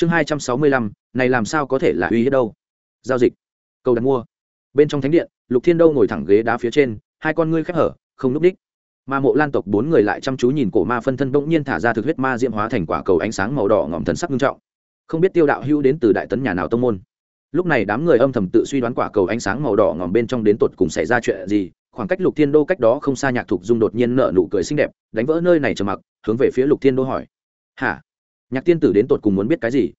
chương hai trăm sáu mươi lăm, này làm sao có thể là uy hiếp đâu? Giao dịch. Cầu đặt mua. Bên trong thánh điện, lục thiên đâu ngồi thẳng ghế đá phía trên, hai con ngươi khép hở, không núp đích. Ma mộ lan tộc bốn người lại chăm chú nhìn cổ ma phân thân bỗng nhiên thả ra thực huyết ma diễm hóa thành quả cầu ánh sáng màu đỏ ngòm thần sắc nghiêm trọng. Không biết tiêu đạo hữu đến từ đại tấn nhà nào tông môn. Lúc này đám người âm thầm tự suy đoán quả cầu ánh sáng màu đỏ ngòm bên trong đến tột cùng xảy ra chuyện gì, khoảng cách lục thiên đô cách đó không xa nhạc thục dung đột nhiên nợ nụ cười xinh đẹp, đánh vỡ nơi này trầm mặc, hướng về phía lục thiên đô hỏi. Hả? Nhạc tiên tử đến tột cùng muốn biết cái gì?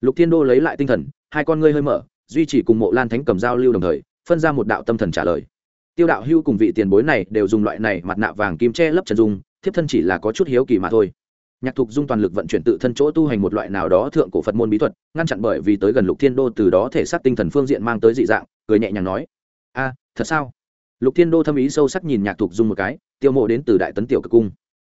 Lục thiên đô lấy lại tinh thần, hai con ngươi hơi mở, duy trì cùng mộ lan thánh cầm giao lưu đồng thời, phân ra một đạo tâm thần trả lời. Tiêu đạo hưu cùng vị tiền bối này đều dùng loại này mặt nạ vàng kim che lấp trần dung, thiếp thân chỉ là có chút hiếu kỳ mà thôi. Nhạc thục dung toàn lực vận chuyển tự thân chỗ tu hành một loại nào đó thượng cổ phật môn bí thuật, ngăn chặn bởi vì tới gần lục thiên đô từ đó thể xác tinh thần phương diện mang tới dị dạng, cười nhẹ nhàng nói, a, thật sao? Lục thiên đô thâm ý sâu sắc nhìn nhạc thục dung một cái, tiêu mộ đến từ đại tấn tiểu cực cung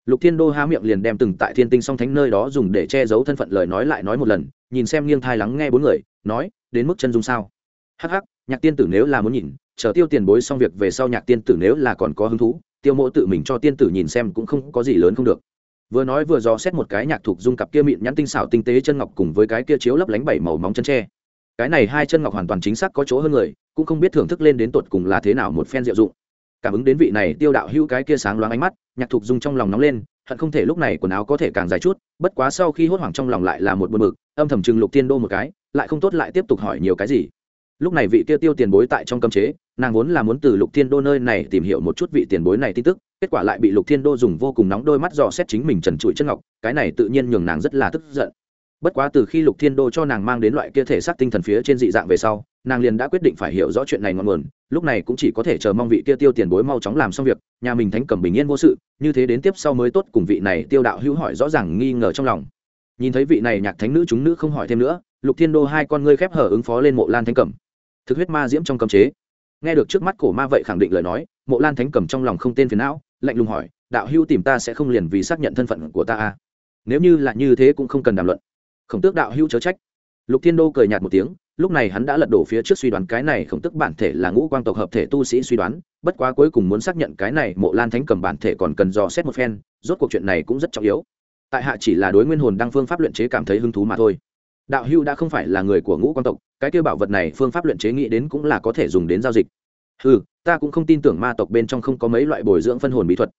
lục thiên đô há miệng liền đem từng tại thiên tinh song thánh nơi đó dùng để che giấu thân phận lời nói lại nói một lần, nhìn xem nghiêng thai lắng nghe bốn người, nói, đến mức chân dung sao? Hắc hắc, nhạc tiên tử nếu là muốn nhìn, chờ tiêu tiền bối xong việc về sau nhạc tiên tử nếu là còn có hứng thú, tiêu mộ tự mình cho tiên tử nhìn xem cũng không có gì lớn không được. Vừa nói vừa dò xét một cái nhạc thuộc dung cặp kia mịn nhắn tinh xảo tinh tế chân ngọc cùng với cái kia chiếu lấp lánh bảy màu móng chân tre. Cái này hai chân ngọc hoàn toàn chính xác có chỗ hơn người, cũng không biết thưởng thức lên đến tột cùng là thế nào một phen diệu dụng cảm ứng đến vị này tiêu đạo hữu cái kia sáng loáng ánh mắt, nhạc thục dung trong lòng nóng lên, hận không thể lúc này quần áo có thể càng dài chút, bất quá sau khi hốt hoảng trong lòng lại là một bờ mực âm thầm chừng lục tiên đô một cái, lại không tốt lại tiếp tục hỏi nhiều cái gì. Lúc này vị kia tiêu tiền bối tại trong cấm chế, nàng vốn là muốn từ lục thiên đô nơi này tìm hiểu một chút vị tiền bối này tin tức, kết quả lại bị lục thiên đô dùng vô cùng nóng đôi mắt dò xét chính mình trần trụi chân ngọc, cái này tự nhiên nhường nàng rất là tức giận bất quá từ khi lục thiên đô cho nàng mang đến loại kia thể xác tinh thần phía trên dị dạng về sau, nàng liền đã quyết định phải hiểu rõ chuyện này ngọn nguồn, lúc này cũng chỉ có thể chờ mong vị kia tiêu tiền bối mau chóng làm xong việc, nhà mình thánh cầm bình yên vô sự, như thế đến tiếp sau mới tốt, cùng vị này tiêu đạo hữu hỏi rõ ràng nghi ngờ trong lòng. Nhìn thấy vị này nhạc thánh nữ chúng nữ không hỏi thêm nữa, lục thiên đô hai con ngươi khép hở ứng phó lên mộ lan thánh cẩm thực huyết ma diễm trong cầm chế. Nghe được trước mắt cổ ma vậy khẳng định lời nói, mộ lan thánh cầm trong lòng không tên phiền não, lạnh lùng hỏi, đạo hữu tìm ta sẽ không liền vì xác nhận thân phận của ta à? nếu như là như thế cũng không cần đàm luận khổng tước đạo hữu chớ trách. Lục thiên đô cười nhạt một tiếng, lúc này hắn đã lật đổ phía trước suy đoán cái này khổng tức bản thể là ngũ quang tộc hợp thể tu sĩ suy đoán, bất quá cuối cùng muốn xác nhận cái này mộ lan thánh cầm bản thể còn cần dò xét một phen, rốt cuộc chuyện này cũng rất trọng yếu. Tại hạ chỉ là đối nguyên hồn đăng phương pháp luyện chế cảm thấy hứng thú mà thôi. Đạo hưu đã không phải là người của ngũ quang tộc, cái kêu bảo vật này phương pháp luyện chế nghĩ đến cũng là có thể dùng đến giao dịch. Ừ ta cũng không tin tưởng ma tộc bên trong không có mấy loại bồi dưỡng phân hồn bí thuật.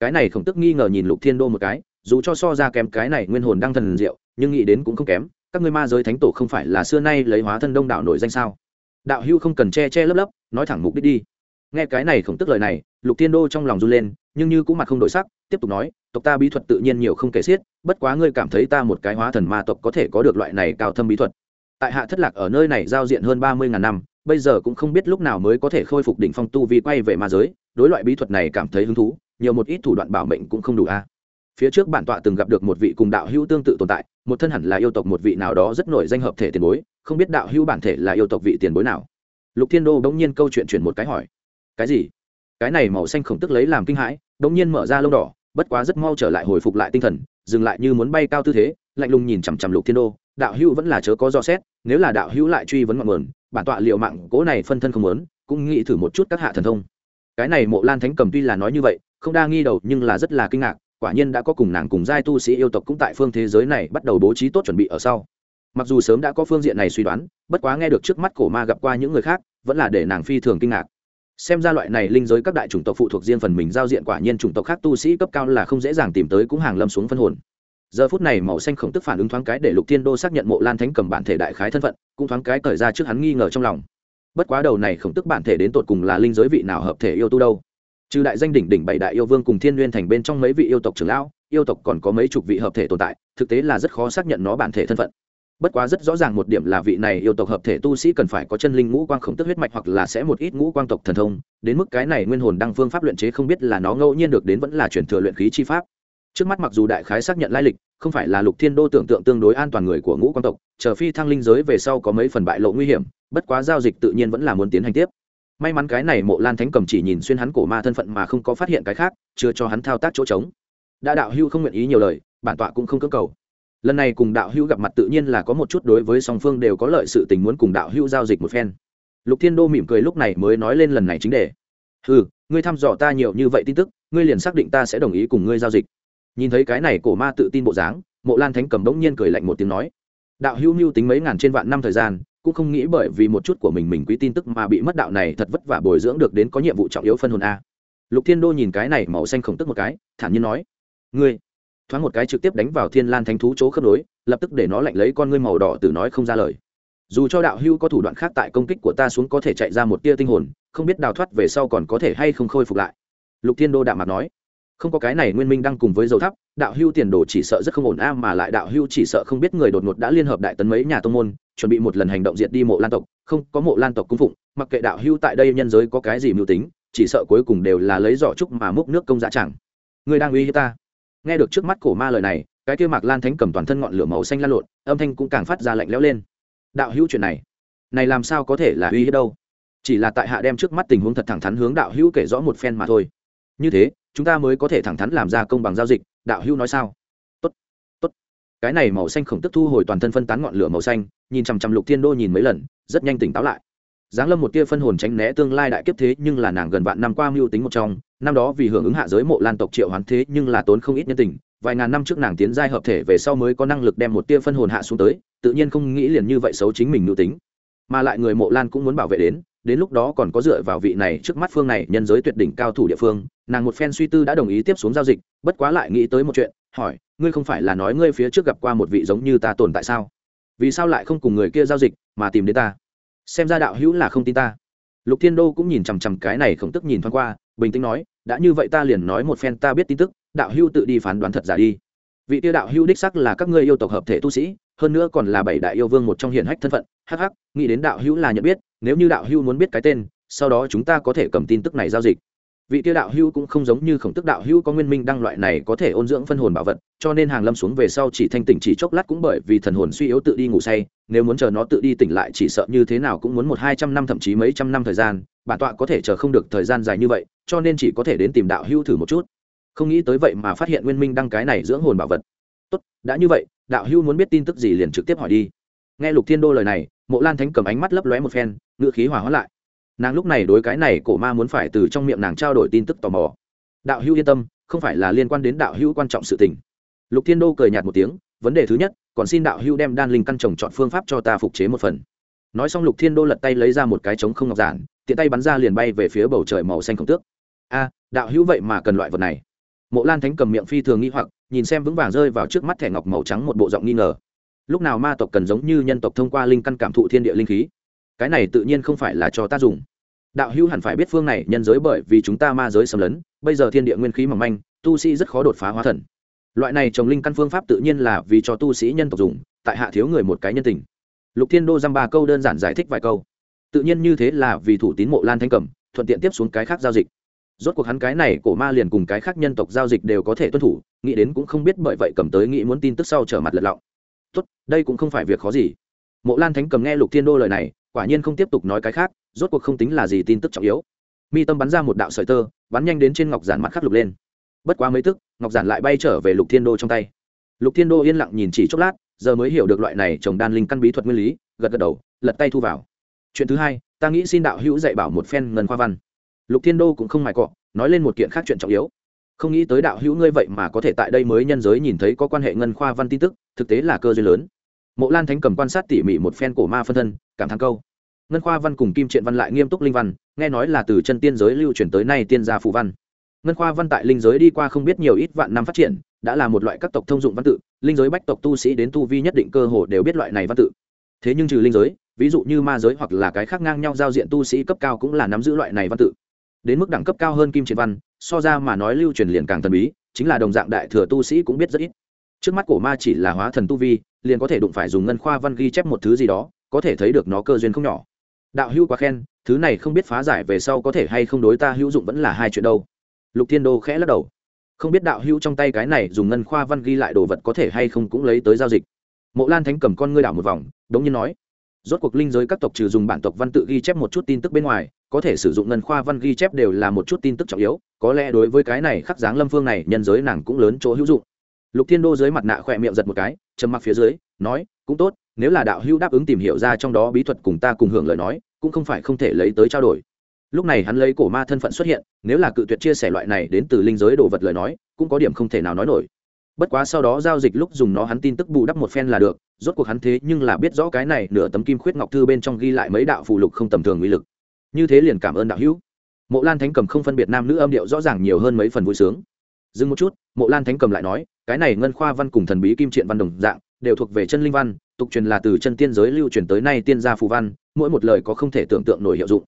Cái này khổng tức nghi ngờ nhìn lục thiên đô một cái dù cho so ra kém cái này nguyên hồn đăng thần diệu, nhưng nghĩ đến cũng không kém, các ngươi ma giới thánh tổ không phải là xưa nay lấy hóa thân đông đảo nổi danh sao? Đạo hưu không cần che che lấp lấp, nói thẳng mục đích đi. Nghe cái này khổng tức lời này, lục thiên đô trong lòng run lên, nhưng như cũng mặt không đổi sắc, tiếp tục nói, tộc ta bí thuật tự nhiên nhiều không kể xiết, bất quá ngươi cảm thấy ta một cái hóa thần ma tộc có thể có được loại này cao thâm bí thuật. Tại hạ thất lạc ở nơi này giao diện hơn ba mươi ngàn năm, bây giờ cũng không biết lúc nào mới có thể khôi phục đỉnh phong tu vì quay về ma giới, đối loại bí thuật này cảm thấy hứng thú, nhiều một ít thủ đoạn bảo mệnh cũng không đủ a phía trước bản tọa từng gặp được một vị cùng đạo hữu tương tự tồn tại, một thân hẳn là yêu tộc một vị nào đó rất nổi danh hợp thể tiền bối, không biết đạo hữu bản thể là yêu tộc vị tiền bối nào. Lục thiên đô bỗng nhiên câu chuyện chuyển một cái hỏi, cái gì? Cái này màu xanh khổng tức lấy làm kinh hãi, bỗng nhiên mở ra lông đỏ, bất quá rất mau trở lại hồi phục lại tinh thần, dừng lại như muốn bay cao tư thế, lạnh lùng nhìn chằm chằm lục thiên đô, đạo hữu vẫn là chớ có do xét, nếu là đạo hữu lại truy vấn ngọn nguồn, bản tọa liệu mạng cố này phân thân không lớn cũng nghĩ thử một chút các hạ thần thông. Cái này mộ lan thánh cầm tuy là nói như vậy, không đa nghi đầu nhưng là rất là kinh ngạc quả nhiên đã có cùng nàng cùng giai tu sĩ yêu tộc cũng tại phương thế giới này bắt đầu bố trí tốt chuẩn bị ở sau. Mặc dù sớm đã có phương diện này suy đoán, bất quá nghe được trước mắt cổ ma gặp qua những người khác, vẫn là để nàng phi thường kinh ngạc. Xem ra loại này linh giới các đại chủng tộc phụ thuộc riêng phần mình giao diện quả nhiên chủng tộc khác tu sĩ cấp cao là không dễ dàng tìm tới cũng hàng lâm xuống phân hồn. Giờ phút này màu xanh khổng tức phản ứng thoáng cái để lục thiên đô xác nhận mộ lan thánh cầm bản thể đại khái thân phận, cũng thoáng cái cởi ra trước hắn nghi ngờ trong lòng. Bất quá đầu này khổng tức bản thể đến tột cùng là linh giới vị nào hợp thể yêu tu đâu? Trừ đại danh đỉnh đỉnh bảy đại yêu vương cùng thiên nguyên thành bên trong mấy vị yêu tộc trưởng lão, yêu tộc còn có mấy chục vị hợp thể tồn tại, thực tế là rất khó xác nhận nó bản thể thân phận. Bất quá rất rõ ràng một điểm là vị này yêu tộc hợp thể tu sĩ cần phải có chân linh ngũ quang khổng tức huyết mạch hoặc là sẽ một ít ngũ quang tộc thần thông, đến mức cái này nguyên hồn đăng phương pháp luyện chế không biết là nó ngẫu nhiên được đến vẫn là chuyển thừa luyện khí chi pháp. Trước mắt mặc dù đại khái xác nhận lai lịch, không phải là lục thiên đô tưởng tượng tương đối an toàn người của ngũ quang tộc, chờ phi thăng linh giới về sau có mấy phần bại lộ nguy hiểm, bất quá giao dịch tự nhiên vẫn là muốn tiến hành tiếp may mắn cái này mộ lan thánh cầm chỉ nhìn xuyên hắn cổ ma thân phận mà không có phát hiện cái khác, chưa cho hắn thao tác chỗ trống. Đã đạo hưu không nguyện ý nhiều lời, bản tọa cũng không cưỡng cầu. Lần này cùng đạo hưu gặp mặt tự nhiên là có một chút đối với song phương đều có lợi sự tình muốn cùng đạo hưu giao dịch một phen. Lục thiên đô mỉm cười lúc này mới nói lên lần này chính đề. Ừ ngươi thăm dò ta nhiều như vậy tin tức, ngươi liền xác định ta sẽ đồng ý cùng ngươi giao dịch. Nhìn thấy cái này cổ ma tự tin bộ dáng, mộ lan thánh cầm đống nhiên cười lạnh một tiếng nói. Đạo hữu mưu tính mấy ngàn trên vạn năm thời gian cũng không nghĩ bởi vì một chút của mình mình quý tin tức mà bị mất đạo này thật vất vả bồi dưỡng được đến có nhiệm vụ trọng yếu phân hồn a. Lục thiên đô nhìn cái này màu xanh khổng tức một cái, thản nhiên nói, ngươi. Thoáng một cái trực tiếp đánh vào thiên lan thánh thú chỗ khớp nối, lập tức để nó lạnh lấy con ngươi màu đỏ từ nói không ra lời. Dù cho đạo hưu có thủ đoạn khác tại công kích của ta xuống có thể chạy ra một tia tinh hồn, không biết đào thoát về sau còn có thể hay không khôi phục lại. Lục thiên đô đạm mặt nói không có cái này nguyên minh đang cùng với dầu thắp đạo hưu tiền đồ chỉ sợ rất không ổn a mà lại đạo hưu chỉ sợ không biết người đột ngột đã liên hợp đại tấn mấy nhà tông môn, chuẩn bị một lần hành động diệt đi mộ lan tộc, không, có mộ lan tộc cung phụng, mặc kệ đạo hưu tại đây nhân giới có cái gì mưu tính, chỉ sợ cuối cùng đều là lấy giỏ trúc mà múc nước công dạ chẳng người đang uy hiếp ta. Nghe được trước mắt cổ ma lời này, cái kia mạc lan thánh cầm toàn thân ngọn lửa màu xanh lan lộn, âm thanh cũng càng phát ra lạnh lẽo lên. Đạo hữu chuyện này này làm sao có thể là uy hiếp đâu? Chỉ là tại hạ đem trước mắt tình huống thật thẳng thắn hướng đạo hữu kể rõ một phen mà thôi. Như thế chúng ta mới có thể thẳng thắn làm ra công bằng giao dịch, đạo hữu nói sao? Tốt tốt. Cái này màu xanh khổng tức thu hồi toàn thân phân tán ngọn lửa màu xanh, nhìn chằm chằm lục thiên đô nhìn mấy lần, rất nhanh tỉnh táo lại. Giáng lâm một tia phân hồn tránh né tương lai đại kiếp thế, nhưng là nàng gần vạn năm qua mưu tính một trong, năm đó vì hưởng ứng hạ giới mộ lan tộc triệu hoán thế, nhưng là tốn không ít nhân tình, vài ngàn năm trước nàng tiến giai hợp thể về sau mới có năng lực đem một tia phân hồn hạ xuống tới, tự nhiên không nghĩ liền như vậy xấu chính mình mưu tính. Mà lại người mộ lan cũng muốn bảo vệ đến đến lúc đó còn có dựa vào vị này trước mắt phương này nhân giới tuyệt đỉnh cao thủ địa phương, nàng một phen suy tư đã đồng ý tiếp xuống giao dịch, bất quá lại nghĩ tới một chuyện, hỏi, ngươi không phải là nói ngươi phía trước gặp qua một vị giống như ta tồn tại sao? Vì sao lại không cùng người kia giao dịch, mà tìm đến ta? Xem ra đạo hữu là không tin ta. Lục thiên đô cũng nhìn chằm chằm cái này không tức nhìn thoáng qua, bình tĩnh nói, đã như vậy ta liền nói một phen ta biết tin tức, đạo hữu tự đi phán đoán thật giả đi. Vị tiêu đạo hữu đích sắc là các ngươi yêu tộc hợp thể tu sĩ, hơn nữa còn là bảy đại yêu vương một trong hiển hách thân phận, hắc hắc, nghĩ đến đạo hữu là nhận biết nếu như đạo hưu muốn biết cái tên, sau đó chúng ta có thể cầm tin tức này giao dịch. Vị tiêu đạo hưu cũng không giống như khổng tức đạo hưu có nguyên minh đăng loại này có thể ôn dưỡng phân hồn bảo vật, cho nên hàng lâm xuống về sau chỉ thanh tỉnh chỉ chốc lát cũng bởi vì thần hồn suy yếu tự đi ngủ say, nếu muốn chờ nó tự đi tỉnh lại chỉ sợ như thế nào cũng muốn một hai trăm năm thậm chí mấy trăm năm thời gian, bản tọa có thể chờ không được thời gian dài như vậy, cho nên chỉ có thể đến tìm đạo hưu thử một chút. Không nghĩ tới vậy mà phát hiện nguyên minh đăng cái này dưỡng hồn bảo vật. Tốt, đã như vậy, đạo hưu muốn biết tin tức gì liền trực tiếp hỏi đi. Nghe lục thiên đô lời này, mộ lan thánh cầm ánh mắt lấp lóe một phen ngựa khí hòa hoãn lại. Nàng lúc này đối cái này cổ ma muốn phải từ trong miệng nàng trao đổi tin tức tò mò. Đạo hữu yên tâm, không phải là liên quan đến đạo hữu quan trọng sự tình. Lục thiên đô cười nhạt một tiếng, vấn đề thứ nhất, còn xin đạo hữu đem đan linh căn trồng chọn phương pháp cho ta phục chế một phần. Nói xong lục thiên đô lật tay lấy ra một cái trống không ngọc giản, tiện tay bắn ra liền bay về phía bầu trời màu xanh không tước. A, đạo hữu vậy mà cần loại vật này. Mộ lan thánh cầm miệng phi thường nghi hoặc, nhìn xem vững vàng rơi vào trước mắt thẻ ngọc màu trắng một bộ giọng nghi ngờ. Lúc nào ma tộc cần giống như nhân tộc thông qua linh căn cảm thụ thiên địa linh khí cái này tự nhiên không phải là cho ta dùng. Đạo hữu hẳn phải biết phương này nhân giới bởi vì chúng ta ma giới xâm lấn, bây giờ thiên địa nguyên khí mỏng manh, tu sĩ rất khó đột phá hóa thần. Loại này trồng linh căn phương pháp tự nhiên là vì cho tu sĩ nhân tộc dùng, tại hạ thiếu người một cái nhân tình. Lục thiên đô dăm ba câu đơn giản giải thích vài câu. Tự nhiên như thế là vì thủ tín mộ lan thanh cầm, thuận tiện tiếp xuống cái khác giao dịch. Rốt cuộc hắn cái này cổ ma liền cùng cái khác nhân tộc giao dịch đều có thể tuân thủ, nghĩ đến cũng không biết bởi vậy cầm tới nghĩ muốn tin tức sau trở mặt lật lọng. Tốt, đây cũng không phải việc khó gì. Mộ lan thánh cầm nghe lục thiên đô lời này quả nhiên không tiếp tục nói cái khác, rốt cuộc không tính là gì tin tức trọng yếu. Mi tâm bắn ra một đạo sợi tơ, bắn nhanh đến trên ngọc giản mặt khắc lục lên. Bất quá mấy tức, ngọc giản lại bay trở về lục thiên đô trong tay. Lục thiên đô yên lặng nhìn chỉ chốc lát, giờ mới hiểu được loại này trồng đan linh căn bí thuật nguyên lý, gật gật đầu, lật tay thu vào. Chuyện thứ hai, ta nghĩ xin đạo hữu dạy bảo một phen ngân khoa văn. Lục thiên đô cũng không mài cọ, nói lên một kiện khác chuyện trọng yếu. Không nghĩ tới đạo hữu ngươi vậy mà có thể tại đây mới nhân giới nhìn thấy có quan hệ ngân khoa văn tin tức, thực tế là cơ duyên lớn mộ lan thánh cầm quan sát tỉ mỉ một phen cổ ma phân thân, cảm thán câu. Ngân khoa văn cùng kim triện văn lại nghiêm túc linh văn, nghe nói là từ chân tiên giới lưu truyền tới nay tiên gia phù văn. Ngân khoa văn tại linh giới đi qua không biết nhiều ít vạn năm phát triển, đã là một loại các tộc thông dụng văn tự, linh giới bách tộc tu sĩ đến tu vi nhất định cơ hồ đều biết loại này văn tự. Thế nhưng trừ linh giới, ví dụ như ma giới hoặc là cái khác ngang nhau giao diện tu sĩ cấp cao cũng là nắm giữ loại này văn tự. Đến mức đẳng cấp cao hơn kim triện văn, so ra mà nói lưu truyền liền càng thần bí, chính là đồng dạng đại thừa tu sĩ cũng biết rất ít trước mắt cổ ma chỉ là hóa thần tu vi, liền có thể đụng phải dùng ngân khoa văn ghi chép một thứ gì đó, có thể thấy được nó cơ duyên không nhỏ. Đạo hữu quá khen, thứ này không biết phá giải về sau có thể hay không đối ta hữu dụng vẫn là hai chuyện đâu. Lục thiên đô khẽ lắc đầu. Không biết đạo hữu trong tay cái này dùng ngân khoa văn ghi lại đồ vật có thể hay không cũng lấy tới giao dịch. Mộ lan thánh cầm con ngươi đảo một vòng, đống nhiên nói. Rốt cuộc linh giới các tộc trừ dùng bản tộc văn tự ghi chép một chút tin tức bên ngoài, có thể sử dụng ngân khoa văn ghi chép đều là một chút tin tức trọng yếu, có lẽ đối với cái này khắc dáng lâm phương này nhân giới nàng cũng lớn chỗ hữu dụng lục thiên đô dưới mặt nạ khỏe miệng giật một cái, trầm mặc phía dưới, nói, cũng tốt, nếu là đạo hữu đáp ứng tìm hiểu ra trong đó bí thuật cùng ta cùng hưởng lời nói, cũng không phải không thể lấy tới trao đổi. Lúc này hắn lấy cổ ma thân phận xuất hiện, nếu là cự tuyệt chia sẻ loại này đến từ linh giới đồ vật lời nói, cũng có điểm không thể nào nói nổi. Bất quá sau đó giao dịch lúc dùng nó hắn tin tức bù đắp một phen là được, rốt cuộc hắn thế nhưng là biết rõ cái này nửa tấm kim khuyết ngọc thư bên trong ghi lại mấy đạo phù lục không tầm thường uy lực. Như thế liền cảm ơn đạo hữu. Mộ lan thánh cầm không phân biệt nam nữ âm điệu rõ ràng nhiều hơn mấy phần vui sướng. Dừng một chút, mộ lan thánh cầm lại nói cái này ngân khoa văn cùng thần bí kim triện văn đồng dạng, đều thuộc về chân linh văn, tục truyền là từ chân tiên giới lưu truyền tới nay tiên gia phù văn, mỗi một lời có không thể tưởng tượng nổi hiệu dụng.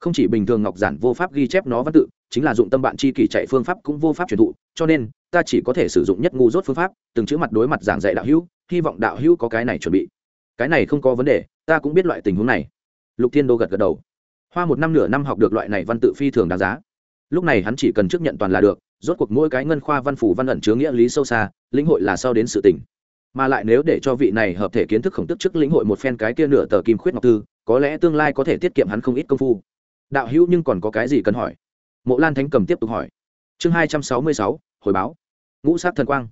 Không chỉ bình thường ngọc giản vô pháp ghi chép nó văn tự, chính là dụng tâm bạn chi kỷ chạy phương pháp cũng vô pháp truyền thụ, cho nên, ta chỉ có thể sử dụng nhất ngu dốt phương pháp, từng chữ mặt đối mặt giảng dạy đạo hữu, hy vọng đạo hữu có cái này chuẩn bị. Cái này không có vấn đề, ta cũng biết loại tình huống này. Lục thiên đô gật gật đầu. Hoa một năm nửa năm học được loại này văn tự phi thường đáng giá. Lúc này hắn chỉ cần chấp nhận toàn là được rốt cuộc mỗi cái ngân khoa văn phủ văn ẩn chứa nghĩa lý sâu xa, lĩnh hội là sau đến sự tỉnh mà lại nếu để cho vị này hợp thể kiến thức khổng tức trước lĩnh hội một phen cái kia nửa tờ kim khuyết ngọc tư có lẽ tương lai có thể tiết kiệm hắn không ít công phu. Đạo hữu nhưng còn có cái gì cần hỏi? Mộ lan thánh cầm tiếp tục hỏi. Chương hai trăm sáu mươi sáu, hồi báo. Ngũ sát thần quang.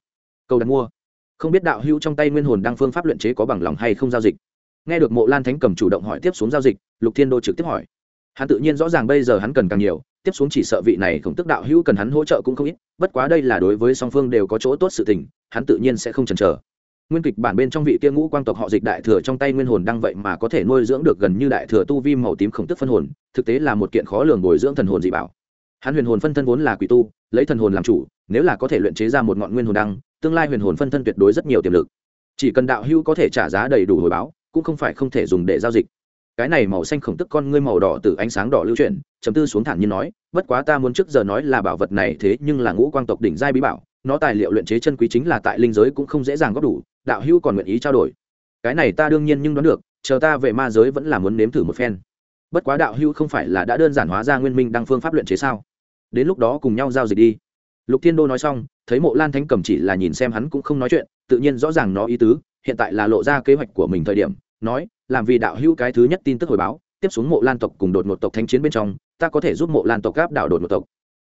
Cầu đặt mua. Không biết đạo hữu trong tay nguyên hồn đăng phương pháp luyện chế có bằng lòng hay không giao dịch? Nghe được mộ lan thánh cầm chủ động hỏi tiếp xuống giao dịch, lục thiên đô trực tiếp hỏi. Hắn tự nhiên rõ ràng bây giờ hắn cần càng nhiều tiếp xuống chỉ sợ vị này khổng tức đạo hữu cần hắn hỗ trợ cũng không ít, bất quá đây là đối với song phương đều có chỗ tốt sự tình, hắn tự nhiên sẽ không chần chờ. Nguyên kịch bản bên trong vị kia ngũ quang tộc họ dịch đại thừa trong tay nguyên hồn đăng vậy mà có thể nuôi dưỡng được gần như đại thừa tu vi màu tím khổng tức phân hồn, thực tế là một kiện khó lường bồi dưỡng thần hồn dị bảo. Hắn huyền hồn phân thân vốn là quỷ tu, lấy thần hồn làm chủ, nếu là có thể luyện chế ra một ngọn nguyên hồn đăng, tương lai huyền hồn phân thân tuyệt đối rất nhiều tiềm lực. Chỉ cần đạo hữu có thể trả giá đầy đủ hồi báo, cũng không phải không thể dùng để giao dịch. Cái này màu xanh khổng tức con ngươi màu đỏ từ ánh sáng đỏ lưu chuyển chấm tư xuống thản nhiên nói, bất quá ta muốn trước giờ nói là bảo vật này thế nhưng là ngũ quang tộc đỉnh giai bí bảo, nó tài liệu luyện chế chân quý chính là tại linh giới cũng không dễ dàng góp đủ, đạo hữu còn nguyện ý trao đổi. Cái này ta đương nhiên nhưng đoán được, chờ ta về ma giới vẫn là muốn nếm thử một phen. Bất quá đạo hữu không phải là đã đơn giản hóa ra nguyên minh đăng phương pháp luyện chế sao? Đến lúc đó cùng nhau giao dịch đi. Lục thiên đô nói xong, thấy mộ lan thánh cầm chỉ là nhìn xem hắn cũng không nói chuyện, tự nhiên rõ ràng nó ý tứ, hiện tại là lộ ra kế hoạch của mình thời điểm, nói, làm vì đạo hữu cái thứ nhất tin tức hồi báo tiếp xuống mộ lan tộc cùng đột một tộc thánh chiến bên trong, ta có thể giúp mộ lan tộc gáp đảo đột một tộc.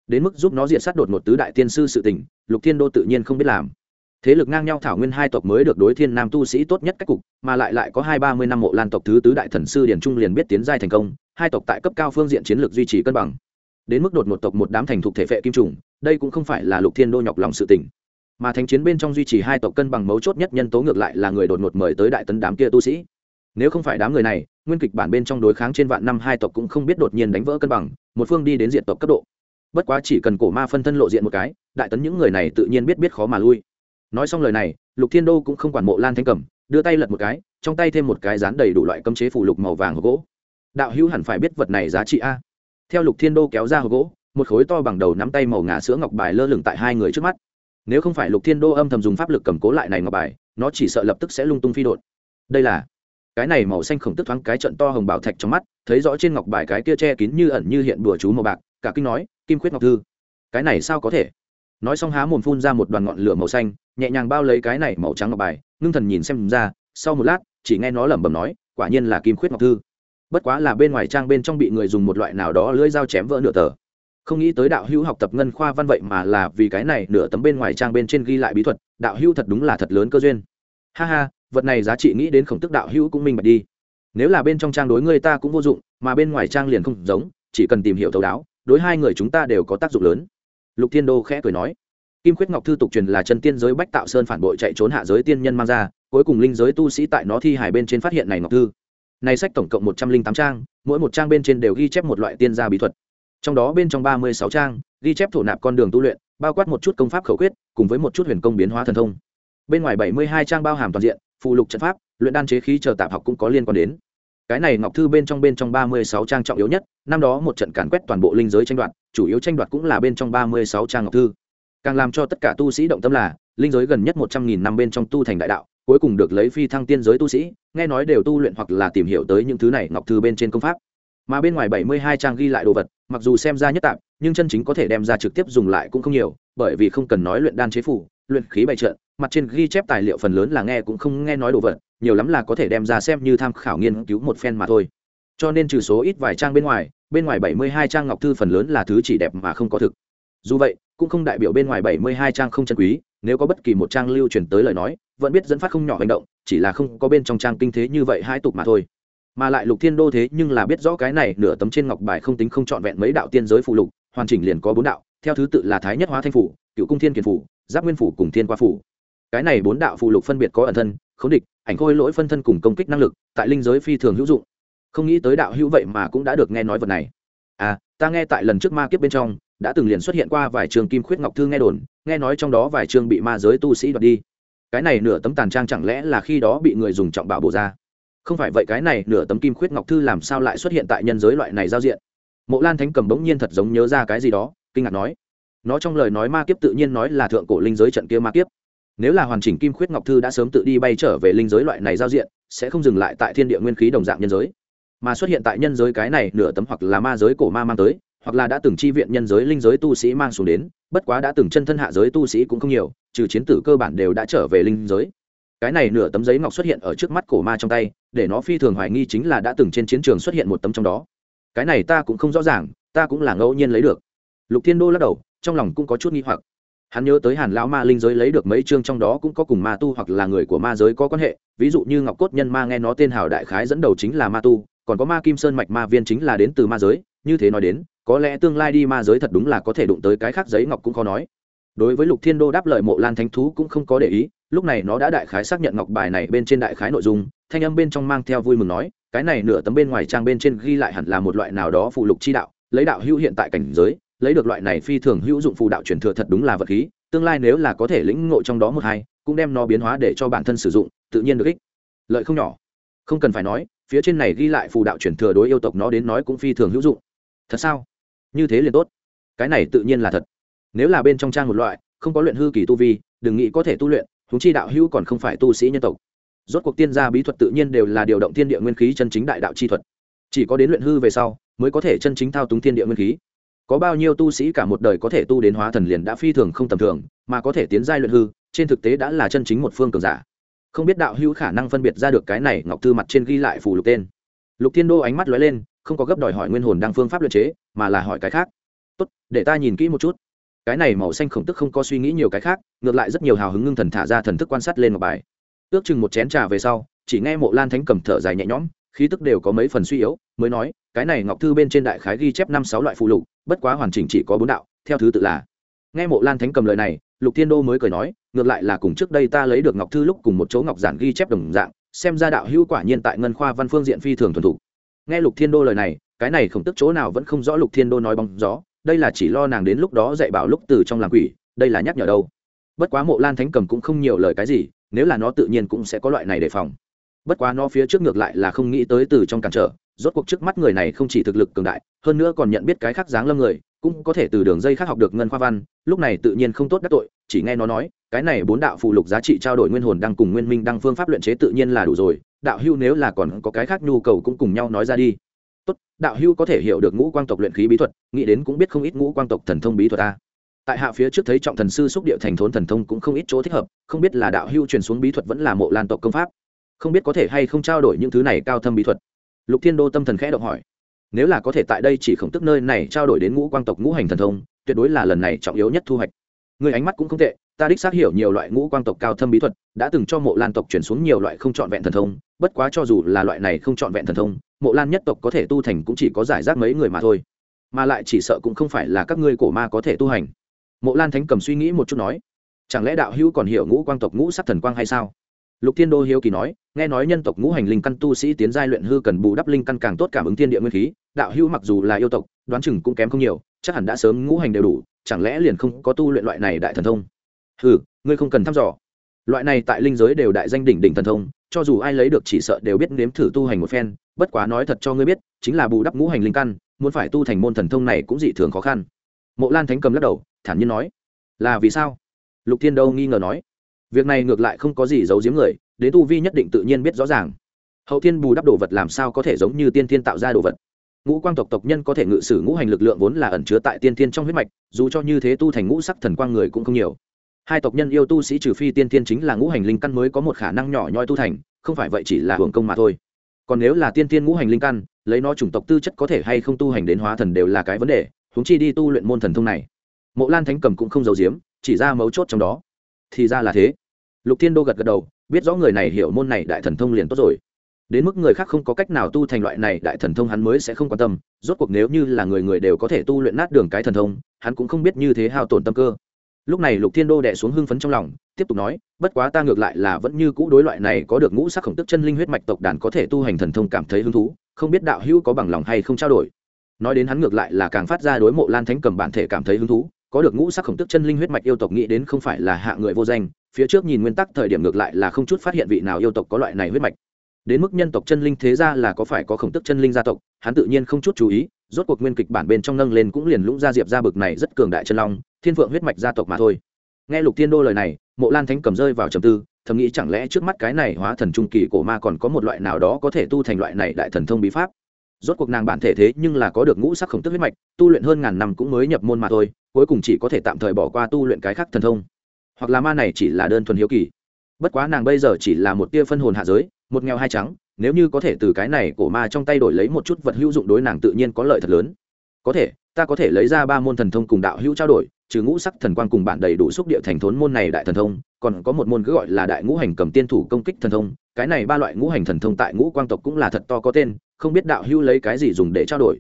Đến mức giúp nó diện sát đột một tứ đại tiên sư sự tình, lục thiên đô tự nhiên không biết làm. Thế lực ngang nhau thảo nguyên hai tộc mới được đối thiên nam tu sĩ tốt nhất cách cục, mà lại lại có hai ba mươi năm mộ lan tộc thứ tứ đại thần sư điển trung liền biết tiến giai thành công, hai tộc tại cấp cao phương diện chiến lược duy trì cân bằng. Đến mức đột một tộc một đám thành thục thể phệ kim trùng, đây cũng không phải là lục thiên đô nhọc lòng sự tỉnh mà thánh chiến bên trong duy trì hai tộc cân bằng mấu chốt nhất nhân tố ngược lại là người đột ngột mời tới đại tấn đám kia tu sĩ. Nếu không phải đám người này nguyên kịch bản bên trong đối kháng trên vạn năm hai tộc cũng không biết đột nhiên đánh vỡ cân bằng, một phương đi đến diện tộc cấp độ. Bất quá chỉ cần cổ ma phân thân lộ diện một cái, đại tấn những người này tự nhiên biết biết khó mà lui. Nói xong lời này, lục thiên đô cũng không quản mộ lan thanh cầm, đưa tay lật một cái, trong tay thêm một cái dán đầy đủ loại cấm chế phủ lục màu vàng hộp gỗ. Đạo hữu hẳn phải biết vật này giá trị a. Theo lục thiên đô kéo ra hộp gỗ, một khối to bằng đầu nắm tay màu ngà sữa ngọc bài lơ lửng tại hai người trước mắt. Nếu không phải lục thiên đô âm thầm dùng pháp lực cầm cố lại này ngọc bài, nó chỉ sợ lập tức sẽ lung tung phi đột đây là cái này màu xanh khổng tức thoáng cái trận to hồng bảo thạch trong mắt, thấy rõ trên ngọc bài cái kia che kín như ẩn như hiện bùa chú màu bạc, cả kinh nói, kim khuyết ngọc thư, cái này sao có thể? Nói xong há mồm phun ra một đoàn ngọn lửa màu xanh, nhẹ nhàng bao lấy cái này màu trắng ngọc bài, ngưng thần nhìn xem ra, sau một lát, chỉ nghe nó lẩm bẩm nói, quả nhiên là kim khuyết ngọc thư. Bất quá là bên ngoài trang bên trong bị người dùng một loại nào đó lưỡi dao chém vỡ nửa tờ. Không nghĩ tới đạo hữu học tập ngân khoa văn vậy mà là vì cái này nửa tấm bên ngoài trang bên trên ghi lại bí thuật, đạo hữu thật đúng là thật lớn cơ duyên. Ha ha vật này giá trị nghĩ đến khổng tức đạo hữu cũng minh bạch đi. Nếu là bên trong trang đối người ta cũng vô dụng, mà bên ngoài trang liền không giống, chỉ cần tìm hiểu thấu đáo, đối hai người chúng ta đều có tác dụng lớn. Lục thiên đô khẽ cười nói. Kim khuyết ngọc thư tục truyền là chân tiên giới bách tạo sơn phản bội chạy trốn hạ giới tiên nhân mang ra, cuối cùng linh giới tu sĩ tại nó thi hài bên trên phát hiện này ngọc thư. Này sách tổng cộng một trăm linh tám trang, mỗi một trang bên trên đều ghi chép một loại tiên gia bí thuật. Trong đó bên trong ba mươi sáu trang, ghi chép thổ nạp con đường tu luyện, bao quát một chút công pháp khẩu quyết, cùng với một chút huyền công biến hóa thần thông bên ngoài bảy mươi hai trang bao hàm toàn diện phụ lục trận pháp, luyện đan chế khí chờ tạp học cũng có liên quan đến. Cái này ngọc thư bên trong bên trong ba mươi sáu trang trọng yếu nhất, năm đó một trận càn quét toàn bộ linh giới tranh đoạt, chủ yếu tranh đoạt cũng là bên trong ba mươi sáu trang ngọc thư. Càng làm cho tất cả tu sĩ động tâm là, linh giới gần nhất một trăm nghìn năm bên trong tu thành đại đạo, cuối cùng được lấy phi thăng tiên giới tu sĩ, nghe nói đều tu luyện hoặc là tìm hiểu tới những thứ này ngọc thư bên trên công pháp. Mà bên ngoài bảy mươi hai trang ghi lại đồ vật, mặc dù xem ra nhất tạm nhưng chân chính có thể đem ra trực tiếp dùng lại cũng không nhiều, bởi vì không cần nói luyện đan chế phủ luyện khí bày trận, mặt trên ghi chép tài liệu phần lớn là nghe cũng không nghe nói đồ vật, nhiều lắm là có thể đem ra xem như tham khảo nghiên cứu một phen mà thôi. Cho nên trừ số ít vài trang bên ngoài bên ngoài bảy mươi hai trang ngọc thư phần lớn là thứ chỉ đẹp mà không có thực. Dù vậy, cũng không đại biểu bên ngoài bảy mươi hai trang không chân quý, nếu có bất kỳ một trang lưu truyền tới lời nói, vẫn biết dẫn phát không nhỏ hành động, chỉ là không có bên trong trang kinh thế như vậy hai tục mà thôi. Mà lại lục thiên đô thế nhưng là biết rõ cái này nửa tấm trên ngọc bài không tính không trọn vẹn mấy đạo tiên giới phụ lục, hoàn chỉnh liền có bốn đạo, theo thứ tự là thái nhất hóa thanh phủ, cựu cung thiên kiền phủ giáp nguyên phủ cùng thiên qua phủ. Cái này bốn đạo phụ lục phân biệt có ẩn thân khống địch, ảnh khôi lỗi phân thân cùng công kích năng lực, tại linh giới phi thường hữu dụng. Không nghĩ tới đạo hữu vậy mà cũng đã được nghe nói vật này. À ta nghe tại lần trước ma kiếp bên trong, đã từng liền xuất hiện qua vài trường kim khuyết ngọc thư nghe đồn, nghe nói trong đó vài trường bị ma giới tu sĩ đoạt đi. Cái này nửa tấm tàn trang chẳng lẽ là khi đó bị người dùng trọng bảo bổ ra? Không phải vậy cái này nửa tấm kim khuyết ngọc thư làm sao lại xuất hiện tại nhân giới loại này giao diện? Mộ lan thánh cầm bỗng nhiên thật giống nhớ ra cái gì đó, kinh ngạc nói nó trong lời nói ma kiếp tự nhiên nói là thượng cổ linh giới trận kia ma kiếp. Nếu là hoàn chỉnh kim khuyết ngọc thư đã sớm tự đi bay trở về linh giới loại này giao diện, sẽ không dừng lại tại thiên địa nguyên khí đồng dạng nhân giới. Mà xuất hiện tại nhân giới cái này nửa tấm hoặc là ma giới cổ ma mang tới, hoặc là đã từng chi viện nhân giới linh giới tu sĩ mang xuống đến, bất quá đã từng chân thân hạ giới tu sĩ cũng không nhiều, trừ chiến tử cơ bản đều đã trở về linh giới. Cái này nửa tấm giấy ngọc xuất hiện ở trước mắt cổ ma trong tay, để nó phi thường hoài nghi chính là đã từng trên chiến trường xuất hiện một tấm trong đó. Cái này ta cũng không rõ ràng, ta cũng là ngẫu nhiên lấy được. Lục thiên đô lắc đầu trong lòng cũng có chút nghi hoặc. Hắn nhớ tới hàn lão ma linh giới lấy được mấy chương trong đó cũng có cùng ma tu hoặc là người của ma giới có quan hệ, ví dụ như ngọc cốt nhân ma nghe nó tên hào đại khái dẫn đầu chính là ma tu, còn có ma kim sơn mạch ma viên chính là đến từ ma giới, như thế nói đến, có lẽ tương lai đi ma giới thật đúng là có thể đụng tới cái khác giấy ngọc cũng khó nói. Đối với lục thiên đô đáp lời mộ lan thánh thú cũng không có để ý, lúc này nó đã đại khái xác nhận ngọc bài này bên trên đại khái nội dung, thanh âm bên trong mang theo vui mừng nói, cái này nửa tấm bên ngoài trang bên trên ghi lại hẳn là một loại nào đó phụ lục chi đạo, lấy đạo hữu hiện tại cảnh giới lấy được loại này phi thường hữu dụng phù đạo truyền thừa thật đúng là vật khí, tương lai nếu là có thể lĩnh ngộ trong đó một hai, cũng đem nó biến hóa để cho bản thân sử dụng, tự nhiên được ích. Lợi không nhỏ. Không cần phải nói, phía trên này ghi lại phù đạo truyền thừa đối yêu tộc nó đến nói cũng phi thường hữu dụng. Thật sao? Như thế liền tốt. Cái này tự nhiên là thật. Nếu là bên trong trang một loại, không có luyện hư kỳ tu vi, đừng nghĩ có thể tu luyện húng chi đạo hữu còn không phải tu sĩ nhân tộc. Rốt cuộc tiên gia bí thuật tự nhiên đều là điều động thiên địa nguyên khí chân chính đại đạo chi thuật. Chỉ có đến luyện hư về sau, mới có thể chân chính thao túng thiên địa nguyên khí có bao nhiêu tu sĩ cả một đời có thể tu đến hóa thần liền đã phi thường không tầm thường, mà có thể tiến giai luyện hư, trên thực tế đã là chân chính một phương cường giả. Không biết đạo hữu khả năng phân biệt ra được cái này ngọc thư mặt trên ghi lại phù lục tên. Lục thiên đô ánh mắt lóe lên, không có gấp đòi hỏi nguyên hồn đăng phương pháp luyện chế, mà là hỏi cái khác. Tốt, để ta nhìn kỹ một chút. Cái này màu xanh khổng tức không có suy nghĩ nhiều cái khác, ngược lại rất nhiều hào hứng ngưng thần thả ra thần thức quan sát lên ngọc bài. Ước chừng một chén trà về sau, chỉ nghe mộ lan thánh cầm thở dài nhẹ nhõm, khí tức đều có mấy phần suy yếu, mới nói, cái này ngọc thư bên trên đại khái ghi chép năm sáu loại phụ lục bất quá hoàn chỉnh chỉ có bốn đạo, theo thứ tự là. Nghe mộ lan thánh cầm lời này, lục thiên đô mới cười nói, ngược lại là cùng trước đây ta lấy được ngọc thư lúc cùng một chỗ ngọc giản ghi chép đồng dạng, xem ra đạo hữu quả nhiên tại ngân khoa văn phương diện phi thường thuần thủ nghe lục thiên đô lời này, cái này không tức chỗ nào vẫn không rõ lục thiên đô nói bóng gió, đây là chỉ lo nàng đến lúc đó dạy bảo lúc từ trong làm quỷ, đây là nhắc nhở đâu. Bất quá mộ lan thánh cầm cũng không nhiều lời cái gì, nếu là nó tự nhiên cũng sẽ có loại này đề phòng. Bất quá nó phía trước ngược lại là không nghĩ tới từ trong cản trở, rốt cuộc trước mắt người này không chỉ thực lực cường đại hơn nữa còn nhận biết cái khác dáng lâm người, cũng có thể từ đường dây khác học được ngân khoa văn, lúc này tự nhiên không tốt đắc tội, chỉ nghe nó nói, cái này bốn đạo phụ lục giá trị trao đổi nguyên hồn đang cùng nguyên minh đăng phương pháp luyện chế tự nhiên là đủ rồi, đạo hưu nếu là còn có cái khác nhu cầu cũng cùng nhau nói ra đi. Tốt, đạo hưu có thể hiểu được ngũ quang tộc luyện khí bí thuật, nghĩ đến cũng biết không ít ngũ quang tộc thần thông bí thuật ta. Tại hạ phía trước thấy trọng thần sư xúc địa thành thốn thần thông cũng không ít chỗ thích hợp, không biết là đạo hưu truyền xuống bí thuật vẫn là mộ lan tộc công pháp. Không biết có thể hay không trao đổi những thứ này cao thâm bí thuật. Lục thiên đô tâm thần khẽ động hỏi nếu là có thể tại đây chỉ khổng tức nơi này trao đổi đến ngũ quang tộc ngũ hành thần thông, tuyệt đối là lần này trọng yếu nhất thu hoạch. Người ánh mắt cũng không tệ, ta đích xác hiểu nhiều loại ngũ quang tộc cao thâm bí thuật, đã từng cho mộ lan tộc chuyển xuống nhiều loại không trọn vẹn thần thông, bất quá cho dù là loại này không trọn vẹn thần thông, mộ lan nhất tộc có thể tu thành cũng chỉ có giải rác mấy người mà thôi. Mà lại chỉ sợ cũng không phải là các ngươi cổ ma có thể tu hành. Mộ lan thánh cầm suy nghĩ một chút nói, chẳng lẽ đạo hữu còn hiểu ngũ quang tộc ngũ sắc thần quang hay sao? Lục thiên đô hiếu kỳ nói, nghe nói nhân tộc ngũ hành linh căn tu sĩ tiến giai luyện hư cần bù đắp linh căn càng tốt cảm ứng thiên địa nguyên khí, đạo hữu mặc dù là yêu tộc, đoán chừng cũng kém không nhiều, chắc hẳn đã sớm ngũ hành đều đủ, chẳng lẽ liền không có tu luyện loại này đại thần thông? Ừ ngươi không cần thăm dò. Loại này tại linh giới đều đại danh đỉnh đỉnh thần thông, cho dù ai lấy được chỉ sợ đều biết nếm thử tu hành một phen, bất quá nói thật cho ngươi biết, chính là bù đắp ngũ hành linh căn, muốn phải tu thành môn thần thông này cũng dị thường khó khăn. Mộ lan thánh cầm lắc đầu, thản nhiên nói. Là vì sao? Lục thiên đâu nghi ngờ nói việc này ngược lại không có gì giấu giếm người, đến tu vi nhất định tự nhiên biết rõ ràng. Hậu thiên bù đắp đồ vật làm sao có thể giống như tiên thiên tạo ra đồ vật? Ngũ quang tộc tộc nhân có thể ngự sử ngũ hành lực lượng vốn là ẩn chứa tại tiên thiên trong huyết mạch, dù cho như thế tu thành ngũ sắc thần quang người cũng không nhiều. Hai tộc nhân yêu tu sĩ trừ phi tiên thiên chính là ngũ hành linh căn mới có một khả năng nhỏ nhoi tu thành, không phải vậy chỉ là hưởng công mà thôi. Còn nếu là tiên thiên ngũ hành linh căn, lấy nó chủng tộc tư chất có thể hay không tu hành đến hóa thần đều là cái vấn đề húng chi đi tu luyện môn thần thông này. Mộ lan thánh cầm cũng không giấu giếm, chỉ ra mấu chốt trong đó. Thì ra là thế lục thiên đô gật gật đầu, biết rõ người này hiểu môn này đại thần thông liền tốt rồi. Đến mức người khác không có cách nào tu thành loại này đại thần thông hắn mới sẽ không quan tâm, rốt cuộc nếu như là người người đều có thể tu luyện nát đường cái thần thông, hắn cũng không biết như thế hao tổn tâm cơ. Lúc này lục thiên đô đẻ xuống hưng phấn trong lòng, tiếp tục nói, bất quá ta ngược lại là vẫn như cũ đối loại này có được ngũ sắc khổng tức chân linh huyết mạch tộc đàn có thể tu hành thần thông cảm thấy hứng thú, không biết đạo hữu có bằng lòng hay không trao đổi. Nói đến hắn ngược lại là càng phát ra đối mộ lan thánh cầm bản thể cảm thấy hứng thú, có được ngũ sắc khổng tức chân linh huyết mạch yêu tộc nghĩ đến không phải là hạ người vô danh phía trước nhìn nguyên tắc thời điểm ngược lại là không chút phát hiện vị nào yêu tộc có loại này huyết mạch. Đến mức nhân tộc chân linh thế ra là có phải có khổng tức chân linh gia tộc, hắn tự nhiên không chút chú ý, rốt cuộc nguyên kịch bản bên trong nâng lên cũng liền lũng gia diệp gia bực này rất cường đại chân long, thiên vượng huyết mạch gia tộc mà thôi. Nghe lục thiên đô lời này, mộ lan thánh cầm rơi vào trầm tư, thầm nghĩ chẳng lẽ trước mắt cái này hóa thần trung kỳ cổ ma còn có một loại nào đó có thể tu thành loại này đại thần thông bí pháp? Rốt cuộc nàng bản thể thế nhưng là có được ngũ sắc khổng tức huyết mạch, tu luyện hơn ngàn năm cũng mới nhập môn mà thôi, cuối cùng chỉ có thể tạm thời bỏ qua tu luyện cái khác thần thông hoặc là ma này chỉ là đơn thuần hiếu kỳ. Bất quá nàng bây giờ chỉ là một tia phân hồn hạ giới, một nghèo hai trắng, nếu như có thể từ cái này cổ ma trong tay đổi lấy một chút vật hữu dụng đối nàng tự nhiên có lợi thật lớn. Có thể, ta có thể lấy ra ba môn thần thông cùng đạo hữu trao đổi, trừ ngũ sắc thần quang cùng bạn đầy đủ xúc địa thành thốn môn này đại thần thông, còn có một môn cứ gọi là đại ngũ hành cầm tiên thủ công kích thần thông, cái này ba loại ngũ hành thần thông tại ngũ quang tộc cũng là thật to có tên, không biết đạo hữu lấy cái gì dùng để trao đổi.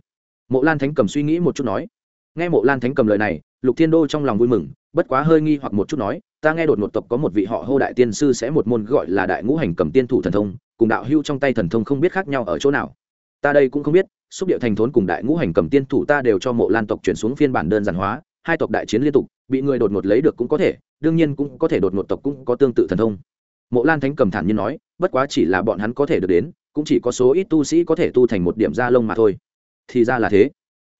Mộ lan thánh cầm suy nghĩ một chút nói. Nghe mộ lan thánh cầm lời này, lục thiên đô trong lòng vui mừng, bất quá hơi nghi hoặc một chút nói ta nghe đột một tộc có một vị họ hô đại tiên sư sẽ một môn gọi là đại ngũ hành cầm tiên thủ thần thông, cùng đạo hưu trong tay thần thông không biết khác nhau ở chỗ nào. Ta đây cũng không biết, xúc điệu thành thốn cùng đại ngũ hành cầm tiên thủ ta đều cho mộ lan tộc chuyển xuống phiên bản đơn giản hóa, hai tộc đại chiến liên tục, bị người đột ngột lấy được cũng có thể, đương nhiên cũng có thể đột ngột tộc cũng có tương tự thần thông. Mộ lan thánh cầm thản nhiên nói, bất quá chỉ là bọn hắn có thể được đến, cũng chỉ có số ít tu sĩ có thể tu thành một điểm da lông mà thôi. Thì ra là thế.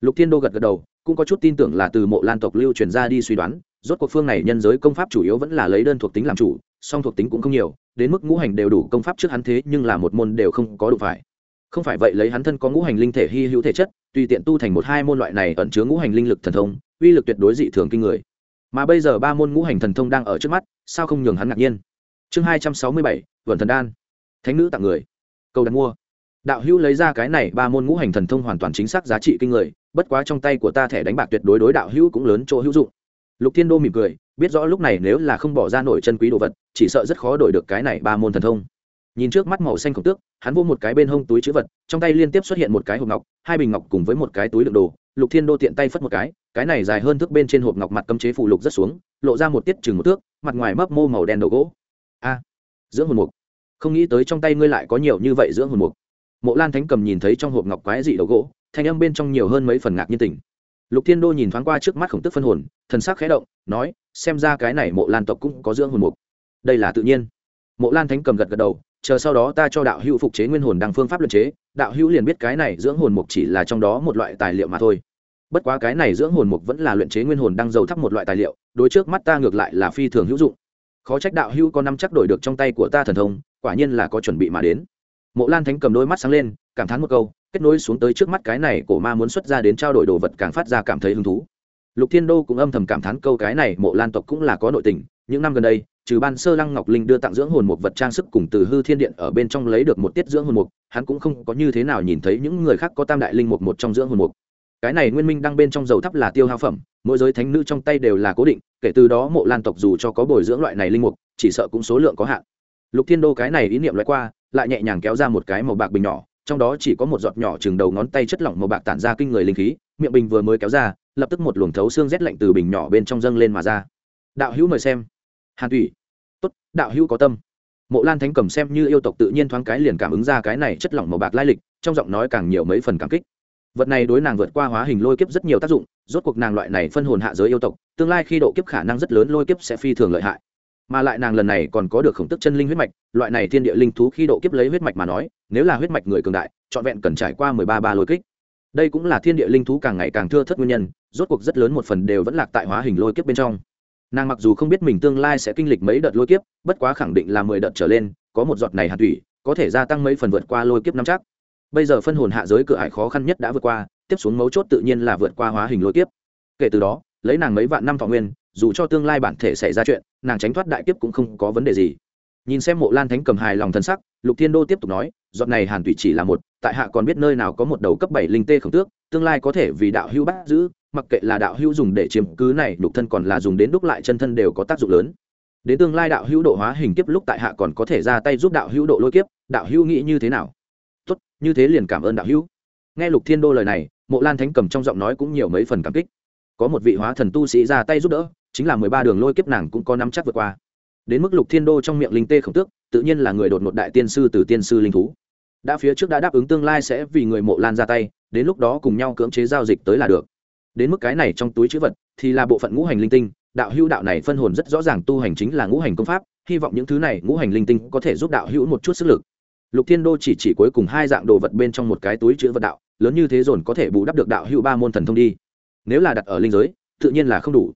Lục thiên đô gật gật đầu, cũng có chút tin tưởng là từ mộ lan tộc lưu truyền ra đi suy đoán rốt cuộc phương này nhân giới công pháp chủ yếu vẫn là lấy đơn thuộc tính làm chủ, song thuộc tính cũng không nhiều, đến mức ngũ hành đều đủ công pháp trước hắn thế nhưng là một môn đều không có đủ phải. Không phải vậy lấy hắn thân có ngũ hành linh thể hy hữu thể chất, tùy tiện tu thành một hai môn loại này ẩn chứa ngũ hành linh lực thần thông, uy lực tuyệt đối dị thường kinh người. Mà bây giờ ba môn ngũ hành thần thông đang ở trước mắt, sao không nhường hắn ngạc nhiên? Chương hai trăm sáu mươi bảy vườn thần đan. Thánh nữ tặng người. Câu đặt mua. Đạo hữu lấy ra cái này ba môn ngũ hành thần thông hoàn toàn chính xác giá trị kinh người, bất quá trong tay của ta thẻ đánh bạc tuyệt đối đối đạo hữu cũng lớn chỗ hữu dụng lục thiên đô mỉm cười, biết rõ lúc này nếu là không bỏ ra nổi chân quý đồ vật, chỉ sợ rất khó đổi được cái này ba môn thần thông. Nhìn trước mắt màu xanh khổng tước, hắn vô một cái bên hông túi chữ vật, trong tay liên tiếp xuất hiện một cái hộp ngọc, hai bình ngọc cùng với một cái túi đựng đồ. Lục thiên đô tiện tay phất một cái cái này dài hơn thước bên trên hộp ngọc mặt cấm chế phụ lục rất xuống, lộ ra một tiết chừng một thước, mặt ngoài mấp mô màu đen đầu gỗ. A, dưỡng hồn mục. Không nghĩ tới trong tay ngươi lại có nhiều như vậy dưỡng hồn mục. Mộ lan thánh cầm nhìn thấy trong hộp ngọc quái dị đầu gỗ, thanh âm bên trong nhiều hơn mấy phần ngạc nhiên tình lục thiên đô nhìn thoáng qua trước mắt khổng tức phân hồn, thần sắc khẽ động, nói, xem ra cái này mộ lan tộc cũng có dưỡng hồn mục. Đây là tự nhiên. Mộ lan thánh cầm gật gật đầu, chờ sau đó ta cho đạo hữu phục chế nguyên hồn đằng phương pháp luật chế, đạo hữu liền biết cái này dưỡng hồn mục chỉ là trong đó một loại tài liệu mà thôi. Bất quá cái này dưỡng hồn mục vẫn là luyện chế nguyên hồn đăng dầu thắp một loại tài liệu, đối trước mắt ta ngược lại là phi thường hữu dụng. Khó trách đạo hữu có năm chắc đổi được trong tay của ta thần thông, quả nhiên là có chuẩn bị mà đến. Mộ lan thánh cầm đôi mắt sáng lên, cảm thán một câu kết nối xuống tới trước mắt cái này, cổ ma muốn xuất ra đến trao đổi đồ vật càng phát ra cảm thấy hứng thú. Lục thiên đô cũng âm thầm cảm thán câu cái này, mộ lan tộc cũng là có nội tình. Những năm gần đây, trừ ban sơ lăng ngọc linh đưa tặng dưỡng hồn một vật trang sức cùng từ hư thiên điện ở bên trong lấy được một tiết dưỡng hồn mục, hắn cũng không có như thế nào nhìn thấy những người khác có tam đại linh mục một trong dưỡng hồn mục. Cái này nguyên minh đang bên trong dầu thắp là tiêu hao phẩm, mỗi giới thánh nữ trong tay đều là cố định, kể từ đó mộ lan tộc dù cho có bồi dưỡng loại này linh mục, chỉ sợ cũng số lượng có hạn. Lục thiên đô cái này ý niệm loại qua, lại nhẹ nhàng kéo ra một cái màu bạc bình nhỏ trong đó chỉ có một giọt nhỏ chừng đầu ngón tay chất lỏng màu bạc tản ra kinh người linh khí, miệng bình vừa mới kéo ra, lập tức một luồng thấu xương rét lạnh từ bình nhỏ bên trong dâng lên mà ra. Đạo hữu mời xem. Hàn thủy. Tốt, đạo hữu có tâm. Mộ lan thánh cầm xem như yêu tộc tự nhiên thoáng cái liền cảm ứng ra cái này chất lỏng màu bạc lai lịch, trong giọng nói càng nhiều mấy phần cảm kích. Vật này đối nàng vượt qua hóa hình lôi kiếp rất nhiều tác dụng, rốt cuộc nàng loại này phân hồn hạ giới yêu tộc, tương lai khi độ kiếp khả năng rất lớn lôi kiếp sẽ phi thường lợi hại. Mà lại nàng lần này còn có được khổng tức chân linh huyết mạch, loại này thiên địa linh thú khi độ kiếp lấy huyết mạch mà nói nếu là huyết mạch người cường đại, trọn vẹn cần trải qua mười ba ba lôi kích. Đây cũng là thiên địa linh thú càng ngày càng thưa thất nguyên nhân, rốt cuộc rất lớn một phần đều vẫn lạc tại hóa hình lôi kiếp bên trong. Nàng mặc dù không biết mình tương lai sẽ kinh lịch mấy đợt lôi kiếp, bất quá khẳng định là mười đợt trở lên, có một giọt này hạt thủy, có thể gia tăng mấy phần vượt qua lôi kiếp năm chắc. Bây giờ phân hồn hạ giới cửa ải khó khăn nhất đã vượt qua, tiếp xuống mấu chốt tự nhiên là vượt qua hóa hình lôi kiếp. Kể từ đó, lấy nàng mấy vạn năm thọ nguyên, dù cho tương lai bản thể xảy ra chuyện, nàng tránh thoát đại kiếp cũng không có vấn đề gì. Nhìn xem mộ lan thánh cầm hài lòng thân sắc lục thiên đô tiếp tục nói, giọt này hàn thủy chỉ là một, tại hạ còn biết nơi nào có một đầu cấp bảy linh tê khổng tước, tương lai có thể vì đạo hữu bắt giữ, mặc kệ là đạo hữu dùng để chiếm cứ này đục thân còn là dùng đến đúc lại chân thân đều có tác dụng lớn. Đến tương lai đạo hữu độ hóa hình kiếp lúc tại hạ còn có thể ra tay giúp đạo hữu độ lôi kiếp, đạo hữu nghĩ như thế nào? Tốt, như thế liền cảm ơn đạo hữu. Nghe lục thiên đô lời này, mộ lan thánh cầm trong giọng nói cũng nhiều mấy phần cảm kích. Có một vị hóa thần tu sĩ ra tay giúp đỡ, chính là mười ba đường lôi kiếp nàng cũng có nắm chắc vượt qua. Đến mức lục thiên đô trong miệng linh tê khổng tước tự nhiên là người đột ngột đại tiên sư từ tiên sư linh thú. Đã phía trước đã đáp ứng tương lai sẽ vì người mộ lan ra tay, đến lúc đó cùng nhau cưỡng chế giao dịch tới là được. Đến mức cái này trong túi chữ vật thì là bộ phận ngũ hành linh tinh, đạo hữu đạo này phân hồn rất rõ ràng tu hành chính là ngũ hành công pháp, hy vọng những thứ này ngũ hành linh tinh có thể giúp đạo hữu một chút sức lực. Lục thiên đô chỉ chỉ cuối cùng hai dạng đồ vật bên trong một cái túi chữ vật đạo, lớn như thế dồn có thể bù đắp được đạo hữu ba môn thần thông đi. Nếu là đặt ở linh giới, tự nhiên là không đủ.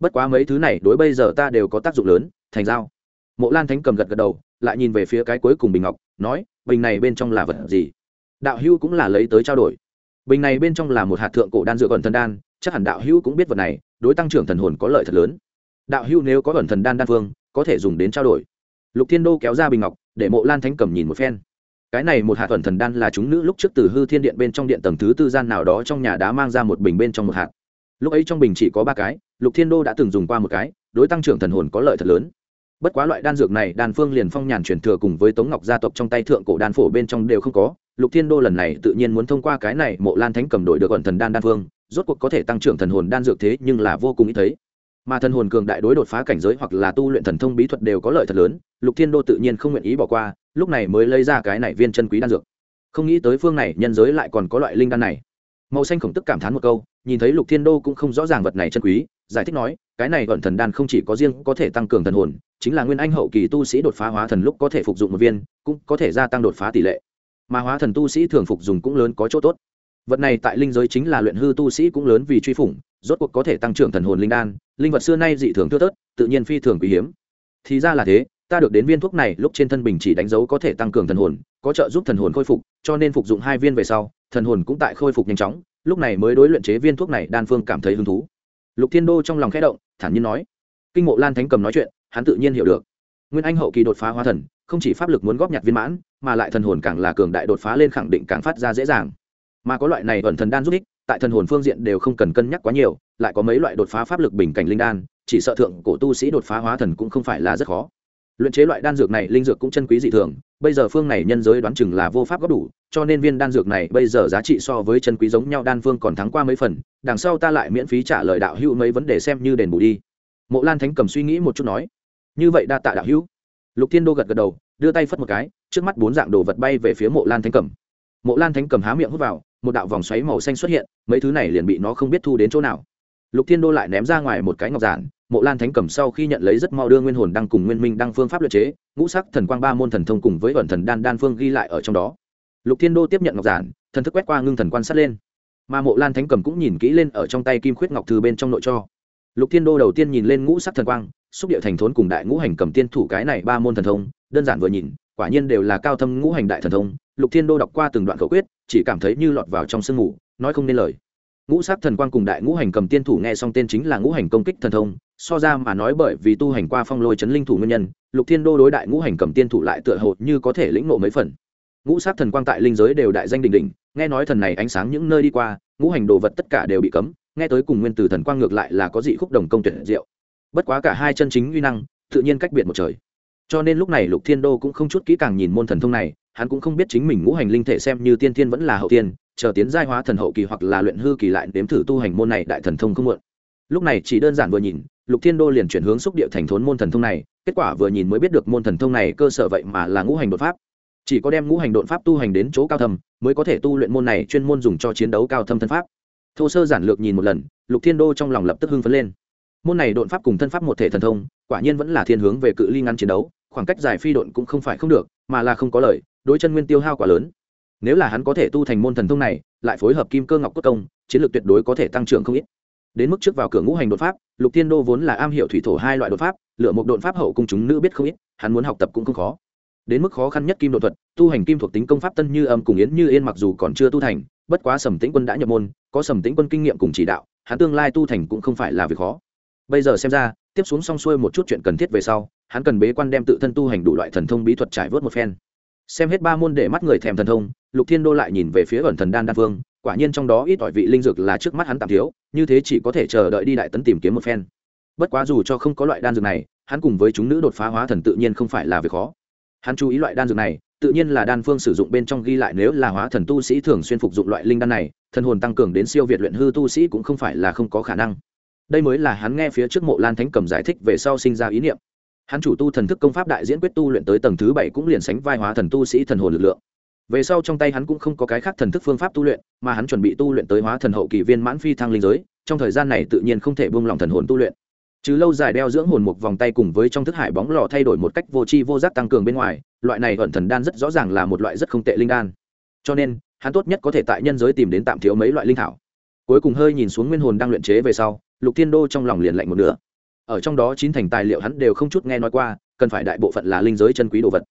Bất quá mấy thứ này đối bây giờ ta đều có tác dụng lớn, thành giao. Mộ lan thánh cầm gật gật đầu lại nhìn về phía cái cuối cùng bình ngọc, nói, bình này bên trong là vật gì? Đạo hữu cũng là lấy tới trao đổi. Bình này bên trong là một hạt thượng cổ đan dựa ẩn thần đan, chắc hẳn đạo hữu cũng biết vật này, đối tăng trưởng thần hồn có lợi thật lớn. Đạo hữu nếu có ẩn thần đan đan phương có thể dùng đến trao đổi. Lục thiên đô kéo ra bình ngọc, để mộ lan thánh cầm nhìn một phen. Cái này một hạt ẩn thần đan là chúng nữ lúc trước từ hư thiên điện bên trong điện tầng thứ tư gian nào đó trong nhà đã mang ra một bình bên trong một hạt. Lúc ấy trong bình chỉ có ba cái, lục thiên đô đã từng dùng qua một cái, đối tăng trưởng thần hồn có lợi thật lớn bất quá loại đan dược này, đan phương liền phong nhàn truyền thừa cùng với tống ngọc gia tộc trong tay thượng cổ đan phổ bên trong đều không có. Lục thiên đô lần này tự nhiên muốn thông qua cái này mộ lan thánh cầm đổi được ẩn thần đan đan phương, rốt cuộc có thể tăng trưởng thần hồn đan dược thế nhưng là vô cùng ít thấy. Mà thần hồn cường đại đối đột phá cảnh giới hoặc là tu luyện thần thông bí thuật đều có lợi thật lớn, lục thiên đô tự nhiên không nguyện ý bỏ qua, lúc này mới lấy ra cái này viên chân quý đan dược. Không nghĩ tới phương này nhân giới lại còn có loại linh đan này. Màu xanh khổng tức cảm thán một câu, nhìn thấy lục thiên đô cũng không rõ ràng vật này chân quý giải thích nói, cái này ẩn thần đan không chỉ có riêng có thể tăng cường thần hồn, chính là nguyên anh hậu kỳ tu sĩ đột phá hóa thần lúc có thể phục dụng một viên, cũng có thể gia tăng đột phá tỷ lệ. Mà hóa thần tu sĩ thường phục dùng cũng lớn có chỗ tốt. Vật này tại linh giới chính là luyện hư tu sĩ cũng lớn vì truy phủng, rốt cuộc có thể tăng trưởng thần hồn linh đan, linh vật xưa nay dị thường thưa thớt, tự nhiên phi thường quý hiếm. Thì ra là thế, ta được đến viên thuốc này lúc trên thân bình chỉ đánh dấu có thể tăng cường thần hồn, có trợ giúp thần hồn khôi phục, cho nên phục dụng hai viên về sau, thần hồn cũng tại khôi phục nhanh chóng, lúc này mới đối luyện chế viên thuốc này đan phương cảm thấy hứng thú lục thiên đô trong lòng khẽ động, thản nhiên nói. Kinh mộ lan thánh cầm nói chuyện, hắn tự nhiên hiểu được. Nguyên anh hậu kỳ đột phá hóa thần, không chỉ pháp lực muốn góp nhặt viên mãn, mà lại thần hồn càng là cường đại đột phá lên khẳng định càng phát ra dễ dàng. Mà có loại này ẩn thần đan giúp ích, tại thần hồn phương diện đều không cần cân nhắc quá nhiều, lại có mấy loại đột phá pháp lực bình cảnh linh đan, chỉ sợ thượng cổ tu sĩ đột phá hóa thần cũng không phải là rất khó. Luyện chế loại đan dược này linh dược cũng chân quý dị thường bây giờ phương này nhân giới đoán chừng là vô pháp góp đủ, cho nên viên đan dược này bây giờ giá trị so với chân quý giống nhau, đan phương còn thắng qua mấy phần, đằng sau ta lại miễn phí trả lời đạo hữu mấy vấn đề xem như đền bù đi. Mộ lan thánh cầm suy nghĩ một chút nói, như vậy đa tạ đạo hữu. Lục thiên đô gật gật đầu, đưa tay phất một cái, trước mắt bốn dạng đồ vật bay về phía mộ lan thánh cầm. Mộ lan thánh cầm há miệng hút vào, một đạo vòng xoáy màu xanh xuất hiện, mấy thứ này liền bị nó không biết thu đến chỗ nào. Lục thiên đô lại ném ra ngoài một cái ngọc giản, mộ lan thánh cầm sau khi nhận lấy rất mau đưa nguyên hồn đăng cùng nguyên minh đăng phương pháp luật chế ngũ sắc thần quang ba môn thần thông cùng với ẩn thần đan đan phương ghi lại ở trong đó. Lục thiên đô tiếp nhận ngọc giản, thần thức quét qua ngưng thần quan sát lên. Mà mộ lan thánh cầm cũng nhìn kỹ lên ở trong tay kim khuyết ngọc thư bên trong nội cho. Lục thiên đô đầu tiên nhìn lên ngũ sắc thần quang, xúc điệu thành thốn cùng đại ngũ hành cầm tiên thủ cái này ba môn thần thông, đơn giản vừa nhìn, quả nhiên đều là cao thâm ngũ hành đại thần thông. Lục thiên đô đọc qua từng đoạn khẩu quyết, chỉ cảm thấy như lọt vào trong sương mù, nói không nên lời. Ngũ sắc thần quang cùng đại ngũ hành cầm tiên thủ nghe xong tên chính là ngũ hành công kích thần thông so ra mà nói bởi vì tu hành qua phong lôi chấn linh thủ nguyên nhân, lục thiên đô đối đại ngũ hành cầm tiên thủ lại tựa hồ như có thể lĩnh ngộ mấy phần. Ngũ sát thần quang tại linh giới đều đại danh đình đình nghe nói thần này ánh sáng những nơi đi qua, ngũ hành đồ vật tất cả đều bị cấm, nghe tới cùng nguyên từ thần quang ngược lại là có dị khúc đồng công tuyển diệu. Bất quá cả hai chân chính uy năng, tự nhiên cách biệt một trời. Cho nên lúc này lục thiên đô cũng không chút kỹ càng nhìn môn thần thông này, hắn cũng không biết chính mình ngũ hành linh thể xem như tiên thiên vẫn là hậu tiên, chờ tiến giai hóa thần hậu kỳ hoặc là luyện hư kỳ lại đếm thử tu hành môn này đại thần thông không muộn. Lúc này chỉ đơn giản vừa nhìn lục thiên đô liền chuyển hướng xúc địa thành thốn môn thần thông này, kết quả vừa nhìn mới biết được môn thần thông này cơ sở vậy mà là ngũ hành đột pháp. Chỉ có đem ngũ hành đột pháp tu hành đến chỗ cao thâm, mới có thể tu luyện môn này chuyên môn dùng cho chiến đấu cao thâm thân pháp. Thô sơ giản lược nhìn một lần, lục thiên đô trong lòng lập tức hưng phấn lên. Môn này đột pháp cùng thân pháp một thể thần thông, quả nhiên vẫn là thiên hướng về cự ly ngắn chiến đấu, khoảng cách dài phi độn cũng không phải không được, mà là không có lợi đối chân nguyên tiêu hao quá lớn. Nếu là hắn có thể tu thành môn thần thông này, lại phối hợp kim cơ ngọc cốt công, chiến lược tuyệt đối có thể tăng trưởng không ít đến mức trước vào cửa ngũ hành đột pháp, lục thiên đô vốn là am hiểu thủy thổ hai loại đột pháp lựa một đột pháp hậu cung chúng nữ biết không ít, hắn muốn học tập cũng không khó. Đến mức khó khăn nhất kim đột thuật, tu hành kim thuộc tính công pháp tân như âm cùng yến như yên mặc dù còn chưa tu thành, bất quá sầm tĩnh quân đã nhập môn, có sầm tĩnh quân kinh nghiệm cùng chỉ đạo, hắn tương lai tu thành cũng không phải là việc khó. Bây giờ xem ra, tiếp xuống xong xuôi một chút chuyện cần thiết về sau, hắn cần bế quan đem tự thân tu hành đủ loại thần thông bí thuật trải vớt một phen. Xem hết ba môn để mắt người thèm thần thông, lục thiên đô lại nhìn về phía ẩn thần đan đan phương quả nhiên trong đó ít ỏi vị linh dược là trước mắt hắn tạm thiếu, như thế chỉ có thể chờ đợi đi đại tấn tìm kiếm một phen. Bất quá dù cho không có loại đan dược này, hắn cùng với chúng nữ đột phá hóa thần tự nhiên không phải là việc khó. Hắn chú ý loại đan dược này, tự nhiên là đan phương sử dụng bên trong ghi lại nếu là hóa thần tu sĩ thường xuyên phục dụng loại linh đan này, thần hồn tăng cường đến siêu việt luyện hư tu sĩ cũng không phải là không có khả năng. Đây mới là hắn nghe phía trước mộ lan thánh cầm giải thích về sau sinh ra ý niệm. Hắn chủ tu thần thức công pháp đại diễn quyết tu luyện tới tầng thứ bảy cũng liền sánh vai hóa thần tu sĩ thần hồn lực lượng về sau trong tay hắn cũng không có cái khác thần thức phương pháp tu luyện, mà hắn chuẩn bị tu luyện tới hóa thần hậu kỳ viên mãn phi thăng linh giới, trong thời gian này tự nhiên không thể buông lỏng thần hồn tu luyện. Chứ lâu dài đeo dưỡng hồn một vòng tay cùng với trong thức hải bóng lò thay đổi một cách vô tri vô giác tăng cường bên ngoài, loại này ẩn thần đan rất rõ ràng là một loại rất không tệ linh đan. Cho nên, hắn tốt nhất có thể tại nhân giới tìm đến tạm thiếu mấy loại linh thảo. Cuối cùng hơi nhìn xuống nguyên hồn đang luyện chế về sau, lục thiên đô trong lòng liền lạnh một nửa. Ở trong đó chín thành tài liệu hắn đều không chút nghe nói qua, cần phải đại bộ phận là linh giới chân quý đồ vật.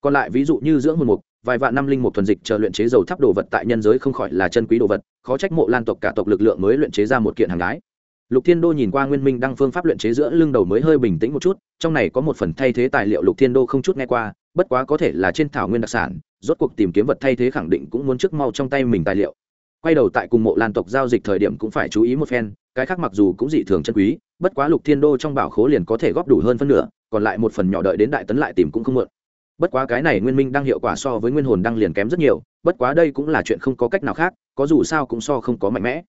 Còn lại ví dụ như dưỡng hồn mục vài vạn năm linh mục thuần dịch chờ luyện chế dầu tháp đồ vật tại nhân giới không khỏi là chân quý đồ vật, khó trách mộ lan tộc cả tộc lực lượng mới luyện chế ra một kiện hàng gái. Lục thiên đô nhìn qua nguyên minh đăng phương pháp luyện chế giữa lưng đầu mới hơi bình tĩnh một chút, trong này có một phần thay thế tài liệu lục thiên đô không chút nghe qua, bất quá có thể là trên thảo nguyên đặc sản, rốt cuộc tìm kiếm vật thay thế khẳng định cũng muốn trước mau trong tay mình tài liệu. Quay đầu tại cùng mộ lan tộc giao dịch thời điểm cũng phải chú ý một phen, cái khác mặc dù cũng dị thường chân quý, bất quá lục thiên đô trong bảo khố liền có thể góp đủ hơn phân nửa, còn lại một phần nhỏ đợi đến đại tấn lại tìm cũng không mượn bất quá cái này nguyên minh đang hiệu quả so với nguyên hồn đang liền kém rất nhiều, bất quá đây cũng là chuyện không có cách nào khác, có dù sao cũng so không có mạnh mẽ.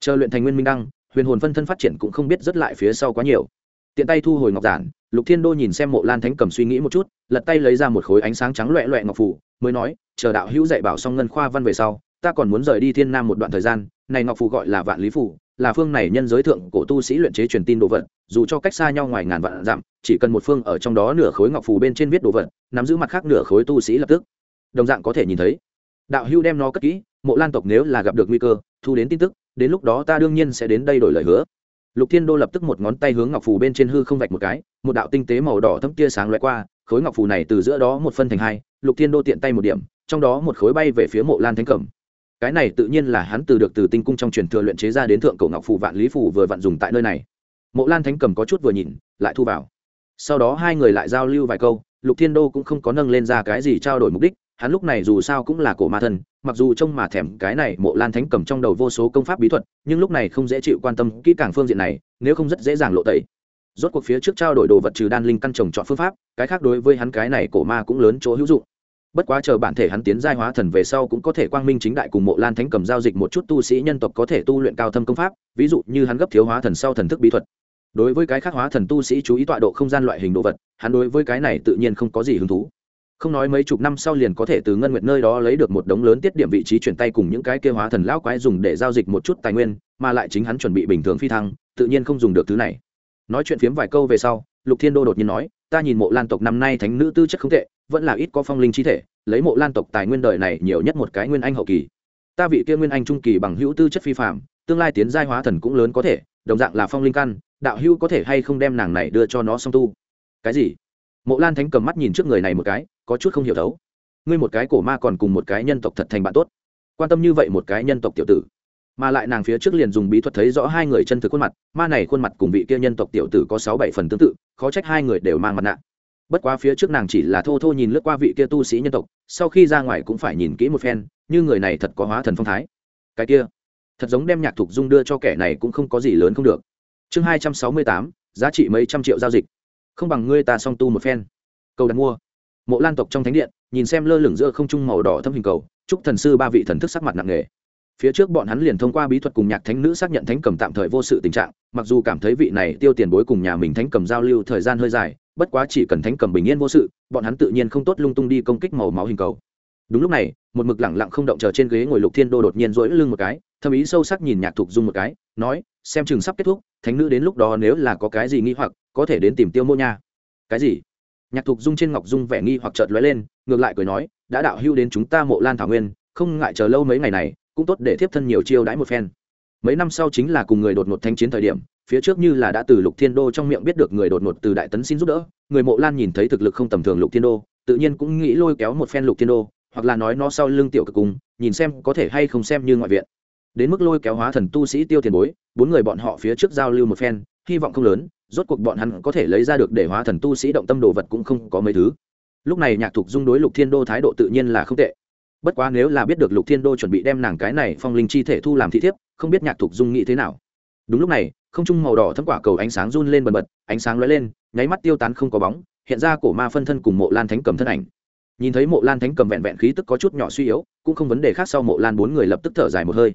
Chờ luyện thành nguyên minh đăng, huyền hồn phân thân phát triển cũng không biết rất lại phía sau quá nhiều. Tiện tay thu hồi ngọc giản, lục thiên đô nhìn xem mộ lan thánh cầm suy nghĩ một chút, lật tay lấy ra một khối ánh sáng trắng loẹ loẹ ngọc phủ, mới nói, chờ đạo hữu dạy bảo xong ngân khoa văn về sau, ta còn muốn rời đi thiên nam một đoạn thời gian, này ngọc phủ gọi là vạn lý phủ là phương này nhân giới thượng cổ tu sĩ luyện chế truyền tin đồ vật, dù cho cách xa nhau ngoài ngàn vạn dặm, chỉ cần một phương ở trong đó nửa khối ngọc phù bên trên viết đồ vật, nắm giữ mặt khác nửa khối tu sĩ lập tức. Đồng dạng có thể nhìn thấy, đạo hưu đem nó cất kỹ, mộ lan tộc nếu là gặp được nguy cơ, thu đến tin tức, đến lúc đó ta đương nhiên sẽ đến đây đổi lời hứa. Lục thiên đô lập tức một ngón tay hướng ngọc phù bên trên hư không vạch một cái, một đạo tinh tế màu đỏ thấm tia sáng loại qua, khối ngọc phù này từ giữa đó một phân thành hai, lục thiên đô tiện tay một điểm, trong đó một khối bay về phía mộ lan thánh cẩm cái này tự nhiên là hắn từ được từ tinh cung trong truyền thừa luyện chế ra đến thượng cổ ngọc phù vạn lý phù vừa vặn dùng tại nơi này. Mộ lan thánh cầm có chút vừa nhìn, lại thu vào. Sau đó hai người lại giao lưu vài câu, lục thiên đô cũng không có nâng lên ra cái gì trao đổi mục đích, hắn lúc này dù sao cũng là cổ ma thân, mặc dù trông mà thèm cái này mộ lan thánh cầm trong đầu vô số công pháp bí thuật, nhưng lúc này không dễ chịu quan tâm kỹ càng phương diện này, nếu không rất dễ dàng lộ tẩy. Rốt cuộc phía trước trao đổi đồ vật trừ đan linh căn trồng chọn phương pháp, cái khác đối với hắn cái này cổ ma cũng lớn chỗ hữu dụng bất quá chờ bản thể hắn tiến giai hóa thần về sau cũng có thể quang minh chính đại cùng mộ lan thánh cầm giao dịch một chút tu sĩ nhân tộc có thể tu luyện cao thâm công pháp, ví dụ như hắn gấp thiếu hóa thần sau thần thức bí thuật. Đối với cái khác hóa thần tu sĩ chú ý tọa độ không gian loại hình đồ vật, hắn đối với cái này tự nhiên không có gì hứng thú. Không nói mấy chục năm sau liền có thể từ ngân nguyệt nơi đó lấy được một đống lớn tiết điểm vị trí chuyển tay cùng những cái kêu hóa thần lão quái dùng để giao dịch một chút tài nguyên, mà lại chính hắn chuẩn bị bình thường phi thăng, tự nhiên không dùng được thứ này. Nói chuyện phiếm vài câu về sau, lục thiên đô đột nhiên nói, ta nhìn mộ lan tộc năm nay thánh nữ tư chất không tệ vẫn là ít có phong linh chi thể, lấy mộ lan tộc tài nguyên đời này nhiều nhất một cái nguyên anh hậu kỳ. Ta vị kia nguyên anh trung kỳ bằng hữu tư chất phi phạm tương lai tiến giai hóa thần cũng lớn có thể, đồng dạng là phong linh căn, đạo hữu có thể hay không đem nàng này đưa cho nó song tu. Cái gì? Mộ lan thánh cầm mắt nhìn trước người này một cái, có chút không hiểu thấu. Ngươi một cái cổ ma còn cùng một cái nhân tộc thật thành bạn tốt. Quan tâm như vậy một cái nhân tộc tiểu tử. Mà lại nàng phía trước liền dùng bí thuật thấy rõ hai người chân thực khuôn mặt, ma này khuôn mặt cùng vị kia nhân tộc tiểu tử có sáu bảy phần tương tự, khó trách hai người đều mang mặt nạ bất quá phía trước nàng chỉ là thô thô nhìn lướt qua vị kia tu sĩ nhân tộc, sau khi ra ngoài cũng phải nhìn kỹ một phen, như người này thật có hóa thần phong thái. Cái kia, thật giống đem nhạc thục dung đưa cho kẻ này cũng không có gì lớn không được. Chương hai trăm sáu mươi tám, giá trị mấy trăm triệu giao dịch. Không bằng ngươi ta song tu một phen. Cầu đặt mua. Mộ lan tộc trong thánh điện, nhìn xem lơ lửng giữa không trung màu đỏ thâm hình cầu, chúc thần sư ba vị thần thức sắc mặt nặng nề. Phía trước bọn hắn liền thông qua bí thuật cùng nhạc thánh nữ xác nhận thánh cầm tạm thời vô sự tình trạng, mặc dù cảm thấy vị này tiêu tiền bối cùng nhà mình thánh cầm giao lưu thời gian hơi dài bất quá chỉ cần thánh cầm bình yên vô sự, bọn hắn tự nhiên không tốt lung tung đi công kích màu máu hình cầu. Đúng lúc này, một mực lẳng lặng không động chờ trên ghế ngồi lục thiên đô đột nhiên rỗi lưng một cái thâm ý sâu sắc nhìn nhạc thục dung một cái, nói, xem chừng sắp kết thúc, thánh nữ đến lúc đó nếu là có cái gì nghi hoặc, có thể đến tìm tiêu mô nha. Cái gì? Nhạc thục dung trên ngọc dung vẻ nghi hoặc chợt lóe lên, ngược lại cười nói, đã đạo hưu đến chúng ta mộ lan thảo nguyên, không ngại chờ lâu mấy ngày này, cũng tốt để tiếp thân nhiều chiêu đãi một phen mấy năm sau chính là cùng người đột ngột thanh chiến thời điểm, phía trước như là đã từ lục thiên đô trong miệng biết được người đột ngột từ đại tấn xin giúp đỡ, người mộ lan nhìn thấy thực lực không tầm thường lục thiên đô, tự nhiên cũng nghĩ lôi kéo một phen lục thiên đô, hoặc là nói nó sau lưng tiểu cực cùng, nhìn xem có thể hay không xem như ngoại viện. Đến mức lôi kéo hóa thần tu sĩ tiêu tiền bối, bốn người bọn họ phía trước giao lưu một phen, hy vọng không lớn, rốt cuộc bọn hắn có thể lấy ra được để hóa thần tu sĩ động tâm đồ vật cũng không có mấy thứ. Lúc này nhạc thục dung đối lục thiên đô thái độ tự nhiên là không tệ. Bất quá nếu là biết được lục thiên đô chuẩn bị đem nàng cái này phong linh chi thể thu làm thị thiếp không biết nhạc thục dung nghĩ thế nào. Đúng lúc này, không trung màu đỏ thấm quả cầu ánh sáng run lên bần bật, ánh sáng lóe lên, nháy mắt tiêu tán không có bóng, hiện ra cổ ma phân thân cùng mộ lan thánh cầm thân ảnh. Nhìn thấy mộ lan thánh cầm vẹn vẹn khí tức có chút nhỏ suy yếu, cũng không vấn đề khác sau mộ lan bốn người lập tức thở dài một hơi.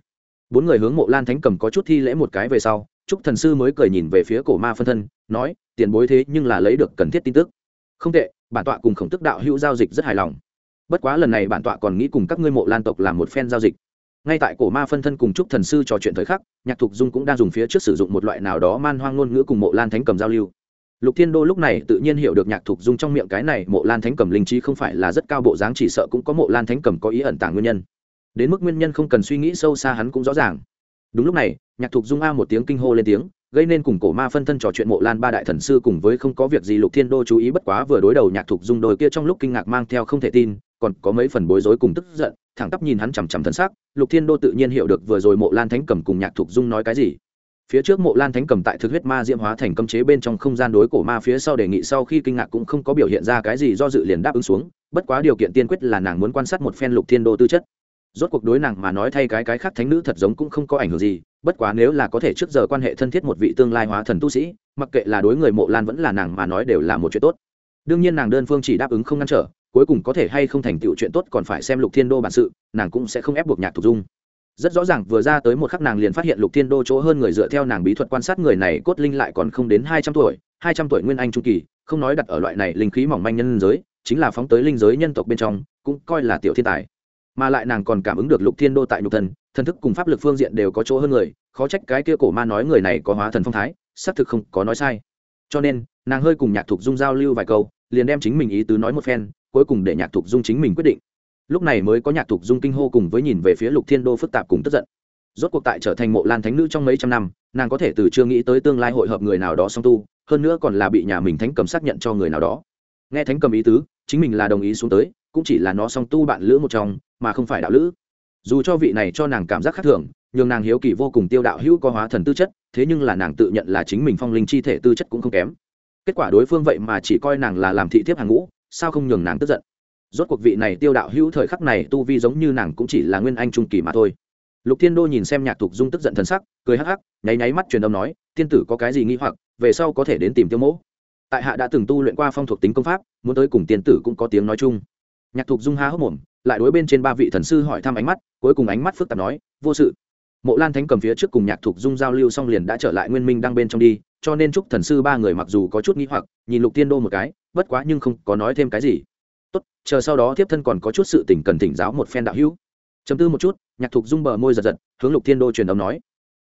Bốn người hướng mộ lan thánh cầm có chút thi lễ một cái về sau, trúc thần sư mới cười nhìn về phía cổ ma phân thân, nói, tiền bối thế nhưng là lấy được cần thiết tin tức. Không tệ, bản tọa cùng khổng tức đạo hữu giao dịch rất hài lòng. Bất quá lần này bản tọa còn nghĩ cùng các ngươi mộ lan tộc làm một phen giao dịch ngay tại cổ ma phân thân cùng trúc thần sư trò chuyện thời khắc, nhạc thục dung cũng đang dùng phía trước sử dụng một loại nào đó man hoang ngôn ngữ cùng mộ lan thánh cầm giao lưu. Lục thiên đô lúc này tự nhiên hiểu được nhạc thục dung trong miệng cái này mộ lan thánh cầm linh trí không phải là rất cao bộ dáng, chỉ sợ cũng có mộ lan thánh cầm có ý ẩn tàng nguyên nhân. Đến mức nguyên nhân không cần suy nghĩ sâu xa hắn cũng rõ ràng. Đúng lúc này, nhạc thục dung a một tiếng kinh hô lên tiếng, gây nên cùng cổ ma phân thân trò chuyện mộ lan ba đại thần sư cùng với không có việc gì lục thiên đô chú ý bất quá vừa đối đầu nhạc thục dung đôi kia trong lúc kinh ngạc mang theo không thể tin còn có mấy phần bối rối cùng tức giận, thẳng tắp nhìn hắn chằm chằm thân xác, lục thiên đô tự nhiên hiểu được vừa rồi mộ lan thánh cầm cùng nhạc thục dung nói cái gì. Phía trước mộ lan thánh cầm tại thực huyết ma diễm hóa thành cấm chế bên trong không gian đối cổ ma phía sau đề nghị sau khi kinh ngạc cũng không có biểu hiện ra cái gì do dự liền đáp ứng xuống, bất quá điều kiện tiên quyết là nàng muốn quan sát một phen lục thiên đô tư chất. Rốt cuộc đối nàng mà nói thay cái cái khác thánh nữ thật giống cũng không có ảnh hưởng gì, bất quá nếu là có thể trước giờ quan hệ thân thiết một vị tương lai hóa thần tu sĩ, mặc kệ là đối người mộ lan vẫn là nàng mà nói đều là một chuyện tốt. Đương nhiên nàng đơn phương chỉ đáp ứng không ngăn trở cuối cùng có thể hay không thành tựu chuyện tốt còn phải xem lục thiên đô bản sự, nàng cũng sẽ không ép buộc nhạc thục dung. Rất rõ ràng, vừa ra tới một khắc nàng liền phát hiện lục thiên đô chỗ hơn người dựa theo nàng bí thuật quan sát người này cốt linh lại còn không đến hai trăm tuổi, hai trăm tuổi nguyên anh trung kỳ, không nói đặt ở loại này linh khí mỏng manh nhân giới, chính là phóng tới linh giới nhân tộc bên trong, cũng coi là tiểu thiên tài. Mà lại nàng còn cảm ứng được lục thiên đô tại nhục thần thần thức cùng pháp lực phương diện đều có chỗ hơn người, khó trách cái kia cổ ma nói người này có hóa thần phong thái, xác thực không có nói sai. Cho nên, nàng hơi cùng nhạc thục dung giao lưu vài câu, liền đem chính mình ý tứ nói một phen cuối cùng để nhạc thục dung chính mình quyết định. Lúc này mới có nhạc thục dung kinh hô cùng với nhìn về phía lục thiên đô phức tạp cùng tức giận. Rốt cuộc tại trở thành mộ lan thánh nữ trong mấy trăm năm, nàng có thể từ chưa nghĩ tới tương lai hội hợp người nào đó song tu, hơn nữa còn là bị nhà mình thánh cầm xác nhận cho người nào đó. Nghe thánh cầm ý tứ, chính mình là đồng ý xuống tới, cũng chỉ là nó song tu bạn lữ một trong, mà không phải đạo lữ. Dù cho vị này cho nàng cảm giác khác thường, nhưng nàng hiếu kỳ vô cùng tiêu đạo hữu có hóa thần tư chất, thế nhưng là nàng tự nhận là chính mình phong linh chi thể tư chất cũng không kém. Kết quả đối phương vậy mà chỉ coi nàng là làm thị thiếp hàng ngũ sao không nhường nàng tức giận? Rốt cuộc vị này tiêu đạo hữu thời khắc này tu vi giống như nàng cũng chỉ là nguyên anh trung kỳ mà thôi. Lục thiên đô nhìn xem nhạc thục dung tức giận thần sắc, cười hắc hắc, nháy nháy mắt truyền âm nói, tiên tử có cái gì nghi hoặc, về sau có thể đến tìm tiêu mỗ. Tại hạ đã từng tu luyện qua phong thuộc tính công pháp, muốn tới cùng tiên tử cũng có tiếng nói chung. Nhạc thục dung há hốc mồm, lại đối bên trên ba vị thần sư hỏi thăm ánh mắt, cuối cùng ánh mắt phức tạp nói, vô sự. Mộ lan thánh cầm phía trước cùng nhạc thục dung giao lưu xong liền đã trở lại nguyên minh đang bên trong đi cho nên chúc thần sư ba người mặc dù có chút nghĩ hoặc, nhìn lục tiên đô một cái, bất quá nhưng không có nói thêm cái gì. Tốt, chờ sau đó tiếp thân còn có chút sự tình cần thỉnh giáo một phen đạo hữu. Chấm tư một chút, nhạc thục dung bờ môi giật giật, hướng lục thiên đô truyền âm nói.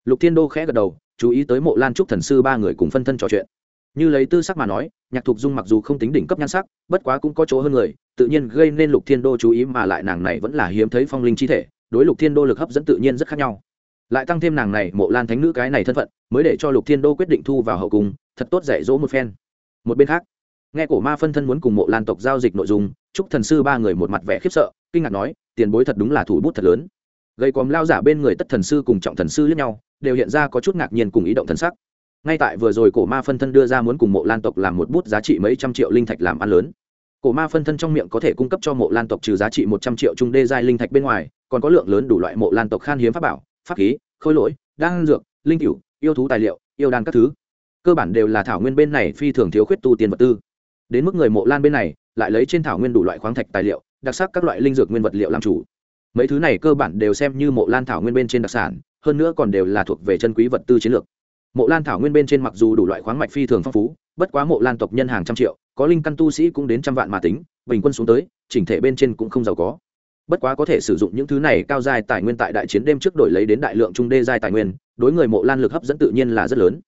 Lục thiên đô khẽ gật đầu, chú ý tới mộ lan trúc thần sư ba người cùng phân thân trò chuyện. Như lấy tư sắc mà nói, nhạc thục dung mặc dù không tính đỉnh cấp nhan sắc, bất quá cũng có chỗ hơn người, tự nhiên gây nên lục thiên đô chú ý mà lại nàng này vẫn là hiếm thấy phong linh chi thể, đối lục thiên đô lực hấp dẫn tự nhiên rất khác nhau lại tăng thêm nàng này, mộ lan thánh nữ cái này thân phận, mới để cho lục thiên đô quyết định thu vào hậu cung, thật tốt dạy dỗ một phen. Một bên khác, nghe cổ ma phân thân muốn cùng mộ lan tộc giao dịch nội dung chúc thần sư ba người một mặt vẻ khiếp sợ, kinh ngạc nói, tiền bối thật đúng là thủ bút thật lớn. Gây quòm lao giả bên người tất thần sư cùng trọng thần sư lẫn nhau, đều hiện ra có chút ngạc nhiên cùng ý động thần sắc. Ngay tại vừa rồi cổ ma phân thân đưa ra muốn cùng mộ lan tộc làm một bút giá trị mấy trăm triệu linh thạch làm ăn lớn. Cổ ma phân thân trong miệng có thể cung cấp cho mộ lan tộc trừ giá trị một trăm triệu trung đê giai linh thạch bên ngoài, còn có lượng lớn đủ loại mộ lan tộc khan hiếm pháp bảo pháp khí, khôi lỗi, đan dược, linh cựu yêu thú tài liệu, yêu đan các thứ. Cơ bản đều là thảo nguyên bên này phi thường thiếu khuyết tu tiền vật tư. Đến mức người mộ lan bên này, lại lấy trên thảo nguyên đủ loại khoáng thạch tài liệu, đặc sắc các loại linh dược nguyên vật liệu làm chủ. Mấy thứ này cơ bản đều xem như mộ lan thảo nguyên bên trên đặc sản, hơn nữa còn đều là thuộc về chân quý vật tư chiến lược. Mộ lan thảo nguyên bên trên mặc dù đủ loại khoáng mạch phi thường phong phú, bất quá mộ lan tộc nhân hàng trăm triệu, có linh căn tu sĩ cũng đến trăm vạn mà tính, bình quân xuống tới, chỉnh thể bên trên cũng không giàu có bất quá có thể sử dụng những thứ này cao dài tài nguyên tại đại chiến đêm trước đổi lấy đến đại lượng trung đê dài tài nguyên, đối người mộ lan lực hấp dẫn tự nhiên là rất lớn.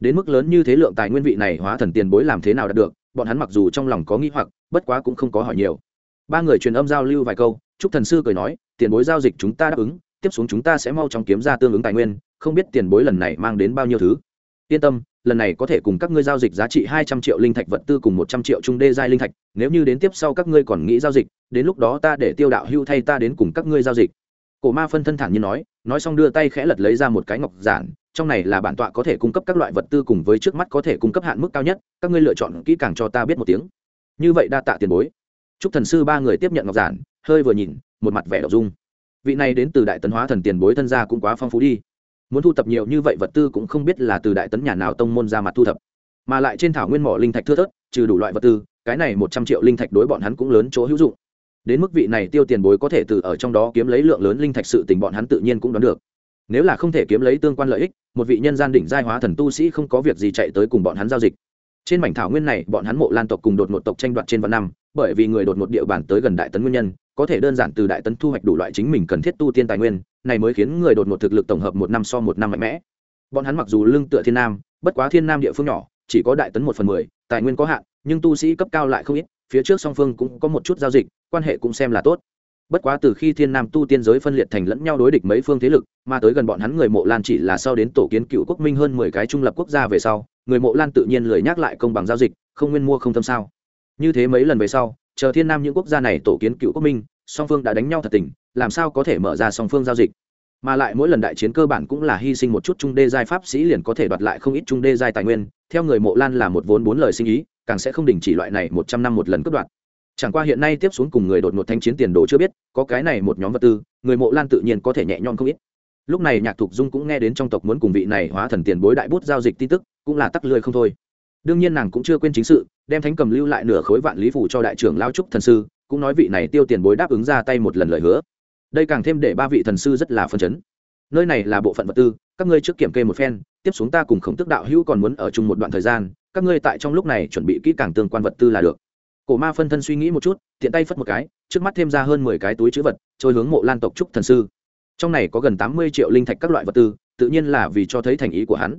Đến mức lớn như thế lượng tài nguyên vị này hóa thần tiền bối làm thế nào đạt được, bọn hắn mặc dù trong lòng có nghĩ hoặc, bất quá cũng không có hỏi nhiều. Ba người truyền âm giao lưu vài câu chúc thần sư cười nói, tiền bối giao dịch chúng ta đáp ứng, tiếp xuống chúng ta sẽ mau chóng kiếm ra tương ứng tài nguyên, không biết tiền bối lần này mang đến bao nhiêu thứ. Yên tâm lần này có thể cùng các ngươi giao dịch giá trị hai trăm triệu linh thạch vật tư cùng một trăm triệu trung đê giai linh thạch, nếu như đến tiếp sau các ngươi còn nghĩ giao dịch, đến lúc đó ta để tiêu đạo hưu thay ta đến cùng các ngươi giao dịch. Cổ ma phân thân thản như nói nói xong đưa tay khẽ lật lấy ra một cái ngọc giản, trong này là bản tọa có thể cung cấp các loại vật tư cùng với trước mắt có thể cung cấp hạn mức cao nhất, các ngươi lựa chọn kỹ càng cho ta biết một tiếng. Như vậy đa tạ tiền bối. Chúc thần sư ba người tiếp nhận ngọc giản, hơi vừa nhìn, một mặt vẻ động dung. Vị này đến từ đại tấn hóa thần tiền bối thân gia cũng quá phong phú đi muốn thu thập nhiều như vậy vật tư cũng không biết là từ đại tấn nhà nào tông môn ra mặt thu thập. Mà lại trên thảo nguyên mỏ linh thạch thưa thớt, trừ đủ loại vật tư, cái này một trăm triệu linh thạch đối bọn hắn cũng lớn chỗ hữu dụng. Đến mức vị này tiêu tiền bối có thể từ ở trong đó kiếm lấy lượng lớn linh thạch sự tình bọn hắn tự nhiên cũng đoán được. Nếu là không thể kiếm lấy tương quan lợi ích, một vị nhân gian đỉnh giai hóa thần tu sĩ không có việc gì chạy tới cùng bọn hắn giao dịch. Trên mảnh thảo nguyên này, bọn hắn mộ lan tộc cùng đột ngột tộc tranh đoạt trên vạn năm, bởi vì người đột ngột địa bàn tới gần đại tấn nguyên nhân có thể đơn giản từ đại tấn thu hoạch đủ loại chính mình cần thiết tu tiên tài nguyên, này mới khiến người đột ngột thực lực tổng hợp một năm so một năm mạnh mẽ. Bọn hắn mặc dù lưng tựa thiên nam, bất quá thiên nam địa phương nhỏ, chỉ có đại tấn một phần mười, tài nguyên có hạn, nhưng tu sĩ cấp cao lại không ít, phía trước song phương cũng có một chút giao dịch, quan hệ cũng xem là tốt. Bất quá từ khi thiên nam tu tiên giới phân liệt thành lẫn nhau đối địch mấy phương thế lực, mà tới gần bọn hắn người mộ lan chỉ là sau đến tổ kiến cựu quốc minh hơn mười cái trung lập quốc gia về sau, người mộ lan tự nhiên lười nhắc lại công bằng giao dịch, không nguyên mua không tâm sao. Như thế mấy lần về sau chờ thiên nam những quốc gia này tổ kiến cựu quốc minh, song phương đã đánh nhau thật tình, làm sao có thể mở ra song phương giao dịch? Mà lại mỗi lần đại chiến cơ bản cũng là hy sinh một chút trung đê giai pháp sĩ liền có thể đoạt lại không ít trung đê giai tài nguyên, theo người mộ lan là một vốn bốn lời sinh ý, càng sẽ không đình chỉ loại này một trăm năm một lần cướp đoạt. Chẳng qua hiện nay tiếp xuống cùng người đột ngột thanh chiến tiền đồ chưa biết, có cái này một nhóm vật tư, người mộ lan tự nhiên có thể nhẹ nhõm không ít. Lúc này nhạc thục dung cũng nghe đến trong tộc muốn cùng vị này hóa thần tiền bối đại bút giao dịch tin tức, cũng là tắc lười không thôi đương nhiên nàng cũng chưa quên chính sự, đem thánh cầm lưu lại nửa khối vạn lý phủ cho đại trưởng lao trúc thần sư, cũng nói vị này tiêu tiền bối đáp ứng ra tay một lần lời hứa. Đây càng thêm để ba vị thần sư rất là phân chấn. Nơi này là bộ phận vật tư, các ngươi trước kiểm kê một phen, tiếp xuống ta cùng khổng tức đạo hữu còn muốn ở chung một đoạn thời gian, các ngươi tại trong lúc này chuẩn bị kỹ càng tương quan vật tư là được. Cổ ma phân thân suy nghĩ một chút, tiện tay phất một cái, trước mắt thêm ra hơn mười cái túi chữ vật, trôi hướng mộ lan tộc trúc thần sư. Trong này có gần tám mươi triệu linh thạch các loại vật tư, tự nhiên là vì cho thấy thành ý của hắn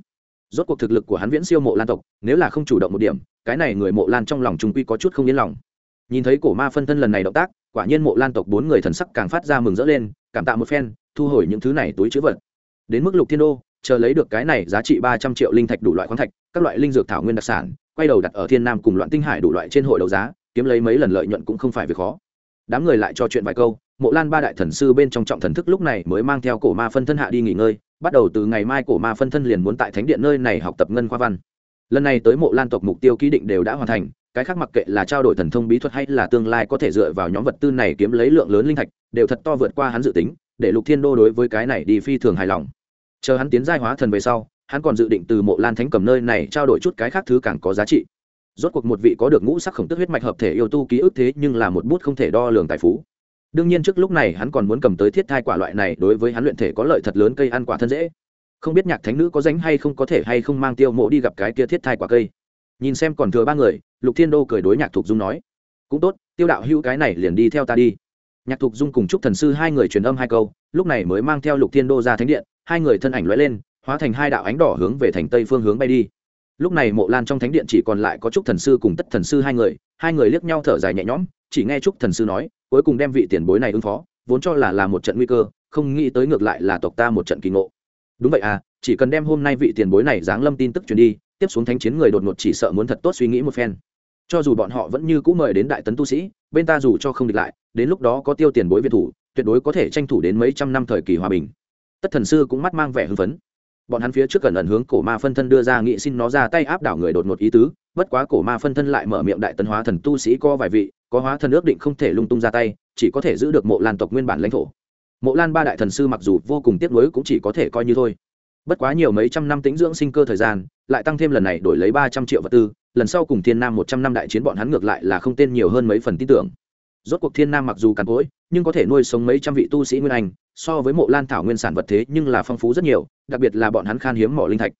rốt cuộc thực lực của hắn viễn siêu mộ lan tộc, nếu là không chủ động một điểm, cái này người mộ lan trong lòng trung quy có chút không yên lòng. Nhìn thấy cổ ma phân thân lần này động tác, quả nhiên mộ lan tộc bốn người thần sắc càng phát ra mừng rỡ lên, cảm tạ một phen, thu hồi những thứ này túi chữ vật. Đến mức lục thiên đô, chờ lấy được cái này giá trị ba trăm triệu linh thạch đủ loại khoáng thạch, các loại linh dược thảo nguyên đặc sản, quay đầu đặt ở thiên nam cùng loạn tinh hải đủ loại trên hội đấu giá, kiếm lấy mấy lần lợi nhuận cũng không phải việc khó. Đám người lại trò chuyện vài câu mộ lan ba đại thần sư bên trong trọng thần thức lúc này mới mang theo cổ ma phân thân hạ đi nghỉ ngơi, bắt đầu từ ngày mai cổ ma phân thân liền muốn tại thánh điện nơi này học tập ngân khoa văn. Lần này tới mộ lan tộc mục tiêu ký định đều đã hoàn thành, cái khác mặc kệ là trao đổi thần thông bí thuật hay là tương lai có thể dựa vào nhóm vật tư này kiếm lấy lượng lớn linh thạch, đều thật to vượt qua hắn dự tính, để lục thiên đô đối với cái này đi phi thường hài lòng. Chờ hắn tiến giai hóa thần về sau, hắn còn dự định từ mộ lan thánh cầm nơi này trao đổi chút cái khác thứ càng có giá trị. Rốt cuộc một vị có được ngũ sắc khổng tức huyết mạch hợp thể yêu tu ký ức thế nhưng là một bút không thể đo lường tài phú đương nhiên trước lúc này hắn còn muốn cầm tới thiết thai quả loại này đối với hắn luyện thể có lợi thật lớn cây ăn quả thân dễ. Không biết nhạc thánh nữ có danh hay không có thể hay không mang tiêu mộ đi gặp cái kia thiết thai quả cây. Nhìn xem còn thừa ba người, lục thiên đô cười đối nhạc thục dung nói, cũng tốt, tiêu đạo hữu cái này liền đi theo ta đi. Nhạc thục dung cùng chúc thần sư hai người truyền âm hai câu, lúc này mới mang theo lục thiên đô ra thánh điện, hai người thân ảnh lóe lên, hóa thành hai đạo ánh đỏ hướng về thành tây phương hướng bay đi. Lúc này mộ lan trong thánh điện chỉ còn lại có trúc thần sư cùng tất thần sư hai người hai người liếc nhau thở dài nhẹ nhõm, chỉ nghe trúc thần sư nói cuối cùng đem vị tiền bối này ứng phó, vốn cho là là một trận nguy cơ, không nghĩ tới ngược lại là tộc ta một trận kỳ ngộ. Đúng vậy à chỉ cần đem hôm nay vị tiền bối này giáng lâm tin tức truyền đi, tiếp xuống thánh chiến người đột ngột chỉ sợ muốn thật tốt suy nghĩ một phen. Cho dù bọn họ vẫn như cũ mời đến đại tấn tu sĩ, bên ta dù cho không địch lại, đến lúc đó có tiêu tiền bối việt thủ, tuyệt đối có thể tranh thủ đến mấy trăm năm thời kỳ hòa bình. Tất thần sư cũng mắt mang vẻ hưng phấn. Bọn hắn phía trước cần ẩn hướng cổ ma phân thân đưa ra nghị xin nó ra tay áp đảo người đột ngột ý tứ bất quá cổ ma phân thân lại mở miệng đại tấn hóa thần tu sĩ có vài vị, có hóa thần ước định không thể lung tung ra tay, chỉ có thể giữ được mộ lan tộc nguyên bản lãnh thổ. Mộ lan ba đại thần sư mặc dù vô cùng tiếc nuối cũng chỉ có thể coi như thôi. Bất quá nhiều mấy trăm năm tính dưỡng sinh cơ thời gian, lại tăng thêm lần này đổi lấy ba trăm triệu vật tư, lần sau cùng thiên nam một trăm năm đại chiến bọn hắn ngược lại là không tên nhiều hơn mấy phần tin tưởng. Rốt cuộc thiên nam mặc dù càn cỗi, nhưng có thể nuôi sống mấy trăm vị tu sĩ nguyên anh, so với mộ lan thảo nguyên sản vật thế nhưng là phong phú rất nhiều, đặc biệt là bọn hắn khan hiếm mỏ linh thạch.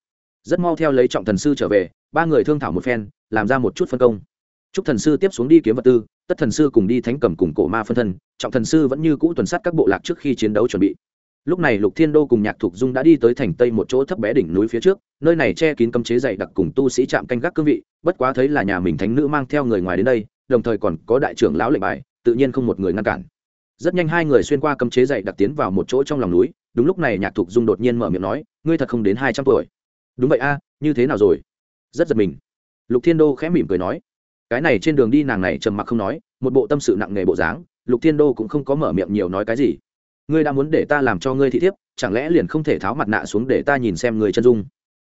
Rất mau theo lấy trọng thần sư trở về ba người thương thảo một phen, làm ra một chút phân công. Chúc thần sư tiếp xuống đi kiếm vật tư, tất thần sư cùng đi thánh cầm cùng cổ ma phân thân, trọng thần sư vẫn như cũ tuần sát các bộ lạc trước khi chiến đấu chuẩn bị. Lúc này lục thiên đô cùng nhạc thục dung đã đi tới thành tây một chỗ thấp bé đỉnh núi phía trước, nơi này che kín cấm chế dày đặc cùng tu sĩ chạm canh gác cương vị, bất quá thấy là nhà mình thánh nữ mang theo người ngoài đến đây, đồng thời còn có đại trưởng lão lệnh bài, tự nhiên không một người ngăn cản. Rất nhanh hai người xuyên qua cấm chế dày đặc tiến vào một chỗ trong lòng núi, đúng lúc này nhạc thục dung đột nhiên mở miệng nói, ngươi thật không đến hai trăm tuổi. Đúng vậy a, như thế nào rồi? Rất giật mình. Lục thiên đô khẽ mỉm cười nói, cái này trên đường đi nàng này trầm mặc không nói, một bộ tâm sự nặng nề bộ dáng, lục thiên đô cũng không có mở miệng nhiều nói cái gì. Ngươi đã muốn để ta làm cho ngươi thị thiếp, chẳng lẽ liền không thể tháo mặt nạ xuống để ta nhìn xem người chân dung?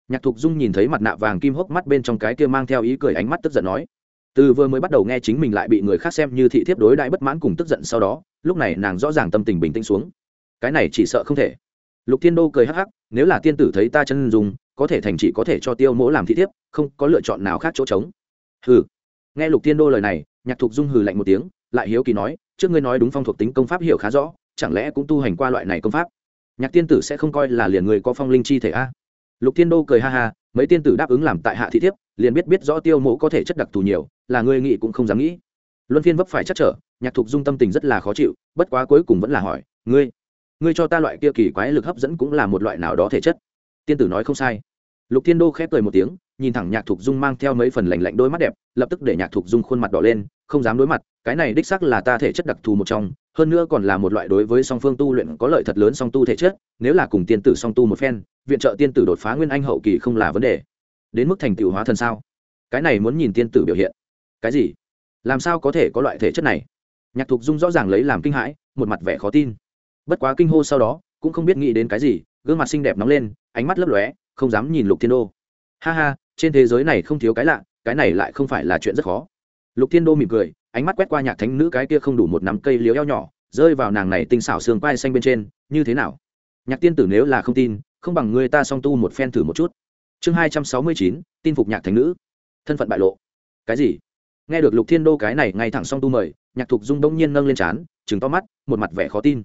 Nhạc thục dung nhìn thấy mặt nạ vàng kim hốc mắt bên trong cái kia mang theo ý cười ánh mắt tức giận nói, từ vừa mới bắt đầu nghe chính mình lại bị người khác xem như thị thiếp đối đại bất mãn cùng tức giận sau đó, lúc này nàng rõ ràng tâm tình bình tĩnh xuống. Cái này chỉ sợ không thể. Lục thiên đô cười hắc hắc, nếu là tiên tử thấy ta chân dùng có thể thành chỉ có thể cho tiêu mỗ làm thị thiếp, không có lựa chọn nào khác chỗ trống. Hừ. Nghe lục tiên đô lời này, nhạc thục dung hừ lạnh một tiếng, lại hiếu kỳ nói, trước ngươi nói đúng phong thuộc tính công pháp hiểu khá rõ, chẳng lẽ cũng tu hành qua loại này công pháp? Nhạc tiên tử sẽ không coi là liền người có phong linh chi thể a? Lục tiên đô cười ha ha, mấy tiên tử đáp ứng làm tại hạ thị thiếp, liền biết biết rõ tiêu mỗ có thể chất đặc thù nhiều, là ngươi nghĩ cũng không dám nghĩ. Luân phiên vấp phải chắc trở, nhạc thục dung tâm tình rất là khó chịu, bất quá cuối cùng vẫn là hỏi, ngươi ngươi cho ta loại kia kỳ quái lực hấp dẫn cũng là một loại nào đó thể chất? Tiên tử nói không sai. Lục thiên đô khép cười một tiếng, nhìn thẳng nhạc thục dung mang theo mấy phần lành lạnh đôi mắt đẹp, lập tức để nhạc thục dung khuôn mặt đỏ lên, không dám đối mặt, cái này đích sắc là ta thể chất đặc thù một trong, hơn nữa còn là một loại đối với song phương tu luyện có lợi thật lớn song tu thể chất, nếu là cùng tiên tử song tu một phen, viện trợ tiên tử đột phá nguyên anh hậu kỳ không là vấn đề. Đến mức thành tựu hóa thân sao? Cái này muốn nhìn tiên tử biểu hiện. Cái gì? Làm sao có thể có loại thể chất này? Nhạc thục dung rõ ràng lấy làm kinh hãi, một mặt vẻ khó tin. Bất quá kinh hô sau đó, cũng không biết nghĩ đến cái gì gương mặt xinh đẹp nóng lên, ánh mắt lấp lóe, không dám nhìn lục thiên đô. Ha ha, trên thế giới này không thiếu cái lạ, cái này lại không phải là chuyện rất khó. Lục thiên đô mỉm cười, ánh mắt quét qua nhạc thánh nữ cái kia không đủ một nắm cây liếu eo nhỏ, rơi vào nàng này tinh xảo xương quai xanh bên trên, như thế nào? Nhạc tiên tử nếu là không tin, không bằng người ta song tu một phen thử một chút. Chương hai trăm sáu mươi chín, tin phục nhạc thánh nữ. Thân phận bại lộ. Cái gì? Nghe được lục thiên đô cái này ngay thẳng song tu mời, nhạc thục dung đông nhiên nâng lên trán chừng to mắt, một mặt vẻ khó tin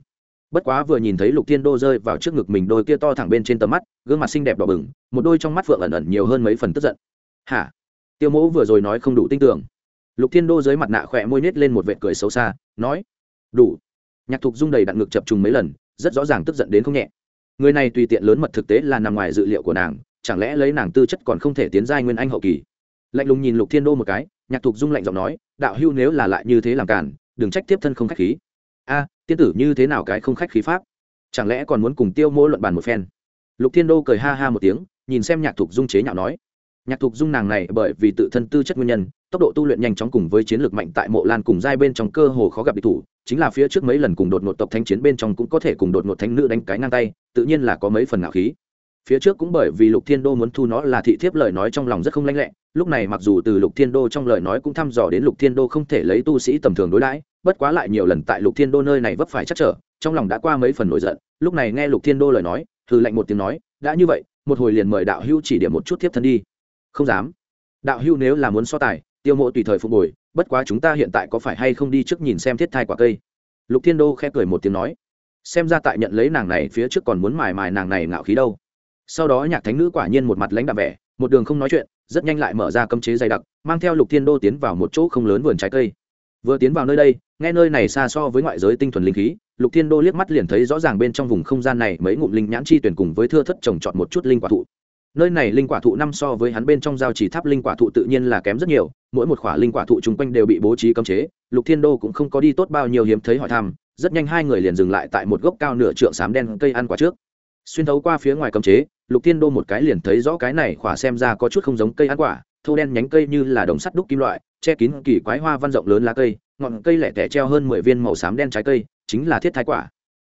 bất quá vừa nhìn thấy lục thiên đô rơi vào trước ngực mình đôi kia to thẳng bên trên tầm mắt, gương mặt xinh đẹp đỏ bừng, một đôi trong mắt phượng ẩn ẩn nhiều hơn mấy phần tức giận. Hả? Tiêu mẫu vừa rồi nói không đủ tin tưởng. Lục thiên đô dưới mặt nạ khỏe môi nết lên một vệt cười xấu xa, nói, đủ. Nhạc thục dung đầy đặn ngực chập trùng mấy lần, rất rõ ràng tức giận đến không nhẹ. Người này tùy tiện lớn mật thực tế là nằm ngoài dự liệu của nàng, chẳng lẽ lấy nàng tư chất còn không thể tiến giai nguyên anh hậu kỳ? Lạnh lùng nhìn lục thiên đô một cái, nhạc thục dung lạnh giọng nói, đạo hưu nếu là lại như thế làm cản đừng trách tiếp thân không khách khí a, tiên tử như thế nào cái không khách khí pháp? Chẳng lẽ còn muốn cùng tiêu mỗ luận bàn một phen? Lục thiên đô cười ha ha một tiếng, nhìn xem nhạc thục dung chế nhạo nói. Nhạc thục dung nàng này bởi vì tự thân tư chất nguyên nhân, tốc độ tu luyện nhanh chóng cùng với chiến lược mạnh tại mộ lan cùng giai bên trong cơ hồ khó gặp địch thủ, chính là phía trước mấy lần cùng đột ngột tộc thanh chiến bên trong cũng có thể cùng đột ngột thanh nữ đánh cái ngang tay, tự nhiên là có mấy phần ngạo khí. Phía trước cũng bởi vì lục thiên đô muốn thu nó là thị thiếp lời nói trong lòng rất không lanh lẹ lúc này mặc dù từ lục thiên đô trong lời nói cũng thăm dò đến lục thiên đô không thể lấy tu sĩ tầm thường đối đãi, bất quá lại nhiều lần tại lục thiên đô nơi này vấp phải chắc trở, trong lòng đã qua mấy phần nổi giận. Lúc này nghe lục thiên đô lời nói thư lệnh một tiếng nói, đã như vậy, một hồi liền mời đạo hưu chỉ điểm một chút thiếp thân đi. Không dám. Đạo hưu nếu là muốn so tài, tiêu mộ tùy thời phục hồi, bất quá chúng ta hiện tại có phải hay không đi trước nhìn xem thiết thai quả cây? Lục thiên đô khẽ cười một tiếng nói, xem ra tại nhận lấy nàng này phía trước còn muốn mài mài nàng này ngạo khí đâu. Sau đó nhạc thánh nữ quả nhiên một mặt lãnh đạm vẻ, một đường không nói chuyện rất nhanh lại mở ra cấm chế dày đặc, mang theo lục thiên đô tiến vào một chỗ không lớn vườn trái cây. Vừa tiến vào nơi đây, nghe nơi này xa so với ngoại giới tinh thuần linh khí, lục thiên đô liếc mắt liền thấy rõ ràng bên trong vùng không gian này mấy ngụm linh nhãn chi tuyển cùng với thưa thất trồng trọt một chút linh quả thụ. Nơi này linh quả thụ năm so với hắn bên trong giao chỉ tháp linh quả thụ tự nhiên là kém rất nhiều, mỗi một quả linh quả thụ chung quanh đều bị bố trí cấm chế, lục thiên đô cũng không có đi tốt bao nhiêu hiếm thấy hỏi thăm, rất nhanh hai người liền dừng lại tại một gốc cao nửa trượng xám đen cây ăn quả trước. Xuyên thấu qua phía ngoài cấm chế lục thiên đô một cái liền thấy rõ cái này khỏa xem ra có chút không giống cây ăn quả, thô đen nhánh cây như là đồng sắt đúc kim loại, che kín kỳ quái hoa văn rộng lớn lá cây, ngọn cây lẻ tẻ treo hơn mười viên màu xám đen trái cây, chính là thiết thái quả.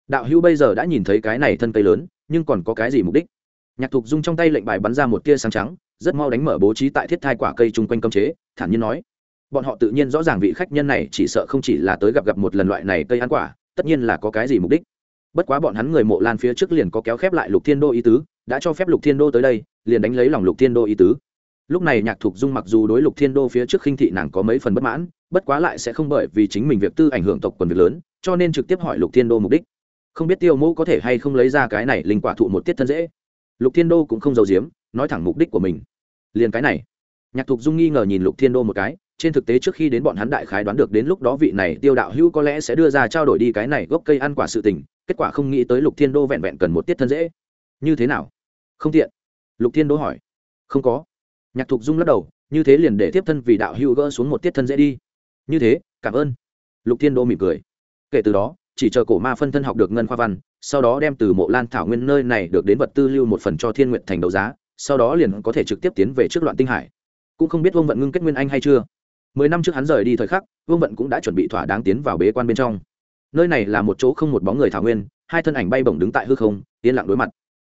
Đạo hữu bây giờ đã nhìn thấy cái này thân cây lớn, nhưng còn có cái gì mục đích? Nhạc thục dung trong tay lệnh bài bắn ra một tia sáng trắng, rất mau đánh mở bố trí tại thiết thai quả cây chung quanh cơm chế, thản nhiên nói, bọn họ tự nhiên rõ ràng vị khách nhân này chỉ sợ không chỉ là tới gặp gặp một lần loại này cây ăn quả, tất nhiên là có cái gì mục đích bất quá bọn hắn người mộ lan phía trước liền có kéo khép lại lục thiên đô ý tứ, đã cho phép lục thiên đô tới đây, liền đánh lấy lòng lục thiên đô ý tứ. Lúc này nhạc thục dung mặc dù đối lục thiên đô phía trước khinh thị nàng có mấy phần bất mãn, bất quá lại sẽ không bởi vì chính mình việc tư ảnh hưởng tộc quần việc lớn, cho nên trực tiếp hỏi lục thiên đô mục đích. Không biết tiêu mẫu có thể hay không lấy ra cái này linh quả thụ một tiết thân dễ. Lục thiên đô cũng không giấu giếm, nói thẳng mục đích của mình. Liền cái này. Nhạc thục dung nghi ngờ nhìn lục thiên đô một cái, trên thực tế trước khi đến bọn hắn đại khái đoán được đến lúc đó vị này tiêu đạo hữu có lẽ sẽ đưa ra trao đổi đi cái này gốc cây ăn quả sự tình kết quả không nghĩ tới lục thiên đô vẹn vẹn cần một tiết thân dễ. Như thế nào? Không tiện. Lục thiên đô hỏi. Không có. Nhạc thục dung lắc đầu, như thế liền để tiếp thân vì đạo hữu gỡ xuống một tiết thân dễ đi. Như thế, cảm ơn. Lục thiên đô mỉm cười. Kể từ đó, chỉ chờ cổ ma phân thân học được ngân khoa văn, sau đó đem từ mộ lan thảo nguyên nơi này được đến vật tư lưu một phần cho thiên nguyện thành đấu giá, sau đó liền có thể trực tiếp tiến về trước loạn tinh hải. Cũng không biết vương vận ngưng kết nguyên anh hay chưa. Mười năm trước hắn rời đi thời khắc, vương vận cũng đã chuẩn bị thỏa đáng tiến vào bế quan bên trong nơi này là một chỗ không một bóng người thảo nguyên, hai thân ảnh bay bổng đứng tại hư không, yên lặng đối mặt.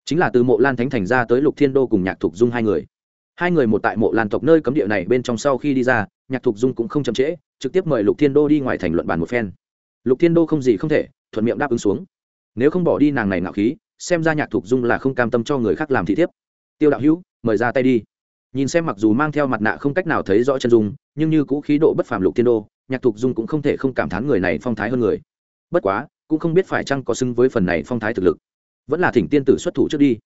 Chính là từ mộ lan thánh thành ra tới lục thiên đô cùng nhạc thục dung hai người. Hai người một tại mộ lan tộc nơi cấm địa này bên trong sau khi đi ra, nhạc thục dung cũng không chậm trễ, trực tiếp mời lục thiên đô đi ngoài thành luận bàn một phen. Lục thiên đô không gì không thể, thuận miệng đáp ứng xuống. Nếu không bỏ đi nàng này ngạo khí, xem ra nhạc thục dung là không cam tâm cho người khác làm thị thiếp. Tiêu đạo hữu, mời ra tay đi. Nhìn xem mặc dù mang theo mặt nạ không cách nào thấy rõ chân dung, nhưng như cũ khí độ bất phàm lục thiên đô, nhạc thục dung cũng không thể không cảm thán người này phong thái hơn người bất quá, cũng không biết phải chăng có xứng với phần này phong thái thực lực. Vẫn là thỉnh tiên tử xuất thủ trước đi.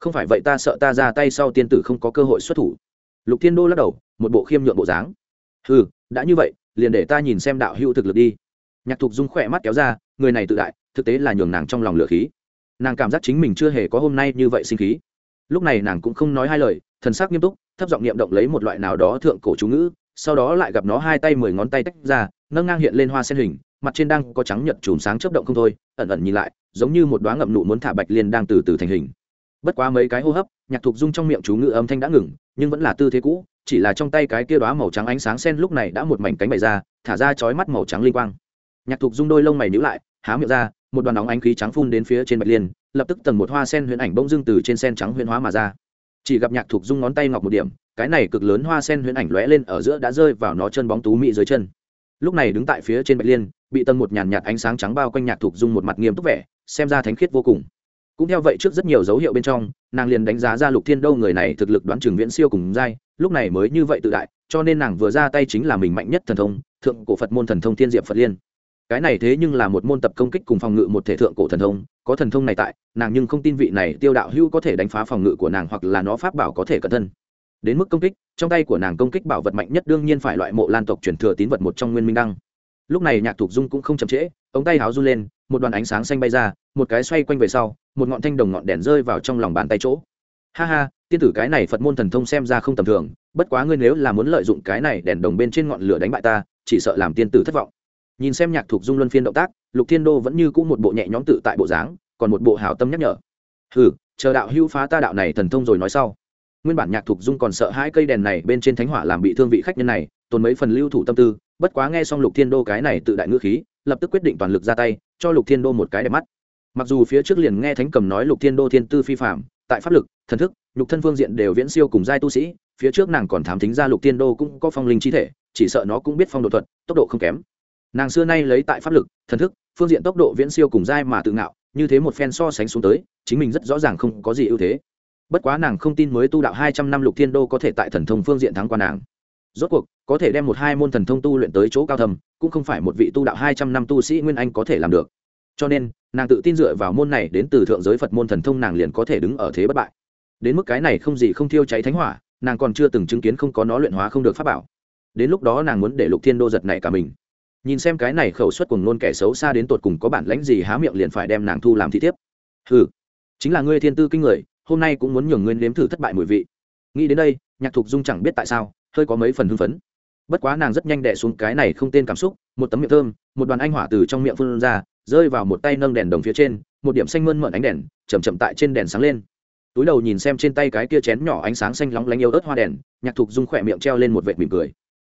Không phải vậy ta sợ ta ra tay sau tiên tử không có cơ hội xuất thủ. Lục thiên đô lắc đầu, một bộ khiêm nhượng bộ dáng. Ừ đã như vậy, liền để ta nhìn xem đạo hữu thực lực đi. Nhạc thục dung khỏe mắt kéo ra, người này tự đại, thực tế là nhường nàng trong lòng lửa khí. Nàng cảm giác chính mình chưa hề có hôm nay như vậy sinh khí. Lúc này nàng cũng không nói hai lời, thần sắc nghiêm túc, thấp giọng niệm động lấy một loại nào đó thượng cổ chú ngữ, sau đó lại gặp nó hai tay mười ngón tay tách ra, nâng ngang hiện lên hoa sen hình mặt trên đang có trắng nhật chùm sáng chớp động không thôi, ẩn ẩn nhìn lại, giống như một đoá ngậm nụ muốn thả bạch liên đang từ từ thành hình. Bất quá mấy cái hô hấp, nhạc thục dung trong miệng chú ngữ âm thanh đã ngừng, nhưng vẫn là tư thế cũ, chỉ là trong tay cái kia đoá màu trắng ánh sáng sen lúc này đã một mảnh cánh bày ra, thả ra chói mắt màu trắng linh quang. Nhạc thục dung đôi lông mày nhíu lại, há miệng ra, một đoàn nóng ánh khí trắng phun đến phía trên bạch liên, lập tức tầng một hoa sen huyễn ảnh bỗng dưng từ trên sen trắng huyễn hóa mà ra. Chỉ gặp nhạc thục dung ngón tay ngọc một điểm, cái này cực lớn hoa sen huyễn ảnh lóe lên ở giữa đã rơi vào nó chân bóng tú mị dưới chân lúc này đứng tại phía trên bạch liên, bị tầng một nhàn nhạt ánh sáng trắng bao quanh nhạc thục dung một mặt nghiêm túc vẻ, xem ra thánh khiết vô cùng. Cũng theo vậy trước rất nhiều dấu hiệu bên trong, nàng liền đánh giá ra lục thiên đâu người này thực lực đoán trường viễn siêu cùng giai, lúc này mới như vậy tự đại, cho nên nàng vừa ra tay chính là mình mạnh nhất thần thông, thượng cổ phật môn thần thông thiên diệp phật liên. Cái này thế nhưng là một môn tập công kích cùng phòng ngự một thể thượng cổ thần thông, có thần thông này tại, nàng nhưng không tin vị này tiêu đạo hưu có thể đánh phá phòng ngự của nàng hoặc là nó pháp bảo có thể cẩn thân đến mức công kích, trong tay của nàng công kích bảo vật mạnh nhất đương nhiên phải loại mộ lan tộc truyền thừa tín vật một trong nguyên minh đăng. Lúc này nhạc thục dung cũng không chậm trễ, ống tay háo run lên, một đoàn ánh sáng xanh bay ra, một cái xoay quanh về sau, một ngọn thanh đồng ngọn đèn rơi vào trong lòng bàn tay chỗ. Ha ha, tiên tử cái này phật môn thần thông xem ra không tầm thường, bất quá ngươi nếu là muốn lợi dụng cái này đèn đồng bên trên ngọn lửa đánh bại ta, chỉ sợ làm tiên tử thất vọng. Nhìn xem nhạc thuộc dung luân phiên động tác, lục thiên đô vẫn như cũ một bộ nhẹ nhõm tự tại bộ dáng, còn một bộ hảo tâm nhắc nhở. Ừ chờ đạo hữu phá ta đạo này thần thông rồi nói sau nguyên bản nhạc thục dung còn sợ hai cây đèn này bên trên thánh hỏa làm bị thương vị khách nhân này, tồn mấy phần lưu thủ tâm tư, bất quá nghe xong lục thiên đô cái này tự đại ngữ khí, lập tức quyết định toàn lực ra tay, cho lục thiên đô một cái đẹp mắt. Mặc dù phía trước liền nghe thánh cầm nói lục thiên đô thiên tư phi phạm tại pháp lực, thần thức lục thân phương diện đều viễn siêu cùng giai tu sĩ, phía trước nàng còn thám tính ra lục thiên đô cũng có phong linh chi thể, chỉ sợ nó cũng biết phong độ thuật, tốc độ không kém. Nàng xưa nay lấy tại pháp lực, thần thức, phương diện tốc độ viễn siêu cùng giai mà tự ngạo, như thế một phen so sánh xuống tới, chính mình rất rõ ràng không có gì ưu thế bất quá nàng không tin mới tu đạo hai trăm năm lục thiên đô có thể tại thần thông phương diện thắng qua nàng. Rốt cuộc, có thể đem một hai môn thần thông tu luyện tới chỗ cao thầm, cũng không phải một vị tu đạo hai trăm năm tu sĩ nguyên anh có thể làm được. Cho nên, nàng tự tin dựa vào môn này đến từ thượng giới phật môn thần thông nàng liền có thể đứng ở thế bất bại. Đến mức cái này không gì không thiêu cháy thánh hỏa, nàng còn chưa từng chứng kiến không có nó luyện hóa không được pháp bảo. Đến lúc đó nàng muốn để lục thiên đô giật này cả mình. Nhìn xem cái này khẩu suất cùng nôn kẻ xấu xa đến tột cùng có bản lãnh gì há miệng liền phải đem nàng thu làm thị thiếp. Ừ chính là ngươi thiên tư kinh người hôm nay cũng muốn nhường ngươi nếm thử thất bại mùi vị. Nghĩ đến đây, nhạc thục dung chẳng biết tại sao, hơi có mấy phần hưng phấn. Bất quá nàng rất nhanh đẻ xuống cái này không tên cảm xúc, một tấm miệng thơm, một đoàn anh hỏa từ trong miệng phun ra, rơi vào một tay nâng đèn đồng phía trên, một điểm xanh mơn mận ánh đèn chầm chậm tại trên đèn sáng lên. Túi đầu nhìn xem trên tay cái kia chén nhỏ ánh sáng xanh lóng lánh yêu ớt hoa đèn, nhạc thục dung khỏe miệng treo lên một vệt mỉm cười.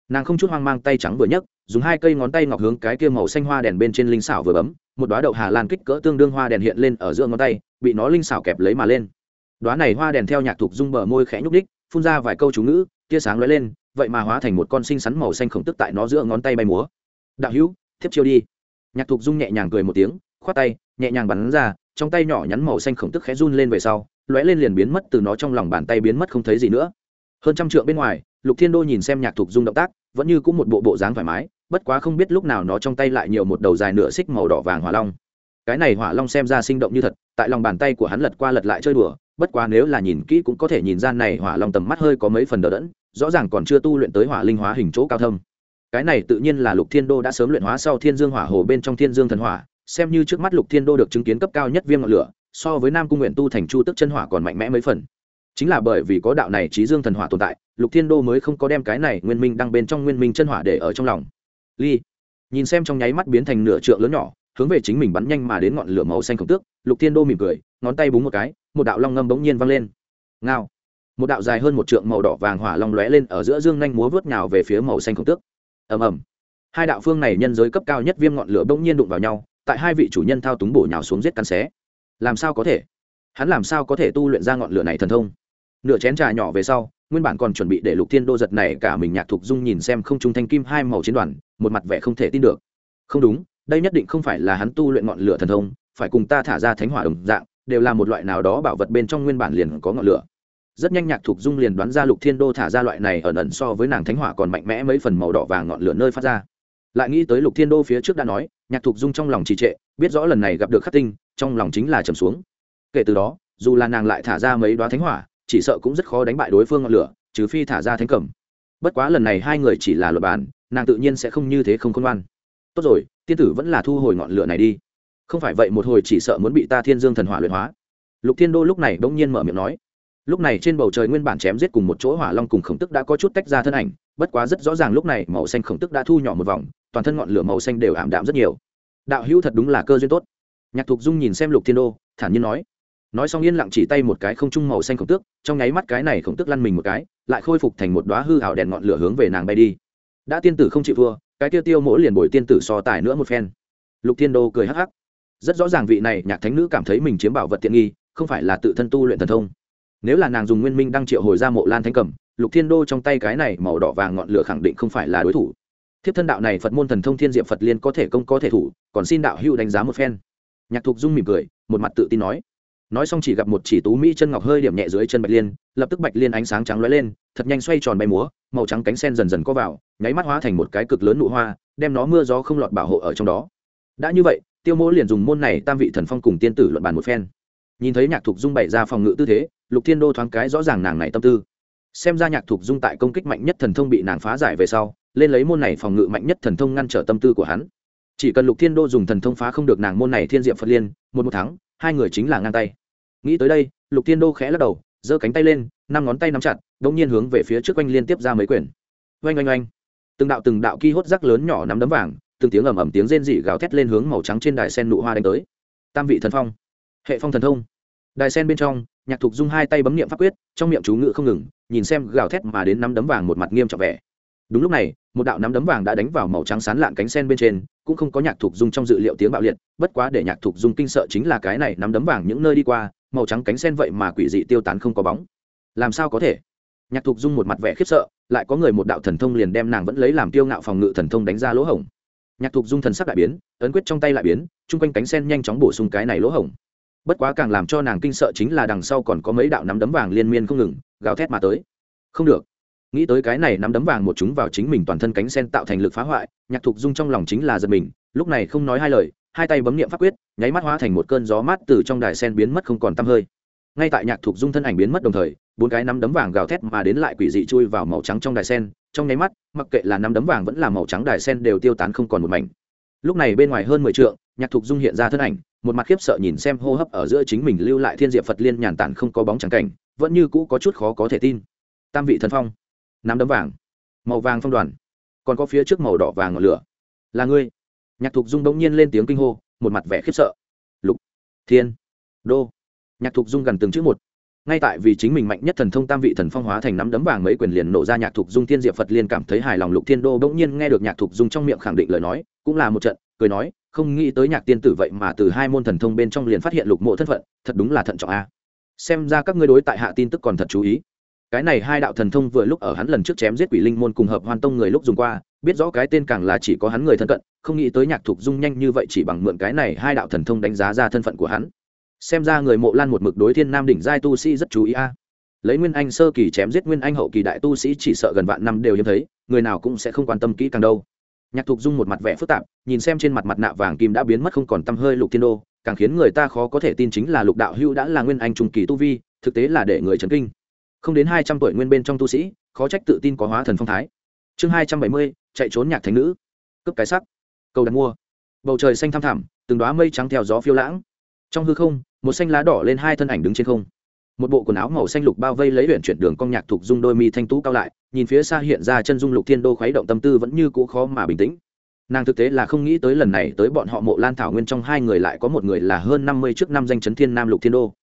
Nàng không chút hoang mang tay trắng vừa nhấc, dùng hai cây ngón tay ngọc hướng cái kia màu xanh hoa đèn bên trên linh xảo vừa bấm, một đoá đậu hà lan kích cỡ tương đương hoa đèn hiện lên ở giữa ngón tay, bị nó linh xảo kẹp lấy mà lên đoá này hoa đèn theo nhạc thục dung bờ môi khẽ nhúc đích phun ra vài câu chú ngữ, tia sáng lóe lên, vậy mà hóa thành một con sinh sắn màu xanh khổng tức tại nó giữa ngón tay bay múa. Đạo hữu, thiếp chiêu đi. Nhạc thục dung nhẹ nhàng cười một tiếng, khoát tay, nhẹ nhàng bắn ra, trong tay nhỏ nhắn màu xanh khổng tức khẽ run lên về sau, lóe lên liền biến mất từ nó trong lòng bàn tay biến mất không thấy gì nữa. Hơn trăm trượng bên ngoài, lục thiên đô nhìn xem nhạc thục dung động tác, vẫn như cũng một bộ bộ dáng thoải mái, bất quá không biết lúc nào nó trong tay lại nhiều một đầu dài nửa xích màu đỏ vàng hỏa long. Cái này hỏa long xem ra sinh động như thật, tại lòng bàn tay của hắn lật qua lật lại chơi đùa bất quá nếu là nhìn kỹ cũng có thể nhìn ra này hỏa long tầm mắt hơi có mấy phần đờ đẫn, rõ ràng còn chưa tu luyện tới hỏa linh hóa hình chỗ cao thâm. Cái này tự nhiên là lục thiên đô đã sớm luyện hóa sau thiên dương hỏa hồ bên trong thiên dương thần hỏa, xem như trước mắt lục thiên đô được chứng kiến cấp cao nhất viêm ngọn lửa, so với nam cung nguyện tu thành chu tức chân hỏa còn mạnh mẽ mấy phần. Chính là bởi vì có đạo này trí dương thần hỏa tồn tại, lục thiên đô mới không có đem cái này nguyên minh đăng bên trong nguyên minh chân hỏa để ở trong lòng. Ly, nhìn xem trong nháy mắt biến thành nửa trượng lớn nhỏ, hướng về chính mình bắn nhanh mà đến ngọn lửa màu xanh khổng tước, lục thiên đô mỉm cười, ngón tay búng một cái một đạo long ngâm bỗng nhiên văng lên. Ngao. Một đạo dài hơn một trượng màu đỏ vàng hỏa long lóe lên ở giữa dương nhanh múa vớt nhào về phía màu xanh khổng tước. Ầm ầm. Hai đạo phương này nhân giới cấp cao nhất viêm ngọn lửa bỗng nhiên đụng vào nhau, tại hai vị chủ nhân thao túng bổ nhào xuống giết cắn xé. Làm sao có thể? Hắn làm sao có thể tu luyện ra ngọn lửa này thần thông? Nửa chén trà nhỏ về sau, nguyên bản còn chuẩn bị để lục thiên đô giật này cả mình nhạc thục dung nhìn xem không trung thanh kim hai màu chiến đoàn, một mặt vẻ không thể tin được. Không đúng, đây nhất định không phải là hắn tu luyện ngọn lửa thần thông, phải cùng ta thả ra thánh hỏa đồng dạng đều là một loại nào đó bảo vật bên trong nguyên bản liền có ngọn lửa. Rất nhanh nhạc thục dung liền đoán ra lục thiên đô thả ra loại này ẩn ẩn so với nàng thánh hỏa còn mạnh mẽ mấy phần màu đỏ vàng ngọn lửa nơi phát ra. Lại nghĩ tới lục thiên đô phía trước đã nói, nhạc thục dung trong lòng trì trệ, biết rõ lần này gặp được khắc tinh, trong lòng chính là trầm xuống. Kể từ đó, dù là nàng lại thả ra mấy đoá thánh hỏa, chỉ sợ cũng rất khó đánh bại đối phương ngọn lửa, trừ phi thả ra thánh cẩm bất quá lần này hai người chỉ là luật bản, nàng tự nhiên sẽ không như thế không khôn ngoan. Tốt rồi, tiên tử vẫn là thu hồi ngọn lửa này đi không phải vậy một hồi chỉ sợ muốn bị ta thiên dương thần hỏa luyện hóa. Lục thiên đô lúc này bỗng nhiên mở miệng nói. Lúc này trên bầu trời nguyên bản chém giết cùng một chỗ hỏa long cùng khổng tức đã có chút tách ra thân ảnh, bất quá rất rõ ràng lúc này màu xanh khổng tức đã thu nhỏ một vòng, toàn thân ngọn lửa màu xanh đều ảm đạm rất nhiều. Đạo hữu thật đúng là cơ duyên tốt. Nhạc thục dung nhìn xem lục thiên đô, thản nhiên nói. Nói xong yên lặng chỉ tay một cái không trung màu xanh khổng tước, trong nháy mắt cái này khổng tước lăn mình một cái, lại khôi phục thành một đoá hư hảo đèn ngọn lửa hướng về nàng bay đi. Đã tiên tử không chịu thua, cái tiêu tiêu mỗi liền bồi tiên tử so tài nữa một phen. Lục thiên đô cười hắc hắc rất rõ ràng vị này nhạc thánh nữ cảm thấy mình chiếm bảo vật tiện nghi, không phải là tự thân tu luyện thần thông. Nếu là nàng dùng nguyên minh đăng triệu hồi ra mộ lan thánh cầm, lục thiên đô trong tay cái này màu đỏ vàng ngọn lửa khẳng định không phải là đối thủ. Thiếp thân đạo này phật môn thần thông thiên diệm phật liên có thể công có thể thủ, còn xin đạo hữu đánh giá một phen. Nhạc thục dung mỉm cười, một mặt tự tin nói. Nói xong chỉ gặp một chỉ tú mỹ chân ngọc hơi điểm nhẹ dưới chân bạch liên, lập tức bạch liên ánh sáng trắng lóe lên, thật nhanh xoay tròn bay múa, màu trắng cánh sen dần dần có vào, nháy mắt hóa thành một cái cực lớn nụ hoa, đem nó mưa gió không lọt bảo hộ ở trong đó đã như vậy, tiêu mỗ liền dùng môn này tam vị thần phong cùng tiên tử luận bàn một phen. Nhìn thấy nhạc thục dung bày ra phòng ngự tư thế, lục thiên đô thoáng cái rõ ràng nàng này tâm tư. Xem ra nhạc thục dung tại công kích mạnh nhất thần thông bị nàng phá giải về sau, lên lấy môn này phòng ngự mạnh nhất thần thông ngăn trở tâm tư của hắn. Chỉ cần lục thiên đô dùng thần thông phá không được nàng môn này thiên diệm phật liên, một một tháng hai người chính là ngang tay. Nghĩ tới đây, lục thiên đô khẽ lắc đầu, giơ cánh tay lên, năm ngón tay nắm chặt đ ỗ n g nhiên hướng về phía trước oanh liên tiếp ra mấy quyển oanh oanh oanh. Từng đạo từng đạo ki hốt rắc lớn nhỏ nắm đấm vàng từng tiếng ầm ầm tiếng rên rỉ gào thét lên hướng màu trắng trên đài sen nụ hoa đánh tới. Tam vị thần phong, hệ phong thần thông. Đài sen bên trong, nhạc thục dung hai tay bấm niệm pháp quyết, trong miệng chú ngự không ngừng, nhìn xem gào thét mà đến nắm đấm vàng một mặt nghiêm trọng vẻ. Đúng lúc này, một đạo nắm đấm vàng đã đánh vào màu trắng sán lạn cánh sen bên trên, cũng không có nhạc thục dung trong dự liệu tiếng bạo liệt, bất quá để nhạc thục dung kinh sợ chính là cái này nắm đấm vàng những nơi đi qua, màu trắng cánh sen vậy mà quỷ dị tiêu tán không có bóng. Làm sao có thể? Nhạc thục dung một mặt vẻ khiếp sợ, lại có người một đạo thần thông liền đem nàng vẫn lấy làm tiêu ngạo phòng ngự thần thông đánh ra lỗ hổng nhạc thục dung thần sắc đại biến, ấn quyết trong tay lại biến, chung quanh cánh sen nhanh chóng bổ sung cái này lỗ hổng. Bất quá càng làm cho nàng kinh sợ chính là đằng sau còn có mấy đạo nắm đấm vàng liên miên không ngừng, gào thét mà tới. Không được. Nghĩ tới cái này nắm đấm vàng một chúng vào chính mình toàn thân cánh sen tạo thành lực phá hoại, nhạc thục dung trong lòng chính là giật mình, lúc này không nói hai lời, hai tay bấm nghiệm pháp quyết, nháy mắt hóa thành một cơn gió mát từ trong đài sen biến mất không còn tăm hơi. Ngay tại nhạc thục dung thân ảnh biến mất đồng thời, bốn cái nắm đấm vàng gào thét mà đến lại quỷ dị chui vào màu trắng trong đài sen trong nháy mắt, mặc kệ là nắm đấm vàng vẫn là màu trắng đài sen đều tiêu tán không còn một mảnh. Lúc này bên ngoài hơn mười trượng, nhạc thục dung hiện ra thân ảnh, một mặt khiếp sợ nhìn xem hô hấp ở giữa chính mình lưu lại thiên diệp phật liên nhàn tản không có bóng trắng cảnh, vẫn như cũ có chút khó có thể tin. Tam vị thần phong nắm đấm vàng, màu vàng phong đoàn, còn có phía trước màu đỏ vàng ngọn lửa. Là ngươi? Nhạc thục dung bỗng nhiên lên tiếng kinh hô, một mặt vẻ khiếp sợ. Lục, thiên, đô. Nhạc thục dung gần từng chữ một ngay tại vì chính mình mạnh nhất thần thông tam vị thần phong hóa thành nắm đấm vàng mấy quyền liền nổ ra nhạc thục dung tiên diệp phật liên cảm thấy hài lòng lục thiên đô bỗng nhiên nghe được nhạc thục dung trong miệng khẳng định lời nói, cũng là một trận, cười nói, không nghĩ tới nhạc tiên tử vậy mà từ hai môn thần thông bên trong liền phát hiện lục mộ thân phận, thật đúng là thận trọng a. Xem ra các ngươi đối tại hạ tin tức còn thật chú ý. Cái này hai đạo thần thông vừa lúc ở hắn lần trước chém giết quỷ linh môn cùng hợp hoan tông người lúc dùng qua, biết rõ cái tên càng là chỉ có hắn người thân cận, không nghĩ tới nhạc thục dung nhanh như vậy chỉ bằng mượn cái này hai đạo thần thông đánh giá ra thân phận của hắn xem ra người mộ lan một mực đối thiên nam đỉnh giai tu sĩ rất chú ý a. À. Lấy nguyên anh sơ kỳ chém giết nguyên anh hậu kỳ đại tu sĩ chỉ sợ gần vạn năm đều hiếm thấy, người nào cũng sẽ không quan tâm kỹ càng đâu. Nhạc thục dung một mặt vẻ phức tạp, nhìn xem trên mặt mặt nạ vàng kim đã biến mất không còn t hơi lục thiên đô, càng khiến người ta khó có thể tin chính là lục đạo hưu đã là nguyên anh trung kỳ tu vi, thực tế là để người chấn kinh. Không đến hai trăm tuổi nguyên bên trong tu sĩ, khó trách tự tin có hóa thần phong thái. Chương hai trăm bảy mươi, chạy trốn nhạc thánh nữ. Cướp cái sắc cầu đặt mua. Bầu trời xanh thăm thẳm, từng đoá mây trắng theo gió phiêu lãng trong hư không, một xanh lá đỏ lên hai thân ảnh đứng trên không. Một bộ quần áo màu xanh lục bao vây lấy huyện chuyển đường cong nhạc thuộc dung đôi mi thanh tú cao lại, nhìn phía xa hiện ra chân dung lục thiên đô khuấy động tâm tư vẫn như cũ khó mà bình tĩnh. Nàng thực tế là không nghĩ tới lần này tới bọn họ mộ lan thảo nguyên trong hai người lại có một người là hơn năm mươi trước năm danh chấn thiên nam lục thiên đô.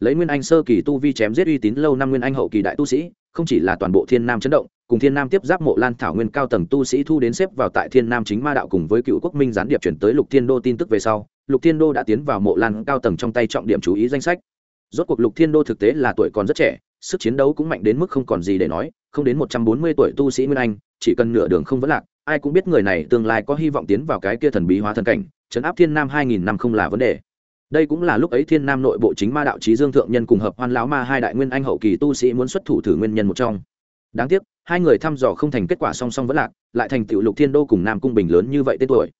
Lấy nguyên anh sơ kỳ tu vi chém giết uy tín lâu năm nguyên anh hậu kỳ đại tu sĩ, không chỉ là toàn bộ thiên nam chấn động, cùng thiên nam tiếp giáp mộ lan thảo nguyên cao tầng tu sĩ thu đến xếp vào tại thiên nam chính ma đạo cùng với cựu quốc minh gián điệp chuyển tới lục thiên đô tin tức về sau lục thiên đô đã tiến vào mộ lan cao tầng trong tay trọng điểm chú ý danh sách. Rốt cuộc lục thiên đô thực tế là tuổi còn rất trẻ, sức chiến đấu cũng mạnh đến mức không còn gì để nói, không đến một trăm bốn mươi tuổi tu sĩ nguyên anh, chỉ cần nửa đường không vẫn lạc, ai cũng biết người này tương lai có hy vọng tiến vào cái kia thần bí hóa thần cảnh, chấn áp thiên nam hai nghìn năm không là vấn đề. Đây cũng là lúc ấy thiên nam nội bộ chính ma đạo trí dương thượng nhân cùng hợp hoan lão ma hai đại nguyên anh hậu kỳ tu sĩ muốn xuất thủ thử nguyên nhân một trong. Đáng tiếc, hai người thăm dò không thành kết quả song song vẫn lạc, lại thành tựu lục thiên đô cùng nam cung bình lớn như vậy tên tuổi.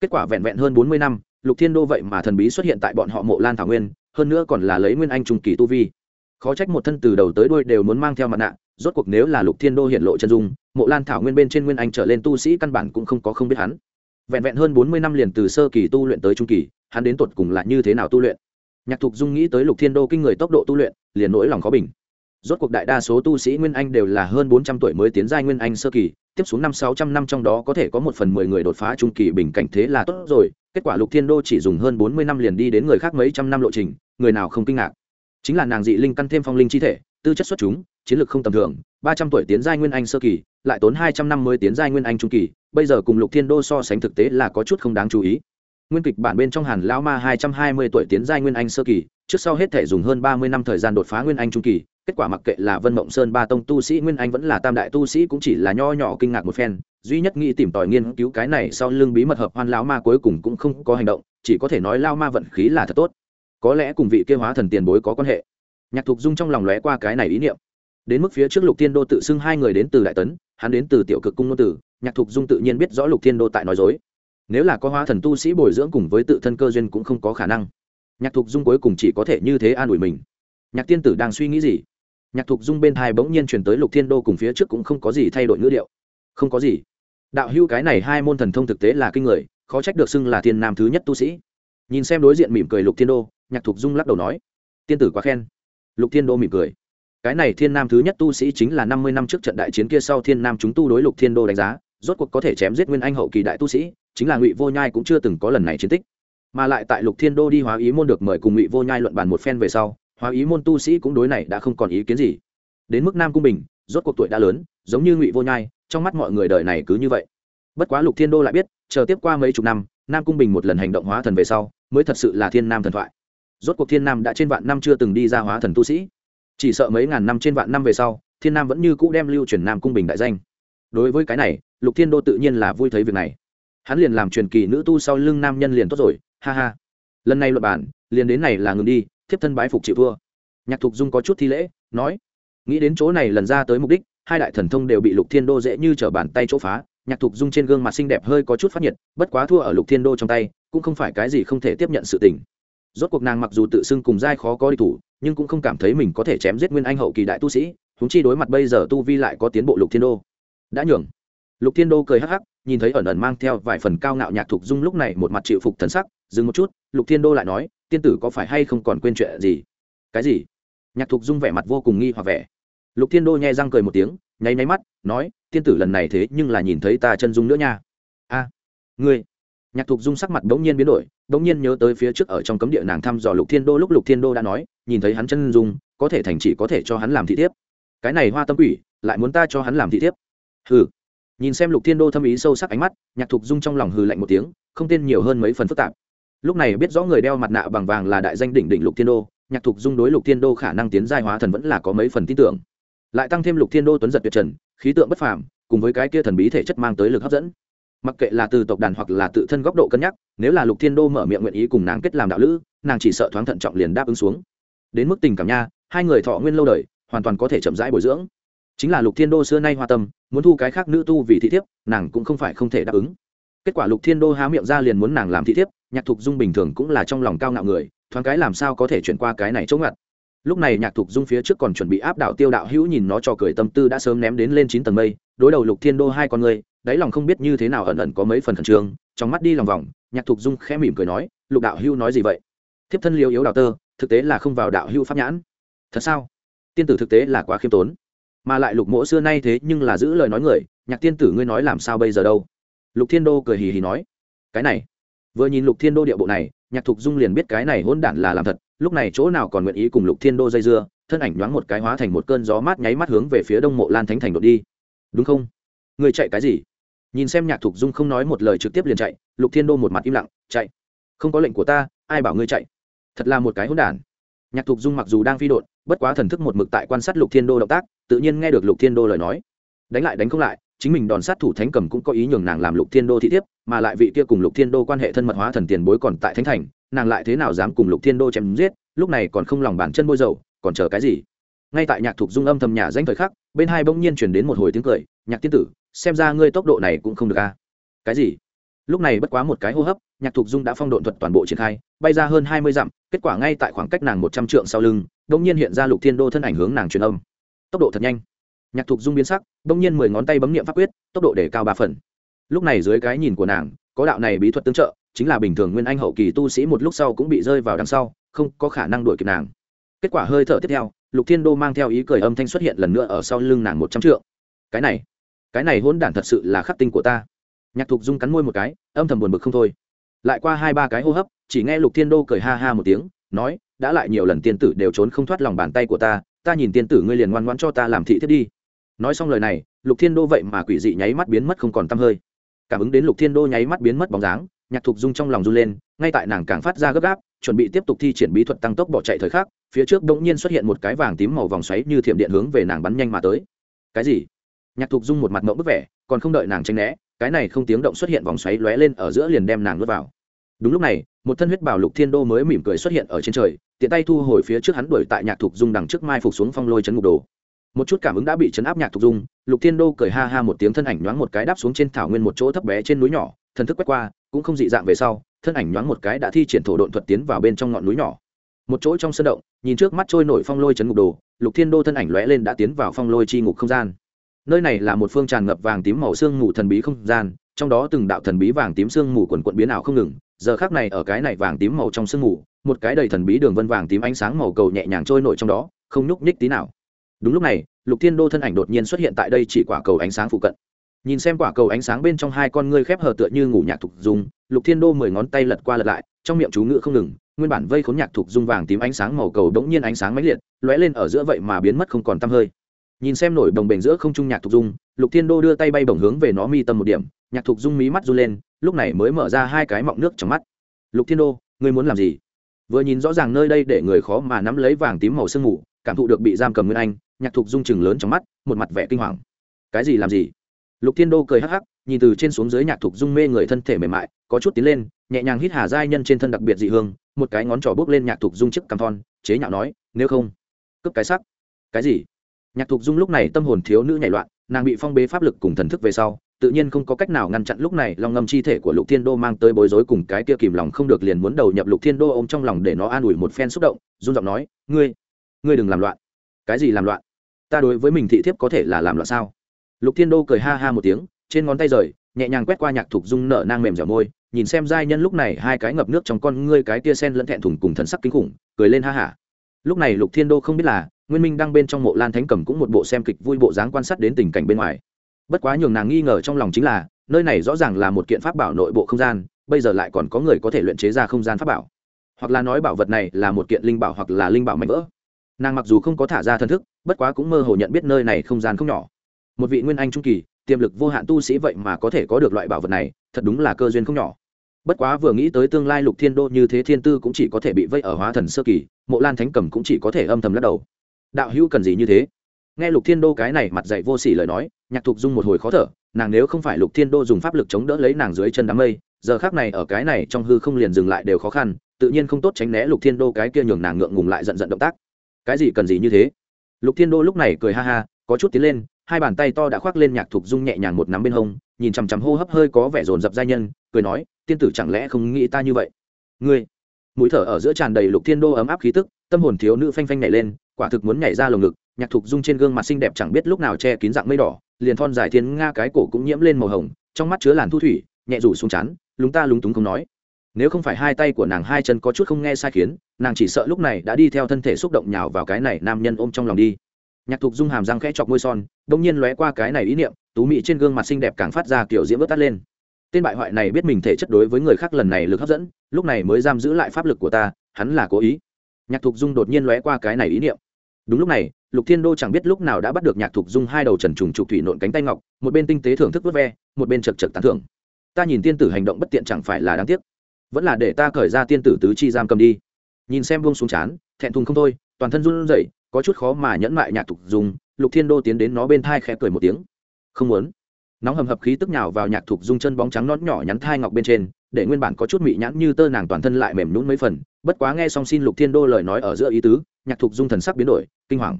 Kết quả vẹn vẹn hơn bốn mươi năm lục thiên đô vậy mà thần bí xuất hiện tại bọn họ mộ lan thảo nguyên, hơn nữa còn là lấy nguyên anh trung kỳ tu vi. Khó trách một thân từ đầu tới đuôi đều muốn mang theo mặt nạ, rốt cuộc nếu là lục thiên đô hiện lộ chân dung, mộ lan thảo nguyên bên trên nguyên anh trở lên tu sĩ căn bản cũng không có không biết hắn. Vẹn vẹn hơn bốn mươi năm liền từ sơ kỳ tu luyện tới trung kỳ, hắn đến tột cùng là như thế nào tu luyện? Nhạc thục dung nghĩ tới lục thiên đô kinh người tốc độ tu luyện, liền nỗi lòng khó bình. Rốt cuộc đại đa số tu sĩ nguyên anh đều là hơn bốn trăm tuổi mới tiến giai nguyên anh sơ kỳ, tiếp xuống năm sáu trăm năm trong đó có thể có một phần mười người đột phá trung kỳ bình cảnh thế là tốt rồi kết quả lục thiên đô chỉ dùng hơn bốn mươi năm liền đi đến người khác mấy trăm năm lộ trình, người nào không kinh ngạc? Chính là nàng dị linh căn thêm phong linh chi thể, tư chất xuất chúng, chiến lược không tầm thường, ba trăm tuổi tiến giai nguyên anh sơ kỳ, lại tốn hai trăm năm mới tiến giai nguyên anh trung kỳ, bây giờ cùng lục thiên đô so sánh thực tế là có chút không đáng chú ý. Nguyên kịch bản bên trong hàn lão ma hai trăm hai mươi tuổi tiến giai nguyên anh sơ kỳ, trước sau hết thể dùng hơn ba mươi năm thời gian đột phá nguyên anh trung kỳ kết quả mặc kệ là vân mộng sơn ba tông tu sĩ, nguyên anh vẫn là tam đại tu sĩ cũng chỉ là nho nhỏ kinh ngạc một phen. Duy nhất nghĩ tìm tòi nghiên cứu cái này sau lưng bí mật hợp hoan lão ma cuối cùng cũng không có hành động, chỉ có thể nói lao ma vận khí là thật tốt. Có lẽ cùng vị kêu hóa thần tiền bối có quan hệ. Nhạc thục dung trong lòng lóe qua cái này ý niệm. Đến mức phía trước lục thiên đô tự xưng hai người đến từ đại tấn, hắn đến từ tiểu cực cung ngôn tử, nhạc thục dung tự nhiên biết rõ lục thiên đô tại nói dối. Nếu là có hóa thần tu sĩ bồi dưỡng cùng với tự thân cơ duyên cũng không có khả năng. Nhạc thục dung cuối cùng chỉ có thể như thế an ủi mình. Nhạc tiên tử đang suy nghĩ gì? Nhạc thục dung bên thai bỗng nhiên chuyển tới lục thiên đô cùng phía trước cũng không có gì thay đổi ngữ điệu. Không có gì. Đạo hưu cái này hai môn thần thông thực tế là kinh người, khó trách được xưng là thiên nam thứ nhất tu sĩ. Nhìn xem đối diện mỉm cười lục thiên đô, nhạc thục dung lắc đầu nói, tiên tử quá khen. Lục thiên đô mỉm cười, cái này thiên nam thứ nhất tu sĩ chính là năm mươi năm trước trận đại chiến kia sau thiên nam chúng tu đối lục thiên đô đánh giá, rốt cuộc có thể chém giết nguyên anh hậu kỳ đại tu sĩ, chính là ngụy vô nhai cũng chưa từng có lần này chiến tích. Mà lại tại lục thiên đô đi hóa ý môn được mời cùng ngụy vô nhai luận bàn một phen về sau hóa ý môn tu sĩ cũng đối này đã không còn ý kiến gì. Đến mức nam cung bình, rốt cuộc tuổi đã lớn, giống như ngụy vô nhai, trong mắt mọi người đời này cứ như vậy. Bất quá lục thiên đô lại biết, chờ tiếp qua mấy chục năm, nam cung bình một lần hành động hóa thần về sau, mới thật sự là thiên nam thần thoại. Rốt cuộc thiên nam đã trên vạn năm chưa từng đi ra hóa thần tu sĩ. Chỉ sợ mấy ngàn năm trên vạn năm về sau, thiên nam vẫn như cũ đem lưu truyền nam cung bình đại danh. Đối với cái này, lục thiên đô tự nhiên là vui thấy việc này. Hắn liền làm truyền kỳ nữ tu sau lưng nam nhân liền tốt rồi, ha ha. Lần này luật bản, liền đến này là ngừng đi thiếp thân bái phục chịu thua. Nhạc thục dung có chút thi lễ, nói, nghĩ đến chỗ này lần ra tới mục đích, hai đại thần thông đều bị lục thiên đô dễ như t r ở bàn tay chỗ phá. Nhạc thục dung trên gương mặt xinh đẹp hơi có chút phát nhiệt, bất quá thua ở lục thiên đô trong tay, cũng không phải cái gì không thể tiếp nhận sự tình. Rốt cuộc nàng mặc dù tự xưng cùng giai khó có đi thủ, nhưng cũng không cảm thấy mình có thể chém giết nguyên anh hậu kỳ đại tu sĩ húng chi đối mặt bây giờ tu vi lại có tiến bộ lục thiên đô. Đã nhường, lục thiên đô cười hắc hắc, nhìn thấy ẩn ẩn mang theo vài phần cao ngạo nhạc thục dung lúc này một mặt chịu phục thần sắc, dừng một chút, lục thiên đô lại nói tiên tử có phải hay không còn quên chuyện gì? Cái gì? Nhạc thục dung vẻ mặt vô cùng nghi hoặc vẻ. Lục thiên đô nhai răng cười một tiếng, nháy nháy mắt, nói, tiên tử lần này thế nhưng là nhìn thấy ta chân dung nữa nha. A, ngươi. Nhạc thục dung sắc mặt đ ố n g nhiên biến đổi đ ố n g nhiên nhớ tới phía trước ở trong cấm địa nàng thăm dò lục thiên đô lúc lục thiên đô đã nói, nhìn thấy hắn chân dung, có thể thành chỉ có thể cho hắn làm thị thiếp. Cái này hoa tâm quỷ, lại muốn ta cho hắn làm thị thiếp. Hừ. Nhìn xem lục thiên đô thâm ý sâu sắc ánh mắt, nhạc thục dung trong lòng hừ lạnh một tiếng, không tên nhiều hơn mấy phần phức tạp lúc này biết rõ người đeo mặt nạ bằng vàng là đại danh đỉnh đỉnh lục thiên đô, nhạc thục dung đối lục thiên đô khả năng tiến giai hóa thần vẫn là có mấy phần tin tưởng. Lại tăng thêm lục thiên đô tuấn giật tuyệt trần, khí tượng bất phàm, cùng với cái kia thần bí thể chất mang tới lực hấp dẫn. Mặc kệ là từ tộc đàn hoặc là tự thân góc độ cân nhắc, nếu là lục thiên đô mở miệng nguyện ý cùng nàng kết làm đạo lữ, nàng chỉ sợ thoáng thận trọng liền đáp ứng xuống. Đến mức tình cảm nha, hai người thọ nguyên lâu đời, hoàn toàn có thể chậm rãi bồi dưỡng. Chính là lục thiên đô xưa nay hoa tâm, muốn thu cái khác nữ tu vì thị thiếp, nàng cũng không phải không thể đáp ứng. Kết quả lục thiên đô há miệng ra liền muốn nàng làm thị thiếp nhạc thục dung bình thường cũng là trong lòng cao ngạo người, thoáng cái làm sao có thể chuyển qua cái này chống ngặt. Lúc này nhạc thục dung phía trước còn chuẩn bị áp đảo tiêu đạo hữu nhìn nó cho cười tâm tư đã sớm ném đến lên chín tầng mây, đối đầu lục thiên đô hai con người, đáy lòng không biết như thế nào ẩn ẩn có mấy phần khẩn trương, trong mắt đi lòng vòng, nhạc thục dung khẽ mỉm cười nói, lục đạo hưu nói gì vậy? Thiếp thân liêu yếu đạo tơ, thực tế là không vào đạo hưu pháp nhãn. Thật sao? Tiên tử thực tế là quá khiêm tốn. Mà lại lục mỗ xưa nay thế nhưng là giữ lời nói người, nhạc tiên tử ngươi nói làm sao bây giờ đâu? Lục thiên đô cười hì hì nói, cái này vừa nhìn lục thiên đô địa bộ này, nhạc thục dung liền biết cái này hôn đản là làm thật, lúc này chỗ nào còn nguyện ý cùng lục thiên đô dây dưa, thân ảnh nhoáng một cái hóa thành một cơn gió mát nháy mắt hướng về phía đông mộ lan thánh thành đột đi. Đúng không? Người chạy cái gì? Nhìn xem nhạc thục dung không nói một lời trực tiếp liền chạy, lục thiên đô một mặt im lặng, chạy. Không có lệnh của ta, ai bảo ngươi chạy? Thật là một cái hỗn đản. Nhạc thục dung mặc dù đang phi đột bất quá thần thức một mực tại quan sát lục thiên đô động tác, tự nhiên nghe được lục thiên đô lời nói. Đánh lại đánh không lại chính mình đòn sát thủ thánh cầm cũng có ý nhường nàng làm lục thiên đô thị thiếp, mà lại vị kia cùng lục thiên đô quan hệ thân mật hóa thần tiền bối còn tại thánh thành, nàng lại thế nào dám cùng lục thiên đô chém giết, lúc này còn không lòng bàn chân bôi dầu, còn chờ cái gì? Ngay tại nhạc thục dung âm thầm nhà danh thời khắc, bên hai bỗng nhiên chuyển đến một hồi tiếng cười, nhạc tiên tử, xem ra ngươi tốc độ này cũng không được a. Cái gì? Lúc này bất quá một cái hô hấp, nhạc thục dung đã phong độn thuật toàn bộ triển khai, bay ra hơn hai mươi dặm, kết quả ngay tại khoảng cách nàng một trăm trượng sau lưng đ ỗ n g nhiên hiện ra lục thiên đô thân ảnh hướng nàng truyền âm. Tốc độ thật nhanh nhạc thục dung biến sắc, bỗng nhiên mười ngón tay bấm nghiệm pháp quyết, tốc độ để cao ba phần. Lúc này dưới cái nhìn của nàng, có đạo này bí thuật tương trợ, chính là bình thường nguyên anh hậu kỳ tu sĩ một lúc sau cũng bị rơi vào đằng sau, không có khả năng đuổi kịp nàng. Kết quả hơi thở tiếp theo, lục thiên đô mang theo ý cười âm thanh xuất hiện lần nữa ở sau lưng nàng một trăm trượng. Cái này cái này hôn đản thật sự là khắc tinh của ta. Nhạc thục dung cắn môi một cái, âm thầm buồn bực không thôi. Lại qua hai ba cái hô hấp, chỉ nghe lục thiên đô cười ha ha một tiếng, nói, đã lại nhiều lần tiên tử đều trốn không thoát lòng bàn tay của ta ta nhìn tiên tử ngươi liền ngoan ngoãn cho ta làm thị thiết đi nói xong lời này, lục thiên đô vậy mà quỷ dị nháy mắt biến mất không còn t hơi. Cảm ứng đến lục thiên đô nháy mắt biến mất bóng dáng, nhạc thục dung trong lòng run lên, ngay tại nàng càng phát ra gấp gáp, chuẩn bị tiếp tục thi triển bí thuật tăng tốc bỏ chạy thời khắc, phía trước đ ỗ n g nhiên xuất hiện một cái vàng tím màu vòng xoáy như thiểm điện hướng về nàng bắn nhanh mà tới. Cái gì? Nhạc thục dung một mặt mẫu bức vẻ, còn không đợi nàng tranh né, cái này không tiếng động xuất hiện vòng xoáy lóe lên ở giữa liền đem nàng nuốt vào. Đúng lúc này, một thân huyết bảo lục thiên đô mới mỉm cười xuất hiện ở trên trời, tiện tay thu hồi phía trước hắn đuổi tại nhạc thục dung đằng trước mai phục xuống phong lôi chấn ngục đồ một chút cảm ứng đã bị chấn áp nhạc thục dung, lục thiên đô cười ha ha một tiếng thân ảnh nhoáng một cái đáp xuống trên thảo nguyên một chỗ thấp bé trên núi nhỏ, thần thức quét qua, cũng không dị dạng về sau, thân ảnh nhoáng một cái đã thi triển thổ độn thuật tiến vào bên trong ngọn núi nhỏ. Một chỗ trong sân động, nhìn trước mắt trôi nổi phong lôi chấn ngục đồ, lục thiên đô thân ảnh lóe lên đã tiến vào phong lôi chi ngục không gian. Nơi này là một phương tràn ngập vàng tím màu xương mù thần bí không gian, trong đó từng đạo thần bí vàng tím xương mù quần quận biến ảo không ngừng, giờ khác này ở cái này vàng tím màu trong sương mù, một cái đầy thần bí đường vân vàng tím ánh sáng màu cầu nhẹ nhàng trôi nổi trong đó, không nhúc nhích tí nào đúng lúc này, lục thiên đô thân ảnh đột nhiên xuất hiện tại đây chỉ quả cầu ánh sáng phụ cận. Nhìn xem quả cầu ánh sáng bên trong hai con ngươi khép hờ tựa như ngủ nhạc thục dung, lục thiên đô mười ngón tay lật qua lật lại, trong miệng chú ngự không ngừng, nguyên bản vây khốn nhạc thục dung vàng tím ánh sáng màu cầu đ ỗ n g nhiên ánh sáng mãnh liệt, lóe lên ở giữa vậy mà biến mất không còn t hơi. Nhìn xem nổi đồng bền giữa không trung nhạc thục dung, lục thiên đô đưa tay bay bổng hướng về nó mi tâm một điểm, nhạc thục dung mí mắt run lên, lúc này mới mở ra hai cái mọng nước trong mắt. Lục thiên đô, ngươi muốn làm gì? Vừa nhìn rõ ràng nơi đây để người khó mà nắm lấy vàng tím màu sương mù, cảm thụ được bị giam cầm nguyên anh nhạc thục dung chừng lớn trong mắt, một mặt vẻ kinh hoàng. Cái gì làm gì? Lục thiên đô cười hắc hắc, nhìn từ trên xuống dưới nhạc thục dung mê người thân thể mềm mại, có chút tiến lên, nhẹ nhàng hít hà giai nhân trên thân đặc biệt dị hương, một cái ngón trỏ bước lên nhạc thục dung chiếc cằm thon, chế nhạo nói, nếu không, cướp cái sắc cái gì? Nhạc thục dung lúc này tâm hồn thiếu nữ nhảy loạn, nàng bị phong bế pháp lực cùng thần thức về sau, tự nhiên không có cách nào ngăn chặn lúc này lòng ngâm chi thể của lục thiên đô mang tới bối rối cùng cái kia kìm lòng không được liền muốn đầu nhập lục thiên đô ôm trong lòng để nó an ủi một phen xúc động dung giọng nói, ngươi ngươi đừng làm loạn. Cái gì làm loạn? Ta đối với mình thị thiếp có thể là làm loạn sao? Lục thiên đô cười ha ha một tiếng, trên ngón tay rời, nhẹ nhàng quét qua nhạc thục dung nở nang mềm dẻo môi, nhìn xem giai nhân lúc này hai cái ngập nước trong con ngươi cái tia sen lẫn thẹn thùng cùng thần sắc kinh khủng, cười lên ha hả lúc này lục thiên đô không biết là, nguyên minh đang bên trong mộ lan thánh cầm cũng một bộ xem kịch vui bộ dáng quan sát đến tình cảnh bên ngoài. Bất quá nhường nàng nghi ngờ trong lòng chính là, nơi này rõ ràng là một kiện pháp bảo nội bộ không gian, bây giờ lại còn có người có thể luyện chế ra không gian pháp bảo. Hoặc là nói bảo vật này là một kiện linh bảo hoặc là linh bảo mạnh vỡ. Nàng mặc dù không có thả ra thân thức bất quá cũng mơ hồ nhận biết nơi này không gian không nhỏ. Một vị nguyên anh trung kỳ, tiềm lực vô hạn tu sĩ vậy mà có thể có được loại bảo vật này, thật đúng là cơ duyên không nhỏ. Bất quá vừa nghĩ tới tương lai lục thiên đô như thế thiên tư cũng chỉ có thể bị vây ở hóa thần sơ kỳ, mộ lan thánh cầm cũng chỉ có thể âm thầm lắc đầu. Đạo hữu cần gì như thế? Nghe lục thiên đô cái này mặt dạy vô s ỉ lời nói, nhạc thục dung một hồi khó thở, nàng nếu không phải lục thiên đô dùng pháp lực chống đỡ lấy nàng dưới chân đám mây, giờ khác này ở cái này trong hư không liền dừng lại đều khó khăn, tự nhiên không tốt tránh né lục thiên đô cái kia nhường nàng ngượng ngùng lại giận giận động tác. Cái gì cần gì như thế? Lục thiên đô lúc này cười ha ha có chút tiến lên hai bàn tay to đã khoác lên nhạc thục dung nhẹ nhàng một nắm bên hông nhìn chằm chằm hô hấp hơi có vẻ rồn rập giai nhân cười nói tiên tử chẳng lẽ không nghĩ ta như vậy? Ngươi? Mũi thở ở giữa tràn đầy lục thiên đô ấm áp khí tức tâm hồn thiếu nữ phanh phanh nhảy lên quả thực muốn nhảy ra lồng ngực nhạc thục dung trên gương mặt xinh đẹp chẳng biết lúc nào che kín dạng mây đỏ liền thon dài thiên nga cái cổ cũng nhiễm lên màu hồng trong mắt chứa làn thu thủy nhẹ rủ xuống chán, lúng ta lúng túng không nói nếu không phải hai tay của nàng hai chân có chút không nghe sai khiến, nàng chỉ sợ lúc này đã đi theo thân thể xúc động nhào vào cái này nam nhân ôm trong lòng đi. Nhạc thục dung hàm răng khẽ chọc môi son đ ỗ n g nhiên lóe qua cái này ý niệm, tú mị trên gương mặt xinh đẹp càng phát ra kiểu diễm vớt tắt lên. Tên bại hoại này biết mình thể chất đối với người khác lần này lực hấp dẫn, lúc này mới giam giữ lại pháp lực của ta, hắn là cố ý. Nhạc thục dung đột nhiên lóe qua cái này ý niệm. Đúng lúc này, lục thiên đô chẳng biết lúc nào đã bắt được nhạc thục dung hai đầu trần trùng trục thủy nộn cánh tay ngọc, một bên tinh tế thưởng thức vớt ve, một bên chật chật tán thưởng. Ta nhìn tiên tử hành động bất tiện chẳng phải là đáng tiếc vẫn là để ta khởi ra tiên tử tứ chi giam cầm đi. Nhìn xem buông xuống chán, thẹn thùng không thôi, toàn thân run rẩy, có chút khó mà nhẫn mại nhạc thục dung lục thiên đô tiến đến nó bên thai khẽ cười một tiếng. Không muốn. Nóng hầm hập khí tức nhào vào nhạc thục dung chân bóng trắng nón nhỏ nhắn thai ngọc bên trên, để nguyên bản có chút mị nhãn như tơ nàng toàn thân lại mềm nhún mấy phần, bất quá nghe xong xin lục thiên đô lời nói ở giữa ý tứ, nhạc thục dung thần sắc biến đổi, kinh hoàng.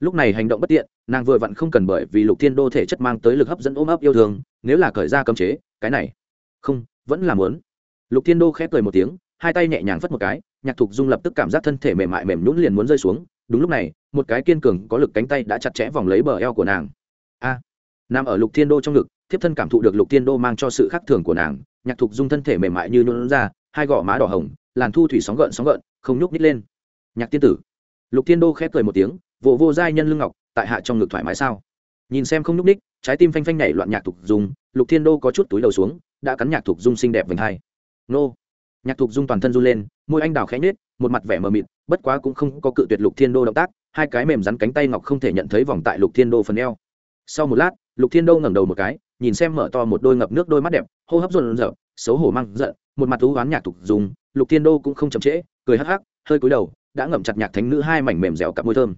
Lúc này hành động bất tiện, nàng vừa vặn không cần bởi vì lục thiên đô thể chất mang tới lực hấp dẫn ôm ấp yêu thương, nếu là cởi ra cấm chế, cái này. Không, vẫn là muốn lục thiên đô khép cười một tiếng hai tay nhẹ nhàng phất một cái nhạc thục dung lập tức cảm giác thân thể mềm mại mềm nhún liền muốn rơi xuống. Đúng lúc này một cái kiên cường có lực cánh tay đã chặt chẽ vòng lấy bờ eo của nàng. A! À, nằm ở lục thiên đô trong ngực thiếp thân cảm thụ được lục thiên đô mang cho sự khác thường của nàng. Nhạc thục dung thân thể mềm mại như nhũn ra hai gò má đỏ hồng làn thu thủy sóng gợn sóng gợn không nhúc nhích lên. Nhạc tiên tử! Lục thiên đô khép cười một tiếng vỗ vô, vô giai nhân lưng ngọc tại hạ trong ngực thoải mái sao? Nhìn xem không nhúc nhích trái tim phanh phanh nhảy loạn nhạc thục dung lục thiên đô có chút túi đầu xuống đã cắn nhạc thục dung xinh đẹp vành hai nô. Nhạc thục dung toàn thân run lên, môi anh đào khẽ nhết một mặt vẻ mờ mịt, bất quá cũng không có cự tuyệt lục thiên đô động tác, hai cái mềm rắn cánh tay ngọc không thể nhận thấy vòng tại lục thiên đô phần eo. Sau một lát, lục thiên đô ngẩng đầu một cái, nhìn xem mở to một đôi ngập nước đôi mắt đẹp, hô hấp rộn rợn, xấu hổ mang giận, một mặt thú oán nhạc thục dùng lục thiên đô cũng không chậm trễ, cười hắc hắc, hơi cúi đầu, đã ngậm chặt nhạc thánh nữ hai mảnh mềm dẻo cặp môi thơm.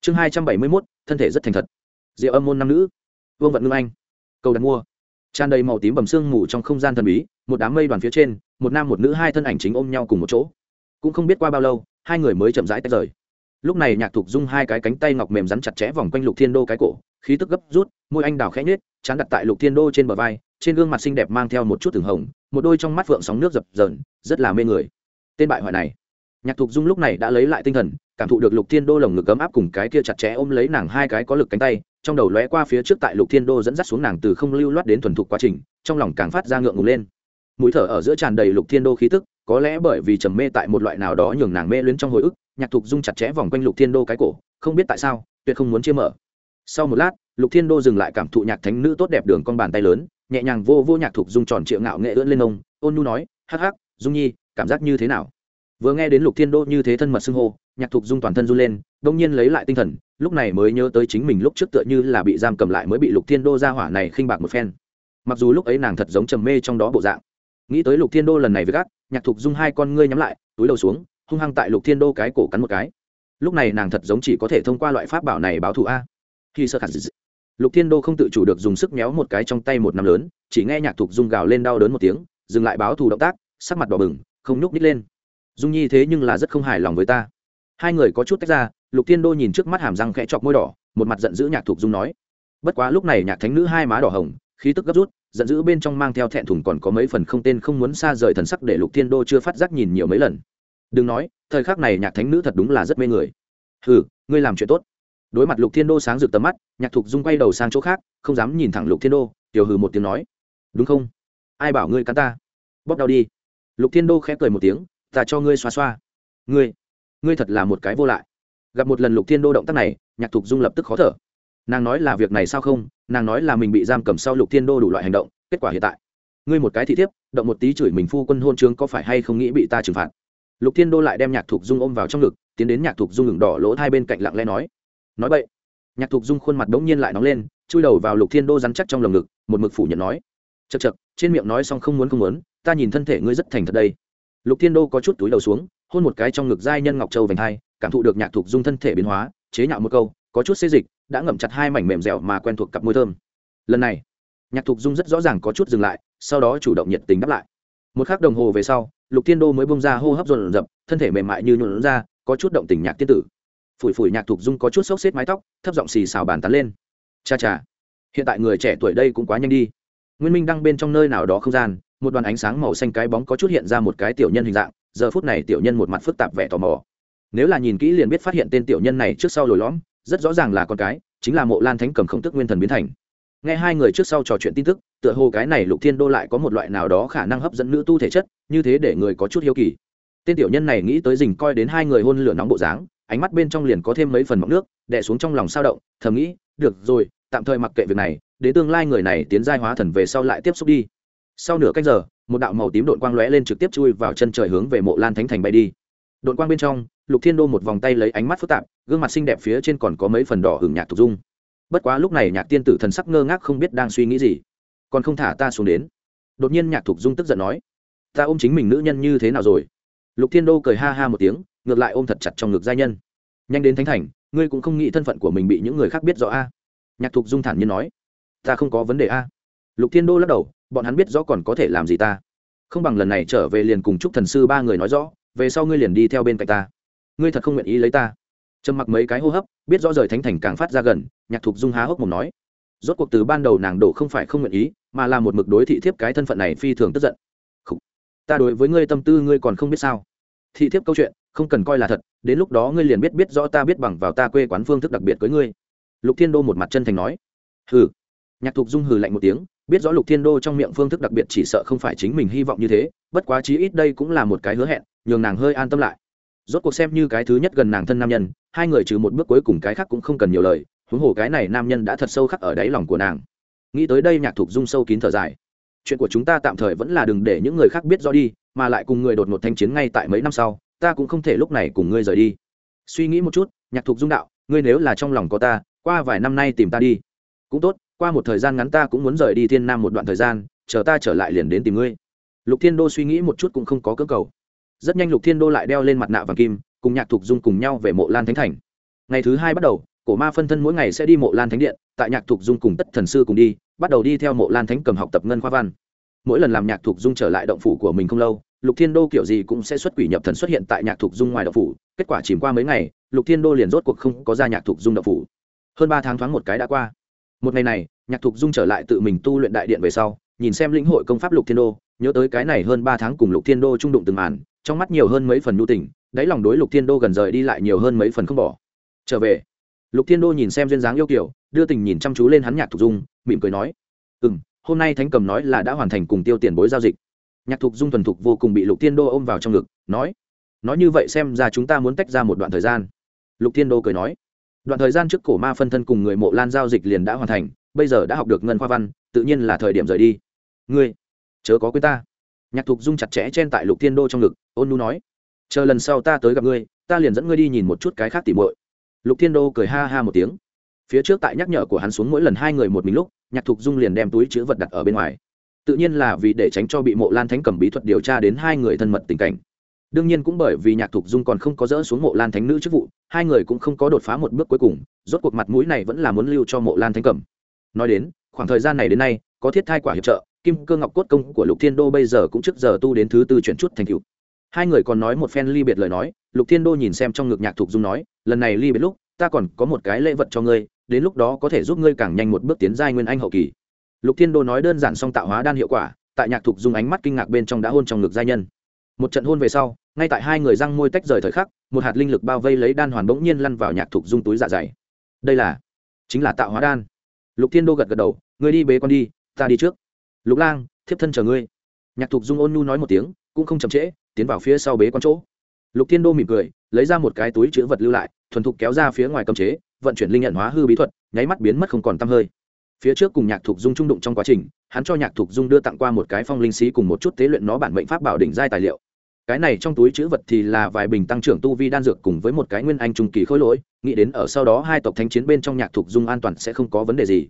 Chương hai trăm bảy mươi mốt, thân thể rất thành thật. Diệu âm môn nam nữ. Vương vận ngưng anh. Cầu đặt mua. Tràn đầy màu tím bầm sương mù trong không gian thần bí một đám mây đoàn phía trên, một nam một nữ hai thân ảnh chính ôm nhau cùng một chỗ. Cũng không biết qua bao lâu, hai người mới chậm rãi tách rời. Lúc này nhạc thục dung hai cái cánh tay ngọc mềm rắn chặt chẽ vòng quanh lục thiên đô cái cổ, khí tức gấp rút, môi anh đào khẽ nhết chán đặt tại lục thiên đô trên bờ vai, trên gương mặt xinh đẹp mang theo một chút từng hồng, một đôi trong mắt phượng sóng nước dập dờn, rất là mê người. Tên bại hoại này. Nhạc thục dung lúc này đã lấy lại tinh thần, cảm thụ được lục thiên đô lồng ngực ấm áp cùng cái kia chặt chẽ ôm lấy nàng hai cái có lực cánh tay, trong đầu lóe qua phía trước tại lục thiên đô dẫn dắt xuống nàng từ không lưu loát đến thuần thục quá trình, trong lòng càng phát ra ngượng ngùng lên mũi thở ở giữa tràn đầy lục thiên đô khí tức, có lẽ bởi vì trầm mê tại một loại nào đó nhường nàng mê luyến trong hồi ức, nhạc thục dung chặt chẽ vòng quanh lục thiên đô cái cổ, không biết tại sao, tuyệt không muốn chia mở. Sau một lát, lục thiên đô dừng lại cảm thụ nhạc thánh nữ tốt đẹp đường con bàn tay lớn, nhẹ nhàng vô vô nhạc thục dung tròn triệu ngạo nghệ ưỡn lên ông, ôn nu nói, hắc hắc, dung nhi, cảm giác như thế nào? Vừa nghe đến lục thiên đô như thế thân mật xưng hô, nhạc thục dung toàn thân run lên, đông nhiên lấy lại tinh thần, lúc này mới nhớ tới chính mình lúc trước tựa như là bị giam cầm lại mới bị lục thiên đô ra hỏa này khinh bạc một phen. Mặc dù lúc ấy nàng thật giống trầm mê trong đó bộ dạng nghĩ tới lục thiên đô lần này với gác, nhạc thục dung hai con ngươi nhắm lại, túi đầu xuống, hung hăng tại lục thiên đô cái cổ cắn một cái. Lúc này nàng thật giống chỉ có thể thông qua loại pháp bảo này báo thù a. Khi sơ khả lục thiên đô không tự chủ được dùng sức méo một cái trong tay một năm lớn, chỉ nghe nhạc thục dung gào lên đau đớn một tiếng, dừng lại báo thù động tác, sắc mặt đỏ bừng, không nhúc nít lên. Dung nhi thế nhưng là rất không hài lòng với ta. Hai người có chút tách ra, lục thiên đô nhìn trước mắt hàm răng khẽ chọc môi đỏ, một mặt giận dữ nhạc thục dung nói. Bất quá lúc này nhạc thánh nữ hai má đỏ hồng khí tức gấp rút, giận dữ bên trong mang theo thẹn thùng còn có mấy phần không tên không muốn xa rời thần sắc để lục thiên đô chưa phát giác nhìn nhiều mấy lần. Đừng nói, thời khắc này nhạc thánh nữ thật đúng là rất mê người. Hừ, ngươi làm chuyện tốt. Đối mặt lục thiên đô sáng rực tầm mắt, nhạc thục dung quay đầu sang chỗ khác, không dám nhìn thẳng lục thiên đô, tiểu hừ một tiếng nói. Đúng không? Ai bảo ngươi cắn ta? Bóp đau đi. Lục thiên đô khẽ cười một tiếng, ta cho ngươi xoa xoa. Ngươi ngươi thật là một cái vô lại. Gặp một lần lục thiên đô động tác này, nhạc thục dung lập tức khó thở. Nàng nói là việc này sao không? Nàng nói là mình bị giam cầm sau lục thiên đô đủ loại hành động, kết quả hiện tại. Ngươi một cái thị thiếp, động một tí chửi mình phu quân hôn trướng có phải hay không nghĩ bị ta trừng phạt? Lục thiên đô lại đem nhạc thục dung ôm vào trong ngực, tiến đến nhạc thục dung ngừng đỏ lỗ hai bên cạnh lặng lẽ nói. Nói vậy, nhạc thục dung khuôn mặt đ ố n g nhiên lại nóng lên, chui đầu vào lục thiên đô rắn chắc trong lồng ngực, một mực phủ nhận nói. Chật chật trên miệng nói xong không muốn không muốn, ta nhìn thân thể ngươi rất thành thật đây. Lục thiên đô có chút túi đầu xuống, hôn một cái trong ngực giai nhân ngọc châu vành hai, cảm thụ được nhạc thục dung thân thể biến hóa, chế nhạo một câu, có chút xê dịch đã ngậm chặt hai mảnh mềm dẻo mà quen thuộc cặp môi thơm. Lần này, nhạc thục dung rất rõ ràng có chút dừng lại, sau đó chủ động nhiệt tình đáp lại. Một k h ắ c đồng hồ về sau, lục thiên đô mới bông ra hô hấp dồn dập, thân thể mềm mại như nhuộn ra, có chút động tình nhạc tiên tử. Phủi phủi nhạc thục dung có chút xốc xếp mái tóc, thấp giọng xì xào bàn tán lên. Cha cha, hiện tại người trẻ tuổi đây cũng quá nhanh đi. Nguyên minh đang bên trong nơi nào đó không gian, một đoàn ánh sáng màu xanh cái bóng có chút hiện ra một cái tiểu nhân hình dạng, giờ phút này tiểu nhân một mặt phức tạp vẻ tò mò. Nếu là nhìn kỹ liền biết phát hiện tên tiểu nhân này trước sau lồi lõm rất rõ ràng là con cái, chính là mộ lan thánh cầm khổng tức nguyên thần biến thành. Nghe hai người trước sau trò chuyện tin tức, tựa hồ cái này lục thiên đô lại có một loại nào đó khả năng hấp dẫn nữ tu thể chất, như thế để người có chút hiếu kỳ. Tên tiểu nhân này nghĩ tới dình coi đến hai người hôn lửa nóng bộ dáng, ánh mắt bên trong liền có thêm mấy phần mọng nước đẻ xuống trong lòng sao động, thầm nghĩ, được rồi, tạm thời mặc kệ việc này, để tương lai người này tiến giai hóa thần về sau lại tiếp xúc đi. Sau nửa cách giờ, một đạo màu tím đội quang lóe lên trực tiếp chui vào chân trời hướng về mộ lan thánh thành bay đi. Đội quang bên trong lục thiên đô một vòng tay lấy ánh mắt phức tạp, gương mặt xinh đẹp phía trên còn có mấy phần đỏ hưởng nhạc tục dung. Bất quá lúc này nhạc tiên tử thần sắc ngơ ngác không biết đang suy nghĩ gì. Còn không thả ta xuống đến. Đột nhiên nhạc thục dung tức giận nói, ta ôm chính mình nữ nhân như thế nào rồi? Lục thiên đô cười ha ha một tiếng, ngược lại ôm thật chặt trong ngực giai nhân. Nhanh đến thánh thành, ngươi cũng không nghĩ thân phận của mình bị những người khác biết rõ a? Nhạc thục dung thản nhiên nói, ta không có vấn đề a. Lục thiên đô lắc đầu, bọn hắn biết rõ còn có thể làm gì ta. Không bằng lần này trở về liền cùng chúc thần sư ba người nói rõ, về sau ngươi liền đi theo bên cạnh ta ngươi thật không nguyện ý lấy ta. Trầm mặc mấy cái hô hấp, biết rõ rời thánh thành càng phát ra gần, nhạc thục dung há hốc mồm nói. Rốt cuộc từ ban đầu nàng đổ không phải không nguyện ý, mà là một mực đối thị thiếp cái thân phận này phi thường tức giận. Ta đối với ngươi tâm tư ngươi còn không biết sao? Thị thiếp câu chuyện, không cần coi là thật, đến lúc đó ngươi liền biết biết rõ ta biết bằng vào ta quê quán phương thức đặc biệt với ngươi. Lục thiên đô một mặt chân thành nói. Hừ. Nhạc thục dung hừ lạnh một tiếng, biết rõ lục thiên đô trong miệng phương thức đặc biệt chỉ sợ không phải chính mình hy vọng như thế, bất quá chí ít đây cũng là một cái hứa hẹn, nhường nàng hơi an tâm lại rốt cuộc xem như cái thứ nhất gần nàng thân nam nhân, hai người trừ một bước cuối cùng cái khác cũng không cần nhiều lời, huống hồ cái này nam nhân đã thật sâu khắc ở đáy lòng của nàng. Nghĩ tới đây nhạc thục dung sâu kín thở dài. Chuyện của chúng ta tạm thời vẫn là đừng để những người khác biết rõ đi, mà lại cùng người đột ngột thanh chiến ngay tại mấy năm sau, ta cũng không thể lúc này cùng ngươi rời đi. Suy nghĩ một chút, nhạc thục dung đạo, ngươi nếu là trong lòng có ta, qua vài năm nay tìm ta đi. Cũng tốt, qua một thời gian ngắn ta cũng muốn rời đi thiên nam một đoạn thời gian, chờ ta trở lại liền đến tìm ngươi. Lục thiên đô suy nghĩ một chút cũng không có cơ cầu rất nhanh lục thiên đô lại đeo lên mặt nạ vàng kim, cùng nhạc thục dung cùng nhau về mộ lan thánh thành. Ngày thứ hai bắt đầu, cổ ma phân thân mỗi ngày sẽ đi mộ lan thánh điện, tại nhạc thục dung cùng tất thần sư cùng đi, bắt đầu đi theo mộ lan thánh cầm học tập ngân khoa văn. Mỗi lần làm nhạc thục dung trở lại động phủ của mình không lâu, lục thiên đô kiểu gì cũng sẽ xuất quỷ nhập thần xuất hiện tại nhạc thục dung ngoài động phủ. Kết quả chìm qua mấy ngày, lục thiên đô liền rốt cuộc không có ra nhạc thục dung động phủ. Hơn ba tháng thoáng một cái đã qua. Một ngày này, nhạc thục dung trở lại tự mình tu luyện đại điện về sau, nhìn xem lĩnh hội công pháp lục thiên đô, nhớ tới cái này hơn ba tháng cùng lục thiên đô trung đụng từng màn trong mắt nhiều hơn mấy phần nhu tình, đáy lòng đối lục thiên đô gần rời đi lại nhiều hơn mấy phần không bỏ. Trở về, lục thiên đô nhìn xem duyên dáng yêu kiểu đưa tình nhìn chăm chú lên hắn nhạc thục dung, mỉm cười nói ừ m hôm nay thánh cầm nói là đã hoàn thành cùng tiêu tiền bối giao dịch. Nhạc thục dung thuần thục vô cùng bị lục thiên đô ôm vào trong ngực, nói nói như vậy xem ra chúng ta muốn tách ra một đoạn thời gian. Lục thiên đô cười nói, đoạn thời gian trước cổ ma phân thân cùng người mộ lan giao dịch liền đã hoàn thành, bây giờ đã học được ngân khoa văn, tự nhiên là thời điểm rời đi. Ngươi, chớ có quên ta nhạc thục dung chặt chẽ chen tại lục thiên đô trong ngực, ôn nu nói, chờ lần sau ta tới gặp ngươi, ta liền dẫn ngươi đi nhìn một chút cái khác tỉ mội lục thiên đô cười ha ha một tiếng. Phía trước tại nhắc nhở của hắn xuống mỗi lần hai người một mình lúc, nhạc thục dung liền đem túi chữ vật đặt ở bên ngoài. Tự nhiên là vì để tránh cho bị mộ lan thánh cầm bí thuật điều tra đến hai người thân mật tình cảnh. Đương nhiên cũng bởi vì nhạc thục dung còn không có dỡ xuống mộ lan thánh nữ chức vụ, hai người cũng không có đột phá một bước cuối cùng, rốt cuộc mặt mũi này vẫn là muốn lưu cho mộ lan thánh cầm. Nói đến, khoảng thời gian này đến nay, có thiết thai quả hiệp trợ kim cơ ngọc cốt công của lục thiên đô bây giờ cũng trước giờ tu đến thứ tư chuyển chút thành cựu hai người còn nói một phen ly biệt lời nói, lục thiên đô nhìn xem trong ngực nhạc thục dung nói, lần này ly biệt lúc, ta còn có một cái lễ vật cho ngươi, đến lúc đó có thể giúp ngươi càng nhanh một bước tiến giai nguyên anh hậu kỳ. Lục thiên đô nói đơn giản song tạo hóa đan hiệu quả, tại nhạc thục dung ánh mắt kinh ngạc bên trong đã hôn trong ngực giai nhân. Một trận hôn về sau, ngay tại hai người răng môi tách rời thời khắc, một hạt linh lực bao vây lấy đan hoàn bỗng nhiên lăn vào nhạc thục dung túi dạ dày. Đây là, chính là tạo hóa đan. Lục thiên đô gật gật đầu, ngươi đi bế con đi, ta đi trước lục lang, thiếp thân chờ ngươi. Nhạc thục dung ôn nhu nói một tiếng, cũng không chậm trễ, tiến vào phía sau bế con chỗ. Lục thiên đô mỉm cười, lấy ra một cái túi chữ vật lưu lại, thuần thục kéo ra phía ngoài cầm chế, vận chuyển linh nhận hóa hư bí thuật, nháy mắt biến mất không còn t hơi. Phía trước cùng nhạc thục dung trung đụng trong quá trình, hắn cho nhạc thục dung đưa tặng qua một cái phong linh sĩ cùng một chút tế luyện nó bản mệnh pháp bảo đỉnh giai tài liệu. Cái này trong túi chữ vật thì là vài bình tăng trưởng tu vi đan dược cùng với một cái nguyên anh trung kỳ khối lỗi, nghĩ đến ở sau đó hai tộc thanh chiến bên trong nhạc thục dung an toàn sẽ không có vấn đề gì.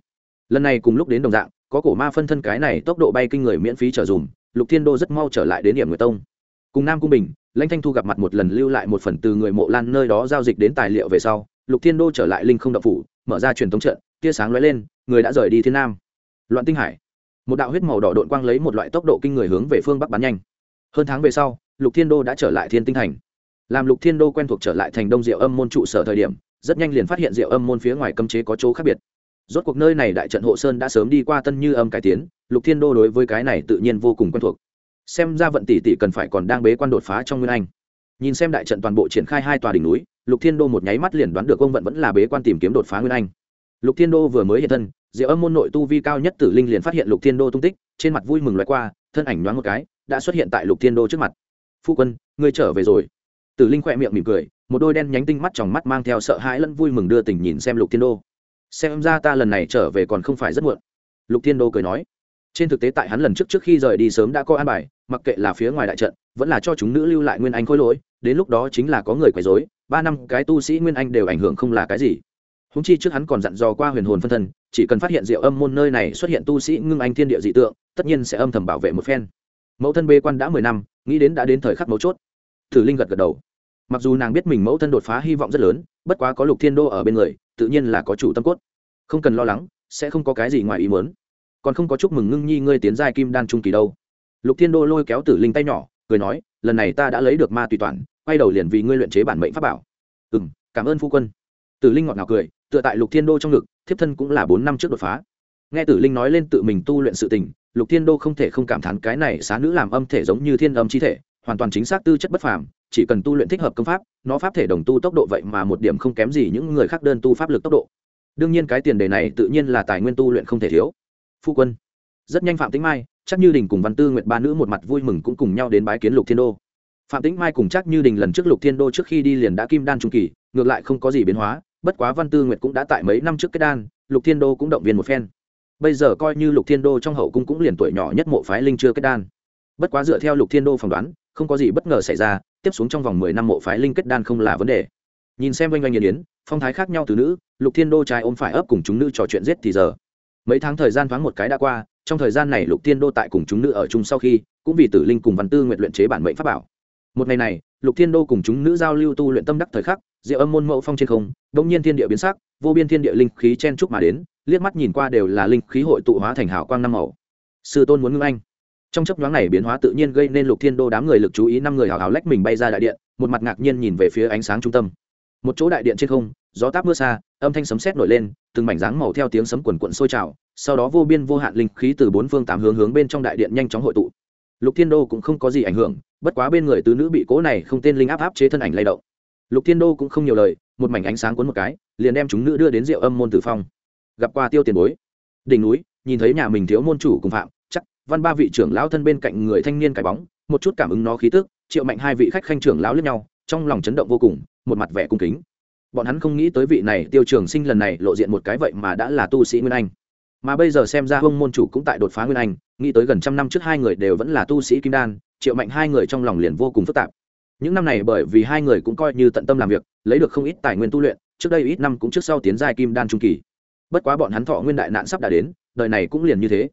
Lần này cùng lúc đến đồng dạng có cổ ma phân thân cái này tốc độ bay kinh người miễn phí trở dùm lục thiên đô rất mau trở lại đến điểm người tông. Cùng nam cung bình, lãnh thanh thu gặp mặt một lần lưu lại một phần từ người mộ lan nơi đó giao dịch đến tài liệu về sau, lục thiên đô trở lại linh không đậu phủ, mở ra truyền thống trận, tia sáng lóe lên, người đã rời đi thiên nam. Loạn tinh hải. Một đạo huyết màu đỏ đội quang lấy một loại tốc độ kinh người hướng về phương bắc bắn nhanh. Hơn tháng về sau, lục thiên đô đã trở lại thiên tinh thành. Làm lục thiên đô quen thuộc trở lại thành đông diệu âm môn trụ sở thời điểm, rất nhanh liền phát hiện diệu âm môn phía ngoài cấm chế có chỗ khác biệt rốt cuộc nơi này đại trận hộ sơn đã sớm đi qua tân như âm cải tiến, lục thiên đô đối với cái này tự nhiên vô cùng quen thuộc. Xem ra vận tỷ tỷ cần phải còn đang bế quan đột phá trong nguyên anh. Nhìn xem đại trận toàn bộ triển khai hai tòa đỉnh núi, lục thiên đô một nháy mắt liền đoán được ông vận vẫn là bế quan tìm kiếm đột phá nguyên anh. Lục thiên đô vừa mới hiện thân, diệu âm môn nội tu vi cao nhất tử linh liền phát hiện lục thiên đô tung tích, trên mặt vui mừng loại qua, thân ảnh nhoáng một cái, đã xuất hiện tại lục thiên đô trước mặt. Phu quân, ngươi trở về rồi. Tử linh khỏe miệng mỉm cười, một đôi đen nhánh tinh mắt trong mắt mang theo sợ hãi lẫn vui mừng đưa tình nhìn xem lục thiên đô xem ra ta lần này trở về còn không phải rất muộn. Lục thiên đô cười nói. Trên thực tế tại hắn lần trước trước khi rời đi sớm đã có an bài, mặc kệ là phía ngoài đại trận, vẫn là cho chúng nữ lưu lại nguyên anh khôi lỗi, đến lúc đó chính là có người quấy dối ba năm cái tu sĩ nguyên anh đều ảnh hưởng không là cái gì. Húng chi trước hắn còn dặn dò qua huyền hồn phân thân, chỉ cần phát hiện diệu âm môn nơi này xuất hiện tu sĩ ngưng anh thiên địa dị tượng, tất nhiên sẽ âm thầm bảo vệ một phen. Mẫu thân bê quan đã mười năm, nghĩ đến đã đến thời khắc mấu chốt. Thử linh gật gật đầu. Mặc dù nàng biết mình mẫu thân đột phá hy vọng rất lớn bất quá có lục thiên đô ở bên người, tự nhiên là có chủ tâm cốt. Không cần lo lắng, sẽ không có cái gì ngoài ý muốn. Còn không có chúc mừng ngưng nhi ngươi tiến giai kim đan trung kỳ đâu. Lục thiên đô lôi kéo tử linh tay nhỏ, cười nói, lần này ta đã lấy được ma tùy toàn quay đầu liền vì ngươi luyện chế bản mệnh pháp bảo. Ừ m cảm ơn phu quân. Tử linh ngọt ngào cười, tựa tại lục thiên đô trong ngực, thiếp thân cũng là bốn năm trước đột phá. Nghe tử linh nói lên tự mình tu luyện sự tình, lục thiên đô không thể không cảm thán cái này xá nữ làm âm thể giống như thiên âm chi thể, hoàn toàn chính xác tư chất bất phàm chỉ cần tu luyện thích hợp công pháp, nó pháp thể đồng tu tốc độ vậy mà một điểm không kém gì những người khác đơn tu pháp lực tốc độ. Đương nhiên cái tiền đề này tự nhiên là tài nguyên tu luyện không thể thiếu. Phu quân, rất nhanh phạm tĩnh mai, chắc như đình cùng văn tư nguyệt ba nữ một mặt vui mừng cũng cùng nhau đến bái kiến lục thiên đô. Phạm tĩnh mai cùng chắc như đình lần trước lục thiên đô trước khi đi liền đã kim đan trung kỳ, ngược lại không có gì biến hóa, bất quá văn tư nguyệt cũng đã tại mấy năm trước kết đan, lục thiên đô cũng động viên một phen. Bây giờ coi như lục thiên đô trong hậu cung cũng liền tuổi nhỏ nhất mộ phái linh chưa kết đan. Bất quá dựa theo lục thiên đô phỏng đoán, không có gì bất ngờ xảy ra tiếp xuống trong vòng mười năm mộ phái linh kết đan không là vấn đề. Nhìn xem oanh oanh nghiền yến, phong thái khác nhau từ nữ, lục thiên đô trai ôm phải ấp cùng chúng nữ trò chuyện giết thì giờ. Mấy tháng thời gian thoáng một cái đã qua, trong thời gian này lục thiên đô tại cùng chúng nữ ở chung sau khi, cũng vì tử linh cùng văn tư nguyện luyện chế bản mệnh pháp bảo. Một ngày này, lục thiên đô cùng chúng nữ giao lưu tu luyện tâm đắc thời khắc, diệu âm môn mẫu phong trên không đông nhiên thiên địa biến sắc, vô biên thiên địa linh khí chen trúc mà đến, liếc mắt nhìn qua đều là linh khí hội tụ hóa thành hào quang năm màu. Sư tôn muốn ngưng anh trong chấp nhoáng này biến hóa tự nhiên gây nên lục thiên đô đám người lực chú ý năm người hào hào lách mình bay ra đại điện, một mặt ngạc nhiên nhìn về phía ánh sáng trung tâm. Một chỗ đại điện trên không, gió táp mưa xa, âm thanh sấm sét nổi lên, từng mảnh dáng màu theo tiếng sấm quần quận sôi trào, sau đó vô biên vô hạn linh khí từ bốn phương tám hướng hướng bên trong đại điện nhanh chóng hội tụ. Lục thiên đô cũng không có gì ảnh hưởng, bất quá bên người tứ nữ bị cố này không tên linh áp áp chế thân ảnh lay động. Lục thiên đô cũng không nhiều lời, một mảnh ánh sáng cuốn một cái, liền đem chúng nữ đưa đến rượu âm môn tử phong. Gặp qua tiêu tiền bối. Đỉnh núi, nhìn thấy nhà mình thiếu môn chủ cùng phạm văn ba vị trưởng lão thân bên cạnh người thanh niên cái bóng, một chút cảm ứng nó khí tức, triệu mạnh hai vị khách khanh trưởng lão lướt nhau, trong lòng chấn động vô cùng, một mặt vẻ cung kính. Bọn hắn không nghĩ tới vị này tiêu trường sinh lần này lộ diện một cái vậy mà đã là tu sĩ nguyên anh. Mà bây giờ xem ra hông môn chủ cũng tại đột phá nguyên anh, nghĩ tới gần trăm năm trước hai người đều vẫn là tu sĩ kim đan, triệu mạnh hai người trong lòng liền vô cùng phức tạp. Những năm này bởi vì hai người cũng coi như tận tâm làm việc, lấy được không ít tài nguyên tu luyện, trước đây ít năm cũng trước sau tiến giai kim đan trung kỳ. Bất quá bọn hắn thọ nguyên đại nạn sắp đã đến, đời này cũng liền như thế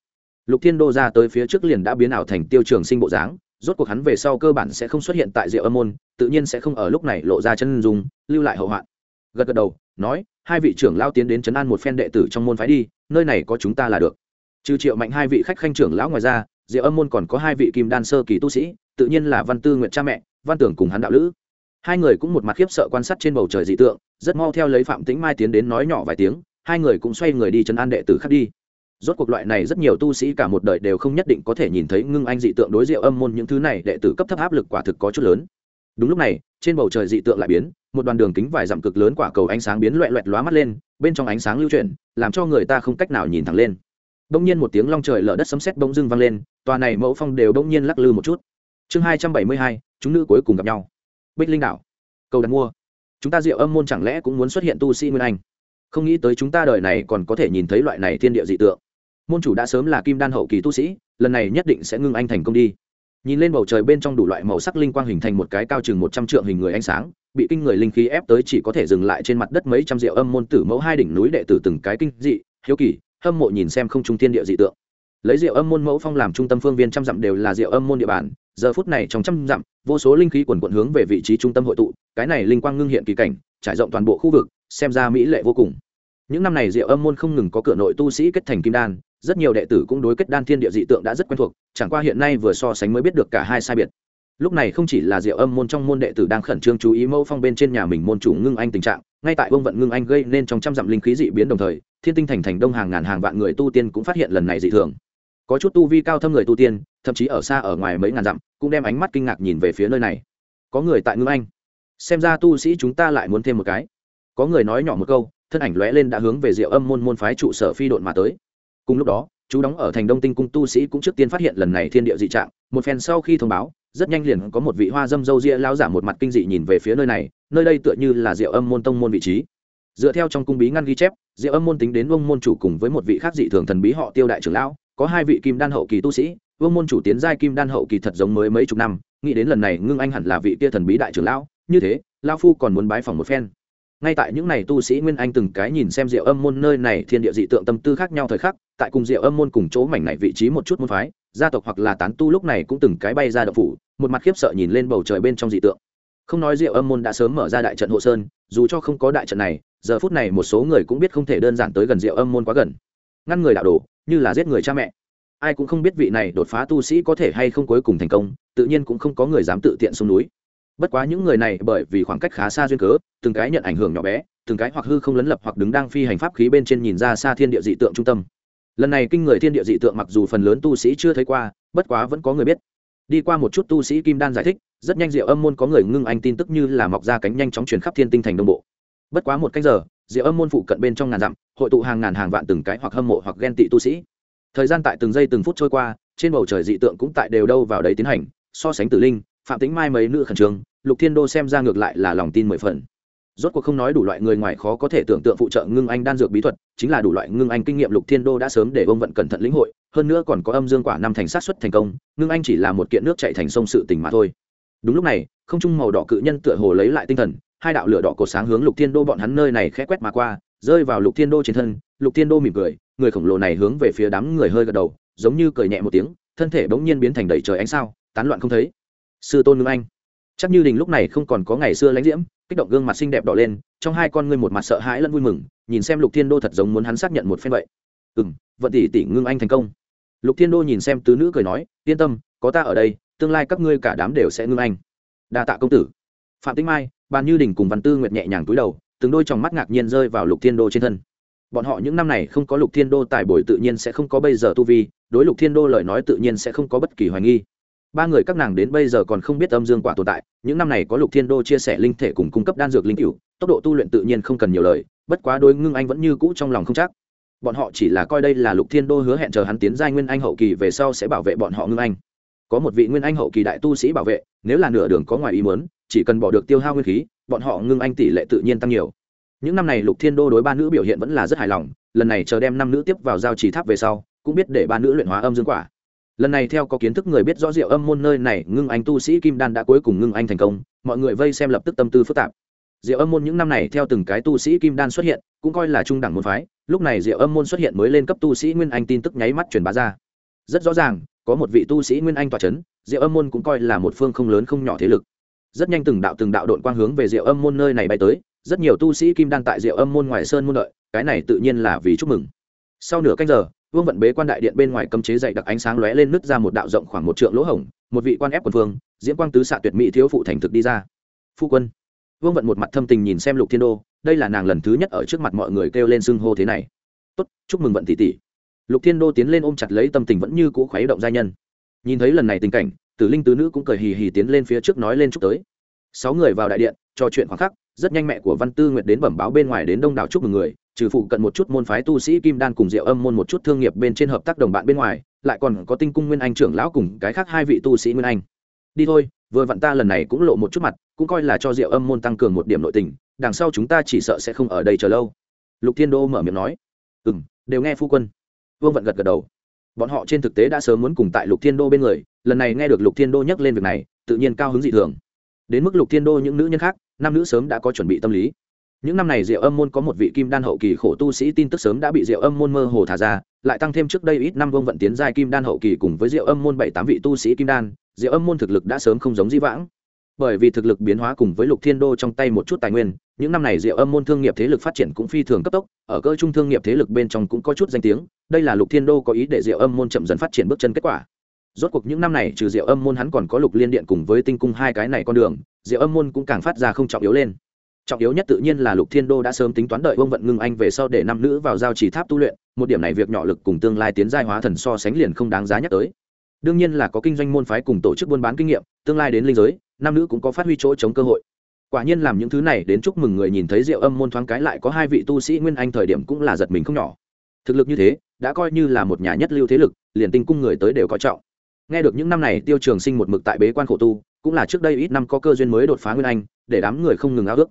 lục thiên đô ra tới phía trước liền đã biến ảo thành tiêu trường sinh bộ dáng, rốt cuộc hắn về sau cơ bản sẽ không xuất hiện tại diệu âm môn, tự nhiên sẽ không ở lúc này lộ ra chân dùng lưu lại hậu hoạn. Gật gật đầu, nói, hai vị trưởng lao tiến đến chấn an một phen đệ tử trong môn phái đi, nơi này có chúng ta là được. Trừ triệu mạnh hai vị khách khanh trưởng lão ngoài ra, diệu âm môn còn có hai vị kim đan sơ kỳ tu sĩ, tự nhiên là văn tư nguyện cha mẹ, văn tưởng cùng hắn đạo lữ. Hai người cũng một mặt khiếp sợ quan sát trên bầu trời dị tượng, rất mau theo lấy phạm tĩnh mai tiến đến nói nhỏ vài tiếng, hai người cũng xoay người đi chấn an đệ tử khác đi rốt cuộc loại này rất nhiều tu sĩ cả một đời đều không nhất định có thể nhìn thấy ngưng anh dị tượng đối diệu âm môn những thứ này, đệ tử cấp thấp áp lực quả thực có chút lớn. Đúng lúc này, trên bầu trời dị tượng lại biến, một đoàn đường kính vài dặm cực lớn quả cầu ánh sáng biến loẹ loẹt lóa mắt lên, bên trong ánh sáng lưu chuyển, làm cho người ta không cách nào nhìn thẳng lên. Đông nhiên một tiếng long trời lở đất sấm sét bỗng dưng vang lên, tòa này mẫu phong đều đông nhiên lắc lư một chút. Chương hai trăm bảy mươi hai, chúng nữ cuối cùng gặp nhau. Bích linh đảo, cầu đặt mua. Chúng ta diệu âm môn chẳng lẽ cũng muốn xuất hiện tu sĩ nguyên anh? Không nghĩ tới chúng ta đời này còn có thể nhìn thấy loại này thiên địa dị tượng môn chủ đã sớm là kim đan hậu kỳ tu sĩ, lần này nhất định sẽ ngưng anh thành công đi. Nhìn lên bầu trời bên trong đủ loại màu sắc linh quang hình thành một cái cao chừng một trăm trượng hình người ánh sáng, bị kinh người linh khí ép tới chỉ có thể dừng lại trên mặt đất mấy trăm rượu âm môn tử mẫu hai đỉnh núi đệ tử từng cái kinh dị, hiếu kỳ, hâm mộ nhìn xem không trung thiên địa dị tượng. Lấy rượu âm môn mẫu phong làm trung tâm phương viên trăm dặm đều là rượu âm môn địa bàn, giờ phút này trong trăm dặm, vô số linh khí quần quận hướng về vị trí trung tâm hội tụ, cái này linh quang ngưng hiện kỳ cảnh, trải rộng toàn bộ khu vực, xem ra mỹ lệ vô cùng. Những năm này rượu âm môn không ngừng có cửa nội tu sĩ kết thành kim đan rất nhiều đệ tử cũng đối kết đan thiên địa dị tượng đã rất quen thuộc, chẳng qua hiện nay vừa so sánh mới biết được cả hai sai biệt. Lúc này không chỉ là diệu âm môn trong môn đệ tử đang khẩn trương chú ý mẫu phong bên trên nhà mình môn chủ ngưng anh tình trạng, ngay tại vương vận ngưng anh gây nên trong trăm dặm linh khí dị biến đồng thời, thiên tinh thành thành đông hàng ngàn hàng vạn người tu tiên cũng phát hiện lần này dị thường. Có chút tu vi cao thâm người tu tiên, thậm chí ở xa ở ngoài mấy ngàn dặm, cũng đem ánh mắt kinh ngạc nhìn về phía nơi này. Có người tại ngưng anh. Xem ra tu sĩ chúng ta lại muốn thêm một cái. Có người nói nhỏ một câu, thân ảnh lóe lên đã hướng về diệu âm môn môn phái trụ sở phi độn mà tới cùng lúc đó, chú đóng ở thành đông tinh cung tu sĩ cũng trước tiên phát hiện lần này thiên địa dị trạng, một phen sau khi thông báo, rất nhanh liền có một vị hoa dâm dâu ria lao giả một mặt kinh dị nhìn về phía nơi này, nơi đây tựa như là diệu âm môn tông môn vị trí. Dựa theo trong cung bí ngăn ghi chép, diệu âm môn tính đến ông môn chủ cùng với một vị khác dị thường thần bí họ tiêu đại trưởng lão, có hai vị kim đan hậu kỳ tu sĩ, vương môn chủ tiến giai kim đan hậu kỳ thật giống mới mấy chục năm, nghĩ đến lần này ngưng anh hẳn là vị kia thần bí đại trưởng lão, như thế lao phu còn muốn bái phòng một phen ngay tại những này tu sĩ nguyên anh từng cái nhìn xem diệu âm môn nơi này thiên địa dị tượng tâm tư khác nhau thời khắc, tại cùng diệu âm môn cùng chỗ mảnh này vị trí một chút môn phái, gia tộc hoặc là tán tu lúc này cũng từng cái bay ra đậu phủ, một mặt khiếp sợ nhìn lên bầu trời bên trong dị tượng. Không nói diệu âm môn đã sớm mở ra đại trận hộ sơn, dù cho không có đại trận này, giờ phút này một số người cũng biết không thể đơn giản tới gần diệu âm môn quá gần. Ngăn người đạo đồ, như là giết người cha mẹ. Ai cũng không biết vị này đột phá tu sĩ có thể hay không cuối cùng thành công, tự nhiên cũng không có người dám tự tiện xuống núi bất quá những người này bởi vì khoảng cách khá xa duyên cớ, từng cái nhận ảnh hưởng nhỏ bé, từng cái hoặc hư không lấn lập hoặc đứng đang phi hành pháp khí bên trên nhìn ra xa thiên địa dị tượng trung tâm. Lần này kinh người thiên địa dị tượng mặc dù phần lớn tu sĩ chưa thấy qua, bất quá vẫn có người biết. Đi qua một chút tu sĩ kim đan giải thích, rất nhanh diệu âm môn có người ngưng anh tin tức như là mọc ra cánh nhanh chóng chuyển khắp thiên tinh thành đông bộ. Bất quá một cách giờ, diệu âm môn phụ cận bên trong ngàn dặm, hội tụ hàng ngàn hàng vạn từng cái hoặc hâm mộ hoặc ghen tị tu sĩ. Thời gian tại từng giây từng phút trôi qua, trên bầu trời dị tượng cũng tại đều đâu vào đấy tiến hành, so sánh tử linh phạm tính mai mấy nữ khẩn trương, lục thiên đô xem ra ngược lại là lòng tin mười phần. Rốt cuộc không nói đủ loại người ngoài khó có thể tưởng tượng phụ trợ ngưng anh đan dược bí thuật, chính là đủ loại ngưng anh kinh nghiệm lục thiên đô đã sớm để ông vận cẩn thận lĩnh hội, hơn nữa còn có âm dương quả năm thành sát xuất thành công, ngưng anh chỉ là một kiện nước chạy thành sông sự tình mà thôi. Đúng lúc này, không trung màu đỏ cự nhân tựa hồ lấy lại tinh thần, hai đạo lửa đỏ cột sáng hướng lục thiên đô bọn hắn nơi này khẽ quét mà qua, rơi vào lục thiên đô trên thân, lục thiên đô mỉm cười, người khổng lồ này hướng về phía đám người hơi gật đầu, giống như cười nhẹ một tiếng, thân thể bỗng nhiên biến thành đầy trời ánh sao, tán loạn không thấy sư tôn ngưng anh. Chắc như đình lúc này không còn có ngày xưa lãnh diễm, kích động gương mặt xinh đẹp đỏ lên, trong hai con ngươi một mặt sợ hãi lẫn vui mừng, nhìn xem lục thiên đô thật giống muốn hắn xác nhận một phen vậy. Ừ m vận tỷ tỷ ngưng anh thành công. Lục thiên đô nhìn xem tứ nữ cười nói, yên tâm, có ta ở đây, tương lai các ngươi cả đám đều sẽ ngưng anh. Đa tạ công tử. Phạm tĩnh mai, bàn như đình cùng văn tư nguyệt nhẹ nhàng túi đầu, từng đôi tròng mắt ngạc nhiên rơi vào lục thiên đô trên thân. Bọn họ những năm này không có lục thiên đô tài bồi tự nhiên sẽ không có bây giờ tu vi, đối lục thiên đô lời nói tự nhiên sẽ không có bất kỳ hoài nghi ba người các nàng đến bây giờ còn không biết âm dương quả tồn tại, những năm này có lục thiên đô chia sẻ linh thể cùng cung cấp đan dược linh cựu tốc độ tu luyện tự nhiên không cần nhiều lời, bất quá đối ngưng anh vẫn như cũ trong lòng không chắc. Bọn họ chỉ là coi đây là lục thiên đô hứa hẹn chờ hắn tiến giai nguyên anh hậu kỳ về sau sẽ bảo vệ bọn họ ngưng anh. Có một vị nguyên anh hậu kỳ đại tu sĩ bảo vệ, nếu là nửa đường có ngoài ý muốn, chỉ cần bỏ được tiêu hao nguyên khí, bọn họ ngưng anh tỷ lệ tự nhiên tăng nhiều. Những năm này lục thiên đô đối ba nữ biểu hiện vẫn là rất hài lòng, lần này chờ đem năm nữ tiếp vào giao trì tháp về sau, cũng biết để ba nữ luyện hóa âm dương quả lần này theo có kiến thức người biết rõ rượu âm môn nơi này ngưng anh tu sĩ kim đan đã cuối cùng ngưng anh thành công mọi người vây xem lập tức tâm tư phức tạp Diệu Âm môn những năm này theo từng cái tu sĩ kim đan xuất hiện, cũng coi là trung đẳng môn phái, lúc này Diệu Âm môn xuất hiện mới lên cấp tu sĩ Nguyên Anh tin tức nháy mắt truyền bá ra. Rất rõ ràng, có một vị tu sĩ Nguyên Anh tọa chấn, Diệu Âm môn cũng coi là một phương không lớn không nhỏ thế lực. Rất nhanh từng đạo từng đạo độn quang hướng về Diệu Âm môn nơi này bay tới, rất nhiều tu sĩ kim đan tại Diệu Âm môn ngoài sơn môn đợi, cái này tự nhiên là vì chúc mừng. Sau nửa canh giờ, Vương vận bế quan đại điện bên ngoài cấm chế dày đặc ánh sáng lóe lên nứt ra một đạo rộng khoảng một trượng lỗ hổng, một vị quan ép quân vương, diễm quang tứ xạ tuyệt mỹ thiếu phụ thành thực đi ra. Phu quân. Vương vận một mặt thâm tình nhìn xem lục thiên đô đây là nàng lần thứ nhất ở trước mặt mọi người kêu lên xưng hô thế này. Tốt chúc mừng vận tỷ tỷ. Lục thiên đô tiến lên ôm chặt lấy tâm tình vẫn như cũ khuấy động gia nhân. Nhìn thấy lần này tình cảnh tử linh tứ nữ cũng cười hì hì tiến lên phía trước nói lên chúc tới. Sáu người vào đại điện trò chuyện khoảng khắc rất nhanh mẹ của văn tư nguyệt đến bẩm báo bên ngoài đến đông đảo chúc mừng người trừ phụ cận một chút môn phái tu sĩ kim đan cùng diệu âm môn một chút thương nghiệp bên trên hợp tác đồng bạn bên ngoài, lại còn có tinh cung nguyên anh trưởng lão cùng cái khác hai vị tu sĩ nguyên anh. Đi thôi, vừa vặn ta lần này cũng lộ một chút mặt, cũng coi là cho diệu âm môn tăng cường một điểm nội tình, đằng sau chúng ta chỉ sợ sẽ không ở đây chờ lâu. Lục thiên đô mở miệng nói. Ừ m đều nghe phu quân. Vương vận gật gật đầu. Bọn họ trên thực tế đã sớm muốn cùng tại lục thiên đô bên người, lần này nghe được lục thiên đô nhắc lên việc này, tự nhiên cao hứng dị thường. Đến mức lục thiên đô những nữ nhân khác, nam nữ sớm đã có chuẩn bị tâm lý những năm này diệu âm môn có một vị kim đan hậu kỳ khổ tu sĩ tin tức sớm đã bị diệu âm môn mơ hồ thả ra, lại tăng thêm trước đây ít năm vương vận tiến giai kim đan hậu kỳ cùng với diệu âm môn bảy tám vị tu sĩ kim đan, diệu âm môn thực lực đã sớm không giống di vãng. Bởi vì thực lực biến hóa cùng với lục thiên đô trong tay một chút tài nguyên, những năm này diệu âm môn thương nghiệp thế lực phát triển cũng phi thường cấp tốc, ở cơ trung thương nghiệp thế lực bên trong cũng có chút danh tiếng, đây là lục thiên đô có ý để diệu âm môn chậm dần phát triển bước chân kết quả. Rốt cuộc những năm này trừ diệu âm môn hắn còn có lục liên điện cùng với tinh cung hai cái này con đường, diệu âm môn cũng càng phát ra không trọng yếu lên trọng yếu nhất tự nhiên là lục thiên đô đã sớm tính toán đợi ông vận ngưng anh về sau để nam nữ vào giao chỉ tháp tu luyện, một điểm này việc nhỏ lực cùng tương lai tiến giai hóa thần so sánh liền không đáng giá nhắc tới. Đương nhiên là có kinh doanh môn phái cùng tổ chức buôn bán kinh nghiệm, tương lai đến linh giới nam nữ cũng có phát huy chỗ chống cơ hội. Quả nhiên làm những thứ này đến chúc mừng người nhìn thấy rượu âm môn thoáng cái lại có hai vị tu sĩ nguyên anh thời điểm cũng là giật mình không nhỏ. Thực lực như thế, đã coi như là một nhà nhất lưu thế lực, liền tinh cung người tới đều có trọng. Nghe được những năm này tiêu trường sinh một mực tại bế quan khổ tu, cũng là trước đây ít năm có cơ duyên mới đột phá nguyên anh, để đám người không ngừng ao ước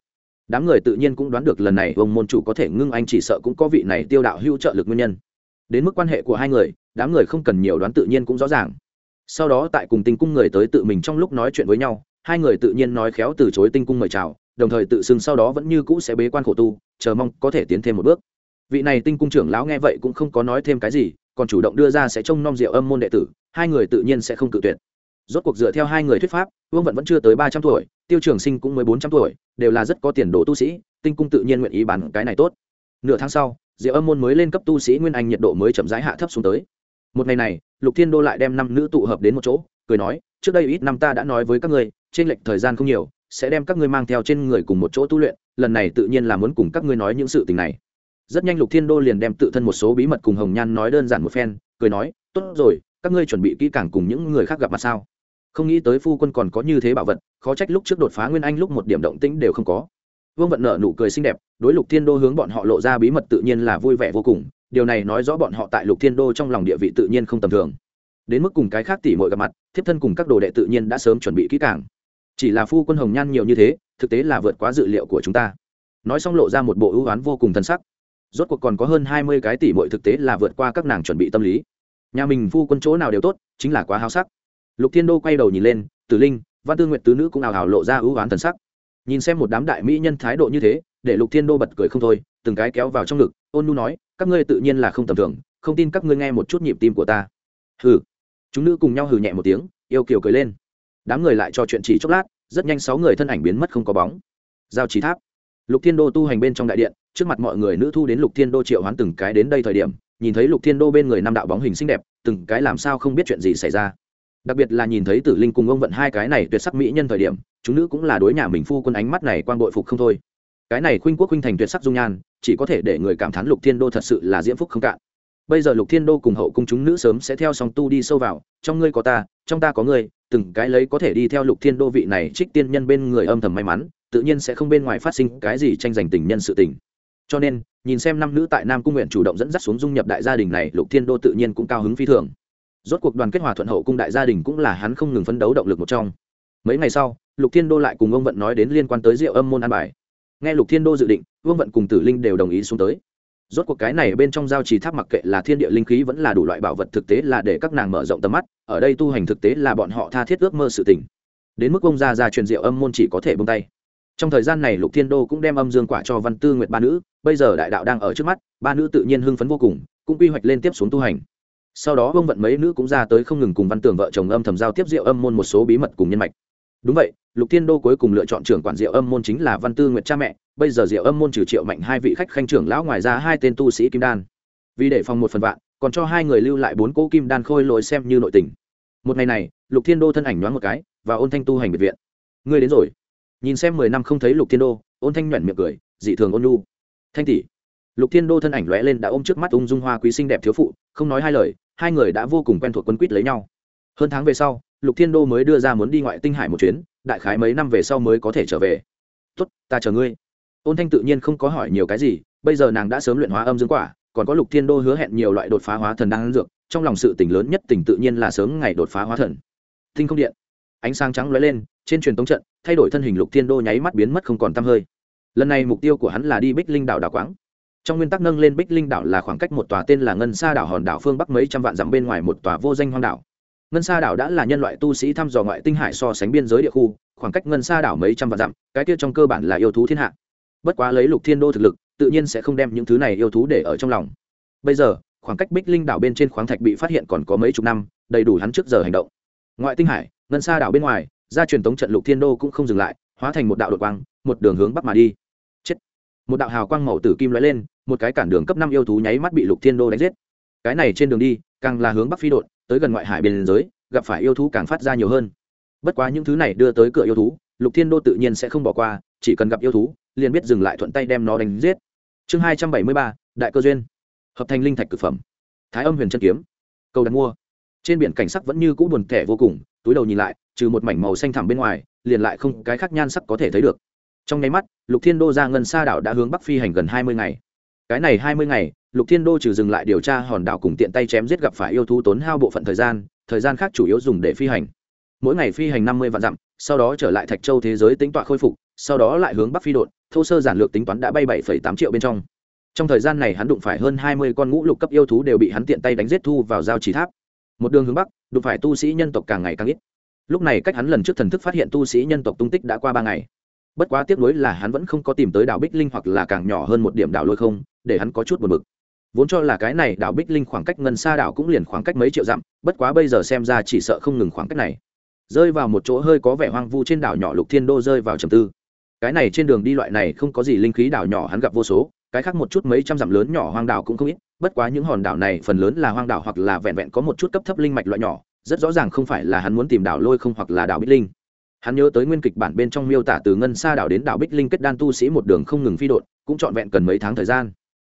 đám người tự nhiên cũng đoán được lần này ông môn chủ có thể ngưng anh chỉ sợ cũng có vị này tiêu đạo hữu trợ lực nguyên nhân. Đến mức quan hệ của hai người, đám người không cần nhiều đoán tự nhiên cũng rõ ràng. Sau đó tại cùng tinh cung người tới tự mình trong lúc nói chuyện với nhau, hai người tự nhiên nói khéo từ chối tinh cung mời chào, đồng thời tự xưng sau đó vẫn như cũ sẽ bế quan khổ tu, chờ mong có thể tiến thêm một bước. Vị này tinh cung trưởng lão nghe vậy cũng không có nói thêm cái gì, còn chủ động đưa ra sẽ trông nom rượu âm môn đệ tử, hai người tự nhiên sẽ không cự tuyệt rốt cuộc dựa theo hai người thuyết pháp, vương vận vẫn chưa tới ba trăm tuổi, tiêu trường sinh cũng mới bốn trăm tuổi, đều là rất có tiền đồ tu sĩ, tinh cung tự nhiên nguyện ý bán cái này tốt. Nửa tháng sau diệu âm môn mới lên cấp tu sĩ nguyên anh nhiệt độ mới chậm rãi hạ thấp xuống tới. Một ngày này, lục thiên đô lại đem năm nữ tụ hợp đến một chỗ, cười nói, trước đây ít năm ta đã nói với các ngươi, trên lệch thời gian không nhiều, sẽ đem các ngươi mang theo trên người cùng một chỗ tu luyện, lần này tự nhiên là muốn cùng các ngươi nói những sự tình này. Rất nhanh lục thiên đô liền đem tự thân một số bí mật cùng hồng nhan nói đơn giản một phen, cười nói, tốt rồi, các ngươi chuẩn bị kỹ càng cùng những người khác gặp mặt sao? Không nghĩ tới phu quân còn có như thế bảo vật, khó trách lúc trước đột phá nguyên anh lúc một điểm động tĩnh đều không có. Vương vận nợ nụ cười xinh đẹp, đối lục thiên đô hướng bọn họ lộ ra bí mật tự nhiên là vui vẻ vô cùng, điều này nói rõ bọn họ tại lục thiên đô trong lòng địa vị tự nhiên không tầm thường. Đến mức cùng cái khác tỉ mọi gặp mặt, thiếp thân cùng các đồ đệ tự nhiên đã sớm chuẩn bị kỹ càng. Chỉ là phu quân hồng nhan nhiều như thế, thực tế là vượt quá dự liệu của chúng ta. Nói xong lộ ra một bộ ưu oán vô cùng thân sắc. Rốt cuộc còn có hơn hai mươi cái tỷ mọi thực tế là vượt qua các nàng chuẩn bị tâm lý. Nhà mình phu quân chỗ nào đều tốt, chính là quá háo sắc lục thiên đô quay đầu nhìn lên, tử linh, văn tư nguyệt tứ nữ cũng ào ào lộ ra ưu oán thần sắc. Nhìn xem một đám đại mỹ nhân thái độ như thế, để lục thiên đô bật cười không thôi, từng cái kéo vào trong ngực, ôn nu nói, các ngươi tự nhiên là không tầm thường, không tin các ngươi nghe một chút nhịp tim của ta. Hừ. Chúng nữ cùng nhau hừ nhẹ một tiếng, yêu kiều cười lên. Đám người lại trò chuyện chỉ chốc lát, rất nhanh sáu người thân ảnh biến mất không có bóng. Giao chỉ tháp. Lục thiên đô tu hành bên trong đại điện, trước mặt mọi người nữ thu đến lục thiên đô triệu hoán từng cái đến đây thời điểm, nhìn thấy lục thiên đô bên người năm đạo bóng hình xinh đẹp, từng cái làm sao không biết chuyện gì xảy ra đặc biệt là nhìn thấy tử linh cùng ông vận hai cái này tuyệt sắc mỹ nhân thời điểm, chúng nữ cũng là đối nhà mình phu quân ánh mắt này quan bội phục không thôi. Cái này khuynh quốc khuynh thành tuyệt sắc dung nhan, chỉ có thể để người cảm thán lục thiên đô thật sự là diễm phúc không cạn. Bây giờ lục thiên đô cùng hậu cung chúng nữ sớm sẽ theo song tu đi sâu vào, trong ngươi có ta, trong ta có ngươi, từng cái lấy có thể đi theo lục thiên đô vị này trích tiên nhân bên người âm thầm may mắn, tự nhiên sẽ không bên ngoài phát sinh cái gì tranh giành tình nhân sự tình. Cho nên, nhìn xem năm nữ tại nam cung nguyện chủ động dẫn dắt xuống dung nhập đại gia đình này, lục thiên đô tự nhiên cũng cao hứng phi thường rốt cuộc đoàn kết hòa thuận hậu cung đại gia đình cũng là hắn không ngừng phấn đấu động lực một trong. Mấy ngày sau, lục thiên đô lại cùng ông vận nói đến liên quan tới rượu âm môn an bài. Nghe lục thiên đô dự định, vương vận cùng tử linh đều đồng ý xuống tới. Rốt cuộc cái này bên trong giao trì tháp mặc kệ là thiên địa linh khí vẫn là đủ loại bảo vật thực tế là để các nàng mở rộng tầm mắt, ở đây tu hành thực tế là bọn họ tha thiết ước mơ sự tình. Đến mức ông gia ra truyền diệu âm môn chỉ có thể bông tay. Trong thời gian này lục thiên đô cũng đem âm dương quả cho văn tư nguyệt ba nữ, bây giờ đại đạo đang ở trước mắt, ba nữ tự nhiên hưng phấn vô cùng, cũng quy hoạch lên tiếp xuống tu hành sau đó ông vận mấy nữ cũng ra tới không ngừng cùng văn tường vợ chồng âm thầm giao tiếp rượu âm môn một số bí mật cùng nhân mạch. Đúng vậy, lục thiên đô cuối cùng lựa chọn trưởng quản rượu âm môn chính là văn tư nguyệt cha mẹ, bây giờ rượu âm môn trừ triệu mạnh hai vị khách khanh trưởng lão ngoài ra hai tên tu sĩ kim đan. Vì để phòng một phần vạn, còn cho hai người lưu lại bốn cỗ kim đan khôi lỗi xem như nội tình. Một ngày này, lục thiên đô thân ảnh nhoáng một cái, và ôn thanh tu hành biệt viện. Ngươi đến rồi. Nhìn xem mười năm không thấy lục thiên đô, ôn thanh nhoẻn miệng cười, dị thường ôn lu thanh tỷ. Lục thiên đô thân ảnh lóe lên đã ôm trước mắt ung dung hoa quý sinh đẹp thiếu phụ không nói hai lời, hai người đã vô cùng quen thuộc quân quýt lấy nhau. Hơn tháng về sau, lục thiên đô mới đưa ra muốn đi ngoại tinh hải một chuyến, đại khái mấy năm về sau mới có thể trở về. Tốt, ta chờ ngươi. Ôn thanh tự nhiên không có hỏi nhiều cái gì, bây giờ nàng đã sớm luyện hóa âm dương quả, còn có lục thiên đô hứa hẹn nhiều loại đột phá hóa thần đang dược, trong lòng sự tỉnh lớn nhất tỉnh tự nhiên là sớm ngày đột phá hóa thần. Tinh không điện. Ánh sáng trắng lóe lên, trên truyền tống trận, thay đổi thân hình lục thiên đô nháy mắt biến mất không còn tăm hơi. Lần này mục tiêu của hắn là đi bích linh đảo đảo quáng trong nguyên tắc nâng lên bích linh đảo là khoảng cách một tòa tên là ngân sa đảo hòn đảo phương bắc mấy trăm vạn dặm bên ngoài một tòa vô danh hoang đảo. Ngân sa đảo đã là nhân loại tu sĩ thăm dò ngoại tinh hải so sánh biên giới địa khu, khoảng cách ngân sa đảo mấy trăm vạn dặm, cái tiết trong cơ bản là yêu thú thiên hạ. Bất quá lấy lục thiên đô thực lực, tự nhiên sẽ không đem những thứ này yêu thú để ở trong lòng. Bây giờ, khoảng cách bích linh đảo bên trên khoáng thạch bị phát hiện còn có mấy chục năm, đầy đủ hắn trước giờ hành động. Ngoại tinh hải, ngân sa đảo bên ngoài, ra truyền tống trận lục thiên đô cũng không dừng lại, hóa thành một đạo đột quang, một đường hướng bắc mà đi một đạo hào quang màu tử kim lóe lên, một cái cản đường cấp năm yêu thú nháy mắt bị lục thiên đô đánh giết. Cái này trên đường đi, càng là hướng bắc phi đột tới gần ngoại hải biên giới, gặp phải yêu thú càng phát ra nhiều hơn. Bất quá những thứ này đưa tới cửa yêu thú, lục thiên đô tự nhiên sẽ không bỏ qua, chỉ cần gặp yêu thú, liền biết dừng lại thuận tay đem nó đánh giết. Chương hai trăm bảy mươi ba, đại cơ duyên. Hợp thành linh thạch cực phẩm. Thái âm huyền Trân kiếm. Cầu đặt mua. Trên biển cảnh sắc vẫn như cũ buồn thẻ vô cùng, túi đầu nhìn lại, trừ một mảnh màu xanh thẳm bên ngoài, liền lại không cái khác nhan sắc có thể thấy được trong nháy mắt, lục thiên đô ra ngân xa đảo đã hướng bắc phi hành gần hai mươi ngày. Cái này hai mươi ngày, lục thiên đô trừ dừng lại điều tra hòn đảo cùng tiện tay chém giết gặp phải yêu thú tốn hao bộ phận thời gian thời gian khác chủ yếu dùng để phi hành. Mỗi ngày phi hành năm mươi vạn dặm, sau đó trở lại thạch châu thế giới tính tọa khôi phục, sau đó lại hướng bắc phi đột, thô sơ giản lược tính toán đã bay bảy tám triệu bên trong. Trong thời gian này hắn đụng phải hơn hai mươi con ngũ lục cấp yêu thú đều bị hắn tiện tay đánh giết thu vào giao trì tháp. Một đường hướng bắc, đụng phải tu sĩ nhân tộc càng ngày càng ít. Lúc này cách hắn lần trước thần thức phát hiện tu sĩ nhân tộc tung tích đã qua ba ngày bất quá tiếc nuối là hắn vẫn không có tìm tới đảo bích linh hoặc là càng nhỏ hơn một điểm đảo lôi không, để hắn có chút buồn bực. Vốn cho là cái này đảo bích linh khoảng cách ngân xa đảo cũng liền khoảng cách mấy triệu dặm, bất quá bây giờ xem ra chỉ sợ không ngừng khoảng cách này. Rơi vào một chỗ hơi có vẻ hoang vu trên đảo nhỏ lục thiên đô rơi vào trầm tư. Cái này trên đường đi loại này không có gì linh khí đảo nhỏ hắn gặp vô số, cái khác một chút mấy trăm dặm lớn nhỏ hoang đảo cũng không ít, bất quá những hòn đảo này phần lớn là hoang đảo hoặc là vẹn vẹn có một chút cấp thấp linh mạch loại nhỏ, rất rõ ràng không phải là hắn muốn tìm đảo lôi không hoặc là đảo bích linh hắn nhớ tới nguyên kịch bản bên trong miêu tả từ ngân xa đảo đến đảo bích linh kết đan tu sĩ một đường không ngừng phi đột cũng trọn vẹn cần mấy tháng thời gian.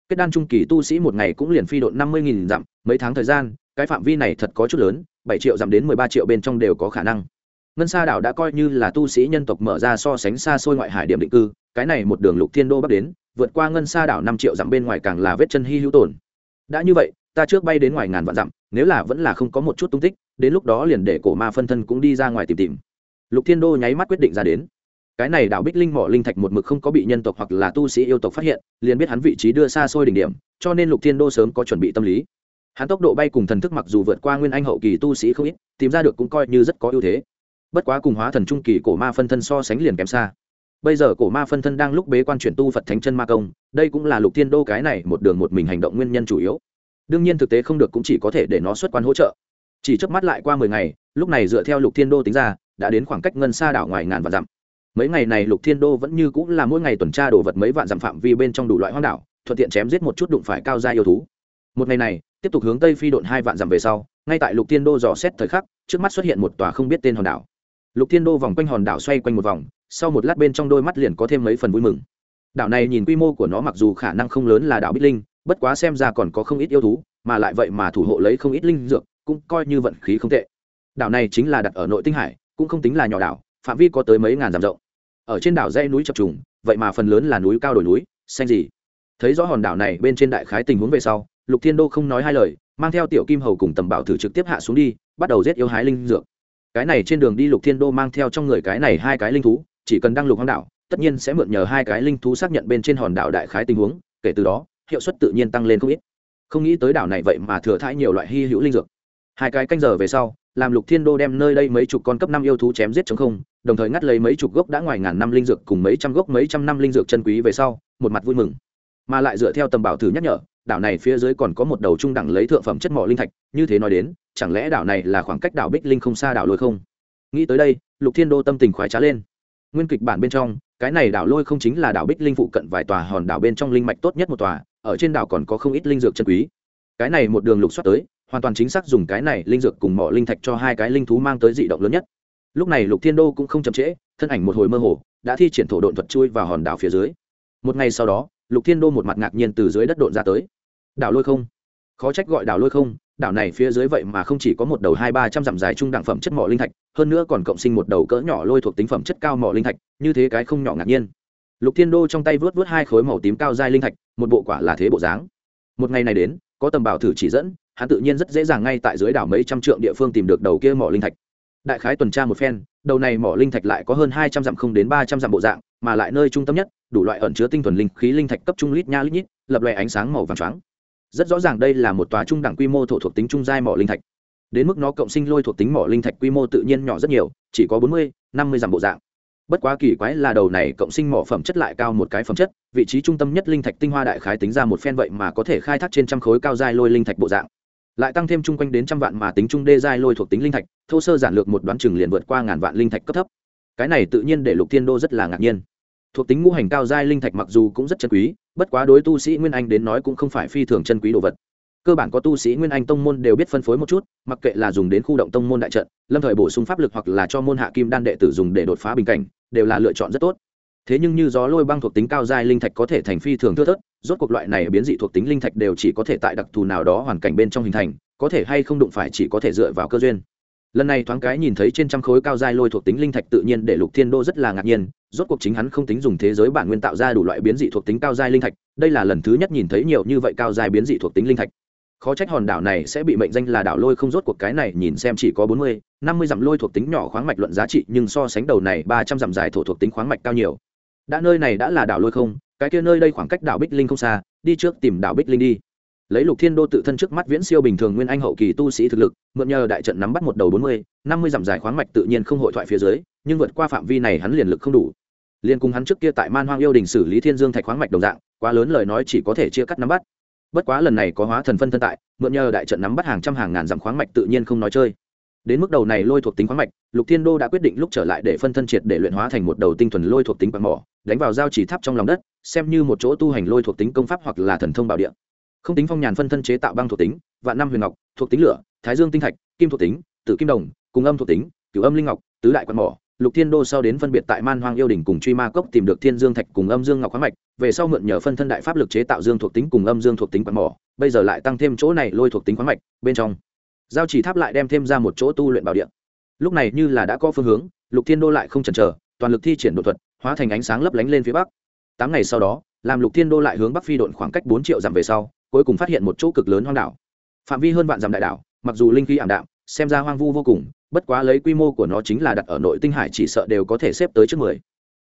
Kết đan trung kỳ tu sĩ một ngày cũng liền phi đột năm mươi nghìn dặm, mấy tháng thời gian, cái phạm vi này thật có chút lớn, bảy triệu dặm đến mười ba triệu bên trong đều có khả năng. Ngân sa đảo đã coi như là tu sĩ nhân tộc mở ra so sánh xa xôi ngoại hải điểm định cư, cái này một đường lục thiên đô bắc đến, vượt qua ngân sa đảo năm triệu dặm bên ngoài càng là vết chân hy hữu tổn. Đã như vậy, ta trước bay đến ngoài ngàn vạn dặm, nếu là vẫn là không có một chút tung tích, đến lúc đó liền để cổ ma phân thân cũng đi ra ngoài tìm tìm lục thiên đô nháy mắt quyết định ra đến. Cái này đảo bích linh mỏ linh thạch một mực không có bị nhân tộc hoặc là tu sĩ yêu tộc phát hiện, liền biết hắn vị trí đưa xa xôi đỉnh điểm, cho nên lục thiên đô sớm có chuẩn bị tâm lý. Hắn tốc độ bay cùng thần thức mặc dù vượt qua nguyên anh hậu kỳ tu sĩ không ít, tìm ra được cũng coi như rất có ưu thế. Bất quá cùng hóa thần trung kỳ cổ ma phân thân so sánh liền kém xa. Bây giờ cổ ma phân thân đang lúc bế quan chuyển tu phật thánh chân ma công, đây cũng là lục thiên đô cái này một đường một mình hành động nguyên nhân chủ yếu. Đương nhiên thực tế không được cũng chỉ có thể để nó xuất quan hỗ trợ. Chỉ trước mắt lại qua mười ngày, lúc này dựa theo lục thiên đô tính ra đã đến khoảng cách ngân xa đảo ngoài ngàn vạn dặm. Mấy ngày này lục thiên đô vẫn như cũng là mỗi ngày tuần tra đồ vật mấy vạn dặm phạm vi bên trong đủ loại hoang đảo, thuận tiện chém giết một chút đụng phải cao gia yêu thú. Một ngày này, tiếp tục hướng tây phi độn hai vạn dặm về sau, ngay tại lục thiên đô dò xét thời khắc, trước mắt xuất hiện một tòa không biết tên hòn đảo. Lục thiên đô vòng quanh hòn đảo xoay quanh một vòng, sau một lát bên trong đôi mắt liền có thêm mấy phần vui mừng. Đảo này nhìn quy mô của nó mặc dù khả năng không lớn là đảo bích linh, bất quá xem ra còn có không ít yêu thú, mà lại vậy mà thủ hộ lấy không ít linh dược, cũng coi như vận khí không tệ. Đảo này chính là đặt ở nội tinh hải cũng không tính là nhỏ đảo, phạm vi có tới mấy ngàn dặm rộng. Ở trên đảo dãy núi chập trùng, vậy mà phần lớn là núi cao đồi núi, xanh gì. Thấy rõ hòn đảo này bên trên đại khái tình huống về sau, lục thiên đô không nói hai lời, mang theo tiểu kim hầu cùng tầm bảo thử trực tiếp hạ xuống đi, bắt đầu giết yêu hái linh dược. Cái này trên đường đi lục thiên đô mang theo trong người cái này hai cái linh thú, chỉ cần đăng lục hòn đảo, tất nhiên sẽ mượn nhờ hai cái linh thú xác nhận bên trên hòn đảo đại khái tình huống, kể từ đó, hiệu suất tự nhiên tăng lên không ít. Không nghĩ tới đảo này vậy mà thừa thãi nhiều loại hy hữu linh dược. Hai cái canh giờ về sau làm lục thiên đô đem nơi đây mấy chục con cấp năm yêu thú chém giết chống không, đồng thời ngắt lấy mấy chục gốc đã ngoài ngàn năm linh dược cùng mấy trăm gốc mấy trăm năm linh dược chân quý về sau, một mặt vui mừng. Mà lại dựa theo tầm bảo thử nhắc nhở, đảo này phía dưới còn có một đầu trung đẳng lấy thượng phẩm chất mỏ linh thạch, như thế nói đến, chẳng lẽ đảo này là khoảng cách đảo bích linh không xa đảo lôi không? Nghĩ tới đây, lục thiên đô tâm tình khoái trá lên. Nguyên kịch bản bên trong, cái này đảo lôi không chính là đảo bích linh phụ cận vài tòa hòn đảo bên trong linh mạch tốt nhất một tòa, ở trên đảo còn có không ít linh dược chân quý. Cái này một đường lục soát tới hoàn toàn chính xác dùng cái này linh dược cùng mỏ linh thạch cho hai cái linh thú mang tới dị động lớn nhất. Lúc này lục thiên đô cũng không chậm trễ, thân ảnh một hồi mơ hồ, đã thi triển thổ độn thuật chui vào hòn đảo phía dưới. Một ngày sau đó, lục thiên đô một mặt ngạc nhiên từ dưới đất độn ra tới. Đảo lôi không? Khó trách gọi đảo lôi không, đảo này phía dưới vậy mà không chỉ có một đầu hai ba trăm dặm dài trung đẳng phẩm chất mỏ linh thạch, hơn nữa còn cộng sinh một đầu cỡ nhỏ lôi thuộc tính phẩm chất cao mỏ linh thạch, như thế cái không nhỏ ngạc nhiên. Lục thiên đô trong tay vớt vớt hai khối màu tím cao dai linh thạch, một bộ quả là thế bộ dáng. Một ngày này đến, có tầm bảo thử chỉ dẫn hắn tự nhiên rất dễ dàng ngay tại dưới đảo mấy trăm trượng địa phương tìm được đầu kia mỏ linh thạch. Đại khái tuần tra một phen, đầu này mỏ linh thạch lại có hơn hai trăm dặm không đến ba trăm dặm bộ dạng, mà lại nơi trung tâm nhất, đủ loại ẩn chứa tinh thuần linh khí linh thạch cấp trung lít nha lít nhít, lập loè ánh sáng màu vàng trắng rất rõ ràng đây là một tòa trung đẳng quy mô thổ thuộc tính trung giai mỏ linh thạch. Đến mức nó cộng sinh lôi thuộc tính mỏ linh thạch quy mô tự nhiên nhỏ rất nhiều, chỉ có bốn mươi, năm mươi dặm bộ dạng. Bất quá kỳ quái là đầu này cộng sinh mỏ phẩm chất lại cao một cái phẩm chất, vị trí trung tâm nhất linh thạch tinh hoa đại khái tính ra một phen vậy mà có thể khai thác trên trăm khối cao giai lôi linh thạch bộ dạng lại tăng thêm chung quanh đến trăm vạn mà tính trung đê giai lôi thuộc tính linh thạch, thô sơ giản lược một đoán chừng liền vượt qua ngàn vạn linh thạch cấp thấp. Cái này tự nhiên để lục thiên đô rất là ngạc nhiên. Thuộc tính ngũ hành cao giai linh thạch mặc dù cũng rất chân quý, bất quá đối tu sĩ nguyên anh đến nói cũng không phải phi thường chân quý đồ vật. Cơ bản có tu sĩ nguyên anh tông môn đều biết phân phối một chút, mặc kệ là dùng đến khu động tông môn đại trận, lâm thời bổ sung pháp lực hoặc là cho môn hạ kim đan đệ tử dùng để đột phá bình cảnh, đều là lựa chọn rất tốt. Thế nhưng như gió lôi băng thuộc tính cao giai linh thạch có thể thành phi thường thưa thớt rốt cuộc loại này biến dị thuộc tính linh thạch đều chỉ có thể tại đặc thù nào đó hoàn cảnh bên trong hình thành, có thể hay không đụng phải chỉ có thể dựa vào cơ duyên. Lần này thoáng cái nhìn thấy trên trăm khối cao giai lôi thuộc tính linh thạch tự nhiên để lục thiên đô rất là ngạc nhiên, rốt cuộc chính hắn không tính dùng thế giới bản nguyên tạo ra đủ loại biến dị thuộc tính cao giai linh thạch, đây là lần thứ nhất nhìn thấy nhiều như vậy cao giai biến dị thuộc tính linh thạch. Khó trách hòn đảo này sẽ bị mệnh danh là đảo lôi không rốt cuộc cái này, nhìn xem chỉ có bốn mươi, năm mươi dặm lôi thuộc tính nhỏ khoáng mạch luận giá trị, nhưng so sánh đầu này ba trăm dặm dài thổ thuộc tính khoáng mạch cao nhiều. Đã nơi này đã là đảo lôi không cái kia nơi đây khoảng cách đảo bích linh không xa, đi trước tìm đảo bích linh đi. Lấy lục thiên đô tự thân trước mắt viễn siêu bình thường nguyên anh hậu kỳ tu sĩ thực lực, mượn nhờ đại trận nắm bắt một đầu bốn mươi, năm mươi dặm dài khoáng mạch tự nhiên không hội thoại phía dưới, nhưng vượt qua phạm vi này hắn liền lực không đủ. Liền cùng hắn trước kia tại man hoang yêu đình xử lý thiên dương thạch khoáng mạch đồng dạng, quá lớn lời nói chỉ có thể chia cắt nắm bắt. Bất quá lần này có hóa thần phân thân tại, mượn nhờ đại trận nắm bắt hàng trăm hàng ngàn dặm khoáng mạch tự nhiên không nói chơi đến mức đầu này lôi thuộc tính khoáng mạch, lục thiên đô đã quyết định lúc trở lại để phân thân triệt để luyện hóa thành một đầu tinh thuần lôi thuộc tính quạt mỏ, đánh vào giao chỉ tháp trong lòng đất, xem như một chỗ tu hành lôi thuộc tính công pháp hoặc là thần thông bảo địa. Không tính phong nhàn phân thân chế tạo băng thuộc tính, vạn năm huyền ngọc, thuộc tính lửa, thái dương tinh thạch, kim thuộc tính, tử kim đồng, cùng âm thuộc tính, cửu âm linh ngọc, tứ đại quạt mỏ. Lục thiên đô sau đến phân biệt tại man hoang yêu đỉnh cùng truy ma cốc tìm được thiên dương thạch cùng âm dương ngọc khoáng mạch, về sau mượn nhờ phân thân đại pháp lực chế tạo dương thuộc tính cùng âm dương thuộc tính quạt mỏ, bây giờ lại tăng thêm chỗ này lôi thuộc tính khoáng mạch bên trong giao chỉ tháp lại đem thêm ra một chỗ tu luyện bảo điện lúc này như là đã có phương hướng, lục thiên đô lại không chần chờ, toàn lực thi triển đột thuật, hóa thành ánh sáng lấp lánh lên phía bắc. Tám ngày sau đó, làm lục thiên đô lại hướng bắc phi độn khoảng cách bốn triệu dặm về sau, cuối cùng phát hiện một chỗ cực lớn hoang đảo. Phạm vi hơn vạn dặm đại đảo, mặc dù linh khí ảm đạm, xem ra hoang vu vô cùng, bất quá lấy quy mô của nó chính là đặt ở nội tinh hải chỉ sợ đều có thể xếp tới trước mười.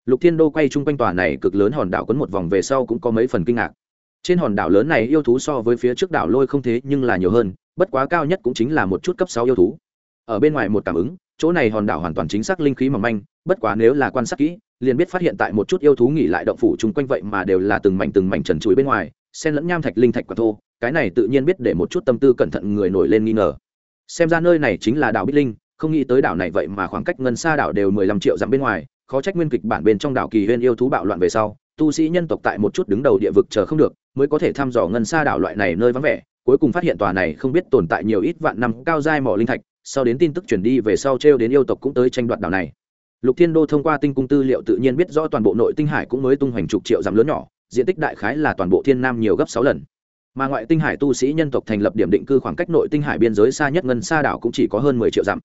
Lục thiên đô quay chung quanh tòa này cực lớn hòn đảo quấn một vòng về sau cũng có mấy phần kinh ngạc trên hòn đảo lớn này yêu thú so với phía trước đảo lôi không thế nhưng là nhiều hơn, bất quá cao nhất cũng chính là một chút cấp sáu yêu thú. Ở bên ngoài một cảm ứng, chỗ này hòn đảo hoàn toàn chính xác linh khí mỏng manh, bất quá nếu là quan sát kỹ, liền biết phát hiện tại một chút yêu thú nghỉ lại động phủ chung quanh vậy mà đều là từng mảnh từng mảnh trần chuối bên ngoài, xen lẫn nham thạch linh thạch quả thô, cái này tự nhiên biết để một chút tâm tư cẩn thận người nổi lên nghi ngờ. Xem ra nơi này chính là đảo bích linh, không nghĩ tới đảo này vậy mà khoảng cách ngân xa đảo đều mười lăm triệu dặm bên ngoài, khó trách nguyên kịch bản bên trong đảo kỳ huyên yêu thú bạo loạn về sau, tu sĩ nhân tộc tại một chút đứng đầu địa vực chờ không được mới có thể thăm dò ngân xa đảo loại này nơi vắng vẻ, cuối cùng phát hiện tòa này không biết tồn tại nhiều ít vạn năm cao giai mỏ linh thạch, sau đến tin tức chuyển đi về sau t đến yêu tộc cũng tới tranh đoạt đảo này. Lục thiên đô thông qua tinh cung tư liệu tự nhiên biết rõ toàn bộ nội tinh hải cũng mới tung hoành chục triệu dặm lớn nhỏ, diện tích đại khái là toàn bộ thiên nam nhiều gấp sáu lần. Mà ngoại tinh hải tu sĩ nhân tộc thành lập điểm định cư khoảng cách nội tinh hải biên giới xa nhất ngân xa đảo cũng chỉ có hơn mười triệu dặm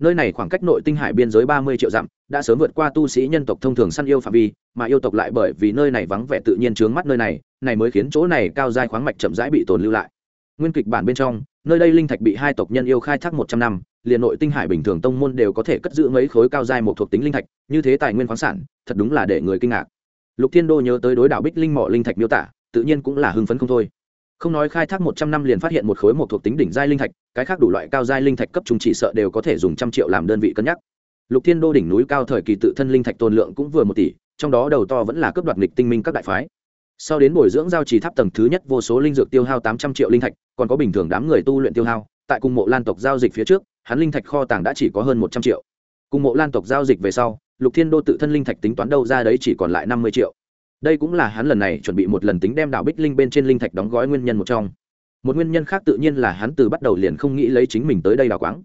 nơi này khoảng cách nội tinh hải biên giới ba mươi triệu dặm, đã sớm vượt qua tu sĩ nhân tộc thông thường săn yêu phạm vi, mà yêu tộc lại bởi vì nơi này vắng vẻ tự nhiên trướng mắt nơi này này mới khiến chỗ này cao giai khoáng mạch chậm rãi bị tồn lưu lại. Nguyên kịch bản bên trong, nơi đây linh thạch bị hai tộc nhân yêu khai thác một trăm năm, liền nội tinh hải bình thường tông môn đều có thể cất giữ mấy khối cao giai một thuộc tính linh thạch, như thế tài nguyên khoáng sản, thật đúng là để người kinh ngạc. Lục thiên đô nhớ tới đối đảo bích linh mỏ linh thạch miêu tả, tự nhiên cũng là hưng phấn không thôi không nói khai thác một trăm năm liền phát hiện một khối một thuộc tính đỉnh giai linh thạch, cái khác đủ loại cao giai linh thạch cấp trung chỉ sợ đều có thể dùng trăm triệu làm đơn vị cân nhắc. Lục thiên đô đỉnh núi cao thời kỳ tự thân linh thạch tồn lượng cũng vừa một tỷ, trong đó đầu to vẫn là cấp đoạt nghịch tinh minh các đại phái. Sau đến bồi dưỡng giao trì tháp tầng thứ nhất, vô số linh dược tiêu hao tám trăm triệu linh thạch, còn có bình thường đám người tu luyện tiêu hao, tại cung mộ lan tộc giao dịch phía trước, hắn linh thạch kho tàng đã chỉ có hơn một trăm triệu. Cùng mộ lan tộc giao dịch về sau, lục thiên đô tự thân linh thạch tính toán đâu ra đấy chỉ còn lại năm mươi triệu đây cũng là hắn lần này chuẩn bị một lần tính đem đảo bích linh bên trên linh thạch đóng gói nguyên nhân một trong. Một nguyên nhân khác tự nhiên là hắn từ bắt đầu liền không nghĩ lấy chính mình tới đây đào quáng.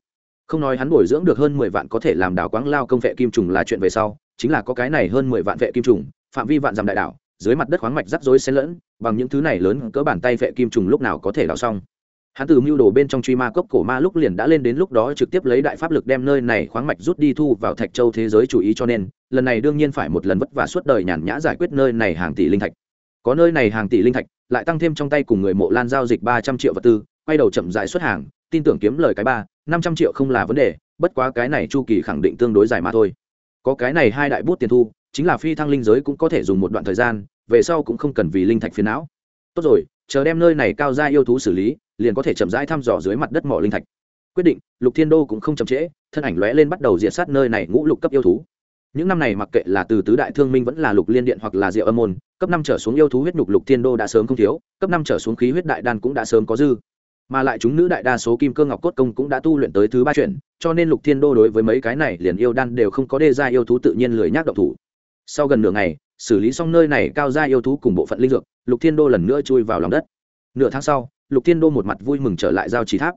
Không nói hắn bồi dưỡng được hơn mười vạn có thể làm đào quáng lao công vệ kim trùng là chuyện về sau, chính là có cái này hơn mười vạn vệ kim trùng, phạm vi vạn dặm đại đảo, dưới mặt đất khoáng mạch rắc rối xen lẫn, bằng những thứ này lớn cỡ bàn tay vệ kim trùng lúc nào có thể đào xong. Hắn từ mưu đồ bên trong truy ma cốc cổ ma lúc liền đã lên đến lúc đó trực tiếp lấy đại pháp lực đem nơi này khoáng mạch rút đi thu vào thạch châu thế giới chủ ý cho nên lần này đương nhiên phải một lần vất vả suốt đời nhàn nhã giải quyết nơi này hàng tỷ linh thạch. Có nơi này hàng tỷ linh thạch, lại tăng thêm trong tay cùng người mộ lan giao dịch ba trăm triệu vật tư, quay đầu chậm rãi xuất hàng, tin tưởng kiếm lời cái ba, năm trăm triệu không là vấn đề, bất quá cái này chu kỳ khẳng định tương đối dài mà thôi. Có cái này hai đại bút tiền thu, chính là phi thăng linh giới cũng có thể dùng một đoạn thời gian, về sau cũng không cần vì linh thạch phiến não. Tốt rồi, chờ đem nơi này cao ra yêu thú xử lý, liền có thể chậm rãi thăm dò dưới mặt đất mỏ linh thạch. Quyết định, lục thiên đô cũng không chậm trễ, thân ảnh lóe lên bắt đầu diệt sát nơi này ngũ lục cấp yêu thú những năm này mặc kệ là từ tứ đại thương minh vẫn là lục liên điện hoặc là diệu âm môn, cấp năm trở xuống yêu thú huyết nhục lục thiên đô đã sớm không thiếu, cấp năm trở xuống khí huyết đại đan cũng đã sớm có dư. Mà lại chúng nữ đại đa số kim cơ ngọc cốt công cũng đã tu luyện tới thứ ba chuyển, cho nên lục thiên đô đối với mấy cái này liền yêu đan đều không có đề ra yêu thú tự nhiên lười nhác độc thủ. Sau gần nửa ngày, xử lý xong nơi này cao ra yêu thú cùng bộ phận linh dược, lục thiên đô lần nữa chui vào lòng đất. Nửa tháng sau, lục thiên đô một mặt vui mừng trở lại giao trì tháp.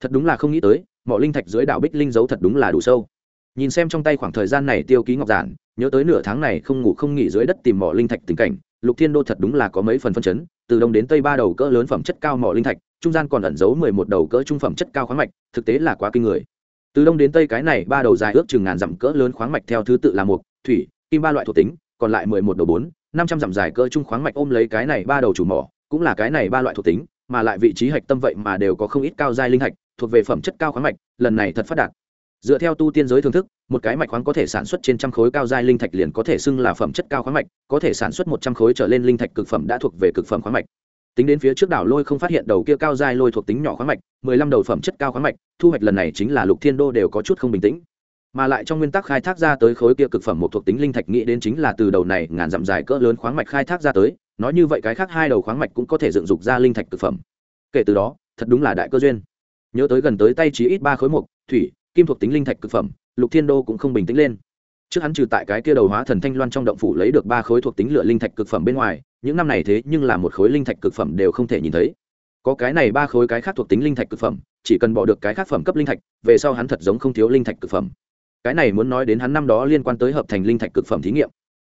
Thật đúng là không nghĩ tới mọi linh thạch dưới đảo bích linh giấu thật đúng là đủ sâu nhìn xem trong tay khoảng thời gian này tiêu ký ngọc giản, nhớ tới nửa tháng này không ngủ không nghỉ dưới đất tìm mỏ linh thạch tình cảnh, lục thiên đô thật đúng là có mấy phần phân chấn, từ đông đến tây ba đầu cỡ lớn phẩm chất cao mỏ linh thạch, trung gian còn ẩn giấu mười một đầu cỡ trung phẩm chất cao khoáng mạch, thực tế là quá kinh người. Từ đông đến tây cái này ba đầu dài ước chừng ngàn dặm cỡ lớn khoáng mạch theo thứ tự là một thủy, kim ba loại thuộc tính, còn lại mười một đầu bốn, năm trăm dặm dài cỡ trung khoáng mạch ôm lấy cái này ba đầu chủ mỏ, cũng là cái này ba loại thuộc tính, mà lại vị trí hạch tâm vậy mà đều có không ít cao giai linh hạch, thuộc về phẩm chất cao khoáng mạch, lần này thật phát đạt dựa theo tu tiên giới thưởng thức, một cái mạch khoáng có thể sản xuất trên trăm khối cao giai linh thạch liền có thể xưng là phẩm chất cao khoáng mạch, có thể sản xuất một trăm khối trở lên linh thạch cực phẩm đã thuộc về cực phẩm khoáng mạch. Tính đến phía trước đảo lôi không phát hiện đầu kia cao giai lôi thuộc tính nhỏ khoáng mạch, mười lăm đầu phẩm chất cao khoáng mạch, thu hoạch lần này chính là lục thiên đô đều có chút không bình tĩnh. Mà lại trong nguyên tắc khai thác ra tới khối kia cực phẩm một thuộc tính linh thạch nghĩ đến chính là từ đầu này ngàn dặm dài cỡ lớn khoáng mạch khai thác ra tới, nói như vậy cái khác hai đầu khoáng mạch cũng có thể dựng dục ra linh thạch cực phẩm. Kể từ đó, thật đúng là đại cơ duyên. Nhớ tới gần tới tay chỉ ít ba khối mục, thủy kim thuộc tính linh thạch cực phẩm, lục thiên đô cũng không bình tĩnh lên. Trước hắn trừ tại cái kia đầu hóa thần thanh loan trong động phủ lấy được ba khối thuộc tính Lửa linh thạch cực phẩm bên ngoài, những năm này thế nhưng là một khối linh thạch cực phẩm đều không thể nhìn thấy. Có cái này ba khối cái khác thuộc tính linh thạch cực phẩm, chỉ cần bỏ được cái khác phẩm cấp linh thạch, về sau hắn thật giống không thiếu linh thạch cực phẩm. Cái này muốn nói đến hắn năm đó liên quan tới hợp thành linh thạch cực phẩm thí nghiệm.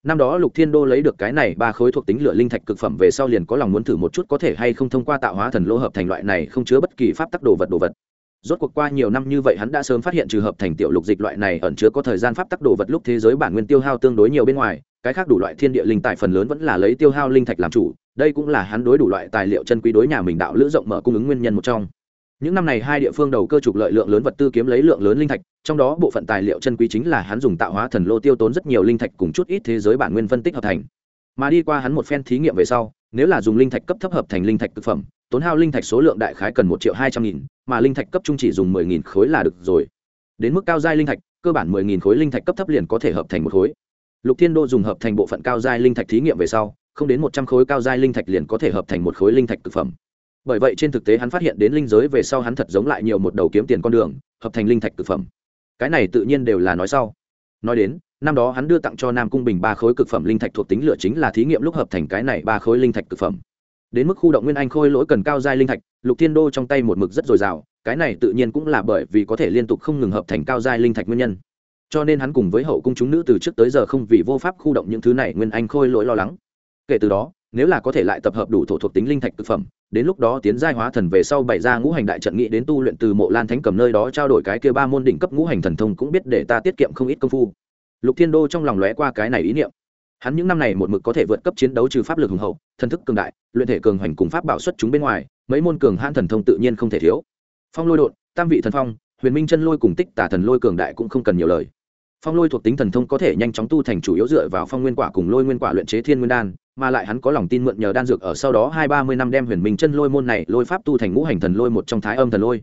Năm đó lục thiên đô lấy được cái này ba khối thuộc tính lửa linh thạch cực phẩm về sau liền có lòng muốn thử một chút có thể hay không thông qua tạo hóa thần lô hợp thành loại này không chứa bất kỳ pháp tắc đồ vật đồ vật rốt cuộc qua nhiều năm như vậy hắn đã sớm phát hiện trừ hợp thành tiểu lục dịch loại này ẩn chứa có thời gian pháp tắc đồ vật lúc thế giới bản nguyên tiêu hao tương đối nhiều bên ngoài, cái khác đủ loại thiên địa linh tài phần lớn vẫn là lấy tiêu hao linh thạch làm chủ, đây cũng là hắn đối đủ loại tài liệu chân quý đối nhà mình đạo lữ rộng mở cung ứng nguyên nhân một trong. Những năm này hai địa phương đầu cơ trục lợi lượng lớn vật tư kiếm lấy lượng lớn linh thạch, trong đó bộ phận tài liệu chân quý chính là hắn dùng tạo hóa thần lô tiêu tốn rất nhiều linh thạch cùng chút ít thế giới bản nguyên phân tích hợp thành. Mà đi qua hắn một phen thí nghiệm về sau nếu là dùng linh thạch cấp thấp hợp thành linh thạch thực phẩm, tốn hao linh thạch số lượng đại khái cần một triệu hai trăm nghìn, mà linh thạch cấp trung chỉ dùng mười nghìn khối là được rồi. Đến mức cao giai linh thạch, cơ bản mười nghìn khối linh thạch cấp thấp liền có thể hợp thành một khối. Lục thiên đô dùng hợp thành bộ phận cao giai linh thạch thí nghiệm về sau, không đến một trăm khối cao giai linh thạch liền có thể hợp thành một khối linh thạch thực phẩm. Bởi vậy trên thực tế hắn phát hiện đến linh giới về sau hắn thật giống lại nhiều một đầu kiếm tiền con đường, hợp thành linh thạch thực phẩm. Cái này tự nhiên đều là nói sau. Nói đến năm đó hắn đưa tặng cho nam cung bình ba khối cực phẩm linh thạch thuộc tính lửa chính là thí nghiệm lúc hợp thành cái này ba khối linh thạch cực phẩm. Đến mức khu động nguyên anh khôi lỗi cần cao giai linh thạch, lục thiên đô trong tay một mực rất dồi dào, cái này tự nhiên cũng là bởi vì có thể liên tục không ngừng hợp thành cao giai linh thạch nguyên nhân. Cho nên hắn cùng với hậu cung chúng nữ từ trước tới giờ không vì vô pháp khu động những thứ này nguyên anh khôi lỗi lo lắng. Kể từ đó, nếu là có thể lại tập hợp đủ thổ thuộc tính linh thạch thực phẩm, đến lúc đó tiến giai hóa thần về sau bảy ra ngũ hành đại trận nghĩ đến tu luyện từ mộ lan thánh cầm nơi đó trao đổi cái kia ba môn đỉnh cấp ngũ hành thần thông cũng biết để ta tiết kiệm không ít công phu lục thiên đô trong lòng lóe qua cái này ý niệm. Hắn những năm này một mực có thể vượt cấp chiến đấu trừ pháp lực hùng hậu, thần thức cường đại, luyện thể cường hoành cùng pháp bảo xuất chúng bên ngoài, mấy môn cường hãn thần thông tự nhiên không thể thiếu. Phong lôi đột tam vị thần phong, huyền minh chân lôi cùng tích tả thần lôi cường đại cũng không cần nhiều lời. Phong lôi thuộc tính thần thông có thể nhanh chóng tu thành chủ yếu dựa vào phong nguyên quả cùng lôi nguyên quả luyện chế thiên nguyên đan, mà lại hắn có lòng tin mượn nhờ đan dược ở sau đó hai ba mươi năm đem huyền minh chân lôi môn này lôi pháp tu thành ngũ hành thần lôi một trong thái âm thần lôi.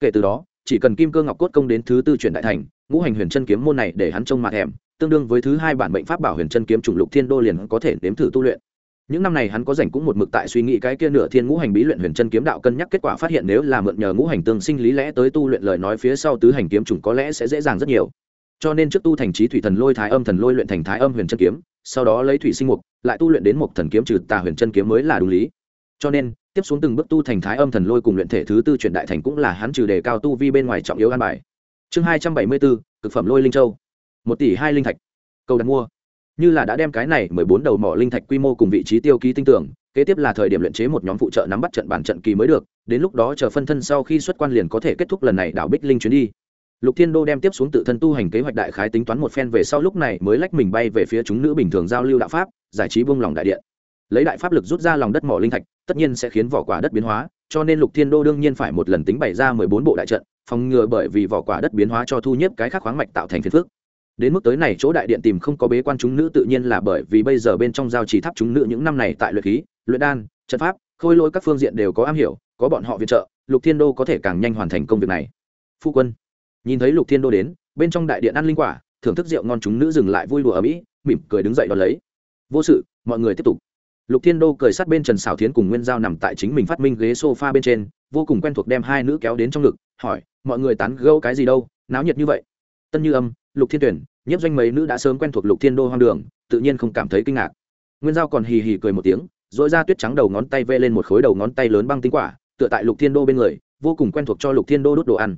Kể từ đó chỉ cần kim cơ ngọc cốt công đến thứ tư chuyển đại thành, ngũ hành huyền chân kiếm môn này để hắn trông mặt hẻm tương đương với thứ hai bản mệnh pháp bảo huyền chân kiếm trùng lục thiên đô liền có thể nếm thử tu luyện. Những năm này hắn có rảnh cũng một mực tại suy nghĩ cái kia nửa thiên ngũ hành bí luyện huyền chân kiếm đạo cân nhắc kết quả phát hiện nếu là mượn nhờ ngũ hành tương sinh lý lẽ tới tu luyện lời nói phía sau tứ hành kiếm trùng có lẽ sẽ dễ dàng rất nhiều. Cho nên trước tu thành trí thủy thần lôi thái âm thần lôi luyện thành thái âm huyền chân kiếm, sau đó lấy thủy sinh mục, lại tu luyện đến một thần kiếm trừ tà huyền chân kiếm mới là đúng lý. Cho nên tiếp xuống từng bước tu thành thái âm thần lôi cùng luyện thể thứ tư chuyển đại thành cũng là hắn trừ đề cao tu vi bên ngoài trọng yếu an bài. Chương hai trăm bảy mươi bốn, cực phẩm lôi linh châu. Một tỷ hai linh thạch. Cầu đặt mua. Như là đã đem cái này mười bốn đầu mỏ linh thạch quy mô cùng vị trí tiêu ký tinh tưởng, kế tiếp là thời điểm luyện chế một nhóm phụ trợ nắm bắt trận bản trận kỳ mới được, đến lúc đó chờ phân thân sau khi xuất quan liền có thể kết thúc lần này đảo bích linh chuyến đi. Lục thiên đô đem tiếp xuống tự thân tu hành kế hoạch đại khái tính toán một phen về sau lúc này mới lách mình bay về phía chúng nữ bình thường giao lưu đạo pháp, giải trí buông lòng đại điện. Lấy đại pháp lực rút ra lòng đất mỏ linh thạch tất nhiên sẽ khiến vỏ quả đất biến hóa, cho nên lục thiên đô đương nhiên phải một lần tính bày ra mười bốn bộ đại trận, phòng ngừa bởi vì vỏ quả đất biến hóa cho thu nhếp cái khác khoáng mạch tạo thành phiền phước đến mức tới này chỗ đại điện tìm không có bế quan chúng nữ tự nhiên là bởi vì bây giờ bên trong giao trì tháp chúng nữ những năm này tại luyện khí, luyện đan, trận pháp, khôi lỗi các phương diện đều có am hiểu, có bọn họ viện trợ, lục thiên đô có thể càng nhanh hoàn thành công việc này. Phu quân, nhìn thấy lục thiên đô đến, bên trong đại điện ăn linh quả, thưởng thức rượu ngon chúng nữ dừng lại vui đùa ở mỹ, mỉm cười đứng dậy đón lấy. Vô sự, mọi người tiếp tục lục thiên đô cười sát bên trần xảo thiến cùng nguyên giao nằm tại chính mình phát minh ghế s o f a bên trên, vô cùng quen thuộc đem hai nữ kéo đến trong ngực, hỏi, mọi người tán gâu cái gì đâu? Náo nhiệt như vậy? Tân như âm, lục thiên tuyển, nhiếp doanh mấy nữ đã sớm quen thuộc lục thiên đô hoang đường, tự nhiên không cảm thấy kinh ngạc. Nguyên giao còn hì hì cười một tiếng dội ra tuyết trắng đầu ngón tay vê lên một khối đầu ngón tay lớn băng tinh quả, tựa tại lục thiên đô bên người, vô cùng quen thuộc cho lục thiên đô đốt đồ ăn.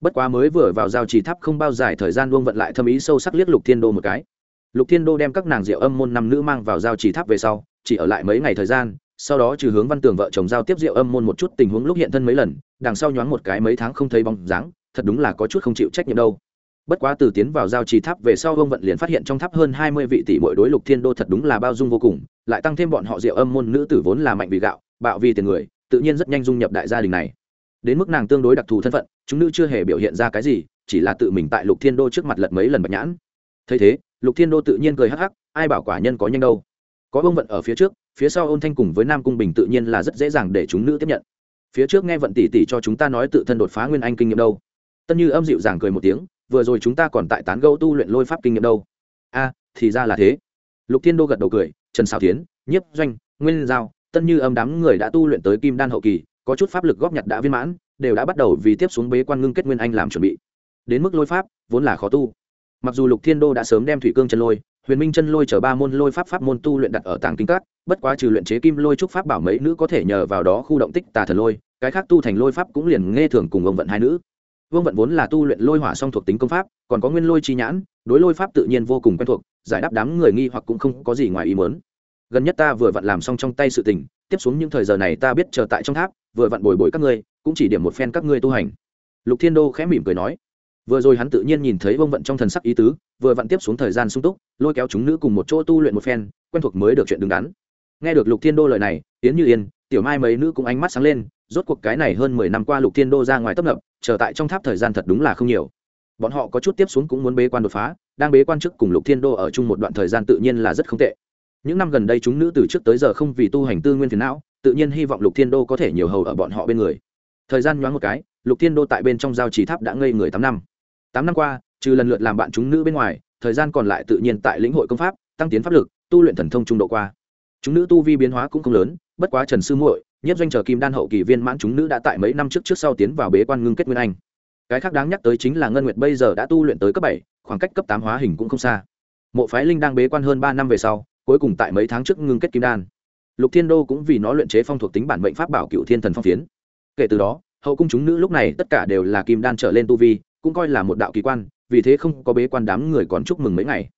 Bất quá mới vừa vào giao trì tháp không bao dài thời gian luông vận lại thâm ý sâu sắc liếc lục thiên đô một cái. Lục thiên đô đem các nàng rượu âm môn năm nữ mang vào giao trì tháp về sau chỉ ở lại mấy ngày thời gian, sau đó trừ hướng văn tường vợ chồng giao tiếp rượu âm môn một chút tình huống lúc hiện thân mấy lần, đằng sau nhoáng một cái mấy tháng không thấy bóng dáng, thật đúng là có chút không chịu trách nhiệm đâu. Bất quá từ tiến vào giao trì tháp về sau vương vận liền phát hiện trong tháp hơn hai mươi vị tỷ mỗi đối lục thiên đô thật đúng là bao dung vô cùng, lại tăng thêm bọn họ rượu âm môn nữ tử vốn là mạnh vì gạo, bạo vì tiền người, tự nhiên rất nhanh dung nhập đại gia đình này. Đến mức nàng tương đối đặc thù thân phận, chúng nữ chưa hề biểu hiện ra cái gì, chỉ là tự mình tại lục thiên đô trước mặt lật mấy lần bạch nhãn. Thấy thế, lục thiên đô tự nhiên cười hắc hắc, ai bảo quả nhân có nhanh đâu có bông vận ở phía trước, phía sau ôn thanh cùng với nam cung bình tự nhiên là rất dễ dàng để chúng nữ tiếp nhận. Phía trước nghe vận tỉ tỉ cho chúng ta nói tự thân đột phá nguyên anh kinh nghiệm đâu. Tân như âm dịu dàng cười một tiếng, vừa rồi chúng ta còn tại tán gẫu tu luyện lôi pháp kinh nghiệm đâu. A, thì ra là thế. Lục thiên đô gật đầu cười, trần xào tiến nhiếp doanh, nguyên giao, tân như âm đám người đã tu luyện tới kim đan hậu kỳ, có chút pháp lực góp nhặt đã viên mãn, đều đã bắt đầu vì tiếp xuống bế quan ngưng kết nguyên anh làm chuẩn bị. Đến mức lôi pháp, vốn là khó tu. Mặc dù lục thiên đô đã sớm đem thủy cương chân lôi huyền minh chân lôi chở ba môn lôi pháp pháp môn tu luyện đặt ở tàng kinh cát bất quá trừ luyện chế kim lôi trúc pháp bảo mấy nữ có thể nhờ vào đó khu động tích tà thần lôi, cái khác tu thành lôi pháp cũng liền nghe thường cùng ông vận hai nữ. Vương vận vốn là tu luyện lôi hỏa song thuộc tính công pháp, còn có nguyên lôi chi nhãn, đối lôi pháp tự nhiên vô cùng quen thuộc, giải đáp đám người nghi hoặc cũng không có gì ngoài ý muốn. Gần nhất ta vừa vặn làm xong trong tay sự tình, tiếp xuống những thời giờ này ta biết chờ tại trong tháp, vừa vặn bồi bồi các ngươi, cũng chỉ điểm một phen các ngươi tu hành. Lục thiên đô khẽ mỉm cười nói vừa rồi hắn tự nhiên nhìn thấy vông vận trong thần sắc ý tứ, vừa vặn tiếp xuống thời gian sung túc, lôi kéo chúng nữ cùng một chỗ tu luyện một phen, quen thuộc mới được chuyện đứng đắn. Nghe được lục thiên đô lời này, yến như yên, tiểu mai mấy nữ cũng ánh mắt sáng lên, rốt cuộc cái này hơn mười năm qua lục thiên đô ra ngoài tấp nập trở tại trong tháp thời gian thật đúng là không nhiều. Bọn họ có chút tiếp xuống cũng muốn bế quan đột phá, đang bế quan trước cùng lục thiên đô ở chung một đoạn thời gian tự nhiên là rất không tệ. Những năm gần đây chúng nữ từ trước tới giờ không vì tu hành tư nguyên phiền não, tự nhiên hy vọng lục thiên đô có thể nhiều hầu ở bọn họ bên người. Thời gian nhoáng một cái, lục thiên đô tại bên trong giao trì tháp đã ngây người tám năm tám năm qua, trừ lần lượt làm bạn chúng nữ bên ngoài, thời gian còn lại tự nhiên tại lĩnh hội công pháp, tăng tiến pháp lực, tu luyện thần thông trung độ qua. Chúng nữ tu vi biến hóa cũng không lớn, bất quá trần sư muội, nhất doanh chờ kim đan hậu kỳ viên mãn chúng nữ đã tại mấy năm trước trước sau tiến vào bế quan ngưng kết nguyên anh. Cái khác đáng nhắc tới chính là ngân nguyệt bây giờ đã tu luyện tới cấp bảy, khoảng cách cấp tám hóa hình cũng không xa. Mộ phái linh đang bế quan hơn ba năm về sau, cuối cùng tại mấy tháng trước ngưng kết kim đan. Lục thiên đô cũng vì nó luyện chế phong thuộc tính bản mệnh pháp bảo cựu thiên thần phong phiến. Kể từ đó, hậu cung chúng nữ lúc này tất cả đều là kim đan trở lên tu vi cũng coi là một đạo kỳ quan, vì thế không có bế quan đám người còn chúc mừng mấy ngày.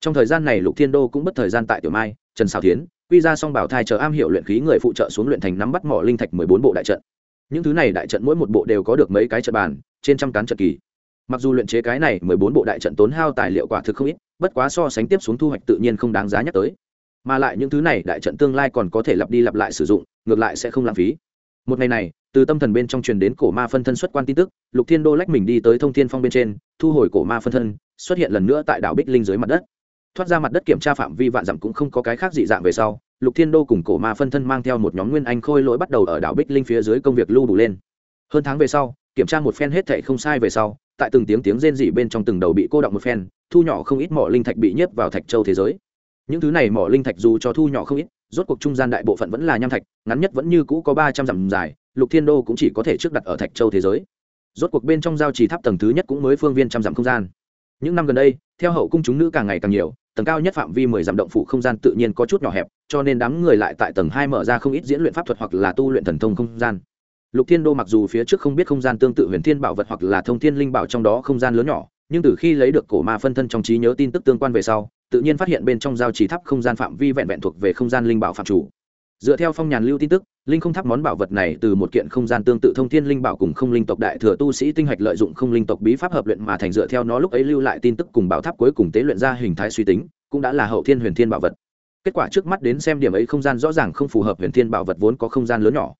Trong thời gian này lục thiên đô cũng mất thời gian tại tiểu mai, trần xào thiến, quy ra xong bảo thai chờ am hiệu luyện khí người phụ trợ xuống luyện thành nắm bắt mỏ linh thạch mười bốn bộ đại trận. Những thứ này đại trận mỗi một bộ đều có được mấy cái trận bàn, trên trăm cán trận kỳ. Mặc dù luyện chế cái này mười bốn bộ đại trận tốn hao tài liệu quả thực không ít, bất quá so sánh tiếp xuống thu hoạch tự nhiên không đáng giá nhắc tới. Mà lại những thứ này đại trận tương lai còn có thể lặp đi lặp lại sử dụng, ngược lại sẽ không lãng phí. Một ngày này từ tâm thần bên trong truyền đến cổ ma phân thân xuất quan tin tức, lục thiên đô lách mình đi tới thông thiên phong bên trên, thu hồi cổ ma phân thân, xuất hiện lần nữa tại đảo bích linh dưới mặt đất. Thoát ra mặt đất kiểm tra phạm vi vạn dặm cũng không có cái khác dị dạng về sau, lục thiên đô cùng cổ ma phân thân mang theo một nhóm nguyên anh khôi lỗi bắt đầu ở đảo bích linh phía dưới công việc lưu đủ lên. Hơn tháng về sau, kiểm tra một phen hết thệ không sai về sau, tại từng tiếng tiếng rên dị bên trong từng đầu bị cô động một phen, thu nhỏ không ít mỏ linh thạch bị nhếp vào thạch châu thế giới. Những thứ này mỏ linh thạch dù cho thu nhỏ không ít rốt cuộc trung gian đại bộ phận vẫn là nham thạch, ngắn nhất vẫn như cũ có ba trăm dặm dài, lục thiên đô cũng chỉ có thể trước đặt ở thạch châu thế giới. Rốt cuộc bên trong giao trì tháp tầng thứ nhất cũng mới phương viên trăm dặm không gian. Những năm gần đây, theo hậu cung chúng nữ càng ngày càng nhiều, tầng cao nhất phạm vi mười dặm động phủ không gian tự nhiên có chút nhỏ hẹp, cho nên đám người lại tại tầng hai mở ra không ít diễn luyện pháp thuật hoặc là tu luyện thần thông không gian. Lục thiên đô mặc dù phía trước không biết không gian tương tự huyền thiên bảo vật hoặc là thông thiên linh bảo trong đó không gian lớn nhỏ, nhưng từ khi lấy được cổ ma phân thân trong trí nhớ tin tức tương quan về sau tự nhiên phát hiện bên trong giao trì tháp không gian phạm vi vẹn vẹn thuộc về không gian linh bảo phạm chủ. Dựa theo phong nhàn lưu tin tức, linh không tháp món bảo vật này từ một kiện không gian tương tự thông thiên linh bảo cùng không linh tộc đại thừa tu sĩ tinh hạch lợi dụng không linh tộc bí pháp hợp luyện mà thành dựa theo nó lúc ấy lưu lại tin tức cùng bảo tháp cuối cùng tế luyện ra hình thái suy tính, cũng đã là hậu thiên huyền thiên bảo vật. Kết quả trước mắt đến xem điểm ấy không gian rõ ràng không phù hợp huyền thiên bảo vật vốn có không gian lớn nhỏ.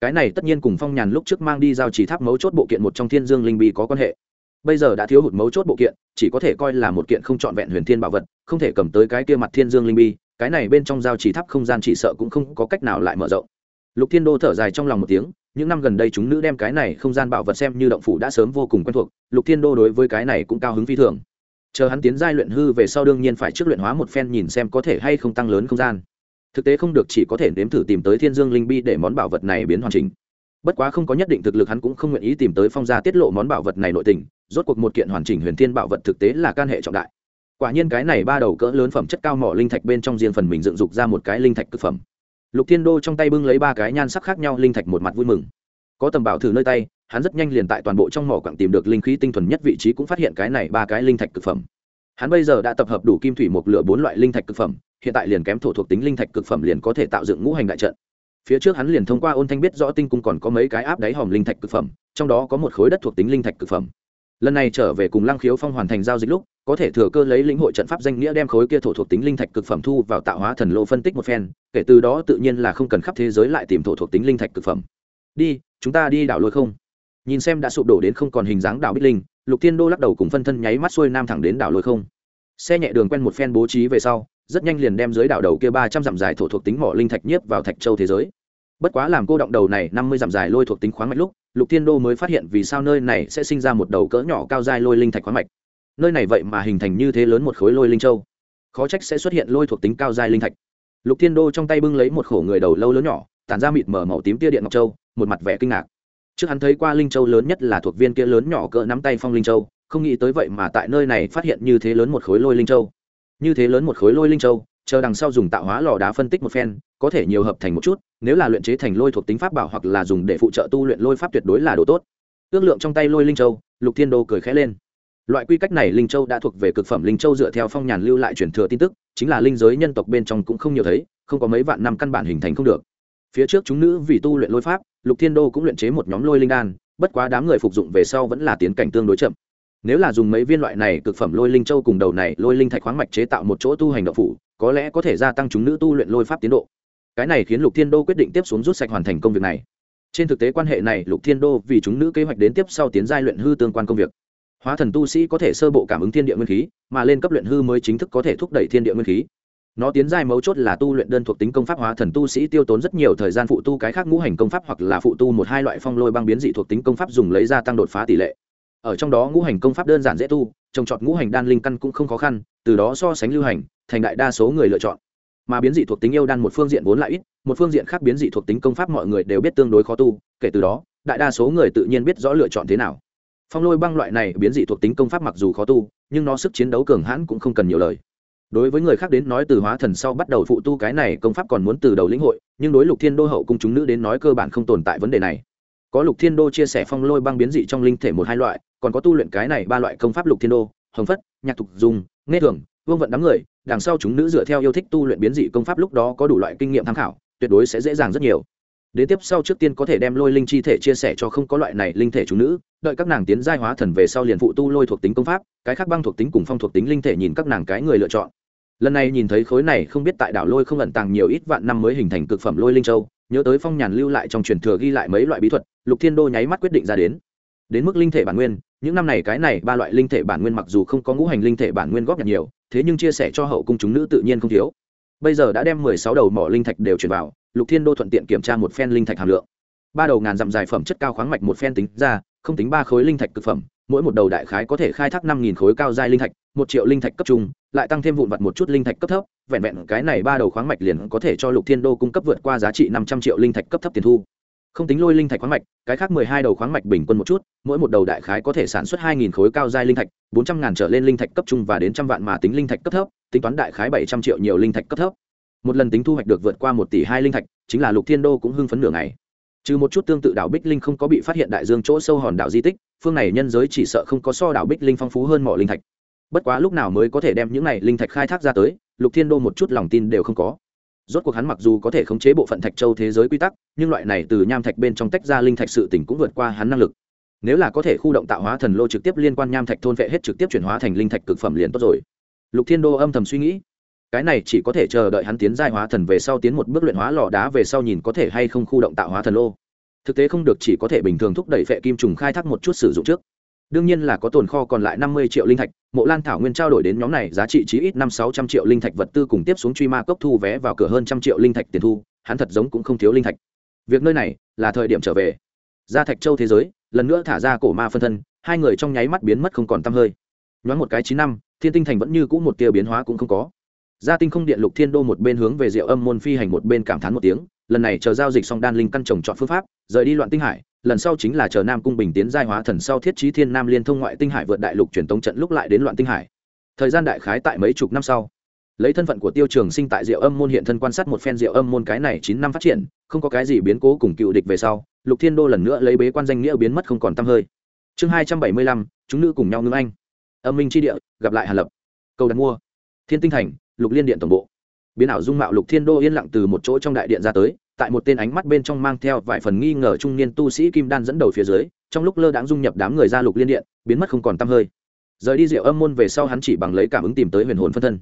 Cái này tất nhiên cùng phong nhàn lúc trước mang đi giao chỉ tháp mấu chốt bộ kiện một trong thiên dương linh bi có quan hệ bây giờ đã thiếu hụt mấu chốt bộ kiện, chỉ có thể coi là một kiện không trọn vẹn huyền thiên bảo vật, không thể cầm tới cái kia mặt thiên dương linh bi, cái này bên trong giao chỉ tháp không gian chỉ sợ cũng không có cách nào lại mở rộng. Lục thiên đô thở dài trong lòng một tiếng, những năm gần đây chúng nữ đem cái này không gian bảo vật xem như động phủ đã sớm vô cùng quen thuộc, lục thiên đô đối với cái này cũng cao hứng phi thường. Chờ hắn tiến giai luyện hư về sau đương nhiên phải trước luyện hóa một phen nhìn xem có thể hay không tăng lớn không gian. Thực tế không được chỉ có thể nếm thử tìm tới thiên dương linh bi để món bảo vật này biến hoàn chỉnh. Bất quá không có nhất định thực lực hắn cũng không nguyện ý tìm tới phong gia tiết lộ món bảo vật này nội tình rốt cuộc một kiện hoàn chỉnh huyền thiên bảo vật thực tế là can hệ trọng đại. Quả nhiên cái này ba đầu cỡ lớn phẩm chất cao mỏ linh thạch bên trong riêng phần mình dựng dục ra một cái linh thạch cực phẩm. Lục thiên đô trong tay bưng lấy ba cái nhan sắc khác nhau linh thạch một mặt vui mừng. Có tầm bảo thử nơi tay, hắn rất nhanh liền tại toàn bộ trong mỏ quặng tìm được linh khí tinh thuần nhất vị trí cũng phát hiện cái này ba cái linh thạch cực phẩm. Hắn bây giờ đã tập hợp đủ kim thủy một lửa bốn loại linh thạch cực phẩm, hiện tại liền kém thổ thuộc tính linh thạch cực phẩm liền có thể tạo dựng ngũ hành đại trận. Phía trước hắn liền thông qua ôn thanh biết rõ tinh cung còn có mấy cái áp đáy hòm linh thạch cực phẩm, trong đó có một khối đất thuộc tính linh thạch cực phẩm lần này trở về cùng lăng khiếu phong hoàn thành giao dịch lúc, có thể thừa cơ lấy lĩnh hội trận pháp danh nghĩa đem khối kia thổ thuộc tính linh thạch cực phẩm thu vào tạo hóa thần lô phân tích một phen, kể từ đó tự nhiên là không cần khắp thế giới lại tìm thổ thuộc tính linh thạch cực phẩm. Đi, chúng ta đi đảo lôi không? Nhìn xem đã sụp đổ đến không còn hình dáng đảo bích linh, lục thiên đô lắc đầu cùng phân thân nháy mắt xuôi nam thẳng đến đảo lôi không. Xe nhẹ đường quen một phen bố trí về sau, rất nhanh liền đem dưới đảo đầu kia ba trăm dặm dài thổ thuộc tính mỏ linh thạch nhiếp vào thạch châu thế giới. Bất quá làm cô động đầu này năm mươi dặm dài lôi thuộc tính khoáng mạch lúc lục thiên đô mới phát hiện vì sao nơi này sẽ sinh ra một đầu cỡ nhỏ cao dai lôi linh thạch khoáng mạch. Nơi này vậy mà hình thành như thế lớn một khối lôi linh châu. Khó trách sẽ xuất hiện lôi thuộc tính cao dai linh thạch. Lục thiên đô trong tay bưng lấy một khổ người đầu lâu lớn nhỏ, tản ra mịt mở màu tím tia điện ngọc châu, một mặt vẻ kinh ngạc. Trước hắn thấy qua linh châu lớn nhất là thuộc viên kia lớn nhỏ cỡ nắm tay phong linh châu, không nghĩ tới vậy mà tại nơi này phát hiện như thế lớn một khối lôi linh châu. Như thế lớn một khối lôi linh châu chờ đằng sau dùng tạo hóa lò đá phân tích một phen, có thể nhiều hợp thành một chút, nếu là luyện chế thành lôi thuộc tính pháp bảo hoặc là dùng để phụ trợ tu luyện lôi pháp tuyệt đối là đồ tốt. Ước lượng trong tay lôi linh châu, lục thiên đô cười khẽ lên. Loại quy cách này linh châu đã thuộc về cực phẩm linh châu dựa theo phong nhàn lưu lại truyền thừa tin tức, chính là linh giới nhân tộc bên trong cũng không nhiều thấy, không có mấy vạn năm căn bản hình thành không được. Phía trước chúng nữ vì tu luyện lôi pháp, lục thiên đô cũng luyện chế một nhóm lôi linh đan, bất quá đám người phục dụng về sau vẫn là tiến cảnh tương đối chậm nếu là dùng mấy viên loại này cực phẩm lôi linh châu cùng đầu này lôi linh thạch khoáng mạch chế tạo một chỗ tu hành động phủ, có lẽ có thể gia tăng chúng nữ tu luyện lôi pháp tiến độ. Cái này khiến lục thiên đô quyết định tiếp xuống rút sạch hoàn thành công việc này. Trên thực tế quan hệ này, lục thiên đô vì chúng nữ kế hoạch đến tiếp sau tiến giai luyện hư tương quan công việc. Hóa thần tu sĩ có thể sơ bộ cảm ứng thiên địa nguyên khí, mà lên cấp luyện hư mới chính thức có thể thúc đẩy thiên địa nguyên khí. Nó tiến giai mấu chốt là tu luyện đơn thuộc tính công pháp hóa thần tu sĩ tiêu tốn rất nhiều thời gian phụ tu cái khác ngũ hành công pháp hoặc là phụ tu một hai loại phong lôi băng biến dị thuộc tính công pháp dùng lấy ra tăng đột phá tỷ lệ ở trong đó ngũ hành công pháp đơn giản dễ tu, trồng trọt ngũ hành đan linh căn cũng không khó khăn, từ đó so sánh lưu hành, thành đại đa số người lựa chọn. Mà biến dị thuộc tính yêu đan một phương diện vốn lại ít, một phương diện khác biến dị thuộc tính công pháp mọi người đều biết tương đối khó tu, kể từ đó, đại đa số người tự nhiên biết rõ lựa chọn thế nào. Phong lôi băng loại này biến dị thuộc tính công pháp mặc dù khó tu, nhưng nó sức chiến đấu cường hãn cũng không cần nhiều lời. Đối với người khác đến nói từ hóa thần sau bắt đầu phụ tu cái này công pháp còn muốn từ đầu lĩnh hội, nhưng đối lục thiên đô hậu cung chúng nữ đến nói cơ bản không tồn tại vấn đề này có lục thiên đô chia sẻ phong lôi băng biến dị trong linh thể một hai loại, còn có tu luyện cái này ba loại công pháp lục thiên đô, hồng phất, nhạc thục dùng, nghe thường, vương vận đám người, đằng sau chúng nữ dựa theo yêu thích tu luyện biến dị công pháp lúc đó có đủ loại kinh nghiệm tham khảo, tuyệt đối sẽ dễ dàng rất nhiều. Đến tiếp sau trước tiên có thể đem lôi linh chi thể chia sẻ cho không có loại này linh thể chúng nữ, đợi các nàng tiến giai hóa thần về sau liền phụ tu lôi thuộc tính công pháp, cái khác băng thuộc tính cùng phong thuộc tính linh thể nhìn các nàng cái người lựa chọn. Lần này nhìn thấy khối này không biết tại đảo lôi không ẩn tàng nhiều ít vạn năm mới hình thành cực phẩm lôi linh châu nhớ tới phong nhàn lưu lại trong truyền thừa ghi lại mấy loại bí thuật, lục thiên đô nháy mắt quyết định ra đến. Đến mức linh thể bản nguyên, những năm này cái này ba loại linh thể bản nguyên mặc dù không có ngũ hành linh thể bản nguyên góp nhặt nhiều, thế nhưng chia sẻ cho hậu cung chúng nữ tự nhiên không thiếu. Bây giờ đã đem mười sáu đầu mỏ linh thạch đều chuyển vào, lục thiên đô thuận tiện kiểm tra một phen linh thạch hàm lượng. Ba đầu ngàn dặm dài phẩm chất cao khoáng mạch một phen tính ra, không tính ba khối linh thạch cực phẩm mỗi một đầu đại khái có thể khai thác năm nghìn khối cao giai linh thạch, một triệu linh thạch cấp trung, lại tăng thêm vụn vặt một chút linh thạch cấp thấp, vẹn vẹn cái này ba đầu khoáng mạch liền có thể cho lục thiên đô cung cấp vượt qua giá trị năm trăm triệu linh thạch cấp thấp tiền thu. Không tính lôi linh thạch khoáng mạch, cái khác mười hai đầu khoáng mạch bình quân một chút, mỗi một đầu đại khái có thể sản xuất hai nghìn khối cao giai linh thạch, bốn trăm ngàn trở lên linh thạch cấp trung và đến trăm vạn mà tính linh thạch cấp thấp, tính toán đại khái bảy trăm triệu nhiều linh thạch cấp thấp. Một lần tính thu hoạch được vượt qua một tỷ hai linh thạch, chính là lục thiên đô cũng hưng phấn nửa ngày trừ một chút tương tự đảo bích linh không có bị phát hiện đại dương chỗ sâu hòn đảo di tích, phương này nhân giới chỉ sợ không có so đảo bích linh phong phú hơn mọi linh thạch. Bất quá lúc nào mới có thể đem những này linh thạch khai thác ra tới, lục thiên đô một chút lòng tin đều không có. Rốt cuộc hắn mặc dù có thể khống chế bộ phận thạch châu thế giới quy tắc, nhưng loại này từ nham thạch bên trong tách ra linh thạch sự tỉnh cũng vượt qua hắn năng lực. Nếu là có thể khu động tạo hóa thần lô trực tiếp liên quan nham thạch thôn vệ hết trực tiếp chuyển hóa thành linh thạch cực phẩm liền tốt rồi. Lục thiên đô âm thầm suy nghĩ cái này chỉ có thể chờ đợi hắn tiến giai hóa thần về sau tiến một bước luyện hóa lò đá về sau nhìn có thể hay không khu động tạo hóa thần lô. Thực tế không được chỉ có thể bình thường thúc đẩy phệ kim trùng khai thác một chút sử dụng trước. Đương nhiên là có tồn kho còn lại năm mươi triệu linh thạch, mộ lan thảo nguyên trao đổi đến nhóm này giá trị chí ít năm sáu trăm triệu linh thạch vật tư cùng tiếp xuống truy ma cốc thu vé vào cửa hơn trăm triệu linh thạch tiền thu, hắn thật giống cũng không thiếu linh thạch. Việc nơi này là thời điểm trở về. Ra thạch châu thế giới, lần nữa thả ra cổ ma phân thân, hai người trong nháy mắt biến mất không còn t hơi. Nhoáng một cái chín năm, thiên tinh thành vẫn như cũ một tia biến hóa cũng không có gia tinh không điện lục thiên đô một bên hướng về diệu âm môn phi hành một bên cảm thán một tiếng, lần này chờ giao dịch xong đan linh căn trồng chọn phương pháp, rời đi loạn tinh hải, lần sau chính là chờ nam cung bình tiến giai hóa thần sau thiết trí thiên nam liên thông ngoại tinh hải vượt đại lục truyền tống trận lúc lại đến loạn tinh hải. Thời gian đại khái tại mấy chục năm sau. Lấy thân phận của tiêu trường sinh tại diệu âm môn hiện thân quan sát một phen diệu âm môn cái này chín năm phát triển, không có cái gì biến cố cùng cựu địch về sau, lục thiên đô lần nữa lấy bế quan danh nghĩa biến mất không còn t hơi. Chương hai trăm bảy mươi lăm, chúng nữ cùng nhau ngưng anh. Âm minh tri địa, gặp lại hàn lập. Cầu đặt mua. Thiên tinh thành lục liên điện tổng bộ. Biến ảo dung mạo lục thiên đô yên lặng từ một chỗ trong đại điện ra tới, tại một tên ánh mắt bên trong mang theo vài phần nghi ngờ trung niên tu sĩ kim đan dẫn đầu phía dưới, trong lúc lơ đãng dung nhập đám người ra lục liên điện, biến mất không còn t hơi. Rời đi rượu âm môn về sau hắn chỉ bằng lấy cảm ứng tìm tới huyền hồn phân thân.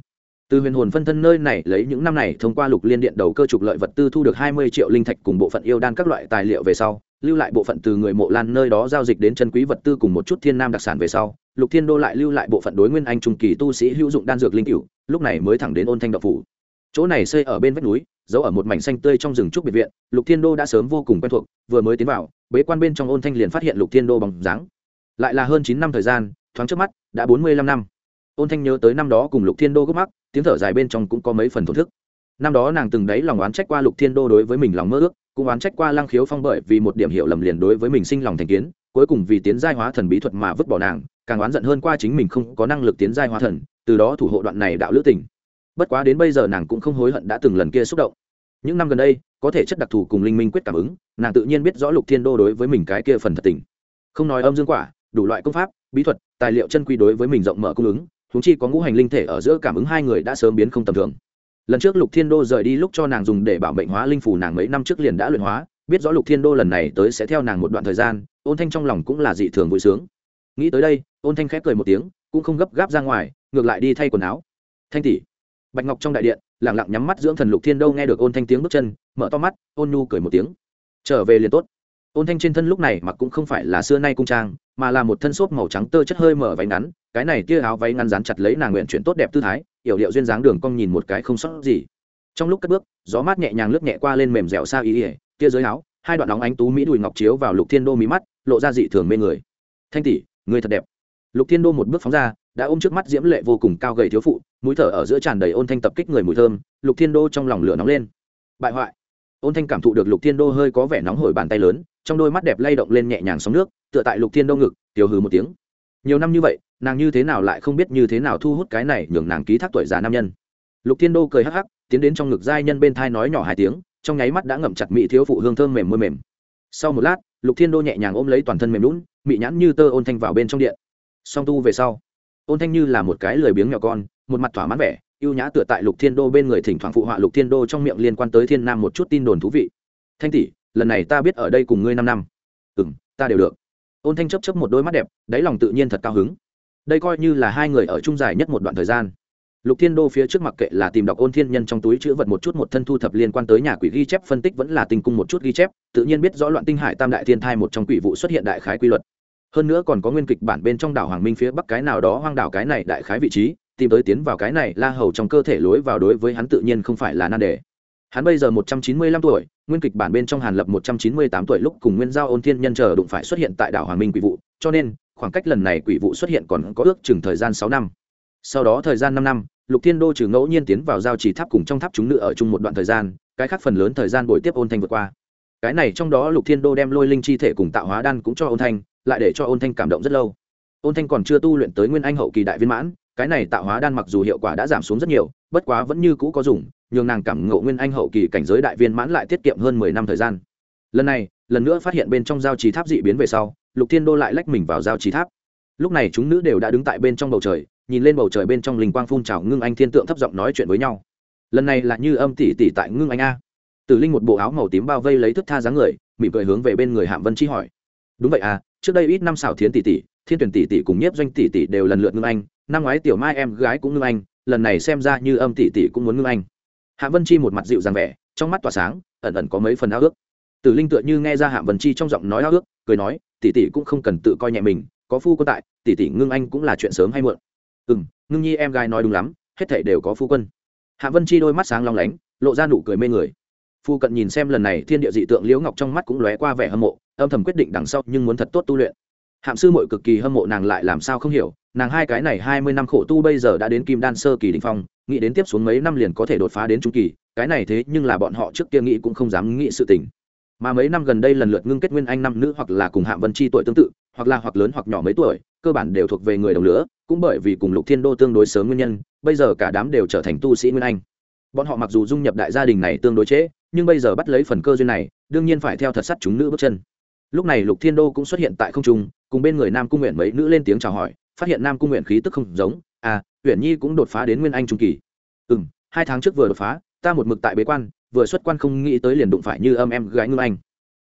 Từ huyền hồn phân thân nơi này lấy những năm này thông qua lục liên điện đầu cơ trục lợi vật tư thu được hai mươi triệu linh thạch cùng bộ phận yêu đan các loại tài liệu về sau lưu lại bộ phận từ người mộ lan nơi đó giao dịch đến chân quý vật tư cùng một chút thiên nam đặc sản về sau, lục thiên đô lại lưu lại bộ phận đối nguyên anh trung kỳ tu sĩ hữu dụng đan dược linh cửu, lúc này mới thẳng đến ôn thanh độc phủ. Chỗ này xây ở bên vách núi, giấu ở một mảnh xanh tươi trong rừng trúc biệt viện, lục thiên đô đã sớm vô cùng quen thuộc, vừa mới tiến vào, bế quan bên trong ôn thanh liền phát hiện lục thiên đô bằng dáng. Lại là hơn chín năm thời gian, thoáng trước mắt, đã bốn mươi lăm năm. Ôn thanh nhớ tới năm đó cùng lục thiên đô gốc mắc, tiếng thở dài bên trong cũng có mấy phần thổn thức. Năm đó nàng từng đấy lòng oán trách qua lục thiên đô đối với mình lòng mơ ước cũng oán trách qua lăng khiếu phong bởi vì một điểm hiểu lầm liền đối với mình sinh lòng thành kiến, cuối cùng vì tiến giai hóa thần bí thuật mà vứt bỏ nàng, càng oán giận hơn qua chính mình không có năng lực tiến giai hóa thần, từ đó thủ hộ đoạn này đạo lữ tình. Bất quá đến bây giờ nàng cũng không hối hận đã từng lần kia xúc động. Những năm gần đây, có thể chất đặc thù cùng linh minh quyết cảm ứng, nàng tự nhiên biết rõ lục thiên đô đối với mình cái kia phần thật tình. Không nói âm dương quả, đủ loại công pháp, bí thuật, tài liệu chân quy đối với mình rộng mở cung ứng húng chi có ngũ hành linh thể ở giữa cảm ứng hai người đã sớm biến không tầm thường lần trước lục thiên đô rời đi lúc cho nàng dùng để bảo mệnh hóa linh phủ nàng mấy năm trước liền đã luyện hóa, biết rõ lục thiên đô lần này tới sẽ theo nàng một đoạn thời gian, ôn thanh trong lòng cũng là dị thường vui sướng. Nghĩ tới đây, ôn thanh khép cười một tiếng, cũng không gấp gáp ra ngoài, ngược lại đi thay quần áo. Thanh tỷ. Bạch ngọc trong đại điện lẳng lặng nhắm mắt dưỡng thần lục thiên đô nghe được ôn thanh tiếng bước chân, mở to mắt, ôn nhu cười một tiếng. Trở về liền tốt. Ôn thanh trên thân lúc này mặc cũng không phải là xưa nay cung trang, mà là một thân xốp màu trắng tơ chất hơi mở váy ngắn, cái này tia áo váy ngắn dán chặt lấy nàng nguyện chuyển tốt đẹp tư thái yểu điệu duyên dáng đường cong nhìn một cái không sót gì. Trong lúc cất bước, gió mát nhẹ nhàng lướt nhẹ qua lên mềm dẻo xa ý ỉa tia dưới áo, hai đoạn nóng ánh tú mỹ đùi ngọc chiếu vào lục thiên đô mí mắt, lộ ra dị thường mê người. Thanh tỷ, người thật đẹp. Lục thiên đô một bước phóng ra, đã ôm trước mắt diễm lệ vô cùng cao gầy thiếu phụ, mũi thở ở giữa tràn đầy ôn thanh tập kích người mùi thơm, lục thiên đô trong lòng lửa nóng lên. Bại hoại. Ôn thanh cảm thụ được lục thiên đô hơi có vẻ nóng hổi bàn tay lớn, trong đôi mắt đẹp lay động lên nhẹ nhàng sóng nước, tựa tại lục thiên đô ngực tiểu hừ một tiếng nhiều năm như vậy, nàng như thế nào lại không biết như thế nào thu hút cái này nhường nàng ký thác tuổi già nam nhân. Lục thiên đô cười hắc hắc, tiến đến trong ngực giai nhân bên thai nói nhỏ hai tiếng, trong nháy mắt đã ngậm chặt mỹ thiếu phụ hương thơm mềm môi mềm. Sau một lát, lục thiên đô nhẹ nhàng ôm lấy toàn thân mềm lún mị nhãn như tơ ôn thanh vào bên trong điện. Song tu về sau, ôn thanh như là một cái lười biếng nhỏ con, một mặt thỏa mãn vẻ, ưu nhã tựa tại lục thiên đô bên người thỉnh thoảng phụ họa lục thiên đô trong miệng liên quan tới thiên nam một chút tin đồn thú vị. Thanh tỷ, lần này ta biết ở đây cùng ngươi năm năm. Ừ m ta đều được ôn thanh chấp chấp một đôi mắt đẹp, đáy lòng tự nhiên thật cao hứng. Đây coi như là hai người ở chung dài nhất một đoạn thời gian. Lục thiên đô phía trước mặc kệ là tìm đọc ôn thiên nhân trong túi chữ vật một chút một thân thu thập liên quan tới nhà quỷ ghi chép, phân tích vẫn là tinh cung một chút ghi chép, tự nhiên biết rõ loạn tinh hải tam đại thiên thai một trong quỷ vụ xuất hiện đại khái quy luật. Hơn nữa còn có nguyên kịch bản bên trong đảo hoàng minh phía bắc cái nào đó hoang đảo cái này đại khái vị trí, tìm tới tiến vào cái này la hầu trong cơ thể lối vào đối với hắn tự nhiên không phải là nan đề. Hắn bây giờ một trăm chín mươi lăm tuổi nguyên kịch bản bên trong hàn lập một trăm chín mươi tám tuổi lúc cùng nguyên giao ôn thiên nhân chờ đụng phải xuất hiện tại đảo hoàng minh quỷ vụ, cho nên, khoảng cách lần này quỷ vụ xuất hiện còn có ước chừng thời gian sáu năm. Sau đó thời gian năm năm, lục thiên đô trừ ngẫu nhiên tiến vào giao trì tháp cùng trong tháp chúng nữ ở chung một đoạn thời gian, cái khác phần lớn thời gian buổi tiếp ôn thanh vượt qua. Cái này trong đó lục thiên đô đem lôi linh chi thể cùng tạo hóa đan cũng cho ôn thanh, lại để cho ôn thanh cảm động rất lâu. Ôn thanh còn chưa tu luyện tới nguyên anh hậu kỳ đại viên mãn, cái này tạo hóa đan mặc dù hiệu quả đã giảm xuống rất nhiều, bất quá vẫn như cũ có dùng nhường nàng cảm ngộ nguyên anh hậu kỳ cảnh giới đại viên mãn lại tiết kiệm hơn mười năm thời gian. Lần này, lần nữa phát hiện bên trong giao trì tháp dị biến về sau, lục thiên đô lại lách mình vào giao trì tháp. Lúc này chúng nữ đều đã đứng tại bên trong bầu trời, nhìn lên bầu trời bên trong linh quang phun trào ngưng anh thiên tượng thấp giọng nói chuyện với nhau. Lần này là như âm tỷ tỷ tại ngưng anh a. Tử linh một bộ áo màu tím bao vây lấy thức tha dáng người, mỉm cười hướng về bên người hạm vân chi hỏi. Đúng vậy à trước đây ít năm xảo thiến tỷ tỷ thiên tuyển tỷ tỷ cùng nhiếp doanh tỷ tỷ đều lần lượt ngưng anh, năm ngoái tiểu mai em gái cũng ngưng anh, lần này xem ra như âm tỷ tỷ cũng muốn ngưng anh. Hạ vân chi một mặt dịu dàng vẻ, trong mắt tỏa sáng, ẩn ẩn có mấy phần ao ước. Tử linh tựa như nghe ra Hạ vân chi trong giọng nói ao ước, cười nói, tỷ tỷ cũng không cần tự coi nhẹ mình, có phu quân tại, tỷ tỷ ngưng anh cũng là chuyện sớm hay muộn. Ừ m ngưng nhi em gái nói đúng lắm, hết thể đều có phu quân. Hạ vân chi đôi mắt sáng long lánh, lộ ra nụ cười mê người. Phu cận nhìn xem lần này thiên địa dị tượng liễu ngọc trong mắt cũng lóe qua vẻ hâm mộ, âm thầm quyết định đằng sau nhưng muốn thật tốt tu luyện hạm sư mội cực kỳ hâm mộ nàng lại làm sao không hiểu, nàng hai cái này hai mươi năm khổ tu bây giờ đã đến kim đan sơ kỳ đình phong, nghĩ đến tiếp xuống mấy năm liền có thể đột phá đến trung kỳ, cái này thế nhưng là bọn họ trước kia nghĩ cũng không dám nghĩ sự tình. Mà mấy năm gần đây lần lượt ngưng kết nguyên anh năm nữ hoặc là cùng hạm vân chi tuổi tương tự, hoặc là hoặc lớn hoặc nhỏ mấy tuổi, cơ bản đều thuộc về người đồng lửa, cũng bởi vì cùng lục thiên đô tương đối sớm nguyên nhân, bây giờ cả đám đều trở thành tu sĩ nguyên anh. Bọn họ mặc dù dung nhập đại gia đình này tương đối trễ, nhưng bây giờ bắt lấy phần cơ duyên này, đương nhiên phải theo thật sắt chúng nữ bước chân lúc này lục thiên đô cũng xuất hiện tại không trung, cùng bên người nam cung nguyện mấy nữ lên tiếng chào hỏi, phát hiện nam cung nguyện khí tức không giống à huyện nhi cũng đột phá đến nguyên anh trung kỳ. Ừ m hai tháng trước vừa đột phá, ta một mực tại bế quan, vừa xuất quan không nghĩ tới liền đụng phải như âm em gái ngưng anh.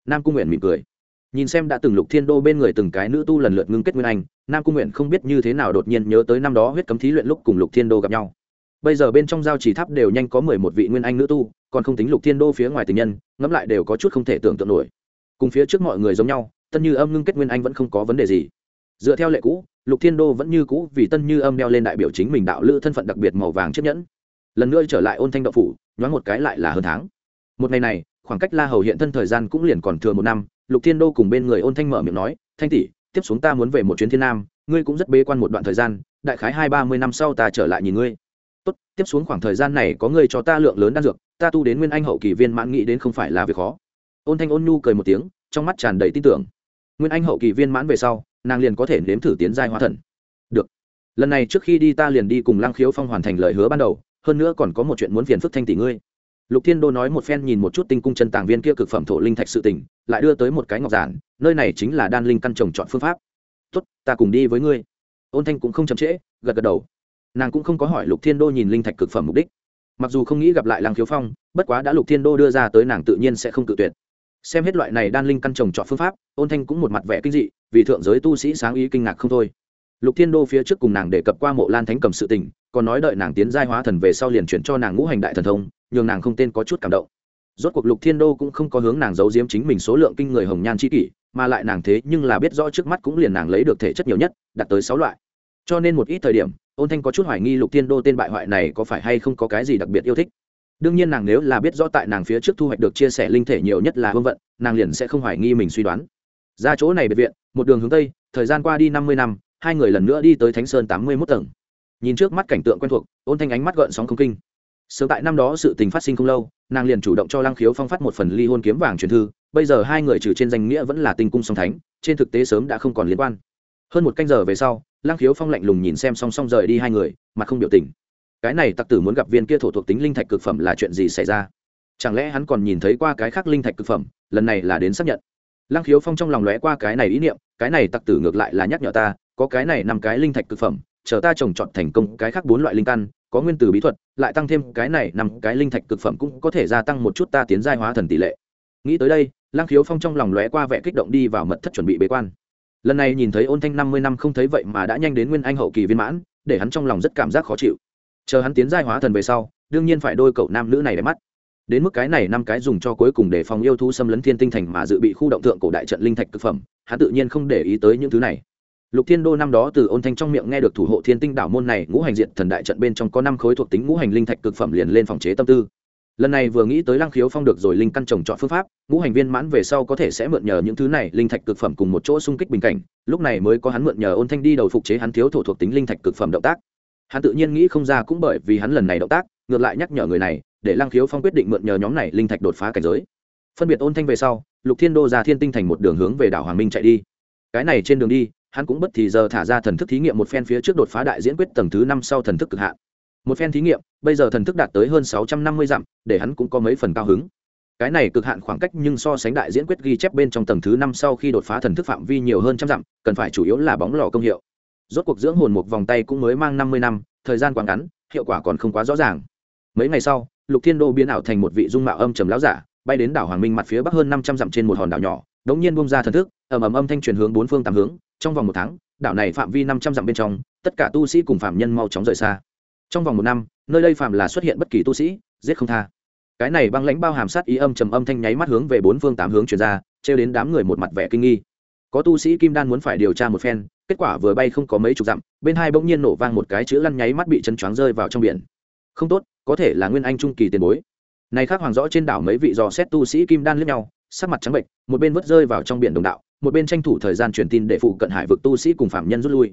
Nam cung nguyện mỉm cười. Nhìn xem đã từng lục thiên đô bên người từng cái nữ tu lần lượt ngưng kết nguyên anh, nam cung nguyện không biết như thế nào đột nhiên nhớ tới năm đó huyết cấm thí luyện lúc cùng lục thiên đô gặp nhau. Bây giờ bên trong giao chỉ tháp đều nhanh có mười một vị nguyên anh nữ tu, còn không tính lục thiên đô phía ngoài tình nhân, ngẫm lại đều có chút không thể tưởng tượng nổi cùng phía trước mọi người giống nhau, tân như âm ngưng kết nguyên anh vẫn không có vấn đề gì. Dựa theo lệ cũ, lục thiên đô vẫn như cũ vì tân như âm đeo lên đại biểu chính mình đạo lữ thân phận đặc biệt màu vàng chiếc nhẫn. Lần nữa trở lại ôn thanh đậu phủ, nhoáng một cái lại là hơn tháng. Một ngày này, khoảng cách la hầu hiện thân thời gian cũng liền còn thừa một năm, lục thiên đô cùng bên người ôn thanh mở miệng nói, thanh tỷ, tiếp xuống ta muốn về một chuyến thiên nam, ngươi cũng rất bế quan một đoạn thời gian, đại khái hai ba mươi năm sau ta trở lại nhìn ngươi. Tốt, tiếp xuống khoảng thời gian này có ngươi cho ta lượng lớn đan dược, ta tu đến nguyên anh hậu kỳ viên mãn nghĩ đến không phải là việc khó ôn thanh ôn nhu cười một tiếng, trong mắt tràn đầy tin tưởng. Nguyên anh hậu kỳ viên mãn về sau, nàng liền có thể nếm thử tiến giai hóa thần. Được. Lần này trước khi đi ta liền đi cùng lăng khiếu phong hoàn thành lời hứa ban đầu, hơn nữa còn có một chuyện muốn phiền phức thanh tỷ ngươi. Lục thiên đô nói một phen nhìn một chút tinh cung chân tàng viên kia cực phẩm thổ linh thạch sự tỉnh lại đưa tới một cái ngọc giản, nơi này chính là đan linh căn trồng chọn phương pháp. Tốt, ta cùng đi với ngươi. Ôn thanh cũng không chậm trễ, gật gật đầu. Nàng cũng không có hỏi lục thiên đô nhìn linh thạch cực phẩm mục đích. Mặc dù không nghĩ gặp lại lăng khiếu phong, bất quá đã lục thiên đô đưa ra tới nàng tự nhiên sẽ không tự tuyệt xem hết loại này đan linh căn trồng chọn phương pháp, ôn thanh cũng một mặt vẻ kinh dị, vì thượng giới tu sĩ sáng ý kinh ngạc không thôi. Lục thiên đô phía trước cùng nàng đề cập qua mộ lan thánh cầm sự tình, còn nói đợi nàng tiến giai hóa thần về sau liền chuyển cho nàng ngũ hành đại thần thông, nhường nàng không tên có chút cảm động. Rốt cuộc lục thiên đô cũng không có hướng nàng giấu giếm chính mình số lượng kinh người hồng nhan c kỷ, mà lại nàng thế nhưng là biết rõ trước mắt cũng liền nàng lấy được thể chất nhiều nhất, đạt tới sáu loại. Cho nên một ít thời điểm, ôn thanh có chút hoài nghi lục thiên đô tên bại hoại này có phải hay không có cái gì đặc biệt yêu thích đương nhiên nàng nếu là biết rõ tại nàng phía trước thu hoạch được chia sẻ linh thể nhiều nhất là hương vận, nàng liền sẽ không hoài nghi mình suy đoán. Ra chỗ này biệt viện, một đường hướng tây, thời gian qua đi năm mươi năm, hai người lần nữa đi tới thánh sơn tám mươi mốt tầng. Nhìn trước mắt cảnh tượng quen thuộc, ôn thanh ánh mắt gợn sóng không kinh. Sớm tại năm đó sự tình phát sinh không lâu, nàng liền chủ động cho lăng khiếu phong phát một phần ly hôn kiếm vàng truyền thư, bây giờ hai người trừ trên danh nghĩa vẫn là tinh cung song thánh, trên thực tế sớm đã không còn liên quan. Hơn một canh giờ về sau, lăng khiếu phong lạnh lùng nhìn xem song song rời đi hai người mà không biểu tình cái này tặc tử muốn gặp viên kia thổ thuộc tính linh thạch cực phẩm là chuyện gì xảy ra? Chẳng lẽ hắn còn nhìn thấy qua cái khác linh thạch cực phẩm? Lần này là đến xác nhận. Lăng khiếu phong trong lòng lóe qua cái này ý niệm, cái này tặc tử ngược lại là nhắc nhở ta, có cái này năm cái linh thạch cực phẩm, chờ ta trồng trọt thành công cái khác bốn loại linh căn, có nguyên tử bí thuật, lại tăng thêm cái này năm cái linh thạch cực phẩm cũng có thể gia tăng một chút ta tiến giai hóa thần tỷ lệ. Nghĩ tới đây, lăng khiếu phong trong lòng lóe qua vẻ kích động đi vào mật thất chuẩn bị bế quan. Lần này nhìn thấy ôn thanh năm mươi năm không thấy vậy mà đã nhanh đến nguyên anh hậu kỳ viên mãn, để hắn trong lòng rất cảm giác khó chịu chờ hắn tiến giai hóa thần về sau, đương nhiên phải đôi cậu nam nữ này để mắt. Đến mức cái này năm cái dùng cho cuối cùng để phòng yêu thú xâm lấn thiên tinh thành mà dự bị khu động tượng cổ đại trận linh thạch thực phẩm, hắn tự nhiên không để ý tới những thứ này. Lục thiên đô năm đó từ ôn thanh trong miệng nghe được thủ hộ thiên tinh đảo môn này, ngũ hành diện thần đại trận bên trong có năm khối thuộc tính ngũ hành linh thạch cực phẩm liền lên phòng chế tâm tư. Lần này vừa nghĩ tới lăng khiếu phong được rồi linh căn trồng chọn phương pháp, ngũ hành viên mãn về sau có thể sẽ mượn nhờ những thứ này linh thạch cực phẩm cùng một chỗ xung kích bình cảnh, lúc này mới có hắn mượn nhờ ôn thanh đi đầu phục chế hắn thiếu thổ thuộc tính linh thạch cực phẩm động tác hắn tự nhiên nghĩ không ra cũng bởi vì hắn lần này động tác, ngược lại nhắc nhở người này, để lăng khiếu phong quyết định mượn nhờ nhóm này linh thạch đột phá cảnh giới. Phân biệt ôn thanh về sau, lục thiên đô ra thiên tinh thành một đường hướng về đảo hoàng minh chạy đi. Cái này trên đường đi, hắn cũng bất thì giờ thả ra thần thức thí nghiệm một phen phía trước đột phá đại diễn quyết tầng thứ năm sau thần thức cực hạn. Một phen thí nghiệm, bây giờ thần thức đạt tới hơn sáu trăm năm mươi dặm, để hắn cũng có mấy phần cao hứng. Cái này cực hạn khoảng cách nhưng so sánh đại diễn quyết ghi chép bên trong tầng thứ năm sau khi đột phá thần thức phạm vi nhiều hơn trăm dặm, cần phải chủ yếu là bóng lò công hiệu rốt cuộc dưỡng hồn một vòng tay cũng mới mang năm mươi năm, thời gian quá ngắn, hiệu quả còn không quá rõ ràng. Mấy ngày sau, lục thiên đô biến ảo thành một vị dung mạo âm trầm láo giả, bay đến đảo hoàng minh mặt phía bắc hơn năm trăm dặm trên một hòn đảo nhỏ, đống nhiên bung ra thần thức, ầm ầm âm thanh truyền hướng bốn phương tám hướng, trong vòng một tháng, đảo này phạm vi năm trăm dặm bên trong, tất cả tu sĩ cùng phạm nhân mau chóng rời xa. Trong vòng một năm, nơi đây phạm là xuất hiện bất kỳ tu sĩ, giết không tha. Cái này băng lãnh bao hàm sát ý âm trầm âm thanh nháy mắt hướng về bốn phương tám hướng truyền ra, trêu đến đám người một mặt vẻ kinh nghi. Có tu sĩ kim đan muốn phải điều tra một phen kết quả vừa bay không có mấy chục dặm, bên hai bỗng nhiên nổ vang một cái chữ lăn nháy mắt bị chân choáng rơi vào trong biển. Không tốt, có thể là nguyên anh trung kỳ tiền bối. Này khác hoàng rõ trên đảo mấy vị dò xét tu sĩ kim đan lẫn nhau, sắc mặt trắng bệnh một bên vớt rơi vào trong biển đồng đạo, một bên tranh thủ thời gian truyền tin để phụ cận hải vực tu sĩ cùng phạm nhân rút lui.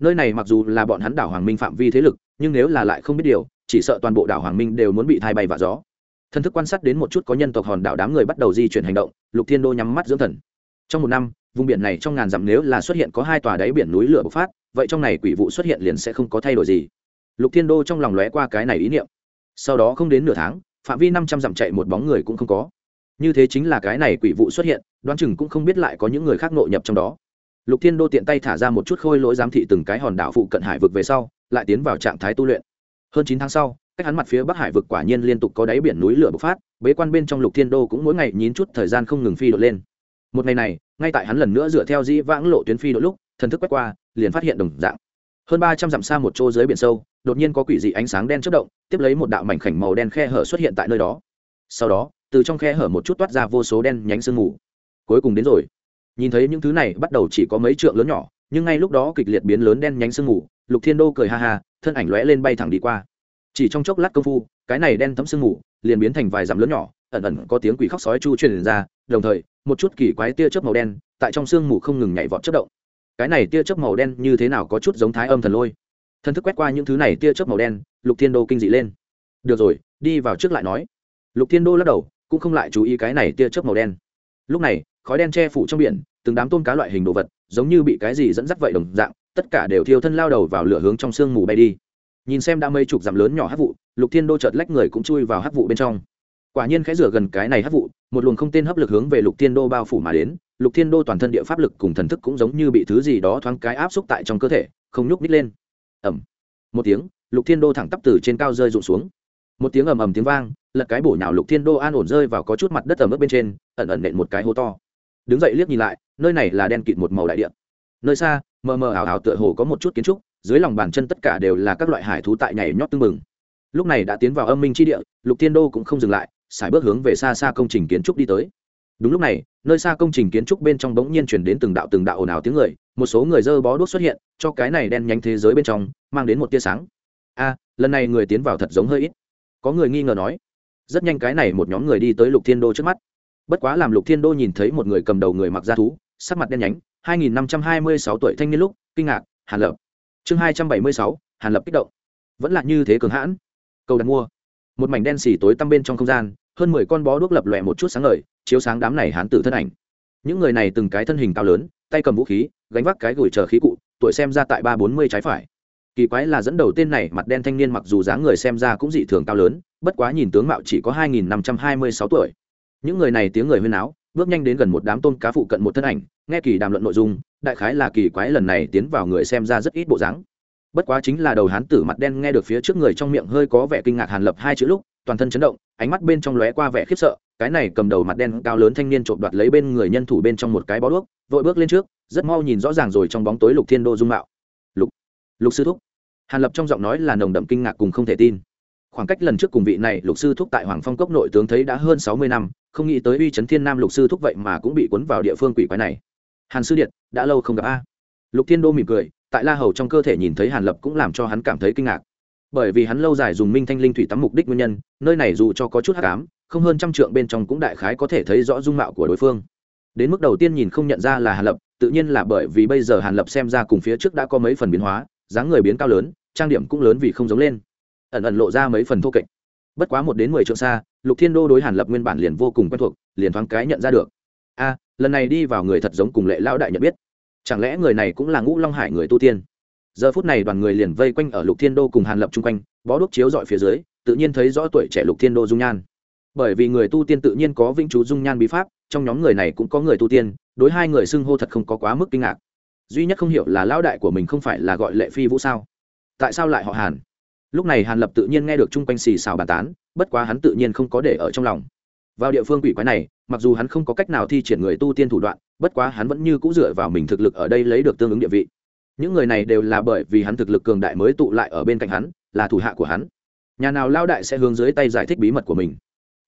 Nơi này mặc dù là bọn hắn đảo hoàng minh phạm vi thế lực, nhưng nếu là lại không biết điều, chỉ sợ toàn bộ đảo hoàng minh đều muốn bị thay bay và gió. Thân thức quan sát đến một chút có nhân tộc hòn đảo đám người bắt đầu di chuyển hành động, lục thiên đô nhắm mắt dưỡng thần trong một năm, vùng biển này trong ngàn dặm nếu là xuất hiện có hai tòa đáy biển núi lửa bộc phát, vậy trong này quỷ vụ xuất hiện liền sẽ không có thay đổi gì. Lục thiên đô trong lòng lóe qua cái này ý niệm. Sau đó không đến nửa tháng, phạm vi năm trăm dặm chạy một bóng người cũng không có. Như thế chính là cái này quỷ vụ xuất hiện, đoán chừng cũng không biết lại có những người khác nội nhập trong đó. Lục thiên đô tiện tay thả ra một chút khôi lỗi giám thị từng cái hòn đảo phụ cận hải vực về sau, lại tiến vào trạng thái tu luyện. Hơn chín tháng sau, cách hắn mặt phía bắc hải vực quả nhiên liên tục có đáy biển núi lửa bộc phát, bế quan bên trong lục thiên đô cũng mỗi ngày nhín chút thời gian không ngừng phi đội lên một ngày này, ngay tại hắn lần nữa dựa theo dĩ vãng lộ tuyến phi đội lúc, thần thức quét qua, liền phát hiện đồng dạng. Hơn ba trăm dặm xa một chỗ dưới biển sâu, đột nhiên có quỷ dị ánh sáng đen chất động, tiếp lấy một đạo mảnh khảnh màu đen khe hở xuất hiện tại nơi đó. Sau đó, từ trong khe hở một chút toát ra vô số đen nhánh sương mù. Cuối cùng đến rồi. Nhìn thấy những thứ này, bắt đầu chỉ có mấy trượng lớn nhỏ, nhưng ngay lúc đó kịch liệt biến lớn đen nhánh sương mù, lục thiên đô cười ha ha, thân ảnh lóe lên bay thẳng đi qua. Chỉ trong chốc lát công phu, cái này đen thấm sương mù liền biến thành vài dặm lớn nhỏ ẩn ẩn có tiếng quỷ khóc sói chu truyền ra, đồng thời, một chút kỳ quái tia chớp màu đen tại trong sương mù không ngừng nhảy vọt chất động. Cái này tia chớp màu đen như thế nào có chút giống thái âm thần lôi. Thân thức quét qua những thứ này tia chớp màu đen, lục thiên đô kinh dị lên. Được rồi, đi vào trước lại nói. Lục thiên đô lắc đầu, cũng không lại chú ý cái này tia chớp màu đen. Lúc này, khói đen che phủ trong biển, từng đám tôm cá loại hình đồ vật, giống như bị cái gì dẫn dắt vậy đồng dạng, tất cả đều thiêu thân lao đầu vào lửa hướng trong sương mù bay đi. Nhìn xem đã mây chục dặm lớn nhỏ hát vụ, lục thiên đô chợt lách người cũng chui vào hát vụ bên trong quả nhiên khẽ rửa gần cái này hấp vụ, một luồng không tên hấp lực hướng về lục thiên đô bao phủ mà đến. Lục thiên đô toàn thân địa pháp lực cùng thần thức cũng giống như bị thứ gì đó thoáng cái áp xúc tại trong cơ thể, không nhúc nít lên. Ẩm một tiếng, lục thiên đô thẳng tắp từ trên cao rơi rụng xuống. Một tiếng ầm ầm tiếng vang, lật cái bổ nhào lục thiên đô an ổn rơi vào có chút mặt đất ẩm ướt bên trên, ẩn ẩn nện một cái hố to. Đứng dậy liếc nhìn lại, nơi này là đen kịt một màu đại địa. Nơi xa, mờ mờ ảo ảo tựa hồ có một chút kiến trúc, dưới lòng bàn chân tất cả đều là các loại hải thú tại nhảy nhót tưng mừng lúc này đã tiến vào âm minh tri địa, lục thiên đô cũng không dừng lại xài bước hướng về xa xa công trình kiến trúc đi tới. Đúng lúc này nơi xa công trình kiến trúc bên trong bỗng nhiên chuyển đến từng đạo từng đạo ồn ào tiếng người một số người dơ bó đuốc xuất hiện cho cái này đen nhánh thế giới bên trong mang đến một tia sáng. A lần này người tiến vào thật giống hơi ít. Có người nghi ngờ nói rất nhanh cái này một nhóm người đi tới lục thiên đô trước mắt. Bất quá làm lục thiên đô nhìn thấy một người cầm đầu người mặc da thú sắc mặt đen nhánh 2526 tuổi thanh niên lúc kinh ngạc hàn lập. Chương 276, hàn lập kích động. Vẫn là như thế cường hãn. Cầu đặt mua. Một mảnh đen xỉ tối tăm bên trong không gian hơn mười con bó đuốc lập lòe một chút sáng ngời, chiếu sáng đám này hán tử thân ảnh. Những người này từng cái thân hình cao lớn, tay cầm vũ khí, gánh vác cái gửi chờ khí cụ, tuổi xem ra tại ba bốn mươi trái phải. Kỳ quái là dẫn đầu tên này mặt đen thanh niên mặc dù dáng người xem ra cũng dị thường cao lớn, bất quá nhìn tướng mạo chỉ có hai nghìn năm trăm hai mươi sáu tuổi. Những người này tiếng người huyên áo bước nhanh đến gần một đám tôn cá phụ cận một thân ảnh, nghe kỳ đàm luận nội dung, đại khái là kỳ quái lần này tiến vào người xem ra rất ít bộ dáng. Bất quá chính là đầu hán tử mặt đen nghe được phía trước người trong miệng hơi có vẻ kinh ngạc hàn lập hai chữ lúc toàn thân chấn động, ánh mắt bên trong lóe qua vẻ khiếp sợ, cái này cầm đầu mặt đen cao lớn thanh niên trộm đoạt lấy bên người nhân thủ bên trong một cái bó đuốc, vội bước lên trước, rất mau nhìn rõ ràng rồi trong bóng tối lục thiên đô dung mạo. Lục lục sư thúc. Hàn lập trong giọng nói là nồng đậm kinh ngạc cùng không thể tin. Khoảng cách lần trước cùng vị này lục sư thúc tại hoàng phong cốc nội tướng thấy đã hơn sáu mươi năm, không nghĩ tới uy chấn thiên nam lục sư thúc vậy mà cũng bị cuốn vào địa phương quỷ quái này. Hàn sư điện, đã lâu không gặp a. Lục thiên đô mỉm cười, tại la hầu trong cơ thể nhìn thấy hàn lập cũng làm cho hắn cảm thấy kinh ngạc bởi vì hắn lâu dài dùng minh thanh linh thủy tắm mục đích nguyên nhân, nơi này dù cho có chút hắc ám, không hơn trăm trượng bên trong cũng đại khái có thể thấy rõ dung mạo của đối phương. Đến mức đầu tiên nhìn không nhận ra là hàn lập, tự nhiên là bởi vì bây giờ hàn lập xem ra cùng phía trước đã có mấy phần biến hóa, dáng người biến cao lớn, trang điểm cũng lớn vì không giống lên. Ẩn ẩn lộ ra mấy phần thô kệch. Bất quá một đến mười trượng xa, lục thiên đô đối hàn lập nguyên bản liền vô cùng quen thuộc, liền thoáng cái nhận ra được. A, lần này đi vào người thật giống cùng lệ lao đại nhận biết. Chẳng lẽ người này cũng là ngũ long hải người tu tiên? Giờ phút này đoàn người liền vây quanh ở lục thiên đô cùng hàn lập chung quanh, bó đuốc chiếu dọi phía dưới, tự nhiên thấy rõ tuổi trẻ lục thiên đô dung nhan. Bởi vì người tu tiên tự nhiên có vĩnh chú dung nhan bí pháp, trong nhóm người này cũng có người tu tiên, đối hai người xưng hô thật không có quá mức kinh ngạc. Duy nhất không hiểu là lão đại của mình không phải là gọi lệ phi vũ sao? Tại sao lại họ hàn? Lúc này hàn lập tự nhiên nghe được chung quanh xì xào bàn tán, bất quá hắn tự nhiên không có để ở trong lòng. Vào địa phương quỷ quái này, mặc dù hắn không có cách nào thi triển người tu tiên thủ đoạn, bất quá hắn vẫn như c ũ dựa vào mình thực lực ở đây lấy được tương ứng địa vị những người này đều là bởi vì hắn thực lực cường đại mới tụ lại ở bên cạnh hắn, là thủ hạ của hắn. Nhà nào lao đại sẽ hướng dưới tay giải thích bí mật của mình.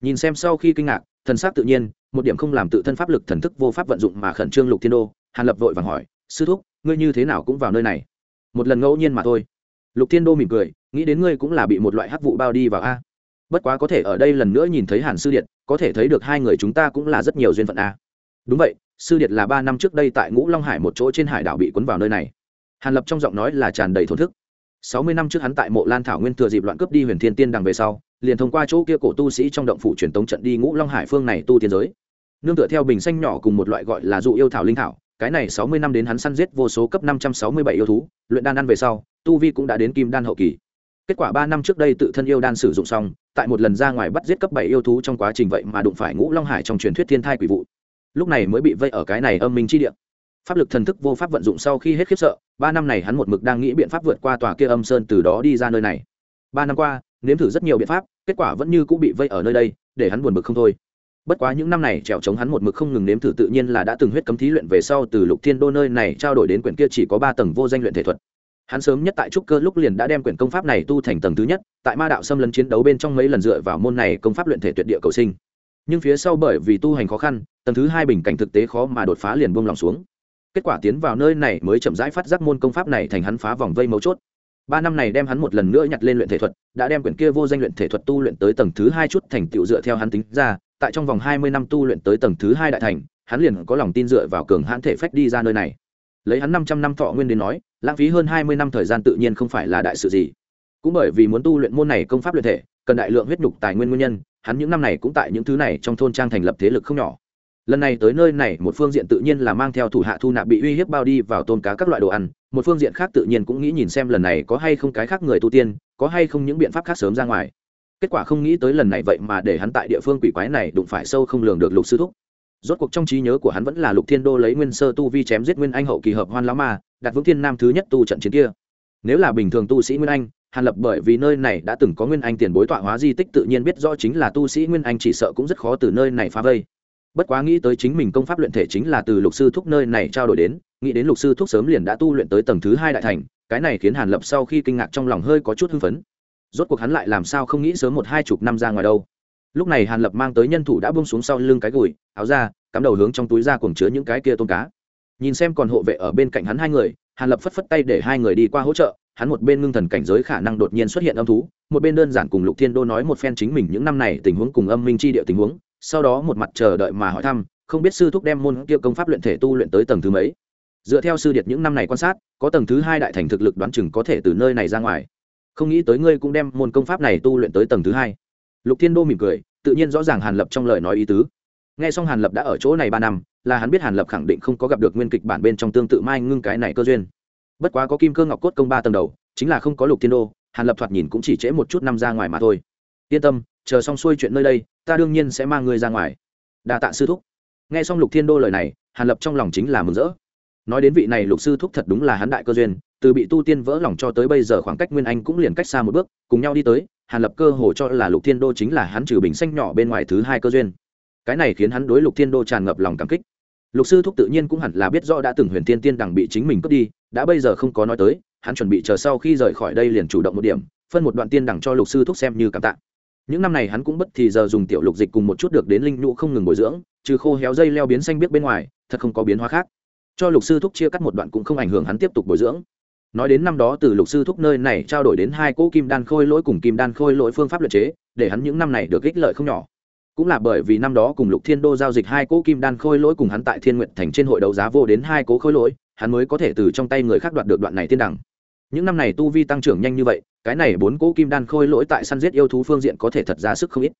Nhìn xem sau khi kinh ngạc, thần s á c tự nhiên, một điểm không làm tự thân pháp lực thần thức vô pháp vận dụng mà khẩn trương lục thiên đô, hàn lập vội vàng hỏi, sư thúc, ngươi như thế nào cũng vào nơi này? Một lần ngẫu nhiên mà thôi. Lục thiên đô mỉm cười, nghĩ đến ngươi cũng là bị một loại hắc vụ bao đi vào a. Bất quá có thể ở đây lần nữa nhìn thấy hàn sư điện có thể thấy được hai người chúng ta cũng là rất nhiều duyên phận a. Đúng vậy, sư điện là ba năm trước đây tại ngũ long hải một chỗ trên hải đảo bị cuốn vào nơi này hàn lập trong giọng nói là tràn đầy thổn thức. Sáu mươi năm trước hắn tại mộ lan thảo nguyên thừa dịp loạn cướp đi huyền thiên tiên đằng về sau, liền thông qua chỗ kia cổ tu sĩ trong động phủ truyền tống trận đi ngũ long hải phương này tu tiên giới. Nương tựa theo bình xanh nhỏ cùng một loại gọi là dụ yêu thảo linh thảo, cái này sáu mươi năm đến hắn săn giết vô số cấp năm trăm sáu mươi bảy yêu thú, luyện đan ăn về sau, tu vi cũng đã đến kim đan hậu kỳ. Kết quả ba năm trước đây tự thân yêu đan sử dụng xong, tại một lần ra ngoài bắt giết cấp bảy yêu thú trong quá trình vậy mà đụng phải ngũ long hải trong truyền thuyết thiên thai quỷ vụ. Lúc này mới bị vây ở cái này âm minh chi địa pháp lực thần thức vô pháp vận dụng sau khi hết khiếp sợ, ba năm này hắn một mực đang nghĩ biện pháp vượt qua tòa kia âm sơn từ đó đi ra nơi này. Ba năm qua, nếm thử rất nhiều biện pháp, kết quả vẫn như cũng bị vây ở nơi đây, để hắn buồn bực không thôi. Bất quá những năm này trèo chống hắn một mực không ngừng nếm thử tự nhiên là đã từng huyết cấm thí luyện về sau từ lục thiên đô nơi này trao đổi đến quyển kia chỉ có ba tầng vô danh luyện thể thuật. Hắn sớm nhất tại trúc cơ lúc liền đã đem quyển công pháp này tu thành tầng thứ nhất, tại ma đạo xâm lấn chiến đấu bên trong mấy lần dựa vào môn này công pháp luyện thể tuyệt địa cầu sinh. Nhưng phía sau bởi vì tu hành khó khăn, tầng thứ hai bình cảnh thực tế khó mà đột phá liền buông lòng xuống kết quả tiến vào nơi này mới chậm rãi phát giác môn công pháp này thành hắn phá vòng vây mấu chốt. Ba năm này đem hắn một lần nữa nhặt lên luyện thể thuật, đã đem quyển kia vô danh luyện thể thuật tu luyện tới tầng thứ hai chút thành tựu dựa theo hắn tính ra, tại trong vòng hai mươi năm tu luyện tới tầng thứ hai đại thành, hắn liền có lòng tin dựa vào cường hãn thể phách đi ra nơi này. Lấy hắn năm trăm năm thọ nguyên đến nói, lãng phí hơn hai mươi năm thời gian tự nhiên không phải là đại sự gì. Cũng bởi vì muốn tu luyện môn này công pháp luyện thể, cần đại lượng huyết nhục tài nguyên nguyên nhân, hắn những năm này cũng tại những thứ này trong thôn trang thành lập thế lực không nhỏ lần này tới nơi này, một phương diện tự nhiên là mang theo thủ hạ thu nạp bị uy hiếp bao đi vào tôm cá các loại đồ ăn, một phương diện khác tự nhiên cũng nghĩ nhìn xem lần này có hay không cái khác người tu tiên, có hay không những biện pháp khác sớm ra ngoài. Kết quả không nghĩ tới lần này vậy mà để hắn tại địa phương quỷ quái này đụng phải sâu không lường được lục sư thúc. Rốt cuộc trong trí nhớ của hắn vẫn là lục thiên đô lấy nguyên sơ tu vi chém giết nguyên anh hậu kỳ hợp hoan lão ma, đặt vững thiên nam thứ nhất tu trận chiến kia. Nếu là bình thường tu sĩ nguyên anh, hàn lập bởi vì nơi này đã từng có nguyên anh tiền bối tọa hóa di tích tự nhiên biết rõ chính là tu sĩ nguyên anh chỉ sợ cũng rất khó từ nơi này phá vây bất quá nghĩ tới chính mình công pháp luyện thể chính là từ lục sư thúc nơi này trao đổi đến, nghĩ đến lục sư thúc sớm liền đã tu luyện tới tầng thứ hai đại thành, cái này khiến hàn lập sau khi kinh ngạc trong lòng hơi có chút hưng phấn. Rốt cuộc hắn lại làm sao không nghĩ sớm một hai chục năm ra ngoài đâu. Lúc này hàn lập mang tới nhân thủ đã buông xuống sau lưng cái gùi, áo ra cắm đầu hướng trong túi ra cùng chứa những cái kia tôm cá. Nhìn xem còn hộ vệ ở bên cạnh hắn hai người, hàn lập phất phất tay để hai người đi qua hỗ trợ, hắn một bên ngưng thần cảnh giới khả năng đột nhiên xuất hiện âm thú, một bên đơn giản cùng lục thiên đô nói một phen chính mình những năm này tình huống cùng âm minh chi địa tình huống sau đó một mặt chờ đợi mà hỏi thăm, không biết sư thúc đem môn kia công pháp luyện thể tu luyện tới tầng thứ mấy. Dựa theo sư điệt những năm này quan sát, có tầng thứ hai đại thành thực lực đoán chừng có thể từ nơi này ra ngoài. Không nghĩ tới ngươi cũng đem môn công pháp này tu luyện tới tầng thứ hai. Lục thiên đô mỉm cười, tự nhiên rõ ràng hàn lập trong lời nói ý tứ. Nghe xong hàn lập đã ở chỗ này ba năm, là hắn biết hàn lập khẳng định không có gặp được nguyên kịch bản bên trong tương tự mai ngưng cái này cơ duyên. Bất quá có kim cơ ngọc cốt công ba tầng đầu, chính là không có lục thiên đô, hàn lập thoạt nhìn cũng chỉ trễ một chút năm ra ngoài mà thôi. Yên tâm chờ xong xuôi chuyện nơi đây, ta đương nhiên sẽ mang ngươi ra ngoài. Đa tạ sư thúc. Nghe xong lục thiên đô lời này, hàn lập trong lòng chính là mừng rỡ. Nói đến vị này lục sư thúc thật đúng là hắn đại cơ duyên, từ bị tu tiên vỡ lòng cho tới bây giờ khoảng cách nguyên anh cũng liền cách xa một bước, cùng nhau đi tới, hàn lập cơ hồ cho là lục thiên đô chính là hắn trừ bình xanh nhỏ bên ngoài thứ hai cơ duyên. Cái này khiến hắn đối lục thiên đô tràn ngập lòng cảm kích. Lục sư thúc tự nhiên cũng hẳn là biết rõ đã từng huyền tiên tiên đằng bị chính mình cướp đi, đã bây giờ không có nói tới, hắn chuẩn bị chờ sau khi rời khỏi đây liền chủ động một điểm, phân một đoạn tiên đằng cho lục sư thúc xem như cảm tạ những năm này hắn cũng bất thì giờ dùng tiểu lục dịch cùng một chút được đến linh nhũ không ngừng bồi dưỡng, trừ khô héo dây leo biến xanh biết bên ngoài, thật không có biến hóa khác. Cho lục sư thúc chia cắt một đoạn cũng không ảnh hưởng hắn tiếp tục bồi dưỡng. Nói đến năm đó từ lục sư thúc nơi này trao đổi đến hai cỗ kim đan khôi lỗi cùng kim đan khôi lỗi phương pháp luật chế, để hắn những năm này được ích lợi không nhỏ. Cũng là bởi vì năm đó cùng lục thiên đô giao dịch hai cỗ kim đan khôi lỗi cùng hắn tại thiên nguyện thành trên hội đấu giá vô đến hai cỗ khôi lỗi, hắn mới có thể từ trong tay người khác đoạt được đoạn này tiên đẳng những năm này tu vi tăng trưởng nhanh như vậy, cái này bốn cỗ kim đan khôi lỗi tại săn giết yêu thú phương diện có thể thật ra sức không ít.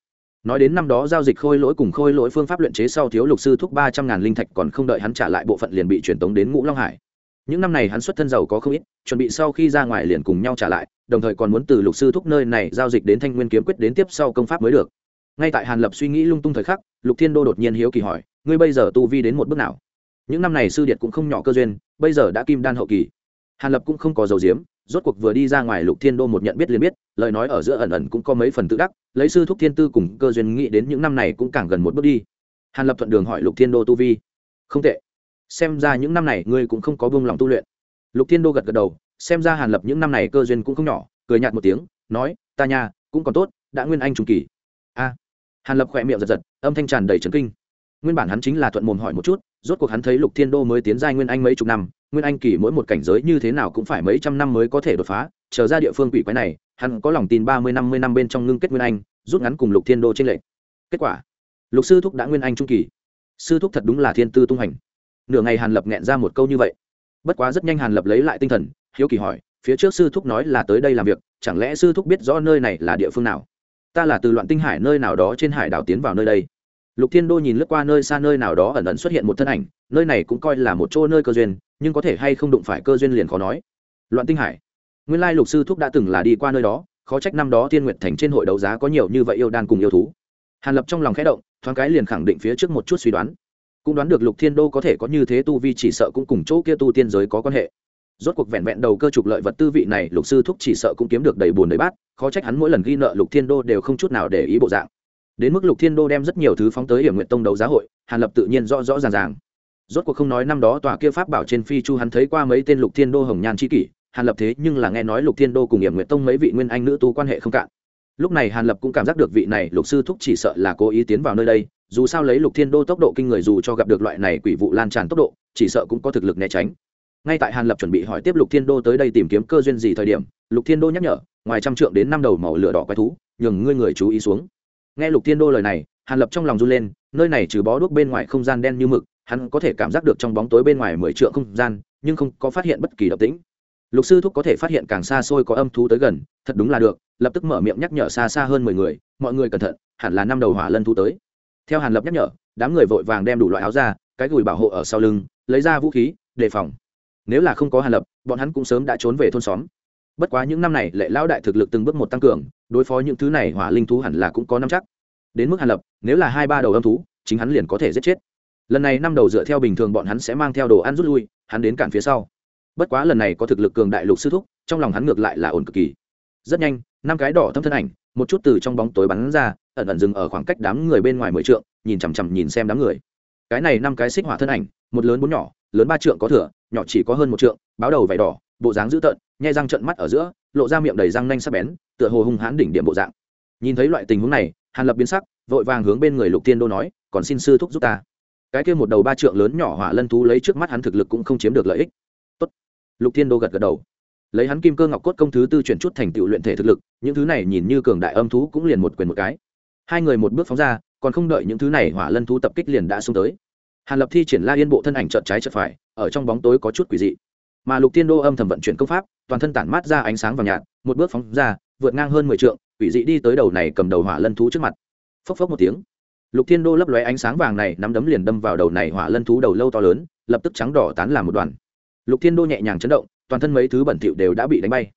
Nói đến năm đó giao dịch khôi lỗi cùng khôi lỗi phương pháp luyện chế sau thiếu lục sư thúc ba trăm ngàn linh thạch còn không đợi hắn trả lại bộ phận liền bị truyền tống đến ngũ long hải. Những năm này hắn xuất thân giàu có không ít, chuẩn bị sau khi ra ngoài liền cùng nhau trả lại, đồng thời còn muốn từ lục sư thúc nơi này giao dịch đến thanh nguyên kiếm quyết đến tiếp sau công pháp mới được. Ngay tại hàn lập suy nghĩ lung tung thời khắc, lục thiên đô đột nhiên hiếu kỳ hỏi, ngươi bây giờ tu vi đến một bước nào? Những năm này sư điệt cũng không nhỏ cơ duyên, bây giờ đã kim đan hậu kỳ hàn lập cũng không có dầu diếm rốt cuộc vừa đi ra ngoài lục thiên đô một nhận biết liền biết, lời nói ở giữa ẩn ẩn cũng có mấy phần tự đắc, lấy sư thúc thiên tư cùng cơ duyên nghĩ đến những năm này cũng càng gần một bước đi. Hàn lập thuận đường hỏi lục thiên đô tu vi. Không tệ. Xem ra những năm này ngươi cũng không có buông lòng tu luyện. Lục thiên đô gật gật đầu, xem ra hàn lập những năm này cơ duyên cũng không nhỏ, cười nhạt một tiếng, nói, ta nha, cũng còn tốt, đã nguyên anh trung kỳ. A. Hàn lập khỏe miệng giật giật, âm thanh tràn đầy trấn kinh. Nguyên bản hắn chính là thuận mồm hỏi một chút, rốt cuộc hắn thấy lục thiên đô mới tiến giai nguyên anh mấy chục năm nguyên anh kỳ mỗi một cảnh giới như thế nào cũng phải mấy trăm năm mới có thể đột phá. Trở ra địa phương quỷ quái này, hắn có lòng tin ba mươi, năm mươi năm bên trong ngưng kết nguyên anh, rút ngắn cùng lục thiên đô trên lệ kết quả, lục sư thúc đã nguyên anh trung kỳ. Sư thúc thật đúng là thiên tư tung hành. Nửa ngày hàn lập nghẹn ra một câu như vậy. Bất quá rất nhanh hàn lập lấy lại tinh thần, hiếu kỳ hỏi, phía trước sư thúc nói là tới đây làm việc, chẳng lẽ sư thúc biết rõ nơi này là địa phương nào? Ta là từ loạn tinh hải nơi nào đó trên hải đảo tiến vào nơi đây lục thiên đô nhìn lướt qua nơi xa nơi nào đó ẩn ẩn xuất hiện một thân ảnh, nơi này cũng coi là một chỗ nơi cơ duyên, nhưng có thể hay không đụng phải cơ duyên liền khó nói. Loạn tinh hải. Nguyên lai lục sư thúc đã từng là đi qua nơi đó, khó trách năm đó tiên nguyệt thành trên hội đấu giá có nhiều như vậy yêu đan cùng yêu thú. Hàn lập trong lòng khẽ động, thoáng cái liền khẳng định phía trước một chút suy đoán. Cũng đoán được lục thiên đô có thể có như thế tu vi chỉ sợ cũng cùng chỗ kia tu tiên giới có quan hệ. Rốt cuộc vẹn vẹn đầu cơ trục lợi vật tư vị này, lục sư thúc chỉ sợ cũng kiếm được đầy bùn đầy bát, khó trách hắn mỗi lần ghi nợ lục thiên đô đều không chút nào để ý bộ dạng đến mức lục thiên đô đem rất nhiều thứ phóng tới hiểm nguyện tông đấu giá hội, hàn lập tự nhiên rõ rõ ràng ràng. Rốt cuộc không nói năm đó tòa kia pháp bảo trên phi chu hắn thấy qua mấy tên lục thiên đô hồng nhan c kỷ, hàn lập thế nhưng là nghe nói lục thiên đô cùng hiểm nguyện tông mấy vị nguyên anh nữ tu quan hệ không cạn. Lúc này hàn lập cũng cảm giác được vị này lục sư thúc chỉ sợ là cố ý tiến vào nơi đây, dù sao lấy lục thiên đô tốc độ kinh người dù cho gặp được loại này quỷ vụ lan tràn tốc độ, chỉ sợ cũng có thực lực né tránh. Ngay tại hàn lập chuẩn bị hỏi tiếp lục thiên đô tới đây tìm kiếm cơ duyên gì thời điểm, lục thiên đô nhắc nhở, ngoài trăm trượng đến năm đầu màu lửa đỏ quái thú, nhường ngươi người chú ý xuống nghe lục thiên đô lời này, hàn lập trong lòng run lên, nơi này trừ bó đuốc bên ngoài không gian đen như mực, hắn có thể cảm giác được trong bóng tối bên ngoài mười trượng không gian, nhưng không có phát hiện bất kỳ động tĩnh. Lục sư thúc có thể phát hiện càng xa xôi có âm thú tới gần, thật đúng là được, lập tức mở miệng nhắc nhở xa xa hơn mười người, mọi người cẩn thận, hẳn là năm đầu hỏa lân thú tới. Theo hàn lập nhắc nhở, đám người vội vàng đem đủ loại áo ra, cái gùi bảo hộ ở sau lưng, lấy ra vũ khí, đề phòng. Nếu là không có hàn lập, bọn hắn cũng sớm đã trốn về thôn xóm. Bất quá những năm này, lệ lão đại thực lực từng bước một tăng cường đối phó những thứ này hỏa linh thú hẳn là cũng có năm chắc. Đến mức hàn lập, nếu là hai ba đầu âm thú, chính hắn liền có thể giết chết. Lần này năm đầu dựa theo bình thường bọn hắn sẽ mang theo đồ ăn rút lui, hắn đến cản phía sau. Bất quá lần này có thực lực cường đại lục sư thúc, trong lòng hắn ngược lại là ổn cực kỳ. Rất nhanh, năm cái đỏ thâm thân ảnh, một chút từ trong bóng tối bắn ra, ẩn ẩn dừng ở khoảng cách đám người bên ngoài mười trượng, nhìn chằm chằm nhìn xem đám người. Cái này năm cái xích hỏa thân ảnh, một lớn bốn nhỏ, lớn ba trượng có thửa nhỏ chỉ có hơn một trượng, báo đầu vải đỏ bộ dáng dữ tợn nhai răng trận mắt ở giữa, lộ ra miệng đầy răng nanh sắc bén, tựa hồ hung hãn đỉnh điểm bộ dạng. Nhìn thấy loại tình huống này, hàn lập biến sắc, vội vàng hướng bên người lục tiên đô nói, còn xin sư thúc giúp ta. Cái kia một đầu ba trượng lớn nhỏ hỏa lân thú lấy trước mắt hắn thực lực cũng không chiếm được lợi ích. Tốt. lục tiên đô gật gật đầu. Lấy hắn kim cơ ngọc cốt công thứ tư chuyển chút thành tựu luyện thể thực lực, những thứ này nhìn như cường đại âm thú cũng liền một quyền một cái. Hai người một bước phóng ra, còn không đợi những thứ này hỏa lân thú tập kích liền đã xuống tới. Hàn lập thi triển la yên bộ thân ảnh trợt trái trợt phải, ở trong bóng tối có chút quỷ dị mà lục tiên đô âm thầm vận chuyển công pháp, toàn thân tản mát ra ánh sáng vàng nhạt, một bước phóng ra, vượt ngang hơn mười trượng, quỷ dị đi tới đầu này cầm đầu hỏa lân thú trước mặt. Phốc phốc một tiếng, lục thiên đô lấp lóe ánh sáng vàng này nắm đấm liền đâm vào đầu này hỏa lân thú đầu lâu to lớn, lập tức trắng đỏ tán làm một đoàn. Lục thiên đô nhẹ nhàng chấn động, toàn thân mấy thứ bẩn thỉu đều đã bị đánh bay.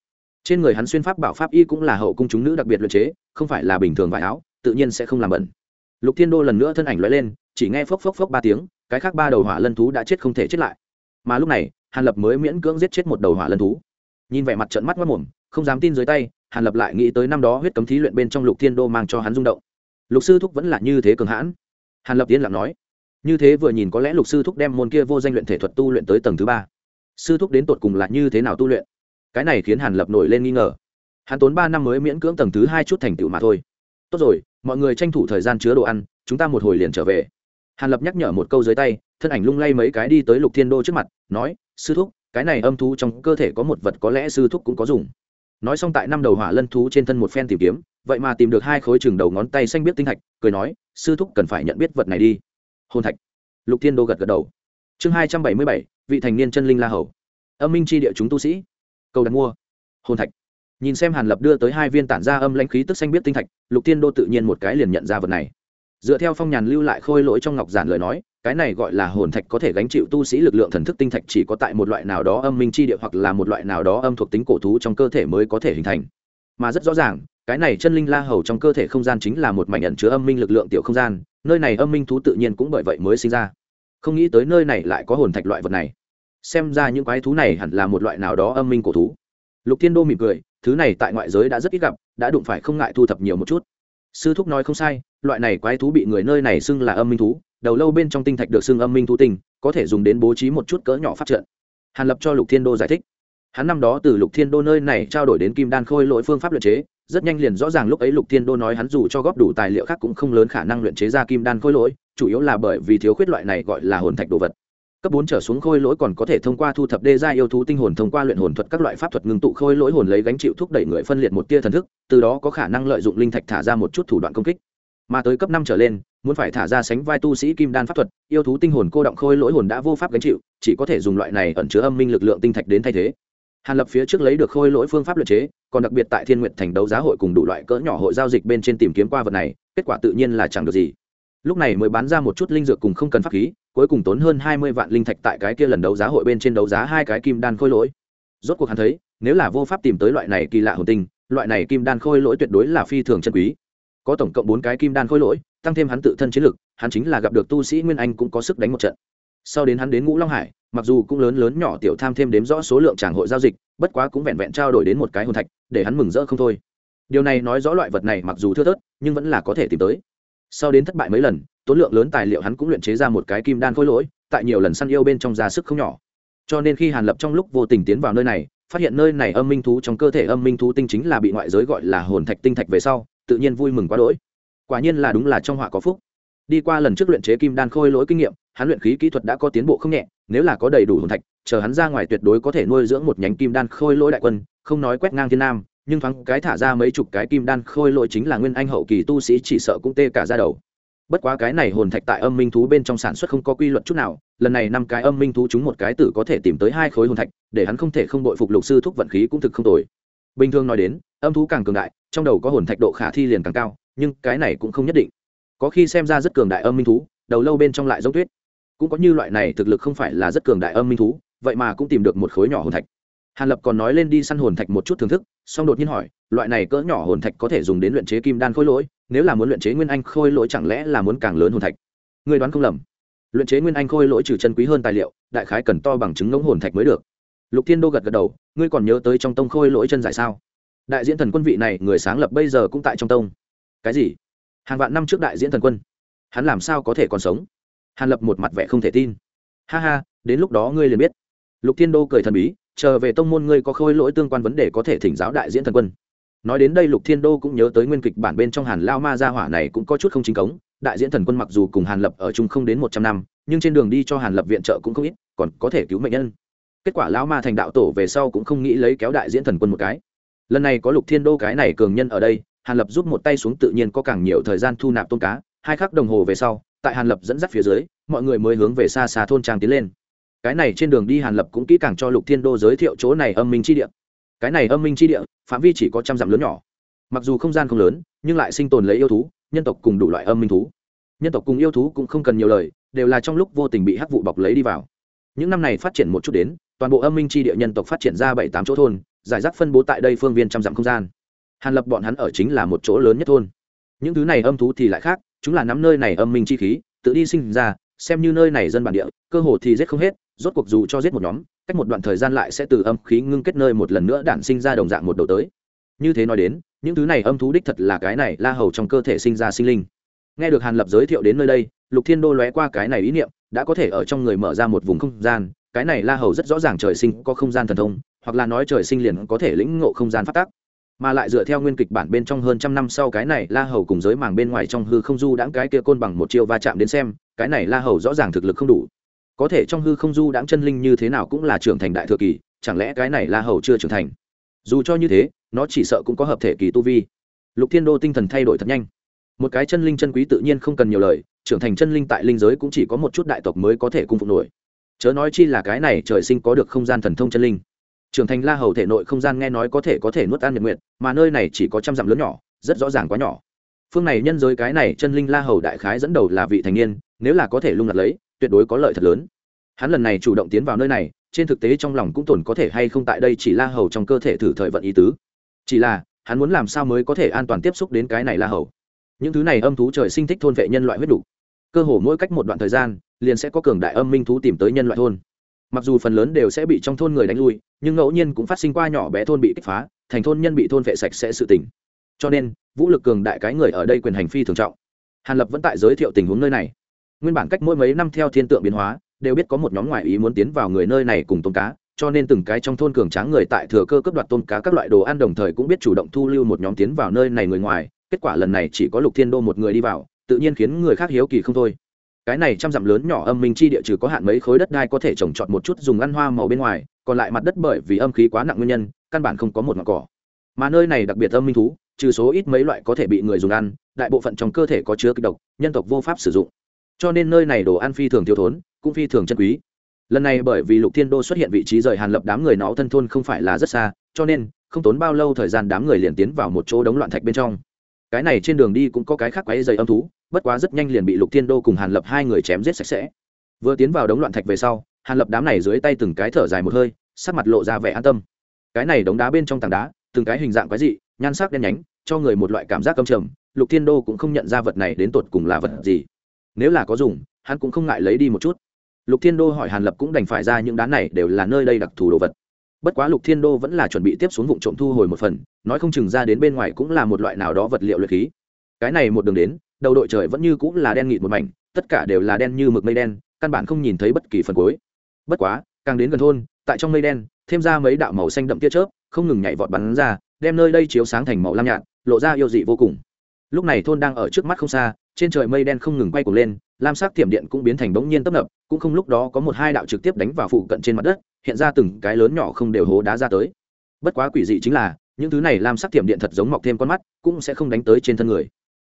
Trên người hắn xuyên pháp bảo pháp y cũng là hậu cung chúng nữ đặc biệt luyện chế, không phải là bình thường vải áo, tự nhiên sẽ không làm bẩn. Lục thiên đô lần nữa thân ảnh lóe lên, chỉ nghe phốc phốc phốc ba tiếng, cái khác ba đầu hỏa lân thú đã chết không thể chết lại. Mà lúc này hàn lập mới miễn cưỡng giết chết một đầu hỏa lân thú. Nhìn vẻ mặt trận mắt mất mồm không dám tin dưới tay, hàn lập lại nghĩ tới năm đó huyết cấm thí luyện bên trong lục thiên đô mang cho hắn rung động. Lục sư thúc vẫn là như thế cường hãn. Hàn lập yên lặng nói, như thế vừa nhìn có lẽ lục sư thúc đem môn kia vô danh luyện thể thuật tu luyện tới tầng thứ ba. Sư thúc đến tột cùng là như thế nào tu luyện? Cái này khiến hàn lập nổi lên nghi ngờ. Hắn tốn ba năm mới miễn cưỡng tầng thứ hai chút thành tựu mà thôi. Tốt rồi, mọi người tranh thủ thời gian chứa đồ ăn, chúng ta một hồi liền trở về. Hàn lập nhắc nhở một câu dưới tay, thân ảnh lung lay mấy cái đi tới lục thiên đô trước mặt, nói sư thúc, cái này âm thú trong cơ thể có một vật có lẽ sư thúc cũng có dùng. Nói xong tại năm đầu hỏa lân thú trên thân một phen tìm kiếm, vậy mà tìm được hai khối chừng đầu ngón tay xanh biết tinh thạch, cười nói, sư thúc cần phải nhận biết vật này đi. Hôn thạch. Lục thiên đô gật gật đầu. Chương hai trăm bảy mươi bảy, vị thành niên chân linh la hầu. Âm minh c h i địa chúng tu sĩ. Cầu đặt mua. Hôn thạch. Nhìn xem hàn lập đưa tới hai viên tản ra âm lãnh khí tức xanh biết tinh thạch, lục thiên đô tự nhiên một cái liền nhận ra vật này. Dựa theo phong nhàn lưu lại khôi lỗi trong ngọc giản lời nói cái này gọi là hồn thạch có thể gánh chịu tu sĩ lực lượng thần thức tinh thạch chỉ có tại một loại nào đó âm minh chi địa hoặc là một loại nào đó âm thuộc tính cổ thú trong cơ thể mới có thể hình thành. Mà rất rõ ràng, cái này chân linh la hầu trong cơ thể không gian chính là một mảnh ẩn chứa âm minh lực lượng tiểu không gian, nơi này âm minh thú tự nhiên cũng bởi vậy mới sinh ra. Không nghĩ tới nơi này lại có hồn thạch loại vật này. Xem ra những quái thú này hẳn là một loại nào đó âm minh cổ thú. Lục thiên đô mỉm cười, thứ này tại ngoại giới đã rất ít gặp, đã đụng phải không ngại thu thập nhiều một chút. Sư thúc nói không sai, loại này quái thú bị người nơi này xưng là âm minh thú đầu lâu bên trong tinh thạch được xưng âm minh thu tinh, có thể dùng đến bố trí một chút cỡ nhỏ phát trận. Hàn lập cho lục thiên đô giải thích. Hắn năm đó từ lục thiên đô nơi này trao đổi đến kim đan khôi lỗi phương pháp luyện chế, rất nhanh liền rõ ràng lúc ấy lục thiên đô nói hắn dù cho góp đủ tài liệu khác cũng không lớn khả năng luyện chế ra kim đan khôi lỗi, chủ yếu là bởi vì thiếu khuyết loại này gọi là hồn thạch đồ vật. Cấp bốn trở xuống khôi lỗi còn có thể thông qua thu thập đê gia yêu thú tinh hồn thông qua luyện hồn thuật các loại pháp thuật ngưng tụ khôi lỗi hồn lấy gánh chịu thúc đẩy người phân liệt một tia thần thức, từ đó có khả năng lợi dụng linh thạch thả ra một chút thủ đoạn công kích. Mà tới cấp năm trở lên muốn phải thả ra sánh vai tu sĩ kim đan pháp thuật, yêu thú tinh hồn cô động khôi lỗi hồn đã vô pháp gánh chịu, chỉ có thể dùng loại này ẩn chứa âm minh lực lượng tinh thạch đến thay thế. Hàn lập phía trước lấy được khôi lỗi phương pháp luyện chế, còn đặc biệt tại thiên nguyện thành đấu giá hội cùng đủ loại cỡ nhỏ hội giao dịch bên trên tìm kiếm qua vật này, kết quả tự nhiên là chẳng được gì. Lúc này mới bán ra một chút linh dược cùng không cần pháp khí, cuối cùng tốn hơn hai mươi vạn linh thạch tại cái kia lần đấu giá hội bên trên đấu giá hai cái kim đan khôi lỗi. Rốt cuộc hắn thấy, nếu là vô pháp tìm tới loại này kỳ lạ hồn tinh, loại này kim đan khôi lỗi tuyệt đối là phi thường chân quý có tổng cộng bốn cái kim đan khôi lỗi, tăng thêm hắn tự thân chiến lực, hắn chính là gặp được tu sĩ nguyên anh cũng có sức đánh một trận. Sau đến hắn đến ngũ long hải, mặc dù cũng lớn lớn nhỏ tiểu tham thêm đếm rõ số lượng tràng hội giao dịch, bất quá cũng vẹn vẹn trao đổi đến một cái hồn thạch, để hắn mừng rỡ không thôi. Điều này nói rõ loại vật này mặc dù thưa thớt, nhưng vẫn là có thể tìm tới. Sau đến thất bại mấy lần, tốn lượng lớn tài liệu hắn cũng luyện chế ra một cái kim đan khôi lỗi, tại nhiều lần săn yêu bên trong ra sức không nhỏ. Cho nên khi hàn lập trong lúc vô tình tiến vào nơi này, phát hiện nơi này âm minh thú trong cơ thể âm minh thú tinh chính là bị ngoại giới gọi là hồn thạch tinh thạch về sau tự nhiên vui mừng quá đỗi. Quả nhiên là đúng là trong họa có phúc. Đi qua lần trước luyện chế kim đan khôi lỗi kinh nghiệm, hắn luyện khí kỹ thuật đã có tiến bộ không nhẹ, nếu là có đầy đủ hồn thạch, chờ hắn ra ngoài tuyệt đối có thể nuôi dưỡng một nhánh kim đan khôi lỗi đại quân, không nói quét ngang thiên nam, nhưng thoáng cái thả ra mấy chục cái kim đan khôi lỗi chính là nguyên anh hậu kỳ tu sĩ chỉ sợ cũng tê cả ra đầu. Bất quá cái này hồn thạch tại âm minh thú bên trong sản xuất không có quy luật chút nào, lần này năm cái âm minh thú chúng một cái tử có thể tìm tới hai khối hồn thạch, để hắn không thể không đội phục lục sư thúc vận khí cũng thực không tồi bình thường nói đến, âm thú càng cường đại, trong đầu có hồn thạch độ khả thi liền càng cao, nhưng cái này cũng không nhất định. Có khi xem ra rất cường đại âm minh thú, đầu lâu bên trong lại giống tuyết. Cũng có như loại này thực lực không phải là rất cường đại âm minh thú, vậy mà cũng tìm được một khối nhỏ hồn thạch. Hàn lập còn nói lên đi săn hồn thạch một chút thưởng thức, song đột nhiên hỏi, loại này cỡ nhỏ hồn thạch có thể dùng đến luyện chế kim đan khôi lỗi, nếu là muốn luyện chế nguyên anh khôi lỗi chẳng lẽ là muốn càng lớn hồn thạch? Người đoán không lầm. Luyện chế nguyên anh khôi lỗi trừ chân quý hơn tài liệu, đại khái cần to bằng chứng ngỗng hồn thạch mới được lục thiên đô gật gật đầu, ngươi còn nhớ tới trong tông khôi lỗi chân giải sao? Đại diễn thần quân vị này người sáng lập bây giờ cũng tại trong tông. Cái gì? Hàng vạn năm trước đại diễn thần quân? Hắn làm sao có thể còn sống? Hàn lập một mặt vẻ không thể tin. Ha ha, đến lúc đó ngươi liền biết. Lục thiên đô cười thần bí, chờ về tông môn ngươi có khôi lỗi tương quan vấn đề có thể thỉnh giáo đại diễn thần quân. Nói đến đây lục thiên đô cũng nhớ tới nguyên kịch bản bên trong hàn lao ma gia hỏa này cũng có chút không chính cống. Đại diễn thần quân mặc dù cùng hàn lập ở chung không đến một trăm năm, nhưng trên đường đi cho hàn lập viện trợ cũng không ít, còn có thể cứu mệnh nhân kết quả lão ma thành đạo tổ về sau cũng không nghĩ lấy kéo đại diễn thần quân một cái. Lần này có lục thiên đô cái này cường nhân ở đây, hàn lập giúp một tay xuống tự nhiên có càng nhiều thời gian thu nạp tôn cá, hai khắc đồng hồ về sau, tại hàn lập dẫn dắt phía dưới, mọi người mới hướng về xa xa thôn trang tiến lên. Cái này trên đường đi hàn lập cũng kỹ càng cho lục thiên đô giới thiệu chỗ này âm minh chi địa. Cái này âm minh chi địa, phạm vi chỉ có trăm dặm lớn nhỏ. Mặc dù không gian không lớn, nhưng lại sinh tồn lấy yêu thú, nhân tộc cùng đủ loại âm minh thú. Nhân tộc cùng yêu thú cũng không cần nhiều lời, đều là trong lúc vô tình bị hắc vụ bọc lấy đi vào. Những năm này phát triển một chút đến toàn bộ âm minh chi địa nhân tộc phát triển ra bảy tám chỗ thôn, giải rác phân bố tại đây phương viên trăm dặm không gian. Hàn lập bọn hắn ở chính là một chỗ lớn nhất thôn. Những thứ này âm thú thì lại khác, chúng là nắm nơi này âm minh chi khí, tự đi sinh ra, xem như nơi này dân bản địa, cơ hồ thì giết không hết, rốt cuộc dù cho giết một nhóm, cách một đoạn thời gian lại sẽ từ âm khí ngưng kết nơi một lần nữa đản sinh ra đồng dạng một đầu tới. Như thế nói đến, những thứ này âm thú đích thật là cái này la hầu trong cơ thể sinh ra sinh linh. Nghe được hàn lập giới thiệu đến nơi đây, lục thiên đô lóe qua cái này ý niệm, đã có thể ở trong người mở ra một vùng không gian cái này la hầu rất rõ ràng trời sinh có không gian thần thông, hoặc là nói trời sinh liền có thể lĩnh ngộ không gian phát tác. Mà lại dựa theo nguyên kịch bản bên trong hơn trăm năm sau cái này la hầu cùng giới màng bên ngoài trong hư không du đãng cái kia côn bằng một chiêu va chạm đến xem, cái này la hầu rõ ràng thực lực không đủ. Có thể trong hư không du đãng chân linh như thế nào cũng là trưởng thành đại thừa kỳ, chẳng lẽ cái này la hầu chưa trưởng thành? Dù cho như thế, nó chỉ sợ cũng có hợp thể kỳ tu vi. Lục thiên đô tinh thần thay đổi thật nhanh. Một cái chân linh chân quý tự nhiên không cần nhiều lời, trưởng thành chân linh tại linh giới cũng chỉ có một chút đại tộc mới có thể cung phục nổi chớ nói chi là cái này trời sinh có được không gian thần thông chân linh. Trưởng thành la hầu thể nội không gian nghe nói có thể có thể nuốt ăn nhật nguyện mà nơi này chỉ có trăm dặm lớn nhỏ, rất rõ ràng quá nhỏ. Phương này nhân giới cái này chân linh la hầu đại khái dẫn đầu là vị thành niên, nếu là có thể lung lạc lấy, tuyệt đối có lợi thật lớn. Hắn lần này chủ động tiến vào nơi này, trên thực tế trong lòng cũng tồn có thể hay không tại đây chỉ la hầu trong cơ thể thử thời vận ý tứ. Chỉ là, hắn muốn làm sao mới có thể an toàn tiếp xúc đến cái này la hầu? Những thứ này âm thú trời sinh thích thôn vệ nhân loại huyết đủ. Cơ hồ mỗi cách một đoạn thời gian liền sẽ có cường đại âm minh thú tìm tới nhân loại thôn. Mặc dù phần lớn đều sẽ bị trong thôn người đánh lui, nhưng ngẫu nhiên cũng phát sinh qua nhỏ bé thôn bị kích phá, thành thôn nhân bị thôn vệ sạch sẽ sự tỉnh cho nên, vũ lực cường đại cái người ở đây quyền hành phi thường trọng. Hàn lập vẫn tại giới thiệu tình huống nơi này. Nguyên bản cách mỗi mấy năm theo thiên tượng biến hóa, đều biết có một nhóm ngoại ý muốn tiến vào người nơi này cùng tôm cá, cho nên từng cái trong thôn cường tráng người tại thừa cơ cấp đoạt tôm cá các loại đồ ăn đồng thời cũng biết chủ động thu lưu một nhóm tiến vào nơi này người ngoài, kết quả lần này chỉ có lục thiên đô một người đi vào, tự nhiên khiến người khác hiếu kỳ không thôi cái này trăm dặm lớn nhỏ âm minh chi địa trừ có hạn mấy khối đất đai có thể trồng trọt một chút dùng ăn hoa màu bên ngoài, còn lại mặt đất bởi vì âm khí quá nặng nguyên nhân, căn bản không có một ngọn cỏ. Mà nơi này đặc biệt âm minh thú, trừ số ít mấy loại có thể bị người dùng ăn, đại bộ phận trong cơ thể có chứa kịch độc, nhân tộc vô pháp sử dụng. Cho nên nơi này đồ ăn phi thường thiếu thốn, cũng phi thường chân quý. Lần này bởi vì lục thiên đô xuất hiện vị trí rời hàn lập đám người nó thân thôn không phải là rất xa, cho nên không tốn bao lâu thời gian đám người liền tiến vào một chỗ đống loạn thạch bên trong. Cái này trên đường đi cũng có cái khác quáy dày âm thú bất quá rất nhanh liền bị lục thiên đô cùng hàn lập hai người chém giết sạch sẽ vừa tiến vào đống loạn thạch về sau hàn lập đám này dưới tay từng cái thở dài một hơi sắc mặt lộ ra vẻ an tâm cái này đống đá bên trong tảng đá từng cái hình dạng quái dị nhan sắc đen nhánh cho người một loại cảm giác cầm trầm lục thiên đô cũng không nhận ra vật này đến tột cùng là vật gì nếu là có dùng hắn cũng không ngại lấy đi một chút lục thiên đô hỏi hàn lập cũng đành phải ra những đá này đều là nơi đây đặc thù đồ vật bất quá lục thiên đô vẫn là chuẩn bị tiếp xuống vụ trộm thu hồi một phần nói không chừng ra đến bên ngoài cũng là một loại nào đó vật liệu luyện khí cái này một đường đến đầu đội trời vẫn như cũng là đen nghịt một mảnh, tất cả đều là đen như mực mây đen, căn bản không nhìn thấy bất kỳ phần cuối. Bất quá, càng đến gần thôn, tại trong mây đen, thêm ra mấy đạo màu xanh đậm tia chớp, không ngừng nhảy vọt bắn ra, đem nơi đây chiếu sáng thành màu lam nhạt, lộ ra yêu dị vô cùng. Lúc này thôn đang ở trước mắt không xa, trên trời mây đen không ngừng quay cuồng lên, lam sắc tiệm điện cũng biến thành bỗng nhiên tấp nập, cũng không lúc đó có một hai đạo trực tiếp đánh vào phụ cận trên mặt đất, hiện ra từng cái lớn nhỏ không đều hố đá ra tới. Bất quá quỷ dị chính là, những thứ này lam sắc tiệm điện thật giống mọc thêm con mắt, cũng sẽ không đánh tới trên thân người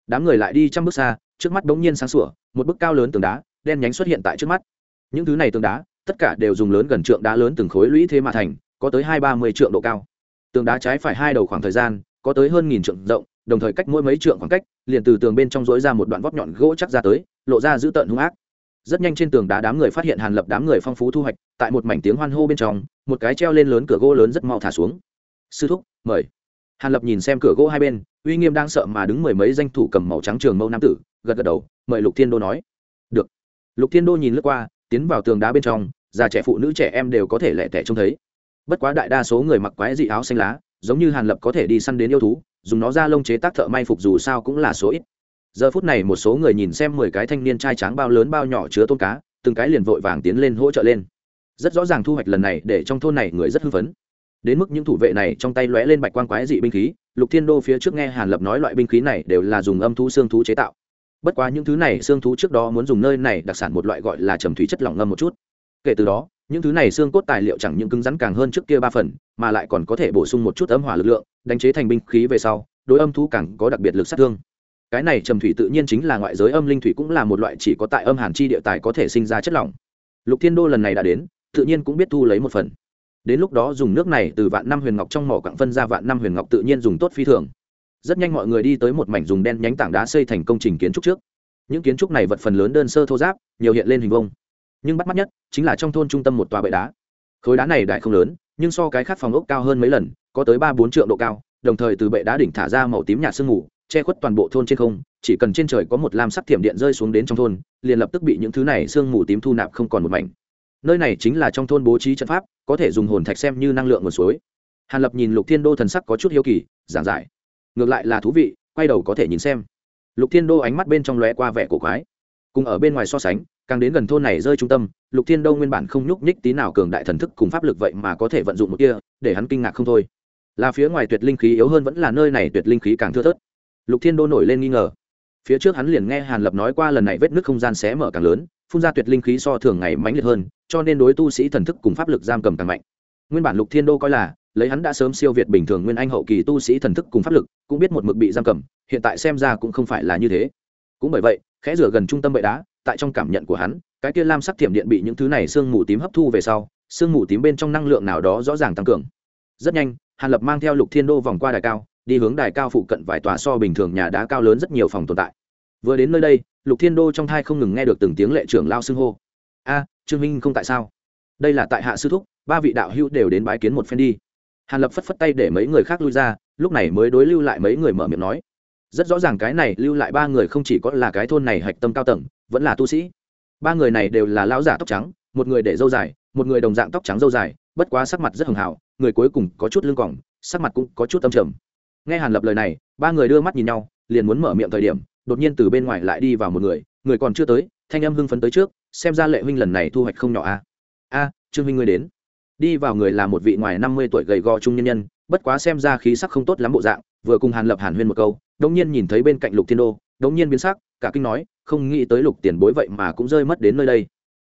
đám người lại đi trăm bước xa, trước mắt bỗng nhiên sáng sủa, một bức cao lớn tường đá, đen nhánh xuất hiện tại trước mắt. Những thứ này tường đá, tất cả đều dùng lớn gần trượng đá lớn từng khối lũy thế mà thành, có tới hai ba mươi trượng độ cao. Tường đá trái phải hai đầu khoảng thời gian, có tới hơn nghìn trượng rộng, đồng thời cách mỗi mấy trượng khoảng cách, liền từ tường bên trong dối ra một đoạn vóc nhọn gỗ chắc ra tới, lộ ra dữ tợn hung ác. Rất nhanh trên tường đá đám người phát hiện hàn lập đám người phong phú thu hoạch, tại một mảnh tiếng hoan hô bên trong, một cái treo lên lớn cửa gỗ lớn rất mau thả xuống. Sư thúc, mời. Hàn lập nhìn xem cửa gỗ hai bên uy nghiêm đang sợ mà đứng mười mấy danh thủ cầm màu trắng trường mâu nam tử, gật gật đầu, mời lục thiên đô nói. Được. Lục thiên đô nhìn lướt qua, tiến vào tường đá bên trong, già trẻ phụ nữ trẻ em đều có thể lẻ tẻ trông thấy. Bất quá đại đa số người mặc quái dị áo xanh lá, giống như hàn lập có thể đi săn đến yêu thú, dùng nó ra lông chế tác thợ may phục dù sao cũng là số ít. Giờ phút này một số người nhìn xem mười cái thanh niên trai tráng bao lớn bao nhỏ chứa tôm cá, từng cái liền vội vàng tiến lên hỗ trợ lên. Rất rõ ràng thu hoạch lần này để trong thôn này người rất hưng phấn. Đến mức những thủ vệ này trong tay lóe lên bạch quang quái dị binh khí lục thiên đô phía trước nghe hàn lập nói loại binh khí này đều là dùng âm thú xương thú chế tạo. Bất quá những thứ này xương thú trước đó muốn dùng nơi này đặc sản một loại gọi là trầm thủy chất lỏng ngâm một chút. Kể từ đó, những thứ này xương cốt tài liệu chẳng những cứng rắn càng hơn trước kia ba phần, mà lại còn có thể bổ sung một chút âm hỏa lực lượng, đánh chế thành binh khí về sau, đối âm thú càng có đặc biệt lực sát thương. Cái này trầm thủy tự nhiên chính là ngoại giới âm linh thủy cũng là một loại chỉ có tại âm hàn chi địa tài có thể sinh ra chất lỏng. Lục thiên đô lần này đã đến, tự nhiên cũng biết thu lấy một phần đến lúc đó dùng nước này từ vạn năm huyền ngọc trong mỏ quặng phân ra vạn năm huyền ngọc tự nhiên dùng tốt phi thường. Rất nhanh mọi người đi tới một mảnh dùng đen nhánh tảng đá xây thành công trình kiến trúc trước. Những kiến trúc này vật phần lớn đơn sơ thô giáp, nhiều hiện lên hình vông nhưng bắt mắt nhất chính là trong thôn trung tâm một tòa bệ đá. Khối đá này đại không lớn, nhưng so cái khác phòng ốc cao hơn mấy lần, có tới ba bốn trượng độ cao, đồng thời từ bệ đá đỉnh thả ra màu tím nhạt sương mù, che khuất toàn bộ thôn trên không, chỉ cần trên trời có một lam sắc thiểm điện rơi xuống đến trong thôn, liền lập tức bị những thứ này sương mù tím thu nạp không còn một mảnh nơi này chính là trong thôn bố trí trận pháp, có thể dùng hồn thạch xem như năng lượng nguồn suối. Hàn lập nhìn lục thiên đô thần sắc có chút hiếu kỳ, giảng giải. Ngược lại là thú vị, quay đầu có thể nhìn xem. Lục thiên đô ánh mắt bên trong lóe qua vẻ cổ quái. Cùng ở bên ngoài so sánh, càng đến gần thôn này rơi trung tâm, lục thiên đô nguyên bản không nhúc nhích tí nào cường đại thần thức cùng pháp lực vậy mà có thể vận dụng một kia, để hắn kinh ngạc không thôi. Là phía ngoài tuyệt linh khí yếu hơn vẫn là nơi này tuyệt linh khí càng thưa thớt. Lục thiên đô nổi lên nghi ngờ. Phía trước hắn liền nghe hàn lập nói qua lần này vết nước không gian xé mở càng lớn, phun ra tuyệt linh khí so thường ngày mãnh liệt hơn cho nên đối tu sĩ thần thức cùng pháp lực giam cầm càng mạnh. Nguyên bản lục thiên đô coi là, lấy hắn đã sớm siêu việt bình thường nguyên anh hậu kỳ tu sĩ thần thức cùng pháp lực, cũng biết một mực bị giam cầm, hiện tại xem ra cũng không phải là như thế. Cũng bởi vậy, khẽ rửa gần trung tâm bệ đá, tại trong cảm nhận của hắn, cái kia lam sắc thiểm điện bị những thứ này sương mù tím hấp thu về sau sương mù tím bên trong năng lượng nào đó rõ ràng tăng cường. Rất nhanh, hàn lập mang theo lục thiên đô vòng qua đài cao, đi hướng đài cao phụ cận vài tòa so bình thường nhà đá cao lớn rất nhiều phòng tồn tại. Vừa đến nơi đây, lục thiên đô trong thai không ngừng nghe được từng tiếng lệ trưởng lao xưng hô. A trương minh không tại sao? Đây là tại hạ sư thúc, ba vị đạo hữu đều đến bái kiến một phen đi. Hàn lập phất phất tay để mấy người khác lui ra, lúc này mới đối lưu lại mấy người mở miệng nói. Rất rõ ràng cái này lưu lại ba người không chỉ có là cái thôn này hạch tâm cao tầng, vẫn là tu sĩ. Ba người này đều là lão giả tóc trắng, một người để dâu dài, một người đồng dạng tóc trắng dâu dài, bất quá sắc mặt rất hường hảo người cuối cùng có chút lưng cỏng sắc mặt cũng có chút âm trầm. Nghe hàn lập lời này, ba người đưa mắt nhìn nhau, liền muốn mở miệng thời điểm, đột nhiên từ bên ngoài lại đi vào một người người còn chưa tới, thanh âm hưng phấn tới trước xem ra lệ huynh lần này thu hoạch không nhỏ a à? a, trương huynh ngươi đến. Đi vào người là một vị ngoài năm mươi tuổi gầy gò trung nhân nhân, bất quá xem ra khí sắc không tốt lắm bộ dạng, vừa cùng hàn lập hàn huyên một câu, đống nhiên nhìn thấy bên cạnh lục thiên đô, đống nhiên biến sắc, cả kinh nói, không nghĩ tới lục tiền bối vậy mà cũng rơi mất đến nơi đây.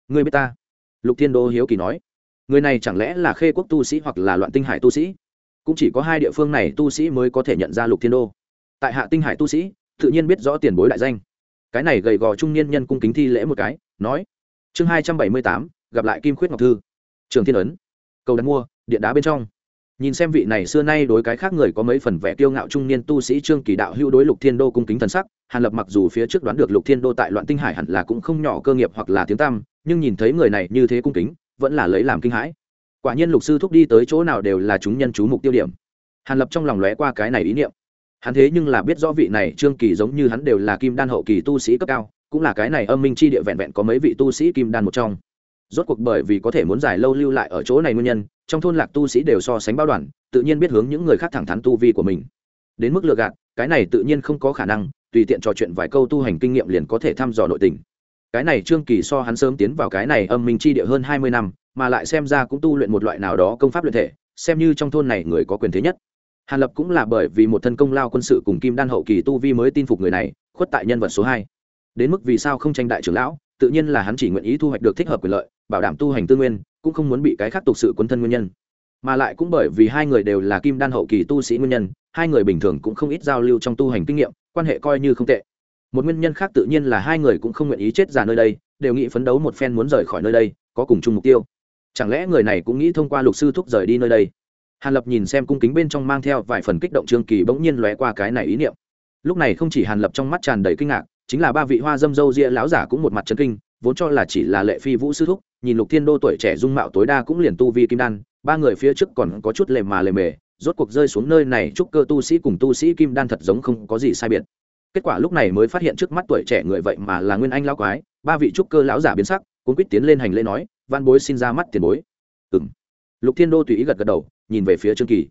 Ngươi biết ta? Lục thiên đô hiếu kỳ nói. Người này chẳng lẽ là khê quốc tu sĩ hoặc là loạn tinh hải tu sĩ? Cũng chỉ có hai địa phương này tu sĩ mới có thể nhận ra lục thiên đô. Tại hạ tinh hải tu sĩ, tự nhiên biết rõ tiền bối đại danh. Cái này gầy gò trung niên nhân cung kính thi lễ một cái nói, chương hai trăm bảy mươi tám, gặp lại kim khuyết ngọc thư. Trường thiên ấn, cầu đặt mua, điện đá bên trong. Nhìn xem vị này xưa nay đối cái khác người có mấy phần vẻ kiêu ngạo trung niên tu sĩ trương kỳ đạo hữu đối lục thiên đô cung kính thần sắc, hàn lập mặc dù phía trước đoán được lục thiên đô tại loạn tinh hải hẳn là cũng không nhỏ cơ nghiệp hoặc là tiếng tam nhưng nhìn thấy người này như thế cung kính, vẫn là lấy làm kinh hãi. Quả nhiên lục sư thúc đi tới chỗ nào đều là chúng nhân chú mục tiêu điểm. Hàn lập trong lòng lóe qua cái này ý niệm. Hắn thế nhưng là biết rõ vị này trương kỳ giống như hắn đều là kim đan hậu kỳ tu sĩ cấp cao cũng là cái này âm minh chi địa vẹn vẹn có mấy vị tu sĩ kim đan một trong. Rốt cuộc bởi vì có thể muốn giải lâu lưu lại ở chỗ này nguyên nhân, trong thôn lạc tu sĩ đều so sánh bao đoàn, tự nhiên biết hướng những người khác thẳng thắn tu vi của mình. Đến mức lừa gạt, cái này tự nhiên không có khả năng, tùy tiện trò chuyện vài câu tu hành kinh nghiệm liền có thể thăm dò nội tình. Cái này trương kỳ so hắn sớm tiến vào cái này âm minh chi địa hơn hai mươi năm, mà lại xem ra cũng tu luyện một loại nào đó công pháp luyện thể, xem như trong thôn này người có quyền thế nhất. Hàn lập cũng là bởi vì một thân công lao quân sự cùng kim đan hậu kỳ tu vi mới tin phục người này, khuất tại nhân vật số hai đến mức vì sao không tranh đại trưởng lão, tự nhiên là hắn chỉ nguyện ý thu hoạch được thích hợp quyền lợi, bảo đảm tu hành tư nguyên, cũng không muốn bị cái khác tục sự quân thân nguyên nhân. Mà lại cũng bởi vì hai người đều là kim đan hậu kỳ tu sĩ nguyên nhân, hai người bình thường cũng không ít giao lưu trong tu hành kinh nghiệm, quan hệ coi như không tệ. Một nguyên nhân khác tự nhiên là hai người cũng không nguyện ý chết già nơi đây, đều nghĩ phấn đấu một phen muốn rời khỏi nơi đây, có cùng chung mục tiêu. Chẳng lẽ người này cũng nghĩ thông qua lục sư thúc rời đi nơi đây? Hàn lập nhìn xem cung kính bên trong mang theo vài phần kích động trương kỳ bỗng nhiên lóe qua cái này ý niệm. Lúc này không chỉ hàn lập trong mắt tràn đầy kinh ngạc chính là ba vị hoa dâm dâu ria lão giả cũng một mặt chân kinh, vốn cho là chỉ là lệ phi vũ sư thúc, nhìn lục thiên đô tuổi trẻ dung mạo tối đa cũng liền tu vi kim đan, ba người phía trước còn có chút lề mà lề mề, rốt cuộc rơi xuống nơi này chúc cơ tu sĩ cùng tu sĩ kim đan thật giống không có gì sai biệt. Kết quả lúc này mới phát hiện trước mắt tuổi trẻ người vậy mà là nguyên anh lão quái, ba vị trúc cơ lão giả biến sắc, cuốn quýt tiến lên hành lễ nói văn bối xin ra mắt tiền bối. Ừng lục thiên đô tùy ý gật gật đầu, nhìn về phía trương kỳ.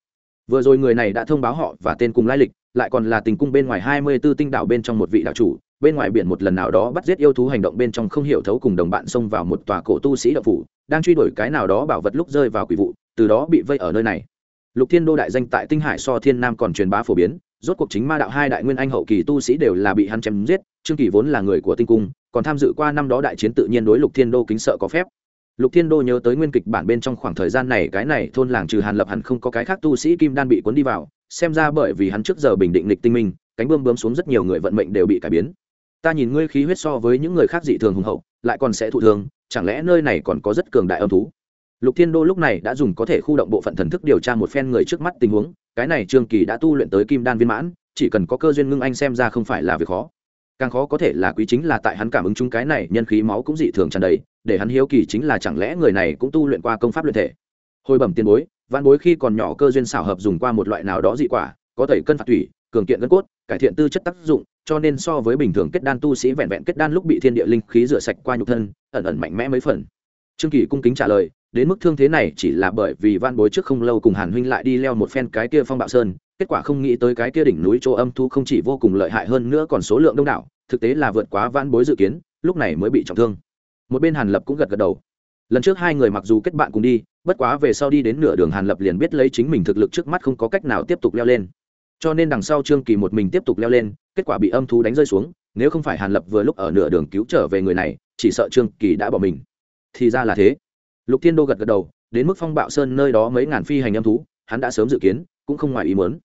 Vừa rồi người này đã thông báo họ và tên cùng lai lịch, lại còn là tình cung bên ngoài hai mươi 24 tinh đạo bên trong một vị đạo chủ bên ngoài biển một lần nào đó bắt giết yêu thú hành động bên trong không hiểu thấu cùng đồng bạn xông vào một tòa cổ tu sĩ đạo phủ, đang truy đuổi cái nào đó bảo vật lúc rơi vào quỷ vụ, từ đó bị vây ở nơi này. Lục thiên đô đại danh tại tinh hải so thiên nam còn truyền bá phổ biến, rốt cuộc chính ma đạo hai đại nguyên anh hậu kỳ tu sĩ đều là bị hắn chém giết, trương kỳ vốn là người của tinh cung, còn tham dự qua năm đó đại chiến tự nhiên đối lục thiên đô kính sợ có phép. Lục thiên đô nhớ tới nguyên kịch bản bên trong khoảng thời gian này, cái này thôn làng trừ hàn lập hẳn không có cái khác tu sĩ kim đan bị cuốn đi vào, xem ra bởi vì hắn trước giờ bình định lịch tinh minh, cánh bươm bướm xuống rất nhiều người vận mệnh đều bị cải biến ta nhìn ngươi khí huyết so với những người khác dị thường hùng hậu, lại còn sẽ thụ thường chẳng lẽ nơi này còn có rất cường đại âm thú? Lục thiên đô lúc này đã dùng có thể khu động bộ phận thần thức điều tra một phen người trước mắt tình huống, cái này trương kỳ đã tu luyện tới kim đan viên mãn, chỉ cần có cơ duyên ngưng anh xem ra không phải là việc khó. Càng khó có thể là quý chính là tại hắn cảm ứng chung cái này, nhân khí máu cũng dị thường tràn đầy, để hắn hiếu kỳ chính là chẳng lẽ người này cũng tu luyện qua công pháp luyện thể. Hồi bẩm tiền bối văn bối khi còn nhỏ cơ duyên xảo hợp dùng qua một loại nào đó dị quả, có tẩy cân phạt thủy, cường kiện gân cốt, cải thiện tư chất tác dụng cho nên so với bình thường kết đan tu sĩ vẹn vẹn kết đan lúc bị thiên địa linh khí rửa sạch qua nhục thân, ẩn ẩn mạnh mẽ mấy phần. Trương kỳ cung kính trả lời, đến mức thương thế này chỉ là bởi vì van bối trước không lâu cùng hàn huynh lại đi leo một phen cái kia phong bạo sơn, kết quả không nghĩ tới cái kia đỉnh núi chỗ âm thu không chỉ vô cùng lợi hại hơn nữa còn số lượng đông đảo, thực tế là vượt quá van bối dự kiến, lúc này mới bị trọng thương. Một bên hàn lập cũng gật gật đầu. Lần trước hai người mặc dù kết bạn cùng đi, bất quá về sau đi đến nửa đường hàn lập liền biết lấy chính mình thực lực trước mắt không có cách nào tiếp tục leo lên cho nên đằng sau trương kỳ một mình tiếp tục leo lên, kết quả bị âm thú đánh rơi xuống, nếu không phải hàn lập vừa lúc ở nửa đường cứu trở về người này, chỉ sợ trương kỳ đã bỏ mình. Thì ra là thế. Lục thiên đô gật gật đầu, đến mức phong bạo sơn nơi đó mấy ngàn phi hành âm thú, hắn đã sớm dự kiến, cũng không ngoài ý muốn.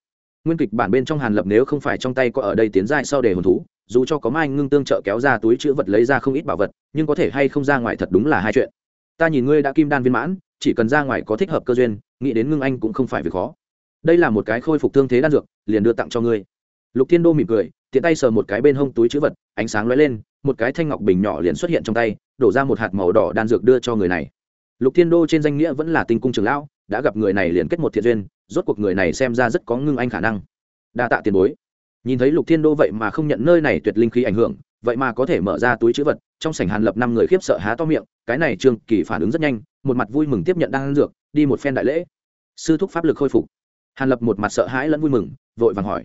Nguyên kịch bản bên trong hàn lập nếu không phải trong tay có ở đây tiến giai sau để hồn thú, dù cho có mai ngưng tương trợ kéo ra túi chữ vật lấy ra không ít bảo vật, nhưng có thể hay không ra ngoài thật đúng là hai chuyện. Ta nhìn ngươi đã kim đan viên mãn, chỉ cần ra ngoài có thích hợp cơ duyên, nghĩ đến ngưng anh cũng không phải việc khó đây là một cái khôi phục thương thế đan dược, liền đưa tặng cho ngươi. Lục thiên đô mỉm cười, tiện tay sờ một cái bên hông túi chữ vật, ánh sáng lóe lên, một cái thanh ngọc bình nhỏ liền xuất hiện trong tay, đổ ra một hạt màu đỏ đan dược đưa cho người này. Lục thiên đô trên danh nghĩa vẫn là tinh cung trường lão, đã gặp người này liền kết một thiện duyên, rốt cuộc người này xem ra rất có ngưng anh khả năng. Đa tạ tiền bối. Nhìn thấy lục thiên đô vậy mà không nhận nơi này tuyệt linh khí ảnh hưởng, vậy mà có thể mở ra túi chữ vật, trong sảnh hàn lập năm người khiếp sợ há to miệng, cái này trương kỳ phản ứng rất nhanh, một mặt vui mừng tiếp nhận đan dược, đi một phen đại lễ. Sư thúc pháp lực khôi phục hàn lập một mặt sợ hãi lẫn vui mừng, vội vàng hỏi.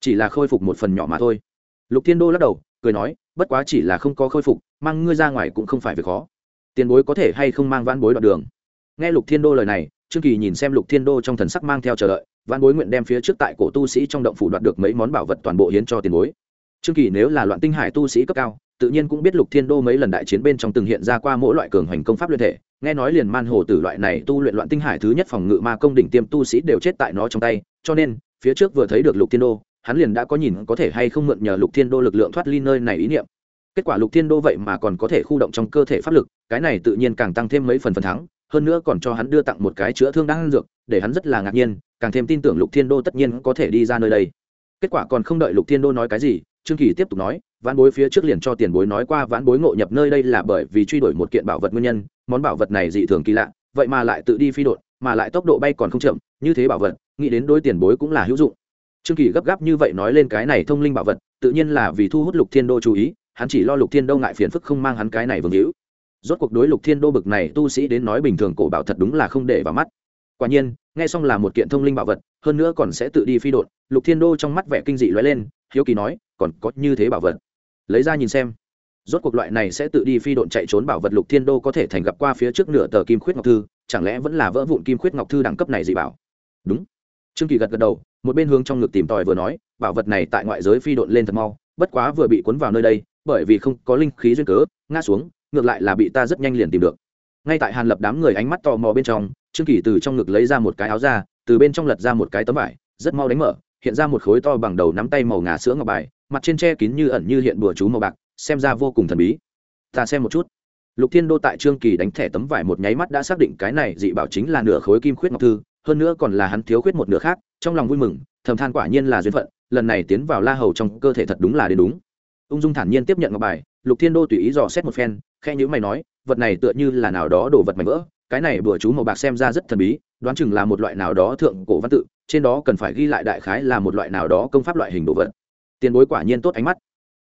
Chỉ là khôi phục một phần nhỏ mà thôi. Lục thiên đô lắc đầu, cười nói, bất quá chỉ là không có khôi phục, mang ngươi ra ngoài cũng không phải việc khó. Tiền bối có thể hay không mang vãn bối đoạn đường? Nghe lục thiên đô lời này, trương kỳ nhìn xem lục thiên đô trong thần sắc mang theo chờ đợi, vãn bối nguyện đem phía trước tại cổ tu sĩ trong động phủ đoạt được mấy món bảo vật toàn bộ hiến cho tiền bối trương kỳ nếu là loạn tinh hải tu sĩ cấp cao, tự nhiên cũng biết lục thiên đô mấy lần đại chiến bên trong từng hiện ra qua mỗi loại cường hành công pháp luyện thể. Nghe nói liền man hồ tử loại này tu luyện loạn tinh hải thứ nhất phòng ngự ma công đỉnh tiêm tu sĩ đều chết tại nó trong tay, cho nên, phía trước vừa thấy được lục thiên đô, hắn liền đã có nhìn có thể hay không mượn nhờ lục thiên đô lực lượng thoát ly nơi này ý niệm. Kết quả lục thiên đô vậy mà còn có thể khu động trong cơ thể pháp lực, cái này tự nhiên càng tăng thêm mấy phần phần thắng, hơn nữa còn cho hắn đưa tặng một cái chữa thương đang dược, để hắn rất là ngạc nhiên, càng thêm tin tưởng lục thiên đô tất nhiên có thể đi ra nơi đây. Kết quả còn không đợi lục thiên đô nói cái gì trương kỳ tiếp tục nói, vãn bối phía trước liền cho tiền bối nói qua, vãn bối ngộ nhập nơi đây là bởi vì truy đuổi một kiện bảo vật nguyên nhân, món bảo vật này dị thường kỳ lạ, vậy mà lại tự đi phi đột, mà lại tốc độ bay còn không chậm, như thế bảo vật, nghĩ đến đối tiền bối cũng là hữu dụng. Trương kỳ gấp gáp như vậy nói lên cái này thông linh bảo vật, tự nhiên là vì thu hút lục thiên đô chú ý, hắn chỉ lo lục thiên đô ngại phiền phức không mang hắn cái này vương hữu. Rốt cuộc đối lục thiên đô bực này tu sĩ đến nói bình thường cổ bảo thật đúng là không để vào mắt quả nhiên, nghe xong là một kiện thông linh bảo vật, hơn nữa còn sẽ tự đi phi đột lục thiên đô trong mắt vẻ kinh dị lóe lên, hiếu kỳ nói, còn có như thế bảo vật? Lấy ra nhìn xem. Rốt cuộc loại này sẽ tự đi phi độn chạy trốn bảo vật lục thiên đô có thể thành gặp qua phía trước nửa tờ kim khuyết ngọc thư, chẳng lẽ vẫn là vỡ vụn kim khuyết ngọc thư đẳng cấp này gì bảo? Đúng. Trương kỳ gật gật đầu, một bên hướng trong ngực tìm tòi vừa nói, bảo vật này tại ngoại giới phi độn lên thật mau, bất quá vừa bị cuốn vào nơi đây, bởi vì không có linh khí duyên cớ, ngã xuống, ngược lại là bị ta rất nhanh liền tìm được. Ngay tại hàn lập đám người ánh mắt tò mò bên trong trương kỳ từ trong ngực lấy ra một cái áo ra từ bên trong lật ra một cái tấm vải, rất mau đánh mở, hiện ra một khối to bằng đầu nắm tay màu ngà sữa ngọc bài, mặt trên tre kín như ẩn như hiện bùa chú màu bạc, xem ra vô cùng thần bí. Ta xem một chút. Lục thiên đô tại trương kỳ đánh thẻ tấm vải một nháy mắt đã xác định cái này dị bảo chính là nửa khối kim khuyết ngọc thư, hơn nữa còn là hắn thiếu khuyết một nửa khác, trong lòng vui mừng, thầm than quả nhiên là duyên phận, lần này tiến vào la hầu trong cơ thể thật đúng là đến đúng. Ung dung thản nhiên tiếp nhận ngọc bài, lục thiên đô tùy ý dò xét một phen khe nhữ mày nói, vật này tựa như là nào đó đồ vật mảnh vỡ cái này bừa chú màu bạc xem ra rất thần bí, đoán chừng là một loại nào đó thượng cổ văn tự, trên đó cần phải ghi lại đại khái là một loại nào đó công pháp loại hình đồ vật. Tiền bối quả nhiên tốt ánh mắt.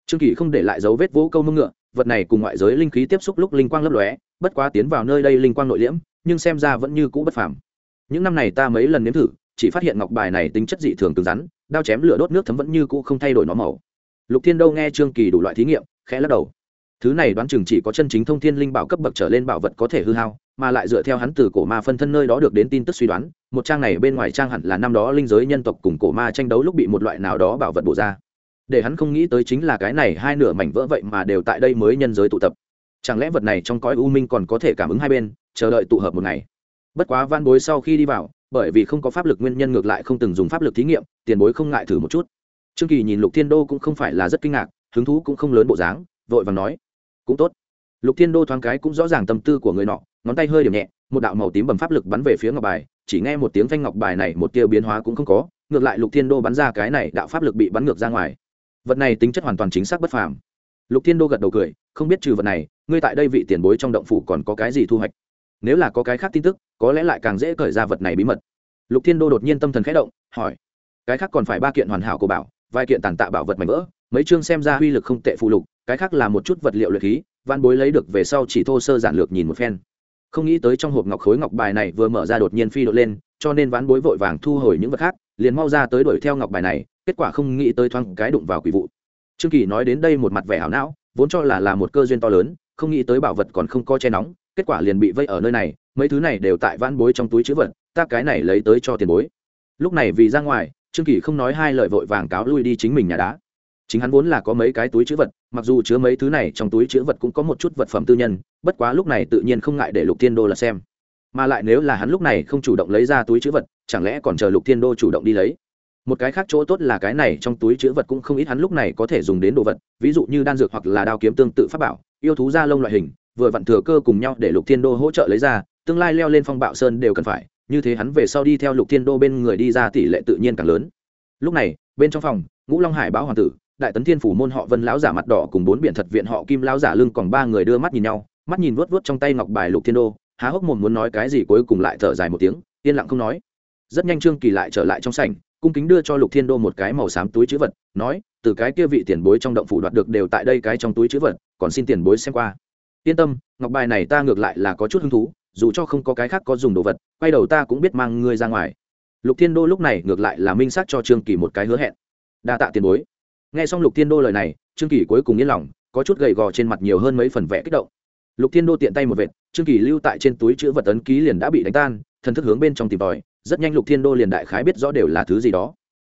Trương kỳ không để lại dấu vết vỗ câu mông ngựa, vật này cùng ngoại giới linh khí tiếp xúc lúc linh quang lấp lóe, bất quá tiến vào nơi đây linh quang nội liễm, nhưng xem ra vẫn như cũ bất phàm. Những năm này ta mấy lần nếm thử, chỉ phát hiện ngọc bài này tính chất dị thường cứng rắn, đao chém lửa đốt nước thấm vẫn như cũ không thay đổi nó màu. Lục thiên đâu nghe trương kỳ đủ loại thí nghiệm, khẽ lắc đầu. Thứ này đoán chừng chỉ có chân chính thông thiên linh bảo cấp bậc trở lên bảo vật có thể hư hao mà lại dựa theo hắn từ cổ ma phân thân nơi đó được đến tin tức suy đoán, một trang này bên ngoài trang hẳn là năm đó linh giới nhân tộc cùng cổ ma tranh đấu lúc bị một loại nào đó bảo vật bổ ra. Để hắn không nghĩ tới chính là cái này hai nửa mảnh vỡ vậy mà đều tại đây mới nhân giới tụ tập. Chẳng lẽ vật này trong cõi u minh còn có thể cảm ứng hai bên, chờ đợi tụ hợp một ngày? Bất quá van bối sau khi đi vào, bởi vì không có pháp lực nguyên nhân ngược lại không từng dùng pháp lực thí nghiệm, tiền bối không ngại thử một chút. Trương kỳ nhìn lục thiên đô cũng không phải là rất kinh ngạc, hứng thú cũng không lớn bộ dáng, vội vàng nói, cũng tốt. Lục thiên đô thoáng cái cũng rõ ràng tâm tư của người nọ ngón tay hơi điểm nhẹ, một đạo màu tím bầm pháp lực bắn về phía ngọc bài, chỉ nghe một tiếng thanh ngọc bài này một tia biến hóa cũng không có, ngược lại lục thiên đô bắn ra cái này đạo pháp lực bị bắn ngược ra ngoài. Vật này tính chất hoàn toàn chính xác bất phàm. Lục thiên đô gật đầu cười, không biết trừ vật này, ngươi tại đây vị tiền bối trong động phủ còn có cái gì thu hoạch? Nếu là có cái khác tin tức, có lẽ lại càng dễ cởi ra vật này bí mật. Lục thiên đô đột nhiên tâm thần khẽ động, hỏi, cái khác còn phải ba kiện hoàn hảo của bảo, vài kiện tàn tạ bảo vật mảnh vỡ, mấy chương xem ra uy lực không tệ phụ lục, cái khác là một chút vật liệu luyện khí văn bối lấy được về sau chỉ thô sơ giản lược nhìn một phen không nghĩ tới trong hộp ngọc khối ngọc bài này vừa mở ra đột nhiên phi đội lên, cho nên ván bối vội vàng thu hồi những vật khác, liền mau ra tới đuổi theo ngọc bài này, kết quả không nghĩ tới thoáng cái đụng vào quỷ vụ. Trương kỳ nói đến đây một mặt vẻ hảo não, vốn cho là là một cơ duyên to lớn, không nghĩ tới bảo vật còn không có che nóng, kết quả liền bị vây ở nơi này, mấy thứ này đều tại vãn bối trong túi chữ vật, ta cái này lấy tới cho tiền bối. Lúc này vì ra ngoài, trương kỳ không nói hai lời vội vàng cáo lui đi chính mình nhà đá chính hắn vốn là có mấy cái túi chữ vật, mặc dù chứa mấy thứ này, trong túi chữ vật cũng có một chút vật phẩm tư nhân, bất quá lúc này tự nhiên không ngại để lục thiên đô là xem. Mà lại nếu là hắn lúc này không chủ động lấy ra túi chữ vật, chẳng lẽ còn chờ lục thiên đô chủ động đi lấy? Một cái khác chỗ tốt là cái này, trong túi chữ vật cũng không ít hắn lúc này có thể dùng đến đồ vật, ví dụ như đan dược hoặc là đao kiếm tương tự pháp bảo, yêu thú da lông loại hình, vừa vặn thừa cơ cùng nhau để lục thiên đô hỗ trợ lấy ra, tương lai leo lên phong bạo sơn đều cần phải, như thế hắn về sau đi theo lục thiên đô bên người đi ra tỷ lệ tự nhiên càng lớn. Lúc này, bên trong phòng, ngũ long hải báo hoàng tử đại tấn thiên phủ môn họ vân lão giả mặt đỏ cùng bốn biển thật viện họ kim lão giả lưng còn ba người đưa mắt nhìn nhau, mắt nhìn vuốt vuốt trong tay ngọc bài lục thiên đô, há hốc mồm muốn nói cái gì cuối cùng lại thở dài một tiếng, yên lặng không nói. Rất nhanh trương kỳ lại trở lại trong sảnh, cung kính đưa cho lục thiên đô một cái màu xám túi chữ vật, nói, từ cái kia vị tiền bối trong động phủ đoạt được đều tại đây cái trong túi chữ vật, còn xin tiền bối xem qua. Yên tâm, ngọc bài này ta ngược lại là có chút hứng thú, dù cho không có cái khác có dùng đồ vật, quay đầu ta cũng biết mang ngươi ra ngoài. Lục thiên đô lúc này ngược lại là minh xác cho trương kỳ một cái hứa hẹn. Đa tạ tiền bối nghe xong lục thiên đô lời này, trương kỳ cuối cùng yên lòng, có chút gầy gò trên mặt nhiều hơn mấy phần vẽ kích động. Lục thiên đô tiện tay một vệt, trương kỳ lưu tại trên túi chữ vật ấn ký liền đã bị đánh tan, thần thức hướng bên trong tìm tòi, rất nhanh lục thiên đô liền đại khái biết rõ đều là thứ gì đó.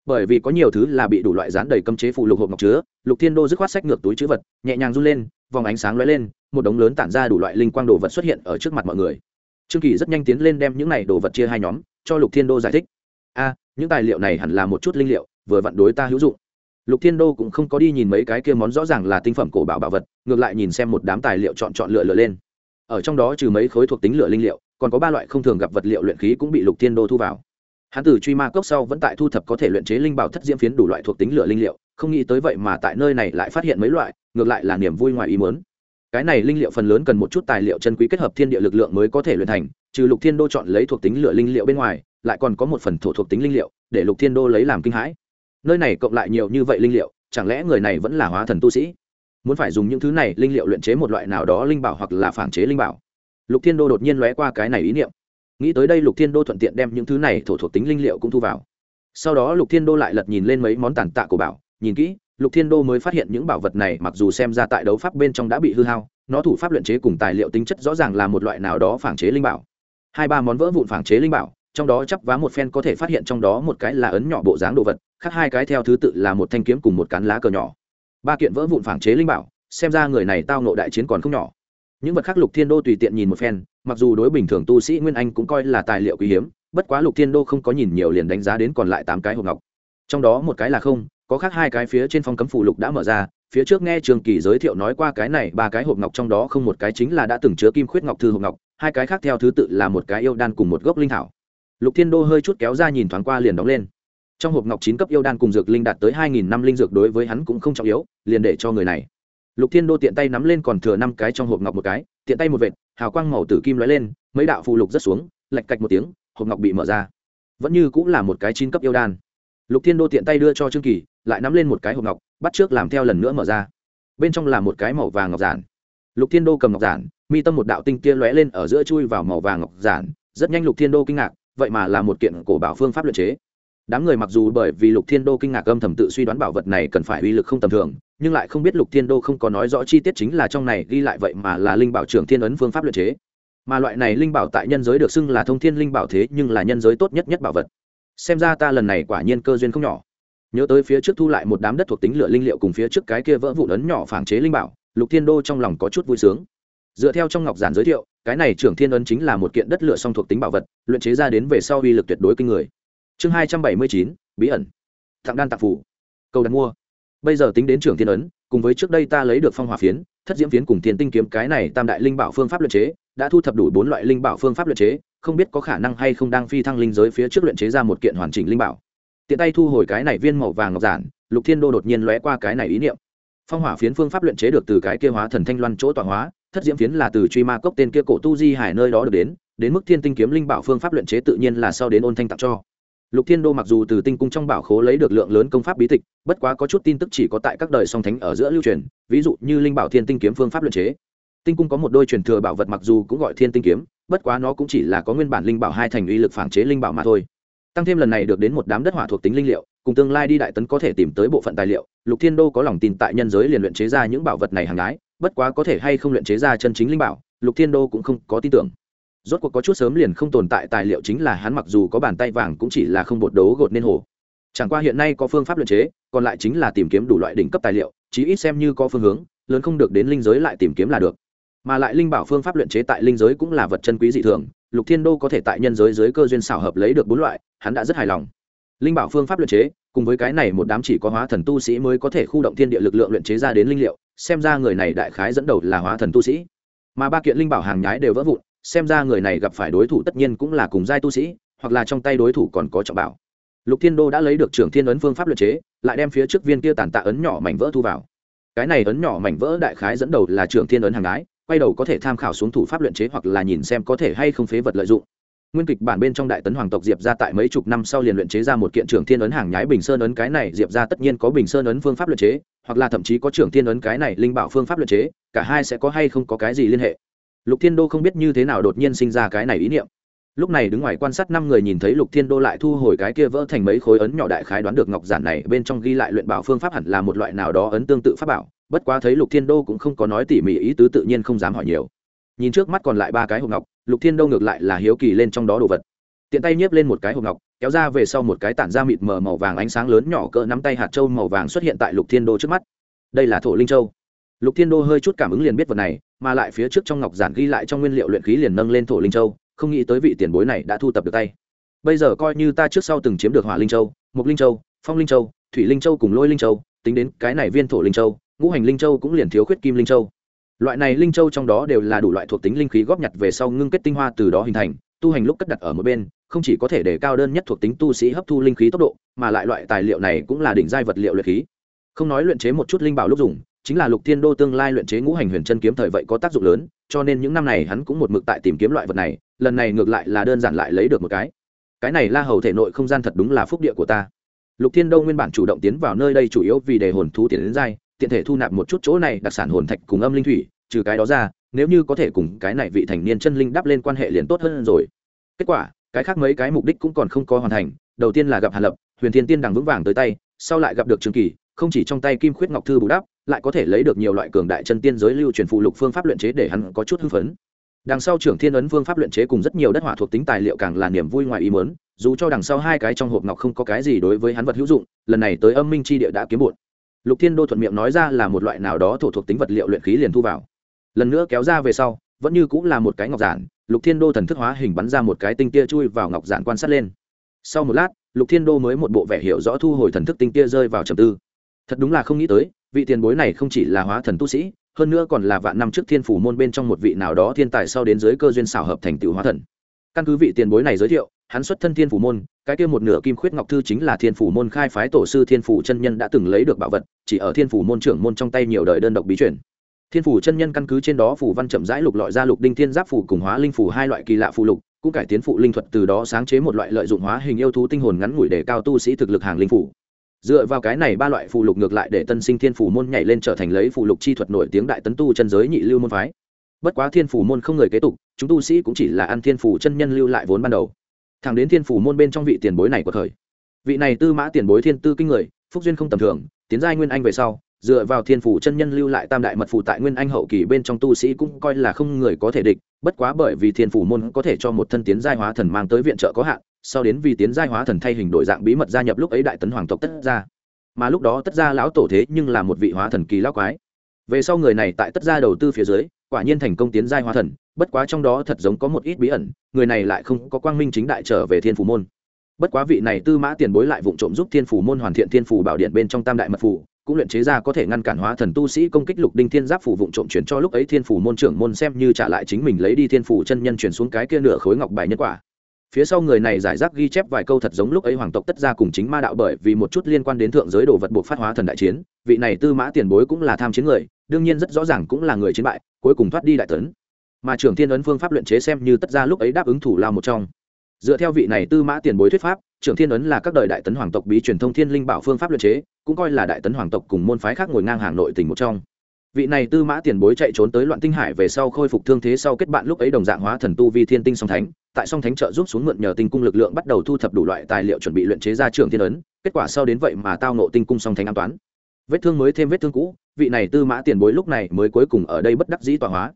Bởi vì có nhiều thứ là bị đủ loại dán đầy cấm chế phụ lục hộp ngọc chứa, lục thiên đô dứt khoát sách ngược túi chữ vật, nhẹ nhàng run lên, vòng ánh sáng lóe lên, một đống lớn tản ra đủ loại linh quang đồ vật xuất hiện ở trước mặt mọi người. Trương kỳ rất nhanh tiến lên đem những này đồ vật chia hai nhóm, cho lục thiên đô giải thích. A, những tài liệu này hẳn là một chút linh liệu, vừa vặn đối ta hữu dụng lục thiên đô cũng không có đi nhìn mấy cái kia món rõ ràng là tinh phẩm cổ bảo bảo vật, ngược lại nhìn xem một đám tài liệu chọn chọn lựa lựa lên. Ở trong đó trừ mấy khối thuộc tính lựa linh liệu, còn có ba loại không thường gặp vật liệu luyện khí cũng bị lục thiên đô thu vào. Hắn từ truy ma cốc sau vẫn tại thu thập có thể luyện chế linh bảo thất diễm phiến đủ loại thuộc tính lựa linh liệu, không nghĩ tới vậy mà tại nơi này lại phát hiện mấy loại, ngược lại là niềm vui ngoài ý muốn. Cái này linh liệu phần lớn cần một chút tài liệu chân quý kết hợp thiên địa lực lượng mới có thể luyện thành, trừ lục thiên đô chọn lấy thuộc tính lựa linh liệu bên ngoài, lại còn có một phần thổ thuộc tính linh liệu, để lục thiên đô lấy làm kinh hãi nơi này cộng lại nhiều như vậy linh liệu, chẳng lẽ người này vẫn là hóa thần tu sĩ? Muốn phải dùng những thứ này linh liệu luyện chế một loại nào đó linh bảo hoặc là phản chế linh bảo. Lục thiên đô đột nhiên lóe qua cái này ý niệm. Nghĩ tới đây lục thiên đô thuận tiện đem những thứ này thổ thuộc tính linh liệu cũng thu vào. Sau đó lục thiên đô lại lật nhìn lên mấy món tàn tạ của bảo, nhìn kỹ, lục thiên đô mới phát hiện những bảo vật này mặc dù xem ra tại đấu pháp bên trong đã bị hư hao, nó thủ pháp luyện chế cùng tài liệu tính chất rõ ràng là một loại nào đó phản chế linh bảo. Hai ba món vỡ vụn phản chế linh bảo, trong đó chắp vá một phen có thể phát hiện trong đó một cái là ấn nhỏ bộ dáng đồ vật khác hai cái theo thứ tự là một thanh kiếm cùng một cán lá cờ nhỏ. Ba kiện vỡ vụn phản chế linh bảo, xem ra người này tao nộ đại chiến còn không nhỏ. Những vật khác lục thiên đô tùy tiện nhìn một phen, mặc dù đối bình thường tu sĩ nguyên anh cũng coi là tài liệu quý hiếm, bất quá lục thiên đô không có nhìn nhiều liền đánh giá đến còn lại tám cái hộp ngọc. Trong đó một cái là không, có khác hai cái phía trên phong cấm phủ lục đã mở ra, phía trước nghe trường kỳ giới thiệu nói qua cái này ba cái hộp ngọc trong đó không một cái chính là đã từng chứa kim khuyết ngọc thư hộp ngọc, hai cái khác theo thứ tự là một cái yêu đan cùng một gốc linh thảo. Lục thiên đô hơi chút kéo ra nhìn thoáng qua liền đóng lên trong hộp ngọc chín cấp yêu đan cùng dược linh đạt tới hai nghìn năm linh dược đối với hắn cũng không trọng yếu, liền để cho người này. Lục thiên đô tiện tay nắm lên còn thừa năm cái trong hộp ngọc một cái, tiện tay một vệt, hào quang màu tử kim lóe lên, mấy đạo phù lục rất xuống lạch cạch một tiếng, hộp ngọc bị mở ra. Vẫn như cũng là một cái chín cấp yêu đan. Lục thiên đô tiện tay đưa cho trương kỳ, lại nắm lên một cái hộp ngọc, bắt trước làm theo lần nữa mở ra. Bên trong là một cái màu vàng ngọc giản. Lục thiên đô cầm ngọc giản, mi tâm một đạo tinh kia lóe lên ở giữa chui vào màu vàng ngọc giản. Rất nhanh lục thiên đô kinh ngạc, vậy mà là một kiện cổ bảo phương pháp luyện chế đám người mặc dù bởi vì lục thiên đô kinh ngạc âm thầm tự suy đoán bảo vật này cần phải uy lực không tầm thường, nhưng lại không biết lục thiên đô không có nói rõ chi tiết chính là trong này ghi lại vậy mà là linh bảo trưởng thiên ấn phương pháp luyện chế. Mà loại này linh bảo tại nhân giới được xưng là thông thiên linh bảo thế nhưng là nhân giới tốt nhất nhất bảo vật. Xem ra ta lần này quả nhiên cơ duyên không nhỏ. Nhớ tới phía trước thu lại một đám đất thuộc tính lửa linh liệu cùng phía trước cái kia vỡ vụn ấn nhỏ phản chế linh bảo, lục thiên đô trong lòng có chút vui sướng. Dựa theo trong ngọc giản giới thiệu, cái này trưởng thiên ấn chính là một kiện đất lửa song thuộc tính bảo vật, luyện chế ra đến về sau uy lực tuyệt đối kinh người chương hai trăm bảy mươi chín, bí ẩn. Thặng đan tạp phủ. Cầu đặt mua. Bây giờ tính đến trưởng thiên ấn, cùng với trước đây ta lấy được phong hòa phiến, thất diễm phiến cùng thiên tinh kiếm cái này tam đại linh bảo phương pháp luyện chế, đã thu thập đủ bốn loại linh bảo phương pháp luyện chế, không biết có khả năng hay không đang phi thăng linh giới phía trước luyện chế ra một kiện hoàn chỉnh linh bảo. Tiện tay thu hồi cái này viên màu vàng ngọc giản, lục thiên đô đột nhiên lóe qua cái này ý niệm. Phong hỏa phiến phương pháp luyện chế được từ cái kia hóa thần thanh loan chỗ tọa hóa, thất diễm phiến là từ truy ma cốc tên kia cổ tu di hải nơi đó được đến đến mức thiên tinh kiếm linh bảo phương pháp luyện chế tự nhiên là sau đến ôn thanh tặng cho lục thiên đô mặc dù từ tinh cung trong bảo khố lấy được lượng lớn công pháp bí tịch, bất quá có chút tin tức chỉ có tại các đời song thánh ở giữa lưu truyền, ví dụ như linh bảo thiên tinh kiếm phương pháp luyện chế. Tinh cung có một đôi truyền thừa bảo vật mặc dù cũng gọi thiên tinh kiếm, bất quá nó cũng chỉ là có nguyên bản linh bảo hai thành uy lực phản chế linh bảo mà thôi. Tăng thêm lần này được đến một đám đất hỏa thuộc tính linh liệu, cùng tương lai đi đại tấn có thể tìm tới bộ phận tài liệu, lục thiên đô có lòng tin tại nhân giới liền luyện chế ra những bảo vật này hàng đái bất quá có thể hay không luyện chế ra chân chính linh bảo, lục thiên đô cũng không có tin tưởng rốt cuộc có chút sớm liền không tồn tại tài liệu chính là hắn mặc dù có bàn tay vàng cũng chỉ là không bột đấu gột nên hồ. Chẳng qua hiện nay có phương pháp luyện chế, còn lại chính là tìm kiếm đủ loại đỉnh cấp tài liệu, chí ít xem như có phương hướng, lớn không được đến linh giới lại tìm kiếm là được. Mà lại linh bảo phương pháp luyện chế tại linh giới cũng là vật chân quý dị thường, lục thiên đô có thể tại nhân giới dưới cơ duyên xảo hợp lấy được bốn loại, hắn đã rất hài lòng. Linh bảo phương pháp luyện chế, cùng với cái này một đám chỉ có hóa thần tu sĩ mới có thể khu động thiên địa lực lượng luyện chế ra đến linh liệu, xem ra người này đại khái dẫn đầu là hóa thần tu sĩ. Mà ba kiện linh bảo hàng nhái đều vỡ vụn xem ra người này gặp phải đối thủ tất nhiên cũng là cùng giai tu sĩ, hoặc là trong tay đối thủ còn có trọng bảo. Lục thiên đô đã lấy được trưởng thiên ấn phương pháp luyện chế, lại đem phía trước viên kia tàn tạ ấn nhỏ mảnh vỡ thu vào. Cái này ấn nhỏ mảnh vỡ đại khái dẫn đầu là trưởng thiên ấn hàng ái quay đầu có thể tham khảo xuống thủ pháp luyện chế hoặc là nhìn xem có thể hay không phế vật lợi dụng. Nguyên kịch bản bên trong đại tấn hoàng tộc diệp ra tại mấy chục năm sau liền luyện chế ra một kiện trưởng thiên ấn hàng nhái bình sơn ấn, cái này diệp ra tất nhiên có bình sơn ấn phương pháp luyện chế, hoặc là thậm chí có trưởng thiên ấn cái này linh bảo phương pháp luyện chế, cả hai sẽ có hay không có cái gì liên hệ lục thiên đô không biết như thế nào đột nhiên sinh ra cái này ý niệm. Lúc này đứng ngoài quan sát năm người nhìn thấy lục thiên đô lại thu hồi cái kia vỡ thành mấy khối ấn nhỏ đại khái đoán được ngọc giản này, bên trong ghi lại luyện bảo phương pháp hẳn là một loại nào đó ấn tương tự pháp bảo, bất quá thấy lục thiên đô cũng không có nói tỉ mỉ ý tứ tự nhiên không dám hỏi nhiều. Nhìn trước mắt còn lại ba cái hộp ngọc, lục thiên đô ngược lại là hiếu kỳ lên trong đó đồ vật. Tiện tay nhiếp lên một cái hộp ngọc, kéo ra về sau một cái tản da mịt mờ màu vàng ánh sáng lớn nhỏ cỡ nắm tay hạt trâu màu vàng xuất hiện tại lục thiên đô trước mắt. Đây là thổ linh châu lục thiên đô hơi chút cảm ứng liền biết vật này, mà lại phía trước trong ngọc giản ghi lại trong nguyên liệu luyện khí liền nâng lên thổ linh châu, không nghĩ tới vị tiền bối này đã thu tập được tay. Bây giờ coi như ta trước sau từng chiếm được hỏa linh châu mục linh châu, phong linh châu, thủy linh châu cùng lôi linh châu, tính đến cái này viên thổ linh châu, ngũ hành linh châu cũng liền thiếu khuyết kim linh châu. Loại này linh châu trong đó đều là đủ loại thuộc tính linh khí góp nhặt về sau ngưng kết tinh hoa từ đó hình thành, tu hành lúc cất đặt ở một bên, không chỉ có thể để cao đơn nhất thuộc tính tu sĩ hấp thu linh khí tốc độ, mà lại loại tài liệu này cũng là đỉnh giai vật liệu luyện khí. Không nói luyện chế một chút linh bảo lúc dùng chính là lục thiên đô tương lai luyện chế ngũ hành huyền chân kiếm thời vậy có tác dụng lớn, cho nên những năm này hắn cũng một mực tại tìm kiếm loại vật này, lần này ngược lại là đơn giản lại lấy được một cái. Cái này la hầu thể nội không gian thật đúng là phúc địa của ta. Lục thiên đô nguyên bản chủ động tiến vào nơi đây chủ yếu vì để hồn thú tiến đến dai, tiện thể thu nạp một chút chỗ này, đặc sản hồn thạch cùng âm linh thủy, trừ cái đó ra, nếu như có thể cùng cái này vị thành niên chân linh đắp lên quan hệ liền tốt hơn rồi. Kết quả, cái khác mấy cái mục đích cũng còn không có hoàn thành, đầu tiên là gặp hàn lập, huyền thiên tiên đằng vững vàng tới tay, sau lại gặp được trường kỳ, không chỉ trong tay kim khuyết ngọc thư bù đắp lại có thể lấy được nhiều loại cường đại chân tiên giới lưu truyền phụ lục phương pháp luyện chế để hắn có chút hưng phấn. Đằng sau trưởng thiên ấn phương pháp luyện chế cùng rất nhiều đất hỏa thuộc tính tài liệu càng là niềm vui ngoài ý mớn dù cho đằng sau hai cái trong hộp ngọc không có cái gì đối với hắn vật hữu dụng, lần này tới âm minh c h i địa đã kiếm bụt lục thiên đô thuận miệng nói ra là một loại nào đó thổ thuộc tính vật liệu luyện khí liền thu vào. Lần nữa kéo ra về sau, vẫn như cũng là một cái ngọc giản, lục thiên đô thần thức hóa hình bắn ra một cái tinh tia chui vào ngọc giản quan sát lên. Sau một lát, lục thiên đô mới một bộ vẻ hiểu rõ thu hồi thần thức tinh tia rơi vào trầm tư. Thật đúng là không nghĩ tới vị tiền bối này không chỉ là hóa thần tu sĩ, hơn nữa còn là vạn năm trước thiên phủ môn bên trong một vị nào đó thiên tài sau đến dưới cơ duyên xảo hợp thành tựu hóa thần. Căn cứ vị tiền bối này giới thiệu, hắn xuất thân thiên phủ môn, cái kia một nửa kim khuyết ngọc thư chính là thiên phủ môn khai phái tổ sư thiên phủ chân nhân đã từng lấy được bảo vật, chỉ ở thiên phủ môn trưởng môn trong tay nhiều đời đơn độc bí truyền. Thiên phủ chân nhân căn cứ trên đó phủ văn chậm rãi lục lọi ra lục đinh thiên giáp phủ cùng hóa linh phủ hai loại kỳ lạ phụ lục, cũng cải tiến phụ linh thuật từ đó sáng chế một loại lợi dụng hóa hình yêu thú tinh hồn ngắn ngủi để cao tu sĩ thực lực hàng linh phủ dựa vào cái này ba loại phù lục ngược lại để tân sinh thiên phủ môn nhảy lên trở thành lấy phù lục chi thuật nổi tiếng đại tấn tu chân giới nhị lưu môn phái. Bất quá thiên phủ môn không người kế tục, chúng tu sĩ cũng chỉ là ăn thiên phủ chân nhân lưu lại vốn ban đầu. Thẳng đến thiên phủ môn bên trong vị tiền bối này của thời. Vị này tư mã tiền bối thiên tư kinh người, phúc duyên không tầm thường, tiến giai nguyên anh về sau, dựa vào thiên phủ chân nhân lưu lại tam đại mật phủ tại nguyên anh hậu kỳ bên trong tu sĩ cũng coi là không người có thể địch, bất quá bởi vì thiên phủ môn có thể cho một thân tiến giai hóa thần mang tới viện trợ có hạn sau đến vì tiến giai hóa thần thay hình đổi dạng bí mật gia nhập lúc ấy đại tấn hoàng tộc tất gia. Mà lúc đó tất gia lão tổ thế nhưng là một vị hóa thần kỳ lão quái. Về sau người này tại tất gia đầu tư phía dưới, quả nhiên thành công tiến giai hóa thần, bất quá trong đó thật giống có một ít bí ẩn, người này lại không có quang minh chính đại trở về thiên phủ môn. Bất quá vị này tư mã tiền bối lại vụng trộm giúp thiên phủ môn hoàn thiện thiên phủ bảo điện bên trong tam đại mật phủ cũng luyện chế ra có thể ngăn cản hóa thần tu sĩ công kích lục đinh thiên giáp phủ vụng trộm chuyển cho lúc ấy thiên phủ môn trưởng môn xem như trả lại chính mình lấy đi thiên phủ chân nhân chuyển xuống cái kia nửa khối ngọc bài nhân quả phía sau người này giải rác ghi chép vài câu thật giống lúc ấy hoàng tộc tất ra cùng chính ma đạo bởi vì một chút liên quan đến thượng giới đồ vật buộc phát hóa thần đại chiến. Vị này tư mã tiền bối cũng là tham chiến người, đương nhiên rất rõ ràng cũng là người chiến bại, cuối cùng thoát đi đại tấn. Mà trưởng thiên ấn phương pháp luyện chế xem như tất ra lúc ấy đáp ứng thủ lao một trong. Dựa theo vị này tư mã tiền bối thuyết pháp, trưởng thiên ấn là các đời đại tấn hoàng tộc bí truyền thông thiên linh bảo phương pháp luyện chế, cũng coi là đại tấn hoàng tộc cùng môn phái khác ngồi ngang hàng nội tình một trong vị này tư mã tiền bối chạy trốn tới loạn tinh hải về sau khôi phục thương thế sau kết bạn lúc ấy đồng dạng hóa thần tu vi thiên tinh song thánh, tại song thánh trợ giúp xuống mượn nhờ tinh cung lực lượng bắt đầu thu thập đủ loại tài liệu chuẩn bị luyện chế ra trưởng thiên ấn, kết quả sau đến vậy mà tao nộ tinh cung song thánh an toán. Vết thương mới thêm vết thương cũ, vị này tư mã tiền bối lúc này mới cuối cùng ở đây bất đắc dĩ tọa hóa.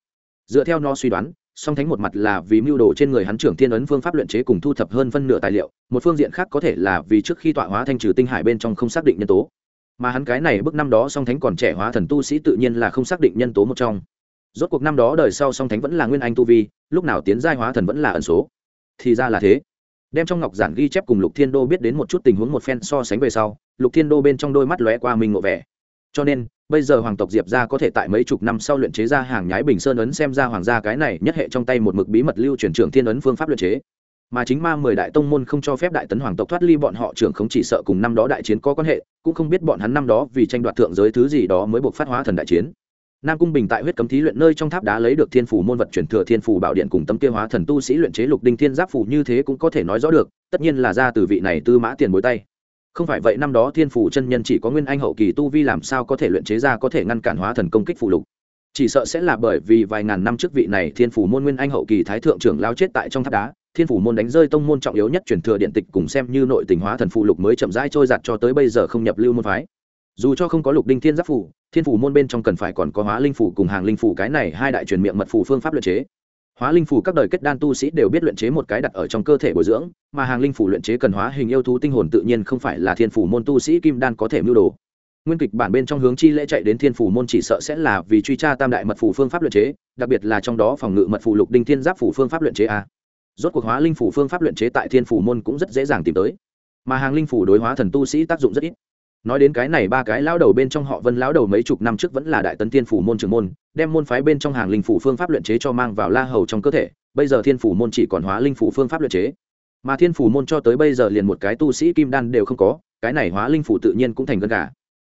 Dựa theo nó suy đoán, song thánh một mặt là vì mưu đồ trên người hắn trưởng thiên ấn phương pháp luyện chế cùng thu thập hơn phân nửa tài liệu, một phương diện khác có thể là vì trước khi tọa hóa thanh trừ tinh hải bên trong không xác định nhân tố mà hắn cái này bước năm đó song thánh còn trẻ hóa thần tu sĩ tự nhiên là không xác định nhân tố một trong. Rốt cuộc năm đó đời sau song thánh vẫn là nguyên anh tu vi, lúc nào tiến giai hóa thần vẫn là ẩn số. Thì ra là thế. Đem trong ngọc giản ghi chép cùng lục thiên đô biết đến một chút tình huống một phen so sánh về sau, lục thiên đô bên trong đôi mắt lóe qua mình ngộ vẻ. Cho nên, bây giờ hoàng tộc diệp gia có thể tại mấy chục năm sau luyện chế ra hàng nhái bình sơn ấn xem ra hoàng gia cái này nhất hệ trong tay một mực bí mật lưu truyền trưởng thiên ấn phương pháp luyện chế mà chính ma mười đại tông môn không cho phép đại tấn hoàng tộc thoát ly bọn họ trưởng không chỉ sợ cùng năm đó đại chiến có quan hệ, cũng không biết bọn hắn năm đó vì tranh đoạt thượng giới thứ gì đó mới buộc phát hóa thần đại chiến. Nam cung bình tại huyết cấm thí luyện nơi trong tháp đá lấy được thiên phủ môn vật chuyển thừa thiên phủ bảo điện cùng tấm kia hóa thần tu sĩ luyện chế lục đinh thiên giáp phủ như thế cũng có thể nói rõ được, tất nhiên là ra từ vị này tư mã tiền bối tay. Không phải vậy năm đó thiên phủ chân nhân chỉ có nguyên anh hậu kỳ tu vi làm sao có thể luyện chế ra có thể ngăn cản hóa thần công kích phụ lục. Chỉ sợ sẽ là bởi vì vài ngàn năm trước vị này thiên phủ môn nguyên anh hậu kỳ thái thượng trưởng lao chết tại trong tháp đá thiên phủ môn đánh rơi tông môn trọng yếu nhất truyền thừa điện tịch cùng xem như nội tình hóa thần phụ lục mới chậm rãi trôi giặt cho tới bây giờ không nhập lưu môn phái. Dù cho không có lục đinh thiên giáp phủ, thiên phủ môn bên trong cần phải còn có hóa linh phủ cùng hàng linh phủ cái này hai đại truyền miệng mật phủ phương pháp luyện chế. Hóa linh phủ các đời kết đan tu sĩ đều biết luyện chế một cái đặt ở trong cơ thể bồi dưỡng, mà hàng linh phủ luyện chế cần hóa hình yêu thú tinh hồn tự nhiên không phải là thiên phủ môn tu sĩ kim đan có thể mưu đồ. Nguyên kịch bản bên trong hướng chi lễ chạy đến thiên phủ môn chỉ sợ sẽ là vì truy tra tam đại mật phủ phương pháp luyện chế, đặc biệt là trong đó phòng ngự mật phủ lục đinh thiên giáp phủ phương pháp luyện chế a rốt cuộc hóa linh phủ phương pháp luyện chế tại thiên phủ môn cũng rất dễ dàng tìm tới. Mà hàng linh phủ đối hóa thần tu sĩ tác dụng rất ít. Nói đến cái này, ba cái lão đầu bên trong họ vân lão đầu mấy chục năm trước vẫn là đại tấn thiên phủ môn trưởng môn, đem môn phái bên trong hàng linh phủ phương pháp luyện chế cho mang vào la hầu trong cơ thể, bây giờ thiên phủ môn chỉ còn hóa linh phủ phương pháp luyện chế. Mà thiên phủ môn cho tới bây giờ liền một cái tu sĩ kim đan đều không có, cái này hóa linh phủ tự nhiên cũng thành gân gà.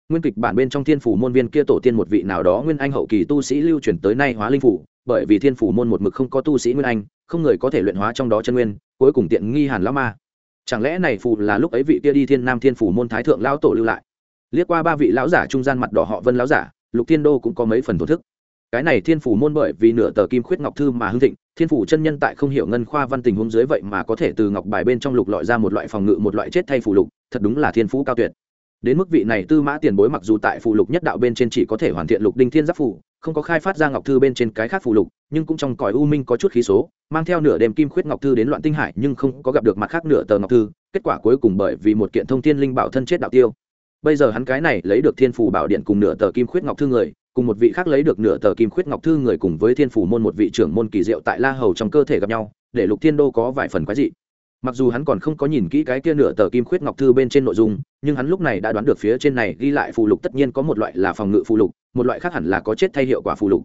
Nguyên kịch bản bên trong thiên phủ môn viên kia tổ tiên một vị nào đó nguyên anh hậu kỳ tu sĩ lưu truyền tới nay hóa linh phủ bởi vì thiên phủ môn một mực không có tu sĩ nguyên anh, không người có thể luyện hóa trong đó chân nguyên, cuối cùng tiện nghi hàn lão ma. Chẳng lẽ này phù là lúc ấy vị kia đi thiên nam thiên phủ môn thái thượng lão tổ lưu lại? Liếc qua ba vị lão giả trung gian mặt đỏ họ vân lão giả, lục thiên đô cũng có mấy phần thổ thức. Cái này thiên phủ môn bởi vì nửa tờ kim khuyết ngọc thư mà hưng thịnh, thiên phủ chân nhân tại không hiểu ngân khoa văn tình huống dưới vậy mà có thể từ ngọc bài bên trong lục lọi ra một loại phòng ngự, một loại chết thay phù lục, thật đúng là thiên phú cao tuyệt. Đến mức vị này tư mã tiền bối mặc dù tại phù lục nhất đạo bên trên chỉ có thể hoàn thiện lục đinh thiên giáp phù không có khai phát ra ngọc thư bên trên cái khác phụ lục, nhưng cũng trong cõi u minh có chút khí số, mang theo nửa đêm kim khuyết ngọc thư đến loạn tinh hải, nhưng không có gặp được mặt khác nửa tờ ngọc thư, kết quả cuối cùng bởi vì một kiện thông thiên linh bảo thân chết đạo tiêu. Bây giờ hắn cái này lấy được thiên phủ bảo điện cùng nửa tờ kim khuyết ngọc thư người, cùng một vị khác lấy được nửa tờ kim khuyết ngọc thư người cùng với thiên phủ môn một vị trưởng môn kỳ diệu tại la hầu trong cơ thể gặp nhau, để lục thiên đô có vài phần quái dị mặc dù hắn còn không có nhìn kỹ cái kia nửa tờ kim khuyết ngọc thư bên trên nội dung, nhưng hắn lúc này đã đoán được phía trên này ghi lại phù lục tất nhiên có một loại là phòng ngự phù lục, một loại khác hẳn là có chết thay hiệu quả phù lục.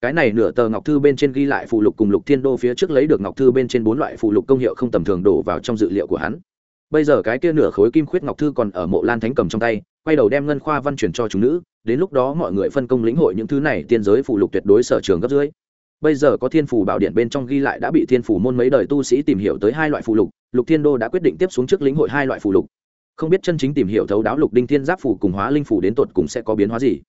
Cái này nửa tờ ngọc thư bên trên ghi lại phù lục cùng lục thiên đô phía trước lấy được ngọc thư bên trên bốn loại phù lục công hiệu không tầm thường đổ vào trong dự liệu của hắn. Bây giờ cái kia nửa khối kim khuyết ngọc thư còn ở mộ lan thánh cầm trong tay, quay đầu đem ngân khoa văn chuyển cho chúng nữ, đến lúc đó mọi người phân công lĩnh hội những thứ này, tiên giới phù lục tuyệt đối sở trường gấp dưới. Bây giờ có thiên phù bảo điện bên trong ghi lại đã bị thiên phù môn mấy đời tu sĩ tìm hiểu tới hai loại phù lục lục thiên đô đã quyết định tiếp xuống trước lĩnh hội hai loại phù lục. Không biết chân chính tìm hiểu thấu đáo lục đinh thiên giáp phù cùng hóa linh phù đến tột cùng sẽ có biến hóa gì.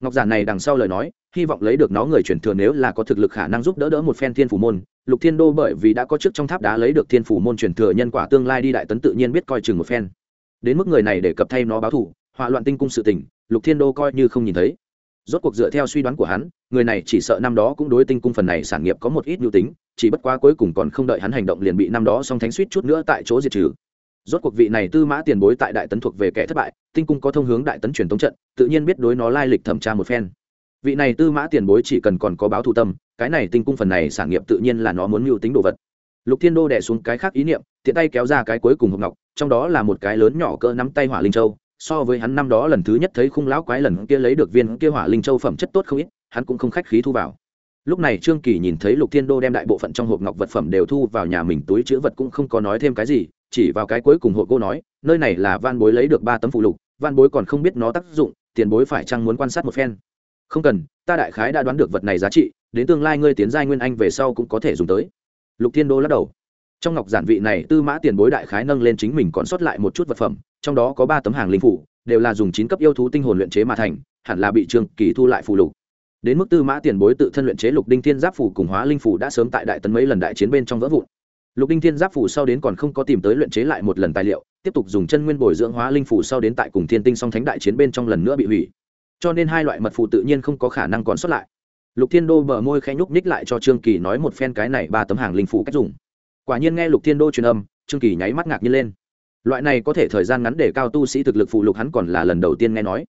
Ngọc giản này đằng sau lời nói, hy vọng lấy được nó người chuyển thừa nếu là có thực lực khả năng giúp đỡ đỡ một phen thiên phủ môn. Lục thiên đô bởi vì đã có chức trong tháp đá lấy được thiên phủ môn chuyển thừa nhân quả tương lai đi đại tấn tự nhiên biết coi chừng một phen. Đến mức người này để cập thay nó báo thủ hỏa loạn tinh cung sự tình, lục thiên đô coi như không nhìn thấy. Rốt cuộc dựa theo suy đoán của hắn, người này chỉ sợ năm đó cũng đối tinh cung phần này sản nghiệp có một ít nhu tính chỉ bất quá cuối cùng còn không đợi hắn hành động liền bị năm đó song thánh suýt chút nữa tại chỗ diệt trừ. Rốt cuộc vị này tư mã tiền bối tại đại tấn thuộc về kẻ thất bại, tinh cung có thông hướng đại tấn truyền tống trận, tự nhiên biết đối nó lai lịch thẩm tra một phen. Vị này tư mã tiền bối chỉ cần còn có báo thù tâm, cái này tinh cung phần này sản nghiệp tự nhiên là nó muốn mưu tính đồ vật. Lục thiên đô đẻ xuống cái khác ý niệm, tiện tay kéo ra cái cuối cùng hộp ngọc, trong đó là một cái lớn nhỏ cỡ nắm tay hỏa linh châu. So với hắn năm đó lần thứ nhất thấy khung lão quái lần kia lấy được viên kia hỏa linh châu phẩm chất tốt không ít, hắn cũng không khách khí thu vào lúc này trương kỳ nhìn thấy lục thiên đô đem đại bộ phận trong hộp ngọc vật phẩm đều thu vào nhà mình túi chữ vật cũng không có nói thêm cái gì, chỉ vào cái cuối cùng hộp cô nói, nơi này là van bối lấy được ba tấm phụ lục, van bối còn không biết nó tác dụng, tiền bối phải chăng muốn quan sát một phen. Không cần, ta đại khái đã đoán được vật này giá trị, đến tương lai ngươi tiến giai nguyên anh về sau cũng có thể dùng tới. Lục thiên đô lắc đầu. Trong ngọc giản vị này, tư mã tiền bối đại khái nâng lên chính mình còn sót lại một chút vật phẩm, trong đó có ba tấm hàng linh phủ, đều là dùng chín cấp yêu thú tinh hồn luyện chế mà thành, hẳn là bị trương kỳ thu lại phù lục đến mức tư mã tiền bối tự thân luyện chế lục đinh thiên giáp phủ cùng hóa linh phủ đã sớm tại đại tấn mấy lần đại chiến bên trong vỡ vụn. Lục đinh thiên giáp phủ sau đến còn không có tìm tới luyện chế lại một lần tài liệu, tiếp tục dùng chân nguyên bồi dưỡng hóa linh phủ sau đến tại cùng thiên tinh song thánh đại chiến bên trong lần nữa bị hủy. Cho nên hai loại mật phụ tự nhiên không có khả năng còn xuất lại. Lục thiên đô bờ môi khẽ nhúc ních lại cho trương kỳ nói một phen cái này ba tấm hàng linh phủ cách dùng. Quả nhiên nghe lục thiên đô truyền âm, trương kỳ nháy mắt ngạc nhiên lên. Loại này có thể thời gian ngắn để cao tu sĩ thực lực phụ lục hắn còn là lần đầu tiên nghe nói.